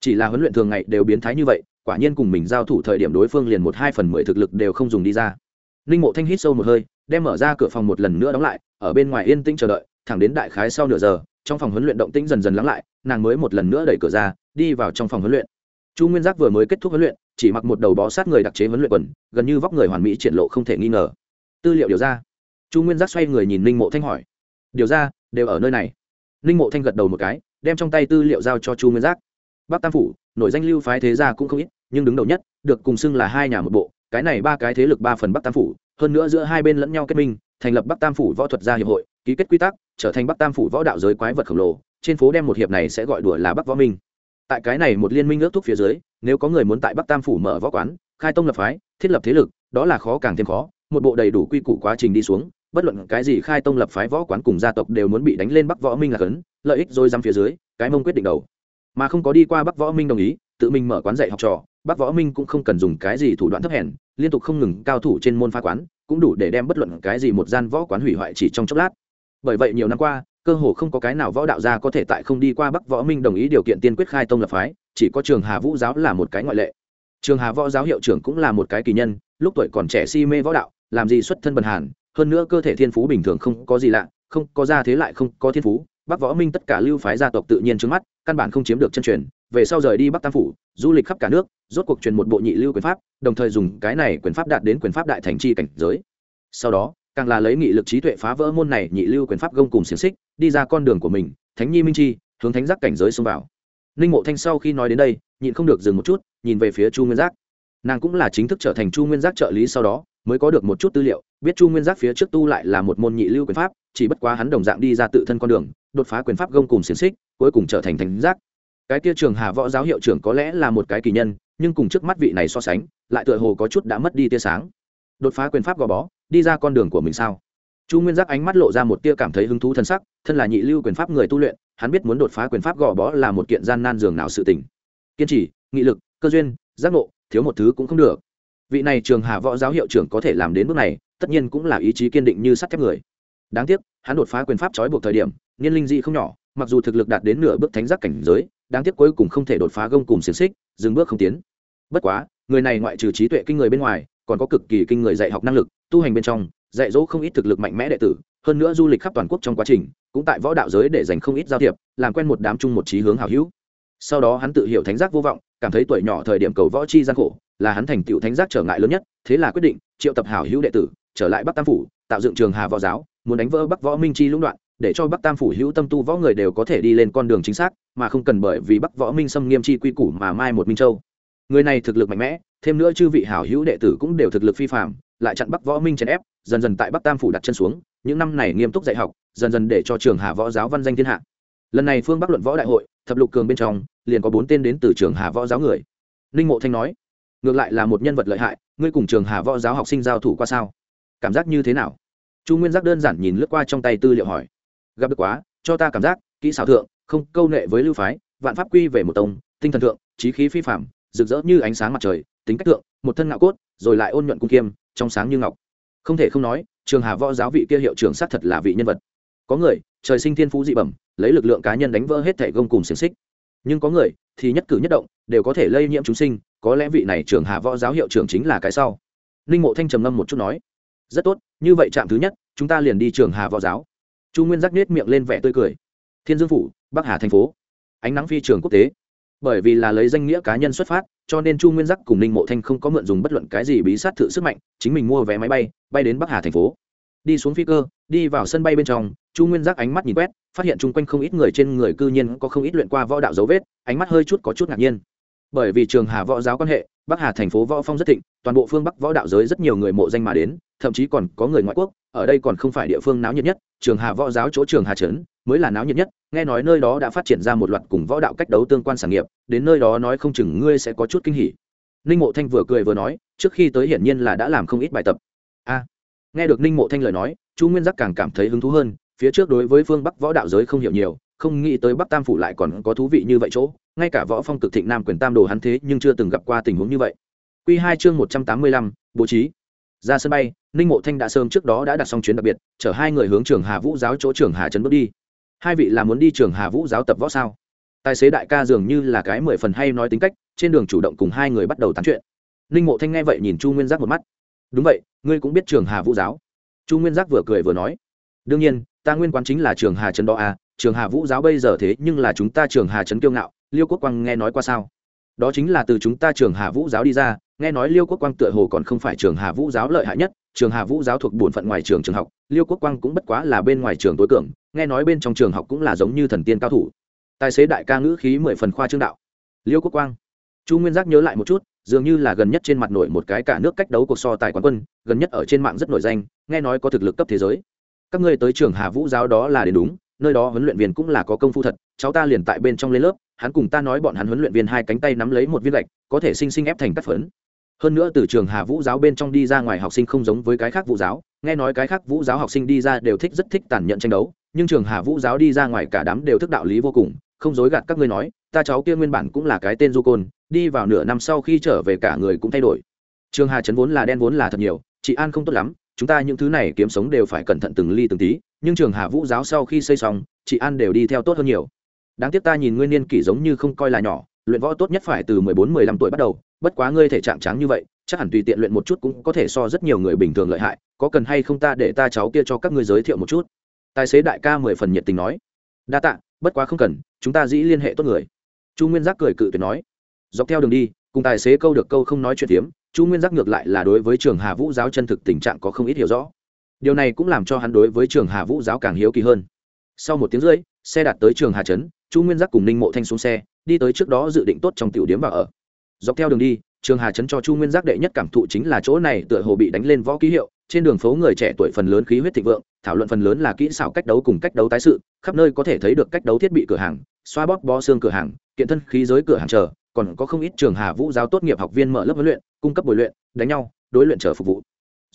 Chỉ là huấn luyện thường ngày đều biến thái như vậy, quả nhiên cùng mình giao thủ thời điểm đối phương liền một hai phần mười thực lực đều không dùng đi ra. Ninh mộ thanh hít sâu một hơi, đem mở ra cửa phòng một lần nữa đóng lại, ở bên ngoài yên tĩnh chờ đợi, thẳng đến đại khái sau nửa giờ, trong phòng huấn luyện động tĩnh dần dần lắng lại, nàng mới một lần nữa đẩy cửa ra, đi vào trong phòng huấn luyện. Chu nguyên giác vừa mới kết thúc huấn luyện, chỉ mặc một đầu bó sát người đặc chế huấn luyện quần, gần như vóc người hoàn mỹ triển lộ không thể nghi ngờ. Tư liệu điều ra chu nguyên giác xoay người nhìn ninh mộ thanh hỏi, điều ra, đều ở nơi này? Ninh mộ thanh gật đầu một cái, đem trong tay tư liệu giao cho chu nguyên giác. Bắc tam phủ, nổi danh lưu phái thế gia cũng không ít, nhưng đứng đầu nhất, được cùng xưng là hai nhà một bộ, cái này ba cái thế lực ba phần bắc tam phủ, hơn nữa giữa hai bên lẫn nhau kết minh, thành lập bắc tam phủ võ thuật gia hiệp hội, ký kết quy tắc, trở thành bắc tam phủ võ đạo giới quái vật khổng lồ, trên phố đem một hiệp này sẽ gọi đùa là bắc võ minh. Tại cái này một liên minh ước thúc phía dưới, nếu có người muốn tại bắc tam phủ mở võ quán, khai tông lập phái, thiết lập thế lực, đó là khó càng thêm khó, một bộ đầy đủ quy củ quá trình đi xuống bất luận cái gì khai tông lập phái võ quán cùng gia tộc đều muốn bị đánh lên bắc võ minh là cấn lợi ích rồi dăm phía dưới, cái mông quyết định đầu. Mà không có đi qua bắc võ minh đồng ý, tự mình mở quán dạy học trò, bắc võ minh cũng không cần dùng cái gì thủ đoạn thấp hèn, liên tục không ngừng cao thủ trên môn phá quán, cũng đủ để đem bất luận cái gì một gian võ quán hủy hoại chỉ trong chốc lát. Bởi vậy nhiều năm qua, cơ hồ không có cái nào võ đạo gia có thể tại không đi qua bắc võ minh đồng ý điều kiện tiên quyết khai tông lập phái, chỉ có trường hà vũ giáo là một cái ngoại lệ. Trường hà võ giáo hiệu trưởng cũng là một cái kỳ nhân, lúc tuổi còn trẻ si mê võ đạo, làm gì xuất thân bần hàn hơn nữa cơ thể thiên phú bình thường không có gì lạ, không có ra thế lại không có thiên phú, bắc võ minh tất cả lưu phái gia tộc tự nhiên trước mắt, căn bản không chiếm được chân truyền, về sau rời đi bắc tam phủ, du lịch khắp cả nước, rốt cuộc truyền một bộ nhị lưu quyền pháp, đồng thời dùng cái này quyền pháp đạt đến quyền pháp đại thành chi cảnh giới. Sau đó, càng là lấy nghị lực trí tuệ phá vỡ môn này nhị lưu quyền pháp gông cùng xiềng xích, đi ra con đường của mình, thánh nhi minh chi, hướng thánh giác cảnh giới xông vào. Ninh mộ thanh sau khi nói đến đây, nhịn không được dừng một chút, nhìn về phía chu nguyên giác. Nàng cũng là chính thức trở thành chu nguyên giác trợ lý sau đó mới có được một chút tư liệu, biết chu nguyên giác phía trước tu lại là một môn nhị lưu quyền pháp, chỉ bất quá hắn đồng dạng đi ra tự thân con đường, đột phá quyền pháp gông cùng xiềng xích, cuối cùng trở thành thánh giác. Cái tia trường hà võ giáo hiệu trưởng có lẽ là một cái kỳ nhân, nhưng cùng trước mắt vị này so sánh, lại tựa hồ có chút đã mất đi tia sáng. Đột phá quyền pháp gò bó, đi ra con đường của mình sao? Chu nguyên giác ánh mắt lộ ra một tia cảm thấy hứng thú thân sắc, thân là nhị lưu quyền pháp người tu luyện, hắn biết muốn đột phá quyền pháp gò bó là một kiện gian nan dường nào sự tình. Kiên trì, nghị lực, cơ duyên, giác ngộ, thiếu một thứ cũng không được vị này trường hà võ giáo hiệu trưởng có thể làm đến bước này, tất nhiên cũng là ý chí kiên định như sắt thép người. Đáng tiếc, hắn đột phá quyền pháp trói buộc thời điểm, niên linh dị không nhỏ, mặc dù thực lực đạt đến nửa bước thánh giác cảnh giới, đáng tiếc cuối cùng không thể đột phá gông cùng xiềng xích, dừng bước không tiến. Bất quá, người này ngoại trừ trí tuệ kinh người bên ngoài, còn có cực kỳ kinh người dạy học năng lực, tu hành bên trong, dạy dỗ không ít thực lực mạnh mẽ đệ tử, hơn nữa du lịch khắp toàn quốc trong quá trình, cũng tại võ đạo giới để dành không ít giao thiệp, làm quen một đám chung một trí hướng hảo hữu. Sau đó hắn tự hiểu thánh giác vô vọng, cảm thấy tuổi nhỏ thời điểm cầu võ chi gian khổ là hắn thành tựu thánh giác trở ngại lớn nhất, thế là quyết định, triệu tập hảo hữu đệ tử, trở lại bắc tam phủ, tạo dựng trường hà võ giáo, muốn đánh vỡ bắc võ minh chi lũng đoạn, để cho bắc tam phủ hữu tâm tu võ người đều có thể đi lên con đường chính xác, mà không cần bởi vì bắc võ minh xâm nghiêm chi quy củ mà mai một minh châu. Người này thực lực mạnh mẽ, thêm nữa chư vị hảo hữu đệ tử cũng đều thực lực phi phạm lại chặn bắc võ minh chèn ép, dần dần tại bắc tam phủ đặt chân xuống, những năm này nghiêm túc dạy học, dần dần để cho trường hà võ giáo văn danh thiên hạ. Lần này phương bắc luận võ đại hội, thập lục cường bên trong, liền có bốn tên đến từ trường hà võ giáo người. Ninh mộ thanh nói ngược lại là một nhân vật lợi hại, ngươi cùng trường hà võ giáo học sinh giao thủ qua sao? Cảm giác như thế nào? Chu nguyên giác đơn giản nhìn lướt qua trong tay tư liệu hỏi. Gặp được quá, cho ta cảm giác, kỹ xảo thượng, không câu nệ với lưu phái, vạn pháp quy về một tông, tinh thần thượng, trí khí phi phạm rực rỡ như ánh sáng mặt trời, tính cách thượng, một thân ngạo cốt, rồi lại ôn nhuận cung kiêm, trong sáng như ngọc. Không thể không nói, trường hà võ giáo vị kia hiệu trưởng xác thật là vị nhân vật. Có người, trời sinh thiên phú dị bẩm, lấy lực lượng cá nhân đánh vỡ hết thẻ gông cùng xiềng xích. Nhưng có người thì nhất cử nhất động, đều có thể lây nhiễm chúng sinh có lẽ vị này trưởng hà võ giáo hiệu trưởng chính là cái sau. Ninh mộ thanh trầm ngâm một chút nói, rất tốt, như vậy trạm thứ nhất, chúng ta liền đi trường hà võ giáo. Chu nguyên giác nết miệng lên vẻ tươi cười. Thiên dương phủ, bắc hà thành phố, ánh nắng phi trường quốc tế. Bởi vì là lấy danh nghĩa cá nhân xuất phát, cho nên chu nguyên giác cùng ninh mộ thanh không có mượn dùng bất luận cái gì bí sát thử sức mạnh, chính mình mua vé máy bay bay đến bắc hà thành phố. Đi xuống phi cơ, đi vào sân bay bên trong, chu nguyên giác ánh mắt nhìn quét, phát hiện chung quanh không ít người trên người cư nhiên có không ít luyện qua võ đạo dấu vết, ánh mắt hơi chút có chút ngạc nhiên bởi vì trường hà võ giáo quan hệ, bắc hà thành phố võ phong rất thịnh, toàn bộ phương bắc võ đạo giới rất nhiều người mộ danh mà đến, thậm chí còn có người ngoại quốc, ở đây còn không phải địa phương náo nhiệt nhất, trường hà võ giáo chỗ trường hà trấn mới là náo nhiệt nhất, nghe nói nơi đó đã phát triển ra một loạt cùng võ đạo cách đấu tương quan sản nghiệp, đến nơi đó nói không chừng ngươi sẽ có chút kinh hỉ. Ninh mộ thanh vừa cười vừa nói, trước khi tới hiển nhiên là đã làm không ít bài tập. A, nghe được ninh mộ thanh lời nói, chu nguyên giác càng cảm thấy hứng thú hơn, phía trước đối với phương bắc võ đạo giới không hiểu nhiều không nghĩ tới bắc tam phủ lại còn có thú vị như vậy chỗ, ngay cả võ phong cực thịnh nam quyền tam đồ hắn thế nhưng chưa từng gặp qua tình huống như vậy. Quy hai chương một trăm tám mươi lăm, bố trí. Ra sân bay, ninh mộ thanh đã sớm trước đó đã đặt xong chuyến đặc biệt, chở hai người hướng trường hà vũ giáo chỗ trường hà trấn bước đi. Hai vị là muốn đi trường hà vũ giáo tập võ sao? Tài xế đại ca dường như là cái mười phần hay nói tính cách, trên đường chủ động cùng hai người bắt đầu tán chuyện. Ninh mộ thanh nghe vậy nhìn chu nguyên giác một mắt. Đúng vậy, ngươi cũng biết trường hà vũ giáo? Chu nguyên giác vừa cười vừa nói. Đương nhiên, ta nguyên quán chính là trường hà trấn đó à trường hà vũ giáo bây giờ thế nhưng là chúng ta trường hà trấn kiêu ngạo, liêu quốc quang nghe nói qua sao? Đó chính là từ chúng ta trường hà vũ giáo đi ra, nghe nói liêu quốc quang tựa hồ còn không phải trường hà vũ giáo lợi hại nhất, trường hà vũ giáo thuộc bổn phận ngoài trường trường học, liêu quốc quang cũng bất quá là bên ngoài trường tối cường, nghe nói bên trong trường học cũng là giống như thần tiên cao thủ. Tài xế đại ca ngữ khí mười phần khoa trương đạo. Liêu quốc quang, chu nguyên giác nhớ lại một chút, dường như là gần nhất trên mặt nổi một cái cả nước cách đấu cuộc so tài quán quân, gần nhất ở trên mạng rất nổi danh, nghe nói có thực lực cấp thế giới. Các ngươi tới trường hà vũ giáo đó là đến đúng nơi đó huấn luyện viên cũng là có công phu thật, cháu ta liền tại bên trong lên lớp, hắn cùng ta nói bọn hắn huấn luyện viên hai cánh tay nắm lấy một viên gạch, có thể sinh sinh ép thành cắt phấn. Hơn nữa từ trường hà vũ giáo bên trong đi ra ngoài học sinh không giống với cái khác vũ giáo, nghe nói cái khác vũ giáo học sinh đi ra đều thích rất thích tàn nhẫn tranh đấu, nhưng trường hà vũ giáo đi ra ngoài cả đám đều thức đạo lý vô cùng, không dối gạt các ngươi nói, ta cháu kia nguyên bản cũng là cái tên du côn, đi vào nửa năm sau khi trở về cả người cũng thay đổi. Trường hà trấn vốn là đen vốn là thật nhiều, chị an không tốt lắm, chúng ta những thứ này kiếm sống đều phải cẩn thận từng ly từng tí nhưng trường hà vũ giáo sau khi xây xong, chị an đều đi theo tốt hơn nhiều. Đáng tiếc ta nhìn nguyên niên kỷ giống như không coi là nhỏ, luyện võ tốt nhất phải từ mười bốn, mười lăm tuổi bắt đầu, bất quá ngươi thể trạng tráng như vậy, chắc hẳn tùy tiện luyện một chút cũng có thể so rất nhiều người bình thường lợi hại, có cần hay không ta để ta cháu kia cho các ngươi giới thiệu một chút? Tài xế đại ca mười phần nhiệt tình nói. Đa tạ, bất quá không cần, chúng ta dĩ liên hệ tốt người. Chu nguyên giác cười cự tuyệt nói. Dọc theo đường đi, cùng tài xế câu được câu không nói chuyện tiếm chu nguyên giác ngược lại là đối với trường hà vũ giáo chân thực tình trạng có không ít hiểu rõ điều này cũng làm cho hắn đối với trường hà vũ giáo càng hiếu kỳ hơn. Sau một tiếng rưỡi, xe đạt tới trường hà trấn, chu nguyên giác cùng ninh mộ thanh xuống xe, đi tới trước đó dự định tốt trong tiểu điếm và ở. Dọc theo đường đi, trường hà trấn cho chu nguyên giác đệ nhất cảm thụ chính là chỗ này tựa hồ bị đánh lên võ ký hiệu, trên đường phố người trẻ tuổi phần lớn khí huyết thịnh vượng, thảo luận phần lớn là kỹ xảo cách đấu cùng cách đấu tái sự, khắp nơi có thể thấy được cách đấu thiết bị cửa hàng, xoa bóp bó xương cửa hàng, kiện thân khí giới cửa hàng chờ, còn có không ít trường hà vũ giáo tốt nghiệp học viên mở lớp huấn luyện, cung cấp bồi luyện, đánh nhau, đối luyện chờ phục vụ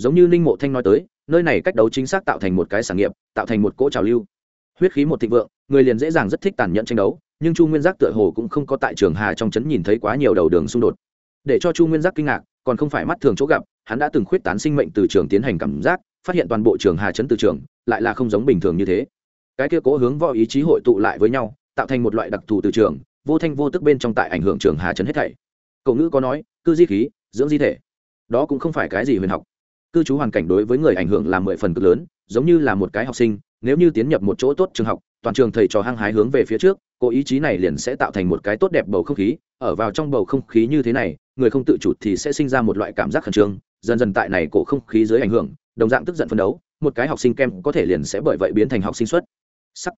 giống như ninh mộ thanh nói tới, nơi này cách đấu chính xác tạo thành một cái sản nghiệp, tạo thành một cỗ trào lưu. Huyết khí một thịnh vượng, người liền dễ dàng rất thích tàn nhẫn tranh đấu, nhưng chu nguyên giác tựa hồ cũng không có tại trường hà trong trấn nhìn thấy quá nhiều đầu đường xung đột. Để cho chu nguyên giác kinh ngạc, còn không phải mắt thường chỗ gặp, hắn đã từng khuyết tán sinh mệnh từ trường tiến hành cảm giác, phát hiện toàn bộ trường hà trấn từ trường, lại là không giống bình thường như thế. Cái kia cố hướng võ ý chí hội tụ lại với nhau, tạo thành một loại đặc thù từ trường, vô thanh vô tức bên trong tại ảnh hưởng trường hà trấn hết thảy. Cậu ngữ có nói, cư di khí, dưỡng di thể. Đó cũng không phải cái gì huyền học cư trú hoàn cảnh đối với người ảnh hưởng là mười phần cực lớn, giống như là một cái học sinh, nếu như tiến nhập một chỗ tốt trường học, toàn trường thầy trò hăng hái hướng về phía trước, cố ý chí này liền sẽ tạo thành một cái tốt đẹp bầu không khí, ở vào trong bầu không khí như thế này, người không tự chủ thì sẽ sinh ra một loại cảm giác khẩn trương, dần dần tại này cổ không khí dưới ảnh hưởng, đồng dạng tức giận phấn đấu, một cái học sinh kem có thể liền sẽ bởi vậy biến thành học sinh xuất. Sắc.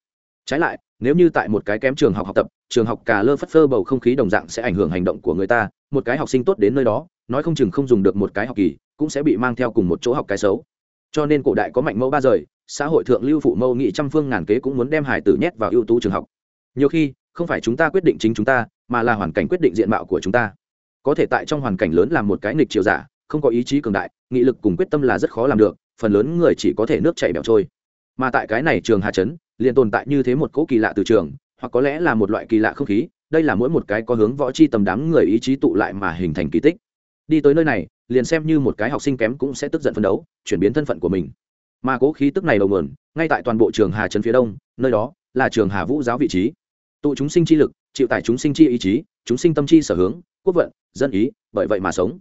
Trái lại, nếu như tại một cái kém trường học học tập, trường học cà lơ phất phơ bầu không khí đồng dạng sẽ ảnh hưởng hành động của người ta, một cái học sinh tốt đến nơi đó nói không chừng không dùng được một cái học kỳ, cũng sẽ bị mang theo cùng một chỗ học cái xấu. Cho nên cổ đại có mạnh mẫu ba rời, xã hội thượng lưu phụ mẫu nghị trăm phương ngàn kế cũng muốn đem hải tử nhét vào ưu tú trường học. Nhiều khi, không phải chúng ta quyết định chính chúng ta, mà là hoàn cảnh quyết định diện mạo của chúng ta. Có thể tại trong hoàn cảnh lớn làm một cái nghịch chiều giả, không có ý chí cường đại, nghị lực cùng quyết tâm là rất khó làm được, phần lớn người chỉ có thể nước chảy bẹo trôi. Mà tại cái này trường hà trấn, liền tồn tại như thế một cỗ kỳ lạ từ trường, hoặc có lẽ là một loại kỳ lạ không khí, đây là mỗi một cái có hướng võ chi tầm đám người ý chí tụ lại mà hình thành kỳ tích đi tới nơi này, liền xem như một cái học sinh kém cũng sẽ tức giận phấn đấu, chuyển biến thân phận của mình. Mà cố khí tức này đầu nguồn, ngay tại toàn bộ trường hà trấn phía đông, nơi đó là trường hà vũ giáo vị trí. Tụ chúng sinh chi lực, chịu tải chúng sinh chi ý chí, chúng sinh tâm chi sở hướng, quốc vận, dân ý, bởi vậy mà sống.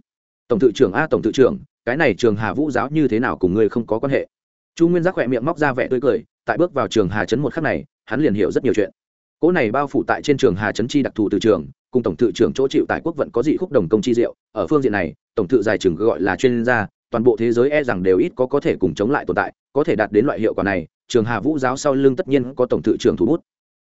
Tổng tự trưởng a tổng tự trưởng, cái này trường hà vũ giáo như thế nào cùng ngươi không có quan hệ? Chu nguyên giác khỏe miệng móc ra vẻ tươi cười, tại bước vào trường hà trấn một khắc này, hắn liền hiểu rất nhiều chuyện cỗ này bao phủ tại trên trường hà trấn chi đặc thù từ trường, cùng tổng thự trưởng chỗ chịu tại quốc vận có dị khúc đồng công chi diệu, ở phương diện này, tổng thự giải trường gọi là chuyên gia, toàn bộ thế giới e rằng đều ít có có thể cùng chống lại tồn tại, có thể đạt đến loại hiệu quả này, trường hà vũ giáo sau lưng tất nhiên có tổng thự trưởng thủ bút.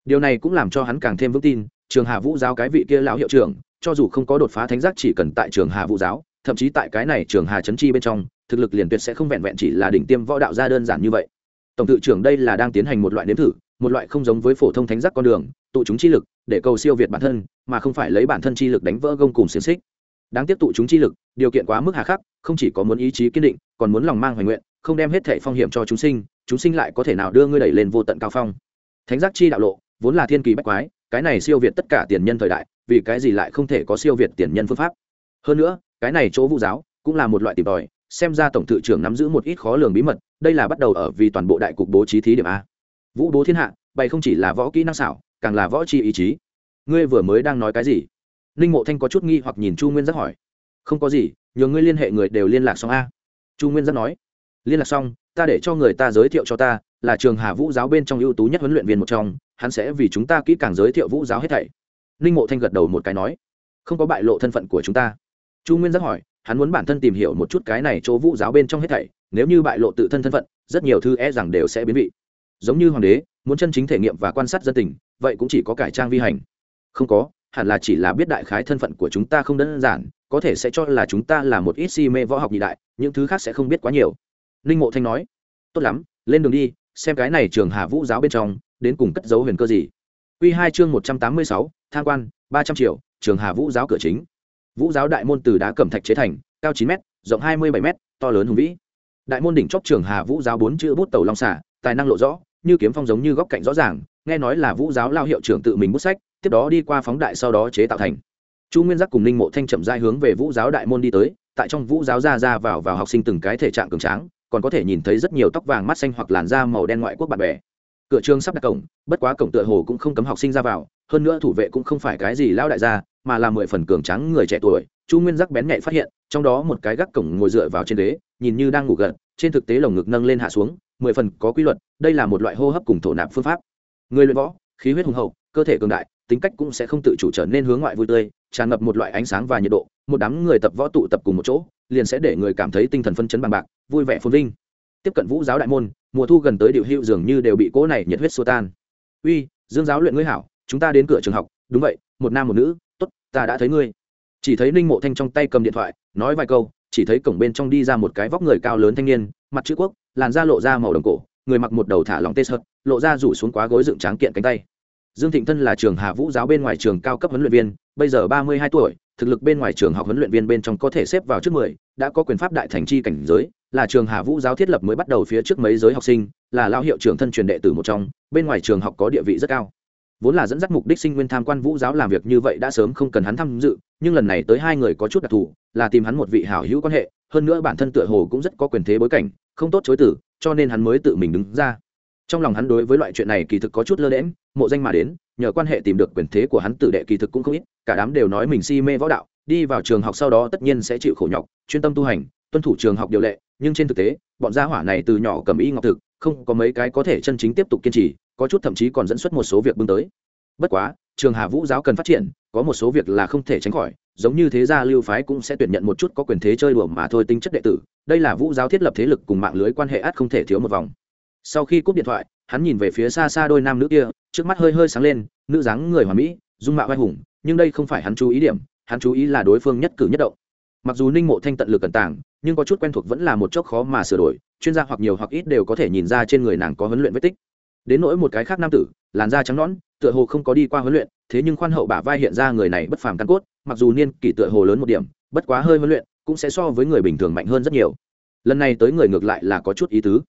Điều này cũng làm cho hắn càng thêm vững tin, trường hà vũ giáo cái vị kia lão hiệu trưởng, cho dù không có đột phá thánh giác chỉ cần tại trường hà vũ giáo, thậm chí tại cái này trường hà trấn chi bên trong, thực lực liền tuyệt sẽ không vẹn vẹn chỉ là đỉnh tiêm võ đạo gia đơn giản như vậy. Tổng tự trưởng đây là đang tiến hành một loại nếm thử một loại không giống với phổ thông thánh giác con đường, tụ chúng chi lực, để cầu siêu việt bản thân, mà không phải lấy bản thân chi lực đánh vỡ gông cùng xiềng xích. Đáng tiếp tụ chúng chi lực, điều kiện quá mức hà khắc, không chỉ có muốn ý chí kiên định, còn muốn lòng mang hoài nguyện, không đem hết thể phong hiểm cho chúng sinh chúng sinh lại có thể nào đưa ngươi đẩy lên vô tận cao phong. Thánh giác chi đạo lộ, vốn là thiên kỳ bách quái, cái này siêu việt tất cả tiền nhân thời đại, vì cái gì lại không thể có siêu việt tiền nhân phương pháp? Hơn nữa, cái này chỗ vũ giáo, cũng là một loại tìm tòi, xem ra tổng thự trưởng nắm giữ một ít khó lường bí mật, đây là bắt đầu ở vì toàn bộ đại cục bố trí thí điểm a vũ bố thiên hạ, bày không chỉ là võ kỹ năng xảo, càng là võ chi ý chí. Ngươi vừa mới đang nói cái gì? Ninh mộ thanh có chút nghi hoặc nhìn chu nguyên giác hỏi. Không có gì, nhờ ngươi liên hệ người đều liên lạc xong a. Chu nguyên giác nói. Liên lạc xong, ta để cho người ta giới thiệu cho ta, là trường hà vũ giáo bên trong ưu tú nhất huấn luyện viên một trong, hắn sẽ vì chúng ta kỹ càng giới thiệu vũ giáo hết thảy. Ninh mộ thanh gật đầu một cái nói. Không có bại lộ thân phận của chúng ta. Chu nguyên giác hỏi, hắn muốn bản thân tìm hiểu một chút cái này chỗ vũ giáo bên trong hết thảy, nếu như bại lộ tự thân thân phận, rất nhiều thư e rằng đều sẽ biến vị giống như hoàng đế, muốn chân chính thể nghiệm và quan sát dân tình, vậy cũng chỉ có cải trang vi hành. Không có, hẳn là chỉ là biết đại khái thân phận của chúng ta không đơn giản, có thể sẽ cho là chúng ta là một ít si mê võ học nhị đại, những thứ khác sẽ không biết quá nhiều. Ninh mộ thanh nói, tốt lắm, lên đường đi, xem cái này trường hà vũ giáo bên trong, đến cùng cất dấu huyền cơ gì. Quy hai chương một trăm tám mươi sáu, tham quan, ba trăm triệu, trường hà vũ giáo cửa chính. Vũ giáo đại môn từ đá cẩm thạch chế thành, cao chín m rộng hai mươi bảy m to lớn hùng vĩ. Đại môn đỉnh chóp trường hà vũ giáo bốn chữ bút tàu long xả tài năng lộ rõ như kiếm phong giống như góc cạnh rõ ràng, nghe nói là vũ giáo lao hiệu trưởng tự mình bút sách, tiếp đó đi qua phóng đại sau đó chế tạo thành. Chu nguyên giác cùng ninh mộ thanh chậm dai hướng về vũ giáo đại môn đi tới, tại trong vũ giáo ra ra vào vào học sinh từng cái thể trạng cường tráng, còn có thể nhìn thấy rất nhiều tóc vàng mắt xanh hoặc làn da màu đen ngoại quốc bạn bè. Cửa trường sắp đặt cổng, bất quá cổng tựa hồ cũng không cấm học sinh ra vào, hơn nữa thủ vệ cũng không phải cái gì lao đại gia, mà là mười phần cường tráng người trẻ tuổi. Chu nguyên giác bén nhạy phát hiện, trong đó một cái gác cổng ngồi dựa vào trên đế nhìn như đang ngủ gật, trên thực tế lồng ngực nâng lên hạ xuống mười phần có quy luật, đây là một loại hô hấp cùng thổ nạp phương pháp. Người luyện võ, khí huyết hùng hậu, cơ thể cường đại, tính cách cũng sẽ không tự chủ trở nên hướng ngoại vui tươi, tràn ngập một loại ánh sáng và nhiệt độ, một đám người tập võ tụ tập cùng một chỗ, liền sẽ để người cảm thấy tinh thần phân chấn bằng bạc, vui vẻ phồn vinh. Tiếp cận vũ giáo đại môn, mùa thu gần tới điệu hữu dường như đều bị cỗ này nhiệt huyết xua tan. Uy, dương giáo luyện ngươi hảo, chúng ta đến cửa trường học. Đúng vậy, một nam một nữ, tốt, ta đã thấy ngươi. Chỉ thấy ninh mộ thanh trong tay cầm điện thoại, nói vài câu, chỉ thấy cổng bên trong đi ra một cái vóc người cao lớn thanh niên, mặt chữ quốc làn da lộ ra màu đồng cổ, người mặc một đầu thả lỏng tê sợt, lộ ra rủ xuống quá gối dựng tráng kiện cánh tay. Dương thịnh thân là trường hà vũ giáo bên ngoài trường cao cấp huấn luyện viên, bây giờ ba mươi hai tuổi, thực lực bên ngoài trường học huấn luyện viên bên trong có thể xếp vào trước mười, đã có quyền pháp đại thành chi cảnh giới, là trường hà vũ giáo thiết lập mới bắt đầu phía trước mấy giới học sinh, là lao hiệu trưởng thân truyền đệ tử một trong, bên ngoài trường học có địa vị rất cao. Vốn là dẫn dắt mục đích sinh nguyên tham quan vũ giáo làm việc như vậy đã sớm không cần hắn tham dự, nhưng lần này tới hai người có chút đặc thù, là tìm hắn một vị hảo hữu quan hệ hơn nữa bản thân tựa hồ cũng rất có quyền thế bối cảnh, không tốt chối tử cho nên hắn mới tự mình đứng ra. Trong lòng hắn đối với loại chuyện này kỳ thực có chút lơ lẽm mộ danh mà đến, nhờ quan hệ tìm được quyền thế của hắn tự đệ kỳ thực cũng không ít, cả đám đều nói mình si mê võ đạo, đi vào trường học sau đó tất nhiên sẽ chịu khổ nhọc, chuyên tâm tu hành, tuân thủ trường học điều lệ, nhưng trên thực tế, bọn gia hỏa này từ nhỏ cầm y ngọc thực, không có mấy cái có thể chân chính tiếp tục kiên trì, có chút thậm chí còn dẫn xuất một số việc bưng tới. Bất quá, trường hà vũ giáo cần phát triển, có một số việc là không thể tránh khỏi giống như thế gia lưu phái cũng sẽ tuyển nhận một chút có quyền thế chơi đùa mà thôi tính chất đệ tử, đây là vũ giáo thiết lập thế lực cùng mạng lưới quan hệ át không thể thiếu một vòng. Sau khi cúp điện thoại, hắn nhìn về phía xa xa đôi nam nữ kia, trước mắt hơi hơi sáng lên, nữ dáng người hòa mỹ, dung mạo vai hùng, nhưng đây không phải hắn chú ý điểm, hắn chú ý là đối phương nhất cử nhất động. Mặc dù ninh mộ thanh tận lực cẩn tàng, nhưng có chút quen thuộc vẫn là một chốc khó mà sửa đổi, chuyên gia hoặc nhiều hoặc ít đều có thể nhìn ra trên người nàng có huấn luyện vết tích. Đến nỗi một cái khác nam tử, làn da trắng nõn, tựa hồ không có đi qua huấn luyện thế nhưng khoan hậu bả vai hiện ra người này bất phàm căn cốt, mặc dù niên kỷ tựa hồ lớn một điểm, bất quá hơi huấn luyện cũng sẽ so với người bình thường mạnh hơn rất nhiều. Lần này tới người ngược lại là có chút ý tứ.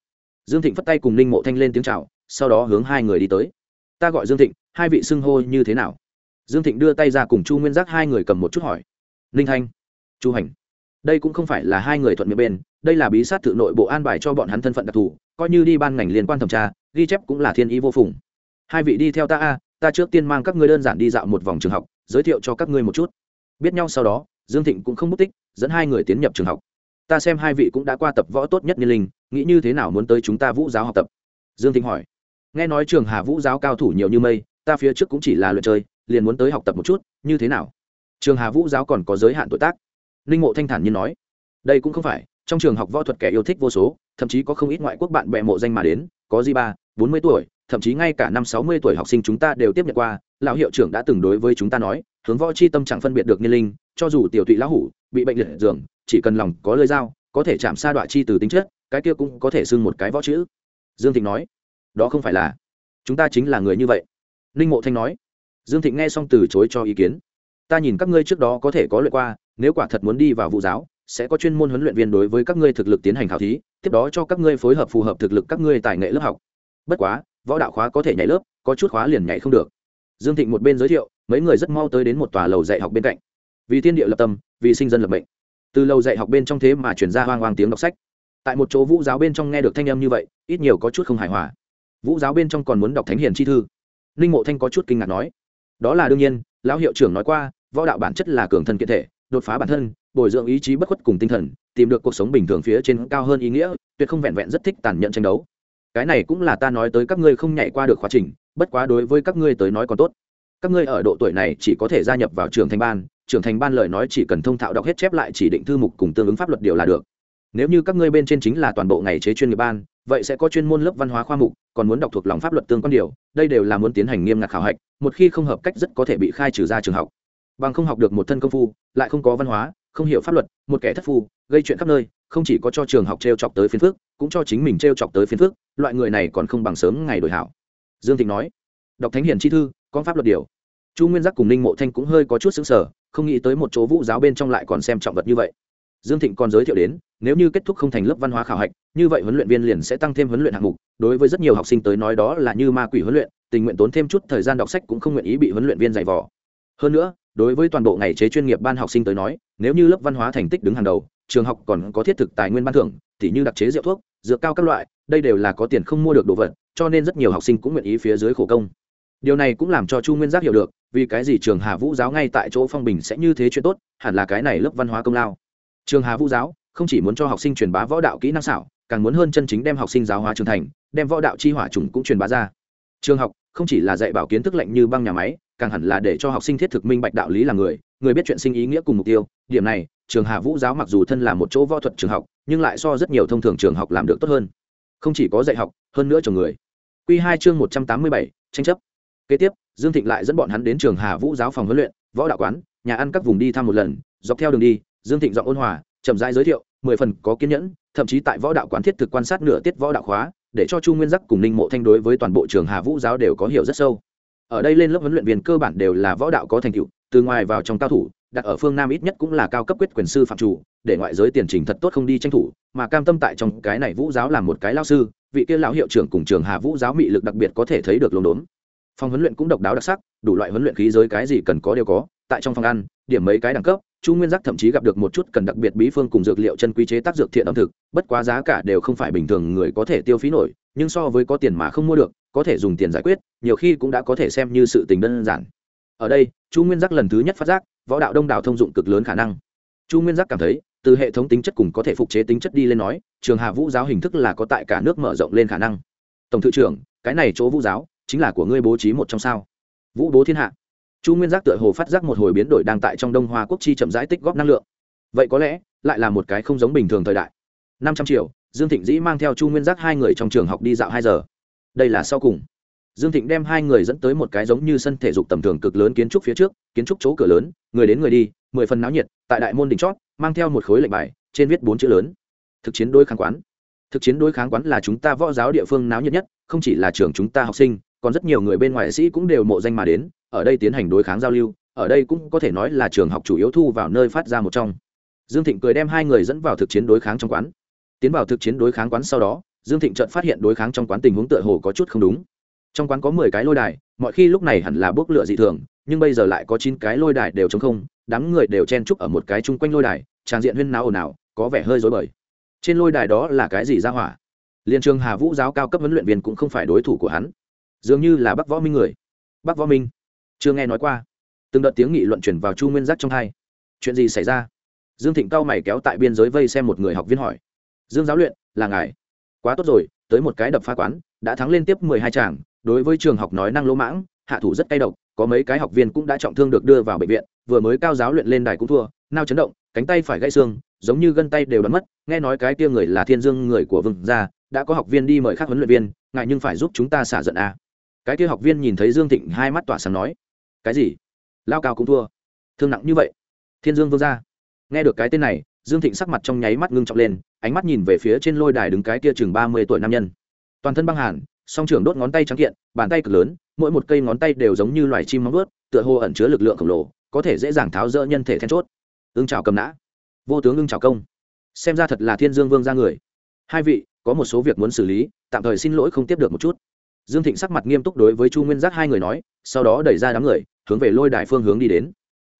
Dương thịnh phất tay cùng ninh mộ thanh lên tiếng c h à o sau đó hướng hai người đi tới. Ta gọi dương thịnh, hai vị xưng hô như thế nào? Dương thịnh đưa tay ra cùng chu nguyên giác hai người cầm một chút hỏi. Ninh thanh, chu hành. Đây cũng không phải là hai người thuận miệng bên, đây là bí sát tự nội bộ an bài cho bọn hắn thân phận đặc thù, coi như đi ban ngành liên quan thẩm tra, ghi chép cũng là thiên ý vô phùng. Hai vị đi theo ta a ta trước tiên mang các ngươi đơn giản đi dạo một vòng trường học, giới thiệu cho các ngươi một chút. Biết nhau sau đó, dương thịnh cũng không mất tích, dẫn hai người tiến nhập trường học. Ta xem hai vị cũng đã qua tập võ tốt nhất niên linh, nghĩ như thế nào muốn tới chúng ta vũ giáo học tập? Dương thịnh hỏi. Nghe nói trường hà vũ giáo cao thủ nhiều như mây, ta phía trước cũng chỉ là luyện chơi, liền muốn tới học tập một chút, như thế nào? Trường hà vũ giáo còn có giới hạn tuổi tác. Ninh mộ thanh thản như nói. Đây cũng không phải, trong trường học võ thuật kẻ yêu thích vô số, thậm chí có không ít ngoại quốc bạn bè mộ danh mà đến, có di ba, bốn mươi tuổi thậm chí ngay cả năm sáu mươi tuổi học sinh chúng ta đều tiếp nhận qua, lão hiệu trưởng đã từng đối với chúng ta nói, hướng võ c h i tâm chẳng phân biệt được niên linh, cho dù tiểu tụy lão hủ, bị bệnh liệt giường, chỉ cần lòng có lơi dao, có thể chạm xa đoạn chi từ tính chất, cái kia cũng có thể xưng một cái võ chữ. Dương thịnh nói, đó không phải là, chúng ta chính là người như vậy. Ninh mộ thanh nói, dương thịnh nghe xong từ chối cho ý kiến. Ta nhìn các ngươi trước đó có thể có luyện qua, nếu quả thật muốn đi vào vụ giáo, sẽ có chuyên môn huấn luyện viên đối với các ngươi thực lực tiến hành khảo thí, tiếp đó cho các ngươi phối hợp phù hợp thực lực các ngươi tài nghệ lớp học. Bất quá võ đạo khóa có thể nhảy lớp, có chút khóa liền nhảy không được. Dương thịnh một bên giới thiệu, mấy người rất mau tới đến một tòa lầu dạy học bên cạnh. Vì thiên địa lập tâm, vì sinh dân lập mệnh. Từ lầu dạy học bên trong thế mà chuyển ra hoang hoang tiếng đọc sách. Tại một chỗ vũ giáo bên trong nghe được thanh âm như vậy, ít nhiều có chút không hài hòa. Vũ giáo bên trong còn muốn đọc thánh hiền chi thư. Ninh mộ thanh có chút kinh ngạc nói, đó là đương nhiên, lão hiệu trưởng nói qua, võ đạo bản chất là cường thân kiện thể, đột phá bản thân, bồi dưỡng ý chí bất khuất cùng tinh thần, tìm được cuộc sống bình thường phía trên cao hơn ý nghĩa, tuyệt không vẹn vẹn rất thích tàn nhẫn tranh đấu cái này cũng là ta nói tới các ngươi không nhảy qua được quá trình, bất quá đối với các ngươi tới nói còn tốt. Các ngươi ở độ tuổi này chỉ có thể gia nhập vào trường thành ban, trưởng thành ban lời nói chỉ cần thông thạo đọc hết chép lại chỉ định thư mục cùng tương ứng pháp luật điều là được. Nếu như các ngươi bên trên chính là toàn bộ ngày chế chuyên nghiệp ban, vậy sẽ có chuyên môn lớp văn hóa khoa mục, còn muốn đọc thuộc lòng pháp luật tương quan điều, đây đều là muốn tiến hành nghiêm ngặt khảo hạch, một khi không hợp cách rất có thể bị khai trừ ra trường học. Bằng không học được một thân công phu, lại không có văn hóa, không hiểu pháp luật, một kẻ thất phu, gây chuyện khắp nơi, không chỉ có cho trường học t r e o chọc tới phiên phước cũng cho chính mình t r e o chọc tới phiến phước loại người này còn không bằng sớm ngày đổi hảo. Dương thịnh nói. Đọc thánh hiền chi thư, con pháp luật điều. Chu nguyên giác cùng ninh mộ thanh cũng hơi có chút xứng sở không nghĩ tới một chỗ vũ giáo bên trong lại còn xem trọng vật như vậy. Dương thịnh còn giới thiệu đến, nếu như kết thúc không thành lớp văn hóa khảo hạch, như vậy huấn luyện viên liền sẽ tăng thêm huấn luyện hạng mục, đối với rất nhiều học sinh tới nói đó là như ma quỷ huấn luyện, tình nguyện tốn thêm chút thời gian đọc sách cũng không nguyện ý bị huấn luyện viên dạy vò. Hơn nữa, đối với toàn bộ ngày chế chuyên nghiệp ban học sinh tới nói, nếu như lớp văn hóa thành tích đứng hàng đầu, trường học còn có thiết thực tài nguyên ban thưởng thì như đặc chế rượu thuốc dược cao các loại, đây đều là có tiền không mua được đồ vật, cho nên rất nhiều học sinh cũng nguyện ý phía dưới khổ công. Điều này cũng làm cho chu nguyên giác hiểu được, vì cái gì trường hà vũ giáo ngay tại chỗ phong bình sẽ như thế chuyện tốt, hẳn là cái này lớp văn hóa công lao. Trường hà vũ giáo không chỉ muốn cho học sinh truyền bá võ đạo kỹ năng xảo, càng muốn hơn chân chính đem học sinh giáo hóa trưởng thành, đem võ đạo chi hỏa trùng cũng truyền bá ra. Trường học không chỉ là dạy bảo kiến thức lệnh như băng nhà máy, càng hẳn là để cho học sinh thiết thực minh bạch đạo lý là người người biết chuyện sinh ý nghĩa cùng mục tiêu, điểm này trường hà vũ giáo mặc dù thân là một chỗ võ thuật trường học, nhưng lại so rất nhiều thông thường trường học làm được tốt hơn. Không chỉ có dạy học, hơn nữa chồng người. Q hai chương một trăm tám mươi bảy, tranh chấp. Kế tiếp, dương thịnh lại dẫn bọn hắn đến trường hà vũ giáo phòng huấn luyện, võ đạo quán, nhà ăn các vùng đi thăm một lần, dọc theo đường đi, dương thịnh giọng ôn hòa, chậm rãi giới thiệu, mười phần có kiên nhẫn, thậm chí tại võ đạo quán thiết thực quan sát nửa tiết võ đạo khóa, để cho chu nguyên giác cùng ninh mộ thanh đối với toàn bộ trường hà vũ giáo đều có hiểu rất sâu. Ở đây lên lớp huấn luyện viên cơ bản đều là võ đạo có thành tựu từ ngoài vào trong cao thủ, đặt ở phương nam ít nhất cũng là cao cấp quyết quyền sư phạm chủ, để ngoại giới tiền trình thật tốt không đi tranh thủ, mà cam tâm tại trong cái này vũ giáo làm một cái lao sư, vị kia lão hiệu trưởng cùng trường hà vũ giáo mị lực đặc biệt có thể thấy được lồn đốn. Phòng huấn luyện cũng độc đáo đặc sắc, đủ loại huấn luyện khí giới cái gì cần có đều có, tại trong phòng ăn, điểm mấy cái đẳng cấp, chu nguyên giác thậm chí gặp được một chút cần đặc biệt bí phương cùng dược liệu chân quý chế tác dược thiện ẩm thực, bất quá giá cả đều không phải bình thường người có thể tiêu phí nổi, nhưng so với có tiền mà không mua được, có thể dùng tiền giải quyết, nhiều khi cũng đã có thể xem như sự tình đơn giản ở đây, chu nguyên giác lần thứ nhất phát giác, võ đạo đông đảo thông dụng cực lớn khả năng. Chu nguyên giác cảm thấy, từ hệ thống tính chất cùng có thể phục chế tính chất đi lên nói, trường hà vũ giáo hình thức là có tại cả nước mở rộng lên khả năng. Tổng thư trưởng, cái này chỗ vũ giáo, chính là của ngươi bố trí một trong sao. Vũ bố thiên hạ. Chu nguyên giác tựa hồ phát giác một hồi biến đổi đang tại trong đông hoa quốc chi chậm rãi tích góp năng lượng. Vậy có lẽ, lại là một cái không giống bình thường thời đại. Năm trăm triệu, dương thịnh dĩ mang theo chu nguyên giác hai người trong trường học đi dạo hai giờ. Đây là sau cùng dương thịnh đem hai người dẫn tới một cái giống như sân thể dục tầm thường cực lớn kiến trúc phía trước, kiến trúc chỗ cửa lớn, người đến người đi, mười phần náo nhiệt, tại đại môn đỉnh chót, mang theo một khối lệnh bài, trên viết bốn chữ lớn. Thực chiến đối kháng quán. Thực chiến đối kháng quán là chúng ta võ giáo địa phương náo nhiệt nhất, không chỉ là trường chúng ta học sinh, còn rất nhiều người bên ngoài sĩ cũng đều mộ danh mà đến, ở đây tiến hành đối kháng giao lưu, ở đây cũng có thể nói là trường học chủ yếu thu vào nơi phát ra một trong. Dương thịnh cười đem hai người dẫn vào thực chiến đối kháng trong quán. Tiến vào thực chiến đối kháng quán sau đó, dương thịnh chợt phát hiện đối kháng trong quán tình huống tựa hồ có chút không đúng trong quán có mười cái lôi đài, mọi khi lúc này hẳn là bốc lửa dị thường, nhưng bây giờ lại có chín cái lôi đài đều t không, đám người đều chen chúc ở một cái chung quanh lôi đài, tràng diện huyên náo ồn ào, có vẻ hơi dối bời. Trên lôi đài đó là cái gì ra hỏa? Liên trường hà vũ giáo cao cấp huấn luyện viên cũng không phải đối thủ của hắn. Dường như là bắc võ minh người. Bắc võ minh. Chưa nghe nói qua. Từng đợt tiếng nghị luận chuyển vào chu nguyên giác trong hai. Chuyện gì xảy ra? Dương thịnh cao mày kéo tại biên giới vây xem một người học viên hỏi. Dương giáo luyện, là ngài. Quá tốt rồi, tới một cái đập phá quán, đã thắng liên tiếp mười hai tràng đối với trường học nói năng lỗ mãng, hạ thủ rất cay độc, có mấy cái học viên cũng đã trọng thương được đưa vào bệnh viện, vừa mới cao giáo luyện lên đài cũng thua, nao chấn động, cánh tay phải gãy xương, giống như gân tay đều đắm mất, nghe nói cái kia người là thiên dương người của vương gia, đã có học viên đi mời khác huấn luyện viên, ngại nhưng phải giúp chúng ta xả giận a cái kia học viên nhìn thấy dương thịnh hai mắt tỏa sáng nói, cái gì? Lao cao cũng thua. Thương nặng như vậy? Thiên dương vương gia. Nghe được cái tên này, dương thịnh sắc mặt trong nháy mắt ngưng trọng lên, ánh mắt nhìn về phía trên lôi đài đứng cái kia chừng ba mươi tuổi nam nhân. Toàn thân băng hàn song trưởng đốt ngón tay trắng kiện, bàn tay cực lớn, mỗi một cây ngón tay đều giống như loài chim móng vớt tựa hồ ẩn chứa lực lượng khổng lồ, có thể dễ dàng tháo rỡ nhân thể then chốt. Ưng trào cầm nã. Vô tướng ưng trào công. Xem ra thật là thiên dương vương ra người. Hai vị, có một số việc muốn xử lý, tạm thời xin lỗi không tiếp được một chút. Dương thịnh sắc mặt nghiêm túc đối với chu nguyên giác hai người nói, sau đó đẩy ra đám người, hướng về lôi đài phương hướng đi đến.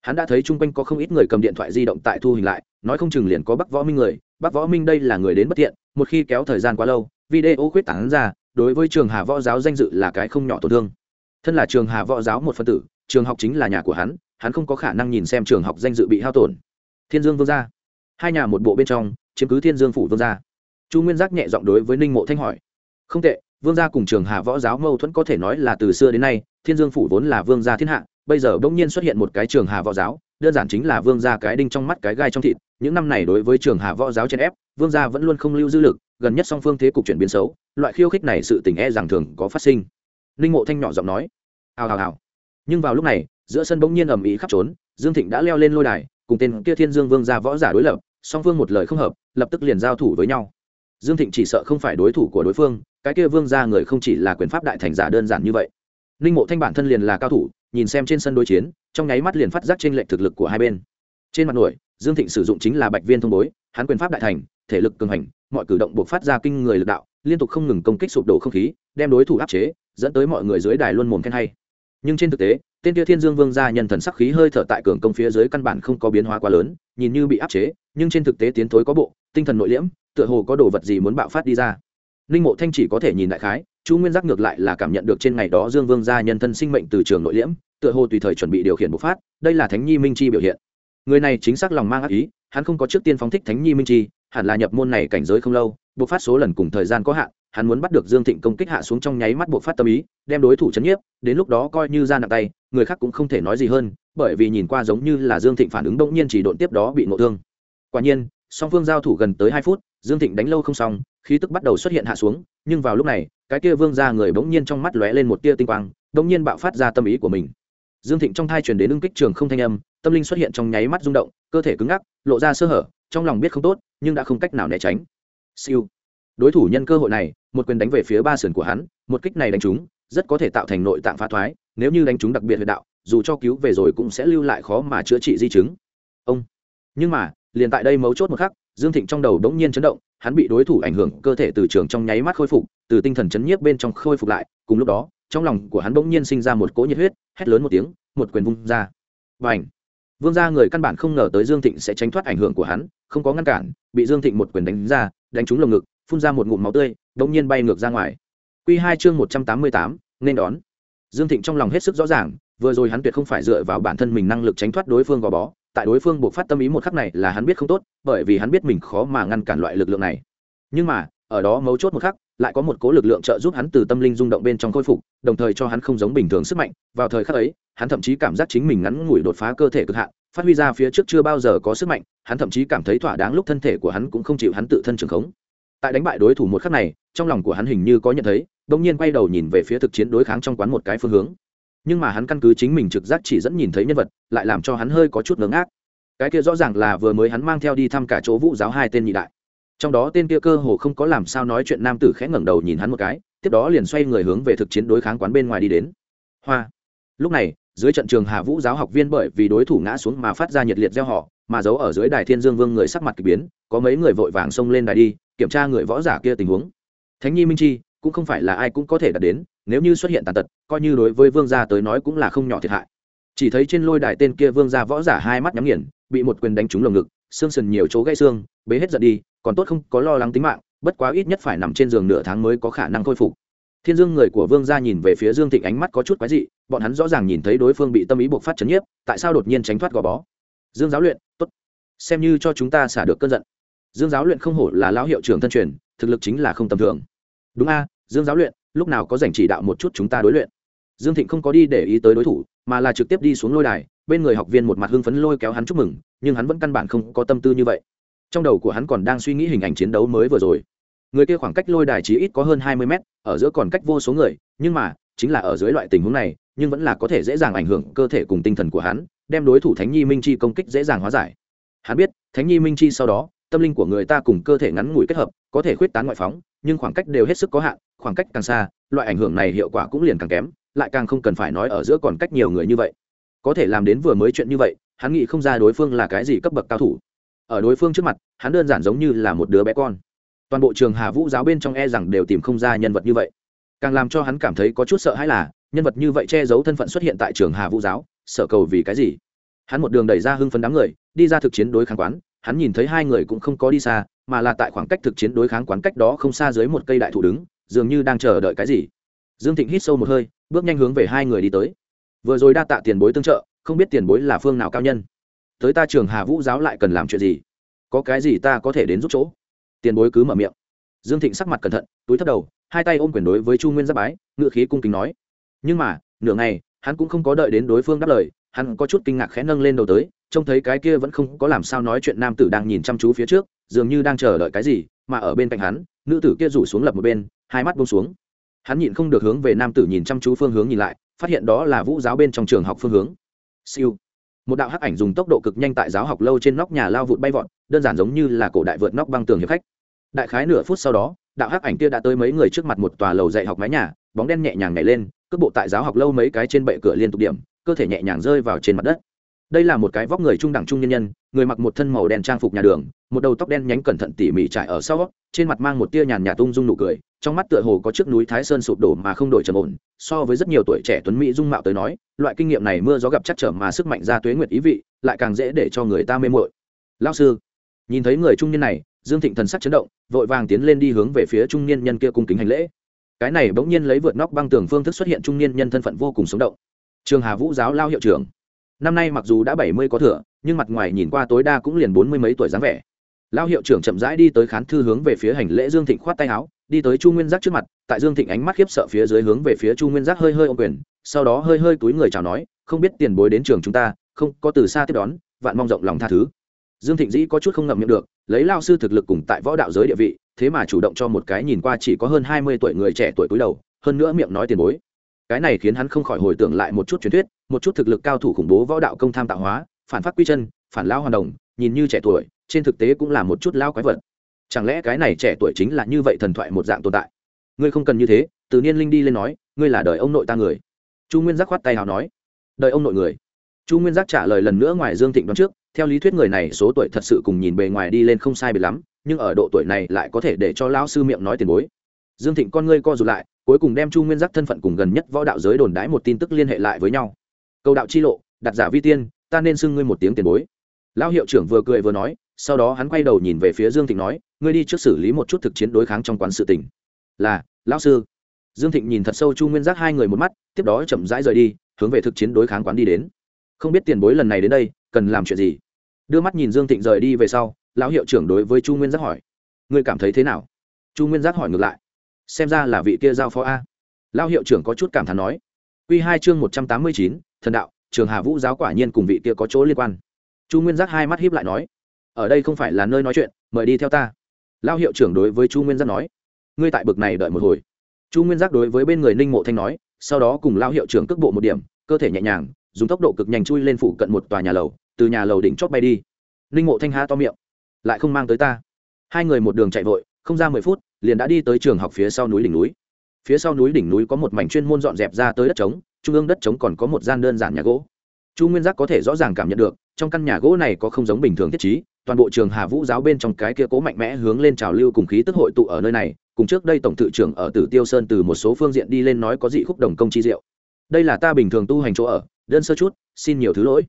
Hắn đã thấy chung quanh có không ít người cầm điện thoại di động tại thu hình lại, nói không chừng liền có bắc võ minh người. Bắc võ minh đây là người đến bất tiện, một khi kéo thời gian quá lâu, video khuyết tảng ra đối với trường hà võ giáo danh dự là cái không nhỏ tổn thương. Thân là trường hà võ giáo một phân tử, trường học chính là nhà của hắn hắn không có khả năng nhìn xem trường học danh dự bị hao tổn. Thiên dương vương gia. Hai nhà một bộ bên trong, chiếm cứ thiên dương phủ vương gia. Chu nguyên giác nhẹ giọng đối với ninh mộ thanh hỏi. Không tệ, vương gia cùng trường hà võ giáo mâu thuẫn có thể nói là từ xưa đến nay, thiên dương phủ vốn là vương gia thiên hạ, bây giờ bỗng nhiên xuất hiện một cái trường hà võ giáo, đơn giản chính là vương gia cái đinh trong mắt cái gai trong thịt. Những năm này đối với trường hà võ giáo chen ép, vương gia vẫn luôn không lưu dư lực, gần nhất song phương thế cục chuyển biến xấu loại khiêu khích này sự tình e rằng thường có phát sinh. Ninh mộ thanh nhỏ giọng nói, hào hào hào. Nhưng vào lúc này, giữa sân bỗng nhiên ầm ĩ khắp trốn, dương thịnh đã leo lên lôi đài, cùng tên kia thiên dương vương gia võ giả đối lập, song phương một lời không hợp, lập tức liền giao thủ với nhau. Dương thịnh chỉ sợ không phải đối thủ của đối phương, cái kia vương gia người không chỉ là quyền pháp đại thành giả đơn giản như vậy. Ninh mộ thanh bản thân liền là cao thủ, nhìn xem trên sân đối chiến, trong nháy mắt liền phát giác trên lệnh thực lực của hai bên. Trên mặt nổi, dương thịnh sử dụng chính là bạch viên thông bối, hắn quyền pháp đại thành, thể lực cường hành, mọi cử động buộc phát ra kinh người lực đạo liên tục không ngừng công kích sụp đổ không khí, đem đối thủ áp chế, dẫn tới mọi người dưới đài luôn mồm khen hay. Nhưng trên thực tế, tên kia thiên dương vương gia nhân thần sắc khí hơi thở tại cường công phía dưới căn bản không có biến hóa quá lớn, nhìn như bị áp chế, nhưng trên thực tế tiến thối có bộ, tinh thần nội liễm, tựa hồ có đồ vật gì muốn bạo phát đi ra. Ninh mộ thanh chỉ có thể nhìn đại khái, chu nguyên giác ngược lại là cảm nhận được trên ngày đó dương vương gia nhân thân sinh mệnh từ trường nội liễm, tựa hồ tùy thời chuẩn bị điều khiển bộc phát, đây là thánh nhi minh chi biểu hiện. Người này chính xác lòng mang ác ý, hắn không có trước tiên phóng thích thánh nhi minh chi, hẳn là nhập môn này cảnh giới không lâu bộc phát số lần cùng thời gian có hạn, hắn muốn bắt được dương thịnh công kích hạ xuống trong nháy mắt bộc phát tâm ý, đem đối thủ chấn nhiếp, đến lúc đó coi như ra nặng tay, người khác cũng không thể nói gì hơn, bởi vì nhìn qua giống như là dương thịnh phản ứng động nhiên chỉ độn tiếp đó bị ngộ thương. Quả nhiên, song phương giao thủ gần tới hai phút, dương thịnh đánh lâu không xong, khí tức bắt đầu xuất hiện hạ xuống, nhưng vào lúc này, cái kia vương ra người bỗng nhiên trong mắt lóe lên một tia tinh quang, bỗng nhiên bạo phát ra tâm ý của mình. Dương thịnh trong thai chuyển đến ưng kích trường không thanh âm, tâm linh xuất hiện trong nháy mắt rung động, cơ thể cứng ngắc, lộ ra sơ hở, trong lòng biết không tốt, nhưng đã không cách nào né tránh siêu. Đối thủ nhân cơ hội này, một quyền đánh về phía ba sườn của hắn, một kích này đánh trúng, rất có thể tạo thành nội tạng phá thoái, nếu như đánh trúng đặc biệt huyệt đạo, dù cho cứu về rồi cũng sẽ lưu lại khó mà chữa trị di chứng. Ông. Nhưng mà, liền tại đây mấu chốt một khắc, dương thịnh trong đầu đống nhiên chấn động, hắn bị đối thủ ảnh hưởng, cơ thể từ trường trong nháy mắt khôi phục, từ tinh thần chấn nhiếp bên trong khôi phục lại, cùng lúc đó, trong lòng của hắn bỗng nhiên sinh ra một cỗ nhiệt huyết, hét lớn một tiếng, một quyền vung ra. Và ảnh vương gia người căn bản không ngờ tới dương thịnh sẽ tránh thoát ảnh hưởng của hắn, không có ngăn cản, bị dương thịnh một quyền đánh ra đánh trúng lồng ngực, phun ra một ngụm máu tươi bỗng nhiên bay ngược ra ngoài. Q hai chương một trăm tám mươi tám, nên đón. Dương thịnh trong lòng hết sức rõ ràng, vừa rồi hắn tuyệt không phải dựa vào bản thân mình năng lực tránh thoát đối phương gò bó, tại đối phương buộc phát tâm ý một khắc này là hắn biết không tốt, bởi vì hắn biết mình khó mà ngăn cản loại lực lượng này. Nhưng mà, ở đó mấu chốt một khắc lại có một cố lực lượng trợ giúp hắn từ tâm linh rung động bên trong khôi phục, đồng thời cho hắn không giống bình thường sức mạnh. Vào thời khắc ấy, hắn thậm chí cảm giác chính mình ngắn ngủi đột phá cơ thể cực hạn, phát huy ra phía trước chưa bao giờ có sức mạnh, hắn thậm chí cảm thấy thỏa đáng lúc thân thể của hắn cũng không chịu hắn tự thân trường khống. Tại đánh bại đối thủ một khắc này, trong lòng của hắn hình như có nhận thấy đông nhiên quay đầu nhìn về phía thực chiến đối kháng trong quán một cái phương hướng. Nhưng mà hắn căn cứ chính mình trực giác chỉ dẫn nhìn thấy nhân vật, lại làm cho hắn hơi có chút ngớ ngác. Cái kia rõ ràng là vừa mới hắn mang theo đi thăm cả chỗ vũ giáo hai tên nhị đại trong đó tên kia cơ hồ không có làm sao nói chuyện nam tử khẽ ngẩng đầu nhìn hắn một cái, tiếp đó liền xoay người hướng về thực chiến đối kháng quán bên ngoài đi đến. Hoa. Lúc này, dưới trận trường hà vũ giáo học viên bởi vì đối thủ ngã xuống mà phát ra nhiệt liệt gieo họ, mà giấu ở dưới đài thiên dương vương người sắc mặt k ỳ biến, có mấy người vội vàng xông lên đài đi, kiểm tra người võ giả kia tình huống. Thánh nhi minh chi, cũng không phải là ai cũng có thể đạt đến, nếu như xuất hiện tàn tật, coi như đối với vương gia tới nói cũng là không nhỏ thiệt hại. Chỉ thấy trên lôi đài tên kia vương gia võ giả hai mắt nhắm nghiền, bị một quyền đánh trúng lồng ngực, xương sần nhiều chỗ gãy xương, bế hết giận đi còn tốt không có lo lắng tính mạng, bất quá ít nhất phải nằm trên giường nửa tháng mới có khả năng khôi phục. Thiên dương người của vương gia nhìn về phía dương thịnh ánh mắt có chút quái dị, bọn hắn rõ ràng nhìn thấy đối phương bị tâm ý buộc phát chấn nhiếp, tại sao đột nhiên tránh thoát gò bó? Dương giáo luyện, tốt. Xem như cho chúng ta xả được cơn giận. Dương giáo luyện không hổ là lão hiệu trưởng thân truyền, thực lực chính là không tầm thường. Đúng a, dương giáo luyện, lúc nào có dành chỉ đạo một chút chúng ta đối luyện. Dương thịnh không có đi để ý tới đối thủ, mà là trực tiếp đi xuống lôi đài, bên người học viên một mặt hưng phấn lôi kéo hắn chúc mừng, nhưng hắn vẫn căn bản không có tâm tư như vậy trong đầu của hắn còn đang suy nghĩ hình ảnh chiến đấu mới vừa rồi. Người kia khoảng cách lôi đài chí ít có hơn hai mươi mét, ở giữa còn cách vô số người, nhưng mà, chính là ở dưới loại tình huống này, nhưng vẫn là có thể dễ dàng ảnh hưởng cơ thể cùng tinh thần của hắn, đem đối thủ thánh nhi minh chi công kích dễ dàng hóa giải. Hắn biết, thánh nhi minh chi sau đó, tâm linh của người ta cùng cơ thể ngắn ngủi kết hợp, có thể khuyết tán ngoại phóng, nhưng khoảng cách đều hết sức có hạn, khoảng cách càng xa, loại ảnh hưởng này hiệu quả cũng liền càng kém, lại càng không cần phải nói ở giữa còn cách nhiều người như vậy. Có thể làm đến vừa mới chuyện như vậy, hắn nghĩ không ra đối phương là cái gì cấp bậc cao thủ ở đối phương trước mặt, hắn đơn giản giống như là một đứa bé con. Toàn bộ trường hà vũ giáo bên trong e rằng đều tìm không ra nhân vật như vậy. Càng làm cho hắn cảm thấy có chút sợ hãi là, nhân vật như vậy che giấu thân phận xuất hiện tại trường hà vũ giáo, sợ cầu vì cái gì? Hắn một đường đẩy ra hưng phấn đám người, đi ra thực chiến đối kháng quán, hắn nhìn thấy hai người cũng không có đi xa, mà là tại khoảng cách thực chiến đối kháng quán cách đó không xa dưới một cây đại thụ đứng, dường như đang chờ đợi cái gì. Dương thịnh hít sâu một hơi, bước nhanh hướng về hai người đi tới. Vừa rồi đa tạ tiền bối tương trợ, không biết tiền bối là phương nào cao nhân tới ta trường hà vũ giáo lại cần làm chuyện gì? Có cái gì ta có thể đến giúp chỗ? Tiền bối cứ mở miệng. Dương thịnh sắc mặt cẩn thận, túi thấp đầu, hai tay ôm quyền đối với chu nguyên giáp bái ngự khí cung kính nói. Nhưng mà, nửa ngày, hắn cũng không có đợi đến đối phương đáp lời, hắn có chút kinh ngạc khẽ nâng lên đầu tới, trông thấy cái kia vẫn không có làm sao nói chuyện nam tử đang nhìn chăm chú phía trước, dường như đang chờ đợi cái gì, mà ở bên cạnh hắn, nữ tử kia rủ xuống lập một bên, hai mắt bông xuống. Hắn nhịn không được hướng về nam tử nhìn chăm chú phương hướng nhìn lại, phát hiện đó là vũ giáo bên trong trường học phương hướng. Siêu một đạo hắc ảnh dùng tốc độ cực nhanh tại giáo học lâu trên nóc nhà lao vụt bay vọt, đơn giản giống như là cổ đại vượt nóc băng tường hiệp khách. Đại khái nửa phút sau đó, đạo hắc ảnh kia đã tới mấy người trước mặt một tòa lầu dạy học mái nhà, bóng đen nhẹ nhàng nhảy lên, cước bộ tại giáo học lâu mấy cái trên bệ cửa liên tục điểm, cơ thể nhẹ nhàng rơi vào trên mặt đất đây là một cái vóc người trung đẳng trung nhân nhân, người mặc một thân màu đen trang phục nhà đường, một đầu tóc đen nhánh cẩn thận tỉ mỉ trải ở sau, trên mặt mang một tia nhàn nhạt tung dung nụ cười, trong mắt tựa hồ có chiếc núi thái sơn sụp đổ mà không đổi trầm ổn, so với rất nhiều tuổi trẻ tuấn mỹ dung mạo tới nói, loại kinh nghiệm này mưa gió gặp chắc trở mà sức mạnh ra tuế nguyệt ý vị, lại càng dễ để cho người ta mê mội lao sư, nhìn thấy người trung niên này, dương thịnh thần sắc chấn động, vội vàng tiến lên đi hướng về phía trung niên nhân kia cung kính hành lễ. Cái này bỗng nhiên lấy vượt nóc băng tường phương thức xuất hiện trung niên nhân thân phận vô cùng sống động. Trường hà vũ giáo lao hiệu trưởng năm nay mặc dù đã bảy mươi có thừa, nhưng mặt ngoài nhìn qua tối đa cũng liền bốn mươi mấy tuổi dáng vẻ. Lao hiệu trưởng chậm rãi đi tới khán thư hướng về phía hành lễ dương thịnh khoát tay áo, đi tới chu nguyên giác trước mặt, tại dương thịnh ánh mắt khiếp sợ phía dưới hướng về phía chu nguyên giác hơi hơi ô quyền, sau đó hơi hơi túi người chào nói, không biết tiền bối đến trường chúng ta, không, có từ xa tiếp đón, vạn mong rộng lòng tha thứ. Dương thịnh dĩ có chút không ngậm miệng được, lấy lao sư thực lực cùng tại võ đạo giới địa vị, thế mà chủ động cho một cái nhìn qua chỉ có hơn hai mươi tuổi người trẻ tuổi cúi đầu, hơn nữa miệng nói tiền bối cái này khiến hắn không khỏi hồi tưởng lại một chút truyền thuyết, một chút thực lực cao thủ khủng bố võ đạo công tham tạo hóa, phản phát quy chân, phản lao hoàn đồng, nhìn như trẻ tuổi, trên thực tế cũng là một chút lao quái vật. Chẳng lẽ cái này trẻ tuổi chính là như vậy thần thoại một dạng tồn tại? Ngươi không cần như thế, từ niên linh đi lên nói, ngươi là đời ông nội ta người. Chu nguyên giác khoát tay hào nói, đời ông nội người. Chu nguyên giác trả lời lần nữa ngoài dương thịnh đoán trước, theo lý thuyết người này số tuổi thật sự cùng nhìn bề ngoài đi lên không sai biệt lắm, nhưng ở độ tuổi này lại có thể để cho lão sư miệng nói tiền bối. Dương thịnh con ngươi co rụt lại cuối cùng đem chu nguyên giác thân phận cùng gần nhất võ đạo giới đồn đái một tin tức liên hệ lại với nhau. Câu đạo chi lộ, đặt giả vi tiên, ta nên xưng ngươi một tiếng tiền bối. Lão hiệu trưởng vừa cười vừa nói, sau đó hắn quay đầu nhìn về phía dương thịnh nói, ngươi đi trước xử lý một chút thực chiến đối kháng trong quán sự tỉnh là, lão sư. Dương thịnh nhìn thật sâu chu nguyên giác hai người một mắt, tiếp đó chậm rãi rời đi, hướng về thực chiến đối kháng quán đi đến. Không biết tiền bối lần này đến đây, cần làm chuyện gì? Đưa mắt nhìn dương thịnh rời đi về sau, lão hiệu trưởng đối với chu nguyên giác hỏi, ngươi cảm thấy thế nào? Chu nguyên giác hỏi ngược lại xem ra là vị kia giao phó a. Lão hiệu trưởng có chút cảm thán nói. Q hai chương một trăm tám mươi chín, thần đạo, trường hà vũ giáo quả nhiên cùng vị kia có chỗ liên quan. Chu nguyên giác hai mắt hiếp lại nói. Ở đây không phải là nơi nói chuyện, mời đi theo ta. Lao hiệu trưởng đối với chu nguyên giác nói. Ngươi tại bực này đợi một hồi. Chu nguyên giác đối với bên người ninh mộ thanh nói, sau đó cùng lao hiệu trưởng cước bộ một điểm, cơ thể nhẹ nhàng, dùng tốc độ cực nhanh chui lên phụ cận một tòa nhà lầu, từ nhà lầu đỉnh chót bay đi. Ninh mộ thanh há to miệng, lại không mang tới ta. Hai người một đường chạy vội, không ra mười phút liền đã đi tới trường học phía sau núi đỉnh núi. Phía sau núi đỉnh núi có một mảnh chuyên môn dọn dẹp ra tới đất trống, trung ương đất trống còn có một gian đơn giản nhà gỗ. Chu nguyên giác có thể rõ ràng cảm nhận được, trong căn nhà gỗ này có không giống bình thường thiết trí, toàn bộ trường hà vũ giáo bên trong cái kia cố mạnh mẽ hướng lên trào lưu cùng khí tức hội tụ ở nơi này, cùng trước đây tổng tự trưởng ở tử tiêu sơn từ một số phương diện đi lên nói có dị khúc đồng công chi diệu. Đây là ta bình thường tu hành chỗ ở, đơn sơ chút, xin nhiều thứ lỗi.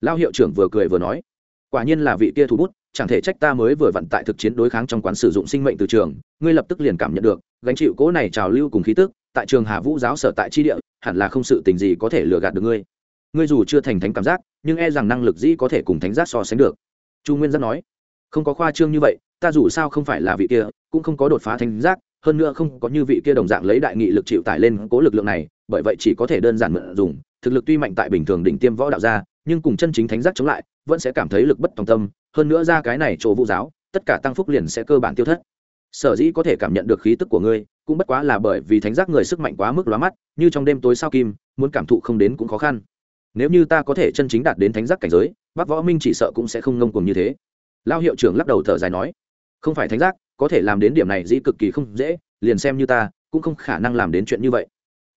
Lao hiệu trưởng vừa cười vừa nói, quả nhiên là vị kia thủ bút chẳng thể trách ta mới vừa vận tại thực chiến đối kháng trong quán sử dụng sinh mệnh từ trường, ngươi lập tức liền cảm nhận được, gánh chịu cố này trào lưu cùng khí tức, tại trường hà vũ giáo sở tại chi địa, hẳn là không sự tình gì có thể lừa gạt được ngươi. Ngươi dù chưa thành thánh cảm giác, nhưng e rằng năng lực dĩ có thể cùng thánh giác so sánh được. Chu nguyên giác nói. Không có khoa trương như vậy, ta dù sao không phải là vị kia, cũng không có đột phá thánh giác, hơn nữa không có như vị kia đồng dạng lấy đại nghị lực chịu tải lên cố lực lượng này, bởi vậy chỉ có thể đơn giản mượn dùng, thực lực tuy mạnh tại bình thường đỉnh tiêm võ đạo gia, nhưng cùng chân chính thánh giác chống lại, vẫn sẽ cảm thấy lực bất tòng tâm hơn nữa ra cái này chỗ vũ giáo, tất cả tăng phúc liền sẽ cơ bản tiêu thất. Sở dĩ có thể cảm nhận được khí tức của ngươi, cũng bất quá là bởi vì thánh giác người sức mạnh quá mức lóa mắt, như trong đêm tối sao kim, muốn cảm thụ không đến cũng khó khăn. Nếu như ta có thể chân chính đạt đến thánh giác cảnh giới bác võ minh chỉ sợ cũng sẽ không ngông cùng như thế. Lao hiệu trưởng lắc đầu thở dài nói, không phải thánh giác, có thể làm đến điểm này dĩ cực kỳ không dễ, liền xem như ta, cũng không khả năng làm đến chuyện như vậy.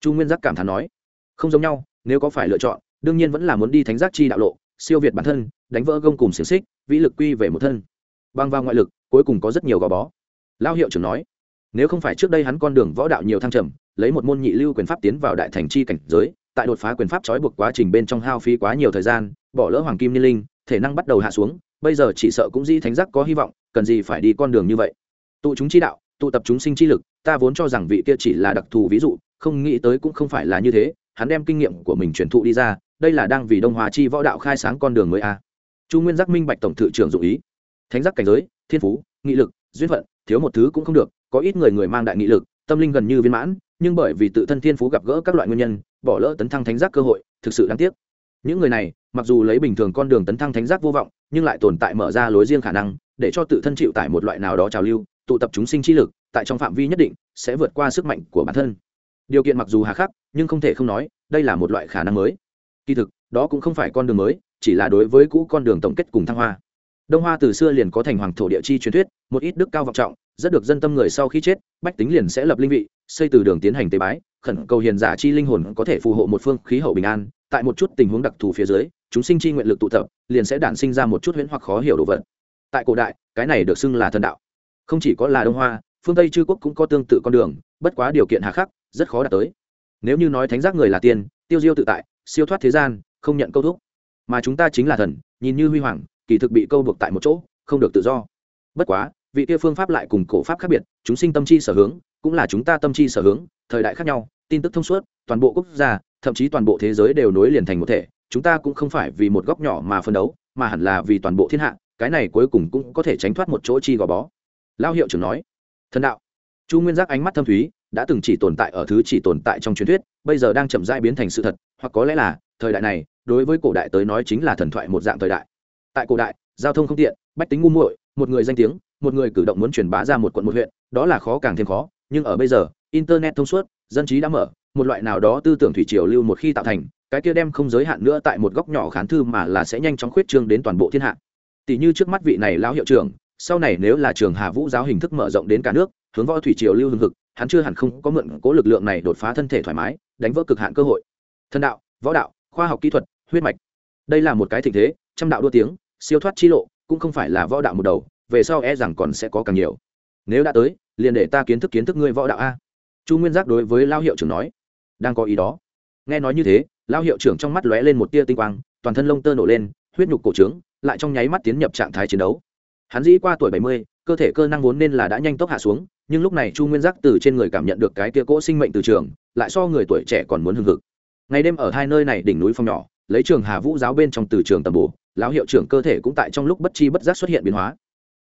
Chu nguyên giác cảm thán nói, không giống nhau, nếu có phải lựa chọn, đương nhiên vẫn là muốn đi thánh giác chi đạo lộ, siêu việt bản thân đánh vỡ gông cùng xiềng xích, vĩ lực quy về một thân. Băng vào ngoại lực, cuối cùng có rất nhiều gò bó. Lao hiệu trưởng nói, nếu không phải trước đây hắn con đường võ đạo nhiều thăng trầm, lấy một môn nhị lưu quyền pháp tiến vào đại thành chi cảnh giới, tại đột phá quyền pháp trói buộc quá trình bên trong hao phí quá nhiều thời gian, bỏ lỡ hoàng kim niên linh, thể năng bắt đầu hạ xuống, bây giờ chỉ sợ cũng di thánh giác có hy vọng, cần gì phải đi con đường như vậy. Tụ chúng chi đạo, tụ tập chúng sinh chi lực, ta vốn cho rằng vị kia chỉ là đặc thù ví dụ, không nghĩ tới cũng không phải là như thế, hắn đem kinh nghiệm của mình truyền thụ đi ra, đây là đang vì đông hòa chi võ đạo khai sáng con đường mới a chu nguyên giác minh bạch tổng thự trưởng dụ ý. Thánh giác cảnh giới, thiên phú, nghị lực, duyên phận, thiếu một thứ cũng không được, có ít người người mang đại nghị lực, tâm linh gần như viên mãn, nhưng bởi vì tự thân thiên phú gặp gỡ các loại nguyên nhân, bỏ lỡ tấn thăng thánh giác cơ hội, thực sự đáng tiếc. Những người này, mặc dù lấy bình thường con đường tấn thăng thánh giác vô vọng, nhưng lại tồn tại mở ra lối riêng khả năng, để cho tự thân chịu tải một loại nào đó trào lưu, tụ tập chúng sinh trí lực, tại trong phạm vi nhất định, sẽ vượt qua sức mạnh của bản thân. Điều kiện mặc dù hà khắc, nhưng không thể không nói, đây là một loại khả năng mới. Kỳ thực, đó cũng không phải con đường mới chỉ là đối với cũ con đường tổng kết cùng thăng hoa. Đông hoa từ xưa liền có thành hoàng thổ địa chi truyền thuyết, một ít đức cao vọng trọng, rất được dân tâm người sau khi chết, bách tính liền sẽ lập linh vị, xây từ đường tiến hành tế bái, khẩn cầu hiền giả chi linh hồn có thể phù hộ một phương khí hậu bình an, tại một chút tình huống đặc thù phía dưới, chúng sinh chi nguyện lực tụ tập, liền sẽ đản sinh ra một chút huyễn hoặc khó hiểu đồ vật. Tại cổ đại, cái này được xưng là thần đạo. Không chỉ có là đông hoa, phương tây chư quốc cũng có tương tự con đường, bất quá điều kiện hà khắc, rất khó đạt tới. Nếu như nói thánh giác người là tiên, tiêu diêu tự tại, siêu thoát thế gian, không nhận câu thúc mà chúng ta chính là thần, nhìn như huy hoàng, kỳ thực bị câu buộc tại một chỗ, không được tự do. Bất quá, vị kia phương pháp lại cùng cổ pháp khác biệt, chúng sinh tâm chi sở hướng, cũng là chúng ta tâm chi sở hướng, thời đại khác nhau, tin tức thông suốt, toàn bộ quốc gia, thậm chí toàn bộ thế giới đều nối liền thành một thể, chúng ta cũng không phải vì một góc nhỏ mà phân đấu, mà hẳn là vì toàn bộ thiên hạ, cái này cuối cùng cũng có thể tránh thoát một chỗ chi gò bó. Lao hiệu trưởng nói. Thần đạo. Chu nguyên giác ánh mắt thâm thúy, đã từng chỉ tồn tại ở thứ chỉ tồn tại trong truyền thuyết, bây giờ đang chậm rãi biến thành sự thật, hoặc có lẽ là thời đại này, đối với cổ đại tới nói chính là thần thoại một dạng thời đại. Tại cổ đại, giao thông không tiện, bách tính ngu muội, một người danh tiếng, một người cử động muốn truyền bá ra một quận một huyện, đó là khó càng thêm khó, nhưng ở bây giờ, internet thông suốt, dân trí đã mở, một loại nào đó tư tưởng thủy triều lưu một khi tạo thành, cái kia đem không giới hạn nữa tại một góc nhỏ khán thư mà là sẽ nhanh chóng khuyết trương đến toàn bộ thiên hạ. Tỷ như trước mắt vị này lão hiệu trưởng, sau này nếu là trường hà vũ giáo hình thức mở rộng đến cả nước, hướng võ thủy triều lưu hưng thực hắn chưa hẳn không có mượn cố lực lượng này đột phá thân thể thoải mái, đánh vỡ cực hạn cơ hội. Thân đạo, võ đạo khoa học kỹ thuật, huyết mạch. Đây là một cái tình thế, trăm đạo đua tiếng, siêu thoát chi lộ, cũng không phải là võ đạo một đầu, về sau e rằng còn sẽ có càng nhiều. Nếu đã tới, liền để ta kiến thức kiến thức ngươi võ đạo a. Chu nguyên giác đối với lao hiệu trưởng nói. Đang có ý đó. Nghe nói như thế, lao hiệu trưởng trong mắt lóe lên một tia tinh quang, toàn thân lông tơ nổ lên, huyết nhục cổ trướng, lại trong nháy mắt tiến nhập trạng thái chiến đấu. Hắn dĩ qua tuổi bảy mươi, cơ thể cơ năng vốn nên là đã nhanh tốc hạ xuống, nhưng lúc này chu nguyên giác từ trên người cảm nhận được cái tia cỗ sinh mệnh từ trường, lại so người tuổi trẻ còn muốn hưng hực ngày đêm ở hai nơi này đỉnh núi phong nhỏ, lấy trường hà vũ giáo bên trong từ trường tầm bổ, lão hiệu trưởng cơ thể cũng tại trong lúc bất chi bất giác xuất hiện biến hóa.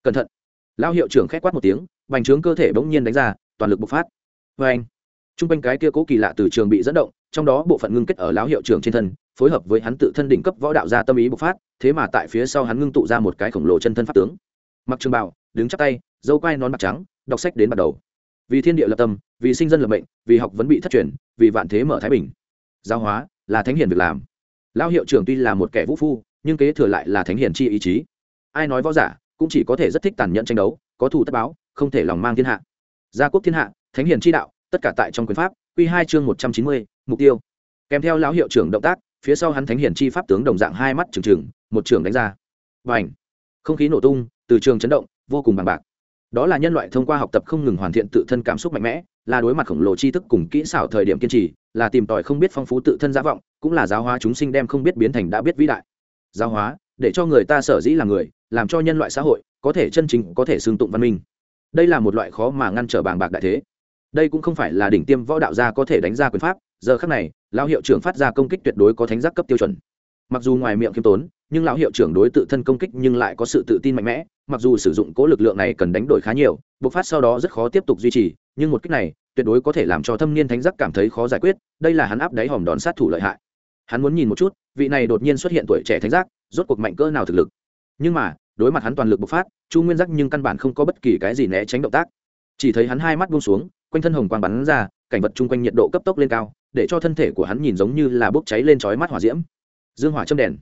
Cẩn thận. Lão hiệu trưởng khét quát một tiếng, bành trướng cơ thể bỗng nhiên đánh ra, toàn lực bộc phát. Vê anh t r u n g quanh cái kia cố kỳ lạ từ trường bị dẫn động, trong đó bộ phận ngưng kết ở lão hiệu trưởng trên thân, phối hợp với hắn tự thân đỉnh cấp võ đạo gia tâm ý bộc phát, thế mà tại phía sau hắn ngưng tụ ra một cái khổng lồ chân thân pháp tướng. Mặc trường bảo đứng chắp tay, dâu quai nón bạc trắng, đọc sách đến bắt đầu. Vì thiên địa lập tâm, vì sinh dân lập mệnh, vì học vấn bị thất truyền, vì vạn thế mở thái bình giáo hóa, là thánh hiền việc làm. Lão hiệu trưởng tuy là một kẻ vũ phu, nhưng kế thừa lại là thánh hiền chi ý chí. Ai nói võ giả, cũng chỉ có thể rất thích tàn nhẫn tranh đấu, có thủ tất báo, không thể lòng mang thiên hạ. Gia quốc thiên hạ, thánh hiền chi đạo, tất cả tại trong quyền pháp q hai chương một trăm chín mươi, mục tiêu. Kèm theo lão hiệu trưởng động tác, phía sau hắn thánh hiền chi pháp tướng đồng dạng hai mắt trừng trừng, một trường đánh ra. Và ảnh không khí nổ tung, từ trường chấn động, vô cùng bằng bạc. Đó là nhân loại thông qua học tập không ngừng hoàn thiện tự thân cảm xúc mạnh mẽ là đối mặt khổng lồ tri thức cùng kỹ xảo thời điểm kiên trì, là tìm tòi không biết phong phú tự thân giả vọng, cũng là giáo hóa chúng sinh đem không biết biến thành đã biết vĩ đại. Giáo hóa, để cho người ta sở dĩ là người, làm cho nhân loại xã hội, có thể chân chính, có thể xương tụng văn minh. Đây là một loại khó mà ngăn trở bàng bạc đại thế. Đây cũng không phải là đỉnh tiêm võ đạo gia có thể đánh ra quyền pháp, giờ khác này, lão hiệu trưởng phát ra công kích tuyệt đối có thánh giác cấp tiêu chuẩn. Mặc dù ngoài miệng khiêm tốn, nhưng lão hiệu trưởng đối tự thân công kích nhưng lại có sự tự tin mạnh mẽ mặc dù sử dụng cố lực lượng này cần đánh đổi khá nhiều, bộc phát sau đó rất khó tiếp tục duy trì, nhưng một kích này, tuyệt đối có thể làm cho thâm niên thánh giác cảm thấy khó giải quyết, đây là hắn áp đáy hòm đòn sát thủ lợi hại. Hắn muốn nhìn một chút, vị này đột nhiên xuất hiện tuổi trẻ thánh giác, rốt cuộc mạnh cỡ nào thực lực. Nhưng mà, đối mặt hắn toàn lực bộc phát, chu nguyên giác nhưng căn bản không có bất kỳ cái gì né tránh động tác. Chỉ thấy hắn hai mắt buông xuống, quanh thân hồng quang bắn ra, cảnh vật chung quanh nhiệt độ cấp tốc lên cao, để cho thân thể của hắn nhìn giống như là bốc cháy lên chói mắt hỏa diễm. Dương hỏa châm đèn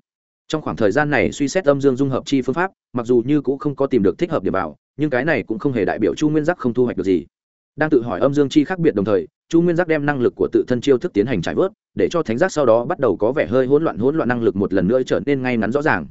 trong khoảng thời gian này suy xét âm dương dung hợp chi phương pháp, mặc dù như cũng không có tìm được thích hợp điểm vào, nhưng cái này cũng không hề đại biểu chu nguyên giác không thu hoạch được gì. Đang tự hỏi âm dương chi khác biệt đồng thời, chu nguyên giác đem năng lực của tự thân chiêu thức tiến hành trải vớt, để cho thánh giác sau đó bắt đầu có vẻ hơi hỗn loạn hỗn loạn năng lực một lần nữa trở nên ngay ngắn rõ ràng.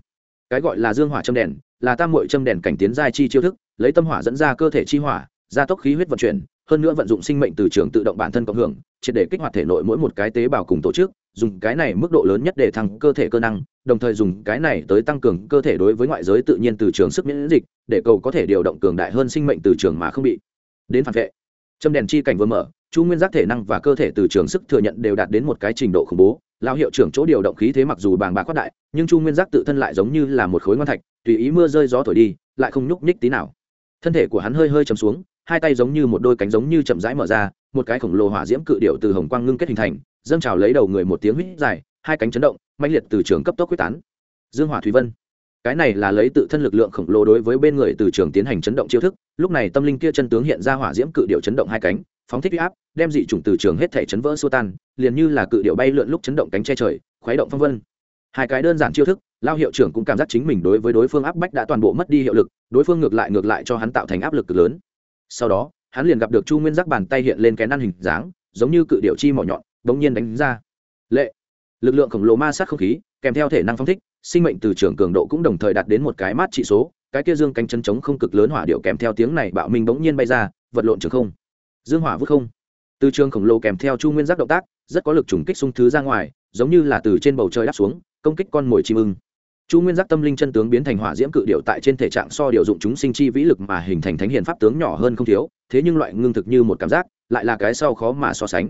Cái gọi là dương hỏa châm đèn, là tam mội châm đèn cảnh tiến giai chi chiêu thức, lấy tâm hỏa dẫn ra cơ thể chi hỏa, gia tốc khí huyết vận chuyển, hơn nữa vận dụng sinh mệnh từ trường tự động bản thân cộng hưởng, triệt để kích hoạt thể nội mỗi một cái tế bào cùng tổ chức dùng cái này mức độ lớn nhất để thăng cơ thể cơ năng, đồng thời dùng cái này tới tăng cường cơ thể đối với ngoại giới tự nhiên từ trường sức miễn dịch, để cầu có thể điều động cường đại hơn sinh mệnh từ trường mà không bị. Đến phản vệ. Châm đèn chi cảnh vừa mở, chu nguyên giác thể năng và cơ thể từ trường sức thừa nhận đều đạt đến một cái trình độ khủng bố. Lao hiệu trưởng chỗ điều động khí thế mặc dù bàng bạc quát đại, nhưng chu nguyên giác tự thân lại giống như là một khối ngon thạch, tùy ý mưa rơi gió thổi đi, lại không nhúc nhích tí nào. Thân thể của hắn hơi hơi chầm xuống, hai tay giống như một đôi cánh giống như chậm rãi mở ra, một cái khổng lồ hỏa diễm cự điệu từ hồng quang ngưng kết hình thành dâng trào lấy đầu người một tiếng huýt dài, hai cánh chấn động mạnh liệt từ trường cấp tốc quyết tán. Dương hỏa thủy vân. Cái này là lấy tự thân lực lượng khổng lồ đối với bên người từ trường tiến hành chấn động chiêu thức, lúc này tâm linh kia chân tướng hiện ra hỏa diễm cự điệu chấn động hai cánh, phóng thích huy áp, đem dị chủng từ trường hết thể chấn vỡ xua tan, liền như là cự điệu bay lượn lúc chấn động cánh che trời, khuấy động phong vân. Hai cái đơn giản chiêu thức, lao hiệu trưởng cũng cảm giác chính mình đối với đối phương áp bách đã toàn bộ mất đi hiệu lực, đối phương ngược lại ngược lại cho hắn tạo thành áp lực cực lớn. Sau đó, hắn liền gặp được chu nguyên giác bàn tay hiện lên cái năn hình dáng, giống như cự điệu chi mỏ nhọn bỗng nhiên đánh ra. Lệ. Lực lượng khổng lồ ma sát không khí, kèm theo thể năng phong thích, sinh mệnh từ trường cường độ cũng đồng thời đạt đến một cái mát trị số, cái kia dương cánh chân trống không cực lớn hỏa điệu kèm theo tiếng này bạo minh bỗng nhiên bay ra, vật lộn trường không. Dương hỏa vút không. Từ trường khổng lồ kèm theo chu nguyên giác động tác, rất có lực trùng kích xung thứ ra ngoài, giống như là từ trên bầu trời đáp xuống, công kích con mồi chim ưng. Chu nguyên giác tâm linh chân tướng biến thành hỏa diễm cự điệu tại trên thể trạng so điều dụng chúng sinh chi vĩ lực mà hình thành thánh hiền pháp tướng nhỏ hơn không thiếu, thế nhưng loại ngưng thực như một cảm giác, lại là cái sau khó mà so sánh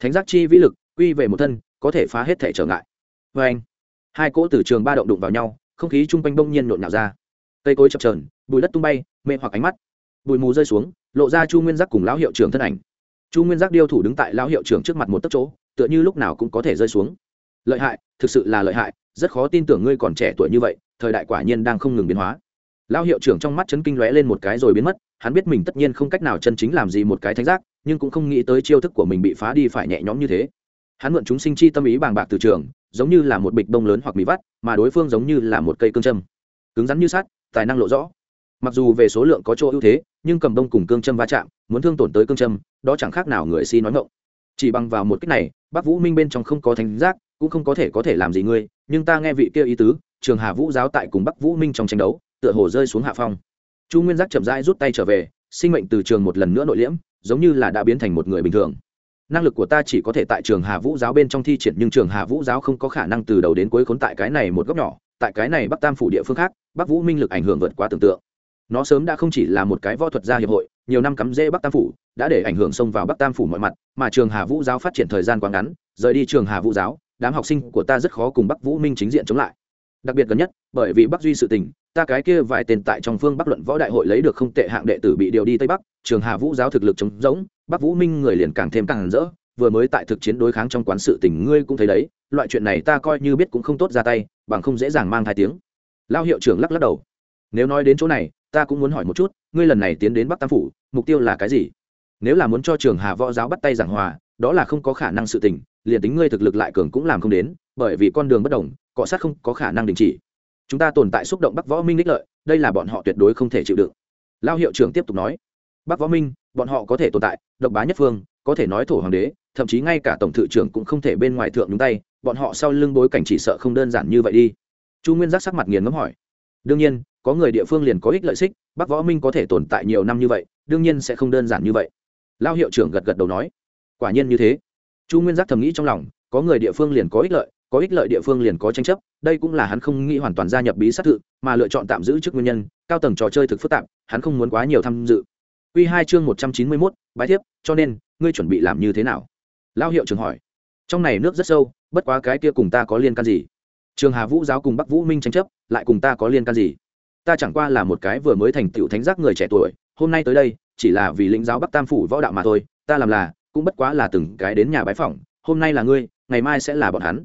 thánh giác chi vĩ lực, quy về một thân, có thể phá hết thể trở ngại. Vê anh, hai cỗ từ trường ba động đụng vào nhau, không khí chung quanh bông nhiên nhộn nhạo ra. Cây cối chập trờn bụi đất tung bay, mê hoặc ánh mắt. Bụi mù rơi xuống, lộ ra chu nguyên giác cùng lão hiệu trưởng thân ảnh. Chu nguyên giác điêu thủ đứng tại lão hiệu trưởng trước mặt một tấc chỗ, tựa như lúc nào cũng có thể rơi xuống. Lợi hại, thực sự là lợi hại, rất khó tin tưởng ngươi còn trẻ tuổi như vậy, thời đại quả nhiên đang không ngừng biến hóa. Lão hiệu trưởng trong mắt chấn kinh lóe lên một cái rồi biến mất, hắn biết mình tất nhiên không cách nào chân chính làm gì một cái thánh giác nhưng cũng không nghĩ tới chiêu thức của mình bị phá đi phải nhẹ nhõm như thế. Hắn mượn chúng sinh chi tâm ý bàng bạc từ trường, giống như là một bịch bông lớn hoặc mì vắt, mà đối phương giống như là một cây cương châm. Cứng rắn như sắt, tài năng lộ rõ. Mặc dù về số lượng có chỗ ưu thế, nhưng cầm đông cùng cương châm va chạm, muốn thương tổn tới cương châm, đó chẳng khác nào người si nói ngộng chỉ bằng vào một cách này bác vũ minh bên trong không có thánh giác, cũng không có thể có thể làm gì ngươi, nhưng ta nghe vị kia ý tứ, trường hà vũ giáo tại cùng bắc vũ minh trong tranh đấu, tựa hồ rơi xuống hạ phong. Chu nguyên giác chậm rãi rút tay trở về, sinh mệnh từ trường một lần nữa nội liễm giống như là đã biến thành một người bình thường. Năng lực của ta chỉ có thể tại trường hà vũ giáo bên trong thi triển, nhưng trường hà vũ giáo không có khả năng từ đầu đến cuối khốn tại cái này một góc nhỏ, tại cái này bắc tam phủ địa phương khác, bắc vũ minh lực ảnh hưởng vượt qua tưởng tượng. Nó sớm đã không chỉ là một cái võ thuật gia hiệp hội, nhiều năm cắm rễ bắc tam phủ, đã để ảnh hưởng xông vào bắc tam phủ mọi mặt, mà trường hà vũ giáo phát triển thời gian quá ngắn, rời đi trường hà vũ giáo, đám học sinh của ta rất khó cùng bắc vũ minh chính diện chống lại đặc biệt gần nhất, bởi vì bắc duy sự tình, ta cái kia vài tên tại trong phương bắc luận võ đại hội lấy được không tệ hạng đệ tử bị điều đi tây bắc, trường hà vũ giáo thực lực chống giống bắc vũ minh người liền càng thêm càng rỡ, vừa mới tại thực chiến đối kháng trong quán sự tình ngươi cũng thấy đấy, loại chuyện này ta coi như biết cũng không tốt ra tay, bằng không dễ dàng mang thai tiếng. Lao hiệu trưởng lắc lắc đầu. Nếu nói đến chỗ này, ta cũng muốn hỏi một chút, ngươi lần này tiến đến bắc tam phủ, mục tiêu là cái gì? Nếu là muốn cho trường hà võ giáo bắt tay giảng hòa, đó là không có khả năng sự tình, liền tính ngươi thực lực lại cường cũng làm không đến, bởi vì con đường bất đồng cọ sát không có khả năng đình chỉ. Chúng ta tồn tại xúc động bắc võ minh đích lợi, đây là bọn họ tuyệt đối không thể chịu đựng. Lao hiệu trưởng tiếp tục nói, bắc võ minh, bọn họ có thể tồn tại, độc bá nhất phương, có thể nói thổ hoàng đế, thậm chí ngay cả tổng thự trưởng cũng không thể bên ngoài thượng nhúng tay, bọn họ sau lưng bối cảnh chỉ sợ không đơn giản như vậy đi. Chu nguyên giác sắc mặt nghiền ngấm hỏi, đương nhiên, có người địa phương liền có ích lợi xích, bắc võ minh có thể tồn tại nhiều năm như vậy, đương nhiên sẽ không đơn giản như vậy. Lao hiệu trưởng gật gật đầu nói, quả nhiên như thế. Chu nguyên giác thầm nghĩ trong lòng, có người địa phương liền có ích lợi có ích lợi địa phương liền có tranh chấp đây cũng là hắn không nghĩ hoàn toàn gia nhập bí sát tự, mà lựa chọn tạm giữ trước nguyên nhân cao tầng trò chơi thực phức tạp hắn không muốn quá nhiều tham dự Quy hai chương một trăm chín mươi 191, bái thiếp, cho nên, ngươi chuẩn bị làm như thế nào? Lao hiệu trưởng hỏi. Trong này nước rất sâu, bất quá cái kia cùng ta có liên can gì? Trường Hà Vũ giáo cùng Bắc Vũ Minh tranh chấp, lại cùng ta có liên can gì? Ta chẳng qua là một cái vừa mới thành tựu thánh giác người trẻ tuổi, hôm nay tới đây, chỉ là vì lĩnh giáo Bắc Tam phủ võ đạo mà thôi, ta làm là, cũng bất quá là từng cái đến nhà bái phỏng, hôm nay là ngươi, ngày mai sẽ là bọn hắn.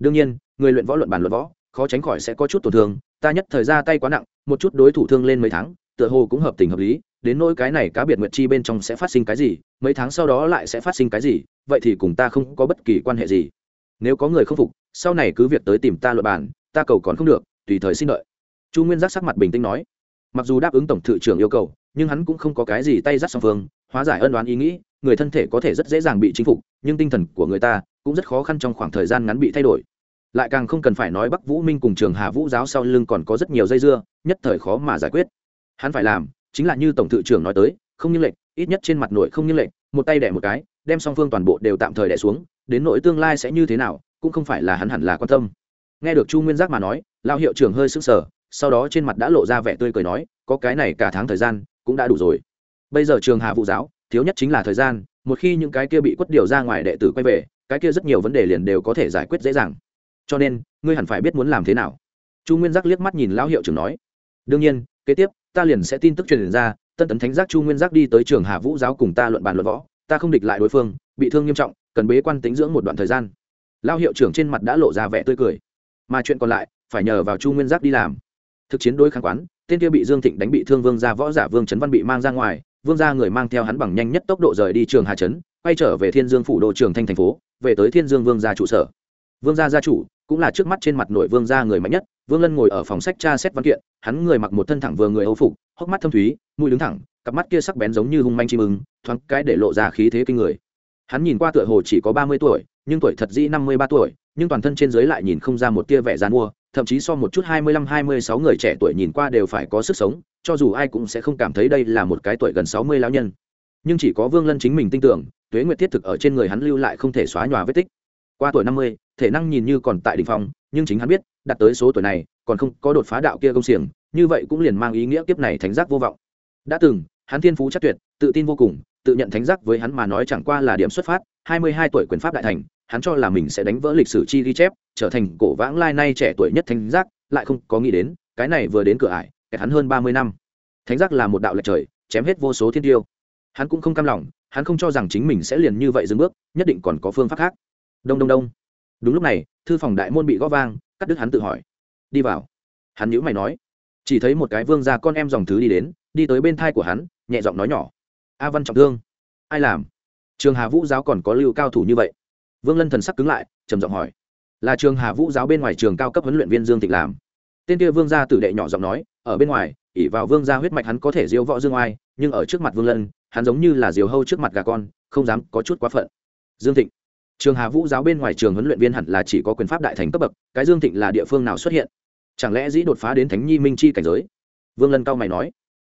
Đương nhiên, người luyện võ luận bàn luận võ, khó tránh khỏi sẽ có chút tổn thương, ta nhất thời ra tay quá nặng, một chút đối thủ thương lên mấy tháng, tựa hồ cũng hợp tình hợp lý, đến nỗi cái này cá biệt nguyệt chi bên trong sẽ phát sinh cái gì mấy tháng sau đó lại sẽ phát sinh cái gì vậy thì cùng ta không có bất kỳ quan hệ gì. Nếu có người không phục sau này cứ việc tới tìm ta luật bản ta cầu còn không được tùy thời xin đợi. Chu nguyên giác sắc mặt bình tĩnh nói. Mặc dù đáp ứng tổng thự trưởng yêu cầu nhưng hắn cũng không có cái gì tay dắt song phương hóa giải ân đoán ý nghĩ người thân thể có thể rất dễ dàng bị chinh phục nhưng tinh thần của người ta cũng rất khó khăn trong khoảng thời gian ngắn bị thay đổi. Lại càng không cần phải nói bắc vũ minh cùng trường hà vũ giáo sau lưng còn có rất nhiều dây dưa, nhất thời khó mà giải quyết. Hắn phải làm chính là như tổng thự trưởng nói tới, không như lệnh, ít nhất trên mặt nội không như lệnh, một tay đẻ một cái, đem song phương toàn bộ đều tạm thời đẻ xuống, đến nội tương lai sẽ như thế nào, cũng không phải là hắn hẳn là quan tâm. Nghe được chu nguyên giác mà nói lao hiệu trưởng hơi sững sờ, sau đó trên mặt đã lộ ra vẻ tươi cười nói, có cái này cả tháng thời gian cũng đã đủ rồi. Bây giờ trường hà Vũ giáo, thiếu nhất chính là thời gian, một khi những cái kia bị quất điều ra ngoài đệ tử quay về cái kia rất nhiều vấn đề liền đều có thể giải quyết dễ dàng. Cho nên, ngươi hẳn phải biết muốn làm thế nào. Chu nguyên giác liếc mắt nhìn lão hiệu trưởng nói. Đương nhiên, kế tiếp, ta liền sẽ tin tức truyền ra, tân tấn thánh giác chu nguyên giác đi tới trường hà vũ giáo cùng ta luận bàn luận võ, ta không địch lại đối phương, bị thương nghiêm trọng, cần bế quan tính dưỡng một đoạn thời gian. Lão hiệu trưởng trên mặt đã lộ ra vẻ tươi cười. Mà chuyện còn lại, phải nhờ vào chu nguyên giác đi làm. Thực chiến đối kháng quán, tên kia bị dương thịnh đánh bị thương vương gia võ giả vương trấn văn bị mang ra ngoài vương gia người mang theo hắn bằng nhanh nhất tốc độ rời đi trường hà trấn, quay trở về thiên dương phủ đô trường thanh thành phố, về tới thiên dương vương gia trụ sở. Vương gia gia chủ cũng là trước mắt trên mặt nội vương gia người mạnh nhất, vương lân ngồi ở phòng sách tra xét văn kiện, hắn người mặc một thân thẳng vừa người âu phục, hốc mắt thâm thúy, mũi đứng thẳng, cặp mắt kia sắc bén giống như hung manh chim ưng, thoáng cái để lộ ra khí thế kinh người. Hắn nhìn qua tựa hồ chỉ có ba mươi tuổi, nhưng tuổi thật dĩ năm mươi ba tuổi, nhưng toàn thân trên dưới lại nhìn không ra một tia vẻ dán mua thậm chí so một chút hai mươi lăm, hai mươi sáu người trẻ tuổi nhìn qua đều phải có sức sống, cho dù ai cũng sẽ không cảm thấy đây là một cái tuổi gần sáu mươi lão nhân. Nhưng chỉ có vương lân chính mình tin tưởng, tuế nguyệt thiết thực ở trên người hắn lưu lại không thể xóa nhòa vết tích. Qua tuổi năm mươi, thể năng nhìn như còn tại đ ỉ n h phong, nhưng chính hắn biết, đạt tới số tuổi này, còn không có đột phá đạo kia công xiềng, như vậy cũng liền mang ý nghĩa kiếp này thánh giác vô vọng. Đã từng, hắn thiên phú chắc tuyệt, tự tin vô cùng, tự nhận thánh giác với hắn mà nói chẳng qua là điểm xuất phát, hai mươi hai tuổi quyền pháp đại thành hắn cho là mình sẽ đánh vỡ lịch sử chi ghi chép, trở thành cổ vãng lai nay trẻ tuổi nhất thánh giác, lại không có nghĩ đến, cái này vừa đến cửa ải, kẹt hắn hơn ba mươi năm. Thánh giác là một đạo lệch trời, chém hết vô số thiên tiêu. Hắn cũng không cam lòng, hắn không cho rằng chính mình sẽ liền như vậy dừng bước, nhất định còn có phương pháp khác. Đông đông đông. Đúng lúc này, thư phòng đại môn bị gõ vang, cắt đứt hắn tự hỏi. Đi vào. Hắn nhữ mày nói. Chỉ thấy một cái vương ra con em dòng thứ đi đến, đi tới bên thai của hắn, nhẹ giọng nói nhỏ. A văn trọng thương. Ai làm? Trường hà vũ giáo còn có lưu cao thủ như vậy vương lân thần sắc cứng lại, trầm giọng hỏi, là trường hà vũ giáo bên ngoài trường cao cấp huấn luyện viên dương tịch làm? Tên kia vương gia tử đệ nhỏ giọng nói, ở bên ngoài ỉ vào vương gia huyết mạch hắn có thể diêu võ dương oai, nhưng ở trước mặt vương lân, hắn giống như là diều hâu trước mặt gà con, không dám có chút quá phận. Dương thịnh, trường hà vũ giáo bên ngoài trường huấn luyện viên hẳn là chỉ có quyền pháp đại thành cấp bậc, cái dương thịnh là địa phương nào xuất hiện? Chẳng lẽ dĩ đột phá đến thánh nhi minh chi cảnh giới? Vương lân cao mày nói,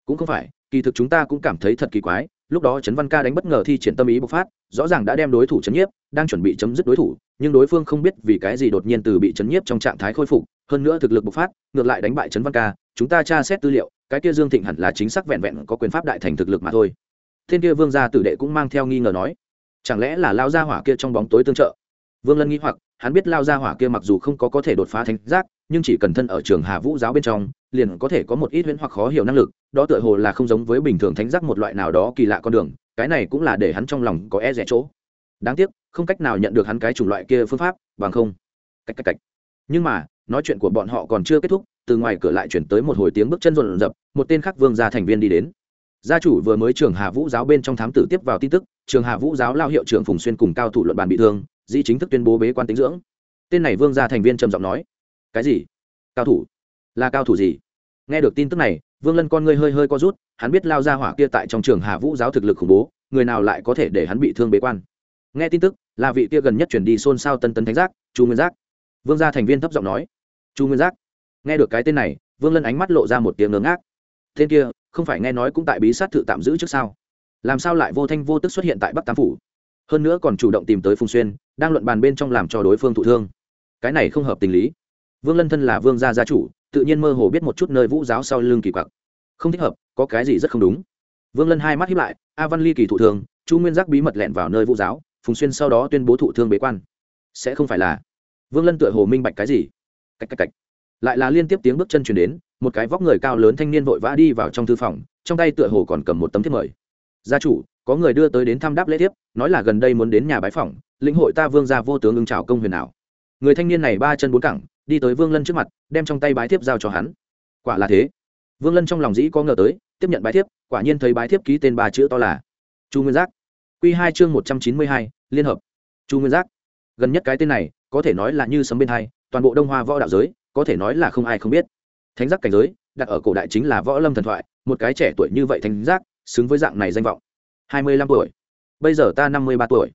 cũng không phải, kỳ thực chúng ta cũng cảm thấy thật kỳ quái lúc đó trấn văn ca đánh bất ngờ thi triển tâm ý bộc phát, rõ ràng đã đem đối thủ chấn nhiếp, đang chuẩn bị chấm dứt đối thủ, nhưng đối phương không biết vì cái gì đột nhiên từ bị chấn nhiếp trong trạng thái khôi phục, hơn nữa thực lực bộc phát, ngược lại đánh bại trấn văn ca, chúng ta tra xét tư liệu, cái kia dương thịnh hẳn là chính xác vẹn vẹn có quyền pháp đại thành thực lực mà thôi. Thiên kia vương gia tử đệ cũng mang theo nghi ngờ nói, chẳng lẽ là lao gia hỏa kia trong bóng tối tương trợ? Vương lân nghĩ hoặc, hắn biết lao gia hỏa kia mặc dù không có có thể đột phá thánh giác, nhưng chỉ cần thân ở trường hà vũ giáo bên trong, liền có thể có một ít huyễn hoặc khó hiểu năng lực đó tựa hồ là không giống với bình thường thánh giác một loại nào đó kỳ lạ con đường, cái này cũng là để hắn trong lòng có e rẻ chỗ. Đáng tiếc, không cách nào nhận được hắn cái chủng loại kia phương pháp, bằng không. Cách cách cách. Nhưng mà, nói chuyện của bọn họ còn chưa kết thúc, từ ngoài cửa lại chuyển tới một hồi tiếng bước chân rộn rập, một tên khác vương gia thành viên đi đến. Gia chủ vừa mới trường hà vũ giáo bên trong thám tử tiếp vào tin tức trường hà vũ giáo lao hiệu trưởng phùng xuyên cùng cao thủ luận bàn bị thương di chính thức tuyên bố bế quan tính dưỡng. Tên này vương gia thành viên trầm giọng nói, cái gì? Cao thủ? Là cao thủ gì? Nghe được tin tức này vương lân con ngươi hơi hơi co rút, hắn biết lao ra hỏa kia tại trong trường hà vũ giáo thực lực khủng bố, người nào lại có thể để hắn bị thương bế quan. Nghe tin tức, là vị kia gần nhất chuyển đi xôn xao tân tấn thánh giác, chu nguyên giác. Vương gia thành viên thấp giọng nói, chu nguyên giác. Nghe được cái tên này, vương lân ánh mắt lộ ra một tiếng ngớ ngác. Tên kia, không phải nghe nói cũng tại bí sát thự tạm giữ trước sao? Làm sao lại vô thanh vô tức xuất hiện tại bắc tam phủ? Hơn nữa còn chủ động tìm tới phùng xuyên, đang luận bàn bên trong làm cho đối phương thụ thương. Cái này không hợp tình lý. Vương lân thân là vương gia gia chủ tự nhiên mơ hồ biết một chút nơi vũ giáo sau lưng kỳ quặc. Không thích hợp, có cái gì rất không đúng. Vương lân hai mắt hiếp lại, a văn ly kỳ thụ thương chu nguyên giác bí mật lẹn vào nơi vũ giáo, phùng xuyên sau đó tuyên bố thụ thương bế quan. Sẽ không phải là. Vương lân tựa hồ minh bạch cái gì. Cách cách cách. Lại là liên tiếp tiếng bước chân chuyển đến, một cái vóc người cao lớn thanh niên vội vã đi vào trong thư phòng, trong tay tựa hồ còn cầm một tấm thiếp mời. Gia chủ, có người đưa tới đến thăm đáp lễ thiếp, nói là gần đây muốn đến nhà bái phỏng, lĩnh hội ta vương gia vô tướng ưng trào công huyền nào. người thanh niên này ba chân bốn cẳng đi tới vương lân trước mặt, đem trong tay bái thiếp giao cho hắn. Quả là thế. Vương lân trong lòng dĩ có ngờ tới, tiếp nhận bái thiếp, quả nhiên thấy bái thiếp ký tên ba chữ to là chu nguyên giác. Q hai chương một trăm chín mươi hai, liên hợp. Chu nguyên giác. Gần nhất cái tên này, có thể nói là như sấm bên hai, toàn bộ đông hoa võ đạo giới, có thể nói là không ai không biết. Thánh giác cảnh giới, đặt ở cổ đại chính là võ lâm thần thoại, một cái trẻ tuổi như vậy thánh giác, xứng với dạng này danh vọng. Hai mươi lăm tuổi. Bây giờ ta năm mươi ba tuổi.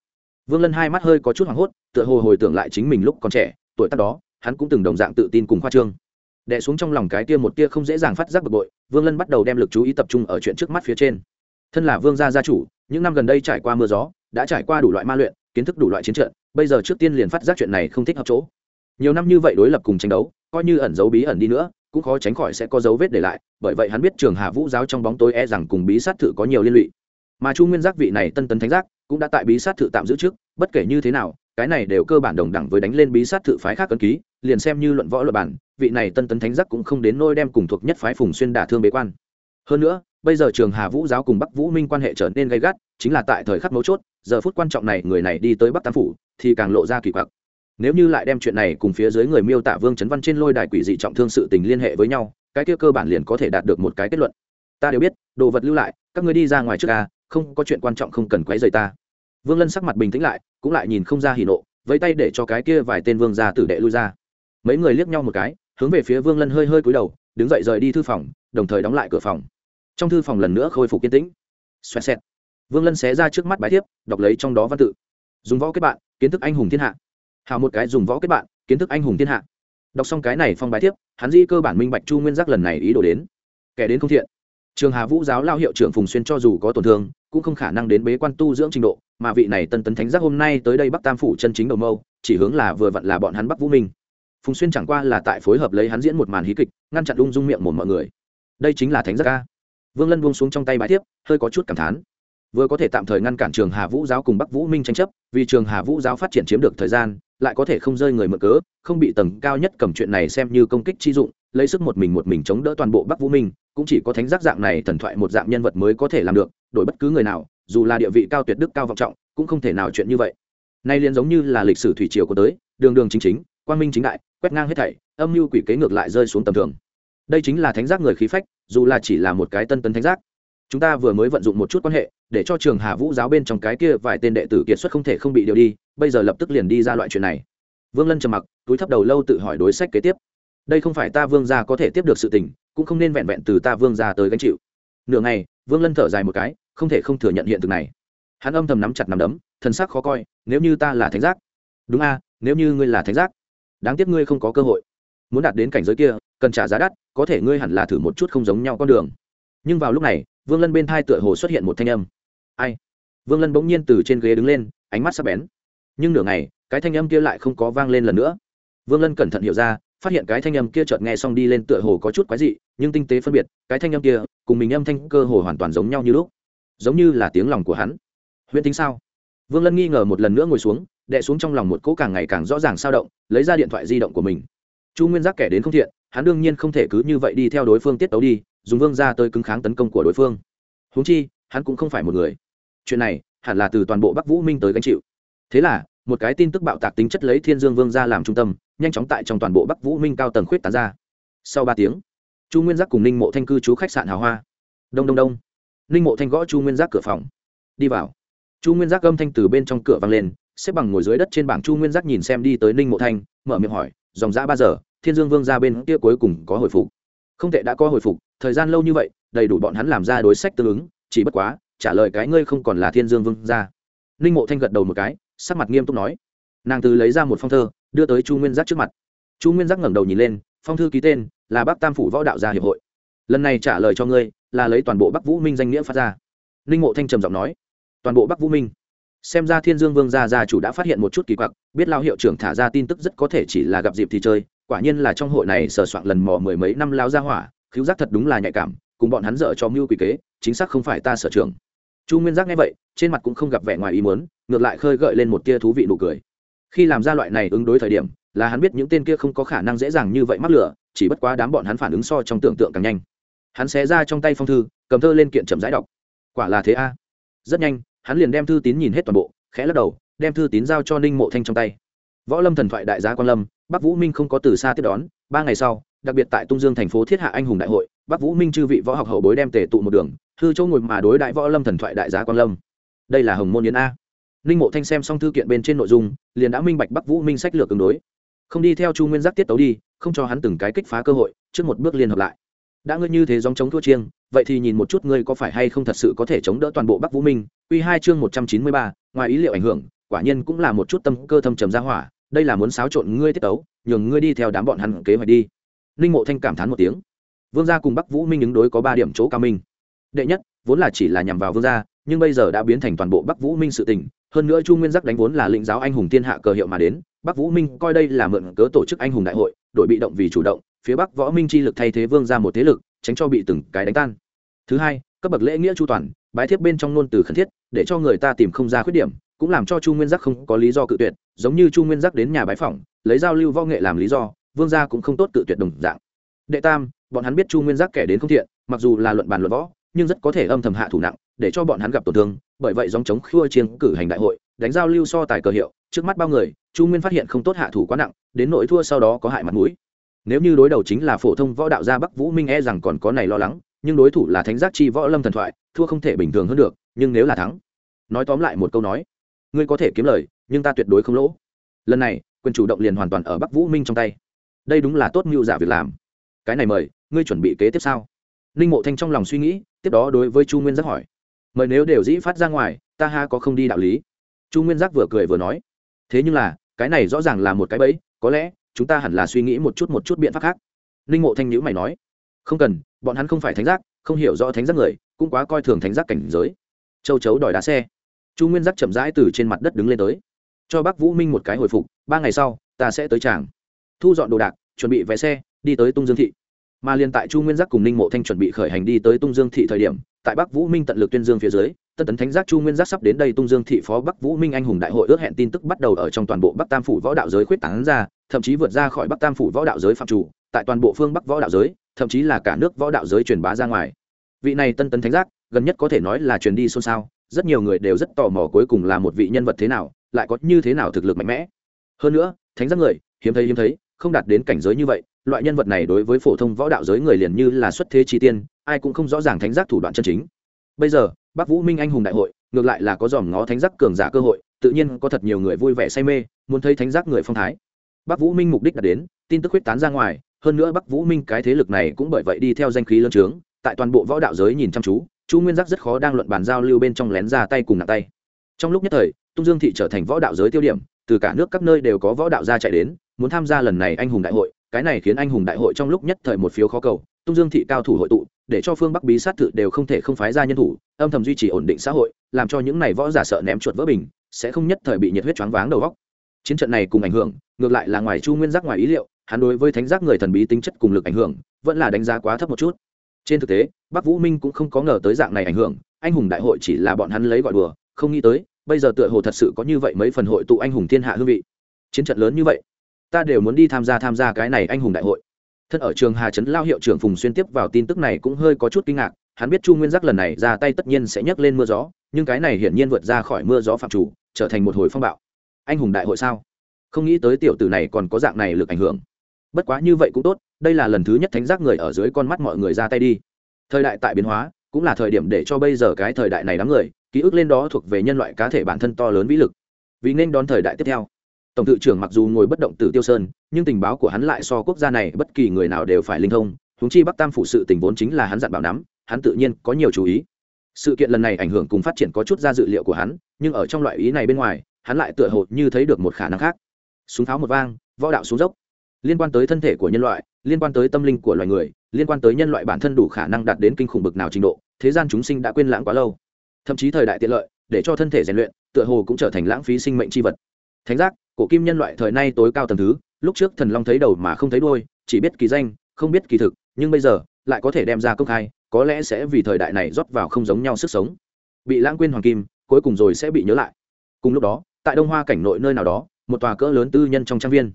Vương lân hai mắt hơi có chút hoảng hốt, tựa hồ hồi tưởng lại chính mình lúc còn trẻ, tuổi tác đó hắn cũng từng đồng dạng tự tin cùng khoa trương. Đẻ xuống trong lòng cái tia một tia không dễ dàng phát giác bực bội, vương lân bắt đầu đem lực chú ý tập trung ở chuyện trước mắt phía trên. Thân là vương gia gia chủ, những năm gần đây trải qua mưa gió, đã trải qua đủ loại ma luyện, kiến thức đủ loại chiến trận, bây giờ trước tiên liền phát giác chuyện này không thích hợp chỗ. Nhiều năm như vậy đối lập cùng tranh đấu, coi như ẩn dấu bí ẩn đi nữa, cũng khó tránh khỏi sẽ có dấu vết để lại, bởi vậy hắn biết trường hà vũ giáo trong bóng tối e rằng cùng bí sát thự có nhiều liên lụy. Mà chu nguyên giác vị này tân tấn thánh giác, cũng đã tại bí sát thự tạm giữ trước, bất kể như thế nào cái này đều cơ bản đồng đẳng với đánh lên bí sát thự phái khác cân ký, liền xem như luận võ luật bản, vị này tân tấn thánh giác cũng không đến nôi đem cùng thuộc nhất phái phùng xuyên đả thương bế quan. Hơn nữa, bây giờ trường hà vũ giáo cùng bắc vũ minh quan hệ trở nên gay gắt, chính là tại thời khắc mấu chốt, giờ phút quan trọng này người này đi tới bắc tam phủ, thì càng lộ ra kỳ quặc. Nếu như lại đem chuyện này cùng phía dưới người miêu tả vương trấn văn trên lôi đài quỷ dị trọng thương sự tình liên hệ với nhau, cái kia cơ bản liền có thể đạt được một cái kết luận. Ta đều biết, đồ vật lưu lại, các ngươi đi ra ngoài trước ca không có chuyện quan trọng không cần quấy rầy ta. Vương lân sắc mặt bình tĩnh lại cũng lại nhìn không ra hỉ nộ, vẫy tay để cho cái kia vài tên vương gia tử đệ lui ra. Mấy người liếc nhau một cái, hướng về phía vương lân hơi hơi cúi đầu, đứng dậy rời đi thư phòng, đồng thời đóng lại cửa phòng. Trong thư phòng lần nữa khôi phục kiên tĩnh. Xoẹt xẹt. Vương lân xé ra trước mắt bài thiếp, đọc lấy trong đó văn tự. Dùng võ kết bạn, kiến thức anh hùng thiên hạ. Hào một cái dùng võ kết bạn, kiến thức anh hùng thiên hạ. Đọc xong cái này phong bài thiếp, hắn di cơ bản minh bạch chu nguyên giác lần này ý đồ đến. Kẻ đến không thiện trường hà vũ giáo lao hiệu trưởng phùng xuyên cho dù có tổn thương, cũng không khả năng đến bế quan tu dưỡng trình độ, mà vị này tân tấn thánh giác hôm nay tới đây bắc tam phủ chân chính đầu mâu, chỉ hướng là vừa vặn là bọn hắn bắc vũ minh. Phùng xuyên chẳng qua là tại phối hợp lấy hắn diễn một màn hí kịch, ngăn chặn ung dung miệng một mọi người. Đây chính là thánh giác ca. Vương lân buông xuống trong tay bài tiếp hơi có chút cảm thán. Vừa có thể tạm thời ngăn cản trường hà vũ giáo cùng bắc vũ minh tranh chấp, vì trường hà vũ giáo phát triển chiếm được thời gian, lại có thể không rơi người mở cớ, không bị tầng cao nhất cầm chuyện này xem như công kích chi dụng lấy sức một mình một mình chống đỡ toàn bộ bắc vũ minh, cũng chỉ có thánh giác dạng này thần thoại một dạng nhân vật mới có thể làm được, đổi bất cứ người nào, dù là địa vị cao tuyệt đức cao vọng trọng, cũng không thể nào chuyện như vậy. Nay liền giống như là lịch sử thủy triều của tới, đường đường chính chính, quang minh chính đại, quét ngang hết thảy, âm mưu quỷ kế ngược lại rơi xuống tầm thường. Đây chính là thánh giác người khí phách, dù là chỉ là một cái tân tấn thánh giác. Chúng ta vừa mới vận dụng một chút quan hệ, để cho trường hà vũ giáo bên trong cái kia vài tên đệ tử kiệt xuất không thể không bị điều đi, bây giờ lập tức liền đi ra loại chuyện này. Vương lân trầm mặc, túi thấp đầu lâu tự hỏi đối sách kế tiếp đây không phải ta vương gia có thể tiếp được sự tình, cũng không nên vẹn vẹn từ ta vương gia tới gánh chịu. Nửa ngày, vương lân thở dài một cái, không thể không thừa nhận hiện thực này. Hắn âm thầm nắm chặt nắm đấm thân sắc khó coi, nếu như ta là thánh giác. Đúng a, nếu như ngươi là thánh giác, đáng tiếc ngươi không có cơ hội. Muốn đạt đến cảnh giới kia, cần trả giá đắt, có thể ngươi hẳn là thử một chút không giống nhau con đường. Nhưng vào lúc này, vương lân bên thai tựa hồ xuất hiện một thanh âm. Ai? Vương lân bỗng nhiên từ trên ghế đứng lên, ánh mắt sắp bén. Nhưng nửa ngày, cái thanh âm kia lại không có vang lên lần nữa. Vương lân cẩn thận hiểu ra phát hiện cái thanh âm kia chợt nghe xong đi lên tựa hồ có chút quái dị, nhưng tinh tế phân biệt, cái thanh âm kia cùng mình âm thanh cơ hồ hoàn toàn giống nhau như lúc. Giống như là tiếng lòng của hắn. Huyễn tính sao? Vương lân nghi ngờ một lần nữa ngồi xuống đệ xuống trong lòng một cỗ càng ngày càng rõ ràng sao động, lấy ra điện thoại di động của mình. Chu nguyên giác kẻ đến không thiện, hắn đương nhiên không thể cứ như vậy đi theo đối phương tiết tấu đi, dùng vương ra tới cứng kháng tấn công của đối phương. Húng chi, hắn cũng không phải một người. Chuyện này hẳn là từ toàn bộ bắc vũ minh tới gánh chịu. Thế là một cái tin tức bạo tạc tính chất lấy thiên dương vương ra làm trung tâm, nhanh chóng tại trong toàn bộ bắc vũ minh cao tầng khuyết tán ra. Sau ba tiếng, chu nguyên giác cùng ninh mộ thanh cư trú khách sạn hào hoa. Đông đông đông. Ninh mộ thanh gõ chu nguyên giác cửa phòng. Đi vào. Chu nguyên giác âm thanh từ bên trong cửa vang lên, xếp bằng ngồi dưới đất trên bảng chu nguyên giác nhìn xem đi tới ninh mộ thanh, mở miệng hỏi, dòng ra ba giờ, thiên dương vương ra bên kia cuối cùng có hồi phục? Không tệ, đã có hồi phục, thời gian lâu như vậy, đầy đủ bọn hắn làm ra đối sách tương ứng, chỉ bất quá, trả lời cái ngươi không còn là thiên dương vương ra. Ninh mộ thanh gật đầu một cái sắc mặt nghiêm túc nói. Nàng từ lấy ra một phong thơ, đưa tới chu nguyên giác trước mặt. Chu nguyên giác ngẩng đầu nhìn lên, phong thư ký tên là bắc tam phủ võ đạo gia hiệp hội. Lần này trả lời cho ngươi là lấy toàn bộ bắc vũ minh danh nghĩa phát ra. Ninh mộ thanh trầm giọng nói. Toàn bộ bắc vũ minh. Xem ra thiên dương vương gia gia chủ đã phát hiện một chút kỳ quặc, biết lao hiệu trưởng thả ra tin tức rất có thể chỉ là gặp dịp thì chơi, quả nhiên là trong hội này sờ soạn lần mò mười mấy năm lao ra hỏa, khiếu giác thật đúng là nhạy cảm, cùng bọn hắn dở cho mưu quỷ kế, chính xác không phải ta sở trường chu nguyên giác nghe vậy, trên mặt cũng không gặp vẻ ngoài ý muốn, ngược lại khơi gợi lên một tia thú vị nụ cười. Khi làm ra loại này ứng đối thời điểm, là hắn biết những tên kia không có khả năng dễ dàng như vậy mắc lửa, chỉ bất quá đám bọn hắn phản ứng so trong tưởng tượng càng nhanh. Hắn xé ra trong tay phong thư, cầm thơ lên kiện chậm rãi đọc. Quả là thế a. Rất nhanh, hắn liền đem thư tín nhìn hết toàn bộ, khẽ lắc đầu, đem thư tín giao cho ninh mộ thanh trong tay. Võ lâm thần thoại đại gia quan lâm, bắc vũ minh không có từ xa tiếp đón, ba ngày sau, đặc biệt tại tung dương thành phố thiết hạ anh hùng đại hội bắc vũ minh chư vị võ học hậu bối đem tề tụ một đường thư châu ngồi mà đối đại võ lâm thần thoại đại giá quan lâm. Đây là hồng môn yến a. Ninh mộ thanh xem xong thư kiện bên trên nội dung, liền đã minh bạch bắc vũ minh sách lược tương đối. Không đi theo chu nguyên giác tiết tấu đi, không cho hắn từng cái kích phá cơ hội, trước một bước liên hợp lại. Đã ngươi như thế dòng chống thua chiêng, vậy thì nhìn một chút ngươi có phải hay không thật sự có thể chống đỡ toàn bộ bắc vũ minh. Q hai chương một trăm chín mươi ba, ngoài ý liệu ảnh hưởng, quả nhiên cũng là một chút tâm cơ thâm trầm ra hỏa, đây là muốn xáo trộn ngươi tiết tấu, nhường ngươi đi theo đám bọn hắn kế hoạch đi. Ninh mộ thanh cảm thán một tiếng vương gia cùng bắc vũ minh ứng đối có ba điểm chỗ cao minh. Đệ nhất, vốn là chỉ là nhằm vào vương gia, nhưng bây giờ đã biến thành toàn bộ bắc vũ minh sự tình. Hơn nữa chu nguyên giác đánh vốn là lĩnh giáo anh hùng thiên hạ cờ hiệu mà đến. Bắc vũ minh coi đây là mượn cớ tổ chức anh hùng đại hội đội bị động vì chủ động, phía bắc võ minh chi lực thay thế vương ra một thế lực, tránh cho bị từng cái đánh tan. Thứ hai, cấp bậc lễ nghĩa chu toàn, bái thiếp bên trong ngôn từ khẩn thiết, để cho người ta tìm không ra khuyết điểm, cũng làm cho chu nguyên giác không có lý do cự tuyệt, giống như chu nguyên giác đến nhà bái phỏng, lấy giao lưu võ nghệ làm lý do, vương gia cũng không tốt cự tuyệt đồng dạng. Đệ tam bọn hắn biết chu nguyên giác kẻ đến không thiện, mặc dù là luận bàn luận võ, nhưng rất có thể âm thầm hạ thủ nặng, để cho bọn hắn gặp tổn thương, bởi vậy dòng chống khua chiêng cử hành đại hội, đánh giao lưu so tài cờ hiệu, trước mắt bao người, chu nguyên phát hiện không tốt hạ thủ quá nặng, đến nỗi thua sau đó có hại mặt mũi. Nếu như đối đầu chính là phổ thông võ đạo gia bắc vũ minh e rằng còn có này lo lắng, nhưng đối thủ là thánh giác chi võ lâm thần thoại, thua không thể bình thường hơn được, nhưng nếu là thắng, nói tóm lại một câu nói, ngươi có thể kiếm lời, nhưng ta tuyệt đối không lỗ. Lần này, quyền chủ động liền hoàn toàn ở bắc vũ minh trong tay. Đây đúng là tốt mưu giả việc làm. Cái này mời ngươi chuẩn bị kế tiếp sao? Ninh mộ thanh trong lòng suy nghĩ, tiếp đó đối với chu nguyên giác hỏi. Mời nếu đều dĩ phát ra ngoài, ta ha có không đi đạo lý? Chu nguyên giác vừa cười vừa nói. Thế nhưng là, cái này rõ ràng là một cái bẫy, có lẽ, chúng ta hẳn là suy nghĩ một chút một chút biện pháp khác. Ninh mộ thanh nhữ mày nói. Không cần, bọn hắn không phải thánh giác, không hiểu rõ thánh giác người, cũng quá coi thường thánh giác cảnh giới. Châu chấu đòi đá xe. Chu nguyên giác chậm rãi từ trên mặt đất đứng lên tới. Cho bác vũ minh một cái hồi phục, ba ngày sau, ta sẽ tới tràng. Thu dọn đồ đạc, chuẩn bị vé xe, đi tới tung dương thị mà liền tại chu nguyên giác cùng ninh mộ thanh chuẩn bị khởi hành đi tới tung dương thị thời điểm, tại bắc vũ minh tận lực tuyên dương phía dưới, tân tấn thánh giác chu nguyên giác sắp đến đây tung dương thị phó bắc vũ minh anh hùng đại hội ước hẹn tin tức bắt đầu ở trong toàn bộ bắc tam phủ võ đạo giới khuyết tán ra, thậm chí vượt ra khỏi bắc tam phủ võ đạo giới phạm chủ, tại toàn bộ phương bắc võ đạo giới, thậm chí là cả nước võ đạo giới truyền bá ra ngoài. Vị này tân tấn thánh giác, gần nhất có thể nói là truyền đi xôn xao, rất nhiều người đều rất tò mò cuối cùng là một vị nhân vật thế nào, lại có như thế nào thực lực mạnh mẽ. Hơn nữa, thánh giác người, hiếm thấy hiếm thấy không đạt đến cảnh giới như vậy, loại nhân vật này đối với phổ thông võ đạo giới người liền như là xuất thế chi tiên, ai cũng không rõ ràng thánh giác thủ đoạn chân chính. Bây giờ, bắc vũ minh anh hùng đại hội, ngược lại là có dòm ngó thánh giác cường giả cơ hội, tự nhiên có thật nhiều người vui vẻ say mê, muốn thấy thánh giác người phong thái. Bắc vũ minh mục đích đạt đến, tin tức huyết tán ra ngoài, hơn nữa bắc vũ minh cái thế lực này cũng bởi vậy đi theo danh khí lớn trướng, tại toàn bộ võ đạo giới nhìn chăm chú, chu nguyên giác rất khó đang luận bàn giao lưu bên trong lén ra tay cùng nặng tay. Trong lúc nhất thời, tung dương thị trở thành võ đạo giới tiêu điểm, từ cả nước các nơi đều có võ đạo gia chạy đến muốn tham gia lần này anh hùng đại hội, cái này khiến anh hùng đại hội trong lúc nhất thời một phiếu khó cầu. Tung dương thị cao thủ hội tụ, để cho phương bắc bí sát tự đều không thể không phái ra nhân thủ, âm thầm duy trì ổn định xã hội, làm cho những này võ giả sợ ném chuột vỡ bình, sẽ không nhất thời bị nhiệt huyết choáng váng đầu góc chiến trận này cùng ảnh hưởng, ngược lại là ngoài chu nguyên giác ngoài ý liệu, hắn đối với thánh giác người thần bí tính chất cùng lực ảnh hưởng, vẫn là đánh giá quá thấp một chút. Trên thực tế, bắc vũ minh cũng không có ngờ tới dạng này ảnh hưởng, anh hùng đại hội chỉ là bọn hắn lấy gọi đùa, không nghĩ tới, bây giờ tựa hồ thật sự có như vậy mấy phần hội tụ anh hùng thiên hạ hương vị. Chiến trận lớn như vậy ta đều muốn đi tham gia tham gia cái này anh hùng đại hội. Thân ở trường hà trấn lao hiệu trưởng phùng xuyên tiếp vào tin tức này cũng hơi có chút kinh ngạc, hắn biết chu nguyên giác lần này ra tay tất nhiên sẽ nhấc lên mưa gió, nhưng cái này hiển nhiên vượt ra khỏi mưa gió phạm chủ, trở thành một hồi phong bạo. Anh hùng đại hội sao? Không nghĩ tới tiểu tử này còn có dạng này lực ảnh hưởng. Bất quá như vậy cũng tốt, đây là lần thứ nhất thánh giác người ở dưới con mắt mọi người ra tay đi. Thời đại tại biến hóa, cũng là thời điểm để cho bây giờ cái thời đại này đám người, ký ức lên đó thuộc về nhân loại cá thể bản thân to lớn vĩ lực. Vì nên đón thời đại tiếp theo tổng tự trưởng mặc dù ngồi bất động từ tiêu sơn, nhưng tình báo của hắn lại so quốc gia này bất kỳ người nào đều phải linh thông húng chi bắc tam phủ sự tình vốn chính là hắn dặn bảo nắm, hắn tự nhiên có nhiều chú ý. Sự kiện lần này ảnh hưởng cùng phát triển có chút ra dự liệu của hắn, nhưng ở trong loại ý này bên ngoài, hắn lại tựa hồ như thấy được một khả năng khác. Súng pháo một vang, võ đạo xuống dốc. Liên quan tới thân thể của nhân loại, liên quan tới tâm linh của loài người, liên quan tới nhân loại bản thân đủ khả năng đạt đến kinh khủng bực nào trình độ, thế gian chúng sinh đã quên lãng quá lâu. Thậm chí thời đại tiện lợi, để cho thân thể rèn luyện, tựa hồ cũng trở thành lãng phí sinh mệnh c h i vật. Thánh giác cổ kim nhân loại thời nay tối cao tầng thứ, lúc trước thần long thấy đầu mà không thấy đôi chỉ biết kỳ danh, không biết kỳ thực, nhưng bây giờ, lại có thể đem ra công khai, có lẽ sẽ vì thời đại này rót vào không giống nhau sức sống. Bị lãng quên hoàng kim, cuối cùng rồi sẽ bị nhớ lại. Cùng lúc đó, tại đông hoa cảnh nội nơi nào đó, một tòa cỡ lớn tư nhân trong trang viên.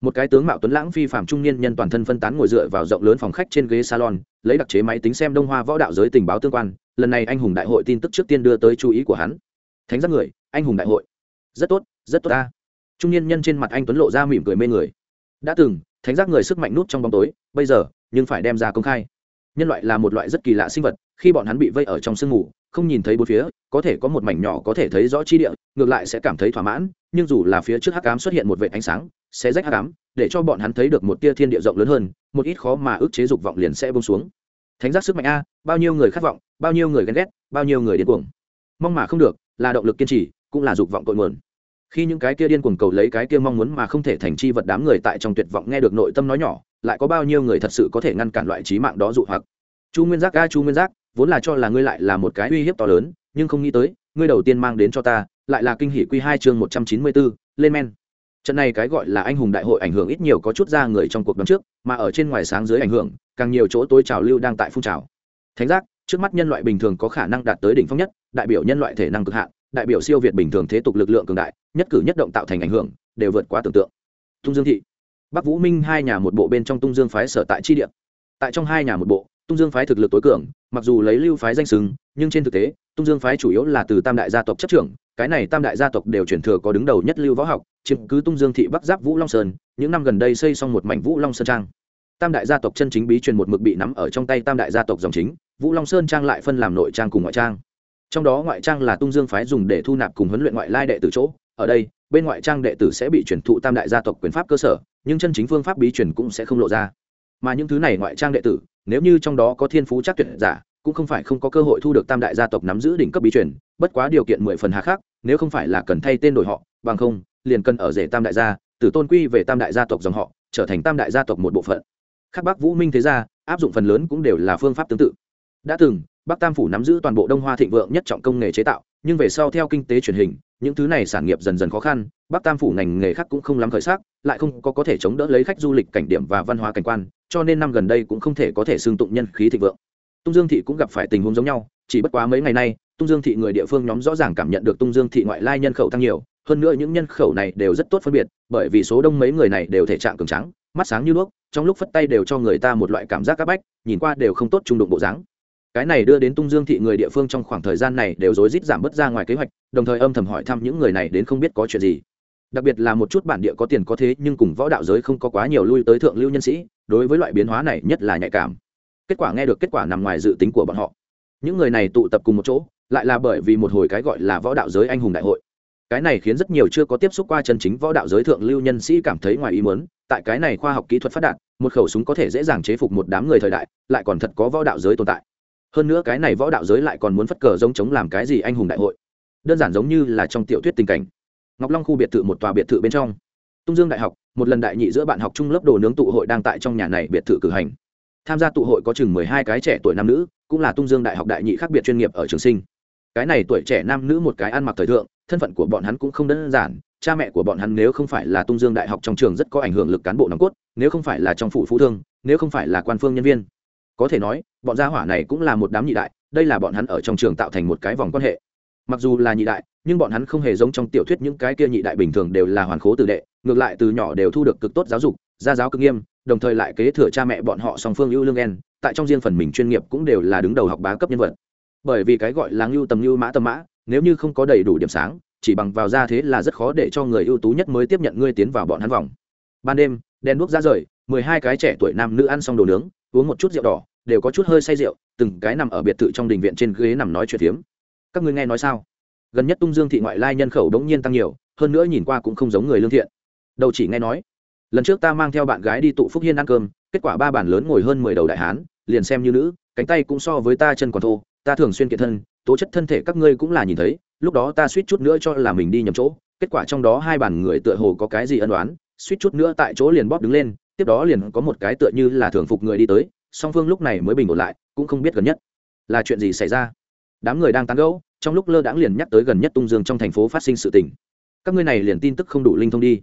Một cái tướng mạo tuấn lãng phi phạm trung niên nhân toàn thân phân tán ngồi dựa vào rộng lớn phòng khách trên ghế salon, lấy đặc chế máy tính xem đông hoa võ đạo giới tình báo tương quan. Lần này anh hùng đại hội tin tức trước tiên đưa tới chú ý của hắn. Thánh giác người, anh hùng đại hội. Rất tốt rất tốt ta trung niên nhân trên mặt anh tuấn lộ ra mỉm cười mê người. Đã từng, thánh giác người sức mạnh nút trong bóng tối, bây giờ, nhưng phải đem ra công khai. Nhân loại là một loại rất kỳ lạ sinh vật, khi bọn hắn bị vây ở trong sương mù, không nhìn thấy bốn phía, có thể có một mảnh nhỏ có thể thấy rõ chi địa, ngược lại sẽ cảm thấy thỏa mãn, nhưng dù là phía trước hắc ám xuất hiện một vệ ánh sáng, sẽ rách hắc ám, để cho bọn hắn thấy được một tia thiên địa rộng lớn hơn, một ít khó mà ức chế dục vọng liền sẽ bông xuống. Thánh giác sức mạnh a, bao nhiêu người khát vọng, bao nhiêu người ghen ghét, bao nhiêu người điên cuồng. Mong mà không được, là động lực kiên trì, cũng là dục vọng cội nguồn khi những cái kia điên cuồng cầu lấy cái kia mong muốn mà không thể thành chi vật đám người tại trong tuyệt vọng nghe được nội tâm nói nhỏ, lại có bao nhiêu người thật sự có thể ngăn cản loại trí mạng đó dụ hoặc. Chu nguyên giác, a, chu nguyên giác, vốn là cho là ngươi lại là một cái uy hiếp to lớn, nhưng không nghĩ tới, ngươi đầu tiên mang đến cho ta, lại là kinh hỷ quy hai chương một trăm chín mươi bốn, lên men. Trận này cái gọi là anh hùng đại hội ảnh hưởng ít nhiều có chút ra người trong cuộc đón trước, mà ở trên ngoài sáng dưới ảnh hưởng, càng nhiều chỗ tối trào lưu đang tại phun trào. Thánh giác, trước mắt nhân loại bình thường có khả năng đạt tới đỉnh phong nhất, đại biểu nhân loại thể năng cực hạn đại biểu siêu việt bình thường thế tục lực lượng cường đại, nhất cử nhất động tạo thành ảnh hưởng, đều vượt quá tưởng tượng. Tung dương thị. Bắc vũ minh hai nhà một bộ bên trong tung dương phái sở tại chi địa. Tại trong hai nhà một bộ, tung dương phái thực lực tối cường, mặc dù lấy lưu phái danh sừng nhưng trên thực tế, tung dương phái chủ yếu là từ tam đại gia tộc chấp trưởng, cái này tam đại gia tộc đều chuyển thừa có đứng đầu nhất lưu võ học, chiếm cứ tung dương thị bắc giáp vũ long sơn, những năm gần đây xây xong một mảnh vũ long sơn trang. Tam đại gia tộc chân chính bí truyền một mực bị nắm ở trong tay tam đại gia tộc dòng chính, vũ long sơn trang lại phân làm nội trang cùng ngoại trang trong đó ngoại trang là tung dương phái dùng để thu nạp cùng huấn luyện ngoại lai đệ tử chỗ. Ở đây, bên ngoại trang đệ tử sẽ bị truyền thụ tam đại gia tộc quyền pháp cơ sở, nhưng chân chính phương pháp bí truyền cũng sẽ không lộ ra. Mà những thứ này ngoại trang đệ tử, nếu như trong đó có thiên phú chắc tuyệt giả, cũng không phải không có cơ hội thu được tam đại gia tộc nắm giữ đỉnh cấp bí truyền, bất quá điều kiện mười phần hà khắc, nếu không phải là cần thay tên đổi họ, bằng không, liền cần ở rể tam đại gia, tử tôn quy về tam đại gia tộc dòng họ, trở thành tam đại gia tộc một bộ phận. Khác bắc vũ minh thế gia, áp dụng phần lớn cũng đều là phương pháp tương tự. Đã từng bắc tam phủ nắm giữ toàn bộ đông hoa thịnh vượng nhất trọng công nghề chế tạo, nhưng về sau theo kinh tế truyền hình, những thứ này sản nghiệp dần dần khó khăn, bắc tam phủ ngành nghề khác cũng không lắm khởi sắc, lại không có có thể chống đỡ lấy khách du lịch cảnh điểm và văn hóa cảnh quan, cho nên năm gần đây cũng không thể có thể xương tụng nhân khí thịnh vượng. Tung dương thị cũng gặp phải tình huống giống nhau, chỉ bất quá mấy ngày nay, tung dương thị người địa phương nhóm rõ ràng cảm nhận được tung dương thị ngoại lai nhân khẩu tăng nhiều, hơn nữa những nhân khẩu này đều rất tốt phân biệt, bởi vì số đông mấy người này đều thể trạng cường trắng mắt sáng như đuốc, trong lúc phất tay đều cho người ta một loại cảm giác áp bách, nhìn qua đều không tốt trung đụng bộ dáng cái này đưa đến tung dương thị người địa phương trong khoảng thời gian này đều rối rít giảm bớt ra ngoài kế hoạch, đồng thời âm thầm hỏi thăm những người này đến không biết có chuyện gì. Đặc biệt là một chút bản địa có tiền có thế nhưng cùng võ đạo giới không có quá nhiều lui tới thượng lưu nhân sĩ, đối với loại biến hóa này nhất là nhạy cảm. Kết quả nghe được kết quả nằm ngoài dự tính của bọn họ. Những người này tụ tập cùng một chỗ, lại là bởi vì một hồi cái gọi là võ đạo giới anh hùng đại hội. Cái này khiến rất nhiều chưa có tiếp xúc qua chân chính võ đạo giới thượng lưu nhân sĩ cảm thấy ngoài ý muốn, tại cái này khoa học kỹ thuật phát đạt, một khẩu súng có thể dễ dàng chế phục một đám người thời đại, lại còn thật có võ đạo giới tồn tại hơn nữa cái này võ đạo giới lại còn muốn phất cờ giống chống làm cái gì anh hùng đại hội. Đơn giản giống như là trong tiểu thuyết tình cảnh. Ngọc long khu biệt thự một tòa biệt thự bên trong. Tung dương đại học, một lần đại nhị giữa bạn học chung lớp đồ nướng tụ hội đang tại trong nhà này biệt thự cử hành. Tham gia tụ hội có chừng mười hai cái trẻ tuổi nam nữ, cũng là tung dương đại học đại nhị khác biệt chuyên nghiệp ở trường sinh. Cái này tuổi trẻ nam nữ một cái ăn mặc thời thượng, thân phận của bọn hắn cũng không đơn giản, cha mẹ của bọn hắn nếu không phải là tung dương đại học trong trường rất có ảnh hưởng lực cán bộ nòng cốt, nếu không phải là trong phủ phú thương, nếu không phải là quan phương nhân viên có thể nói, bọn gia hỏa này cũng là một đám nhị đại, đây là bọn hắn ở trong trường tạo thành một cái vòng quan hệ. Mặc dù là nhị đại, nhưng bọn hắn không hề giống trong tiểu thuyết những cái kia nhị đại bình thường đều là hoàn khố tử đệ, ngược lại từ nhỏ đều thu được cực tốt giáo dục, gia giáo cực nghiêm, đồng thời lại kế thừa cha mẹ bọn họ song phương ưu lương en tại trong riêng phần mình chuyên nghiệp cũng đều là đứng đầu học bá cấp nhân vật. Bởi vì cái gọi là ngưu tầm ngưu mã tầm mã, nếu như không có đầy đủ điểm sáng, chỉ bằng vào ra thế là rất khó để cho người ưu tú nhất mới tiếp nhận ngươi tiến vào bọn hắn vòng. Ban đêm, đèn đuốc ra rời, mười hai cái trẻ tuổi nam nữ ăn xong đồ nướng uống một chút rượu đỏ, đều có chút hơi say rượu, từng cái nằm ở biệt thự trong đình viện trên ghế nằm nói chuyện phiếm. Các ngươi nghe nói sao? Gần nhất tung dương thị ngoại lai nhân khẩu đống nhiên tăng nhiều, hơn nữa nhìn qua cũng không giống người lương thiện. Đầu chỉ nghe nói, lần trước ta mang theo bạn gái đi tụ phúc hiên ăn cơm, kết quả ba bàn lớn ngồi hơn mười đầu đại hán, liền xem như nữ, cánh tay cũng so với ta chân còn thô, ta thường xuyên kiện thân, tố chất thân thể các ngươi cũng là nhìn thấy, lúc đó ta suýt chút nữa cho là mình đi nhầm chỗ, kết quả trong đó hai bàn người tựa hồ có cái gì ân đoán suýt chút nữa tại chỗ liền bóp đứng lên tiếp đó liền có một cái tựa như là thường phục người đi tới, song phương lúc này mới bình ổn lại, cũng không biết gần nhất là chuyện gì xảy ra. Đám người đang tán gẫu, trong lúc lơ đãng liền nhắc tới gần nhất tung dương trong thành phố phát sinh sự tình. Các ngươi này liền tin tức không đủ linh thông đi.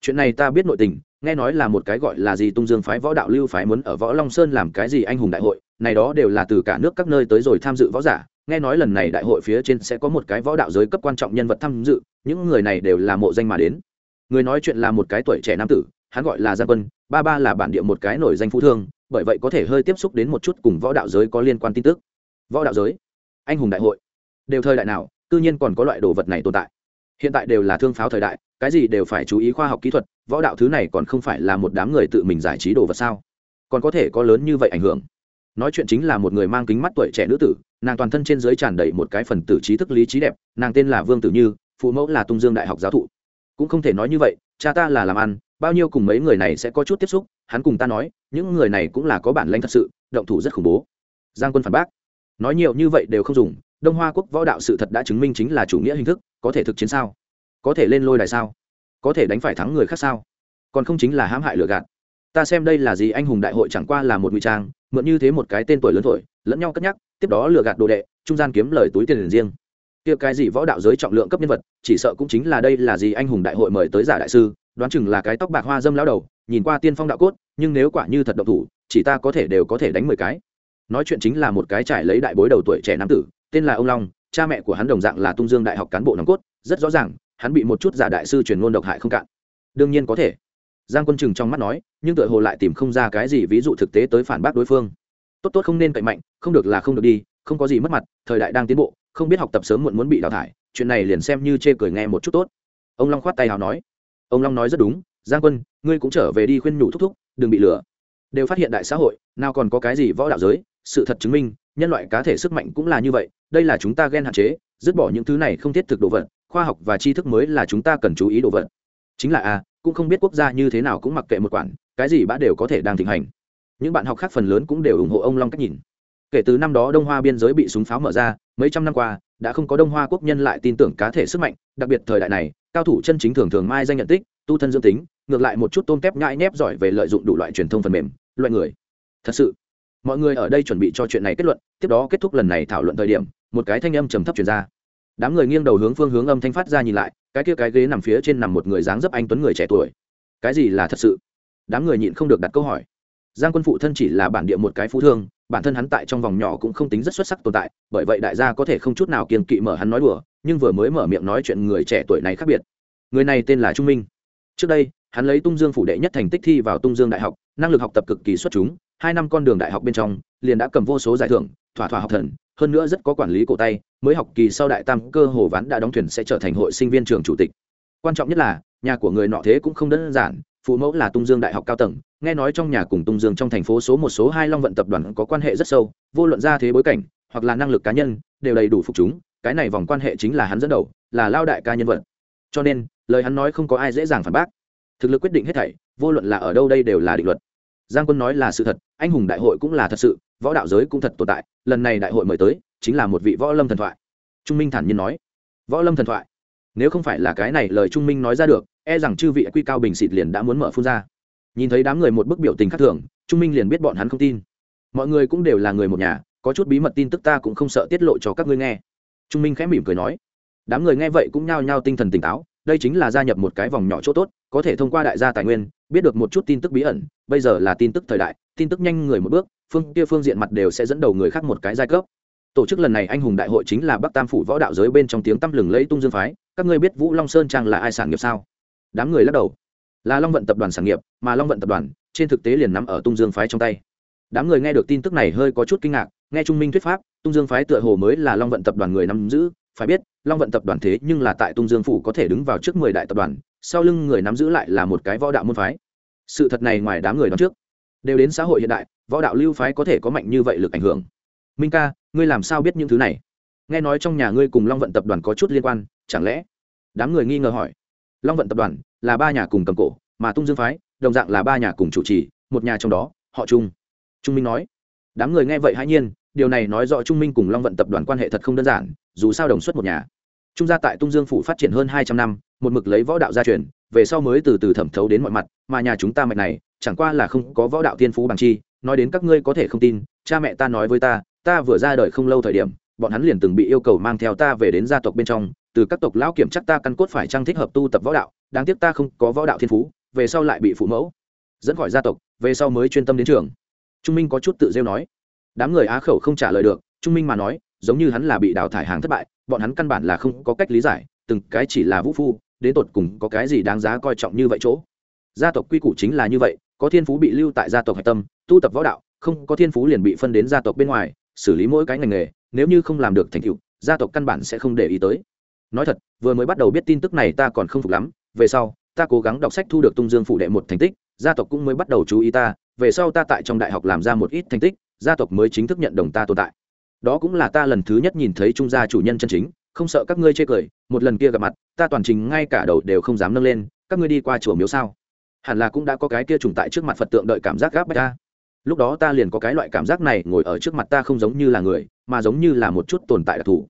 Chuyện này ta biết nội tình, nghe nói là một cái gọi là gì tung dương phái võ đạo lưu phái muốn ở võ long sơn làm cái gì anh hùng đại hội, này đó đều là từ cả nước các nơi tới rồi tham dự võ giả, nghe nói lần này đại hội phía trên sẽ có một cái võ đạo giới cấp quan trọng nhân vật tham dự, những người này đều là mộ danh mà đến. Người nói chuyện là một cái tuổi trẻ nam tử hắn gọi là Giang quân, ba ba là bản địa một cái nổi danh phú thương, bởi vậy có thể hơi tiếp xúc đến một chút cùng võ đạo giới có liên quan tin tức. Võ đạo giới, anh hùng đại hội, đều thời đại nào, tự nhiên còn có loại đồ vật này tồn tại. Hiện tại đều là thương pháo thời đại, cái gì đều phải chú ý khoa học kỹ thuật, võ đạo thứ này còn không phải là một đám người tự mình giải trí đồ vật sao? Còn có thể có lớn như vậy ảnh hưởng? Nói chuyện chính là một người mang kính mắt tuổi trẻ nữ tử, nàng toàn thân trên dưới tràn đầy một cái phần tử trí thức lý trí đẹp, nàng tên là vương tử như, phụ mẫu là tung dương đại học giáo thụ. Cũng không thể nói như vậy cha ta là làm ăn, bao nhiêu cùng mấy người này sẽ có chút tiếp xúc, hắn cùng ta nói, những người này cũng là có bản lãnh thật sự, động thủ rất khủng bố. Giang quân phản bác. Nói nhiều như vậy đều không dùng, đông hoa quốc võ đạo sự thật đã chứng minh chính là chủ nghĩa hình thức, có thể thực chiến sao? Có thể lên lôi đài sao? Có thể đánh phải thắng người khác sao? Còn không chính là hãm hại lừa gạt. Ta xem đây là gì anh hùng đại hội chẳng qua là một ngụy trang, mượn như thế một cái tên tuổi lớn tuổi, lẫn nhau cất nhắc, tiếp đó lừa gạt đồ đệ, trung gian kiếm lời túi tiền riêng kia cái gì võ đạo giới trọng lượng cấp nhân vật, chỉ sợ cũng chính là đây là gì anh hùng đại hội mời tới giả đại sư, đoán chừng là cái tóc bạc hoa dâm lão đầu, nhìn qua tiên phong đạo cốt, nhưng nếu quả như thật độc thủ, chỉ ta có thể đều có thể đánh mười cái. Nói chuyện chính là một cái trải lấy đại bối đầu tuổi trẻ nam tử, tên là ông long, cha mẹ của hắn đồng dạng là tung dương đại học cán bộ nòng cốt, rất rõ ràng, hắn bị một chút giả đại sư truyền ngôn độc hại không cạn. Đương nhiên có thể. Giang quân chừng trong mắt nói, nhưng tựa hồ lại tìm không ra cái gì ví dụ thực tế tới phản bác đối phương. Tốt tốt không nên cậy mạnh, không được là không được đi, không có gì mất mặt, thời đại đang tiến bộ không biết học tập sớm muộn muốn bị đào thải, chuyện này liền xem như chê cười nghe một chút tốt. Ông long khoát tay hào nói. Ông long nói rất đúng, giang quân, ngươi cũng trở về đi khuyên nhủ thúc thúc, đừng bị lừa. Đều phát hiện đại xã hội, nào còn có cái gì võ đạo giới, sự thật chứng minh, nhân loại cá thể sức mạnh cũng là như vậy, đây là chúng ta ghen hạn chế, dứt bỏ những thứ này không thiết thực đồ vật, khoa học và tri thức mới là chúng ta cần chú ý đồ vật. Chính là a, cũng không biết quốc gia như thế nào cũng mặc kệ một quản, cái gì bã đều có thể đang thịnh hành. Những bạn học khác phần lớn cũng đều ủng hộ ông long cách nhìn kể từ năm đó đông hoa biên giới bị súng pháo mở ra, mấy trăm năm qua, đã không có đông hoa quốc nhân lại tin tưởng cá thể sức mạnh, đặc biệt thời đại này, cao thủ chân chính thường thường mai danh nhận tích, tu thân dương tính, ngược lại một chút tôn kép nhãi nhép giỏi về lợi dụng đủ loại truyền thông phần mềm, loại người. Thật sự, mọi người ở đây chuẩn bị cho chuyện này kết luận, tiếp đó kết thúc lần này thảo luận thời điểm, một cái thanh âm trầm thấp truyền ra. Đám người nghiêng đầu hướng phương hướng âm thanh phát ra nhìn lại, cái kia cái ghế nằm phía trên nằm một người dáng dấp anh tuấn người trẻ tuổi. Cái gì là thật sự? Đám người nhịn không được đặt câu hỏi. Giang quân phụ thân chỉ là bản địa một cái phú thương bản thân hắn tại trong vòng nhỏ cũng không tính rất xuất sắc tồn tại, bởi vậy đại gia có thể không chút nào kiên kỵ mở hắn nói đùa, nhưng vừa mới mở miệng nói chuyện người trẻ tuổi này khác biệt. Người này tên là trung minh. Trước đây, hắn lấy tung dương phủ đệ nhất thành tích thi vào tung dương đại học, năng lực học tập cực kỳ xuất chúng, hai năm con đường đại học bên trong, liền đã cầm vô số giải thưởng, thỏa thỏa học thần, hơn nữa rất có quản lý cổ tay, mới học kỳ sau đại tam cơ hồ ván đã đóng thuyền sẽ trở thành hội sinh viên trường chủ tịch. Quan trọng nhất là, nhà của người nọ thế cũng không đơn giản, phụ mẫu là tung dương đại học cao tầng nghe nói trong nhà cùng tung dương trong thành phố số một, số hai long vận tập đoàn có quan hệ rất sâu, vô luận ra thế bối cảnh, hoặc là năng lực cá nhân, đều đầy đủ phục chúng, cái này vòng quan hệ chính là hắn dẫn đầu, là lao đại ca nhân vật. Cho nên, lời hắn nói không có ai dễ dàng phản bác. Thực lực quyết định hết thảy, vô luận là ở đâu đây đều là định luật. Giang quân nói là sự thật, anh hùng đại hội cũng là thật sự, võ đạo giới cũng thật tồn tại, lần này đại hội mời tới, chính là một vị võ lâm thần thoại. Trung minh thản nhiên nói, võ lâm thần thoại? Nếu không phải là cái này lời trung minh nói ra được e rằng chư vị quy cao bình xịt liền đã muốn mở phun ra nhìn thấy đám người một bức biểu tình khác thường, trung minh liền biết bọn hắn không tin. Mọi người cũng đều là người một nhà, có chút bí mật tin tức ta cũng không sợ tiết lộ cho các ngươi nghe. Trung minh khẽ mỉm cười nói. Đám người nghe vậy cũng nhao nhao tinh thần tỉnh táo, đây chính là gia nhập một cái vòng nhỏ chỗ tốt, có thể thông qua đại gia tài nguyên, biết được một chút tin tức bí ẩn, bây giờ là tin tức thời đại, tin tức nhanh người một bước, phương kia phương diện mặt đều sẽ dẫn đầu người khác một cái giai cấp. Tổ chức lần này anh hùng đại hội chính là bắc tam phủ võ đạo giới bên trong tiếng tăm lừng lẫy tung dương phái, các ngươi biết vũ long sơn trang là ai sản nghiệp sao? Đám người lắc đầu là long vận tập đoàn sản nghiệp, mà long vận tập đoàn, trên thực tế liền nắm ở tung dương phái trong tay. Đám người nghe được tin tức này hơi có chút kinh ngạc, nghe trung minh thuyết pháp, tung dương phái tựa hồ mới là long vận tập đoàn người nắm giữ, phải biết, long vận tập đoàn thế nhưng là tại tung dương phủ có thể đứng vào trước mười đại tập đoàn, sau lưng người nắm giữ lại là một cái võ đạo môn phái. Sự thật này ngoài đám người đón trước. Đều đến xã hội hiện đại, võ đạo lưu phái có thể có mạnh như vậy lực ảnh hưởng. Minh ca, ngươi làm sao biết những thứ này? Nghe nói trong nhà ngươi cùng long vận tập đoàn có chút liên quan, chẳng lẽ? Đám người nghi ngờ hỏi long vận tập đoàn là ba nhà cùng cầm cổ, mà tung dương phái, đồng dạng là ba nhà cùng chủ trì, một nhà trong đó, họ trung. Trung minh nói, đám người nghe vậy hãy nhiên, điều này nói rõ trung minh cùng long vận tập đoàn quan hệ thật không đơn giản, dù sao đồng xuất một nhà. Trung gia tại tung dương phủ phát triển hơn hai trăm năm, một mực lấy võ đạo gia truyền, về sau mới từ từ thẩm thấu đến mọi mặt, mà nhà chúng ta mạch này, chẳng qua là không có võ đạo tiên phú bằng chi, nói đến các ngươi có thể không tin, cha mẹ ta nói với ta ta vừa ra đời không lâu thời điểm, bọn hắn liền từng bị yêu cầu mang theo ta về đến gia tộc bên trong từ các tộc lão kiểm chắc ta căn cốt phải trang thích hợp tu tập võ đạo, đáng tiếc ta không có võ đạo thiên phú, về sau lại bị phụ mẫu dẫn khỏi gia tộc, về sau mới chuyên tâm đến trường. Trung minh có chút tự rêu nói. Đám người á khẩu không trả lời được, trung minh mà nói, giống như hắn là bị đào thải hàng thất bại, bọn hắn căn bản là không có cách lý giải, từng cái chỉ là vũ phu, đến tột cùng có cái gì đáng giá coi trọng như vậy chỗ. Gia tộc quy củ chính là như vậy, có thiên phú bị lưu tại gia tộc hạch tâm, tu tập võ đạo, không có thiên phú liền bị phân đến gia tộc bên ngoài, xử lý mỗi cái ngành nghề, nếu như không làm được thành tựu, gia tộc căn bản sẽ không để ý tới nói thật, vừa mới bắt đầu biết tin tức này ta còn không phục lắm, về sau, ta cố gắng đọc sách thu được tung dương phủ đệ một thành tích, gia tộc cũng mới bắt đầu chú ý ta, về sau ta tại trong đại học làm ra một ít thành tích, gia tộc mới chính thức nhận đồng ta tồn tại. Đó cũng là ta lần thứ nhất nhìn thấy trung gia chủ nhân chân chính, không sợ các ngươi chê cười, một lần kia gặp mặt, ta toàn trình ngay cả đầu đều không dám nâng lên, các ngươi đi qua chùa miếu sao? Hẳn là cũng đã có cái kia trùng tại trước mặt phật tượng đợi cảm giác gáp bách ta. Lúc đó ta liền có cái loại cảm giác này ngồi ở trước mặt ta không giống như là người, mà giống như là một chút tồn tại đặc thù.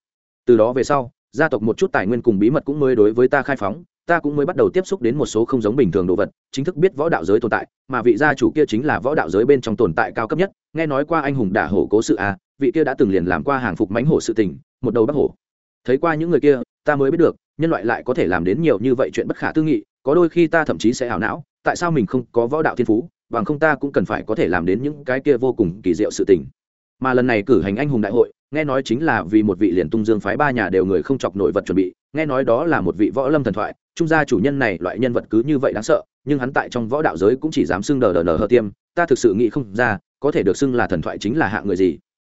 Từ đó về sau gia tộc một chút tài nguyên cùng bí mật cũng mới đối với ta khai phóng, ta cũng mới bắt đầu tiếp xúc đến một số không giống bình thường đồ vật, chính thức biết võ đạo giới tồn tại, mà vị gia chủ kia chính là võ đạo giới bên trong tồn tại cao cấp nhất, nghe nói qua anh hùng đả hổ cố sự a vị kia đã từng liền làm qua hàng phục mánh hổ sự tình, một đầu bắc hổ. Thấy qua những người kia, ta mới biết được, nhân loại lại có thể làm đến nhiều như vậy chuyện bất khả tư nghị, có đôi khi ta thậm chí sẽ ảo não, tại sao mình không có võ đạo thiên phú, bằng không ta cũng cần phải có thể làm đến những cái kia vô cùng kỳ diệu sự tình. Mà lần này cử hành anh hùng đại hội nghe nói chính là vì một vị liền tung dương phái ba nhà đều người không chọc nổi vật chuẩn bị, nghe nói đó là một vị võ lâm thần thoại, trung gia chủ nhân này loại nhân vật cứ như vậy đáng sợ, nhưng hắn tại trong võ đạo giới cũng chỉ dám xưng đờ đờ nờ hờ tiêm, ta thực sự nghĩ không ra, có thể được xưng là thần thoại chính là hạ người gì.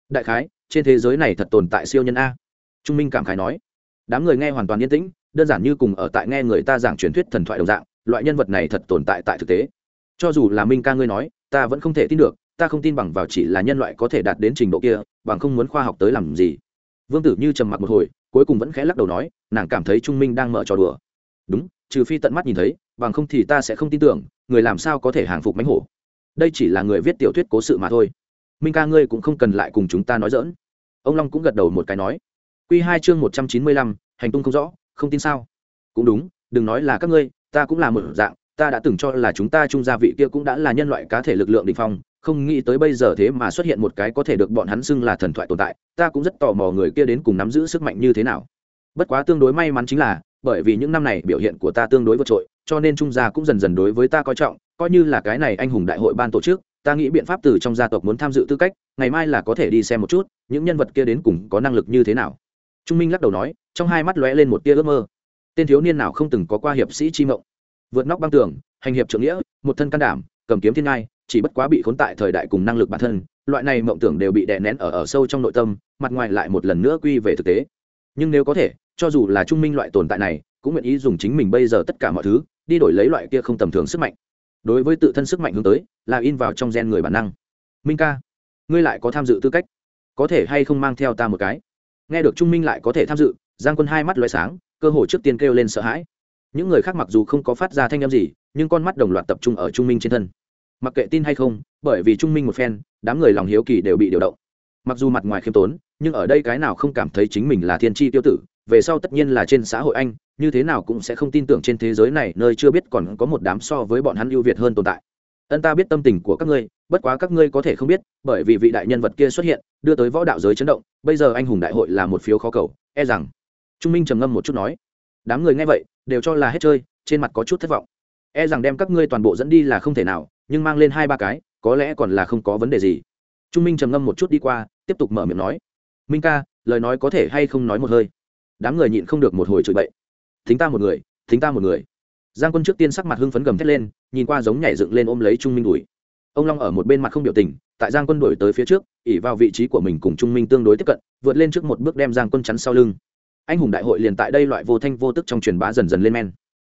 Đại khái, trên thế giới này thật tồn tại siêu nhân a. Trung minh cảm khái nói. Đám người nghe hoàn toàn yên tĩnh, đơn giản như cùng ở tại nghe người ta giảng truyền thuyết thần thoại đồng dạng, loại nhân vật này thật tồn tại tại thực tế. Cho dù là minh ca ngươi nói, ta vẫn không thể tin được, ta không tin bằng vào chỉ là nhân loại có thể đạt đến trình độ kia bằng không muốn khoa học tới làm gì. Vương tử như trầm mặc một hồi, cuối cùng vẫn khẽ lắc đầu nói, nàng cảm thấy trung minh đang mở trò đùa. Đúng, trừ phi tận mắt nhìn thấy, bằng không thì ta sẽ không tin tưởng, người làm sao có thể hàng phục mánh hổ. Đây chỉ là người viết tiểu thuyết cố sự mà thôi. Minh ca ngươi cũng không cần lại cùng chúng ta nói dỡn ông long cũng gật đầu một cái nói. Q hai chương một trăm chín mươi lăm, hành tung không rõ, không tin sao? Cũng đúng, đừng nói là các ngươi, ta cũng là một dạng, ta đã từng cho là chúng ta trung gia vị kia cũng đã là nhân loại cá thể lực lượng đ ỉ n h phong không nghĩ tới bây giờ thế mà xuất hiện một cái có thể được bọn hắn xưng là thần thoại tồn tại, ta cũng rất tò mò người kia đến cùng nắm giữ sức mạnh như thế nào. Bất quá tương đối may mắn chính là, bởi vì những năm này biểu hiện của ta tương đối vượt trội, cho nên trung gia cũng dần dần đối với ta coi trọng, coi như là cái này anh hùng đại hội ban tổ chức, ta nghĩ biện pháp từ trong gia tộc muốn tham dự tư cách, ngày mai là có thể đi xem một chút, những nhân vật kia đến cùng có năng lực như thế nào. Trung minh lắc đầu nói, trong hai mắt lóe lên một tia ước mơ. Tên thiếu niên nào không từng có qua hiệp sĩ chi mộng. Vượt nóc băng tường, hành hiệp trưởng nghĩa, một thân can đảm, cầm kiếm thiên ngai chỉ bất quá bị khốn tại thời đại cùng năng lực bản thân, loại này mộng tưởng đều bị đè nén ở ở sâu trong nội tâm, mặt ngoài lại một lần nữa quy về thực tế. Nhưng nếu có thể, cho dù là trung minh loại tồn tại này, cũng nguyện ý dùng chính mình bây giờ tất cả mọi thứ, đi đổi lấy loại kia không tầm thường sức mạnh. Đối với tự thân sức mạnh hướng tới, là in vào trong gen người bản năng. Minh ca, ngươi lại có tham dự tư cách, có thể hay không mang theo ta một cái? Nghe được trung minh lại có thể tham dự, giang quân hai mắt loay sáng, cơ hội trước tiên kêu lên sợ hãi. Những người khác mặc dù không có phát ra thanh â m gì, nhưng con mắt đồng loạt tập trung ở trung minh trên thân mặc kệ tin hay không, bởi vì trung minh một phen, đám người lòng hiếu kỳ đều bị điều động. Mặc dù mặt ngoài khiêm tốn, nhưng ở đây cái nào không cảm thấy chính mình là thiên tri tiêu tử, về sau tất nhiên là trên xã hội anh, như thế nào cũng sẽ không tin tưởng trên thế giới này nơi chưa biết còn có một đám so với bọn hắn ưu việt hơn tồn tại. Ân ta biết tâm tình của các ngươi, bất quá các ngươi có thể không biết, bởi vì vị đại nhân vật kia xuất hiện, đưa tới võ đạo giới chấn động, bây giờ anh hùng đại hội là một phiếu khó cầu e rằng. Trung minh trầm ngâm một chút nói, đám người nghe vậy, đều cho là hết chơi, trên mặt có chút thất vọng. E rằng đem các ngươi toàn bộ dẫn đi là không thể nào nhưng mang lên hai ba cái, có lẽ còn là không có vấn đề gì. Trung minh trầm ngâm một chút đi qua, tiếp tục mở miệng nói. Minh ca, lời nói có thể hay không nói một hơi? Đám người nhịn không được một hồi chửi bậy. Thính ta một người, thính ta một người. Giang quân trước tiên sắc mặt hưng phấn gầm thét lên, nhìn qua giống nhảy dựng lên ôm lấy trung minh đuổi. Ông long ở một bên mặt không biểu tình, tại giang quân đuổi tới phía trước ỉ vào vị trí của mình cùng trung minh tương đối tiếp cận, vượt lên trước một bước đem giang quân chắn sau lưng. Anh hùng đại hội liền tại đây loại vô thanh vô tức trong truyền bá dần dần lên men.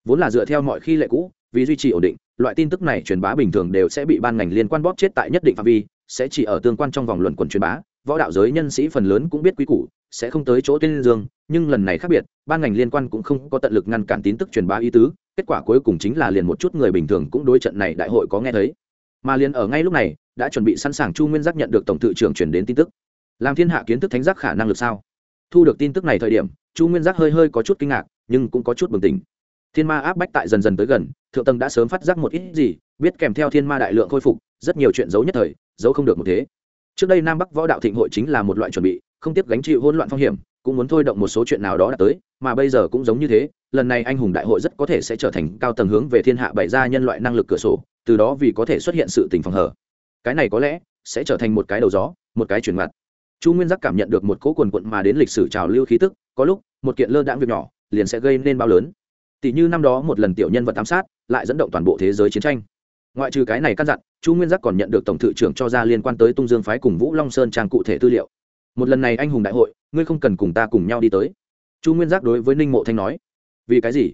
Vốn là dựa theo mọi khi lệ cũ vì duy trì ổn định, loại tin tức này truyền bá bình thường đều sẽ bị ban ngành liên quan bóp chết tại nhất định phạm vi, sẽ chỉ ở tương quan trong vòng luận quần truyền bá. Võ đạo giới nhân sĩ phần lớn cũng biết quý củ, sẽ không tới chỗ tên dương, nhưng lần này khác biệt, ban ngành liên quan cũng không có tận lực ngăn cản tin tức truyền bá ý tứ, kết quả cuối cùng chính là liền một chút người bình thường cũng đối trận này đại hội có nghe thấy. Mà liền ở ngay lúc này, đã chuẩn bị sẵn sàng chu nguyên giác nhận được tổng thự trưởng chuyển đến tin tức. Làm thiên hạ kiến thức thánh giác khả năng lực sao? Thu được tin tức này thời điểm, chu nguyên giác hơi hơi có chút kinh ngạc, nhưng cũng có chút bừng tỉnh thiên ma áp bách tại dần dần tới gần, thượng tầng đã sớm phát giác một ít gì, biết kèm theo thiên ma đại lượng khôi phục, rất nhiều chuyện giấu nhất thời, giấu không được một thế. Trước đây nam bắc võ đạo thịnh hội chính là một loại chuẩn bị, không tiếp gánh chịu hỗn loạn phong hiểm, cũng muốn thôi động một số chuyện nào đó đã tới, mà bây giờ cũng giống như thế, lần này anh hùng đại hội rất có thể sẽ trở thành cao tầng hướng về thiên hạ bày ra nhân loại năng lực cửa sổ, từ đó vì có thể xuất hiện sự tình phòng hở cái này có lẽ sẽ trở thành một cái đầu gió, một cái chuyển mặt. Chu nguyên giác cảm nhận được một cỗ quần quận mà đến lịch sử trào lưu khí tức, có lúc một kiện lơ đãng việc nhỏ liền sẽ gây nên bao lớn tỷ như năm đó một lần tiểu nhân vật ám sát, lại dẫn động toàn bộ thế giới chiến tranh. Ngoại trừ cái này căn dặn, chu nguyên giác còn nhận được tổng thự trưởng cho ra liên quan tới tung dương phái cùng vũ long sơn trang cụ thể tư liệu. Một lần này anh hùng đại hội, ngươi không cần cùng ta cùng nhau đi tới. Chu nguyên giác đối với ninh mộ thanh nói. Vì cái gì?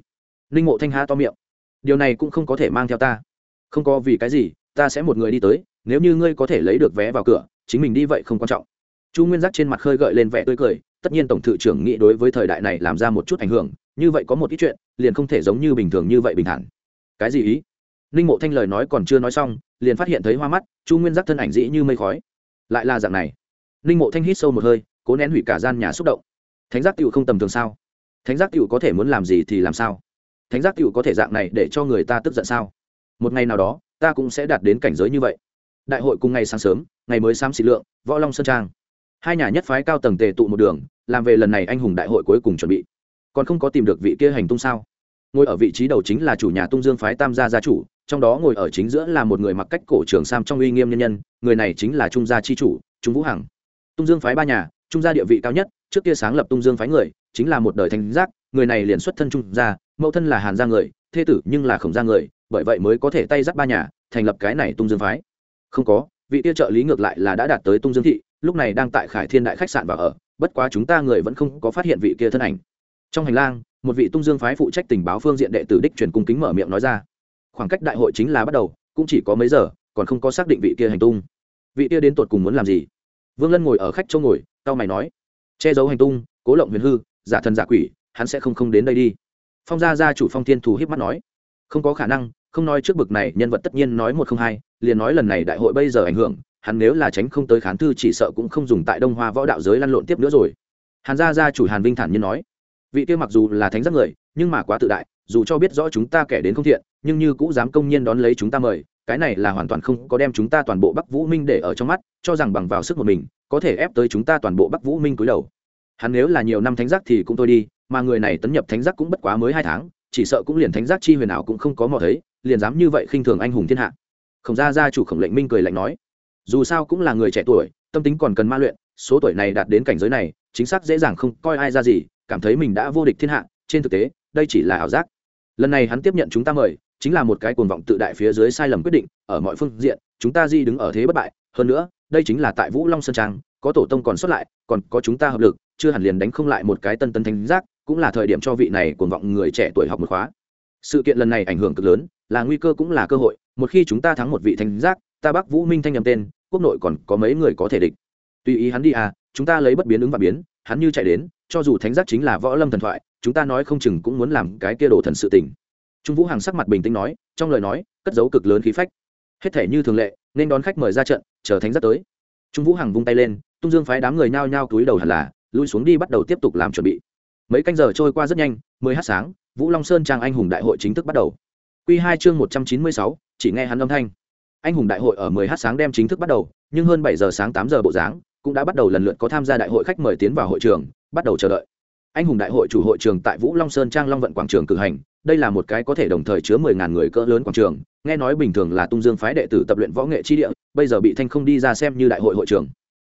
Ninh mộ thanh há to miệng. Điều này cũng không có thể mang theo ta. Không có vì cái gì, ta sẽ một người đi tới, nếu như ngươi có thể lấy được vé vào cửa, chính mình đi vậy không quan trọng. Chu nguyên giác trên mặt khơi gợi lên vẻ tươi cười, tất nhiên tổng thự trưởng nghĩ đối với thời đại này làm ra một chút ảnh hưởng như vậy có một ít chuyện, liền không thể giống như bình thường như vậy bình thản. Cái gì ý? Ninh mộ thanh lời nói còn chưa nói xong, liền phát hiện thấy hoa mắt, chu nguyên giác thân ảnh dĩ như mây khói. Lại là dạng này. Ninh mộ thanh hít sâu một hơi, cố nén hủy cả gian nhà xúc động. Thánh giác tựu không tầm thường sao? Thánh giác tựu có thể muốn làm gì thì làm sao? Thánh giác cựu có thể dạng này để cho người ta tức giận sao? Một ngày nào đó, ta cũng sẽ đạt đến cảnh giới như vậy. Đại hội cùng ngày sáng sớm, ngày mới xám xị lượng, võ long sơn trang. Hai nhà nhất phái cao tầng tề tụ một đường, làm về lần này anh hùng đại hội cuối cùng chuẩn bị còn không có tìm được vị kia hành tung sao? Ngồi ở vị trí đầu chính là chủ nhà tung dương phái tam gia gia chủ, trong đó ngồi ở chính giữa là một người mặc cách cổ trường sam trong uy nghiêm nhân nhân, người này chính là trung gia chi chủ, trung vũ hằng. Tung dương phái ba nhà, trung gia địa vị cao nhất, trước kia sáng lập tung dương phái người, chính là một đời thánh giác, người này liền xuất thân trung gia, mẫu thân là hàn gia người, thê tử nhưng là khổng gia người, bởi vậy mới có thể tay dắt ba nhà, thành lập cái này tung dương phái. Không có, vị tiêu trợ lý ngược lại là đã đạt tới tung dương thị, lúc này đang tại khải thiên đại khách sạn và ở, bất quá chúng ta người vẫn không có phát hiện vị kia thân ảnh trong hành lang, một vị tung dương phái phụ trách tình báo phương diện đệ tử đích truyền cung kính mở miệng nói ra. Khoảng cách đại hội chính là bắt đầu, cũng chỉ có mấy giờ, còn không có xác định vị kia hành tung. Vị kia đến tột cùng muốn làm gì? Vương lân ngồi ở khách châu ngồi tao mày nói, che giấu hành tung, cố lộng huyền hư, giả thần giả quỷ, hắn sẽ không không đến đây đi. Phong gia gia chủ phong thiên thù hiếp mắt nói, không có khả năng, không nói trước bực này, nhân vật tất nhiên nói một không hai, liền nói lần này đại hội bây giờ ảnh hưởng, hắn nếu là tránh không tới khán thư chỉ sợ cũng không dùng tại đông hoa võ đạo giới lăn lộn tiếp nữa rồi. Hàn gia gia chủ hàn vinh thản nhiên nói vị kia mặc dù là thánh giác người, nhưng mà quá tự đại, dù cho biết rõ chúng ta kẻ đến không thiện, nhưng như cũng dám công nhiên đón lấy chúng ta mời, cái này là hoàn toàn không có đem chúng ta toàn bộ bắc vũ minh để ở trong mắt, cho rằng bằng vào sức một mình, có thể ép tới chúng ta toàn bộ bắc vũ minh cúi đầu. Hắn nếu là nhiều năm thánh giác thì cũng thôi đi, mà người này tấn nhập thánh giác cũng bất quá mới hai tháng, chỉ sợ cũng liền thánh giác chi huyền ảo cũng không có mò thấy, liền dám như vậy khinh thường anh hùng thiên hạ. Khổng gia gia chủ khổng lệnh minh cười lạnh nói, dù sao cũng là người trẻ tuổi, tâm tính còn cần ma luyện, số tuổi này đạt đến cảnh giới này, chính xác dễ dàng không coi ai ra gì cảm thấy mình đã vô địch thiên hạ, trên thực tế, đây chỉ là ảo giác. Lần này hắn tiếp nhận chúng ta mời, chính là một cái cuồng vọng tự đại phía dưới sai lầm quyết định, ở mọi phương diện, chúng ta di đứng ở thế bất bại. Hơn nữa, đây chính là tại vũ long sơn trang, có tổ tông còn xuất lại, còn có chúng ta hợp lực, chưa hẳn liền đánh không lại một cái tân tân thánh giác, cũng là thời điểm cho vị này cuồng vọng người trẻ tuổi học một khóa. Sự kiện lần này ảnh hưởng cực lớn, là nguy cơ cũng là cơ hội, một khi chúng ta thắng một vị thánh giác, ta bắc vũ minh thanh nhầm tên, quốc nội còn có mấy người có thể địch. Tùy ý hắn đi à chúng ta lấy bất biến ứng và biến, hắn như chạy đến cho dù thánh giác chính là võ lâm thần thoại, chúng ta nói không chừng cũng muốn làm cái kia đồ thần sự tình. Trung vũ hàng sắc mặt bình tĩnh nói, trong lời nói, cất dấu cực lớn khí phách. Hết thể như thường lệ, nên đón khách mời ra trận, chờ thánh giác tới. Trung vũ hằng vung tay lên, tung dương phái đám người nhao nhao túi đầu hẳn là, lui xuống đi bắt đầu tiếp tục làm chuẩn bị. Mấy canh giờ trôi qua rất nhanh, mười h sáng, vũ long sơn trang anh hùng đại hội chính thức bắt đầu. Q hai chương một trăm chín mươi sáu, chỉ nghe hắn âm thanh. Anh hùng đại hội ở mười h sáng đem chính thức bắt đầu, nhưng hơn bảy giờ sáng tám giờ bộ dáng, cũng đã bắt đầu lần lượt có tham gia đại hội khách mời tiến vào hội trường bắt đầu chờ đợi. Anh hùng đại hội chủ hội trường tại vũ long sơn trang long vận quảng trường cử hành, đây là một cái có thể đồng thời chứa mười ngàn người cỡ lớn quảng trường. Nghe nói bình thường là tung dương phái đệ tử tập luyện võ nghệ chi địa, bây giờ bị thanh không đi ra xem như đại hội hội trường.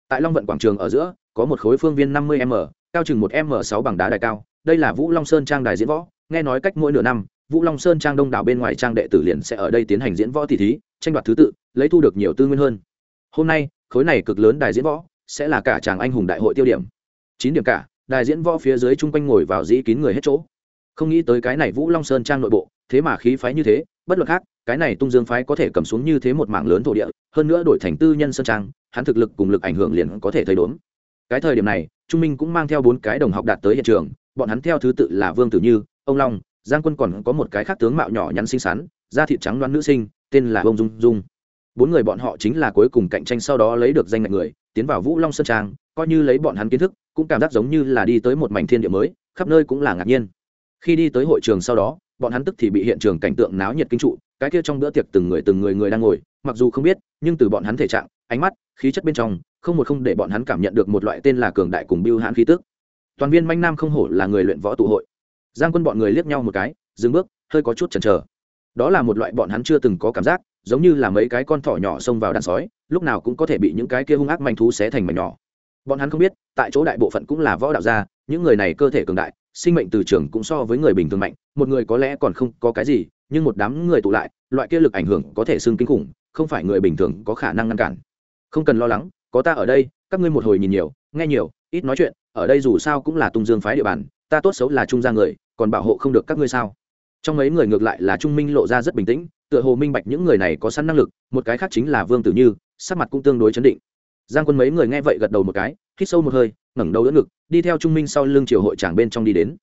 Tại long vận quảng trường ở giữa, có một khối phương viên năm mươi m, cao chừng một m sáu bằng đá đài cao. Đây là vũ long sơn trang đài diễn võ. Nghe nói cách mỗi nửa năm, vũ long sơn trang đông đảo bên ngoài trang đệ tử liền sẽ ở đây tiến hành diễn võ tỷ thí, tranh đoạt thứ tự, lấy thu được nhiều tư nguyên hơn. Hôm nay, khối này cực lớn đài diễn võ sẽ là cả chàng anh hùng đại hội tiêu điểm. Chín điểm cả đài diễn võ phía dưới chung quanh ngồi vào dĩ kín người hết chỗ. Không nghĩ tới cái này vũ long sơn trang nội bộ, thế mà khí phái như thế, bất luận khác, cái này tung dương phái có thể cầm xuống như thế một mảng lớn thổ địa, hơn nữa đổi thành tư nhân sơn trang, hắn thực lực cùng lực ảnh hưởng liền có thể thấy đốn cái thời điểm này, trung minh cũng mang theo bốn cái đồng học đạt tới hiện trường, bọn hắn theo thứ tự là vương tử như, ông long, giang quân còn có một cái khác tướng mạo nhỏ nhắn xinh xắn, da thịt trắng đoán nữ sinh, tên là ông dung dung. Bốn người bọn họ chính là cuối cùng cạnh tranh sau đó lấy được danh ngạch người, tiến vào vũ long sơn trang, coi như lấy bọn hắn kiến thức cũng cảm giác giống như là đi tới một mảnh thiên địa mới, khắp nơi cũng là ngạc nhiên. Khi đi tới hội trường sau đó, bọn hắn tức thì bị hiện trường cảnh tượng náo nhiệt kinh trụ, cái kia trong bữa tiệc từng người từng người người đang ngồi, mặc dù không biết, nhưng từ bọn hắn thể trạng, ánh mắt, khí chất bên trong, không một không để bọn hắn cảm nhận được một loại tên là cường đại cùng biêu hãn khí tức. Toàn viên manh nam không hổ là người luyện võ tụ hội. Giang quân bọn người liếc nhau một cái, dừng bước, hơi có chút chần chờ. Đó là một loại bọn hắn chưa từng có cảm giác, giống như là mấy cái con thỏ nhỏ xông vào đàn sói, lúc nào cũng có thể bị những cái kia hung ác manh thú xé thành mảnh nhỏ bọn hắn không biết, tại chỗ đại bộ phận cũng là võ đạo gia, những người này cơ thể cường đại, sinh mệnh từ trường cũng so với người bình thường mạnh, một người có lẽ còn không có cái gì, nhưng một đám người tụ lại, loại kia lực ảnh hưởng có thể xưng kinh khủng, không phải người bình thường có khả năng ngăn cản. Không cần lo lắng, có ta ở đây, các ngươi một hồi nhìn nhiều, nghe nhiều, ít nói chuyện, ở đây dù sao cũng là tung dương phái địa bàn, ta tốt xấu là trung gia người, còn bảo hộ không được các ngươi sao? Trong mấy người ngược lại là trung minh lộ ra rất bình tĩnh, tựa hồ minh bạch những người này có sẵn năng lực, một cái khác chính là vương tử như, sắc mặt cũng tương đối chấn định giang quân mấy người nghe vậy gật đầu một cái, hít sâu một hơi, ngẩng đầu đỡ ngực, đi theo trung minh sau lưng triều hội tràng bên trong đi đến.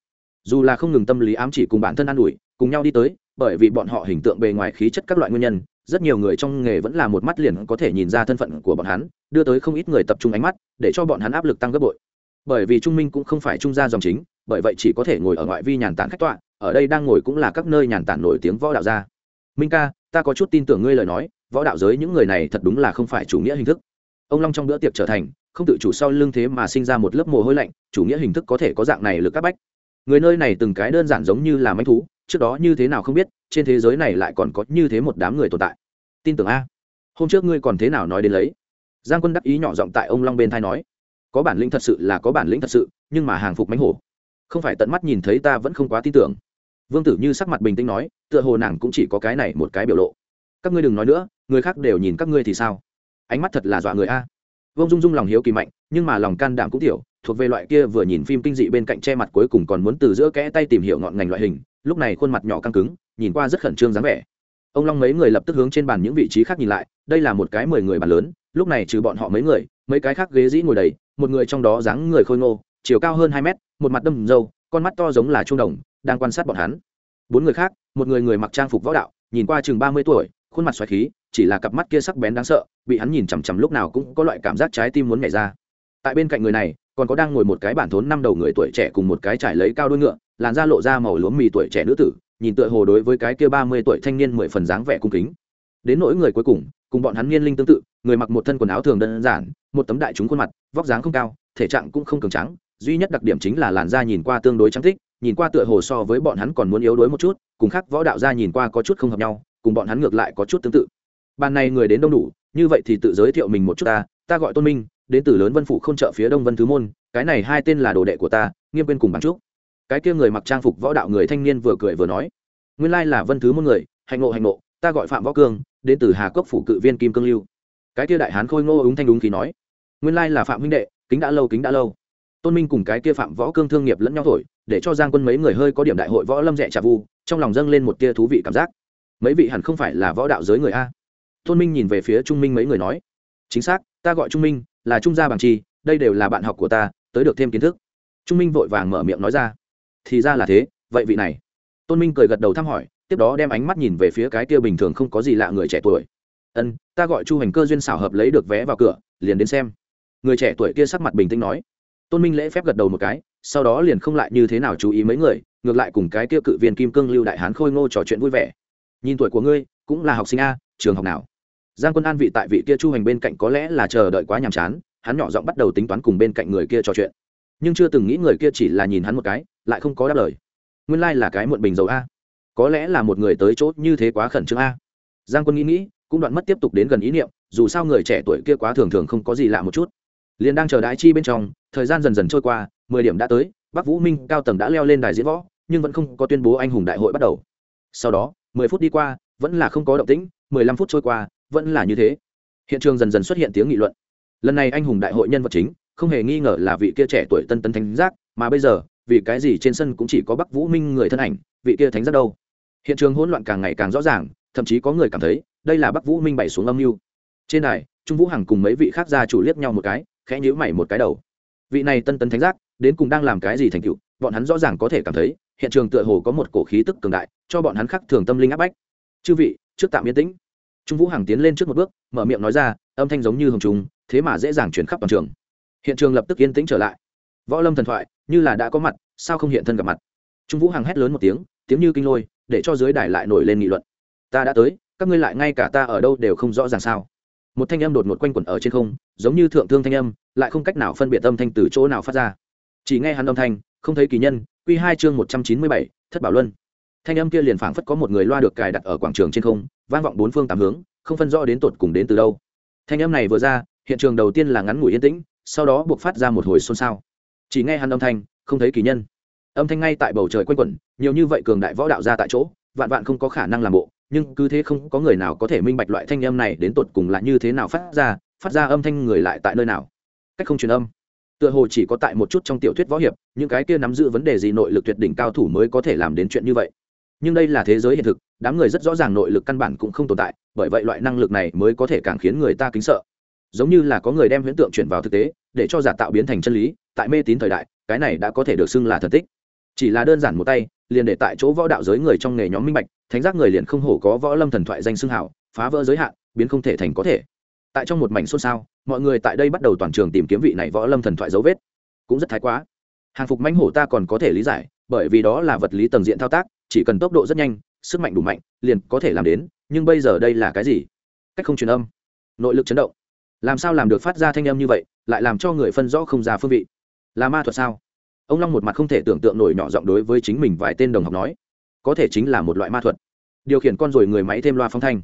Dù là không ngừng tâm lý ám chỉ cùng bản thân an ủi, cùng nhau đi tới, bởi vì bọn họ hình tượng bề ngoài khí chất các loại nguyên nhân, rất nhiều người trong nghề vẫn là một mắt liền có thể nhìn ra thân phận của bọn hắn, đưa tới không ít người tập trung ánh mắt, để cho bọn hắn áp lực tăng gấp bội. Bởi vì trung minh cũng không phải trung gia dòng chính, bởi vậy chỉ có thể ngồi ở ngoại vi nhàn tản khách tọa, ở đây đang ngồi cũng là các nơi nhàn tản nổi tiếng võ đạo gia. Minh ca, ta có chút tin tưởng ngươi lời nói, võ đạo giới những người này thật đúng là không phải chủ nghĩa hình thức ông long trong bữa tiệc trở thành, không tự chủ sau lưng thế mà sinh ra một lớp mồ hôi lạnh, chủ nghĩa hình thức có thể có dạng này lực các bách. Người nơi này từng cái đơn giản giống như là manh thú, trước đó như thế nào không biết, trên thế giới này lại còn có như thế một đám người tồn tại. Tin tưởng a. Hôm trước ngươi còn thế nào nói đến lấy? Giang quân đắc ý nhỏ giọng tại ông long bên thai nói. Có bản lĩnh thật sự là có bản lĩnh thật sự, nhưng mà hàng phục mánh hổ. Không phải tận mắt nhìn thấy ta vẫn không quá tin tưởng. Vương tử như sắc mặt bình tĩnh nói, tựa hồ nàng cũng chỉ có cái này một cái biểu lộ. Các ngươi đừng nói nữa, người khác đều nhìn các ngươi thì sao? Ánh mắt thật là dọa người a. Vông dung dung lòng hiếu kỳ mạnh, nhưng mà lòng can đảm cũng tiểu, thuộc về loại kia vừa nhìn phim kinh dị bên cạnh che mặt cuối cùng còn muốn từ giữa kẽ tay tìm hiểu ngọn ngành loại hình, lúc này khuôn mặt nhỏ căng cứng, nhìn qua rất khẩn trương dáng vẻ. Ông long mấy người lập tức hướng trên bàn những vị trí khác nhìn lại, đây là một cái mười người bàn lớn, lúc này trừ bọn họ mấy người, mấy cái khác ghế dĩ ngồi đầy, một người trong đó dáng người khôi ngô, chiều cao hơn hai mét, một mặt đâm râu, con mắt to giống là trung đồng, đang quan sát bọn hắn. Bốn người khác, một người người mặc trang phục võ đạo, nhìn qua chừng ba mươi tuổi, khuôn mặt xoáy khí chỉ là cặp mắt kia sắc bén đáng sợ, bị hắn nhìn chằm chằm lúc nào cũng có loại cảm giác trái tim muốn nhảy ra. Tại bên cạnh người này, còn có đang ngồi một cái bản thốn năm đầu người tuổi trẻ cùng một cái trải lấy cao đôi ngựa, làn da lộ ra màu lúa mì tuổi trẻ nữ tử, nhìn tựa hồ đối với cái kia ba mươi tuổi thanh niên mười phần dáng vẻ cung kính. Đến nỗi người cuối cùng cùng bọn hắn niên linh tương tự, người mặc một thân quần áo thường đơn giản, một tấm đại chúng khuôn mặt, vóc dáng không cao, thể trạng cũng không cường trắng duy nhất đặc điểm chính là làn da nhìn qua tương đối trắng thích nhìn qua tựa hồ so với bọn hắn còn muốn yếu đuối một chút, cùng khác võ đạo gia nhìn qua có chút không hợp nhau, cùng bọn hắn ngược lại có chút tương tự ban này người đến đông đủ, như vậy thì tự giới thiệu mình một chút ta ta gọi tôn minh, đến từ lớn vân phụ không chợ phía đông vân thứ môn, cái này hai tên là đồ đệ của ta, nghiêm quên cùng bán trúc cái kia người mặc trang phục võ đạo người thanh niên vừa cười vừa nói, nguyên lai là vân thứ môn người, hạnh ngộ hạnh ngộ, ta gọi phạm võ cương, đến từ hà cốc phủ cự viên kim cương lưu. Cái kia đại hán khôi ngô ứng thanh đúng khí nói, nguyên lai là phạm huynh đệ, kính đã lâu, kính đã lâu. Tôn minh cùng cái kia phạm võ cương thương nghiệp lẫn nhau thổi, để cho giang quân mấy người hơi có điểm đại hội võ lâm rẻ trà vu, trong lòng dâng lên một tia thú vị cảm giác. Mấy vị hẳn không phải là võ đạo giới người a tôn minh nhìn về phía trung minh mấy người nói, chính xác, ta gọi trung minh, là trung gia bằng chi, đây đều là bạn học của ta, tới được thêm kiến thức. Trung minh vội vàng mở miệng nói ra, thì ra là thế, vậy vị này. Tôn minh cười gật đầu thăm hỏi, tiếp đó đem ánh mắt nhìn về phía cái kia bình thường không có gì lạ người trẻ tuổi. Ân, ta gọi chu hành cơ duyên xảo hợp lấy được vé vào cửa, liền đến xem. Người trẻ tuổi kia sắc mặt bình tĩnh nói. Tôn minh lễ phép gật đầu một cái, sau đó liền không lại như thế nào chú ý mấy người, ngược lại cùng cái kia cự viên kim cương lưu đại hán khôi ngô trò chuyện vui vẻ. Nhìn tuổi của ngươi, cũng là học sinh a trường học nào. Giang quân an vị tại vị kia chu hành bên cạnh có lẽ là chờ đợi quá nhàm chán, hắn nhỏ giọng bắt đầu tính toán cùng bên cạnh người kia trò chuyện. Nhưng chưa từng nghĩ người kia chỉ là nhìn hắn một cái, lại không có đáp lời. Nguyên lai、like、là cái muộn bình dầu a. Có lẽ là một người tới chốt như thế quá khẩn trương a. Giang quân nghĩ nghĩ, cũng đoạn mất tiếp tục đến gần ý niệm, dù sao người trẻ tuổi kia quá thường thường không có gì lạ một chút. Liền đang chờ đái chi bên trong, thời gian dần dần trôi qua, mười điểm đã tới, bắc vũ minh cao tầng đã leo lên đài diễn võ, nhưng vẫn không có tuyên bố anh hùng đại hội bắt đầu. Sau đó, mười phút đi qua, vẫn là không có động tĩnh mười lăm phút trôi qua, vẫn là như thế. Hiện trường dần dần xuất hiện tiếng nghị luận. Lần này anh hùng đại hội nhân vật chính, không hề nghi ngờ là vị kia trẻ tuổi tân tân thánh giác, mà bây giờ, vì cái gì trên sân cũng chỉ có bắc vũ minh người thân ảnh, vị kia thánh giác đâu? Hiện trường hỗn loạn càng ngày càng rõ ràng, thậm chí có người cảm thấy, đây là bắc vũ minh bày xuống âm mưu. Trên đài, trung vũ hằng cùng mấy vị khác gia chủ liếc nhau một cái, khẽ nhíu mày một cái đầu. Vị này tân tân thánh giác, đến cùng đang làm cái gì thành tựu, bọn hắn rõ ràng có thể cảm thấy, hiện trường tựa hồ có một cổ khí tức cường đại, cho bọn hắn khắc thường tâm linh áp bách. Chư vị trước tạm yên tĩnh. Trung vũ hằng tiến lên trước một bước, mở miệng nói ra, âm thanh giống như hồng trùng, thế mà dễ dàng chuyển khắp toàn trường. Hiện trường lập tức yên tĩnh trở lại. Võ lâm thần thoại, như là đã có mặt, sao không hiện thân gặp mặt? Trung vũ hằng hét lớn một tiếng tiếng như kinh lôi, để cho dưới đài lại nổi lên nghị luận. Ta đã tới, các ngươi lại ngay cả ta ở đâu đều không rõ ràng sao? Một thanh âm đột ngột quanh quẩn ở trên không, giống như thượng thương thanh âm, lại không cách nào phân biệt âm thanh từ chỗ nào phát ra. Chỉ nghe hắn âm thanh, không thấy kỳ nhân, quy hai chương một trăm chín mươi bảy, thất bảo luân thanh âm kia liền phảng phất có một người loa được cài đặt ở quảng trường trên không, vang vọng bốn phương tám hướng, không phân rõ đến tột cùng đến từ đâu. Thanh âm này vừa ra, hiện trường đầu tiên là ngắn ngủi yên tĩnh, sau đó buộc phát ra một hồi xôn xao. Chỉ nghe hắn âm thanh, không thấy kỳ nhân. Âm thanh ngay tại bầu trời quanh quẩn, nhiều như vậy cường đại võ đạo ra tại chỗ, vạn vạn không có khả năng làm bộ, nhưng cứ thế không có người nào có thể minh bạch loại thanh âm này đến tột cùng là như thế nào phát ra phát ra âm thanh người lại tại nơi nào. Cách không truyền âm. Tựa hồ chỉ có tại một chút trong tiểu thuyết võ hiệp, những cái kia nắm giữ vấn đề gì nội lực tuyệt đỉnh cao thủ mới có thể làm đến chuyện như vậy nhưng đây là thế giới hiện thực, đám người rất rõ ràng nội lực căn bản cũng không tồn tại, bởi vậy loại năng lực này mới có thể càng khiến người ta kính sợ. Giống như là có người đem huyễn tượng chuyển vào thực tế, để cho giả tạo biến thành chân lý, tại mê tín thời đại, cái này đã có thể được xưng là thần tích. Chỉ là đơn giản một tay, liền để tại chỗ võ đạo giới người trong nghề nhóm minh bạch, thánh giác người liền không hổ có võ lâm thần thoại danh xưng hảo, phá vỡ giới hạn, biến không thể thành có thể. Tại trong một mảnh xôn xao, mọi người tại đây bắt đầu toàn trường tìm kiếm vị này võ lâm thần thoại dấu vết. Cũng rất thái quá. Hàng phục mãnh hổ ta còn có thể lý giải, bởi vì đó là vật lý tầng diện thao tác chỉ cần tốc độ rất nhanh, sức mạnh đủ mạnh, liền có thể làm đến, nhưng bây giờ đây là cái gì? Cách không truyền âm. Nội lực chấn động. Làm sao làm được phát ra thanh âm như vậy, lại làm cho người phân rõ không ra phương vị? Là ma thuật sao? Ông long một mặt không thể tưởng tượng nổi nhỏ giọng đối với chính mình vài tên đồng học nói. Có thể chính là một loại ma thuật. Điều khiển con rồi người máy thêm loa phong thanh.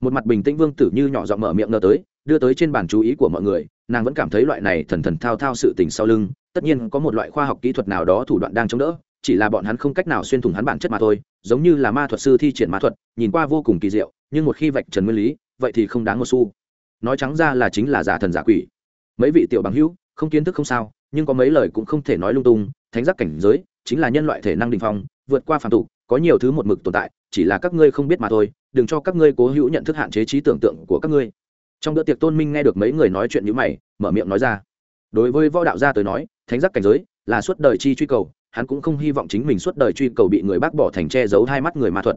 Một mặt bình tĩnh vương tử như nhỏ giọng mở miệng ngờ tới, đưa tới trên bàn chú ý của mọi người, nàng vẫn cảm thấy loại này thần thần thao thao sự tình sau lưng, tất nhiên có một loại khoa học kỹ thuật nào đó thủ đoạn đang chống đỡ chỉ là bọn hắn không cách nào xuyên thủng hắn bản chất mà thôi, giống như là ma thuật sư thi triển ma thuật, nhìn qua vô cùng kỳ diệu, nhưng một khi vạch trần nguyên lý, vậy thì không đáng một xu. Nói trắng ra là chính là giả thần giả quỷ. Mấy vị tiểu bằng hữu, không kiến thức không sao, nhưng có mấy lời cũng không thể nói lung tung, thánh giác cảnh giới, chính là nhân loại thể năng đình phong, vượt qua phàm tục, có nhiều thứ một mực tồn tại, chỉ là các ngươi không biết mà thôi, đừng cho các ngươi cố hữu nhận thức hạn chế trí tưởng tượng của các ngươi. Trong bữa tiệc tôn minh nghe được mấy người nói chuyện như mày, mở miệng nói ra. Đối với võ đạo gia tới nói, thánh giác cảnh giới là suốt đời chi truy cầu hắn cũng không hy vọng chính mình suốt đời truy cầu bị người bác bỏ thành che giấu hai mắt người ma thuật.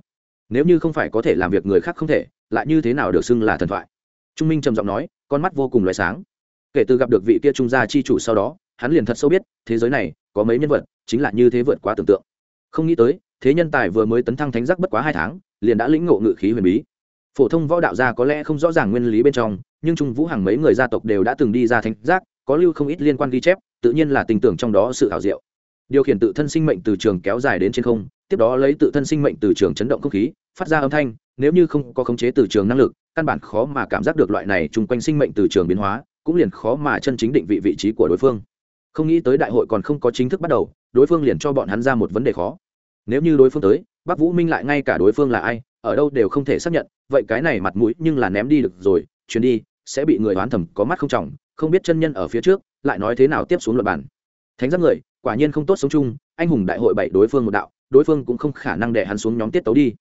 Nếu như không phải có thể làm việc người khác không thể, lại như thế nào được xưng là thần thoại? Trung minh trầm giọng nói, con mắt vô cùng loại sáng. Kể từ gặp được vị kia trung gia chi chủ sau đó, hắn liền thật sâu biết, thế giới này có mấy nhân vật, chính là như thế vượt quá tưởng tượng. Không nghĩ tới, thế nhân tài vừa mới tấn thăng thánh giác bất quá hai tháng, liền đã lĩnh ngộ ngự khí huyền bí. Phổ thông võ đạo gia có lẽ không rõ ràng nguyên lý bên trong, nhưng trung vũ hàng mấy người gia tộc đều đã từng đi ra thánh giác, có lưu không ít liên quan ghi chép, tự nhiên là tình tưởng trong đó sự hảo diệu điều khiển tự thân sinh mệnh từ trường kéo dài đến trên không, tiếp đó lấy tự thân sinh mệnh từ trường chấn động không khí, phát ra âm thanh, nếu như không có khống chế từ trường năng lực, căn bản khó mà cảm giác được loại này chung quanh sinh mệnh từ trường biến hóa, cũng liền khó mà chân chính định vị vị trí của đối phương. Không nghĩ tới đại hội còn không có chính thức bắt đầu, đối phương liền cho bọn hắn ra một vấn đề khó. Nếu như đối phương tới Bác vũ minh lại ngay cả đối phương là ai, ở đâu đều không thể xác nhận, vậy cái này mặt mũi nhưng là ném đi được rồi, chuyến đi sẽ bị người đoán thầm có mắt không trọng, không biết chân nhân ở phía trước, lại nói thế nào tiếp xuống luật bản thánh giác người quả nhiên không tốt sống chung, anh hùng đại hội bảy đối phương một đạo, đối phương cũng không khả năng để hắn xuống nhóm tiết tấu đi.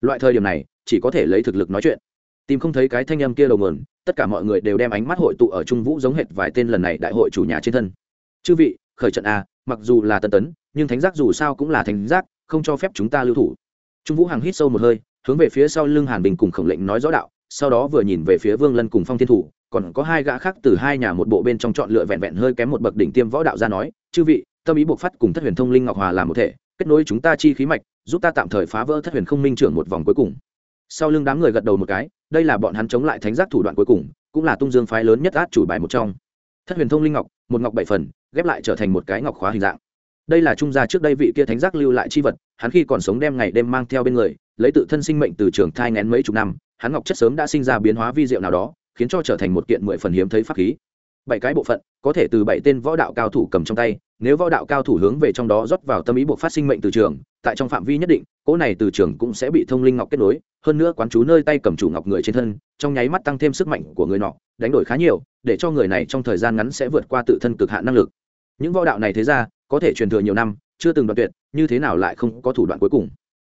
Loại thời điểm này, chỉ có thể lấy thực lực nói chuyện. Tìm không thấy cái thanh âm kia đầu mườn tất cả mọi người đều đem ánh mắt hội tụ ở trung vũ giống hệt vài tên lần này đại hội chủ nhà trên thân. Chư vị, khởi trận a, mặc dù là tân tấn, nhưng thánh giác dù sao cũng là thánh giác, không cho phép chúng ta lưu thủ. Trung vũ hằng hít sâu một hơi, hướng về phía sau lưng hàn bình cùng khổng lệnh nói rõ đạo, sau đó vừa nhìn về phía vương lân cùng phong thiên thủ, còn có hai gã khác từ hai nhà một bộ bên trong chọn lựa vẹn vẹn hơi kém một bậc đỉnh tiêm võ đạo ra nói, chư vị tâm ý buộc phát cùng thất huyền thông linh ngọc hòa làm một thể, kết nối chúng ta chi khí mạch, giúp ta tạm thời phá vỡ thất huyền không minh trưởng một vòng cuối cùng. Sau lưng đám người gật đầu một cái, đây là bọn hắn chống lại thánh giác thủ đoạn cuối cùng, cũng là tung dương phái lớn nhất át chủ bài một trong. Thất huyền thông linh ngọc, một ngọc bảy phần, ghép lại trở thành một cái ngọc khóa hình dạng. Đây là trung gia trước đây vị kia thánh giác lưu lại chi vật, hắn khi còn sống đem ngày đêm mang theo bên người, lấy tự thân sinh mệnh từ trường thai ngén mấy chục năm, hắn ngọc chất sớm đã sinh ra biến hóa vi diệu nào đó, khiến cho trở thành một kiện mười phần hiếm thấy pháp khí. Bảy cái bộ phận, có thể từ bảy tên võ đạo cao thủ cầm trong tay nếu võ đạo cao thủ hướng về trong đó rót vào tâm ý buộc phát sinh mệnh từ trường, tại trong phạm vi nhất định, cỗ này từ trường cũng sẽ bị thông linh ngọc kết nối, hơn nữa quán chú nơi tay cầm chủ ngọc người trên thân, trong nháy mắt tăng thêm sức mạnh của người nọ, đánh đổi khá nhiều, để cho người này trong thời gian ngắn sẽ vượt qua tự thân cực hạn năng lực. Những võ đạo này thế ra, có thể truyền thừa nhiều năm, chưa từng đoạn tuyệt, như thế nào lại không có thủ đoạn cuối cùng?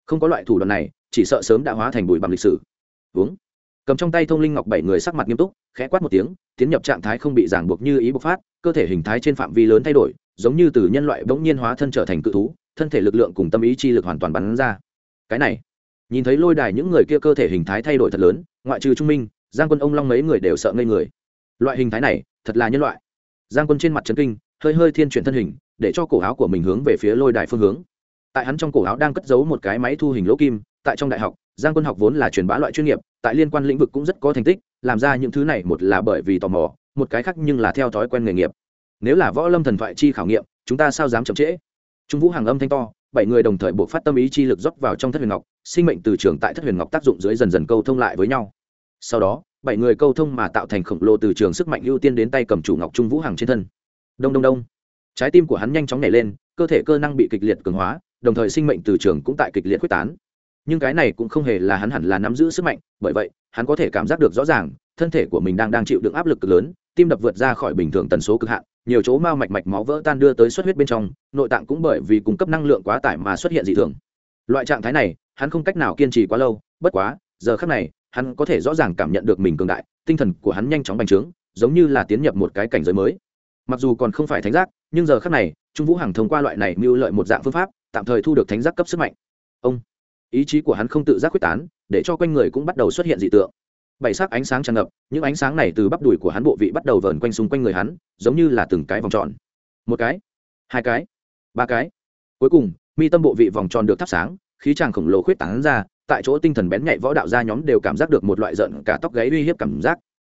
Không có loại thủ đoạn này, chỉ sợ sớm đã hóa thành bụi bằng lịch sử. Uống cầm trong tay thông linh ngọc bảy người sắc mặt nghiêm túc, khẽ quát một tiếng, tiến nhập trạng thái không bị ràng buộc như ý bộc phát, cơ thể hình thái trên phạm vi lớn thay đổi, giống như từ nhân loại bỗng nhiên hóa thân trở thành cự thú, thân thể lực lượng cùng tâm ý chi lực hoàn toàn bắn ra. Cái này, nhìn thấy lôi đài những người kia cơ thể hình thái thay đổi thật lớn, ngoại trừ trung minh, giang quân ông long mấy người đều sợ ngây người. Loại hình thái này, thật là nhân loại. Giang quân trên mặt trấn kinh, hơi hơi thiên chuyển thân hình, để cho cổ áo của mình hướng về phía lôi đài phương hướng. Tại hắn trong cổ áo đang cất giấu một cái máy thu hình lỗ kim tại trong đại học, giang quân học vốn là truyền bá loại chuyên nghiệp, tại liên quan lĩnh vực cũng rất có thành tích, làm ra những thứ này một là bởi vì tò mò, một cái khác nhưng là theo thói quen nghề nghiệp. Nếu là võ lâm thần thoại chi khảo nghiệm, chúng ta sao dám chậm trễ? Trung vũ hàng âm thanh to, bảy người đồng thời buộc phát tâm ý chi lực dốc vào trong thất huyền ngọc, sinh mệnh từ trường tại thất huyền ngọc tác dụng dưới dần dần câu thông lại với nhau. Sau đó, bảy người câu thông mà tạo thành khổng lồ từ trường sức mạnh ưu tiên đến tay cầm chủ ngọc trung vũ hàng trên thân. Đông đông đông. Trái tim của hắn nhanh chóng nảy lên, cơ thể cơ năng bị kịch liệt cường hóa, đồng thời sinh mệnh từ trường cũng tại kịch liệt quyết tán nhưng cái này cũng không hề là hắn hẳn là nắm giữ sức mạnh, bởi vậy, hắn có thể cảm giác được rõ ràng, thân thể của mình đang đang chịu đựng áp lực cực lớn, tim đập vượt ra khỏi bình thường tần số cực hạn, nhiều chỗ mao mạch mạch máu vỡ tan đưa tới xuất huyết bên trong, nội tạng cũng bởi vì cung cấp năng lượng quá tải mà xuất hiện dị thường. Loại trạng thái này, hắn không cách nào kiên trì quá lâu, bất quá, giờ khác này, hắn có thể rõ ràng cảm nhận được mình cường đại, tinh thần của hắn nhanh chóng bành trướng, giống như là tiến nhập một cái cảnh giới mới. Mặc dù còn không phải thánh giác, nhưng giờ khác này, trung vũ hằng thông qua loại này mưu lợi một dạng phương pháp, tạm thời thu được thánh giác cấp sức mạnh. Ông ý chí của hắn không tự giác quyết tán, để cho quanh người cũng bắt đầu xuất hiện dị tượng. Bảy sắc ánh sáng tràn ngập, những ánh sáng này từ bắp đùi của hắn bộ vị bắt đầu vờn quanh xung quanh người hắn, giống như là từng cái vòng tròn. Một cái, hai cái, ba cái. Cuối cùng, mi tâm bộ vị vòng tròn được thắp sáng, khí tràng khổng lồ khuyết tán ra, tại chỗ tinh thần bén nhạy võ đạo gia nhóm đều cảm giác được một loại giận, cả tóc gáy uy hiếp cảm giác.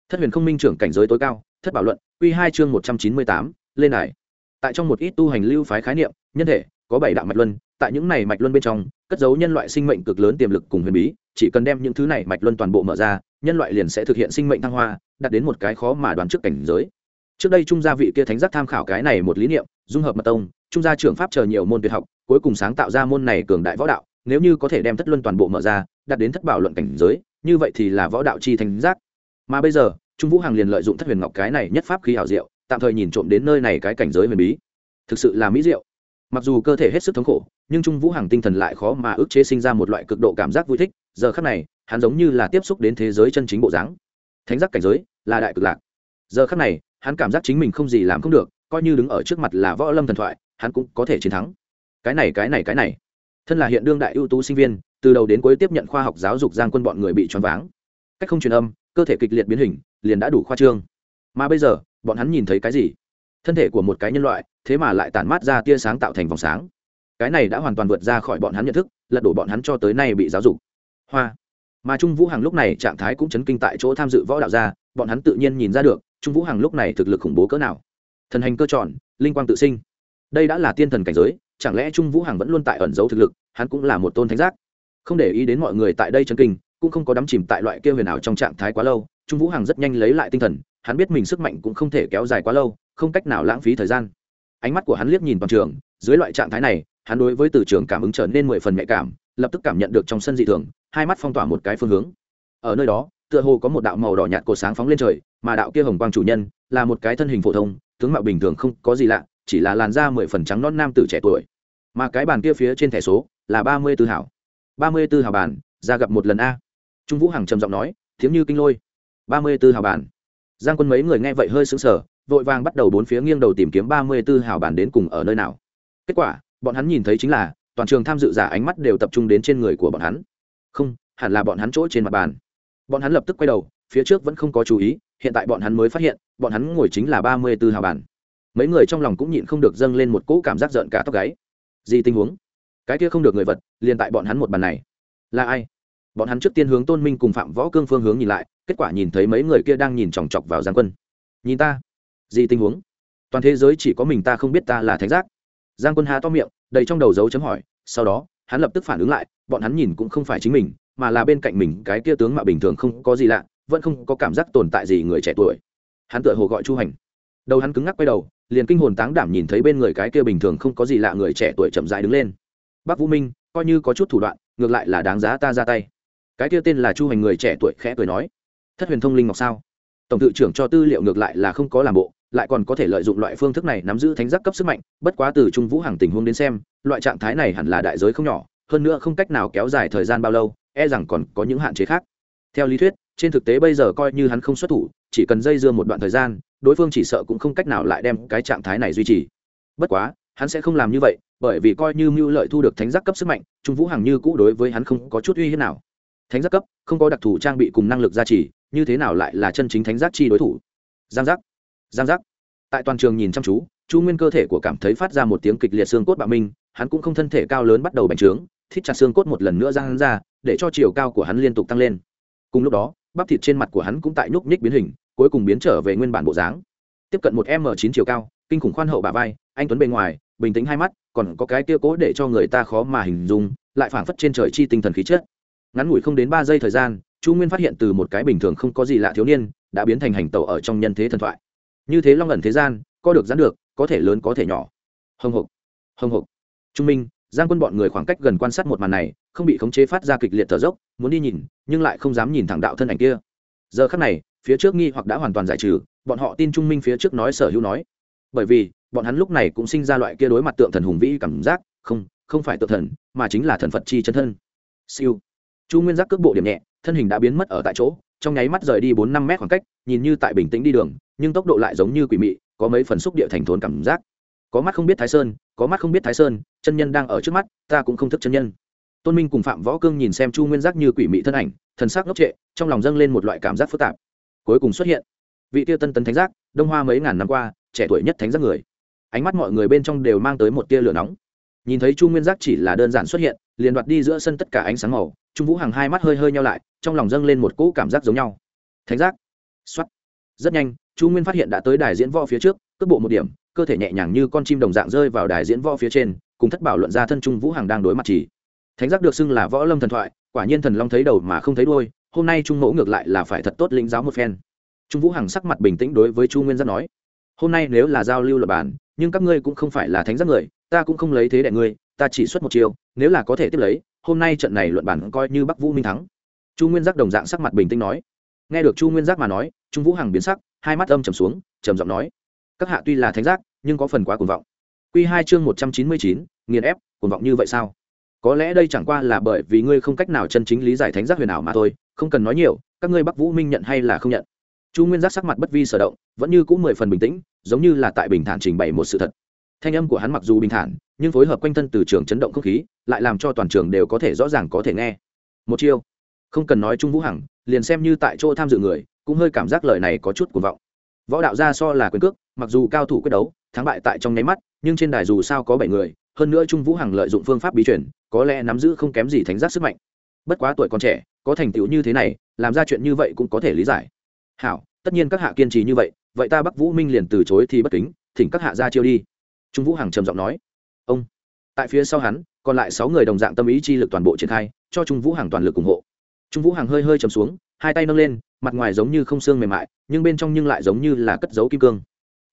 Thất huyền không minh trưởng cảnh giới tối cao, thất bảo luận q hai chương một trăm chín mươi tám, lên này. tại trong một ít tu hành lưu phái khái niệm, nhân thể có bảy đạo mạch luân, tại những này mạch luân bên trong, cất giấu nhân loại sinh mệnh cực lớn tiềm lực cùng huyền bí, chỉ cần đem những thứ này mạch luân toàn bộ mở ra, nhân loại liền sẽ thực hiện sinh mệnh thăng hoa, đạt đến một cái khó mà đoán trước cảnh giới. Trước đây trung gia vị kia thánh giác tham khảo cái này một lý niệm, dung hợp mật tông, trung gia trưởng pháp chờ nhiều môn tuyệt học, cuối cùng sáng tạo ra môn này cường đại võ đạo, nếu như có thể đem thất luân toàn bộ mở ra, đạt đến thất bảo luận cảnh giới, như vậy thì là võ đạo chi thánh giác. Mà bây giờ, trung vũ hàng liền lợi dụng thất huyền ngọc cái này nhất pháp khí hảo diệu, tạm thời nhìn trộm đến nơi này cái cảnh giới huyền bí. Thực sự là mỹ diệu mặc dù cơ thể hết sức thống khổ, nhưng trung vũ Hằng tinh thần lại khó mà ức chế sinh ra một loại cực độ cảm giác vui thích, giờ khắc này, hắn giống như là tiếp xúc đến thế giới chân chính bộ dáng. Thánh giác cảnh giới, là đại cực lạc. Giờ khắc này, hắn cảm giác chính mình không gì làm không được, coi như đứng ở trước mặt là võ lâm thần thoại, hắn cũng có thể chiến thắng. Cái này cái này cái này. Thân là hiện đương đại ưu tú sinh viên, từ đầu đến cuối tiếp nhận khoa học giáo dục giang quân bọn người bị choáng váng. Cách không truyền âm, cơ thể kịch liệt biến hình, liền đã đủ khoa trương. Mà bây giờ, bọn hắn nhìn thấy cái gì? Thân thể của một cái nhân loại thế mà lại tản mát ra tia sáng tạo thành vòng sáng. Cái này đã hoàn toàn vượt ra khỏi bọn hắn nhận thức, lật đổ bọn hắn cho tới nay bị giáo dục. Hoa. Mà trung vũ hằng lúc này trạng thái cũng chấn kinh tại chỗ tham dự võ đạo gia, bọn hắn tự nhiên nhìn ra được, trung vũ hằng lúc này thực lực khủng bố cỡ nào. Thần hành cơ tròn, linh quang tự sinh. Đây đã là tiên thần cảnh giới, chẳng lẽ trung vũ hằng vẫn luôn tại ẩn giấu thực lực, hắn cũng là một tôn thánh giác. Không để ý đến mọi người tại đây chấn kinh, cũng không có đắm chìm tại loại kia huyền ảo trong trạng thái quá lâu, trung vũ hằng rất nhanh lấy lại tinh thần, hắn biết mình sức mạnh cũng không thể kéo dài quá lâu, không cách nào lãng phí thời gian ánh mắt của hắn liếc nhìn toàn trường, dưới loại trạng thái này, hắn đối với từ trường cảm ứng trở nên mười phần nhạy cảm, lập tức cảm nhận được trong sân dị thường, hai mắt phong tỏa một cái phương hướng. Ở nơi đó, tựa hồ có một đạo màu đỏ nhạt cột sáng phóng lên trời, mà đạo kia hồng quang chủ nhân là một cái thân hình phổ thông, tướng mạo bình thường không có gì lạ, chỉ là làn da mười phần trắng non nam tử trẻ tuổi. Mà cái bàn kia phía trên thẻ số là ba mươi tư hảo. Ba mươi tư hảo bàn, ra gặp một lần a. Trung vũ hằng trầm giọng nói thiếu như kinh lôi, ba mươi tư hảo bàn. Giang quân mấy người nghe vậy hơi sững sờ vội vàng bắt đầu bốn phía nghiêng đầu tìm kiếm ba mươi tư hảo bàn đến cùng ở nơi nào. Kết quả, bọn hắn nhìn thấy chính là, toàn trường tham dự giả ánh mắt đều tập trung đến trên người của bọn hắn. Không, hẳn là bọn hắn chỗ trên mặt bàn. Bọn hắn lập tức quay đầu, phía trước vẫn không có chú ý, hiện tại bọn hắn mới phát hiện, bọn hắn ngồi chính là ba mươi tư hào bàn mấy người trong lòng cũng nhịn không được dâng lên một cỗ cảm giác giận cả tóc gáy. Gì tình huống? Cái kia không được người vật, liền tại bọn hắn một bàn này. Là ai? Bọn hắn trước tiên hướng tôn minh cùng phạm võ cương phương hướng nhìn lại, kết quả nhìn thấy mấy người kia đang nhìn chòng chọc vào giang quân. Nhìn ta gì tình huống? Toàn thế giới chỉ có mình ta không biết ta là thánh giác. Giang quân há to miệng, đầy trong đầu dấu chấm hỏi, sau đó, hắn lập tức phản ứng lại, bọn hắn nhìn cũng không phải chính mình, mà là bên cạnh mình, cái kia tướng mạo bình thường không có gì lạ, vẫn không có cảm giác tồn tại gì người trẻ tuổi. Hắn tựa hồ gọi chu hành. Đầu hắn cứng ngắc quay đầu, liền kinh hồn táng đảm nhìn thấy bên người cái kia bình thường không có gì lạ người trẻ tuổi chậm dại đứng lên. Bác vũ minh, coi như có chút thủ đoạn, ngược lại là đáng giá ta ra tay. Cái kia tên là chu hành người trẻ tuổi khẽ cười nói, thất huyền thông linh ngọc sao? Tổng tự trưởng cho tư liệu ngược lại là không có làm bộ lại còn có thể lợi dụng loại phương thức này nắm giữ thánh giác cấp sức mạnh, bất quá từ trung vũ hàng tình huống đến xem, loại trạng thái này hẳn là đại giới không nhỏ, hơn nữa không cách nào kéo dài thời gian bao lâu e rằng còn có những hạn chế khác. Theo lý thuyết, trên thực tế bây giờ coi như hắn không xuất thủ, chỉ cần dây dưa một đoạn thời gian, đối phương chỉ sợ cũng không cách nào lại đem cái trạng thái này duy trì. Bất quá, hắn sẽ không làm như vậy, bởi vì coi như mưu lợi thu được thánh giác cấp sức mạnh, trung vũ hàng như cũ đối với hắn không có chút uy hiếp nào. Thánh giác cấp, không có đặc thù trang bị cùng năng lực gia trì, như thế nào lại là chân chính thánh giác chi đối thủ? Giang giác giang giác. Tại toàn trường nhìn chăm chú, chu nguyên cơ thể của cảm thấy phát ra một tiếng kịch liệt xương cốt bạo minh, hắn cũng không thân thể cao lớn bắt đầu bành trướng, thít chặt xương cốt một lần nữa ra hắn ra, để cho chiều cao của hắn liên tục tăng lên. Cùng lúc đó, bắp thịt trên mặt của hắn cũng tại nhúc nhích biến hình, cuối cùng biến trở về nguyên bản bộ dáng. Tiếp cận một m chín chiều cao, kinh khủng khoan hậu bà vai, anh tuấn bên ngoài, bình tĩnh hai mắt, còn có cái kia cố để cho người ta khó mà hình dung, lại phảng phất trên trời chi tinh thần khí chất. Ngắn ngủi không đến ba giây thời gian, chu nguyên phát hiện từ một cái bình thường không có gì lạ thiếu niên, đã biến thành hành tẩu ở trong nhân thế thần thoại như thế long ẩn thế gian có được dán được, có thể lớn có thể nhỏ. Hồng hộc hồng hộc trung minh, giang quân bọn người khoảng cách gần quan sát một màn này, không bị khống chế phát ra kịch liệt thở dốc, muốn đi nhìn, nhưng lại không dám nhìn thẳng đạo thân ảnh kia. Giờ khắc này, phía trước nghi hoặc đã hoàn toàn giải trừ, bọn họ tin trung minh phía trước nói sở hữu nói. Bởi vì, bọn hắn lúc này cũng sinh ra loại kia đối mặt tượng thần hùng vĩ cảm giác, không không phải tượng thần, mà chính là thần phật chi chân thân. Siêu. Chu nguyên giác cước bộ điểm nhẹ, thân hình đã biến mất ở tại chỗ, trong nháy mắt rời đi bốn năm mét khoảng cách, nhìn như tại bình tĩnh đi đường nhưng tốc độ lại giống như quỷ mị, có mấy phần xúc địa thành thốn cảm giác. Có mắt không biết thái sơn, có mắt không biết thái sơn, chân nhân đang ở trước mắt, ta cũng không thức chân nhân. Tôn minh cùng phạm võ cương nhìn xem chu nguyên giác như quỷ mị thân ảnh, thần sắc ngốc trệ, trong lòng dâng lên một loại cảm giác phức tạp. Cuối cùng xuất hiện, vị tiêu tân tấn thánh giác, đông hoa mấy ngàn năm qua, trẻ tuổi nhất thánh giác người. Ánh mắt mọi người bên trong đều mang tới một tia lửa nóng. Nhìn thấy chu nguyên giác chỉ là đơn giản xuất hiện, liền đoạt đi giữa sân tất cả ánh sáng màu, trung vũ hàng hai mắt hơi hơi nhau lại, trong lòng dâng lên một cỗ cảm giác giống nhau. Thánh giác. X rất nhanh chu nguyên phát hiện đã tới đài diễn võ phía trước, cước bộ một điểm, cơ thể nhẹ nhàng như con chim đồng dạng rơi vào đài diễn võ phía trên, cùng thất bảo luận ra thân trung vũ hàng đang đối mặt chỉ. Thánh giác được xưng là võ lâm thần thoại, quả nhiên thần long thấy đầu mà không thấy đuôi, hôm nay trung mẫu ngược lại là phải thật tốt lĩnh giáo một phen. Trung vũ hằng sắc mặt bình tĩnh đối với chu nguyên giác nói, hôm nay nếu là giao lưu luật bản nhưng các ngươi cũng không phải là thánh giác người, ta cũng không lấy thế đại ngươi, ta chỉ xuất một chiều nếu là có thể tiếp lấy, hôm nay trận này luận bản coi như bắc vũ minh thắng. Chu nguyên giác đồng dạng sắc mặt bình tĩnh nói nghe được chu nguyên giác mà nói, trung vũ hằng biến sắc, hai mắt âm trầm xuống, trầm giọng nói, các hạ tuy là thánh giác, nhưng có phần quá cuồng vọng. Q hai chương một trăm chín mươi chín, nghiền ép, cuồng vọng như vậy sao? Có lẽ đây chẳng qua là bởi vì ngươi không cách nào chân chính lý giải thánh giác huyền ảo mà thôi, không cần nói nhiều, các ngươi bắc vũ minh nhận hay là không nhận? Chu nguyên giác sắc mặt bất vi sở động, vẫn như c ũ mười phần bình tĩnh, giống như là tại bình thản trình bày một sự thật. Thanh âm của hắn mặc dù bình thản, nhưng phối hợp quanh thân từ trường chấn động không khí, lại làm cho toàn trường đều có thể rõ ràng có thể nghe. Một chiêu. Không cần nói trung vũ hằng liền xem như tại chỗ tham dự người, cũng hơi cảm giác lời này có chút cuồng vọng. Võ đạo gia so là quyền cước, mặc dù cao thủ quyết đấu, thắng bại tại trong nháy mắt, nhưng trên đài dù sao có bảy người, hơn nữa trung vũ hằng lợi dụng phương pháp bí truyền, có lẽ nắm giữ không kém gì thánh giác sức mạnh. Bất quá tuổi còn trẻ, có thành tựu như thế này, làm ra chuyện như vậy cũng có thể lý giải. Hảo, tất nhiên các hạ kiên trì như vậy vậy ta bắc vũ minh liền từ chối thì bất kính, thỉnh các hạ ra chiêu đi. Trung vũ hằng trầm giọng nói. Ông. Tại phía sau hắn, còn lại sáu người đồng dạng tâm ý chi lực toàn bộ triển khai, cho trung vũ hằng toàn lực ủng hộ trung vũ hàng hơi hơi trầm xuống, hai tay nâng lên, mặt ngoài giống như không xương mềm mại, nhưng bên trong nhưng lại giống như là cất dấu kim cương.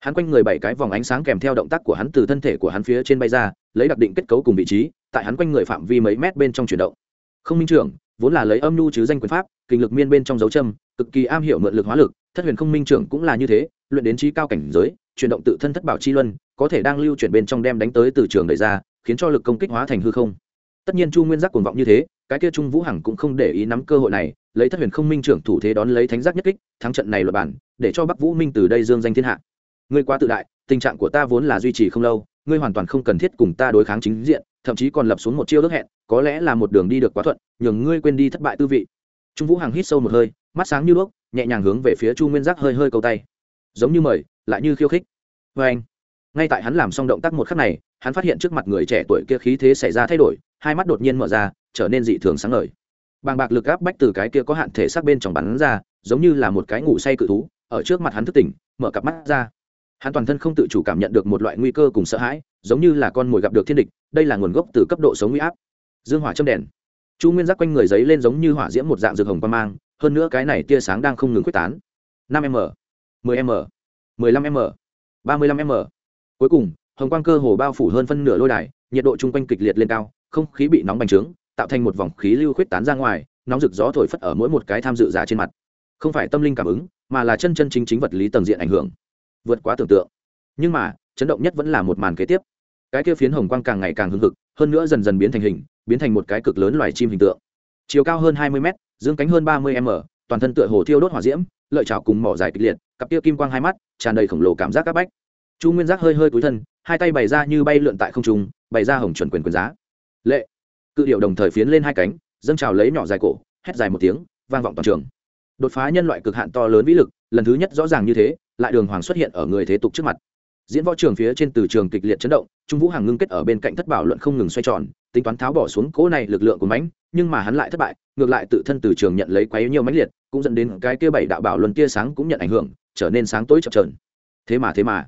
Hắn quanh người bảy cái vòng ánh sáng kèm theo động tác của hắn từ thân thể của hắn phía trên bay ra, lấy đặc định kết cấu cùng vị trí, tại hắn quanh người phạm vi mấy mét bên trong chuyển động. Không minh trưởng, vốn là lấy âm nhu chứ danh quyền pháp, kinh lực miên bên trong dấu châm, cực kỳ am hiểu mượn lực hóa lực, thất huyền không minh trưởng cũng là như thế, luyện đến trí cao cảnh giới, chuyển động tự thân thất bảo chi luân, có thể đang lưu chuyển bên trong đem đánh tới từ trường đẩy ra, khiến cho lực công kích hóa thành hư không. Tất nhiên chu nguyên giác cuồng vọng như thế cái kia trung vũ hằng cũng không để ý nắm cơ hội này, lấy thất huyền không minh trưởng thủ thế đón lấy thánh giác nhất kích, thắng trận này luật bản, để cho bắc vũ minh từ đây dương danh thiên hạ. Ngươi quá tự đại, tình trạng của ta vốn là duy trì không lâu, ngươi hoàn toàn không cần thiết cùng ta đối kháng chính diện, thậm chí còn lập xuống một chiêu ước hẹn, có lẽ là một đường đi được quá thuận, nhường ngươi quên đi thất bại tư vị. Trung vũ hằng hít sâu một hơi, mắt sáng như đuốc, nhẹ nhàng hướng về phía chu nguyên giác hơi hơi câu tay. Giống như mời, lại như khiêu khích. Vê anh. Ngay tại hắn làm xong động tác một khắc này, hắn phát hiện trước mặt người trẻ tuổi kia khí thế xảy ra thay đổi, hai mắt đột nhiên mở ra trở nên dị thường sáng ngời. Bàng bạc lực áp bách từ cái kia có hạn thể xác bên trong bắn ra, giống như là một cái ngủ say cự thú, ở trước mặt hắn thức tỉnh, mở cặp mắt ra. Hắn toàn thân không tự chủ cảm nhận được một loại nguy cơ cùng sợ hãi, giống như là con mồi gặp được thiên địch, đây là nguồn gốc từ cấp độ sống nguy áp. Dương hỏa châm đèn. Chu nguyên giác quanh người giấy lên giống như hỏa diễm một dạng rực hồng qua mang, hơn nữa cái này tia sáng đang không ngừng quyết tán. năm m, mười m, mười lăm m, ba mươi lăm m. Cuối cùng, hồng quang cơ hồ bao phủ hơn phân nửa lôi đài, nhiệt độ chung quanh kịch liệt lên cao, không khí bị nóng bành trướng tạo thành một vòng khí lưu khuyết tán ra ngoài, nóng rực gió thổi phất ở mỗi một cái tham dự giả trên mặt. Không phải tâm linh cảm ứng, mà là chân chân chính chính vật lý tầng diện ảnh hưởng. Vượt quá tưởng tượng. Nhưng mà, chấn động nhất vẫn là một màn kế tiếp. Cái kia phiến hồng quang càng ngày càng hưng hực, hơn nữa dần dần biến thành hình, biến thành một cái cực lớn loài chim hình tượng. Chiều cao hơn hai mươi m dương cánh hơn ba mươi m, toàn thân tựa hồ thiêu đốt hỏa diễm, lợi trào cùng mỏ dài kịch liệt, cặp kia kim quang hai mắt, tràn đầy khổng lồ cảm giác áp bách. Chu nguyên giác hơi hơi túi thân, hai tay bày ra như bay lượn tại không trung, bày ra hồng chuẩn quyền quyền giá. Lệ cự điệu đồng thời phiến lên hai cánh, dâng trào lấy nhỏ dài cổ, hét dài một tiếng, vang vọng toàn trường. Đột phá nhân loại cực hạn to lớn vĩ lực, lần thứ nhất rõ ràng như thế, lại đường hoàng xuất hiện ở người thế tục trước mặt. Diễn võ trường phía trên từ trường kịch liệt chấn động, trung vũ hàng ngưng kết ở bên cạnh thất bảo luận không ngừng xoay tròn, tính toán tháo bỏ xuống cỗ này lực lượng của mãnh, nhưng mà hắn lại thất bại, ngược lại tự thân từ trường nhận lấy quấy nhiều mãnh liệt, cũng dẫn đến cái kia bảy đạo bảo luận tia sáng cũng nhận ảnh hưởng, trở nên sáng tối chập trờn thế mà thế mà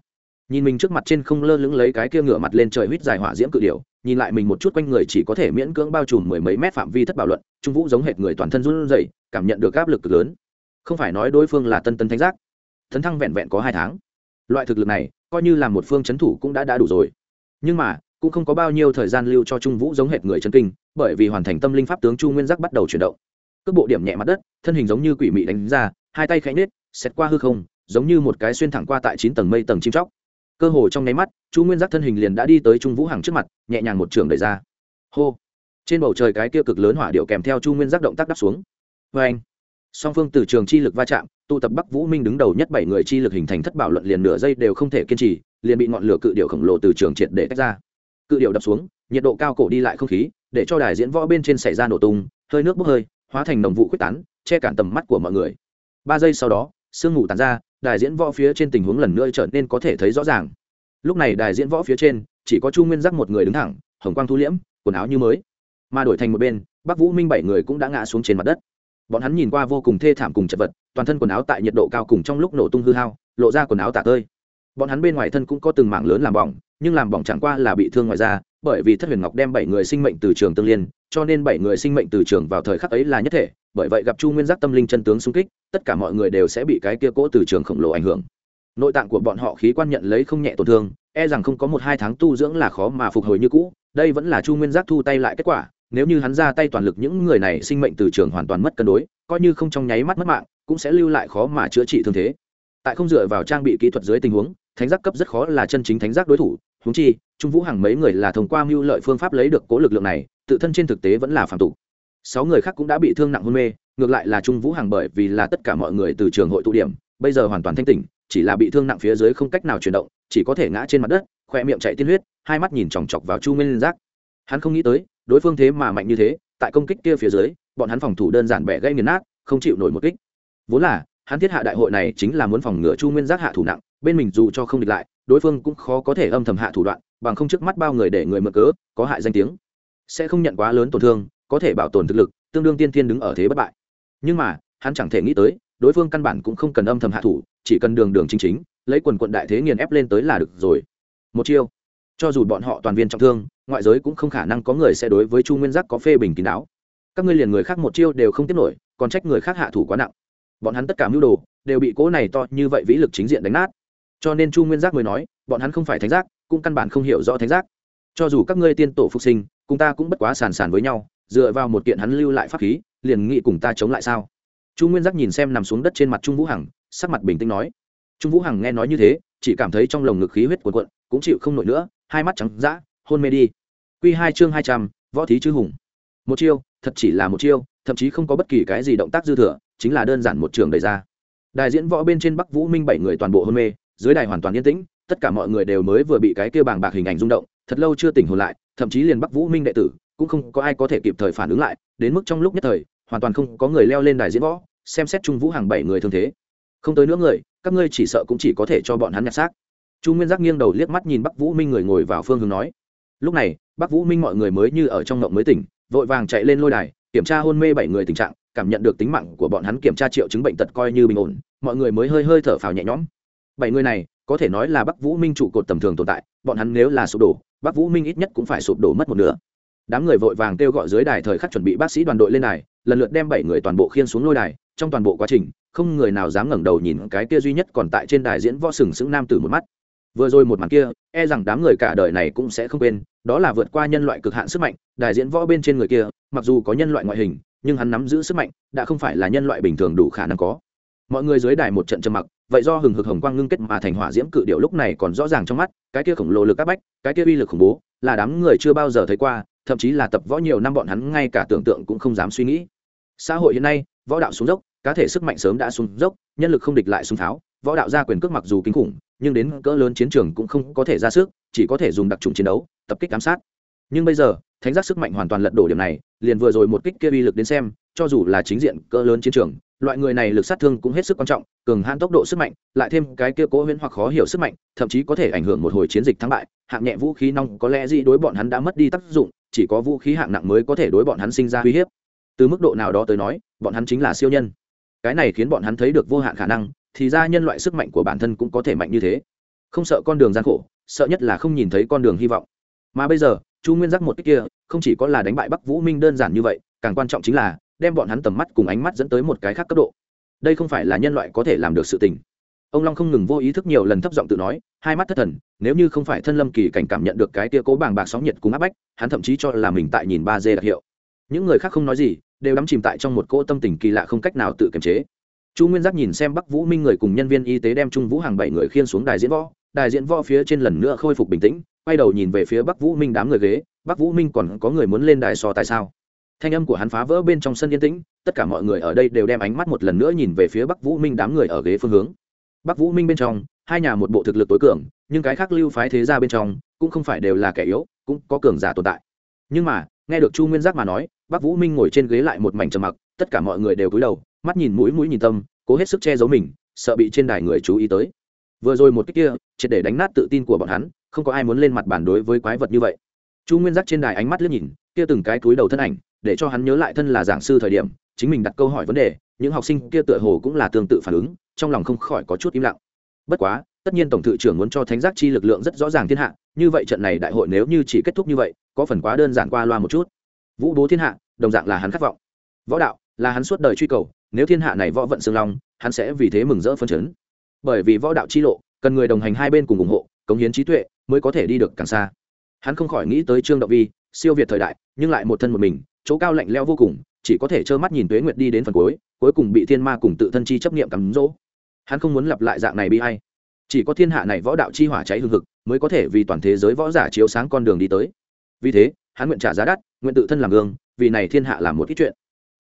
nhìn mình trước mặt trên không lơ lửng lấy cái kia ngửa mặt lên trời huýt dài hỏa diễm cự điểu, nhìn lại mình một chút quanh người chỉ có thể miễn cưỡng bao trùm mười mấy mét phạm vi thất bảo luận, trung vũ giống hệt người toàn thân run rẩy, cảm nhận được áp lực cực lớn. Không phải nói đối phương là tân tân thánh giác. Thấn thăng vẹn vẹn có hai tháng. Loại thực lực này, coi như là một phương c h ấ n thủ cũng đã đã đủ rồi. Nhưng mà, cũng không có bao nhiêu thời gian lưu cho trung vũ giống hệt người chân kinh, bởi vì hoàn thành tâm linh pháp tướng chu nguyên giác bắt đầu chuyển động. Cước bộ điểm nhẹ mặt đất, thân hình giống như quỷ mị đánh ra, hai tay khẽ nết xét qua hư không, giống như một cái xuyên thẳng qua tại chín tầng mây tầng chim chóc cơ hồ trong nháy mắt, chu nguyên giác thân hình liền đã đi tới trung vũ hàng trước mặt, nhẹ nhàng một trường đẩy ra. Hô! Trên bầu trời cái kia cực lớn hỏa điệu kèm theo chu nguyên giác động tác đắp xuống. Vê anh song phương từ trường chi lực va chạm, tụ tập bắc vũ minh đứng đầu nhất bảy người chi lực hình thành thất bảo luận liền nửa giây đều không thể kiên trì, liền bị ngọn lửa cự điệu khổng lồ từ trường triệt để tách ra. Cự điệu đập xuống, nhiệt độ cao cổ đi lại không khí, để cho đài diễn võ bên trên xảy ra nổ tung, hơi nước bốc hơi, hóa thành đồng vụ quyết tán, che cản tầm mắt của mọi người. Ba giây sau đó, sương mù tàn ra đài diễn võ phía trên tình huống lần nữa trở nên có thể thấy rõ ràng. Lúc này đài diễn võ phía trên, chỉ có chu nguyên giác một người đứng thẳng, hồng quang thu liễm, quần áo như mới. Mà đổi thành một bên, bắc vũ minh bảy người cũng đã ngã xuống trên mặt đất. Bọn hắn nhìn qua vô cùng thê thảm cùng chật vật, toàn thân quần áo tại nhiệt độ cao cùng trong lúc nổ tung hư hao, lộ ra quần áo tả tơi. Bọn hắn bên ngoài thân cũng có từng mảng lớn làm bỏng, nhưng làm bỏng chẳng qua là bị thương ngoài da, bởi vì thất huyền ngọc đem bảy người sinh mệnh từ trường tương liên cho nên bảy người sinh mệnh từ trường vào thời khắc ấy là nhất thể, bởi vậy gặp chu nguyên giác tâm linh chân tướng xung kích, tất cả mọi người đều sẽ bị cái kia cỗ từ trường khổng lồ ảnh hưởng. Nội tạng của bọn họ khí quan nhận lấy không nhẹ tổn thương e rằng không có một hai tháng tu dưỡng là khó mà phục hồi như cũ, đây vẫn là chu nguyên giác thu tay lại kết quả, nếu như hắn ra tay toàn lực những người này sinh mệnh từ trường hoàn toàn mất cân đối, coi như không trong nháy mắt mất mạng, cũng sẽ lưu lại khó mà chữa trị thương thế. Tại không dựa vào trang bị kỹ thuật dưới tình huống thánh giác cấp rất khó là chân chính thánh giác đối thủ húng chi, trung vũ hàng mấy người là thông qua mưu lợi phương pháp lấy được cố lực lượng này, tự thân trên thực tế vẫn là phạm tục. Sáu người khác cũng đã bị thương nặng hôn mê, ngược lại là trung vũ hàng bởi vì là tất cả mọi người từ trường hội tụ điểm, bây giờ hoàn toàn thanh tỉnh, chỉ là bị thương nặng phía dưới không cách nào chuyển động, chỉ có thể ngã trên mặt đất, khoe miệng chạy tiên huyết, hai mắt nhìn chòng chọc vào chu nguyên giác. Hắn không nghĩ tới, đối phương thế mà mạnh như thế, tại công kích kia phía dưới, bọn hắn phòng thủ đơn giản bẻ gây nghiền nát, không chịu nổi một kích. Vốn là, hắn thiết hạ đại hội này chính là muốn phòng ngừa chu nguyên giác hạ thủ nặng bên mình dù cho không địch lại, đối phương cũng khó có thể âm thầm hạ thủ đoạn, bằng không trước mắt bao người để người mở cớ, có hại danh tiếng. Sẽ không nhận quá lớn tổn thương, có thể bảo tồn thực lực, tương đương tiên thiên đứng ở thế bất bại. Nhưng mà, hắn chẳng thể nghĩ tới, đối phương căn bản cũng không cần âm thầm hạ thủ, chỉ cần đường đường chính chính, lấy quần quận đại thế nghiền ép lên tới là được rồi. Một chiêu. Cho dù bọn họ toàn viên trọng thương, ngoại giới cũng không khả năng có người sẽ đối với chu nguyên giác có phê bình kín đáo. Các ngươi liền người khác một chiêu đều không tiếp nổi, còn trách người khác hạ thủ quá nặng. Bọn hắn tất cả mưu đồ, đều bị cỗ này to như vậy vĩ lực chính diện đánh nát cho nên chu nguyên giác mới nói, bọn hắn không phải thánh giác, cũng căn bản không hiểu rõ thánh giác. Cho dù các ngươi tiên tổ phục sinh, cùng ta cũng bất quá sàn sàn với nhau, dựa vào một kiện hắn lưu lại pháp khí, liền nghĩ cùng ta chống lại sao? Chu nguyên giác nhìn xem nằm xuống đất trên mặt trung vũ hằng, sắc mặt bình tĩnh nói. Trung vũ hằng nghe nói như thế, chỉ cảm thấy trong lồng ngực khí huyết cuộn cuộn, cũng chịu không nổi nữa, hai mắt trắng dã, hôn mê đi. Q hai chương hai trăm, võ thí chư hùng. Một chiêu, thật chỉ là một chiêu, thậm chí không có bất kỳ cái gì động tác dư thừa, chính là đơn giản một trường đầy ra. Đại diễn võ bên trên bắc vũ minh bảy người toàn bộ hôn mê dưới đài hoàn toàn yên tĩnh, tất cả mọi người đều mới vừa bị cái kia bàng bạc hình ảnh rung động, thật lâu chưa tỉnh hồn lại, thậm chí liền bắc vũ minh đệ tử cũng không có ai có thể kịp thời phản ứng lại, đến mức trong lúc nhất thời, hoàn toàn không có người leo lên đài diễn võ, xem xét trung vũ hàng bảy người thương thế. Không tới nữa người, các ngươi chỉ sợ cũng chỉ có thể cho bọn hắn nhặt xác. Chu nguyên giác nghiêng đầu liếc mắt nhìn bắc vũ minh người ngồi vào phương hướng nói. Lúc này, bắc vũ minh mọi người mới như ở trong ngộng mới tỉnh, vội vàng chạy lên lôi đài, kiểm tra hôn mê bảy người tình trạng, cảm nhận được tính mạng của bọn hắn kiểm tra triệu chứng bệnh tật coi như bình ổn, mọi người mới hơi hơi thở phào nhẹ nhõm bảy người này, có thể nói là bắc vũ minh trụ cột tầm thường tồn tại, bọn hắn nếu là sụp đổ, bắc vũ minh ít nhất cũng phải sụp đổ mất một nửa. Đám người vội vàng kêu gọi dưới đài thời khắc chuẩn bị bác sĩ đoàn đội lên đài, lần lượt đem bảy người toàn bộ khiên xuống lôi đài, trong toàn bộ quá trình, không người nào dám ngẩng đầu nhìn cái kia duy nhất còn tại trên đài diễn võ sừng sững nam tử một mắt. Vừa rồi một màn kia e rằng đám người cả đời này cũng sẽ không quên, đó là vượt qua nhân loại cực hạn sức mạnh, đài diễn võ bên trên người kia, mặc dù có nhân loại ngoại hình, nhưng hắn nắm giữ sức mạnh, đã không phải là nhân loại bình thường đủ khả năng có mọi người dưới đài một trận trầm mặc, vậy do hừng hực hồng quang ngưng kết mà thành hỏa diễm cự điệu lúc này còn rõ ràng trong mắt, cái kia khổng lồ lực áp bách, cái kia uy lực khủng bố, là đám người chưa bao giờ thấy qua, thậm chí là tập võ nhiều năm bọn hắn ngay cả tưởng tượng cũng không dám suy nghĩ. Xã hội hiện nay, võ đạo xuống dốc, cá thể sức mạnh sớm đã xuống dốc, nhân lực không địch lại súng tháo, võ đạo ra quyền cước mặc dù kinh khủng, nhưng đến cỡ lớn chiến trường cũng không có thể ra sức, chỉ có thể dùng đặc trùng chiến đấu, tập kích ám sát. Nhưng bây giờ, thánh giác sức mạnh hoàn toàn lật đổ điểm này, liền vừa rồi một kích kia uy lực đến xem, cho dù là chính diện cỡ lớn chiến trường loại người này lực sát thương cũng hết sức quan trọng, cường hãn tốc độ sức mạnh, lại thêm cái kia cố huyễn hoặc khó hiểu sức mạnh, thậm chí có thể ảnh hưởng một hồi chiến dịch thắng bại. Hạng nhẹ vũ khí nong có lẽ gì đối bọn hắn đã mất đi tác dụng, chỉ có vũ khí hạng nặng mới có thể đối bọn hắn sinh ra uy hiếp. Từ mức độ nào đó tới nói, bọn hắn chính là siêu nhân. Cái này khiến bọn hắn thấy được vô hạn khả năng, thì ra nhân loại sức mạnh của bản thân cũng có thể mạnh như thế. Không sợ con đường gian khổ, sợ nhất là không nhìn thấy con đường hy vọng. Mà bây giờ, chu nguyên giác một cách kia, không chỉ có là đánh bại bắc vũ minh đơn giản như vậy, càng quan trọng chính là đem bọn hắn tầm mắt cùng ánh mắt dẫn tới một cái khác cấp độ. Đây không phải là nhân loại có thể làm được sự tình. Ông long không ngừng vô ý thức nhiều lần thấp giọng tự nói, hai mắt thất thần, nếu như không phải thân lâm kỳ cảnh cảm nhận được cái tia cố bàng bạc sóng nhiệt cùng áp bách, hắn thậm chí cho là mình tại nhìn ba d đặc hiệu. Những người khác không nói gì, đều đắm chìm tại trong một cỗ tâm tình kỳ lạ không cách nào tự kiềm chế. Chu nguyên giác nhìn xem bắc vũ minh người cùng nhân viên y tế đem trung vũ hàng bảy người khiên xuống đài diễn võ, đài diễn võ phía trên lần nữa khôi phục bình tĩnh, quay đầu nhìn về phía bắc vũ minh đám người ghế, bắc vũ minh còn có người muốn lên đài so tại sao? Thanh âm của hắn phá vỡ bên trong sân yên tĩnh, tất cả mọi người ở đây đều đem ánh mắt một lần nữa nhìn về phía bắc vũ minh đám người ở ghế phương hướng. Bắc vũ minh bên trong, hai nhà một bộ thực lực tối cường, nhưng cái khác lưu phái thế ra bên trong, cũng không phải đều là kẻ yếu, cũng có cường giả tồn tại. Nhưng mà, nghe được chu nguyên giác mà nói, bắc vũ minh ngồi trên ghế lại một mảnh trầm mặc, tất cả mọi người đều cúi đầu, mắt nhìn mũi mũi nhìn tâm, cố hết sức che giấu mình, sợ bị trên đài người chú ý tới. Vừa rồi một cách kia, triệt để đánh nát tự tin của bọn hắn, không có ai muốn lên mặt bản đối với quái vật như vậy. Chu nguyên giác trên đài ánh mắt liếc nhìn, kia từng cái túi đầu thân ảnh để cho hắn nhớ lại thân là giảng sư thời điểm, chính mình đặt câu hỏi vấn đề, những học sinh kia tựa hồ cũng là tương tự phản ứng, trong lòng không khỏi có chút im lặng. Bất quá, tất nhiên tổng thự trưởng muốn cho thánh giác chi lực lượng rất rõ ràng thiên hạ, như vậy trận này đại hội nếu như chỉ kết thúc như vậy, có phần quá đơn giản qua loa một chút. Vũ bố thiên hạ, đồng dạng là hắn khát vọng. Võ đạo là hắn suốt đời truy cầu, nếu thiên hạ này võ vận xương long, hắn sẽ vì thế mừng rỡ phân chấn. Bởi vì võ đạo chi lộ, cần người đồng hành hai bên cùng ủng hộ, cống hiến trí tuệ mới có thể đi được càng xa. Hắn không khỏi nghĩ tới trương động vi, siêu việt thời đại, nhưng lại một thân một mình chỗ cao lạnh leo vô cùng, chỉ có thể trơ mắt nhìn tuế nguyệt đi đến phần cuối cuối cùng bị thiên ma cùng tự thân chi chấp niệm cắm rỗ. Hắn không muốn lặp lại dạng này bi hay chỉ có thiên hạ này võ đạo chi hỏa cháy hương thực mới có thể vì toàn thế giới võ giả chiếu sáng con đường đi tới. Vì thế, hắn nguyện trả giá đắt, nguyện tự thân làm gương, vì này thiên hạ làm một ít chuyện.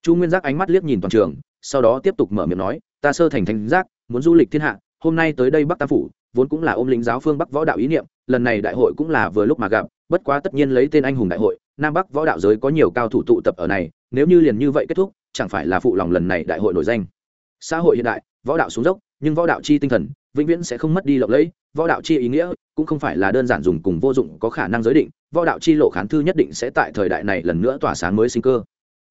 Chu nguyên giác ánh mắt liếc nhìn toàn trường, sau đó tiếp tục mở miệng nói, ta sơ thành thánh giác, muốn du lịch thiên hạ, hôm nay tới đây bắc tam phủ, vốn cũng là ôm lính giáo phương bắc võ đạo ý niệm, lần này đại hội cũng là vừa lúc mà gặp, bất quá tất nhiên lấy tên anh hùng đại hội nam bắc võ đạo giới có nhiều cao thủ tụ tập ở này, nếu như liền như vậy kết thúc, chẳng phải là phụ lòng lần này đại hội nổi danh. Xã hội hiện đại, võ đạo xuống dốc, nhưng võ đạo chi tinh thần, vĩnh viễn sẽ không mất đi lộng lẫy, võ đạo chi ý nghĩa cũng không phải là đơn giản dùng cùng vô dụng có khả năng giới định, võ đạo chi lộ khán thư nhất định sẽ tại thời đại này lần nữa tỏa sáng mới sinh cơ.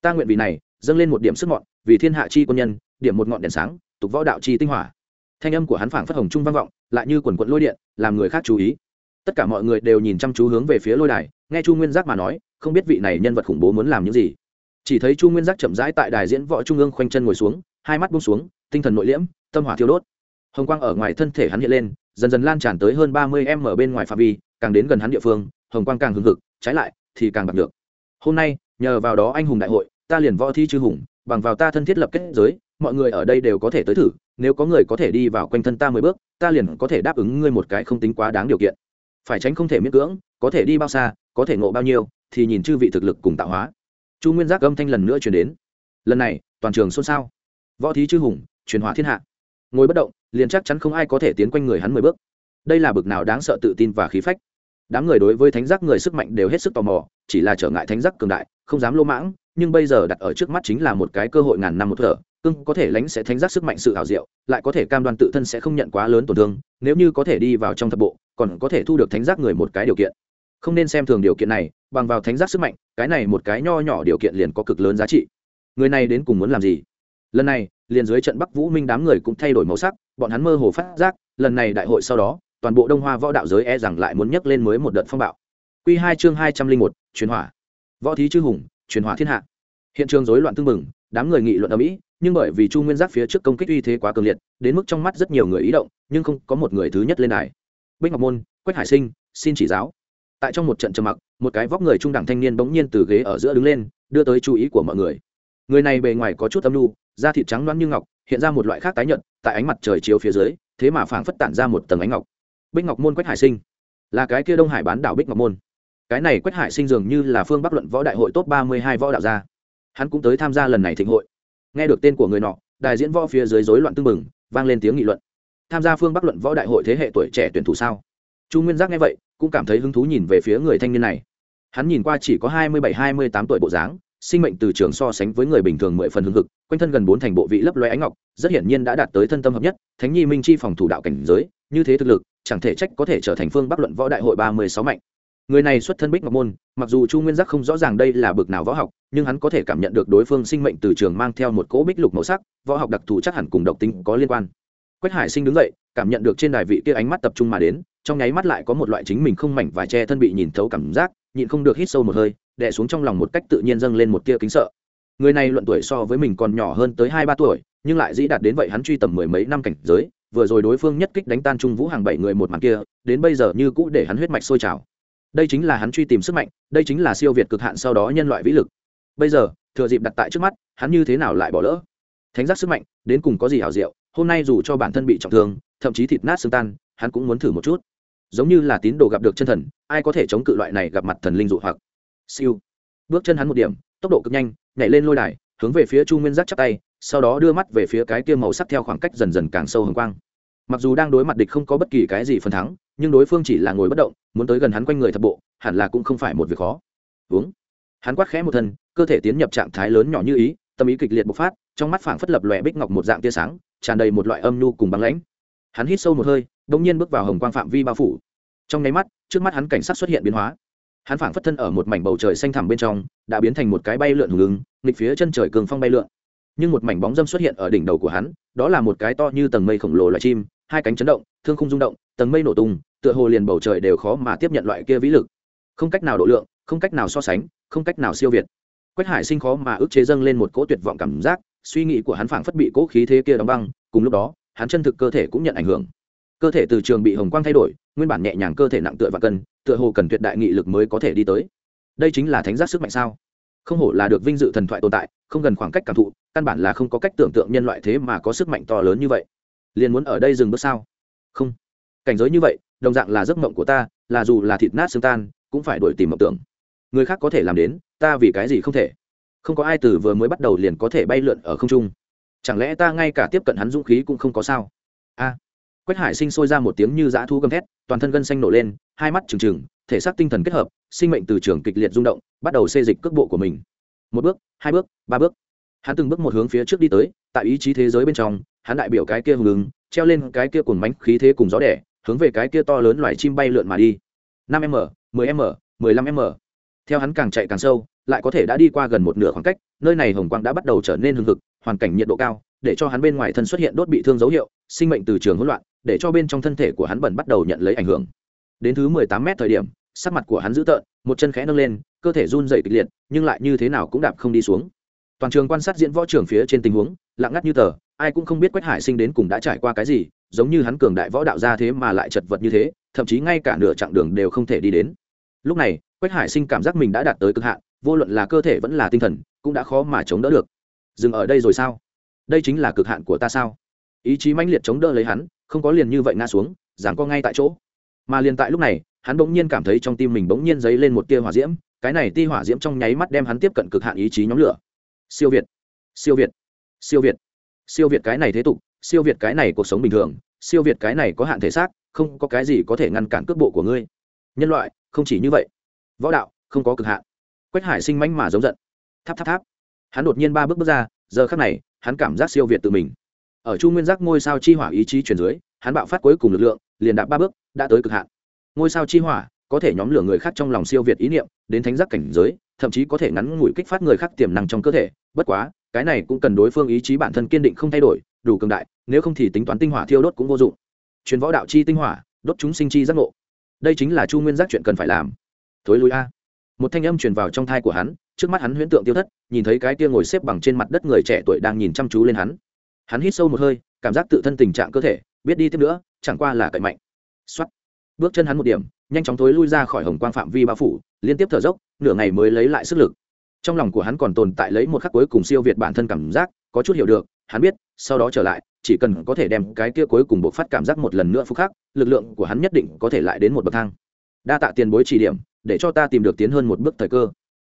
Ta nguyện vì này, dâng lên một điểm sức mọn, vì thiên hạ chi quân nhân, điểm một ngọn đèn sáng, tục võ đạo chi tinh hỏa. Thanh âm của hắn phảng phất hồng trung vang vọng, lại như quần quận lôi điện, làm người khác chú ý. Tất cả mọi người đều nhìn chăm chú hướng về phía lôi đài, nghe chu nguyên giác mà nói không biết vị này nhân vật khủng bố muốn làm những gì. Chỉ thấy chu nguyên giác chậm rãi tại đài diễn võ trung ương khoanh chân ngồi xuống, hai mắt bung xuống, tinh thần nội liễm, tâm hỏa thiêu đốt. Hồng quang ở ngoài thân thể hắn hiện lên, dần dần lan tràn tới hơn ba mươi em ở bên ngoài phạm vi, càng đến gần hắn địa phương, hồng quang càng hừng hực, trái lại thì càng bạc được hôm nay, nhờ vào đó anh hùng đại hội, ta liền võ thi chư hùng, bằng vào ta thân thiết lập kết giới, mọi người ở đây đều có thể tới thử, nếu có người có thể đi vào quanh thân ta mười bước, ta liền có thể đáp ứng ngươi một cái không tính quá đáng điều kiện. Phải tránh không thể miễn cưỡng, có thể đi bao xa, có thể ngộ bao nhiêu thì nhìn chư vị thực lực cùng tạo hóa. Chu nguyên giác âm thanh lần nữa chuyển đến. Lần này, toàn trường xôn xao. Võ thí chư hùng, truyền hỏa thiên hạ. Ngồi bất động, liền chắc chắn không ai có thể tiến quanh người hắn mười bước. Đây là bực nào đáng sợ tự tin và khí phách. Đám người đối với thánh giác người sức mạnh đều hết sức tò mò, chỉ là trở ngại thánh giác cường đại, không dám lô mãng, nhưng bây giờ đặt ở trước mắt chính là một cái cơ hội ngàn năm một thở, cưng có thể lánh sẽ thánh giác sức mạnh sự hảo diệu, lại có thể cam đoan tự thân sẽ không nhận quá lớn tổn thương, nếu như có thể đi vào trong thập bộ, còn có thể thu được thánh giác người một cái điều kiện. Không nên xem thường điều kiện này bằng vào thánh giác sức mạnh, cái này một cái nho nhỏ điều kiện liền có cực lớn giá trị. Người này đến cùng muốn làm gì? Lần này, liền dưới trận bắc vũ minh đám người cũng thay đổi màu sắc, bọn hắn mơ hồ phát giác, lần này đại hội sau đó, toàn bộ đông hoa võ đạo giới e rằng lại muốn nhấc lên mới một đợt phong bạo. Q hai chương hai trăm linh một, truyền hỏa. Võ thí chư hùng, truyền hỏa thiên hạ. Hiện trường rối loạn tưng bừng, đám người nghị luận ở mỹ nhưng bởi vì chu nguyên giác phía trước công kích uy thế quá cường liệt, đến mức trong mắt rất nhiều người ý động, nhưng không có một người thứ nhất lên đài. Bích ngọc môn, quách hải sinh, xin chỉ giáo tại trong một trận trầm mặc, một cái vóc người trung đẳng thanh niên bỗng nhiên từ ghế ở giữa đứng lên, đưa tới chú ý của mọi người. Người này bề ngoài có chút âm lu da thịt trắng loáng như ngọc, hiện ra một loại khác tái nhợt, tại ánh mặt trời chiếu phía dưới, thế mà phảng phất tản ra một tầng ánh ngọc. Bích ngọc môn quách hải sinh. Là cái kia đông hải bán đảo bích ngọc môn. Cái này quách hải sinh dường như là phương bắc luận võ đại hội top ba mươi hai võ đạo gia. Hắn cũng tới tham gia lần này thịnh hội. Nghe được tên của người nọ đại diễn võ phía dưới rối loạn tưng bừng, vang lên tiếng nghị luận. Tham gia phương bắc luận võ đại hội thế hệ tuổi trẻ tuyển thủ sao? Chu nguyên giác nghe vậy cũng cảm thấy hứng thú nhìn về phía người thanh niên này. Hắn nhìn qua chỉ có hai mươi bảy, hai mươi tám tuổi bộ dáng, sinh mệnh từ trường so sánh với người bình thường mười phần hứng hực, quanh thân gần bốn thành bộ vị lấp loe ánh ngọc, rất hiển nhiên đã đạt tới thân tâm hợp nhất, thánh nhi minh chi phòng thủ đạo cảnh giới, như thế thực lực, chẳng thể trách có thể trở thành phương bắc luận võ đại hội ba mươi sáu mạnh. Người này xuất thân bích ngọc môn, mặc dù chu nguyên giác không rõ ràng đây là bực nào võ học, nhưng hắn có thể cảm nhận được đối phương sinh mệnh từ trường mang theo một cỗ bích lục màu sắc, võ học đặc thù chắc hẳn cùng độc tính có liên quan. Quách hải sinh đứng dậy cảm nhận được trên đài vị kia ánh mắt tập trung mà đến, trong nháy mắt lại có một loại chính mình không mảnh vải che thân bị nhìn thấu cảm giác, nhịn không được hít sâu một hơi, đè xuống trong lòng một cách tự nhiên dâng lên một tia kính sợ. Người này luận tuổi so với mình còn nhỏ hơn tới hai ba tuổi, nhưng lại dĩ đạt đến vậy hắn truy tầm mười mấy năm cảnh giới, vừa rồi đối phương nhất kích đánh tan trung vũ hàng bảy người một màn kia, đến bây giờ như cũ để hắn huyết mạch sôi trào. Đây chính là hắn truy tìm sức mạnh, đây chính là siêu việt cực hạn sau đó nhân loại vĩ lực. Bây giờ, thừa dịp đặt tại trước mắt, hắn như thế nào lại bỏ lỡ? Thánh giác sức mạnh, đến cùng có gì hảo diệu, hôm nay dù cho bản thân bị trọng thương thậm chí thịt nát xương tan, hắn cũng muốn thử một chút. Giống như là tín đồ gặp được chân thần, ai có thể chống cự loại này gặp mặt thần linh dụ hoặc? Siêu. Bước chân hắn một điểm, tốc độ cực nhanh, nhảy lên lôi đài, hướng về phía chu nguyên giác chắp tay, sau đó đưa mắt về phía cái kia màu sắc theo khoảng cách dần dần càng sâu hồng quang. Mặc dù đang đối mặt địch không có bất kỳ cái gì phần thắng, nhưng đối phương chỉ là ngồi bất động, muốn tới gần hắn quanh người thập bộ, hẳn là cũng không phải một việc khó. Uống hắn quát khẽ một thân, cơ thể tiến nhập trạng thái lớn nhỏ như ý, tâm ý kịch liệt bộc phát, trong mắt phảng phất lập lòe bích ngọc một dạng tia sáng, tràn đầy một loại âm nhu cùng băng lãnh hắn hít sâu một hơi đ ỗ n g nhiên bước vào hồng quang phạm vi bao phủ. Trong nháy mắt, trước mắt hắn cảnh sát xuất hiện biến hóa. Hắn phảng phất thân ở một mảnh bầu trời xanh thẳm bên trong, đã biến thành một cái bay lượn hùng ứng, nghịch phía chân trời cường phong bay lượn. Nhưng một mảnh bóng dâm xuất hiện ở đỉnh đầu của hắn, đó là một cái to như tầng mây khổng lồ loài chim, hai cánh chấn động, thương không rung động, tầng mây nổ tung, tựa hồ liền bầu trời đều khó mà tiếp nhận loại kia vĩ lực. Không cách nào độ lượng, không cách nào so sánh, không cách nào siêu việt. Quách hải sinh khó mà ức chế dâng lên một cỗ tuyệt vọng cảm giác, suy nghĩ của hắn phảng phất bị cỗ khí thế kia đóng băng, cùng lúc đó hắn chân thực cơ thể cũng nhận ảnh hưởng. Cơ thể từ trường bị hồng quang thay đổi, nguyên bản nhẹ nhàng cơ thể nặng tựa và cân, tựa hồ cần tuyệt đại nghị lực mới có thể đi tới. Đây chính là thánh giác sức mạnh sao? Không hổ là được vinh dự thần thoại tồn tại, không gần khoảng cách cảm thụ, căn bản là không có cách tưởng tượng nhân loại thế mà có sức mạnh to lớn như vậy. Liền muốn ở đây dừng bước sao? Không. Cảnh giới như vậy, đồng dạng là giấc mộng của ta, là dù là thịt nát xương tan, cũng phải đổi tìm mộng tưởng. Người khác có thể làm đến, ta vì cái gì không thể? Không có ai từ vừa mới bắt đầu liền có thể bay lượn ở không trung chẳng lẽ ta ngay cả tiếp cận hắn dũng khí cũng không có sao? A. Quách hải sinh sôi ra một tiếng như dã thu gầm thét, toàn thân gân xanh nổ lên, hai mắt trừng trừng, thể xác tinh thần kết hợp, sinh mệnh từ trường kịch liệt rung động, bắt đầu xê dịch cước bộ của mình. Một bước, hai bước, ba bước. Hắn từng bước một hướng phía trước đi tới, tại ý chí thế giới bên trong, hắn đại biểu cái kia hùng ứng treo lên cái kia cùng bánh khí thế cùng gió đẻ, hướng về cái kia to lớn loài chim bay lượn mà đi. năm m, mười m, mười lăm m. Theo hắn càng chạy càng sâu, lại có thể đã đi qua gần một nửa khoảng cách, nơi này hồng quang đã bắt đầu trở nên hừng hực hoàn cảnh nhiệt độ cao, để cho hắn bên ngoài thân xuất hiện đốt bị thương dấu hiệu, sinh mệnh từ trường hỗn loạn, để cho bên trong thân thể của hắn bẩn bắt đầu nhận lấy ảnh hưởng. Đến thứ mười tám mét thời điểm, sắc mặt của hắn dữ tợn, một chân khẽ nâng lên, cơ thể run dày kịch liệt, nhưng lại như thế nào cũng đạp không đi xuống. Toàn trường quan sát diễn võ trường phía trên tình huống, lặng ngắt như tờ, ai cũng không biết quách hải sinh đến cùng đã trải qua cái gì, giống như hắn cường đại võ đạo ra thế mà lại chật vật như thế, thậm chí ngay cả nửa chặng đường đều không thể đi đến. Lúc này, quách hải sinh cảm giác mình đã đạt tới cực hạn, vô luận là cơ thể vẫn là tinh thần, cũng đã khó mà chống đỡ được dừng ở đây rồi sao? Đây chính là cực hạn của ta sao? Ý chí mãnh liệt chống đỡ lấy hắn, không có liền như vậy ngã xuống, giảng co ngay tại chỗ. Mà liền tại lúc này, hắn bỗng nhiên cảm thấy trong tim mình bỗng nhiên dấy lên một tia hỏa diễm, cái này ti hỏa diễm trong nháy mắt đem hắn tiếp cận cực hạn ý chí nhóm lửa. Siêu việt siêu việt siêu việt siêu việt cái này thế tục, siêu việt cái này cuộc sống bình thường, siêu việt cái này có hạn thể xác, không có cái gì có thể ngăn cản cước bộ của ngươi. Nhân loại, không chỉ như vậy. Võ đạo, không có cực hạn. Quách hải sinh mánh mà giống giận. Tháp tháp tháp hắn đột nhiên ba bước bước ra, giờ khắc này, hắn cảm giác siêu việt tự mình. Ở chu nguyên giác ngôi sao chi hỏa ý chí chuyển dưới, hắn bạo phát cuối cùng lực lượng, liền đạp ba bước, đã tới cực hạn. Ngôi sao chi hỏa có thể nhóm lửa người khác trong lòng siêu việt ý niệm, đến thánh giác cảnh giới, thậm chí có thể ngắn ngủi kích phát người khác tiềm năng trong cơ thể. Bất quá, cái này cũng cần đối phương ý chí bản thân kiên định không thay đổi, đủ cường đại, nếu không thì tính toán tinh hỏa thiêu đốt cũng vô dụng. Truyền võ đạo chi tinh hỏa, đốt chúng sinh chi giác ngộ. Đây chính là chu nguyên giác chuyện cần phải làm. Thối lui a. Một thanh âm truyền vào trong thai của hắn trước mắt hắn huyễn tượng tiêu thất, nhìn thấy cái kia ngồi xếp bằng trên mặt đất người trẻ tuổi đang nhìn chăm chú lên hắn. Hắn hít sâu một hơi, cảm giác tự thân tình trạng cơ thể, biết đi tiếp nữa, chẳng qua là cậy mạnh. X bước chân hắn một điểm, nhanh chóng thối lui ra khỏi hồng quang phạm vi bao phủ, liên tiếp thở dốc, nửa ngày mới lấy lại sức lực. Trong lòng của hắn còn tồn tại lấy một khắc cuối cùng siêu việt bản thân cảm giác, có chút hiểu được, hắn biết, sau đó trở lại, chỉ cần có thể đem cái kia cuối cùng buộc phát cảm giác một lần nữa phúc khắc, lực lượng của hắn nhất định có thể lại đến một bậc thang. Đa tạ tiền bối chỉ điểm, để cho ta tìm được tiến hơn một bước thời cơ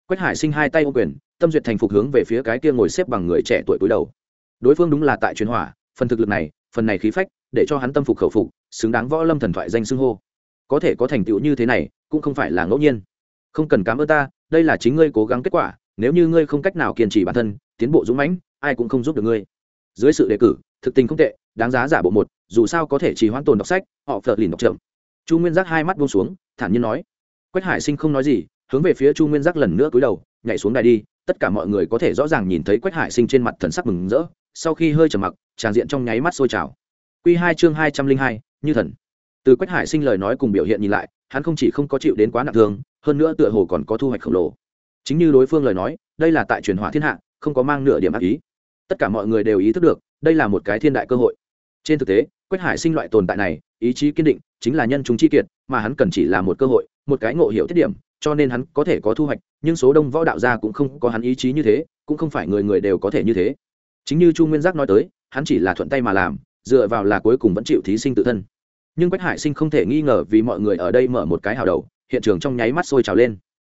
quách hải sinh hai tay ô quyền, tâm duyệt thành phục hướng về phía cái kia ngồi xếp bằng người trẻ tuổi túi đầu. Đối phương đúng là tại truyền hỏa, phần thực lực này, phần này khí phách, để cho hắn tâm phục khẩu phục, xứng đáng võ lâm thần thoại danh xưng hô. Có thể có thành tựu như thế này, cũng không phải là ngẫu nhiên. Không cần cảm ơn ta, đây là chính ngươi cố gắng kết quả, nếu như ngươi không cách nào kiên trì bản thân, tiến bộ dũng mãnh, ai cũng không giúp được ngươi. Dưới sự đề cử, thực tình không tệ, đáng giá giả bộ một, dù sao có thể chỉ hoãn tồn đọc sách, họ phật lìn đọc chậm. Chu nguyên giác hai mắt buông xuống, thản nhiên nói. Quách hải sinh không nói gì hướng về phía chu nguyên giác lần nữa cúi đầu, nhảy xuống đài đi, tất cả mọi người có thể rõ ràng nhìn thấy quách hải sinh trên mặt thần sắc mừng rỡ, sau khi hơi trầm mặc, tràn diện trong nháy mắt sôi trào. Q hai chương hai trăm linh hai, như thần. Từ quách hải sinh lời nói cùng biểu hiện nhìn lại, hắn không chỉ không có chịu đến quá nặng thương, hơn nữa tựa hồ còn có thu hoạch khổng lồ. Chính như đối phương lời nói, đây là tại truyền hỏa thiên hạ, không có mang nửa điểm ác ý. Tất cả mọi người đều ý thức được, đây là một cái thiên đại cơ hội. Trên thực tế, quách hải sinh loại tồn tại này, ý chí kiên định, chính là nhân chúng chi kiệt, mà hắn cần chỉ là một cơ hội, một cái ngộ hiểu tiết điểm cho nên hắn có thể có thu hoạch, nhưng số đông võ đạo gia cũng không có hắn ý chí như thế, cũng không phải người người đều có thể như thế. Chính như chu nguyên giác nói tới, hắn chỉ là thuận tay mà làm, dựa vào là cuối cùng vẫn chịu thí sinh tự thân. Nhưng quách hải sinh không thể nghi ngờ vì mọi người ở đây mở một cái hào đầu, hiện trường trong nháy mắt sôi trào lên.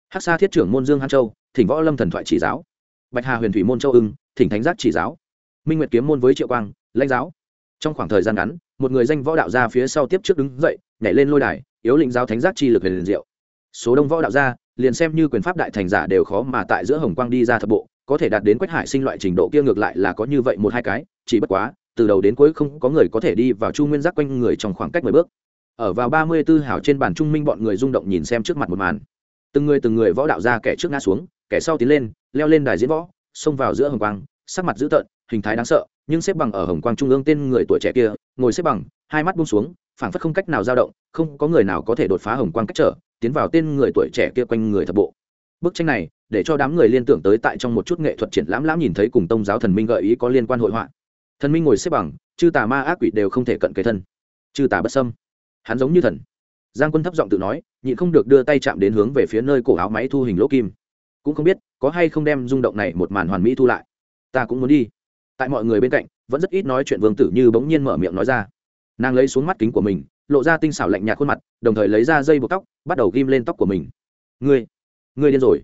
Hắc sa thiết trưởng môn dương hán châu, thỉnh võ lâm thần thoại chỉ giáo. Bạch hà huyền thủy môn châu ưng, thỉnh thánh giác chỉ giáo. Minh nguyệt kiếm môn với triệu quang, lãnh giáo. Trong khoảng thời gian ngắn, một người danh võ đạo gia phía sau tiếp trước đứng dậy, nhảy lên lôi đài, yếu lĩnh giáo thánh giác chi lực huyền liền diệu số đông võ đạo gia liền xem như quyền pháp đại thành giả đều khó mà tại giữa hồng quang đi ra thập bộ, có thể đạt đến quách hải sinh loại trình độ kia ngược lại là có như vậy một hai cái, chỉ bất quá, từ đầu đến cuối không có người có thể đi vào chu nguyên giác quanh người trong khoảng cách mười bước. Ở vào ba mươi tư hảo trên bàn trung minh bọn người rung động nhìn xem trước mặt một màn. Từng người từng người võ đạo ra kẻ trước ngã xuống, kẻ sau tiến lên, leo lên đài diễn võ, xông vào giữa hồng quang, sắc mặt dữ tợn, hình thái đáng sợ, nhưng xếp bằng ở hồng quang trung ương tên người tuổi trẻ kia, ngồi xếp bằng, hai mắt buông xuống, phảng phất không cách nào dao động, không có người nào có thể đột phá hồng quang cách trở tiến vào tên người tuổi trẻ kia quanh người thập bộ. Bức tranh này, để cho đám người liên tưởng tới tại trong một chút nghệ thuật triển lãm lãm nhìn thấy cùng tông giáo thần minh gợi ý có liên quan hội họa. Thần minh ngồi xếp bằng, chư tà ma ác quỷ đều không thể cận kế thân. Chư tà bất sâm hắn giống như thần. Giang quân thấp giọng tự nói, nhịn không được đưa tay chạm đến hướng về phía nơi cổ áo máy thu hình lỗ kim. Cũng không biết, có hay không đem rung động này một màn hoàn mỹ thu lại. Ta cũng muốn đi. Tại mọi người bên cạnh, vẫn rất ít nói chuyện vương tử như bỗng nhiên mở miệng nói ra. Nàng lấy xuống mắt kính của mình lộ ra tinh xảo lạnh nhạt khuôn mặt, đồng thời lấy ra dây buộc tóc, bắt đầu ghim lên tóc của mình. Ngươi ngươi điên rồi.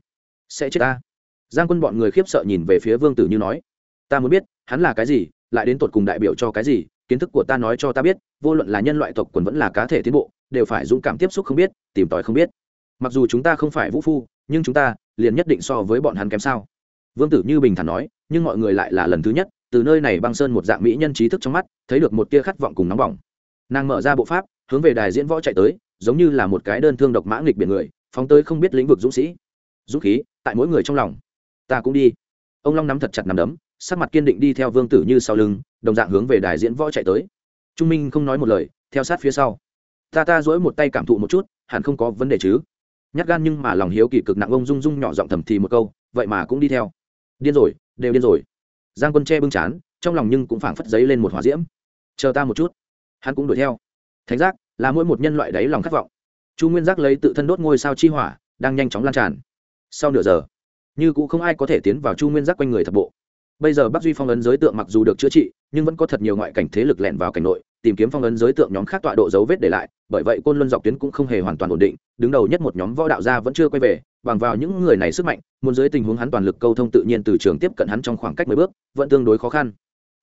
Sẽ chết ta. Giang quân bọn người khiếp sợ nhìn về phía vương tử như nói. Ta muốn biết, hắn là cái gì, lại đến tột cùng đại biểu cho cái gì, kiến thức của ta nói cho ta biết, vô luận là nhân loại tộc quần vẫn là cá thể tiến bộ, đều phải dũng cảm tiếp xúc không biết, tìm tòi không biết. Mặc dù chúng ta không phải vũ phu, nhưng chúng ta liền nhất định so với bọn hắn kém sao. Vương tử như bình thản nói, nhưng mọi người lại là lần thứ nhất, từ nơi này băng sơn một dạng mỹ nhân trí thức trong mắt, thấy được một tia khát vọng cùng nóng bỏng nàng mở ra bộ pháp, hướng về đài diễn võ chạy tới, giống như là một cái đơn thương độc mã nghịch biển người, phóng tới không biết lĩnh vực dũng sĩ. Dũng khí, tại mỗi người trong lòng. Ta cũng đi. Ông long nắm thật chặt nằm đấm, sắc mặt kiên định đi theo vương tử như sau lưng, đồng dạng hướng về đài diễn võ chạy tới. Trung minh không nói một lời, theo sát phía sau. Ta ta dỗi một tay cảm thụ một chút, hẳn không có vấn đề chứ. Nhát gan nhưng mà lòng hiếu kỳ cực nặng ông rung rung nhỏ giọng thầm thì một câu, vậy mà cũng đi theo. Điên rồi, đều điên rồi. Giang quân che bưng chán, trong lòng nhưng cũng phảng phất giấy lên một hỏa diễm. Chờ ta một chút hắn cũng đuổi theo. Thánh giác, là mỗi một nhân loại đáy lòng khát vọng. Chu nguyên giác lấy tự thân đốt ngôi sao chi hỏa, đang nhanh chóng lan tràn. Sau nửa giờ, như cũng không ai có thể tiến vào chu nguyên giác quanh người thập bộ. Bây giờ bắc duy phong ấn giới tượng mặc dù được chữa trị, nhưng vẫn có thật nhiều ngoại cảnh thế lực lẻn vào cảnh nội, tìm kiếm phong ấn giới tượng nhóm khác tọa độ dấu vết để lại, bởi vậy côn luân dọc tuyến cũng không hề hoàn toàn ổn định, đứng đầu nhất một nhóm võ đạo gia vẫn chưa quay về, bằng vào những người này sức mạnh, muốn dưới tình huống hắn toàn lực câu thông tự nhiên từ trường tiếp cận hắn trong khoảng cách mười bước, vẫn tương đối khó khăn.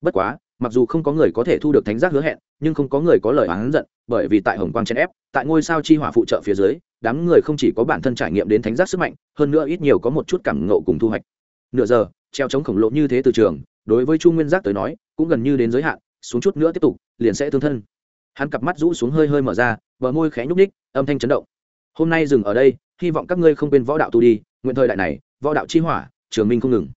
Bất quá mặc dù không có người có thể thu được thánh giác hứa hẹn, nhưng không có người có lời oán giận, bởi vì tại hồng quang chen ép, tại ngôi sao chi hỏa phụ trợ phía dưới, đám người không chỉ có bản thân trải nghiệm đến thánh giác sức mạnh, hơn nữa ít nhiều có một chút cảm ngộ cùng thu hoạch. Nửa giờ, treo chống khổng lồ như thế từ trường, đối với chu nguyên giác tới nói, cũng gần như đến giới hạn, xuống chút nữa tiếp tục, liền sẽ thương thân. Hắn cặp mắt rũ xuống hơi hơi mở ra, bờ môi khẽ nhúc ních âm thanh chấn động. Hôm nay dừng ở đây, hy vọng các ngươi không quên võ đạo tu đi, nguyện thời đại này, võ đạo chi hỏa, trường minh không ngừng.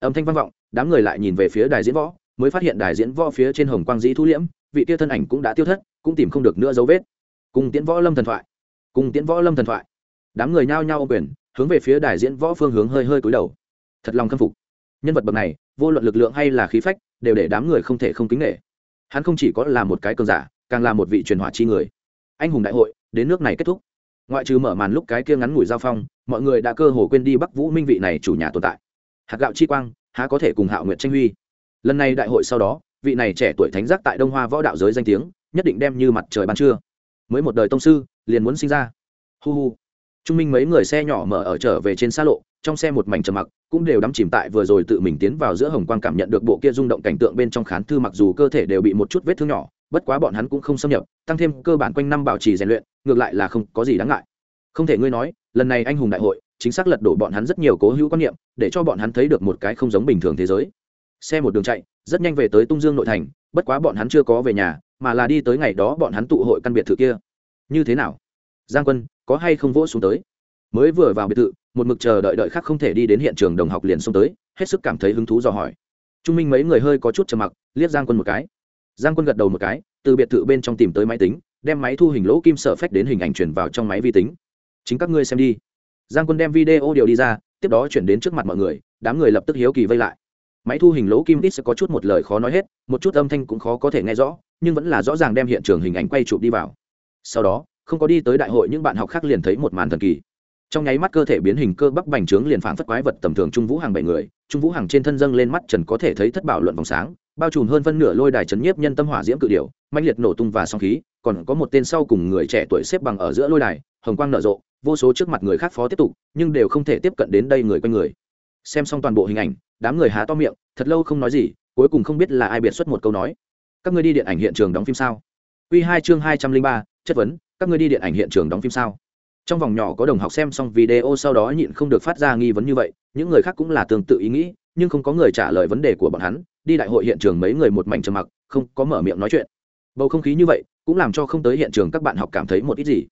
Âm thanh vang vọng, đám người lại nhìn về phía đài diễn võ mới phát hiện đài diễn võ phía trên hồng quang dĩ thu liễm, vị tia thân ảnh cũng đã tiêu thất, cũng tìm không được nữa dấu vết. Cùng tiễn võ lâm thần thoại. Cùng tiễn võ lâm thần thoại. Đám người nhao nhao ô quyền, hướng về phía đài diễn võ phương hướng hơi hơi cúi đầu. Thật lòng khâm phục. Nhân vật bậc này, vô luận lực lượng hay là khí phách, đều để đám người không thể không kính nghệ hắn không chỉ có là một cái cường giả, càng là một vị truyền hỏa chi người. Anh hùng đại hội, đến nước này kết thúc. Ngoại trừ mở màn lúc cái kia ngắn ngủi giao phong, mọi người đã cơ hồ quên đi bắc vũ minh vị này chủ nhà tồn tại. Hạt gạo chi quang, há có thể cùng hạo nguyện tranh huy? Lần này đại hội sau đó, vị này trẻ tuổi thánh giác tại đông hoa võ đạo giới danh tiếng, nhất định đem như mặt trời ban trưa. Mới một đời tông sư, liền muốn sinh ra. Hu hu. Trung minh mấy người xe nhỏ mở ở trở về trên xa lộ, trong xe một mảnh trầm mặc, cũng đều đắm chìm tại vừa rồi tự mình tiến vào giữa hồng quang cảm nhận được bộ kia rung động cảnh tượng bên trong khán thư mặc dù cơ thể đều bị một chút vết thương nhỏ, bất quá bọn hắn cũng không xâm nhập, tăng thêm cơ bản quanh năm bảo trì rèn luyện, ngược lại là không có gì đáng ngại. Không thể ngươi nói, lần này anh hùng đại hội, chính xác lật đổ bọn hắn rất nhiều cố hữu quan niệm, để cho bọn hắn thấy được một cái không giống bình thường thế giới xe một đường chạy, rất nhanh về tới tung dương nội thành, bất quá bọn hắn chưa có về nhà, mà là đi tới ngày đó bọn hắn tụ hội căn biệt thự kia. Như thế nào? Giang quân, có hay không vỗ xuống tới? Mới vừa vào biệt thự, một mực chờ đợi đợi khác không thể đi đến hiện trường đồng học liền xông tới, hết sức cảm thấy hứng thú dò hỏi. Trung minh mấy người hơi có chút trầm mặc, liếc giang quân một cái. Giang quân gật đầu một cái, từ biệt thự bên trong tìm tới máy tính, đem máy thu hình lỗ kim sở phách đến hình ảnh chuyển vào trong máy vi tính. Chính các ngươi xem đi. Giang quân đem video điều đi ra, tiếp đó chuyển đến trước mặt mọi người, đám người lập tức hiếu kỳ vây lại máy thu hình lỗ kim đít sẽ có chút một lời khó nói hết, một chút âm thanh cũng khó có thể nghe rõ, nhưng vẫn là rõ ràng đem hiện trường hình ảnh quay chụp đi vào. Sau đó, không có đi tới đại hội, những bạn học khác liền thấy một màn thần kỳ. Trong nháy mắt cơ thể biến hình cơ bắp bành trướng liền phảng phất quái vật tầm thường trung vũ hàng bảy người, trung vũ hàng trên thân dâng lên mắt trần có thể thấy thất bảo luận vòng sáng, bao trùm hơn phân nửa lôi đài chấn nhiếp nhân tâm hỏa diễm cự điểu mạnh liệt nổ tung và song khí, còn có một tên sau cùng người trẻ tuổi xếp bằng ở giữa lôi đài, hồng quang nở rộ, vô số trước mặt người khác phó tiếp tục, nhưng đều không thể tiếp cận đến đây người quanh người. Xem xong toàn bộ hình ảnh đám người há to miệng, thật lâu không nói gì, cuối cùng không biết là ai biệt xuất một câu nói. Các ngươi đi điện ảnh hiện trường đóng phim sao? Quy hai chương hai trăm linh ba, chất vấn, các ngươi đi điện ảnh hiện trường đóng phim sao? Trong vòng nhỏ có đồng học xem xong video sau đó nhịn không được phát ra nghi vấn như vậy, những người khác cũng là tương tự ý nghĩ, nhưng không có người trả lời vấn đề của bọn hắn, đi đại hội hiện trường mấy người một mảnh trầm mặc, không có mở miệng nói chuyện. Bầu không khí như vậy, cũng làm cho không tới hiện trường các bạn học cảm thấy một ít gì.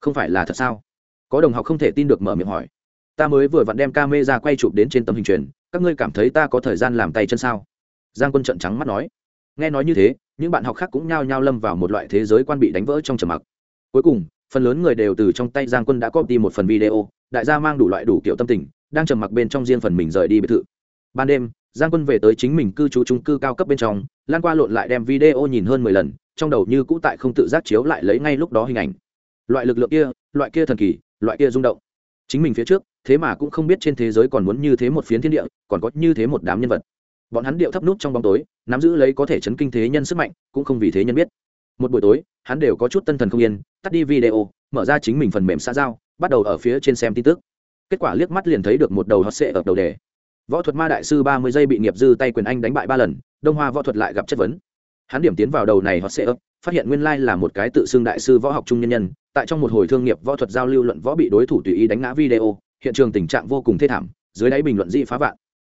Không phải là thật sao? Có đồng học không thể tin được mở miệng hỏi. Ta mới vừa vặn đem ca mê ra quay chụp đến trên tấm hình truyền các ngươi cảm thấy ta có thời gian làm tay chân sao? Giang quân trận trắng mắt nói. Nghe nói như thế, những bạn học khác cũng nhao nhao lâm vào một loại thế giới quan bị đánh vỡ trong trầm mặc. Cuối cùng, phần lớn người đều từ trong tay giang quân đã copy một phần video, đại gia mang đủ loại đủ kiểu tâm tình, đang trầm mặc bên trong riêng phần mình rời đi biệt thự. Ban đêm, giang quân về tới chính mình cư trú trung cư cao cấp bên trong, lan qua lộn lại đem video nhìn hơn mười lần, trong đầu như cũ tại không tự giác chiếu lại lấy ngay lúc đó hình ảnh. Loại lực lượng kia, loại kia thần kỳ, loại kia rung động. Chính mình phía trước thế mà cũng không biết trên thế giới còn muốn như thế một phiến thiên địa, còn có như thế một đám nhân vật. Bọn hắn điệu thấp nút trong bóng tối, nắm giữ lấy có thể chấn kinh thế nhân sức mạnh, cũng không vì thế nhân biết. Một buổi tối, hắn đều có chút tân thần không yên, tắt đi video, mở ra chính mình phần mềm xã giao, bắt đầu ở phía trên xem tin tức. Kết quả liếc mắt liền thấy được một đầu hot sệ ở đầu đề. Võ thuật ma đại sư ba mươi giây bị nghiệp dư tay quyền anh đánh bại ba lần, đông hoa võ thuật lại gặp chất vấn. Hắn điểm tiến vào đầu này hot sệ ấp phát hiện nguyên lai là một cái tự xưng đại sư võ học trung nhân nhân, tại trong một hồi thương nghiệp võ thuật giao lưu luận võ bị đối thủ tùy ý đánh ngã video hiện trường tình trạng vô cùng thê thảm dưới đáy bình luận dị phá vạn.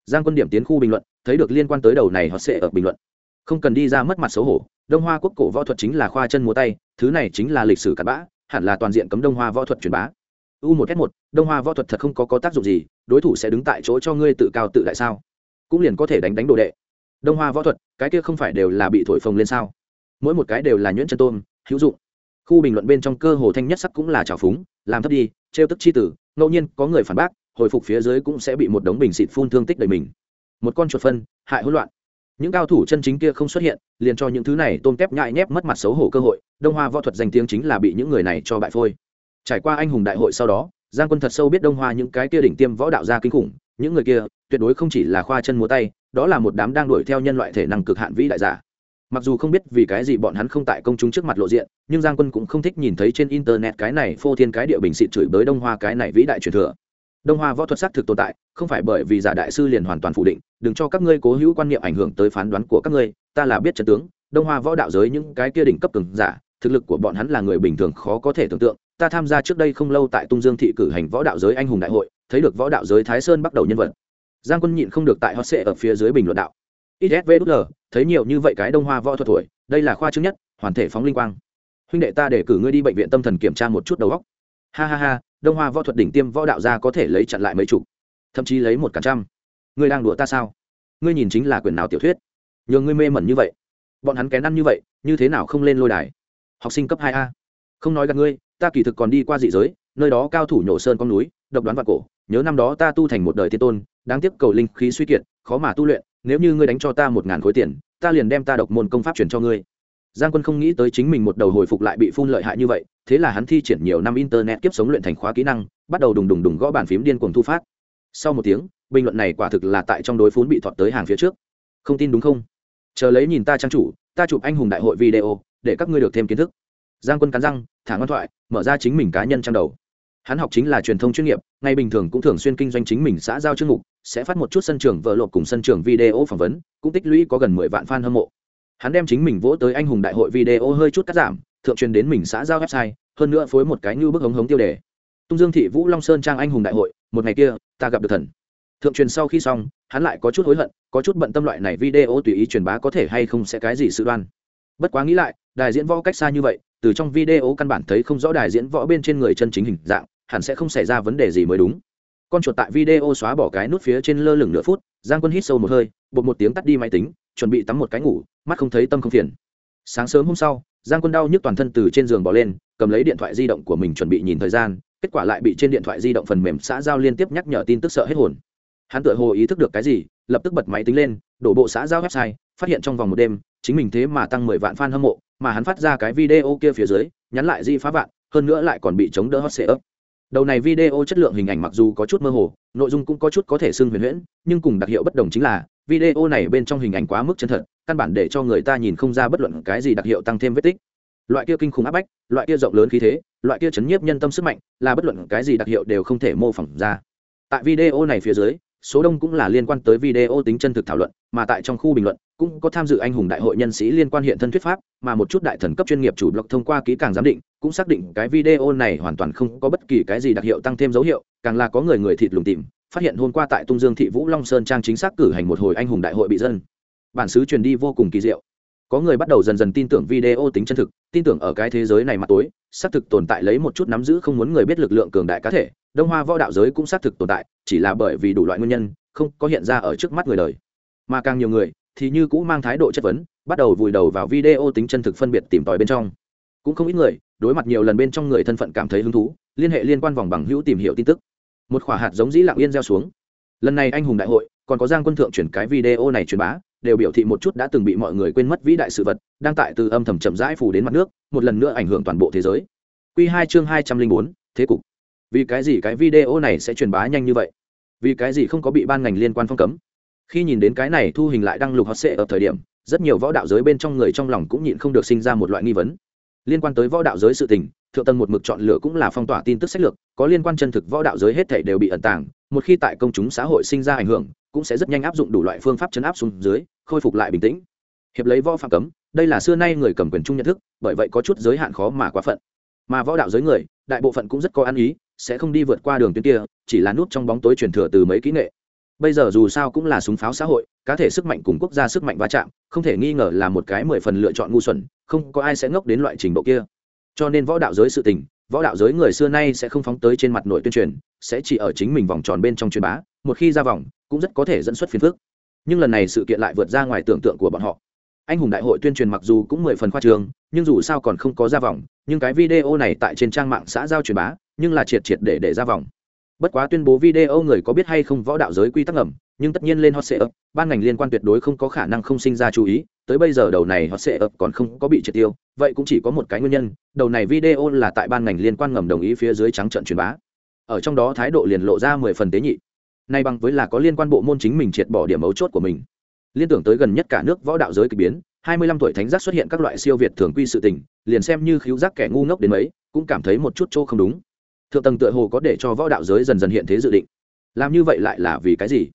Giang quân điểm tiến khu bình luận thấy được liên quan tới đầu này họ sẽ ở bình luận. Không cần đi ra mất mặt xấu hổ đông hoa quốc cổ võ thuật chính là khoa chân múa tay thứ này chính là lịch sử cặn bã hẳn là toàn diện cấm đông hoa võ thuật truyền bá. U một s một đông hoa võ thuật thật không có, có tác dụng gì đối thủ sẽ đứng tại chỗ cho ngươi tự cao tự đại sao? Cũng liền có thể đánh đánh đồ đệ. Đông hoa võ thuật cái kia không phải đều là bị thổi phồng lên sao? Mỗi một cái đều là nhuyễn chân tôm hữu dụng khu bình luận bên trong cơ hồ thanh nhất sắc cũng là trào phúng, làm thấp đi, trêu tức chi tử, ngẫu nhiên có người phản bác, hồi phục phía dưới cũng sẽ bị một đống bình xịt phun thương tích đầy mình. Một con chuột phân, hại hỗn loạn. Những cao thủ chân chính kia không xuất hiện, liền cho những thứ này tôm tép nhại nhép mất mặt xấu hổ cơ hội, đông hoa võ thuật danh tiếng chính là bị những người này cho bại phôi. Trải qua anh hùng đại hội sau đó, giang quân thật sâu biết đông hoa những cái kia đỉnh tiêm võ đạo gia kinh khủng, những người kia, tuyệt đối không chỉ là khoa chân múa tay, đó là một đám đang đuổi theo nhân loại thể năng cực hạn vĩ đại giả mặc dù không biết vì cái gì bọn hắn không tại công chúng trước mặt lộ diện, nhưng giang quân cũng không thích nhìn thấy trên internet cái này phô thiên cái địa bình xịt chửi bới đông hoa cái này vĩ đại truyền thừa. Đông hoa võ thuật xác thực tồn tại, không phải bởi vì giả đại sư liền hoàn toàn phủ định, đừng cho các ngươi cố hữu quan niệm ảnh hưởng tới phán đoán của các ngươi, ta là biết trật tướng, đông hoa võ đạo giới những cái kia đỉnh cấp cường giả, thực lực của bọn hắn là người bình thường khó có thể tưởng tượng, ta tham gia trước đây không lâu tại tung dương thị cử hành võ đạo giới anh hùng đại hội, thấy được võ đạo giới thái sơn bắt đầu nhân vật. Giang quân nhịn không được tại hot sệ ở phía dưới bình luận đạo isvl thấy nhiều như vậy cái đông hoa võ thuật tuổi, đây là khoa chứng nhất, hoàn thể phóng linh quang. Huynh đệ ta để cử ngươi đi bệnh viện tâm thần kiểm tra một chút đầu óc. Ha ha ha, đông hoa võ thuật đỉnh tiêm võ đạo gia có thể lấy chặn lại mấy chục, thậm chí lấy một cả trăm. Ngươi đang đùa ta sao? Ngươi nhìn chính là quyền nào tiểu thuyết? Nhường ngươi mê mẩn như vậy. Bọn hắn kén ăn như vậy, như thế nào không lên lôi đài? Học sinh cấp hai a. Không nói gặp ngươi, ta kỳ thực còn đi qua dị giới, nơi đó cao thủ nhổ sơn con núi, độc đoán vạn cổ, nhớ năm đó ta tu thành một đời tiên tôn, đáng tiếc cầu linh khí suy kiệt, khó mà tu luyện nếu như ngươi đánh cho ta một ngàn khối tiền, ta liền đem ta độc môn công pháp truyền cho ngươi. Giang quân không nghĩ tới chính mình một đầu hồi phục lại bị phun lợi hại như vậy, thế là hắn thi triển nhiều năm internet kiếp sống luyện thành khóa kỹ năng, bắt đầu đùng đùng đùng gõ bàn phím điên cuồng thu phát. Sau một tiếng, bình luận này quả thực là tại trong đối phún bị thọt tới hàng phía trước. Không tin đúng không? Chờ lấy nhìn ta trang chủ, ta chụp anh hùng đại hội video, để các ngươi được thêm kiến thức. Giang quân cắn răng, thả ngoan thoại, mở ra chính mình cá nhân trang đầu hắn học chính là truyền thông chuyên nghiệp, ngay bình thường cũng thường xuyên kinh doanh chính mình xã giao chương mục, sẽ phát một chút sân trường vợ lộp cùng sân trường video phỏng vấn, cũng tích lũy có gần mười vạn fan hâm mộ. Hắn đem chính mình vỗ tới anh hùng đại hội video hơi chút cắt giảm, thượng truyền đến mình xã giao website, hơn nữa phối một cái như bức hống hống tiêu đề. Tung dương thị vũ long sơn trang anh hùng đại hội, một ngày kia, ta gặp được thần. Thượng truyền sau khi xong, hắn lại có chút hối hận, có chút bận tâm loại này video tùy ý truyền bá có thể hay không sẽ cái gì sự đoan. Bất quá nghĩ lại đại diễn võ cách xa như vậy từ trong video căn bản thấy không rõ đài diễn võ bên trên người chân chính hình dạng, hẳn sẽ không xảy ra vấn đề gì mới đúng. Con chuột tại video xóa bỏ cái nút phía trên lơ lửng nửa phút, giang quân hít sâu một hơi, bột một tiếng tắt đi máy tính, chuẩn bị tắm một cái ngủ, mắt không thấy tâm không phiền. Sáng sớm hôm sau, giang quân đau nhức toàn thân từ trên giường bỏ lên, cầm lấy điện thoại di động của mình chuẩn bị nhìn thời gian, kết quả lại bị trên điện thoại di động phần mềm xã giao liên tiếp nhắc nhở tin tức sợ hết hồn. Hắn tự hồ ý thức được cái gì, lập tức bật máy tính lên, đổ bộ xã giao website, phát hiện trong vòng một đêm, chính mình thế mà tăng mười vạn fan hâm mộ mà hắn phát ra cái video kia phía dưới, nhắn lại di phá vạn, hơn nữa lại còn bị chống đỡ hot sệ ấp đầu này video chất lượng hình ảnh mặc dù có chút mơ hồ, nội dung cũng có chút có thể xưng huyền huyễn, nhưng cùng đặc hiệu bất đồng chính là, video này bên trong hình ảnh quá mức chân thật, căn bản để cho người ta nhìn không ra bất luận cái gì đặc hiệu tăng thêm vết tích. Loại kia kinh khủng áp bách, loại kia rộng lớn khí thế, loại kia chấn nhiếp nhân tâm sức mạnh, là bất luận cái gì đặc hiệu đều không thể mô phỏng ra. Tại video này phía dưới số đông cũng là liên quan tới video tính chân thực thảo luận, mà tại trong khu bình luận cũng có tham dự anh hùng đại hội nhân sĩ liên quan hiện thân thuyết pháp, mà một chút đại thần cấp chuyên nghiệp chủ blog thông qua kỹ càng giám định cũng xác định cái video này hoàn toàn không có bất kỳ cái gì đặc hiệu tăng thêm dấu hiệu, càng là có người người thịt lùng tìm, phát hiện hôm qua tại tung dương thị vũ long sơn trang chính xác cử hành một hồi anh hùng đại hội bị dân. Bản xứ truyền đi vô cùng kỳ diệu. Có người bắt đầu dần dần tin tưởng video tính chân thực, tin tưởng ở cái thế giới này mặt tối, xác thực tồn tại lấy một chút nắm giữ không muốn người biết lực lượng cường đại cá thể đông hoa võ đạo giới cũng xác thực tồn tại, chỉ là bởi vì đủ loại nguyên nhân, không có hiện ra ở trước mắt người đời. Mà càng nhiều người, thì như cũ mang thái độ chất vấn, bắt đầu vùi đầu vào video tính chân thực phân biệt tìm tòi bên trong. Cũng không ít người, đối mặt nhiều lần bên trong người thân phận cảm thấy hứng thú, liên hệ liên quan vòng bằng hữu tìm hiểu tin tức. Một khỏa hạt giống dĩ lặng yên gieo xuống. Lần này anh hùng đại hội, còn có giang quân thượng chuyển cái video này truyền bá, đều biểu thị một chút đã từng bị mọi người quên mất vĩ đại sự vật, đang tại từ âm thầm chậm rãi phủ đến mặt nước, một lần nữa ảnh hưởng toàn bộ thế giới. Q hai chương hai trăm linh bốn, thế cục vì cái gì cái video này sẽ truyền bá nhanh như vậy? Vì cái gì không có bị ban ngành liên quan phong cấm? Khi nhìn đến cái này thu hình lại đăng lục hot sệ ở thời điểm, rất nhiều võ đạo giới bên trong người trong lòng cũng nhịn không được sinh ra một loại nghi vấn. Liên quan tới võ đạo giới sự tình, thượng tầng một mực chọn lựa cũng là phong tỏa tin tức sách lược, có liên quan chân thực võ đạo giới hết thể đều bị ẩn tàng, một khi tại công chúng xã hội sinh ra ảnh hưởng, cũng sẽ rất nhanh áp dụng đủ loại phương pháp chấn áp xuống dưới, khôi phục lại bình tĩnh. Hiệp lấy võ phạm cấm, đây là xưa nay người cầm quyền chung nhận thức, bởi vậy có chút giới hạn khó mà quá phận. Mà võ đạo giới người, đại bộ phận cũng rất có ăn ý sẽ không đi vượt qua đường tuyến kia, chỉ là nút trong bóng tối truyền thừa từ mấy kỹ nghệ. Bây giờ dù sao cũng là súng pháo xã hội, cá thể sức mạnh cùng quốc gia sức mạnh va chạm, không thể nghi ngờ là một cái mười phần lựa chọn ngu xuẩn, không có ai sẽ ngốc đến loại trình độ kia. Cho nên võ đạo giới sự tình, võ đạo giới người xưa nay sẽ không phóng tới trên mặt nội tuyên truyền, sẽ chỉ ở chính mình vòng tròn bên trong truyền bá, một khi ra vòng, cũng rất có thể dẫn xuất phiền phức. Nhưng lần này sự kiện lại vượt ra ngoài tưởng tượng của bọn họ. Anh hùng đại hội tuyên truyền mặc dù cũng mười phần khoa trường nhưng dù sao còn không có ra vòng, nhưng cái video này tại trên trang mạng xã giao truyền bá nhưng là triệt triệt để để ra vòng. Bất quá tuyên bố video người có biết hay không võ đạo giới quy tắc ngầm, nhưng tất nhiên lên hot sệ ấp ban ngành liên quan tuyệt đối không có khả năng không sinh ra chú ý, tới bây giờ đầu này hot sệ ấp còn không có bị triệt tiêu, vậy cũng chỉ có một cái nguyên nhân, đầu này video là tại ban ngành liên quan ngầm đồng ý phía dưới trắng trận truyền bá. Ở trong đó thái độ liền lộ ra mười phần tế nhị. Nay bằng với là có liên quan bộ môn chính mình triệt bỏ điểm mấu chốt của mình. Liên tưởng tới gần nhất cả nước võ đạo giới kỳ biến, hai mươi lăm tuổi thánh giác xuất hiện các loại siêu việt thường quy sự tình, liền xem như khiếu giác kẻ ngu ngốc đến mấy, cũng cảm thấy một chút chỗ không đúng thượng tầng tựa hồ có để cho võ đạo giới dần dần hiện thế dự định. Làm như vậy lại là vì cái gì?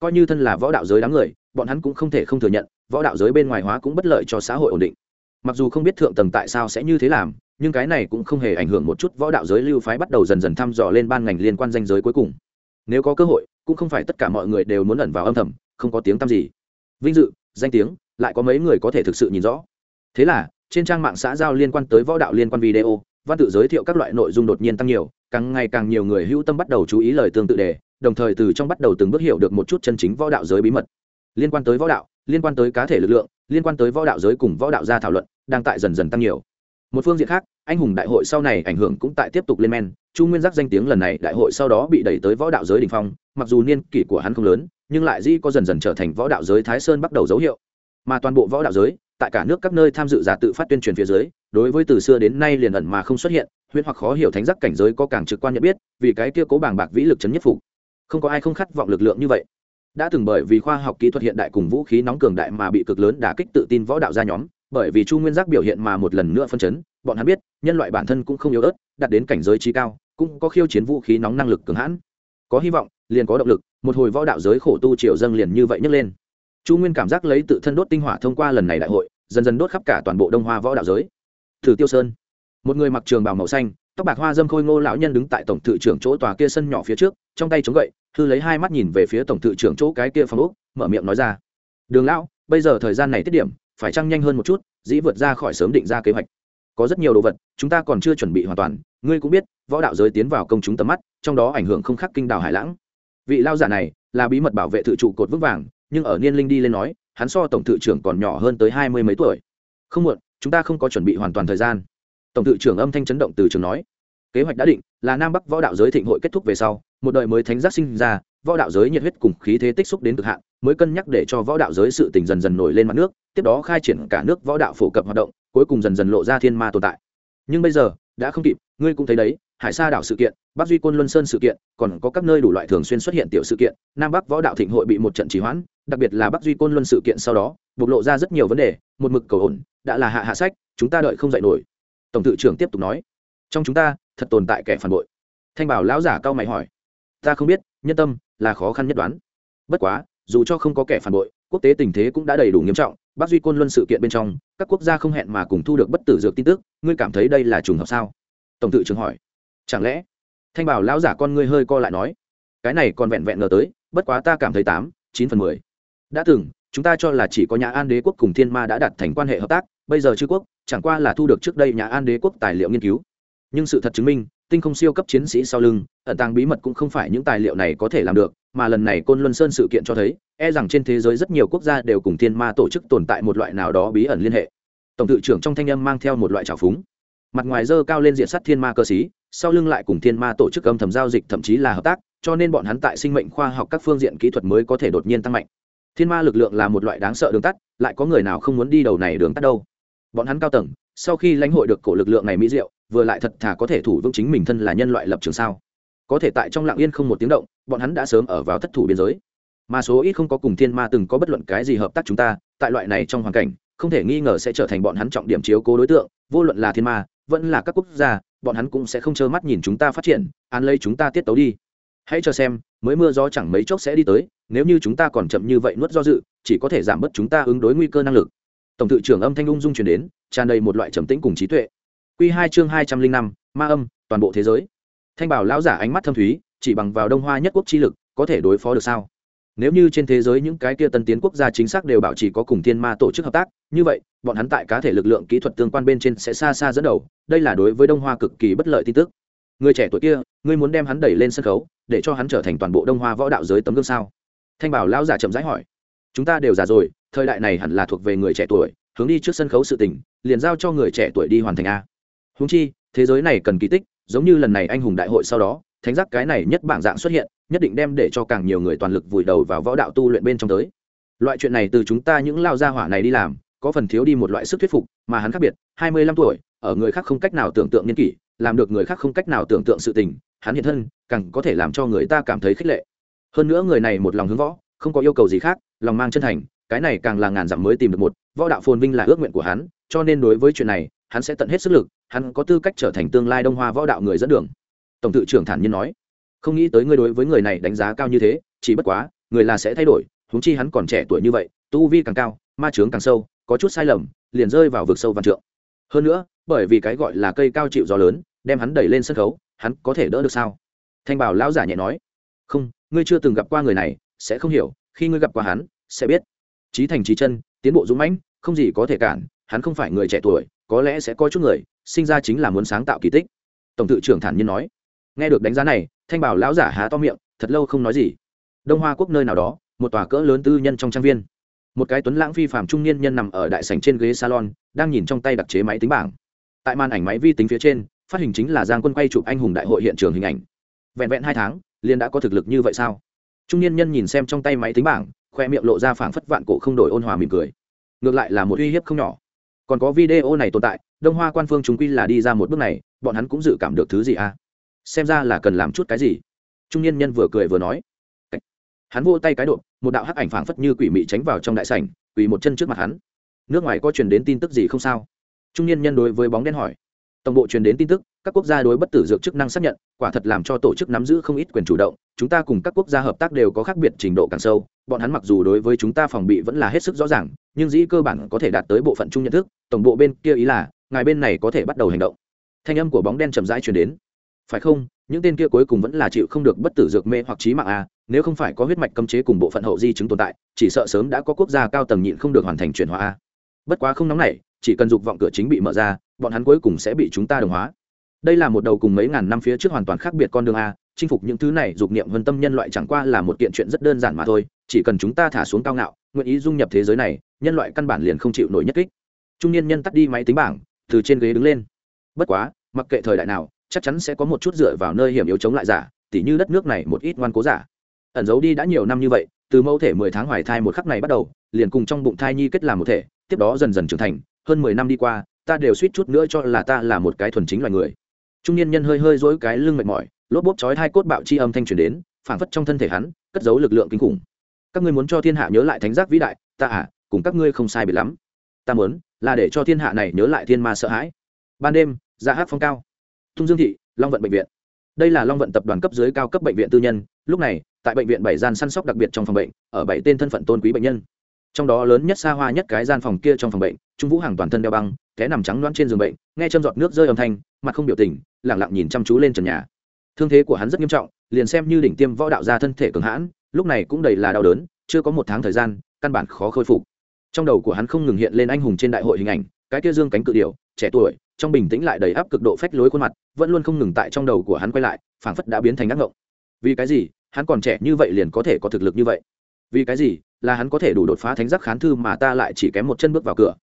Coi như thân là võ đạo giới đám người, bọn hắn cũng không thể không thừa nhận, võ đạo giới bên ngoài hóa cũng bất lợi cho xã hội ổn định. Mặc dù không biết thượng tầng tại sao sẽ như thế làm, nhưng cái này cũng không hề ảnh hưởng một chút võ đạo giới lưu phái bắt đầu dần dần thăm dò lên ban ngành liên quan danh giới cuối cùng. Nếu có cơ hội, cũng không phải tất cả mọi người đều muốn ẩn vào âm thầm, không có tiếng tăm gì. Vinh dự, danh tiếng, lại có mấy người có thể thực sự nhìn rõ. Thế là, trên trang mạng xã giao liên quan tới võ đạo liên quan video, văn tự giới thiệu các loại nội dung đột nhiên tăng nhiều càng ngày càng nhiều người hữu tâm bắt đầu chú ý lời tương tự đề, đồng thời từ trong bắt đầu từng bước hiểu được một chút chân chính võ đạo giới bí mật. Liên quan tới võ đạo, liên quan tới cá thể lực lượng, liên quan tới võ đạo giới cùng võ đạo gia thảo luận, đang tại dần dần tăng nhiều. Một phương diện khác, anh hùng đại hội sau này ảnh hưởng cũng tại tiếp tục lên men. Chu nguyên giác danh tiếng lần này đại hội sau đó bị đẩy tới võ đạo giới đình phong, mặc dù niên kỷ của hắn không lớn, nhưng lại dĩ có dần dần trở thành võ đạo giới thái sơn bắt đầu dấu hiệu. Mà toàn bộ võ đạo giới, tại cả nước các nơi tham dự giả tự phát tuyên truyền phía dưới, đối với từ xưa đến nay liền ẩn mà không xuất hiện huyễn hoặc khó hiểu thánh giác cảnh giới có càng trực quan nhận biết, vì cái kia cố bảng bạc vĩ lực chấn nhất phục. Không có ai không khát vọng lực lượng như vậy. Đã từng bởi vì khoa học kỹ thuật hiện đại cùng vũ khí nóng cường đại mà bị cực lớn đả kích tự tin võ đạo gia nhóm, bởi vì chu nguyên giác biểu hiện mà một lần nữa phân chấn, bọn hắn biết, nhân loại bản thân cũng không yếu ớt, đạt đến cảnh giới trí cao, cũng có khiêu chiến vũ khí nóng năng lực cường hãn. Có hy vọng, liền có động lực, một hồi võ đạo giới khổ tu triều dâng liền như vậy nhấc lên. Chu nguyên cảm giác lấy tự thân đốt tinh hỏa thông qua lần này đại hội, dần dần đốt khắp cả toàn bộ đông hoa võ đạo giới. Thử tiêu sơn một người mặc trường bào màu xanh, tóc bạc hoa dâm khôi ngô lão nhân đứng tại tổng thự trưởng chỗ tòa kia sân nhỏ phía trước, trong tay chống gậy thư lấy hai mắt nhìn về phía tổng thự trưởng chỗ cái kia phòng úc mở miệng nói ra. Đường lão, bây giờ thời gian này tiết điểm, phải trăng nhanh hơn một chút, dĩ vượt ra khỏi sớm định ra kế hoạch. Có rất nhiều đồ vật, chúng ta còn chưa chuẩn bị hoàn toàn, ngươi cũng biết, võ đạo giới tiến vào công chúng tầm mắt, trong đó ảnh hưởng không khác kinh đào hải lãng. Vị lao giả này, là bí mật bảo vệ thự trụ cột vững vàng, nhưng ở niên linh đi lên nói, hắn so tổng thự trưởng còn nhỏ hơn tới hai mươi mấy tuổi. Không muộn, chúng ta không có chuẩn bị hoàn toàn thời gian tổng thự trưởng âm thanh chấn động từ trường nói. Kế hoạch đã định, là nam bắc võ đạo giới thịnh hội kết thúc về sau, một đời mới thánh giác sinh ra, võ đạo giới nhiệt huyết cùng khí thế tích xúc đến cực hạn, mới cân nhắc để cho võ đạo giới sự tình dần dần nổi lên mặt nước, tiếp đó khai triển cả nước võ đạo phổ cập hoạt động, cuối cùng dần dần lộ ra thiên ma tồn tại. Nhưng bây giờ, đã không kịp, ngươi cũng thấy đấy, hải sa đảo sự kiện, bắc duy quân luân sơn sự kiện, còn có các nơi đủ loại thường xuyên xuất hiện tiểu sự kiện, nam bắc võ đạo thịnh hội bị một trận trì hoãn, đặc biệt là bắc duy quân luân sự kiện sau đó, bộc lộ ra rất nhiều vấn đề, một mực cầu ổn, đã là hạ hạ sách, chúng ta đợi không dạy nổi tổng thự trưởng tiếp tục nói, trong chúng ta, thật tồn tại kẻ phản bội. Thanh bảo lão giả cao mày hỏi, ta không biết, nhân tâm là khó khăn nhất đoán. Bất quá, dù cho không có kẻ phản bội, quốc tế tình thế cũng đã đầy đủ nghiêm trọng bác duy quân luân sự kiện bên trong, các quốc gia không hẹn mà cùng thu được bất tử dược tin tức, ngươi cảm thấy đây là trùng hợp sao? Tổng tự trưởng hỏi, chẳng lẽ? Thanh bảo lão giả con ngươi hơi co lại nói, cái này còn vẹn vẹn ngờ tới, bất quá ta cảm thấy tám, chín phần mười. Đã từng chúng ta cho là chỉ có nhà an đế quốc cùng thiên ma đã đạt thành quan hệ hợp tác, bây giờ chư quốc, chẳng qua là thu được trước đây nhà an đế quốc tài liệu nghiên cứu. Nhưng sự thật chứng minh, tinh không siêu cấp chiến sĩ sau lưng, ẩn tàng bí mật cũng không phải những tài liệu này có thể làm được, mà lần này côn luân sơn sự kiện cho thấy e rằng trên thế giới rất nhiều quốc gia đều cùng thiên ma tổ chức tồn tại một loại nào đó bí ẩn liên hệ. Tổng tự trưởng trong thanh âm mang theo một loại trào phúng. Mặt ngoài dơ cao lên diện sắt thiên ma cơ sĩ, sau lưng lại cùng thiên ma tổ chức âm thầm giao dịch thậm chí là hợp tác, cho nên bọn hắn tại sinh mệnh khoa học các phương diện kỹ thuật mới có thể đột nhiên tăng mạnh thiên ma lực lượng là một loại đáng sợ đường tắt, lại có người nào không muốn đi đầu này đường tắt đâu. Bọn hắn cao tầng, sau khi lãnh hội được cổ lực lượng này mỹ diệu, vừa lại thật thà có thể thủ vững chính mình thân là nhân loại lập trường sao. Có thể tại trong lặng yên không một tiếng động, bọn hắn đã sớm ở vào thất thủ biên giới. Mà số ít không có cùng thiên ma từng có bất luận cái gì hợp tác chúng ta, tại loại này trong hoàn cảnh, không thể nghi ngờ sẽ trở thành bọn hắn trọng điểm chiếu cố đối tượng, vô luận là thiên ma, vẫn là các quốc gia, bọn hắn cũng sẽ không trơ mắt nhìn chúng ta phát triển, án lấy chúng ta tiết tấu đi. Hãy cho xem, mới mưa gió chẳng mấy chốc sẽ đi tới nếu như chúng ta còn chậm như vậy nuốt do dự, chỉ có thể giảm bớt chúng ta ứng đối nguy cơ năng lực. Tổng tự trưởng âm thanh ung dung truyền đến, tràn đầy một loại trầm tĩnh cùng trí tuệ. Q hai chương hai trăm linh năm, ma âm, toàn bộ thế giới. Thanh bảo lão giả ánh mắt thâm thúy, chỉ bằng vào đông hoa nhất quốc chi lực, có thể đối phó được sao? Nếu như trên thế giới những cái kia tân tiến quốc gia chính xác đều bảo trì có cùng thiên ma tổ chức hợp tác, như vậy, bọn hắn tại cá thể lực lượng kỹ thuật tương quan bên trên sẽ xa xa dẫn đầu, đây là đối với đông hoa cực kỳ bất lợi tin tức. Người trẻ tuổi kia, ngươi muốn đem hắn đẩy lên sân khấu, để cho hắn trở thành toàn bộ đông hoa võ đạo giới tấm gương sao? Thanh bảo lão giả chậm rãi hỏi, chúng ta đều già rồi, thời đại này hẳn là thuộc về người trẻ tuổi, hướng đi trước sân khấu sự tình, liền giao cho người trẻ tuổi đi hoàn thành a. Húng chi, thế giới này cần kỳ tích, giống như lần này anh hùng đại hội sau đó, thánh giác cái này nhất bảng dạng xuất hiện, nhất định đem để cho càng nhiều người toàn lực vùi đầu vào võ đạo tu luyện bên trong tới. Loại chuyện này từ chúng ta những lao gia hỏa này đi làm, có phần thiếu đi một loại sức thuyết phục, mà hắn khác biệt, hai mươi lăm tuổi, ở người khác không cách nào tưởng tượng nhân kỷ, làm được người khác không cách nào tưởng tượng sự tình, hắn hiện thân, càng có thể làm cho người ta cảm thấy khích lệ hơn nữa người này một lòng hướng võ, không có yêu cầu gì khác, lòng mang chân thành, cái này càng là ngàn dặm mới tìm được một, võ đạo phồn vinh là ước nguyện của hắn, cho nên đối với chuyện này, hắn sẽ tận hết sức lực, hắn có tư cách trở thành tương lai đông hoa võ đạo người dẫn đường. Tổng tự trưởng thản nhiên nói, không nghĩ tới ngươi đối với người này đánh giá cao như thế, chỉ bất quá, người là sẽ thay đổi, huống chi hắn còn trẻ tuổi như vậy, tu vi càng cao, ma trướng càng sâu, có chút sai lầm, liền rơi vào vực sâu văn trượng. Hơn nữa, bởi vì cái gọi là cây cao chịu gió lớn, đem hắn đẩy lên sân khấu, hắn có thể đỡ được sao? Thanh bảo lão giả nhẹ nói, không ngươi chưa từng gặp qua người này, sẽ không hiểu, khi ngươi gặp qua hắn, sẽ biết. Trí thành trí chân, tiến bộ dũng mãnh, không gì có thể cản, hắn không phải người trẻ tuổi, có lẽ sẽ có chút người, sinh ra chính là muốn sáng tạo kỳ tích. Tổng tự trưởng thản nhiên nói. Nghe được đánh giá này, thanh bảo lão giả há to miệng, thật lâu không nói gì. Đông hoa quốc nơi nào đó, một tòa cỡ lớn tư nhân trong trang viên. Một cái tuấn lãng phi phạm trung niên nhân nằm ở đại sảnh trên ghế salon, đang nhìn trong tay đặc chế máy tính bảng. Tại màn ảnh máy vi tính phía trên, phát hình chính là giang quân quay chụp anh hùng đại hội hiện trường hình ảnh. Vẹn vẹn hai tháng liền đã có thực lực như vậy sao? Trung niên nhân nhìn xem trong tay máy tính bảng, khoe miệng lộ ra phảng phất vạn cổ không đổi ôn hòa mỉm cười. Ngược lại là một uy hiếp không nhỏ. Còn có video này tồn tại, đông hoa quan phương chúng quy là đi ra một bước này, bọn hắn cũng dự cảm được thứ gì à? Xem ra là cần làm chút cái gì. Trung niên nhân vừa cười vừa nói. Hắn vô tay cái độ một đạo hắc ảnh phảng phất như quỷ mị tránh vào trong đại sảnh, quỳ một chân trước mặt hắn. Nước ngoài có truyền đến tin tức gì không sao? Trung niên nhân đối với bóng đen hỏi tổng bộ truyền đến tin tức các quốc gia đối bất tử dược chức năng xác nhận quả thật làm cho tổ chức nắm giữ không ít quyền chủ động chúng ta cùng các quốc gia hợp tác đều có khác biệt trình độ càng sâu bọn hắn mặc dù đối với chúng ta phòng bị vẫn là hết sức rõ ràng nhưng dĩ cơ bản có thể đạt tới bộ phận chung nhận thức tổng bộ bên kia ý là ngài bên này có thể bắt đầu hành động. Thanh âm của bóng đen chậm rãi truyền đến. Phải không những tên kia cuối cùng vẫn là chịu không được bất tử dược mê hoặc trí mạng a à, nếu không phải có huyết mạch cấm chế cùng bộ phận hậu di chứng tồn tại chỉ sợ sớm đã có quốc gia cao tầng nhịn không được hoàn thành chuyển hóa a bất quá không nóng này chỉ cần dục vọng cửa chính bị mở ra bọn hắn cuối cùng sẽ bị chúng ta đồng hóa. Đây là một đầu cùng mấy ngàn năm phía trước hoàn toàn khác biệt con đường a, chinh phục những thứ này dục niệm vân tâm nhân loại chẳng qua là một kiện chuyện rất đơn giản mà thôi, chỉ cần chúng ta thả xuống cao ngạo, nguyện ý dung nhập thế giới này, nhân loại căn bản liền không chịu nổi nhất kích. Trung niên nhân tắt đi máy tính bảng, từ trên ghế đứng lên. Bất quá, mặc kệ thời đại nào, chắc chắn sẽ có một chút dựa vào nơi hiểm yếu chống lại giả, tỉ như đất nước này một ít ngoan cố giả. Ẩn giấu đi đã nhiều năm như vậy, từ mẫu thể mười tháng hoài thai một khắc này bắt đầu, liền cùng trong bụng thai nhi kết làm một thể, tiếp đó dần dần trưởng thành, hơn mười năm đi qua ta đều suýt chút nữa cho là ta là một cái thuần chính loài người. Trung niên nhân hơi hơi dỗi cái lưng mệt mỏi, lốp bốp chói hai cốt bạo chi âm thanh truyền đến, phảng phất trong thân thể hắn, cất giấu lực lượng kinh khủng. Các ngươi muốn cho thiên hạ nhớ lại thánh giác vĩ đại, ta à cùng các ngươi không sai biệt lắm. Ta muốn là để cho thiên hạ này nhớ lại thiên ma sợ hãi. Ban đêm dạ ra hát phong cao, Thung dương thị, long vận bệnh viện. Đây là long vận tập đoàn cấp dưới cao cấp bệnh viện tư nhân, lúc này, tại bệnh viện bảy gian săn sóc đặc biệt trong phòng bệnh, ở bảy tên thân phận tôn quý bệnh nhân. Trong đó lớn nhất xa hoa nhất cái gian phòng kia trong phòng bệnh, trung vũ hàng toàn thân đeo băng té nằm trắng loãng trên giường bệnh, nghe châm giọt nước rơi âm thanh, mặt không biểu tình, lẳng lặng nhìn chăm chú lên trần nhà. Thương thế của hắn rất nghiêm trọng, liền xem như đỉnh tiêm võ đạo ra thân thể cường hãn, lúc này cũng đầy là đau đớn, chưa có một tháng thời gian, căn bản khó khôi phục. Trong đầu của hắn không ngừng hiện lên anh hùng trên đại hội hình ảnh, cái kia dương cánh cự điểu, trẻ tuổi, trong bình tĩnh lại đầy áp cực độ phách lối khuôn mặt, vẫn luôn không ngừng tại trong đầu của hắn quay lại, phảng phất đã biến thành ác ngộng. Vì cái gì, hắn còn trẻ như vậy liền có thể có thực lực như vậy? Vì cái gì, là hắn có thể đủ đột phá thánh giác khán thư mà ta lại chỉ kém một chân bước vào cửa?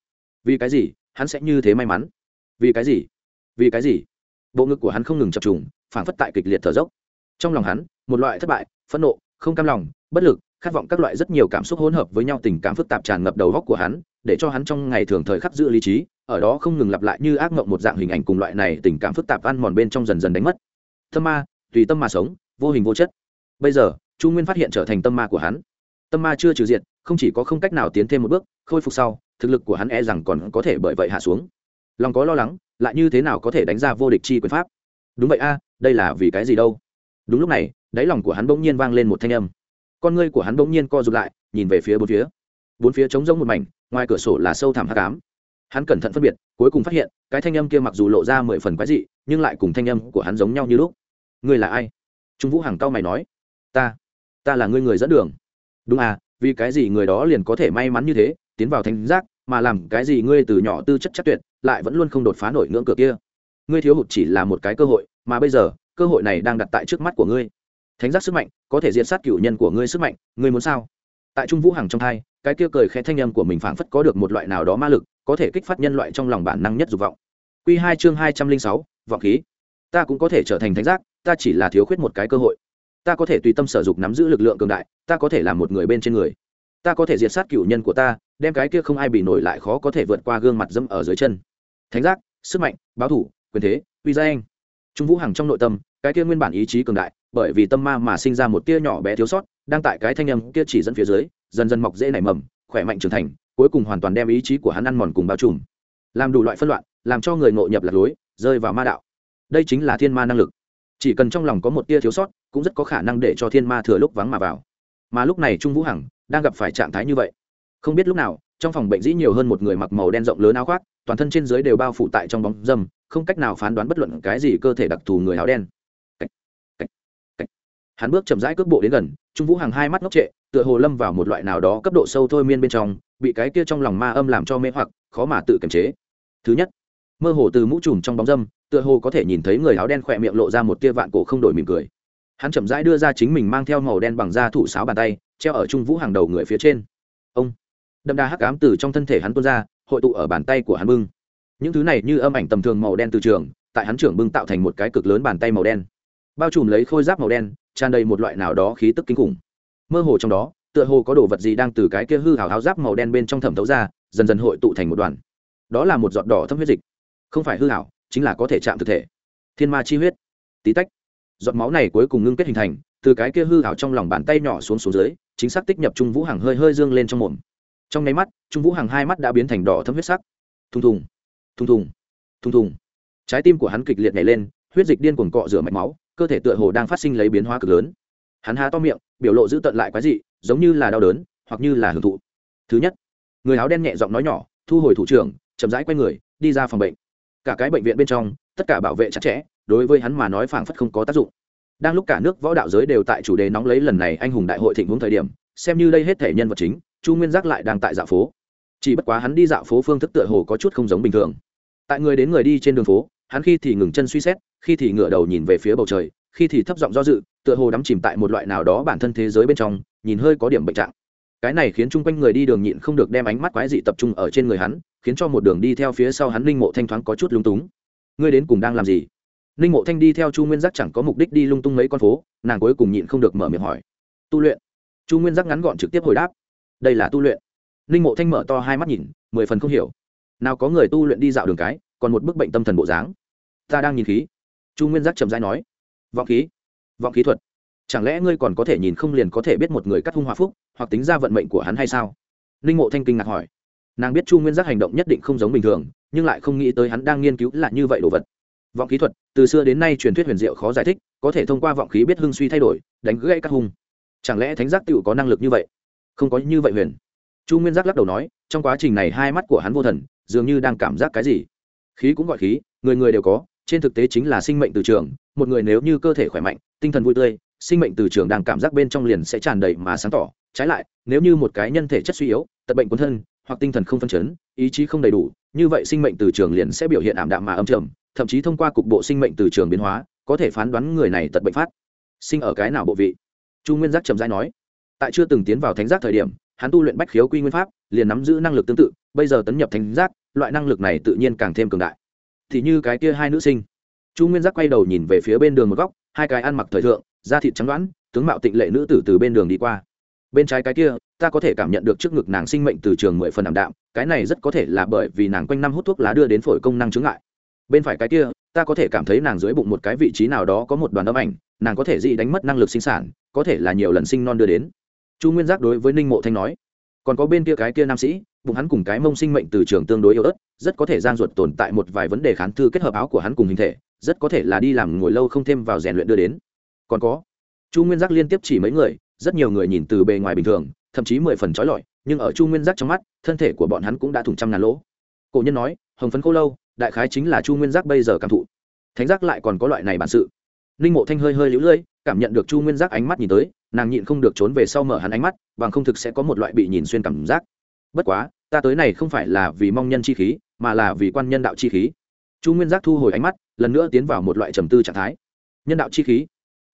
Vì cái gì hắn sẽ như thế may mắn. Vì cái gì? Vì cái gì? Bộ ngực của hắn không ngừng chập trùng, phảng phất tại kịch liệt thở dốc. Trong lòng hắn, một loại thất bại, phẫn nộ, không cam lòng, bất lực, khát vọng các loại rất nhiều cảm xúc hỗn hợp với nhau, tình cảm phức tạp tràn ngập đầu góc của hắn, để cho hắn trong ngày thường thời khắc giữ lý trí, ở đó không ngừng lặp lại như ác mộng một dạng hình ảnh cùng loại này tình cảm phức tạp ăn mòn bên trong dần dần đánh mất. Tâm ma, tùy tâm mà sống, vô hình vô chất. Bây giờ, chu nguyên phát hiện trở thành tâm ma của hắn. Tâm ma chưa trừ diện không chỉ có không cách nào tiến thêm một bước, khôi phục sau thực lực của hắn e rằng còn có thể bởi vậy hạ xuống. Lòng có lo lắng, lại như thế nào có thể đánh ra vô địch chi quyền pháp? Đúng vậy a, đây là vì cái gì đâu? Đúng lúc này, đáy lòng của hắn bỗng nhiên vang lên một thanh âm. Con ngươi của hắn bỗng nhiên co rụt lại, nhìn về phía bốn phía. Bốn phía trống rỗng một mảnh, ngoài cửa sổ là sâu thẳm hát cám hắn cẩn thận phân biệt, cuối cùng phát hiện, cái thanh âm kia mặc dù lộ ra mười phần quái dị, nhưng lại cùng thanh âm của hắn giống nhau như lúc. Ngươi là ai? Trung vũ hằng cao mày nói. Ta ta là ngươi người dẫn đường. Đúng à vì cái gì người đó liền có thể may mắn như thế? Tiến vào thánh giác, mà làm cái gì ngươi từ nhỏ tư chất chắc tuyệt, lại vẫn luôn không đột phá nổi ngưỡng cửa kia. Ngươi thiếu hụt chỉ là một cái cơ hội, mà bây giờ, cơ hội này đang đặt tại trước mắt của ngươi. Thánh giác sức mạnh, có thể diệt sát cựu nhân của ngươi sức mạnh, ngươi muốn sao? Tại trung vũ hằng trong thai cái kia cười khẽ thanh âm của mình phảng phất có được một loại nào đó ma lực, có thể kích phát nhân loại trong lòng bản năng nhất dục vọng. Quy hai chương hai trăm linh sáu, vọng khí. Ta cũng có thể trở thành thánh giác, ta chỉ là thiếu khuyết một cái cơ hội. Ta có thể tùy tâm sở dục nắm giữ lực lượng cường đại, ta có thể là một người bên trên người ta có thể diệt sát cựu nhân của ta, đem cái kia không ai bị nổi lại khó có thể vượt qua gương mặt dâm ở dưới chân. Thánh giác, sức mạnh, báo thủ, quyền thế, uy gia anh trung vũ hằng trong nội tâm, cái kia nguyên bản ý chí cường đại, bởi vì tâm ma mà sinh ra một tia nhỏ bé thiếu sót, đang tại cái thanh âm kia chỉ dẫn phía dưới, dần dần mọc dễ nảy mầm, khỏe mạnh trưởng thành, cuối cùng hoàn toàn đem ý chí của hắn ăn mòn cùng bao trùm. Làm đủ loại phân loạn, làm cho người ngộ nhập lạc lối, rơi vào ma đạo. Đây chính là thiên ma năng lực. Chỉ cần trong lòng có một tia thiếu sót, cũng rất có khả năng để cho thiên ma thừa lúc vắng mà vào. Mà lúc này trung vũ hằng đang gặp phải trạng thái như vậy. Không biết lúc nào, trong phòng bệnh dĩ nhiều hơn một người mặc màu đen rộng lớn áo khoác, toàn thân trên dưới đều bao phủ tại trong bóng dâm, không cách nào phán đoán bất luận cái gì cơ thể đặc thù người áo đen. Hắn bước chậm rãi cước bộ đến gần, trung vũ hàng hai mắt ngốc trệ, tựa hồ lâm vào một loại nào đó cấp độ sâu thôi miên bên trong, bị cái kia trong lòng ma âm làm cho mê hoặc, khó mà tự kiềm chế. Thứ nhất, mơ hồ từ mũ trùm trong bóng dâm, tựa hồ có thể nhìn thấy người áo đen khỏe miệng lộ ra một tia vạn cổ không đổi mỉm cười. Hắn chậm rãi đưa ra chính mình mang theo màu đen bằng da thủ sáo bàn tay treo ở trung vũ hàng đầu người phía trên. Ông, đậm đà hắc ám từ trong thân thể hắn tuôn ra, hội tụ ở bàn tay của hắn bưng. Những thứ này như âm ảnh tầm thường màu đen từ trường, tại hắn trưởng bưng tạo thành một cái cực lớn bàn tay màu đen. Bao trùm lấy khôi giáp màu đen, tràn đầy một loại nào đó khí tức kinh khủng. Mơ hồ trong đó, tựa hồ có đồ vật gì đang từ cái kia hư hào áo giáp màu đen bên trong thẩm thấu ra, dần dần hội tụ thành một đoàn. Đó là một giọt đỏ thâm huyết dịch. Không phải hư hảo, chính là có thể chạm thực thể. Thiên ma chi huyết. Tí tách. Giọt máu này cuối cùng ngưng kết hình thành, từ cái kia hư hảo trong lòng bàn tay nhỏ xuống xuống dưới chính xác tích nhập trung vũ hàng hơi hơi dương lên trong mồm. Trong nháy mắt, trung vũ hàng hai mắt đã biến thành đỏ thâm huyết sắc. Thùng thùng thùng thùng thùng thùng. Trái tim của hắn kịch liệt nhảy lên, huyết dịch điên cuồng cọ rửa mạch máu, cơ thể tựa hồ đang phát sinh lấy biến hóa cực lớn. Hắn há to miệng, biểu lộ giữ tận lại quái dị, giống như là đau đớn, hoặc như là hưởng thụ. Thứ nhất, người áo đen nhẹ giọng nói nhỏ, thu hồi thủ trưởng, chậm rãi quay người, đi ra phòng bệnh. Cả cái bệnh viện bên trong, tất cả bảo vệ chặt chẽ, đối với hắn mà nói phảng phất không có tác dụng đang lúc cả nước võ đạo giới đều tại chủ đề nóng lấy lần này anh hùng đại hội thịnh vướng thời điểm, xem như đây hết thể nhân vật chính, chu nguyên giác lại đang tại dạo phố. Chỉ bất quá hắn đi dạo phố phương thức tựa hồ có chút không giống bình thường. Tại người đến người đi trên đường phố, hắn khi thì ngừng chân suy xét, khi thì ngửa đầu nhìn về phía bầu trời, khi thì thấp giọng do dự, tựa hồ đắm chìm tại một loại nào đó bản thân thế giới bên trong, nhìn hơi có điểm bệnh trạng. Cái này khiến chung quanh người đi đường nhịn không được đem ánh mắt quái dị tập trung ở trên người hắn, khiến cho một đường đi theo phía sau hắn linh mộ thanh thoáng có chút lung túng. Ngươi đến cùng đang làm gì? Linh mộ thanh đi theo chu nguyên giác chẳng có mục đích đi lung tung mấy con phố, nàng cuối cùng nhịn không được mở miệng hỏi. Tu luyện? Chu nguyên giác ngắn gọn trực tiếp hồi đáp. Đây là tu luyện. Linh mộ thanh mở to hai mắt nhìn, mười phần không hiểu. Nào có người tu luyện đi dạo đường cái, còn một bức bệnh tâm thần bộ dáng. Ta đang nhìn khí. Chu nguyên giác trầm dai nói. Vọng khí vọng khí thuật. Chẳng lẽ ngươi còn có thể nhìn không liền có thể biết một người cắt hung hòa phúc, hoặc tính ra vận mệnh của hắn hay sao? Ninh mộ thanh kinh ngạc hỏi. Nàng biết chu nguyên giác hành động nhất định không giống bình thường, nhưng lại không nghĩ tới hắn đang nghiên cứu là như vậy đồ vật vọng khí thuật, từ xưa đến nay truyền thuyết huyền diệu khó giải thích, có thể thông qua vọng khí biết hưng suy thay đổi, đánh gãy các hung. Chẳng lẽ thánh giác tựu có năng lực như vậy? Không có như vậy huyền. Chu nguyên giác lắc đầu nói, trong quá trình này hai mắt của hắn vô thần, dường như đang cảm giác cái gì. Khí cũng gọi khí, người người đều có, trên thực tế chính là sinh mệnh từ trường, một người nếu như cơ thể khỏe mạnh, tinh thần vui tươi, sinh mệnh từ trường đang cảm giác bên trong liền sẽ tràn đầy mà sáng tỏ. Trái lại, nếu như một cái nhân thể chất suy yếu, tật bệnh quân thân, hoặc tinh thần không phân chấn, ý chí không đầy đủ, như vậy sinh mệnh từ trường liền sẽ biểu hiện ảm đạm mà âm trầm thậm chí thông qua cục bộ sinh mệnh từ trường biến hóa, có thể phán đoán người này tật bệnh phát. Sinh ở cái nào bộ vị? Chu nguyên giác trầm rãi nói. Tại chưa từng tiến vào thánh giác thời điểm, hắn tu luyện bách khiếu quy nguyên pháp, liền nắm giữ năng lực tương tự, bây giờ tấn nhập thánh giác, loại năng lực này tự nhiên càng thêm cường đại. Thì như cái kia hai nữ sinh. Chu nguyên giác quay đầu nhìn về phía bên đường một góc, hai cái ăn mặc thời thượng, da thịt trắng đoán tướng mạo tịnh lệ nữ tử từ bên đường đi qua. Bên trái cái kia, ta có thể cảm nhận được trước ngực nàng sinh mệnh từ trường mười phần ảm đạm, cái này rất có thể là bởi vì nàng quanh năm hút thuốc lá đưa đến phổi công năng chứng ngại bên phải cái kia, ta có thể cảm thấy nàng dưới bụng một cái vị trí nào đó có một đoàn âm ảnh, nàng có thể dị đánh mất năng lực sinh sản, có thể là nhiều lần sinh non đưa đến. Chu nguyên giác đối với ninh mộ thanh nói, còn có bên kia cái kia nam sĩ, bụng hắn cùng cái mông sinh mệnh từ trường tương đối yếu ớt, rất có thể gian ruột tồn tại một vài vấn đề khán thư kết hợp áo của hắn cùng hình thể, rất có thể là đi làm ngồi lâu không thêm vào rèn luyện đưa đến. Còn có, chu nguyên giác liên tiếp chỉ mấy người, rất nhiều người nhìn từ bề ngoài bình thường, thậm chí mười phần trói lọi, nhưng ở chu nguyên giác trong mắt, thân thể của bọn hắn cũng đã thủng trăm ngàn lỗ. Cổ nhân nói, hồng phấn khô lâu đại khái chính là chu nguyên giác bây giờ cảm thụ. Thánh giác lại còn có loại này bản sự. Ninh mộ thanh hơi hơi lũ lưỡi, cảm nhận được chu nguyên giác ánh mắt nhìn tới, nàng nhịn không được trốn về sau mở hắn ánh mắt, bằng không thực sẽ có một loại bị nhìn xuyên cảm giác. Bất quá, ta tới này không phải là vì mong nhân chi khí, mà là vì quan nhân đạo chi khí. Chu nguyên giác thu hồi ánh mắt, lần nữa tiến vào một loại trầm tư trạng thái. Nhân đạo chi khí?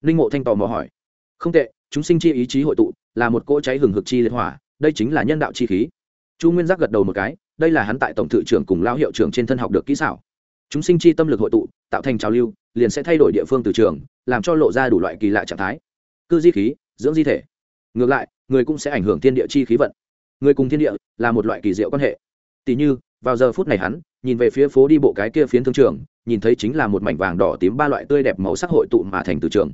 Ninh mộ thanh tò mò hỏi. Không tệ, chúng sinh chi ý chí hội tụ, là một cỗ cháy hừng hực chi liệt hỏa, đây chính là nhân đạo chi khí. Chu nguyên giác gật đầu một cái đây là hắn tại tổng thự trưởng cùng lao hiệu trưởng trên thân học được kỹ xảo. Chúng sinh chi tâm lực hội tụ, tạo thành trào lưu, liền sẽ thay đổi địa phương từ trường, làm cho lộ ra đủ loại kỳ lạ trạng thái. Cư di khí, dưỡng di thể. Ngược lại, người cũng sẽ ảnh hưởng thiên địa chi khí vận. Người cùng thiên địa là một loại kỳ diệu quan hệ. Tỷ như, vào giờ phút này hắn, nhìn về phía phố đi bộ cái kia phiến thương trường, nhìn thấy chính là một mảnh vàng đỏ tím ba loại tươi đẹp màu sắc hội tụ mà thành từ trường.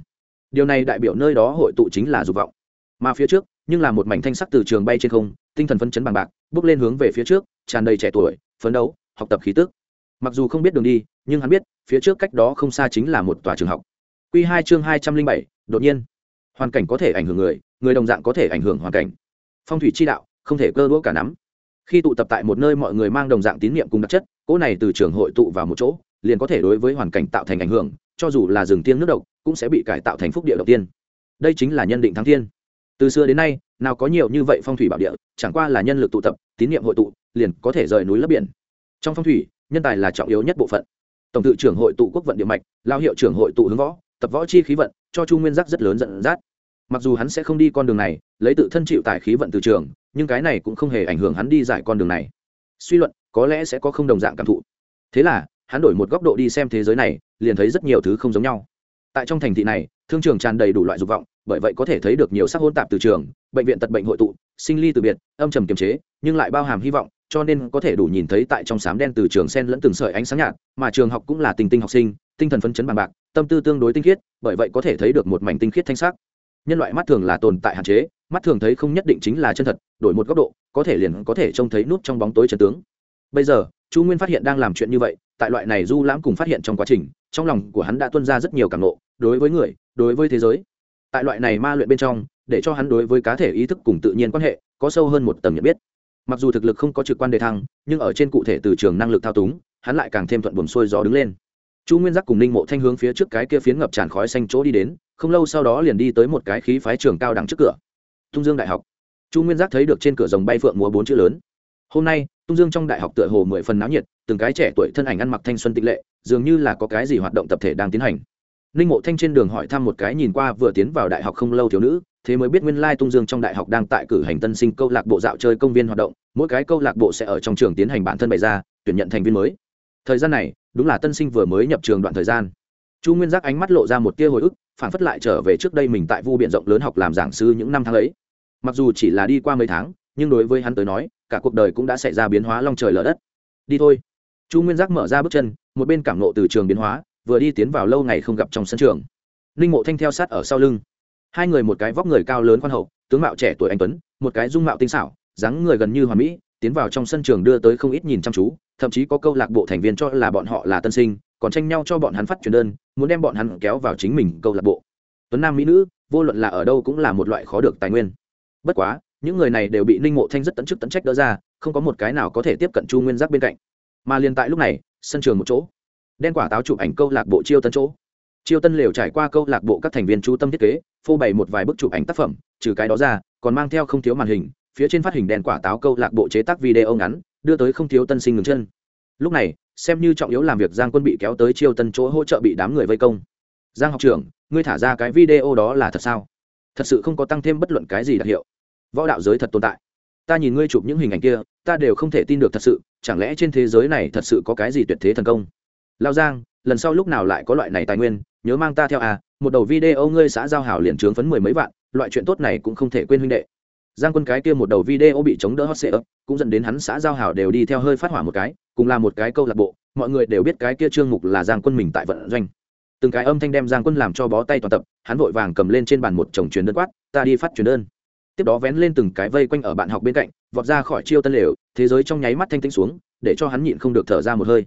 Điều này đại biểu nơi đó hội tụ chính là dục vọng. Mà phía trước, nhưng là một mảnh thanh sắc từ trường bay trên không, tinh thần phấn chấn bằng bạc, bước lên hướng về phía trước tràn đầy trẻ tuổi, phấn đấu, học tập khí tức. Mặc dù không biết đường đi, nhưng hắn biết, phía trước cách đó không xa chính là một tòa trường học. Q hai chương hai trăm linh bảy, đột nhiên. Hoàn cảnh có thể ảnh hưởng người người đồng dạng có thể ảnh hưởng hoàn cảnh. Phong thủy chi đạo, không thể cơ đũa cả nắm. Khi tụ tập tại một nơi mọi người mang đồng dạng tín nhiệm cùng đặc chất, cỗ này từ trường hội tụ vào một chỗ, liền có thể đối với hoàn cảnh tạo thành ảnh hưởng, cho dù là rừng tiên nước độc, cũng sẽ bị cải tạo thành phúc địa đầu tiên. Đây chính là nhân định thắng thiên từ xưa đến nay, nào có nhiều như vậy phong thủy bảo địa, chẳng qua là nhân lực tụ tập, tín nhiệm hội tụ, liền có thể rời núi lấp biển. Trong phong thủy, nhân tài là trọng yếu nhất bộ phận. Tổng tự trưởng hội tụ quốc vận địa mạch, lao hiệu trưởng hội tụ hướng võ, tập võ chi khí vận, cho chu nguyên giác rất lớn dẫn dắt. Mặc dù hắn sẽ không đi con đường này, lấy tự thân chịu tài khí vận từ trường, nhưng cái này cũng không hề ảnh hưởng hắn đi giải con đường này. Suy luận, có lẽ sẽ có không đồng dạng cảm thụ. Thế là, hắn đổi một góc độ đi xem thế giới này, liền thấy rất nhiều thứ không giống nhau. Tại trong thành thị này, thương trường tràn đầy đủ loại dục vọng bởi vậy có thể thấy được nhiều sắc hôn tạp từ trường, bệnh viện tật bệnh hội tụ, sinh ly từ biệt, âm trầm kiềm chế, nhưng lại bao hàm hy vọng, cho nên có thể đủ nhìn thấy tại trong sám đen từ trường sen lẫn từng sợi ánh sáng nhạt, mà trường học cũng là tình tinh học sinh, tinh thần phấn chấn bằng bạc, tâm tư tương đối tinh khiết, bởi vậy có thể thấy được một mảnh tinh khiết thanh sắc. Nhân loại mắt thường là tồn tại hạn chế, mắt thường thấy không nhất định chính là chân thật, đổi một góc độ, có thể liền có thể trông thấy nút trong bóng tối chân tướng. Bây giờ, chu nguyên phát hiện đang làm chuyện như vậy, tại loại này du lãm cùng phát hiện trong quá trình, trong lòng của hắn đã tuân ra rất nhiều cảm nộ đối với người, đối với thế giới tại loại này ma luyện bên trong, để cho hắn đối với cá thể ý thức cùng tự nhiên quan hệ có sâu hơn một tầng nhận biết. Mặc dù thực lực không có trực quan đề thăng, nhưng ở trên cụ thể từ trường năng lực thao túng, hắn lại càng thêm thuận buồn xuôi gió đứng lên. Chu nguyên giác cùng ninh mộ thanh hướng phía trước cái kia phiến ngập tràn khói xanh chỗ đi đến, không lâu sau đó liền đi tới một cái khí phái trường cao đẳng trước cửa. Tung dương đại học. Chu nguyên giác thấy được trên cửa dòng bay phượng múa bốn chữ lớn. Hôm nay, tung dương trong đại học tựa hồ mười phần náo nhiệt, từng cái trẻ tuổi thân ảnh ăn mặc thanh xuân tịch lệ, dường như là có cái gì hoạt động tập thể đang tiến hành ninh mộ thanh trên đường hỏi thăm một cái nhìn qua vừa tiến vào đại học không lâu thiếu nữ, thế mới biết nguyên lai tung dương trong đại học đang tại cử hành tân sinh câu lạc bộ dạo chơi công viên hoạt động, mỗi cái câu lạc bộ sẽ ở trong trường tiến hành bản thân bày ra, tuyển nhận thành viên mới. Thời gian này, đúng là tân sinh vừa mới nhập trường đoạn thời gian. Chu nguyên giác ánh mắt lộ ra một tia hồi ức, phản phất lại trở về trước đây mình tại vu biện rộng lớn học làm giảng sư những năm tháng ấy. Mặc dù chỉ là đi qua mấy tháng, nhưng đối với hắn tới nói, cả cuộc đời cũng đã xảy ra biến hóa long trời lở đất. Đi thôi. Chu nguyên giác mở ra bước chân, một bên cảm nộ từ trường biến hóa vừa đi tiến vào lâu ngày không gặp trong sân trường. Ninh mộ thanh theo sát ở sau lưng. Hai người một cái vóc người cao lớn khoan hậu, tướng mạo trẻ tuổi anh tuấn, một cái dung mạo tinh xảo, dáng người gần như hoàn mỹ, tiến vào trong sân trường đưa tới không ít nhìn chăm chú, thậm chí có câu lạc bộ thành viên cho là bọn họ là tân sinh, còn tranh nhau cho bọn hắn phát truyền đơn, muốn đem bọn hắn kéo vào chính mình câu lạc bộ. Tuấn nam mỹ nữ, vô luận là ở đâu cũng là một loại khó được tài nguyên. Bất quá, những người này đều bị ninh mộ thanh rất tận chức tận trách đỡ ra, không có một cái nào có thể tiếp cận chu nguyên giác bên cạnh. Mà liền tại lúc này, sân trường một chỗ đen quả táo chụp ảnh câu lạc bộ chiêu tân chỗ. Chiêu tân lều trải qua câu lạc bộ các thành viên chú tâm thiết kế, phô bày một vài bức chụp ảnh tác phẩm, trừ cái đó ra, còn mang theo không thiếu màn hình, phía trên phát hình đèn quả táo câu lạc bộ chế tác video ngắn, đưa tới không thiếu tân sinh ngừng chân. Lúc này, xem như trọng yếu làm việc giang quân bị kéo tới chiêu tân chỗ hỗ trợ bị đám người vây công. Giang học trưởng, ngươi thả ra cái video đó là thật sao? Thật sự không có tăng thêm bất luận cái gì đặc hiệu. Võ đạo giới thật tồn tại. Ta nhìn ngươi chụp những hình ảnh kia, ta đều không thể tin được thật sự, chẳng lẽ trên thế giới này thật sự có cái gì tuyệt thế thần công? Lao giang, lần sau lúc nào lại có loại này tài nguyên, nhớ mang ta theo à một đầu video ngươi xã giao hảo liền trướng phấn mười mấy vạn, loại chuyện tốt này cũng không thể quên huynh đệ. Giang quân cái kia một đầu video bị chống đỡ hot sệ ấp cũng dẫn đến hắn xã giao hảo đều đi theo hơi phát hỏa một cái, cùng là một cái câu lạc bộ, mọi người đều biết cái kia trương mục là giang quân mình tại vận doanh. Từng cái âm thanh đem giang quân làm cho bó tay toàn tập, hắn vội vàng cầm lên trên bàn một chồng truyền đơn quát, ta đi phát truyền đơn. Tiếp đó vén lên từng cái vây quanh ở bạn học bên cạnh, vọt ra khỏi chiêu tân lều, thế giới trong nháy mắt thanh tĩnh xuống, để cho hắn nhịn không được thở ra một hơi.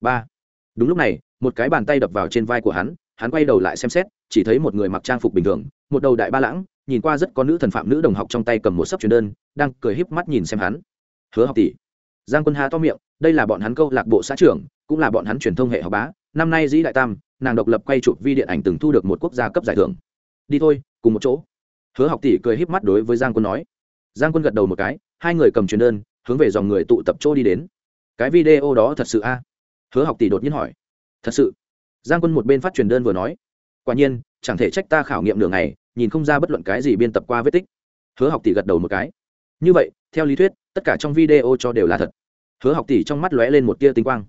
Ba đúng lúc này, một cái bàn tay đập vào trên vai của hắn hắn quay đầu lại xem xét, chỉ thấy một người mặc trang phục bình thường, một đầu đại ba lãng, nhìn qua rất có nữ thần phạm nữ đồng học trong tay cầm một sấp truyền đơn, đang cười híp mắt nhìn xem hắn. Hứa học tỷ. Giang quân hà to miệng, đây là bọn hắn câu lạc bộ xã trưởng, cũng là bọn hắn truyền thông hệ học bá. Năm nay dĩ đại tam, nàng độc lập quay chụp vi điện ảnh từng thu được một quốc gia cấp giải thưởng. Đi thôi, cùng một chỗ. Hứa học tỷ cười híp mắt đối với giang quân nói. Giang quân gật đầu một cái, hai người cầm truyền đơn, hướng về dòng người tụ tập chỗ đi đến. Cái video đó thật sự a hứa học tỷ đột nhiên hỏi thật sự? Giang quân một bên phát truyền đơn vừa nói quả nhiên chẳng thể trách ta khảo nghiệm nửa ngày, nhìn không ra bất luận cái gì biên tập qua vết tích. Hứa học tỷ gật đầu một cái như vậy theo lý thuyết tất cả trong video cho đều là thật. Hứa học tỷ trong mắt lóe lên một tia tinh quang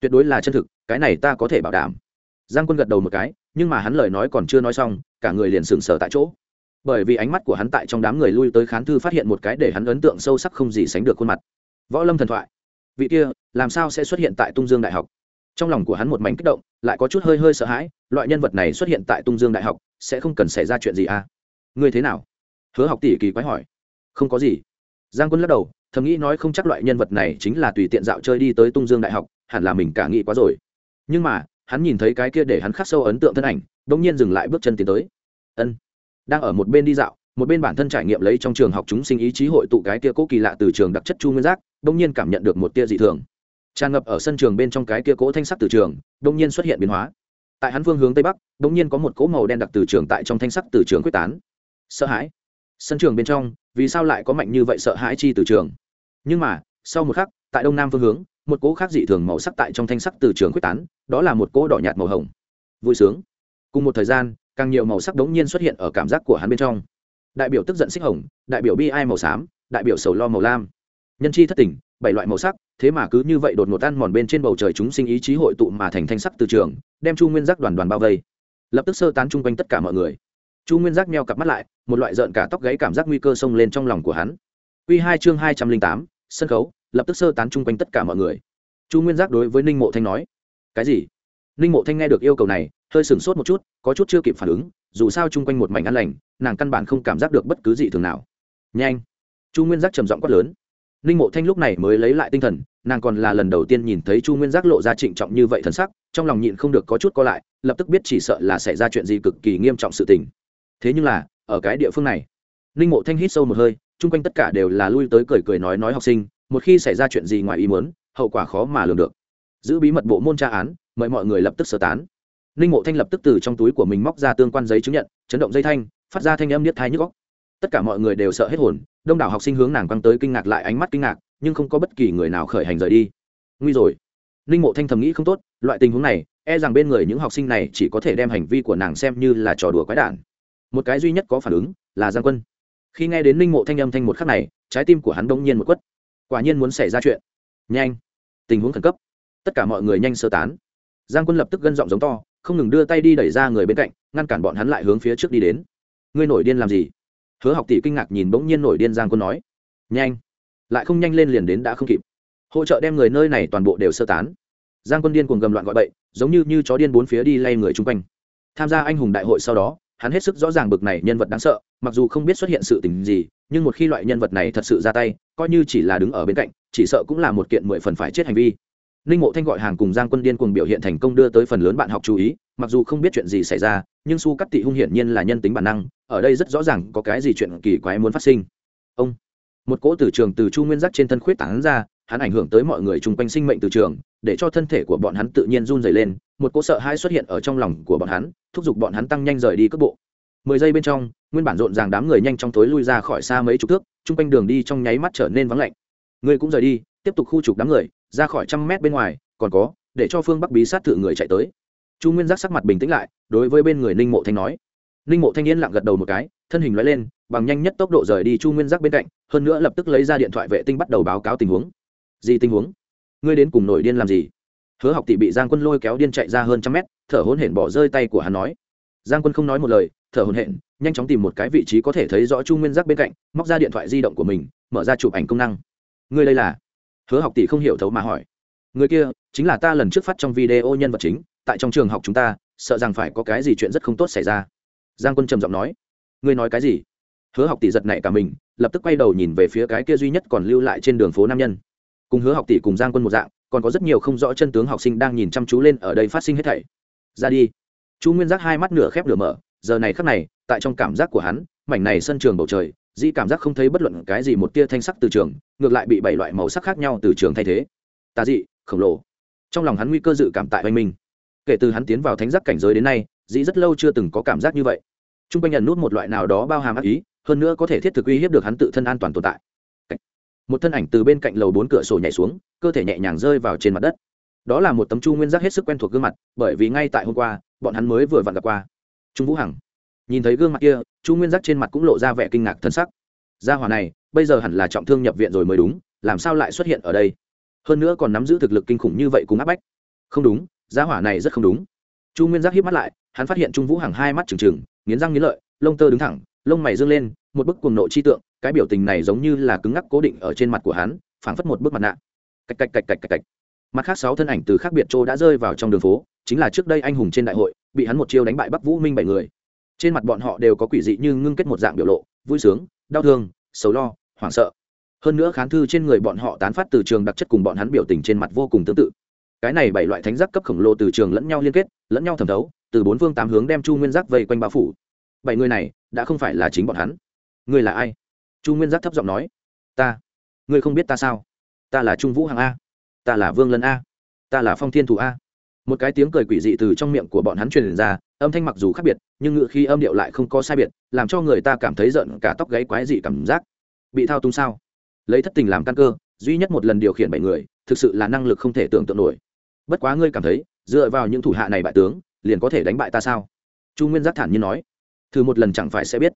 tuyệt đối là chân thực cái này ta có thể bảo đảm. Giang quân gật đầu một cái nhưng mà hắn lời nói còn chưa nói xong cả người liền sừng sờ tại chỗ. Bởi vì ánh mắt của hắn tại trong đám người lui tới khán thư phát hiện một cái để hắn ấn tượng sâu sắc không gì sánh được khuôn mặt. Võ lâm thần thoại vị kia, làm sao sẽ xuất hiện tại tung dương đại học? Trong lòng của hắn một mảnh kích động, lại có chút hơi hơi sợ hãi, loại nhân vật này xuất hiện tại tung dương đại học, sẽ không cần xảy ra chuyện gì à? Ngươi thế nào? Hứa học tỷ kỳ quái hỏi. Không có gì. Giang quân lắc đầu, thầm nghĩ nói không chắc loại nhân vật này chính là tùy tiện dạo chơi đi tới tung dương đại học, hẳn là mình cả nghĩ quá rồi. Nhưng mà, hắn nhìn thấy cái kia để hắn khắc sâu ấn tượng thân ảnh đ ỗ n g nhiên dừng lại bước chân tiến tới. Ân. Đang ở một bên đi dạo một bên bản thân trải nghiệm lấy trong trường học chúng sinh ý chí hội tụ cái kia cố kỳ lạ từ trường đặc chất chu nguyên giác đ ỗ n g nhiên cảm nhận được một tia dị thường. Tràn ngập ở sân trường bên trong cái kia cố thanh sắc từ trường đ ỗ n g nhiên xuất hiện biến hóa. Tại hắn phương hướng tây bắc đ ỗ n g nhiên có một cỗ màu đen đặc từ trường tại trong thanh sắc từ trường quyết tán. Sợ hãi. Sân trường bên trong, vì sao lại có mạnh như vậy sợ hãi chi từ trường? Nhưng mà, sau một khắc, tại đông nam phương hướng, một cỗ khác dị thường màu sắc tại trong thanh sắc từ trường quyết tán, đó là một cỗ đỏ nhạt màu hồng. Vui sướng. Cùng một thời gian, càng nhiều màu sắc đống nhiên xuất hiện ở cảm giác của hắn bên trong đại biểu tức giận xích hồng, đại biểu bi ai màu xám, đại biểu sầu lo màu lam. Nhân chi thất tình, bảy loại màu sắc, thế mà cứ như vậy đột ngột tan mòn bên trên bầu trời chúng sinh ý chí hội tụ mà thành thanh sắc từ trường, đem chu nguyên giác đoàn đoàn bao vây. Lập tức sơ tán chung quanh tất cả mọi người. Chu nguyên giác meo cặp mắt lại, một loại rợn cả tóc gáy cảm giác nguy cơ xông lên trong lòng của hắn. Q hai chương hai trăm linh tám, sân khấu, lập tức sơ tán chung quanh tất cả mọi người. Chu nguyên giác đối với ninh mộ thanh nói, cái gì? Ninh mộ thanh nghe được yêu cầu này hơi sửng sốt một chút, có chút chưa kịp phản ứng, dù sao chung quanh một mảnh ăn lành, nàng căn bản không cảm giác được bất cứ gì thường nào. Nhanh! Chu nguyên giác trầm giọng quát lớn. Ninh mộ thanh lúc này mới lấy lại tinh thần, nàng còn là lần đầu tiên nhìn thấy chu nguyên giác lộ ra trịnh trọng như vậy thần sắc, trong lòng nhịn không được có chút co lại, lập tức biết chỉ sợ là xảy ra chuyện gì cực kỳ nghiêm trọng sự tình. Thế nhưng là, ở cái địa phương này, ninh mộ thanh hít sâu một hơi, chung quanh tất cả đều là lui tới cười cười nói nói học sinh, một khi xảy ra chuyện gì ngoài ý muốn, hậu quả khó mà lường được. Giữ bí mật bộ môn tra án, mời mọi người lập tức sơ tán ninh mộ thanh lập tức từ trong túi của mình móc ra tương quan giấy chứng nhận, chấn động dây thanh, phát ra thanh âm niết thai nhức góc tất cả mọi người đều sợ hết hồn, đông đảo học sinh hướng nàng quăng tới kinh ngạc lại ánh mắt kinh ngạc, nhưng không có bất kỳ người nào khởi hành rời đi. Nguy rồi. Ninh mộ thanh thầm nghĩ không tốt, loại tình huống này e rằng bên người những học sinh này chỉ có thể đem hành vi của nàng xem như là trò đùa quái đản. Một cái duy nhất có phản ứng, là giang quân. Khi nghe đến ninh mộ thanh âm thanh một khắc này, trái tim của hắn đông nhiên một quất. Quả nhiên muốn xảy ra chuyện. Nhanh. Tình huống khẩn cấp. Tất cả mọi người nhanh sơ tán. Giang quân lập tức gân giọng giống to không ngừng đưa tay đi đẩy ra người bên cạnh, ngăn cản bọn hắn lại hướng phía trước đi đến. Ngươi nổi điên làm gì? Hứa học tỷ kinh ngạc nhìn bỗng nhiên nổi điên giang quân nói. Nhanh! Lại không nhanh lên liền đến đã không kịp. Hỗ trợ đem người nơi này toàn bộ đều sơ tán. Giang quân điên cuồng gầm loạn gọi bậy, giống như như chó điên bốn phía đi lay người chung quanh. Tham gia anh hùng đại hội sau đó, hắn hết sức rõ ràng bực này nhân vật đáng sợ, mặc dù không biết xuất hiện sự tình gì, nhưng một khi loại nhân vật này thật sự ra tay, coi như chỉ là đứng ở bên cạnh, chỉ sợ cũng là một kiện mười phần phải chết hành vi ninh mộ thanh gọi hàng cùng giang quân điên cùng biểu hiện thành công đưa tới phần lớn bạn học chú ý, mặc dù không biết chuyện gì xảy ra, nhưng su cắt tị hung hiển nhiên là nhân tính bản năng, ở đây rất rõ ràng có cái gì chuyện kỳ quái muốn phát sinh. Ông, một cỗ từ trường từ chu nguyên giác trên thân khuyết tảng ra, hắn ảnh hưởng tới mọi người chung quanh sinh mệnh từ trường, để cho thân thể của bọn hắn tự nhiên run dày lên, một cỗ sợ hãi xuất hiện ở trong lòng của bọn hắn, thúc giục bọn hắn tăng nhanh rời đi cước bộ. Mười giây bên trong, nguyên bản rộn ràng đám người nhanh trong tối lui ra khỏi xa mấy chục thước, chung quanh đường đi trong nháy mắt trở nên vắng lạnh. Người cũng rời đi, tiếp tục khu trục đám người ra khỏi trăm mét bên ngoài, còn có, để cho phương bắc bí sát thự người chạy tới. Chu nguyên giác sắc mặt bình tĩnh lại, đối với bên người ninh mộ thanh nói. Ninh mộ thanh yên lặng gật đầu một cái, thân hình nói lên, bằng nhanh nhất tốc độ rời đi chu nguyên giác bên cạnh, hơn nữa lập tức lấy ra điện thoại vệ tinh bắt đầu báo cáo tình huống. Gì tình huống? Ngươi đến cùng nổi điên làm gì? Hứa học tỷ bị giang quân lôi kéo điên chạy ra hơn trăm mét, thở hôn hển bỏ rơi tay của hắn nói. Giang quân không nói một lời, thở hôn hển, nhanh chóng tìm một cái vị trí có thể thấy rõ chu nguyên giác bên cạnh, móc ra điện thoại di động của mình, mở ra chụp ảnh công năng. Ngươi đây là? Hứa học tỷ không hiểu thấu mà hỏi. Người kia chính là ta lần trước phát trong video nhân vật chính, tại trong trường học chúng ta, sợ rằng phải có cái gì chuyện rất không tốt xảy ra. Giang quân trầm giọng nói. Ngươi nói cái gì? Hứa học tỷ giật nảy cả mình, lập tức quay đầu nhìn về phía cái kia duy nhất còn lưu lại trên đường phố nam nhân. Cùng hứa học tỷ cùng giang quân một dạng, còn có rất nhiều không rõ chân tướng học sinh đang nhìn chăm chú lên ở đây phát sinh hết thảy. Ra đi. Chú nguyên giác hai mắt nửa khép nửa mở, giờ này khắc này, tại trong cảm giác của hắn, mảnh này sân trường bầu trời dĩ cảm giác không thấy bất luận cái gì một tia thanh sắc từ trường, ngược lại bị bảy loại màu sắc khác nhau từ trường thay thế. Tà dị, khổng lồ. Trong lòng hắn nguy cơ dự cảm tại oanh minh kể từ hắn tiến vào thánh giác cảnh giới đến nay, dĩ rất lâu chưa từng có cảm giác như vậy. T r u n g quanh nhận nút một loại nào đó bao hàm ác ý, hơn nữa có thể thiết thực uy hiếp được hắn tự thân an toàn tồn tại. Một thân ảnh từ bên cạnh lầu bốn cửa sổ nhảy xuống, cơ thể nhẹ nhàng rơi vào trên mặt đất. Đó là một tấm chu nguyên giác hết sức quen thuộc gương mặt, bởi vì ngay tại hôm qua, bọn hắn mới vừa vặn gặp qua. Trung vũ hằng nhìn thấy gương mặt kia, chu nguyên giác trên mặt cũng lộ ra vẻ kinh ngạc thân sắc. Gia hòa này, bây giờ hẳn là trọng thương nhập viện rồi mới đúng, làm sao lại xuất hiện ở đây? Hơn nữa còn nắm giữ thực lực kinh khủng như vậy cùng áp bách. Không đúng, gia hỏa này rất không đúng. Chu nguyên giác hiếp mắt lại, hắn phát hiện trung vũ hằng hai mắt trừng trừng, nghiến răng nghiến lợi, lông tơ đứng thẳng, lông mày dương lên, một bức cuồng nộ chi tượng, cái biểu tình này giống như là cứng ngắc cố định ở trên mặt của hắn, phảng phất một bức mặt nạ. Cạch cạch cạch cạch cạch cạch. Mặt khác sáu thân ảnh từ khác biệt chỗ đã rơi vào trong đường phố, chính là trước đây anh hùng trên đại hội, bị hắn một chiêu đánh bại bắc vũ minh bảy người trên mặt bọn họ đều có quỷ dị như ngưng kết một dạng biểu lộ, vui sướng, đau thương xấu lo, hoảng sợ. Hơn nữa khán thư trên người bọn họ tán phát từ trường đặc chất cùng bọn hắn biểu tình trên mặt vô cùng tương tự. Cái này bảy loại thánh giác cấp khổng lồ từ trường lẫn nhau liên kết, lẫn nhau thẩm thấu, từ bốn phương tám hướng đem chu nguyên giác vây quanh bao phủ. Bảy người này, đã không phải là chính bọn hắn. Ngươi là ai? Chu nguyên giác thấp giọng nói. Ta. Ngươi không biết ta sao? Ta là trung vũ hằng a. Ta là vương lân a. Ta là phong thiên thủ a. Một cái tiếng cười quỷ dị từ trong miệng của bọn hắn truyền ra âm thanh mặc dù khác biệt, nhưng ngựa khi âm điệu lại không có sai biệt, làm cho người ta cảm thấy giận cả tóc gáy quái dị cảm giác. Bị thao túng sao? Lấy thất tình làm căn cơ, duy nhất một lần điều khiển bảy người, thực sự là năng lực không thể tưởng tượng nổi. Bất quá ngươi cảm thấy, dựa vào những thủ hạ này bại tướng, liền có thể đánh bại ta sao? Chu nguyên giác thản nhiên nói. Thử một lần chẳng phải sẽ biết.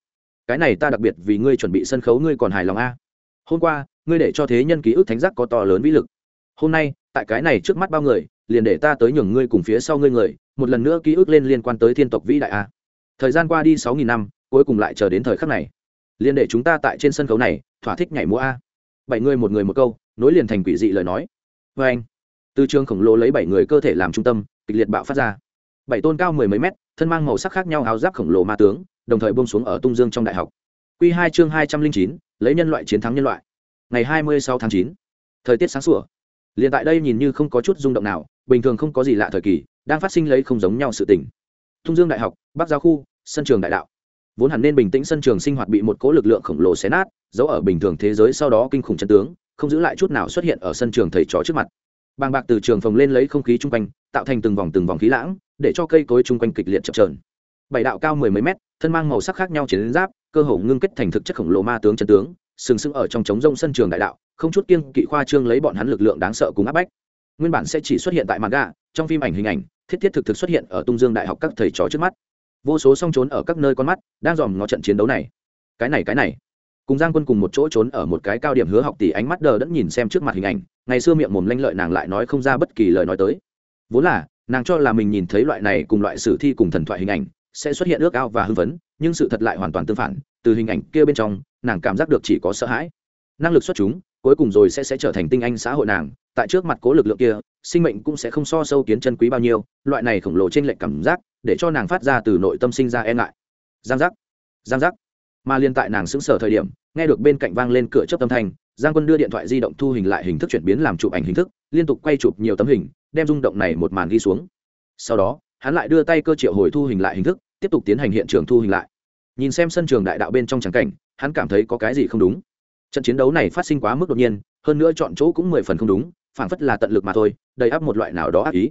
Cái này ta đặc biệt vì ngươi chuẩn bị sân khấu ngươi còn hài lòng a. Hôm qua, ngươi để cho thế nhân ký ức thánh giác có to lớn vĩ lực. Hôm nay, tại cái này trước mắt bao người liền để ta tới nhường ngươi cùng phía sau ngươi người, một lần nữa ký ức lên liên quan tới thiên tộc vĩ đại a. Thời gian qua đi sáu nghìn năm, cuối cùng lại chờ đến thời khắc này. Liền để chúng ta tại trên sân khấu này, thỏa thích nhảy múa a. Bảy người một người một câu, nối liền thành quỷ dị lời nói. Vê anh, từ trường khổng lồ lấy bảy người cơ thể làm trung tâm, kịch liệt bạo phát ra. Bảy tôn cao mười mấy mét, thân mang màu sắc khác nhau áo giáp khổng lồ ma tướng, đồng thời bông xuống ở tung dương trong đại học. Q hai chương hai trăm linh chín, lấy nhân loại chiến thắng nhân loại. Ngày hai mươi sáu tháng chín, thời tiết sáng sủa. Liền tại đây nhìn như không có chút rung động nào bình thường không có gì lạ thời kỳ, đang phát sinh lấy không giống nhau sự tình. Thung dương đại học, bắc giao khu, sân trường đại đạo. Vốn hẳn nên bình tĩnh sân trường sinh hoạt bị một cố lực lượng khổng lồ xé nát, giấu ở bình thường thế giới sau đó kinh khủng chân tướng, không giữ lại chút nào xuất hiện ở sân trường thầy trò trước mặt. Bàng bạc từ trường phồng lên lấy không khí chung quanh, tạo thành từng vòng từng vòng khí lãng, để cho cây cối chung quanh kịch liệt chập trờn bảy đạo cao mười mấy mét, thân mang màu sắc khác nhau chiến giáp, cơ hồ ngưng kết thành thực chất khổng lồ ma tướng chân tướng, sừng sững ở trong trống rông sân trường đại đạo, không chút kiêng kỵ khoa trương lấy bọn hắn lực lượng đáng sợ cùng áp bách nguyên bản sẽ chỉ xuất hiện tại manga, trong phim ảnh hình ảnh, thiết thiết thực thực xuất hiện ở tung dương đại học các thầy trò trước mắt. Vô số song trốn ở các nơi con mắt, đang dòm ngó trận chiến đấu này. Cái này cái này. Cùng giang quân cùng một chỗ trốn ở một cái cao điểm hứa học tỷ ánh mắt đờ đẫn nhìn xem trước mặt hình ảnh, ngày xưa miệng mồm lanh lợi nàng lại nói không ra bất kỳ lời nói tới. Vốn là, nàng cho là mình nhìn thấy loại này cùng loại sử thi cùng thần thoại hình ảnh, sẽ xuất hiện ước ao và hưng phấn, nhưng sự thật lại hoàn toàn tương phản, từ hình ảnh kia bên trong, nàng cảm giác được chỉ có sợ hãi. Năng lực xuất chúng, cuối cùng rồi sẽ sẽ trở thành tinh anh xã hội nàng tại trước mặt cố lực lượng kia, sinh mệnh cũng sẽ không so sâu kiến chân quý bao nhiêu, loại này khổng lồ trên lệnh cảm giác, để cho nàng phát ra từ nội tâm sinh ra e ngại. Giang giác giang giác. Mà liên tại nàng xứng sở thời điểm, nghe được bên cạnh vang lên cửa chớp tâm thanh, giang quân đưa điện thoại di động thu hình lại hình thức chuyển biến làm chụp ảnh hình thức, liên tục quay chụp nhiều tấm hình, đem rung động này một màn ghi xuống. Sau đó, hắn lại đưa tay cơ triệu hồi thu hình lại hình thức, tiếp tục tiến hành hiện trường thu hình lại. Nhìn xem sân trường đại đạo bên trong trắng cảnh, hắn cảm thấy có cái gì không đúng. Trận chiến đấu này phát sinh quá mức đột nhiên, hơn nữa chọn chỗ cũng mười phần không đúng phảng phất là tận lực mà thôi, đầy áp một loại nào đó ác ý.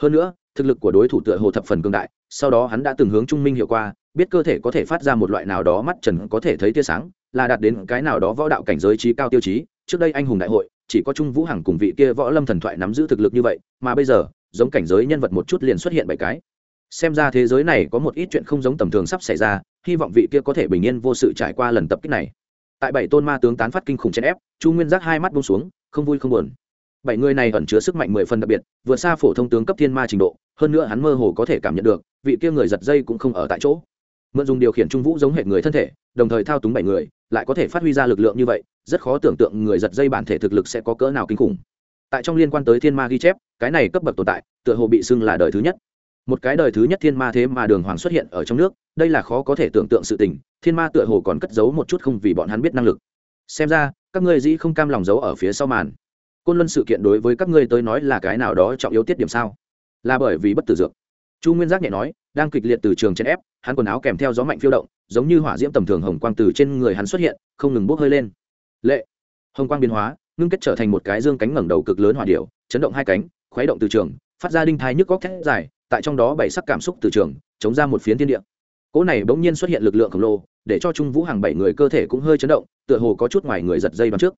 Hơn nữa, thực lực của đối thủ tựa hồ thập phần cường đại, sau đó hắn đã từng hướng trung minh hiệu qua, biết cơ thể có thể phát ra một loại nào đó mắt trần có thể thấy tia sáng, là đạt đến cái nào đó võ đạo cảnh giới trí cao tiêu chí. Trước đây anh hùng đại hội, chỉ có trung vũ hằng cùng vị kia võ lâm thần thoại nắm giữ thực lực như vậy, mà bây giờ, giống cảnh giới nhân vật một chút liền xuất hiện bảy cái. Xem ra thế giới này có một ít chuyện không giống tầm thường sắp xảy ra, hy vọng vị kia có thể bình yên vô sự trải qua lần tập kích này. Tại bảy tôn ma tướng tán phát kinh khủng chèn ép, chu nguyên giác hai mắt bông xuống, không vui không buồn bảy người này ẩn chứa sức mạnh mười phần đặc biệt, vượt xa phổ thông tướng cấp thiên ma trình độ, hơn nữa hắn mơ hồ có thể cảm nhận được, vị kia người giật dây cũng không ở tại chỗ. Mượn dùng điều khiển trung vũ giống hệ người thân thể, đồng thời thao túng bảy người, lại có thể phát huy ra lực lượng như vậy, rất khó tưởng tượng người giật dây bản thể thực lực sẽ có cỡ nào kinh khủng. Tại trong liên quan tới thiên ma ghi chép, cái này cấp bậc tồn tại, tựa hồ bị xưng là đời thứ nhất. Một cái đời thứ nhất thiên ma thế mà đường hoàng xuất hiện ở trong nước, đây là khó có thể tưởng tượng sự tình, thiên ma tựa hồ còn cất giấu một chút không vì bọn hắn biết năng lực. Xem ra, các ngươi dĩ không cam lòng giấu ở phía sau màn côn luân sự kiện đối với các ngươi tới nói là cái nào đó trọng yếu tiết điểm sao? Là bởi vì bất tử dược. Chu nguyên giác nhẹ nói, đang kịch liệt từ trường chèn ép, hắn quần áo kèm theo gió mạnh phiêu động, giống như hỏa diễm tầm thường hồng quang từ trên người hắn xuất hiện, không ngừng bốc hơi lên. Lệ, hồng quang biến hóa, ngưng kết trở thành một cái dương cánh ngẩng đầu cực lớn hỏa điệu chấn động hai cánh, khuấy động từ trường, phát ra đinh thai nhức góc thét dài, tại trong đó bảy sắc cảm xúc từ trường, chống ra một phiến thiên địa. Cỗ này bỗng nhiên xuất hiện lực lượng khổng lồ, để cho trung vũ hàng bảy người cơ thể cũng hơi chấn động, tựa hồ có chút ngoài người giật dây đón trước.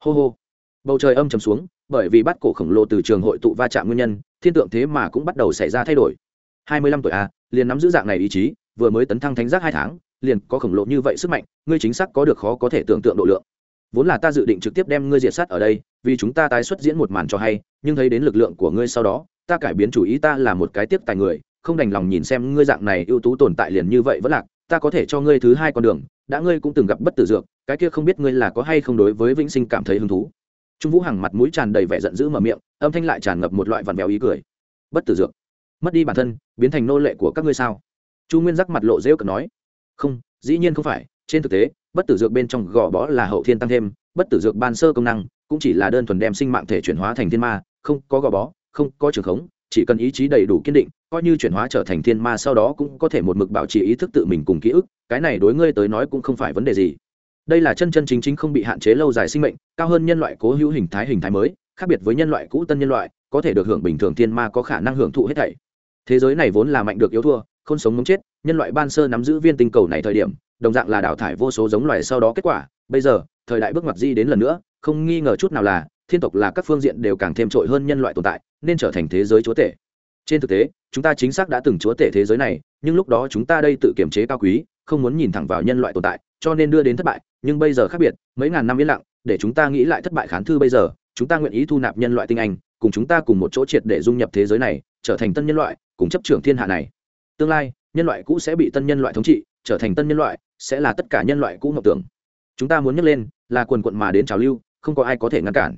Hô hô bầu trời âm trầm xuống, bởi vì bắt cổ khổng lồ từ trường hội tụ va chạm nguyên nhân, thiên tượng thế mà cũng bắt đầu xảy ra thay đổi. Hai mươi lăm tuổi a, liền nắm giữ dạng này ý chí, vừa mới tấn thăng thánh giác hai tháng, liền có khổng lồ như vậy sức mạnh, ngươi chính xác có được khó có thể tưởng tượng độ lượng. Vốn là ta dự định trực tiếp đem ngươi diệt sát ở đây, vì chúng ta tái xuất diễn một màn cho hay, nhưng thấy đến lực lượng của ngươi sau đó, ta cải biến chủ ý ta là một cái tiếp tài người, không đành lòng nhìn xem ngươi dạng này ưu tú tồn tại liền như vậy vẫn lạc, ta có thể cho ngươi thứ hai con đường, đã ngươi cũng từng gặp bất tử dược, cái kia không biết ngươi là có hay không đối với vĩnh sinh cảm thấy hứng thú trung vũ hằng mặt mũi tràn đầy vẻ giận dữ mở miệng, âm thanh lại tràn ngập một loại vằn vèo ý cười. Bất tử dược, mất đi bản thân, biến thành nô lệ của các ngươi sao? Chu nguyên giác mặt lộ rêu cực nói. Không, dĩ nhiên không phải. Trên thực tế, bất tử dược bên trong gò bó là hậu thiên tăng thêm, bất tử dược ban sơ công năng cũng chỉ là đơn thuần đem sinh mạng thể chuyển hóa thành thiên ma, không có gò bó, không có trường khống, chỉ cần ý chí đầy đủ kiên định, coi như chuyển hóa trở thành thiên ma sau đó cũng có thể một mực bảo trì ý thức tự mình cùng ký ức, cái này đối ngươi tới nói cũng không phải vấn đề gì đây là chân chân chính chính không bị hạn chế lâu dài sinh mệnh, cao hơn nhân loại cố hữu hình thái hình thái mới, khác biệt với nhân loại cũ tân nhân loại, có thể được hưởng bình thường thiên ma có khả năng hưởng thụ hết thảy. Thế giới này vốn là mạnh được yếu thua, không sống muốn chết, nhân loại ban sơ nắm giữ viên tinh cầu này thời điểm, đồng dạng là đào thải vô số giống loài sau đó kết quả. Bây giờ, thời đại bước ngoặt di đến lần nữa, không nghi ngờ chút nào là, thiên tộc là các phương diện đều càng thêm trội hơn nhân loại tồn tại, nên trở thành thế giới chúa tể. Trên thực tế, chúng ta chính xác đã từng chúa tể thế giới này, nhưng lúc đó chúng ta đây tự kiểm chế cao quý, không muốn nhìn thẳng vào nhân loại tồn tại, cho nên đưa đến thất bại nhưng bây giờ khác biệt, mấy ngàn năm yên lặng, để chúng ta nghĩ lại thất bại khán thư bây giờ, chúng ta nguyện ý thu nạp nhân loại tinh anh, cùng chúng ta cùng một chỗ triệt để dung nhập thế giới này, trở thành tân nhân loại, cùng chấp trưởng thiên hạ này. Tương lai, nhân loại cũ sẽ bị tân nhân loại thống trị, trở thành tân nhân loại sẽ là tất cả nhân loại cũ ngọc tưởng. Chúng ta muốn nhắc lên, là quần quận mà đến trào lưu, không có ai có thể ngăn cản.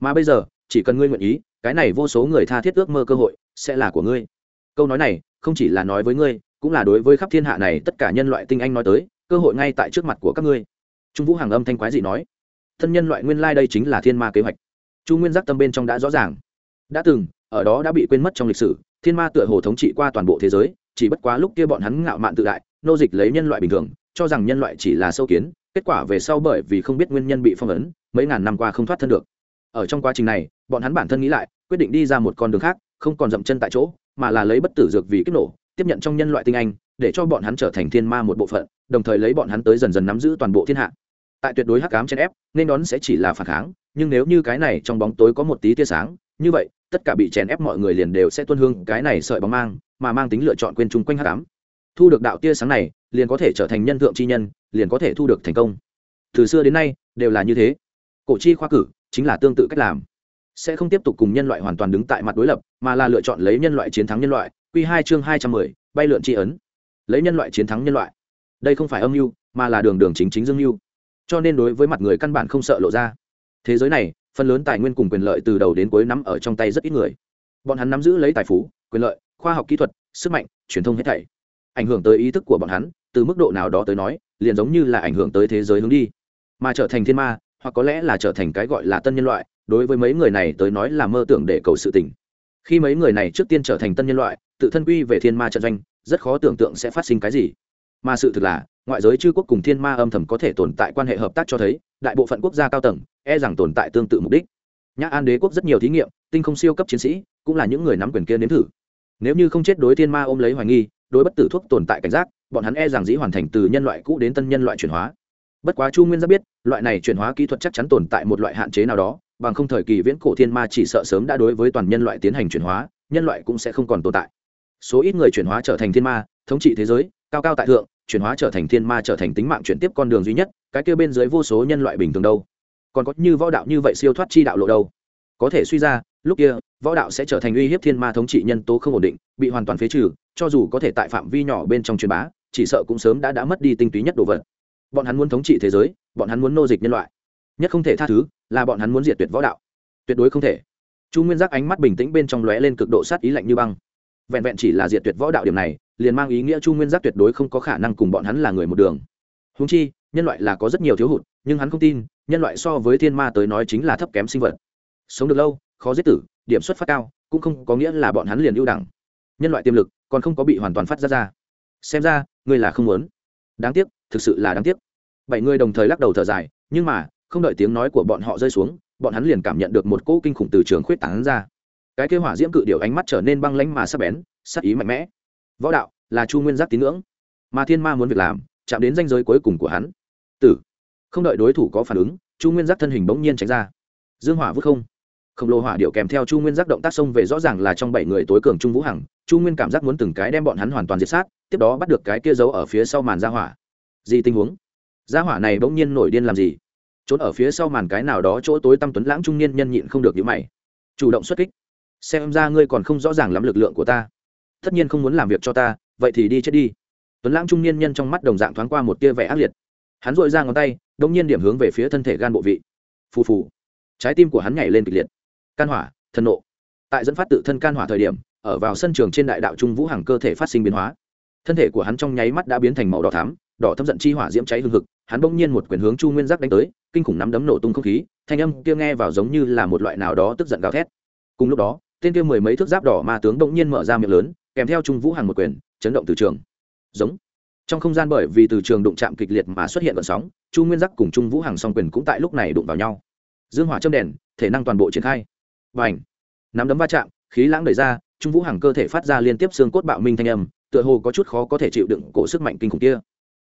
Mà bây giờ, chỉ cần ngươi nguyện ý, cái này vô số người tha thiết ước mơ cơ hội sẽ là của ngươi. Câu nói này, không chỉ là nói với ngươi, cũng là đối với khắp thiên hạ này tất cả nhân loại tinh anh nói tới, cơ hội ngay tại trước mặt của các ngươi trung vũ hàng âm thanh quái dị nói, thân nhân loại nguyên lai đây chính là thiên ma kế hoạch. Chu nguyên giác tâm bên trong đã rõ ràng. Đã từng, ở đó đã bị quên mất trong lịch sử, thiên ma tựa hồ thống trị qua toàn bộ thế giới, chỉ bất quá lúc kia bọn hắn ngạo mạn tự đại, nô dịch lấy nhân loại bình thường, cho rằng nhân loại chỉ là sâu kiến, kết quả về sau bởi vì không biết nguyên nhân bị phong ấn, mấy ngàn năm qua không thoát thân được. Ở trong quá trình này, bọn hắn bản thân nghĩ lại, quyết định đi ra một con đường khác, không còn dậm chân tại chỗ, mà là lấy bất tử dược vì kích nổ, tiếp nhận trong nhân loại tinh anh, để cho bọn hắn trở thành thiên ma một bộ phận, đồng thời lấy bọn hắn tới dần dần nắm giữ toàn bộ thiên hạ tại tuyệt đối hắc ám chen ép, nên đón sẽ chỉ là phản kháng, nhưng nếu như cái này trong bóng tối có một tí tia sáng, như vậy, tất cả bị chèn ép mọi người liền đều sẽ tuân hương cái này sợi bóng mang, mà mang tính lựa chọn quên chung quanh hắc ám. Thu được đạo tia sáng này, liền có thể trở thành nhân thượng chi nhân, liền có thể thu được thành công. Từ xưa đến nay, đều là như thế. Cổ chi khoa cử, chính là tương tự cách làm. Sẽ không tiếp tục cùng nhân loại hoàn toàn đứng tại mặt đối lập, mà là lựa chọn lấy nhân loại chiến thắng nhân loại. Q hai chương hai trăm mười, bay lượn tri ấn. Lấy nhân loại chiến thắng nhân loại. Đây không phải âm mưu, mà là đường đường chính chính dương mưu cho nên đối với mặt người căn bản không sợ lộ ra. Thế giới này, phần lớn tài nguyên cùng quyền lợi từ đầu đến cuối nắm ở trong tay rất ít người. Bọn hắn nắm giữ lấy tài phú, quyền lợi, khoa học kỹ thuật, sức mạnh, truyền thông hết thảy. Ảnh hưởng tới ý thức của bọn hắn, từ mức độ nào đó tới nói, liền giống như là ảnh hưởng tới thế giới hướng đi. Mà trở thành thiên ma, hoặc có lẽ là trở thành cái gọi là tân nhân loại, đối với mấy người này tới nói là mơ tưởng để cầu sự tình. Khi mấy người này trước tiên trở thành tân nhân loại, tự thân quy về thiên ma trận doanh, rất khó tưởng tượng sẽ phát sinh cái gì. Mà sự thực là ngoại giới chư quốc cùng thiên ma âm thầm có thể tồn tại quan hệ hợp tác cho thấy, đại bộ phận quốc gia cao tầng e rằng tồn tại tương tự mục đích. Nhã an đế quốc rất nhiều thí nghiệm, tinh không siêu cấp chiến sĩ, cũng là những người nắm quyền kia nếm thử. Nếu như không chết đối thiên ma ôm lấy hoài nghi, đối bất tử thuốc tồn tại cảnh giác, bọn hắn e rằng dĩ hoàn thành từ nhân loại cũ đến tân nhân loại chuyển hóa. Bất quá chu nguyên giác biết, loại này chuyển hóa kỹ thuật chắc chắn tồn tại một loại hạn chế nào đó, bằng không thời kỳ viễn cổ thiên ma chỉ sợ sớm đã đối với toàn nhân loại tiến hành chuyển hóa, nhân loại cũng sẽ không còn tồn tại. Số ít người chuyển hóa trở thành thiên ma, thống trị thế giới, cao cao tại thượng chuyển hóa trở thành thiên ma trở thành tính mạng chuyển tiếp con đường duy nhất, cái kêu bên dưới vô số nhân loại bình thường đâu? Còn có như võ đạo như vậy siêu thoát chi đạo lộ đâu? Có thể suy ra, lúc kia, võ đạo sẽ trở thành uy hiếp thiên ma thống trị nhân tố không ổn định, bị hoàn toàn phế trừ, cho dù có thể tại phạm vi nhỏ bên trong truyền bá, chỉ sợ cũng sớm đã đã mất đi tinh túy nhất đồ vật. Bọn hắn muốn thống trị thế giới, bọn hắn muốn nô dịch nhân loại. Nhất không thể tha thứ, là bọn hắn muốn diệt tuyệt võ đạo. Tuyệt đối không thể. Chu nguyên giác ánh mắt bình tĩnh bên trong lóe lên cực độ sát ý lạnh như băng. Vẹn vẹn chỉ là diệt tuyệt võ đạo điểm này liền mang ý nghĩa chu nguyên giác tuyệt đối không có khả năng cùng bọn hắn là người một đường. Húng chi, nhân loại là có rất nhiều thiếu hụt, nhưng hắn không tin, nhân loại so với thiên ma tới nói chính là thấp kém sinh vật. Sống được lâu, khó giết tử, điểm xuất phát cao, cũng không có nghĩa là bọn hắn liền ưu đẳng. Nhân loại tiềm lực còn không có bị hoàn toàn phát ra ra. Xem ra, ngươi là không muốn. Đáng tiếc, thực sự là đáng tiếc. Bảy người đồng thời lắc đầu thở dài, nhưng mà, không đợi tiếng nói của bọn họ rơi xuống, bọn hắn liền cảm nhận được một cỗ kinh khủng từ trường khuyết tảng ra. Cái kế hỏa diễm cự điệu ánh mắt trở nên băng lánh mà sắc bén, sắc ý mạnh mẽ võ đạo là chu nguyên giác tín ngưỡng mà thiên ma muốn việc làm chạm đến danh giới cuối cùng của hắn tử không đợi đối thủ có phản ứng chu nguyên giác thân hình bỗng nhiên tránh ra dương hỏa vứt không khổng lồ hỏa điệu kèm theo chu nguyên giác động tác xông về rõ ràng là trong bảy người tối cường trung vũ hằng chu nguyên cảm giác muốn từng cái đem bọn hắn hoàn toàn diệt sát tiếp đó bắt được cái kia giấu ở phía sau màn ra hỏa gì tình huống ra hỏa này bỗng nhiên nổi điên làm gì trốn ở phía sau màn cái nào đó chỗ tối tăm tuấn lãng trung niên nhân nhịn không được những mày chủ động xuất kích xem ra ngươi còn không rõ ràng lắm lực lượng của ta tất nhiên không muốn làm việc cho ta, vậy thì đi chết đi. Tuấn lãng trung niên nhân trong mắt đồng dạng thoáng qua một tia vẻ ác liệt. Hắn dội ra ngón tay, đông nhiên điểm hướng về phía thân thể gan bộ vị. Phù phù. Trái tim của hắn nhảy lên kịch liệt. Can hỏa thân nộ. Tại dẫn phát tự thân can hỏa thời điểm, ở vào sân trường trên đại đạo trung vũ hàng cơ thể phát sinh biến hóa. Thân thể của hắn trong nháy mắt đã biến thành màu đỏ thắm, đỏ thâm giận chi hỏa diễm cháy hương hực, hắn bỗng nhiên một quyền hướng chu nguyên giác đánh tới, kinh khủng nắm đấm nổ tung không khí, thanh âm kia nghe vào giống như là một loại nào đó tức giận gào thét. Cùng lúc đó, tên kia mười mấy thước giáp đỏ ma tướng bỗng nhiên mở ra miệng lớn kèm theo trung vũ hàng một quyền, chấn động từ trường. Giống. Trong không gian bởi vì từ trường đụng chạm kịch liệt mà xuất hiện vận sóng, chu nguyên giác cùng trung vũ hàng song quyền cũng tại lúc này đụng vào nhau. Dương hỏa châm đèn, thể năng toàn bộ triển khai. Và ảnh nắm đấm va chạm, khí lãng đẩy ra, trung vũ hàng cơ thể phát ra liên tiếp xương cốt bạo minh thanh âm, tựa hồ có chút khó có thể chịu đựng cổ sức mạnh kinh khủng kia.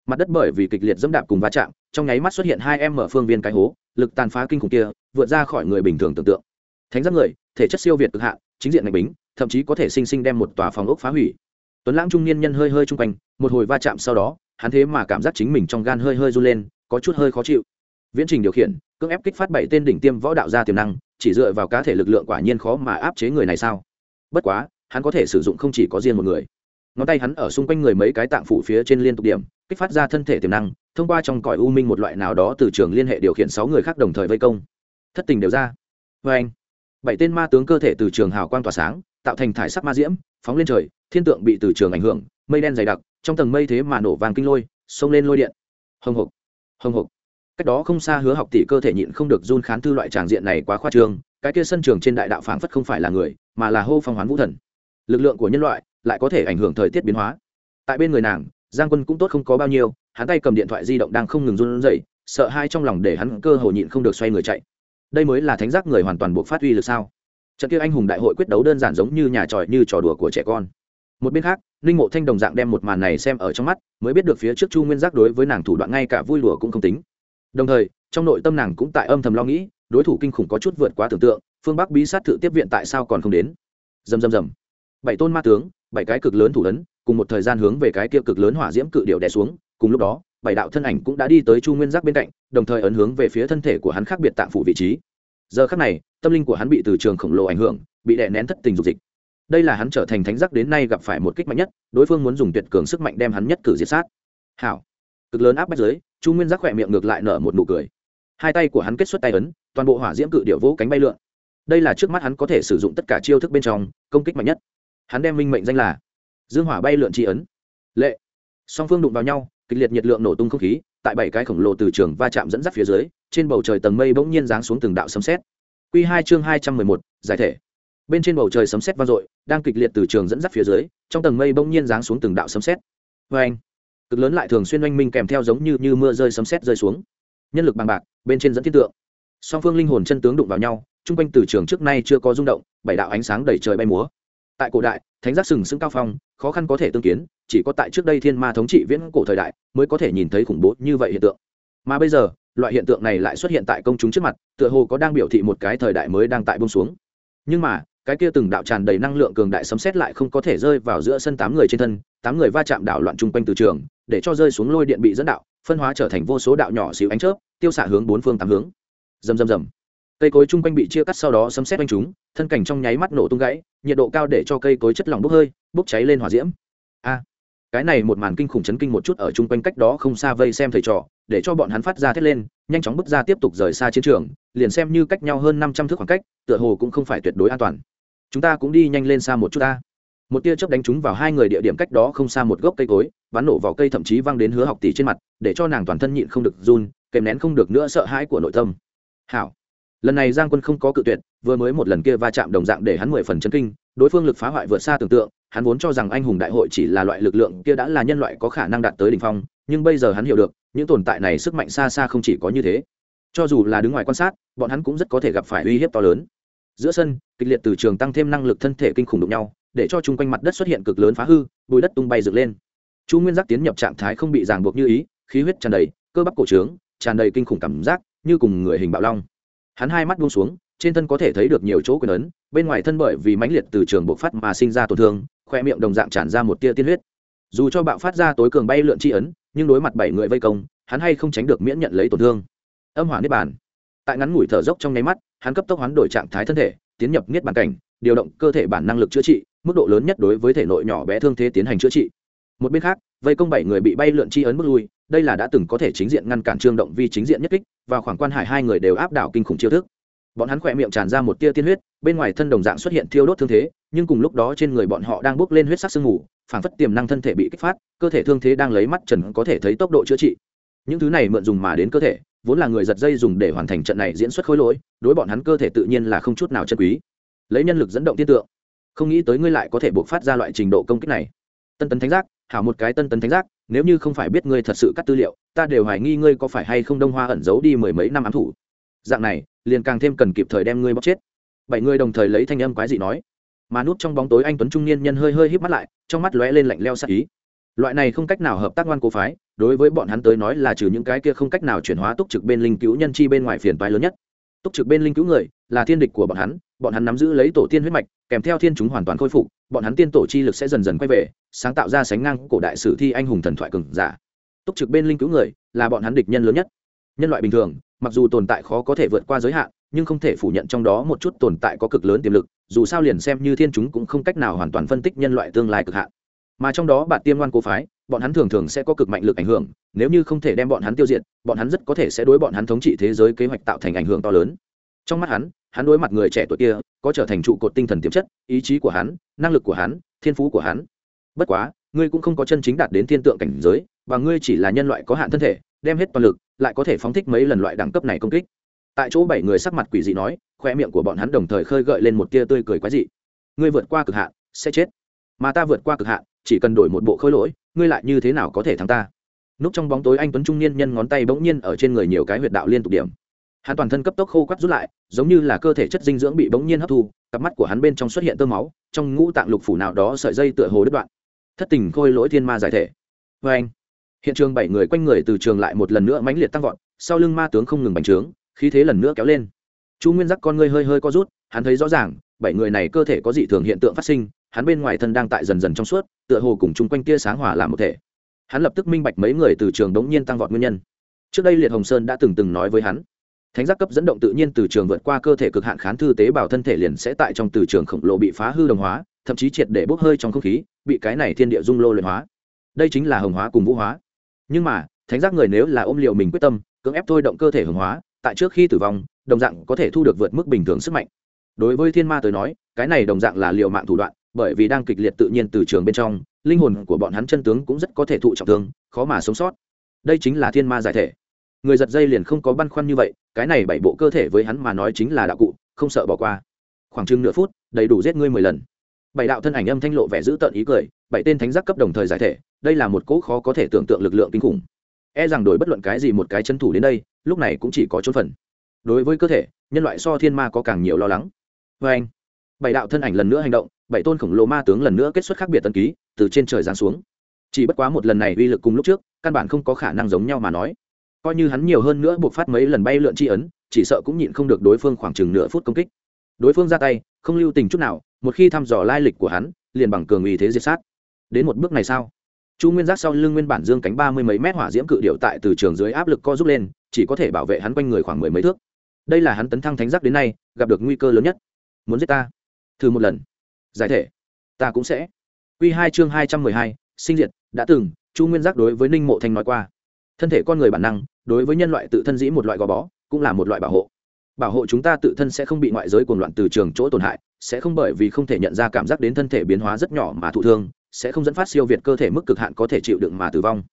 Mặt đất bởi vì kịch liệt dẫm đạp cùng va chạm, trong nháy mắt xuất hiện hai em mở phương viên cái hố, lực tàn phá kinh khủng kia, vượt ra khỏi người bình thường tưởng tượng. Thánh giác người, thể chất siêu việt cực hạn, chính diện ngạch bính thậm chí có thể sinh sinh đem một tòa phòng ốc phá hủy. Tuấn lãng trung niên nhân hơi hơi chung quanh, một hồi va chạm sau đó, hắn thế mà cảm giác chính mình trong gan hơi hơi run lên, có chút hơi khó chịu. Viễn trình điều khiển, cưỡng ép kích phát bảy tên đỉnh tiêm võ đạo ra tiềm năng, chỉ dựa vào cá thể lực lượng quả nhiên khó mà áp chế người này sao? Bất quá, hắn có thể sử dụng không chỉ có riêng một người. Ngón tay hắn ở xung quanh người mấy cái tạng phủ phía trên liên tục điểm, kích phát ra thân thể tiềm năng, thông qua trong cõi u minh một loại nào đó từ trường liên hệ điều khiển sáu người khác đồng thời vây công. Thất tình đều ra. Vê anh bảy tên ma tướng cơ thể từ trường hào quang tỏa sáng tạo thành thải sắc ma diễm, phóng lên trời, thiên tượng bị từ trường ảnh hưởng, mây đen dày đặc, trong tầng mây thế mà nổ vàng kinh lôi, xông lên lôi điện. Hồng hộc hồng hộc. Cách đó không xa hứa học tỷ cơ thể nhịn không được run khán thư loại tràng diện này quá khoa trương, cái kia sân trường trên đại đạo phảng phất không phải là người, mà là hô phong hoán vũ thần. Lực lượng của nhân loại lại có thể ảnh hưởng thời tiết biến hóa. Tại bên người nàng, giang quân cũng tốt không có bao nhiêu, hắn tay cầm điện thoại di động đang không ngừng run rẩy, sợ hai trong lòng để hắn cơ hồ nhịn không được xoay người chạy. Đây mới là thánh giác người hoàn toàn buộc phát huy lực sao? Trận kia anh hùng đại hội quyết đấu đơn giản giống như nhà tròi như trò đùa của trẻ con. Một bên khác ninh mộ thanh đồng dạng đem một màn này xem ở trong mắt mới biết được phía trước chu nguyên giác đối với nàng thủ đoạn ngay cả vui đùa cũng không tính. Đồng thời trong nội tâm nàng cũng tại âm thầm lo nghĩ đối thủ kinh khủng có chút vượt quá tưởng tượng phương bắc bí sát thự tiếp viện tại sao còn không đến. Dầm dầm dầm bảy tôn ma tướng bảy cái cực lớn thủ lớn, cùng một thời gian hướng về cái kia cực lớn hỏa diễm cự điệu đè xuống cùng lúc đó bảy đạo thân ảnh cũng đã đi tới chu nguyên giác bên cạnh đồng thời ấn hướng về phía thân thể của hắn khác biệt tạng phủ vị trí giờ khắc này, tâm linh của hắn bị từ trường khổng lồ ảnh hưởng, bị đè nén thất tình dục dịch. Đây là hắn trở thành thánh giác đến nay gặp phải một kích mạnh nhất, đối phương muốn dùng tuyệt cường sức mạnh đem hắn nhất cử diệt sát. Hảo. Cực lớn áp bách giới, chu nguyên giác khỏe miệng ngược lại nở một nụ cười. Hai tay của hắn kết xuất tay ấn, toàn bộ hỏa diễm cự điệu vỗ cánh bay lượn. Đây là trước mắt hắn có thể sử dụng tất cả chiêu thức bên trong, công kích mạnh nhất. Hắn đem minh mệnh danh là dương hỏa bay lượn tri ấn. Lệ. Song phương đụng vào nhau, kịch liệt nhiệt lượng nổ tung không khí tại bảy cái khổng lồ từ trường va chạm dẫn dắt phía dưới trên bầu trời tầng mây bỗng nhiên giáng xuống từng đạo sấm xét q hai chương hai trăm mười một giải thể. Bên trên bầu trời sấm xét vang dội đang kịch liệt từ trường dẫn dắt phía dưới trong tầng mây bỗng nhiên giáng xuống từng đạo sấm xét vê anh cực lớn lại thường xuyên oanh minh kèm theo giống như, như mưa rơi sấm xét rơi xuống. Nhân lực bằng bạc bên trên dẫn thiên tượng. Song phương linh hồn chân tướng đụng vào nhau chung quanh từ trường trước nay chưa có rung động bảy đạo ánh sáng đầy trời bay múa. Tại cổ đại thánh giác sừng sững cao phong, khó khăn có thể tương kiến, chỉ có tại trước đây thiên ma thống trị viễn cổ thời đại mới có thể nhìn thấy khủng bố như vậy hiện tượng. Mà bây giờ, loại hiện tượng này lại xuất hiện tại công chúng trước mặt, tựa hồ có đang biểu thị một cái thời đại mới đang tại bông xuống. Nhưng mà, cái kia từng đạo tràn đầy năng lượng cường đại sấm xét lại không có thể rơi vào giữa sân tám người trên thân, tám người va chạm đảo loạn chung quanh từ trường, để cho rơi xuống lôi điện bị dẫn đạo, phân hóa trở thành vô số đạo nhỏ xíu ánh chớp, tiêu xạ hướng bốn phương tám hướng. Rầm rầm rầm cây cối chung quanh bị chia cắt sau đó sấm xét quanh chúng, thân cảnh trong nháy mắt nổ tung gãy, nhiệt độ cao để cho cây cối chất lỏng bốc hơi, bốc cháy lên hỏa diễm. A, cái này một màn kinh khủng chấn kinh một chút ở chung quanh cách đó không xa vây xem thầy trò, để cho bọn hắn phát ra thét lên, nhanh chóng bước ra tiếp tục rời xa chiến trường, liền xem như cách nhau hơn năm trăm thước khoảng cách, tựa hồ cũng không phải tuyệt đối an toàn. Chúng ta cũng đi nhanh lên xa một chút ta. Một tia chớp đánh trúng vào hai người địa điểm cách đó không xa một gốc cây cối, bắn nổ vào cây thậm chí văng đến hứa học tỷ trên mặt, để cho nàng toàn thân nhịn không được run, kèm nén không được nữa sợ hãi của nội tâm. Hảo lần này giang quân không có cự tuyệt, vừa mới một lần kia va chạm đồng dạng để hắn mười phần chân kinh, đối phương lực phá hoại vượt xa tưởng tượng, hắn vốn cho rằng anh hùng đại hội chỉ là loại lực lượng kia đã là nhân loại có khả năng đạt tới đ ỉ n h phong, nhưng bây giờ hắn hiểu được, những tồn tại này sức mạnh xa xa không chỉ có như thế. Cho dù là đứng ngoài quan sát, bọn hắn cũng rất có thể gặp phải uy hiếp to lớn. Giữa sân, kịch liệt từ trường tăng thêm năng lực thân thể kinh khủng đụng nhau, để cho chung quanh mặt đất xuất hiện cực lớn phá hư, bùi đất tung bay dựng lên. Chu nguyên giác tiến nhập trạng thái không bị ràng buộc như ý, khí huyết tràn đầy, cơ bắp cổ trướng, tràn đầy kinh khủng cảm giác, như cùng người hình bạo long hắn hai mắt buông xuống, trên thân có thể thấy được nhiều chỗ quyền ấn, bên ngoài thân bởi vì mãnh liệt từ trường bộc phát mà sinh ra tổn thương, khoe miệng đồng dạng tràn ra một tia tiên huyết. Dù cho bạo phát ra tối cường bay lượn tri ấn, nhưng đối mặt bảy người vây công, hắn hay không tránh được miễn nhận lấy tổn thương. Âm hỏa niết bàn. Tại ngắn ngủi thở dốc trong nháy mắt, hắn cấp tốc hoán đổi trạng thái thân thể, tiến nhập niết bàn cảnh, điều động cơ thể bản năng lực chữa trị, mức độ lớn nhất đối với thể nội nhỏ bé thương thế tiến hành chữa trị. Một bên khác, vây công bảy người bị bay lượn chi ấn bước lui đây là đã từng có thể chính diện ngăn cản trương động vi chính diện nhất kích, và khoảng quan hải hai người đều áp đảo kinh khủng chiêu thức. Bọn hắn khỏe miệng tràn ra một tia tiên huyết, bên ngoài thân đồng dạng xuất hiện thiêu đốt thương thế, nhưng cùng lúc đó trên người bọn họ đang bốc lên huyết sắc sương mù, phản phất tiềm năng thân thể bị kích phát, cơ thể thương thế đang lấy mắt trần có thể thấy tốc độ chữa trị. Những thứ này mượn dùng mà đến cơ thể, vốn là người giật dây dùng để hoàn thành trận này diễn xuất khối lỗi, đối bọn hắn cơ thể tự nhiên là không chút nào chân quý. Lấy nhân lực dẫn động tiên tượng, không nghĩ tới ngươi lại có thể buộc phát ra loại trình độ công kích này. Tân tấn thánh giác, hảo một cái tân tấn thánh giác nếu như không phải biết ngươi thật sự cắt tư liệu, ta đều hoài nghi ngươi có phải hay không đông hoa ẩn giấu đi mười mấy năm ám thủ. Dạng này, liền càng thêm cần kịp thời đem ngươi bóc chết. Bảy người đồng thời lấy thanh âm quái dị nói. Mà núp trong bóng tối anh tuấn trung niên nhân hơi hơi híp mắt lại, trong mắt lóe lên lạnh leo sắc ý. Loại này không cách nào hợp tác ngoan cố phái, đối với bọn hắn tới nói là trừ những cái kia không cách nào chuyển hóa túc trực bên linh cứu nhân chi bên ngoài phiền toái lớn nhất. Túc trực bên linh cứu người, là thiên địch của bọn hắn bọn hắn nắm giữ lấy tổ tiên huyết mạch, kèm theo thiên chúng hoàn toàn khôi phục bọn hắn tiên tổ chi lực sẽ dần dần quay về, sáng tạo ra sánh ngang cổ đại sử thi anh hùng thần thoại cường giả. Túc trực bên linh cứu người là bọn hắn địch nhân lớn nhất. Nhân loại bình thường, mặc dù tồn tại khó có thể vượt qua giới hạn, nhưng không thể phủ nhận trong đó một chút tồn tại có cực lớn tiềm lực, dù sao liền xem như thiên chúng cũng không cách nào hoàn toàn phân tích nhân loại tương lai cực hạn. Mà trong đó bạn tiêm ngoan cố phái, bọn hắn thường thường sẽ có cực mạnh lực ảnh hưởng, nếu như không thể đem bọn hắn tiêu diệt, bọn hắn rất có thể sẽ đối bọn hắn thống trị thế giới kế hoạch tạo thành ảnh hưởng to lớn. Trong mắt hắn hắn đối mặt người trẻ tuổi kia có trở thành trụ cột tinh thần tiềm chất, ý chí của hắn, năng lực của hắn, thiên phú của hắn. Bất quá, ngươi cũng không có chân chính đạt đến thiên tượng cảnh giới, và ngươi chỉ là nhân loại có hạn thân thể, đem hết toàn lực, lại có thể phóng thích mấy lần loại đẳng cấp này công kích. Tại chỗ bảy người sắc mặt quỷ dị nói, khoe miệng của bọn hắn đồng thời khơi gợi lên một tia tươi cười quái dị. Ngươi vượt qua cực hạn, sẽ chết. Mà ta vượt qua cực hạn, chỉ cần đổi một bộ khôi lỗi, ngươi lại như thế nào có thể thắng ta? Núp trong bóng tối anh tuấn trung niên nhân ngón tay bỗng nhiên ở trên người nhiều cái huyệt đạo liên tục điểm hắn toàn thân cấp tốc khô quắt rút lại, giống như là cơ thể chất dinh dưỡng bị bỗng nhiên hấp thu, cặp mắt của hắn bên trong xuất hiện tơ máu, trong ngũ tạng lục phủ nào đó sợi dây tựa hồ đứt đoạn. Thất tình khôi lỗi thiên ma giải thể. Vê anh, hiện trường bảy người quanh người từ trường lại một lần nữa mãnh liệt tăng vọt, sau lưng ma tướng không ngừng bành trướng, khí thế lần nữa kéo lên. Chu nguyên giác con ngươi hơi hơi co rút, hắn thấy rõ ràng, bảy người này cơ thể có dị thường hiện tượng phát sinh, hắn bên ngoài thân đang tại dần dần trong suốt, tựa hồ cùng chung quanh tia sáng hỏa làm một thể. Hắn lập tức minh bạch mấy người từ trường đống nhiên tăng vọt nguyên nhân. Trước đây liệt hồng sơn đã từng từng nói với hắn thánh giác cấp dẫn động tự nhiên từ trường vượt qua cơ thể cực hạn khán thư tế bào thân thể liền sẽ tại trong từ trường khổng lồ bị phá hư đồng hóa, thậm chí triệt để bốc hơi trong không khí, bị cái này thiên địa dung lô luyện hóa. Đây chính là hồng hóa cùng vũ hóa. Nhưng mà, thánh giác người nếu là ôm liệu mình quyết tâm, cưỡng ép thôi động cơ thể hồng hóa, tại trước khi tử vong, đồng dạng có thể thu được vượt mức bình thường sức mạnh. Đối với thiên ma tới nói, cái này đồng dạng là liệu mạng thủ đoạn, bởi vì đang kịch liệt tự nhiên từ trường bên trong, linh hồn của bọn hắn chân tướng cũng rất có thể thụ trọng thương, khó mà sống sót. Đây chính là thiên ma giải thể người giật dây liền không có băn khoăn như vậy, cái này bảy bộ cơ thể với hắn mà nói chính là đạo cụ, không sợ bỏ qua. Khoảng chừng nửa phút, đầy đủ giết ngươi mười lần. Bảy đạo thân ảnh âm thanh lộ vẻ giữ tợn ý cười, bảy tên thánh giác cấp đồng thời giải thể, đây là một cỗ khó có thể tưởng tượng lực lượng kinh khủng. E rằng đổi bất luận cái gì một cái chân thủ đến đây, lúc này cũng chỉ có chốt phần. Đối với cơ thể, nhân loại so thiên ma có càng nhiều lo lắng. Vê anh, bảy đạo thân ảnh lần nữa hành động, bảy tôn khổng lồ ma tướng lần nữa kết xuất khác biệt tân ký, từ trên trời giáng xuống. Chỉ bất quá một lần này uy lực cùng lúc trước, căn bản không có khả năng giống nhau mà nói coi như hắn nhiều hơn nữa buộc phát mấy lần bay lượn tri ấn, chỉ sợ cũng nhịn không được đối phương khoảng chừng nửa phút công kích. Đối phương ra tay, không lưu tình chút nào, một khi thăm dò lai lịch của hắn, liền bằng cường uy thế diệt sát. Đến một bước này sao? Chu nguyên giác sau lưng nguyên bản dương cánh ba mươi mấy mét hỏa diễm cự điệu tại từ trường dưới áp lực co rút lên, chỉ có thể bảo vệ hắn quanh người khoảng mười mấy thước. Đây là hắn tấn thăng thánh giác đến nay, gặp được nguy cơ lớn nhất. Muốn giết ta? Thử một lần. Giải thể. Ta cũng sẽ. Q hai chương hai trăm mười hai, sinh diệt, đã từng, chu nguyên giác đối với ninh mộ thanh nói qua thân thể con người bản năng, đối với nhân loại tự thân dĩ một loại gò bó, cũng là một loại bảo hộ. Bảo hộ chúng ta tự thân sẽ không bị ngoại giới cuồng loạn từ trường chỗ tổn hại, sẽ không bởi vì không thể nhận ra cảm giác đến thân thể biến hóa rất nhỏ mà thụ thương, sẽ không dẫn phát siêu việt cơ thể mức cực hạn có thể chịu đựng mà tử vong.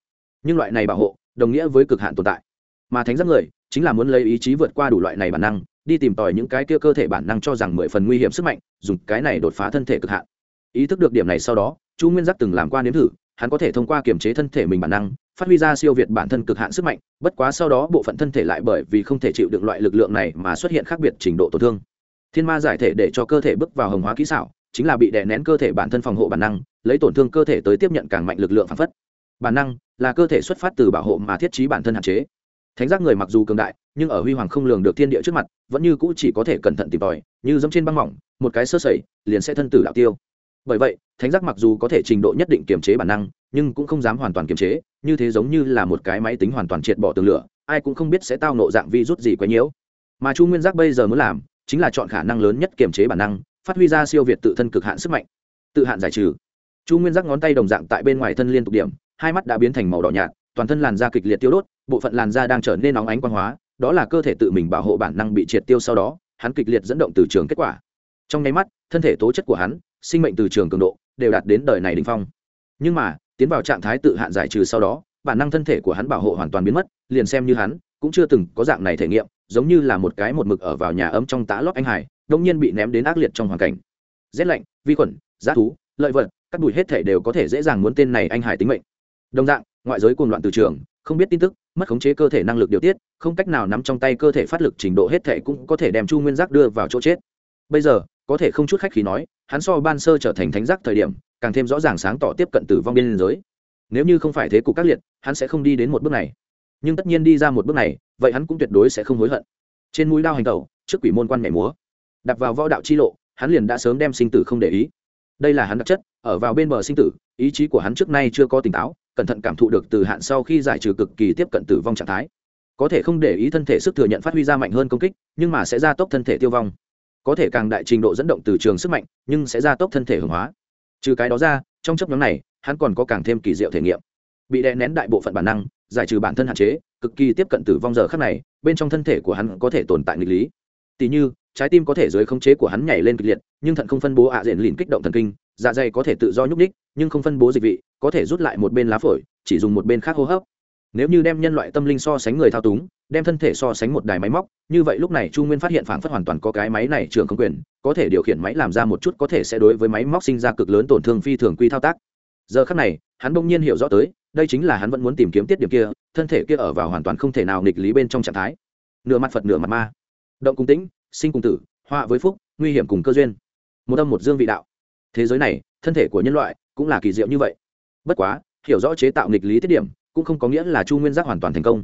Nhưng loại này bảo hộ, đồng nghĩa với cực hạn tồn tại. Mà thánh giác người, chính là muốn lấy ý chí vượt qua đủ loại này bản năng, đi tìm tòi những cái kia cơ thể bản năng cho rằng mười phần nguy hiểm sức mạnh, dùng cái này đột phá thân thể cực hạn. Ý thức được điểm này sau đó, chu nguyên giác từng làm qua nếm thử, hắn có thể thông qua kiềm chế thân thể mình bản năng phát huy ra siêu việt bản thân cực hạn sức mạnh, bất quá sau đó bộ phận thân thể lại bởi vì không thể chịu được loại lực lượng này mà xuất hiện khác biệt trình độ tổn thương. Thiên ma giải thể để cho cơ thể bước vào hồng hóa kỹ xảo, chính là bị đè nén cơ thể bản thân phòng hộ bản năng, lấy tổn thương cơ thể tới tiếp nhận càng mạnh lực lượng phản phất. Bản năng là cơ thể xuất phát từ bảo hộ mà thiết trí bản thân hạn chế. Thánh giác người mặc dù cường đại, nhưng ở huy hoàng không lường được thiên địa trước mặt, vẫn như cũ chỉ có thể cẩn thận tìm tòi, như giống trên băng mỏng, một cái sơ sẩy, liền sẽ thân tử đạo tiêu bởi vậy, thánh giác mặc dù có thể trình độ nhất định kiềm chế bản năng, nhưng cũng không dám hoàn toàn kiềm chế, như thế giống như là một cái máy tính hoàn toàn triệt bỏ tường lửa, ai cũng không biết sẽ tao nộ dạng vi rút gì quấy nhiễu. Mà chu nguyên giác bây giờ muốn làm, chính là chọn khả năng lớn nhất kiềm chế bản năng, phát huy ra siêu việt tự thân cực hạn sức mạnh. Tự hạn giải trừ. Chu nguyên giác ngón tay đồng dạng tại bên ngoài thân liên tục điểm, hai mắt đã biến thành màu đỏ nhạt, toàn thân làn da kịch liệt tiêu đốt, bộ phận làn da đang trở nên nóng ánh quang hóa, đó là cơ thể tự mình bảo hộ bản năng bị triệt tiêu sau đó, hắn kịch liệt dẫn động từ trường kết quả. Trong nháy mắt, thân thể tố chất của hắn sinh mệnh từ trường cường độ, đều đạt đến đời này đ ỉ n h phong. Nhưng mà, tiến vào trạng thái tự hạn giải trừ sau đó, bản năng thân thể của hắn bảo hộ hoàn toàn biến mất, liền xem như hắn cũng chưa từng có dạng này thể nghiệm, giống như là một cái một mực ở vào nhà ấm trong tá lót anh hải đông nhiên bị ném đến ác liệt trong hoàn cảnh. Rét lạnh, vi khuẩn, giá thú, lợi vật các bụi hết thể đều có thể dễ dàng muốn tên này anh hải tính mệnh. Đồng dạng, ngoại giới cuồng loạn từ trường, không biết tin tức, mất khống chế cơ thể năng lực điều tiết, không cách nào nắm trong tay cơ thể phát lực trình độ hết thể cũng có thể đem chu nguyên giác đưa vào chỗ chết. Bây giờ, có thể không chút khách khí nói hắn so ban sơ trở thành thánh giác thời điểm, càng thêm rõ ràng sáng tỏ tiếp cận tử vong biên giới. Nếu như không phải thế cục các liệt, hắn sẽ không đi đến một bước này. Nhưng tất nhiên đi ra một bước này, vậy hắn cũng tuyệt đối sẽ không hối hận. Trên mũi đao hành tẩu, trước quỷ môn quan mẹ múa. Đặt vào võ đạo chi lộ, hắn liền đã sớm đem sinh tử không để ý. Đây là hắn đặc chất, ở vào bên bờ sinh tử, ý chí của hắn trước nay chưa có tỉnh táo, cẩn thận cảm thụ được từ hạn sau khi giải trừ cực kỳ tiếp cận tử vong trạng thái. Có thể không để ý thân thể sức thừa nhận phát huy ra mạnh hơn công kích, nhưng mà sẽ gia tốc thân thể tiêu vong có thể càng đại trình độ dẫn động từ trường sức mạnh, nhưng sẽ gia tốc thân thể hưởng hóa. Trừ cái đó ra, trong chấp nhóm này, hắn còn có càng thêm kỳ diệu thể nghiệm. Bị đè nén đại bộ phận bản năng, giải trừ bản thân hạn chế, cực kỳ tiếp cận tử vong giờ khắc này, bên trong thân thể của hắn có thể tồn tại nghịch lý. Tỷ như, trái tim có thể dưới khống chế của hắn nhảy lên kịch liệt, nhưng thận không phân bố ạ à diện lìn kích động thần kinh dạ dày có thể tự do nhúc ních nhưng không phân bố dịch vị, có thể rút lại một bên lá phổi, chỉ dùng một bên khác hô hấp nếu như đem nhân loại tâm linh so sánh người thao túng, đem thân thể so sánh một đài máy móc, như vậy lúc này chu nguyên phát hiện phản phất hoàn toàn có cái máy này trường không quyền, có thể điều khiển máy làm ra một chút có thể sẽ đối với máy móc sinh ra cực lớn tổn thương phi thường quy thao tác. Giờ khắc này, hắn bỗng nhiên hiểu rõ tới, đây chính là hắn vẫn muốn tìm kiếm tiết điểm kia, thân thể kia ở vào hoàn toàn không thể nào nghịch lý bên trong trạng thái. Nửa mặt phật, nửa mặt ma. Động cùng tĩnh, sinh cùng tử, họa với phúc, nguy hiểm cùng cơ duyên. Một âm một dương vị đạo. Thế giới này, thân thể của nhân loại cũng là kỳ diệu như vậy. Bất quá, hiểu rõ chế tạo nghịch lý tiết điểm cũng không có nghĩa là chu nguyên giác hoàn toàn thành công.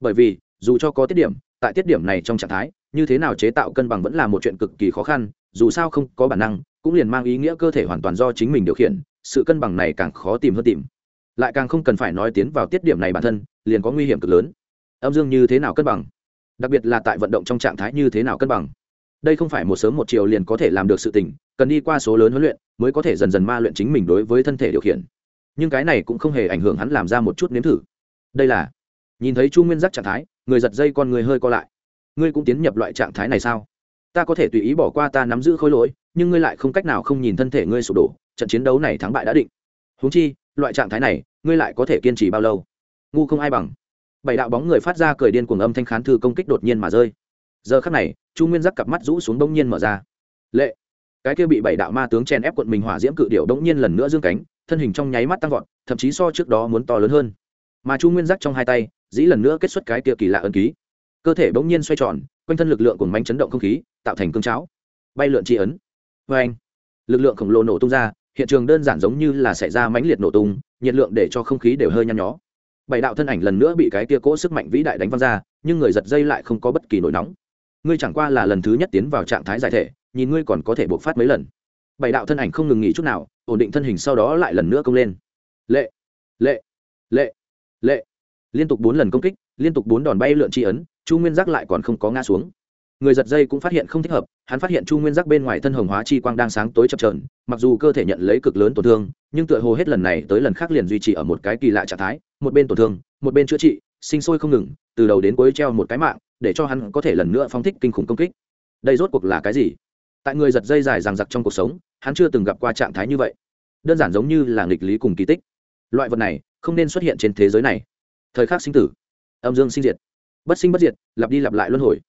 Bởi vì, dù cho có tiết điểm, tại tiết điểm này trong trạng thái, như thế nào chế tạo cân bằng vẫn là một chuyện cực kỳ khó khăn, dù sao không có bản năng, cũng liền mang ý nghĩa cơ thể hoàn toàn do chính mình điều khiển, sự cân bằng này càng khó tìm hơn tìm. Lại càng không cần phải nói tiến vào tiết điểm này bản thân, liền có nguy hiểm cực lớn. Âm dương như thế nào cân bằng? Đặc biệt là tại vận động trong trạng thái như thế nào cân bằng? Đây không phải một sớm một chiều liền có thể làm được sự tình, cần đi qua số lớn huấn luyện mới có thể dần dần ma luyện chính mình đối với thân thể điều khiển nhưng cái này cũng không hề ảnh hưởng hắn làm ra một chút nếm thử. Đây là, nhìn thấy chu nguyên giác trạng thái, người giật dây con người hơi co lại. Ngươi cũng tiến nhập loại trạng thái này sao? Ta có thể tùy ý bỏ qua ta nắm giữ khối lỗi, nhưng ngươi lại không cách nào không nhìn thân thể ngươi sụp đổ, trận chiến đấu này thắng bại đã định. Húng chi, loại trạng thái này, ngươi lại có thể kiên trì bao lâu? Ngu không ai bằng. Bảy đạo bóng người phát ra cười điên cuồng âm thanh khán thư công kích đột nhiên mà rơi. Giờ khắc này, chu nguyên giác cặp mắt rũ xuống đông nhiên mở ra. Lệ! Cái kia bị bảy đạo ma tướng chen ép quận mình hỏa diễm cự điệu đông nhiên lần nữa dương cánh thân hình trong nháy mắt tăng vọt, thậm chí so trước đó muốn to lớn hơn. Mà chu nguyên giác trong hai tay, dĩ lần nữa kết xuất cái kia kỳ lạ ân ký. Cơ thể bỗng nhiên xoay tròn, quanh thân lực lượng của mánh chấn động không khí, tạo thành cương cháo. Bay lượn tri ấn. Vê anh lực lượng khổng lồ nổ tung ra, hiện trường đơn giản giống như là xảy ra mãnh liệt nổ tung, nhiệt lượng để cho không khí đều hơi nhăn nhó. Bảy đạo thân ảnh lần nữa bị cái tia cỗ sức mạnh vĩ đại đánh văng ra, nhưng người giật dây lại không có bất kỳ nổi nóng. Ngươi chẳng qua là lần thứ nhất tiến vào trạng thái giải thể, nhìn ngươi còn có thể bộc phát mấy lần bảy đạo thân ảnh không ngừng nghỉ chút nào, ổn định thân hình sau đó lại lần nữa công lên. Lệ lệ lệ lệ. Liên tục bốn lần công kích, liên tục bốn đòn bay lượn tri ấn, chu nguyên giác lại còn không có ngã xuống. Người giật dây cũng phát hiện không thích hợp, hắn phát hiện chu nguyên giác bên ngoài thân hồng hóa chi quang đang sáng tối chập trờn mặc dù cơ thể nhận lấy cực lớn tổn thương, nhưng tựa hồ hết lần này tới lần khác liền duy trì ở một cái kỳ lạ trạng thái, một bên tổn thương, một bên chữa trị, sinh sôi không ngừng, từ đầu đến cuối treo một cái mạng, để cho hắn có thể lần nữa phóng thích kinh khủng công kích. Đây rốt cuộc là cái gì? Tại người giật dây dài rằng giặc trong cuộc sống hắn chưa từng gặp qua trạng thái như vậy. Đơn giản giống như là nghịch lý cùng kỳ tích. Loại vật này không nên xuất hiện trên thế giới này. Thời khắc sinh tử. Âm dương sinh diệt. Bất sinh bất diệt, lặp đi lặp lại luân hồi.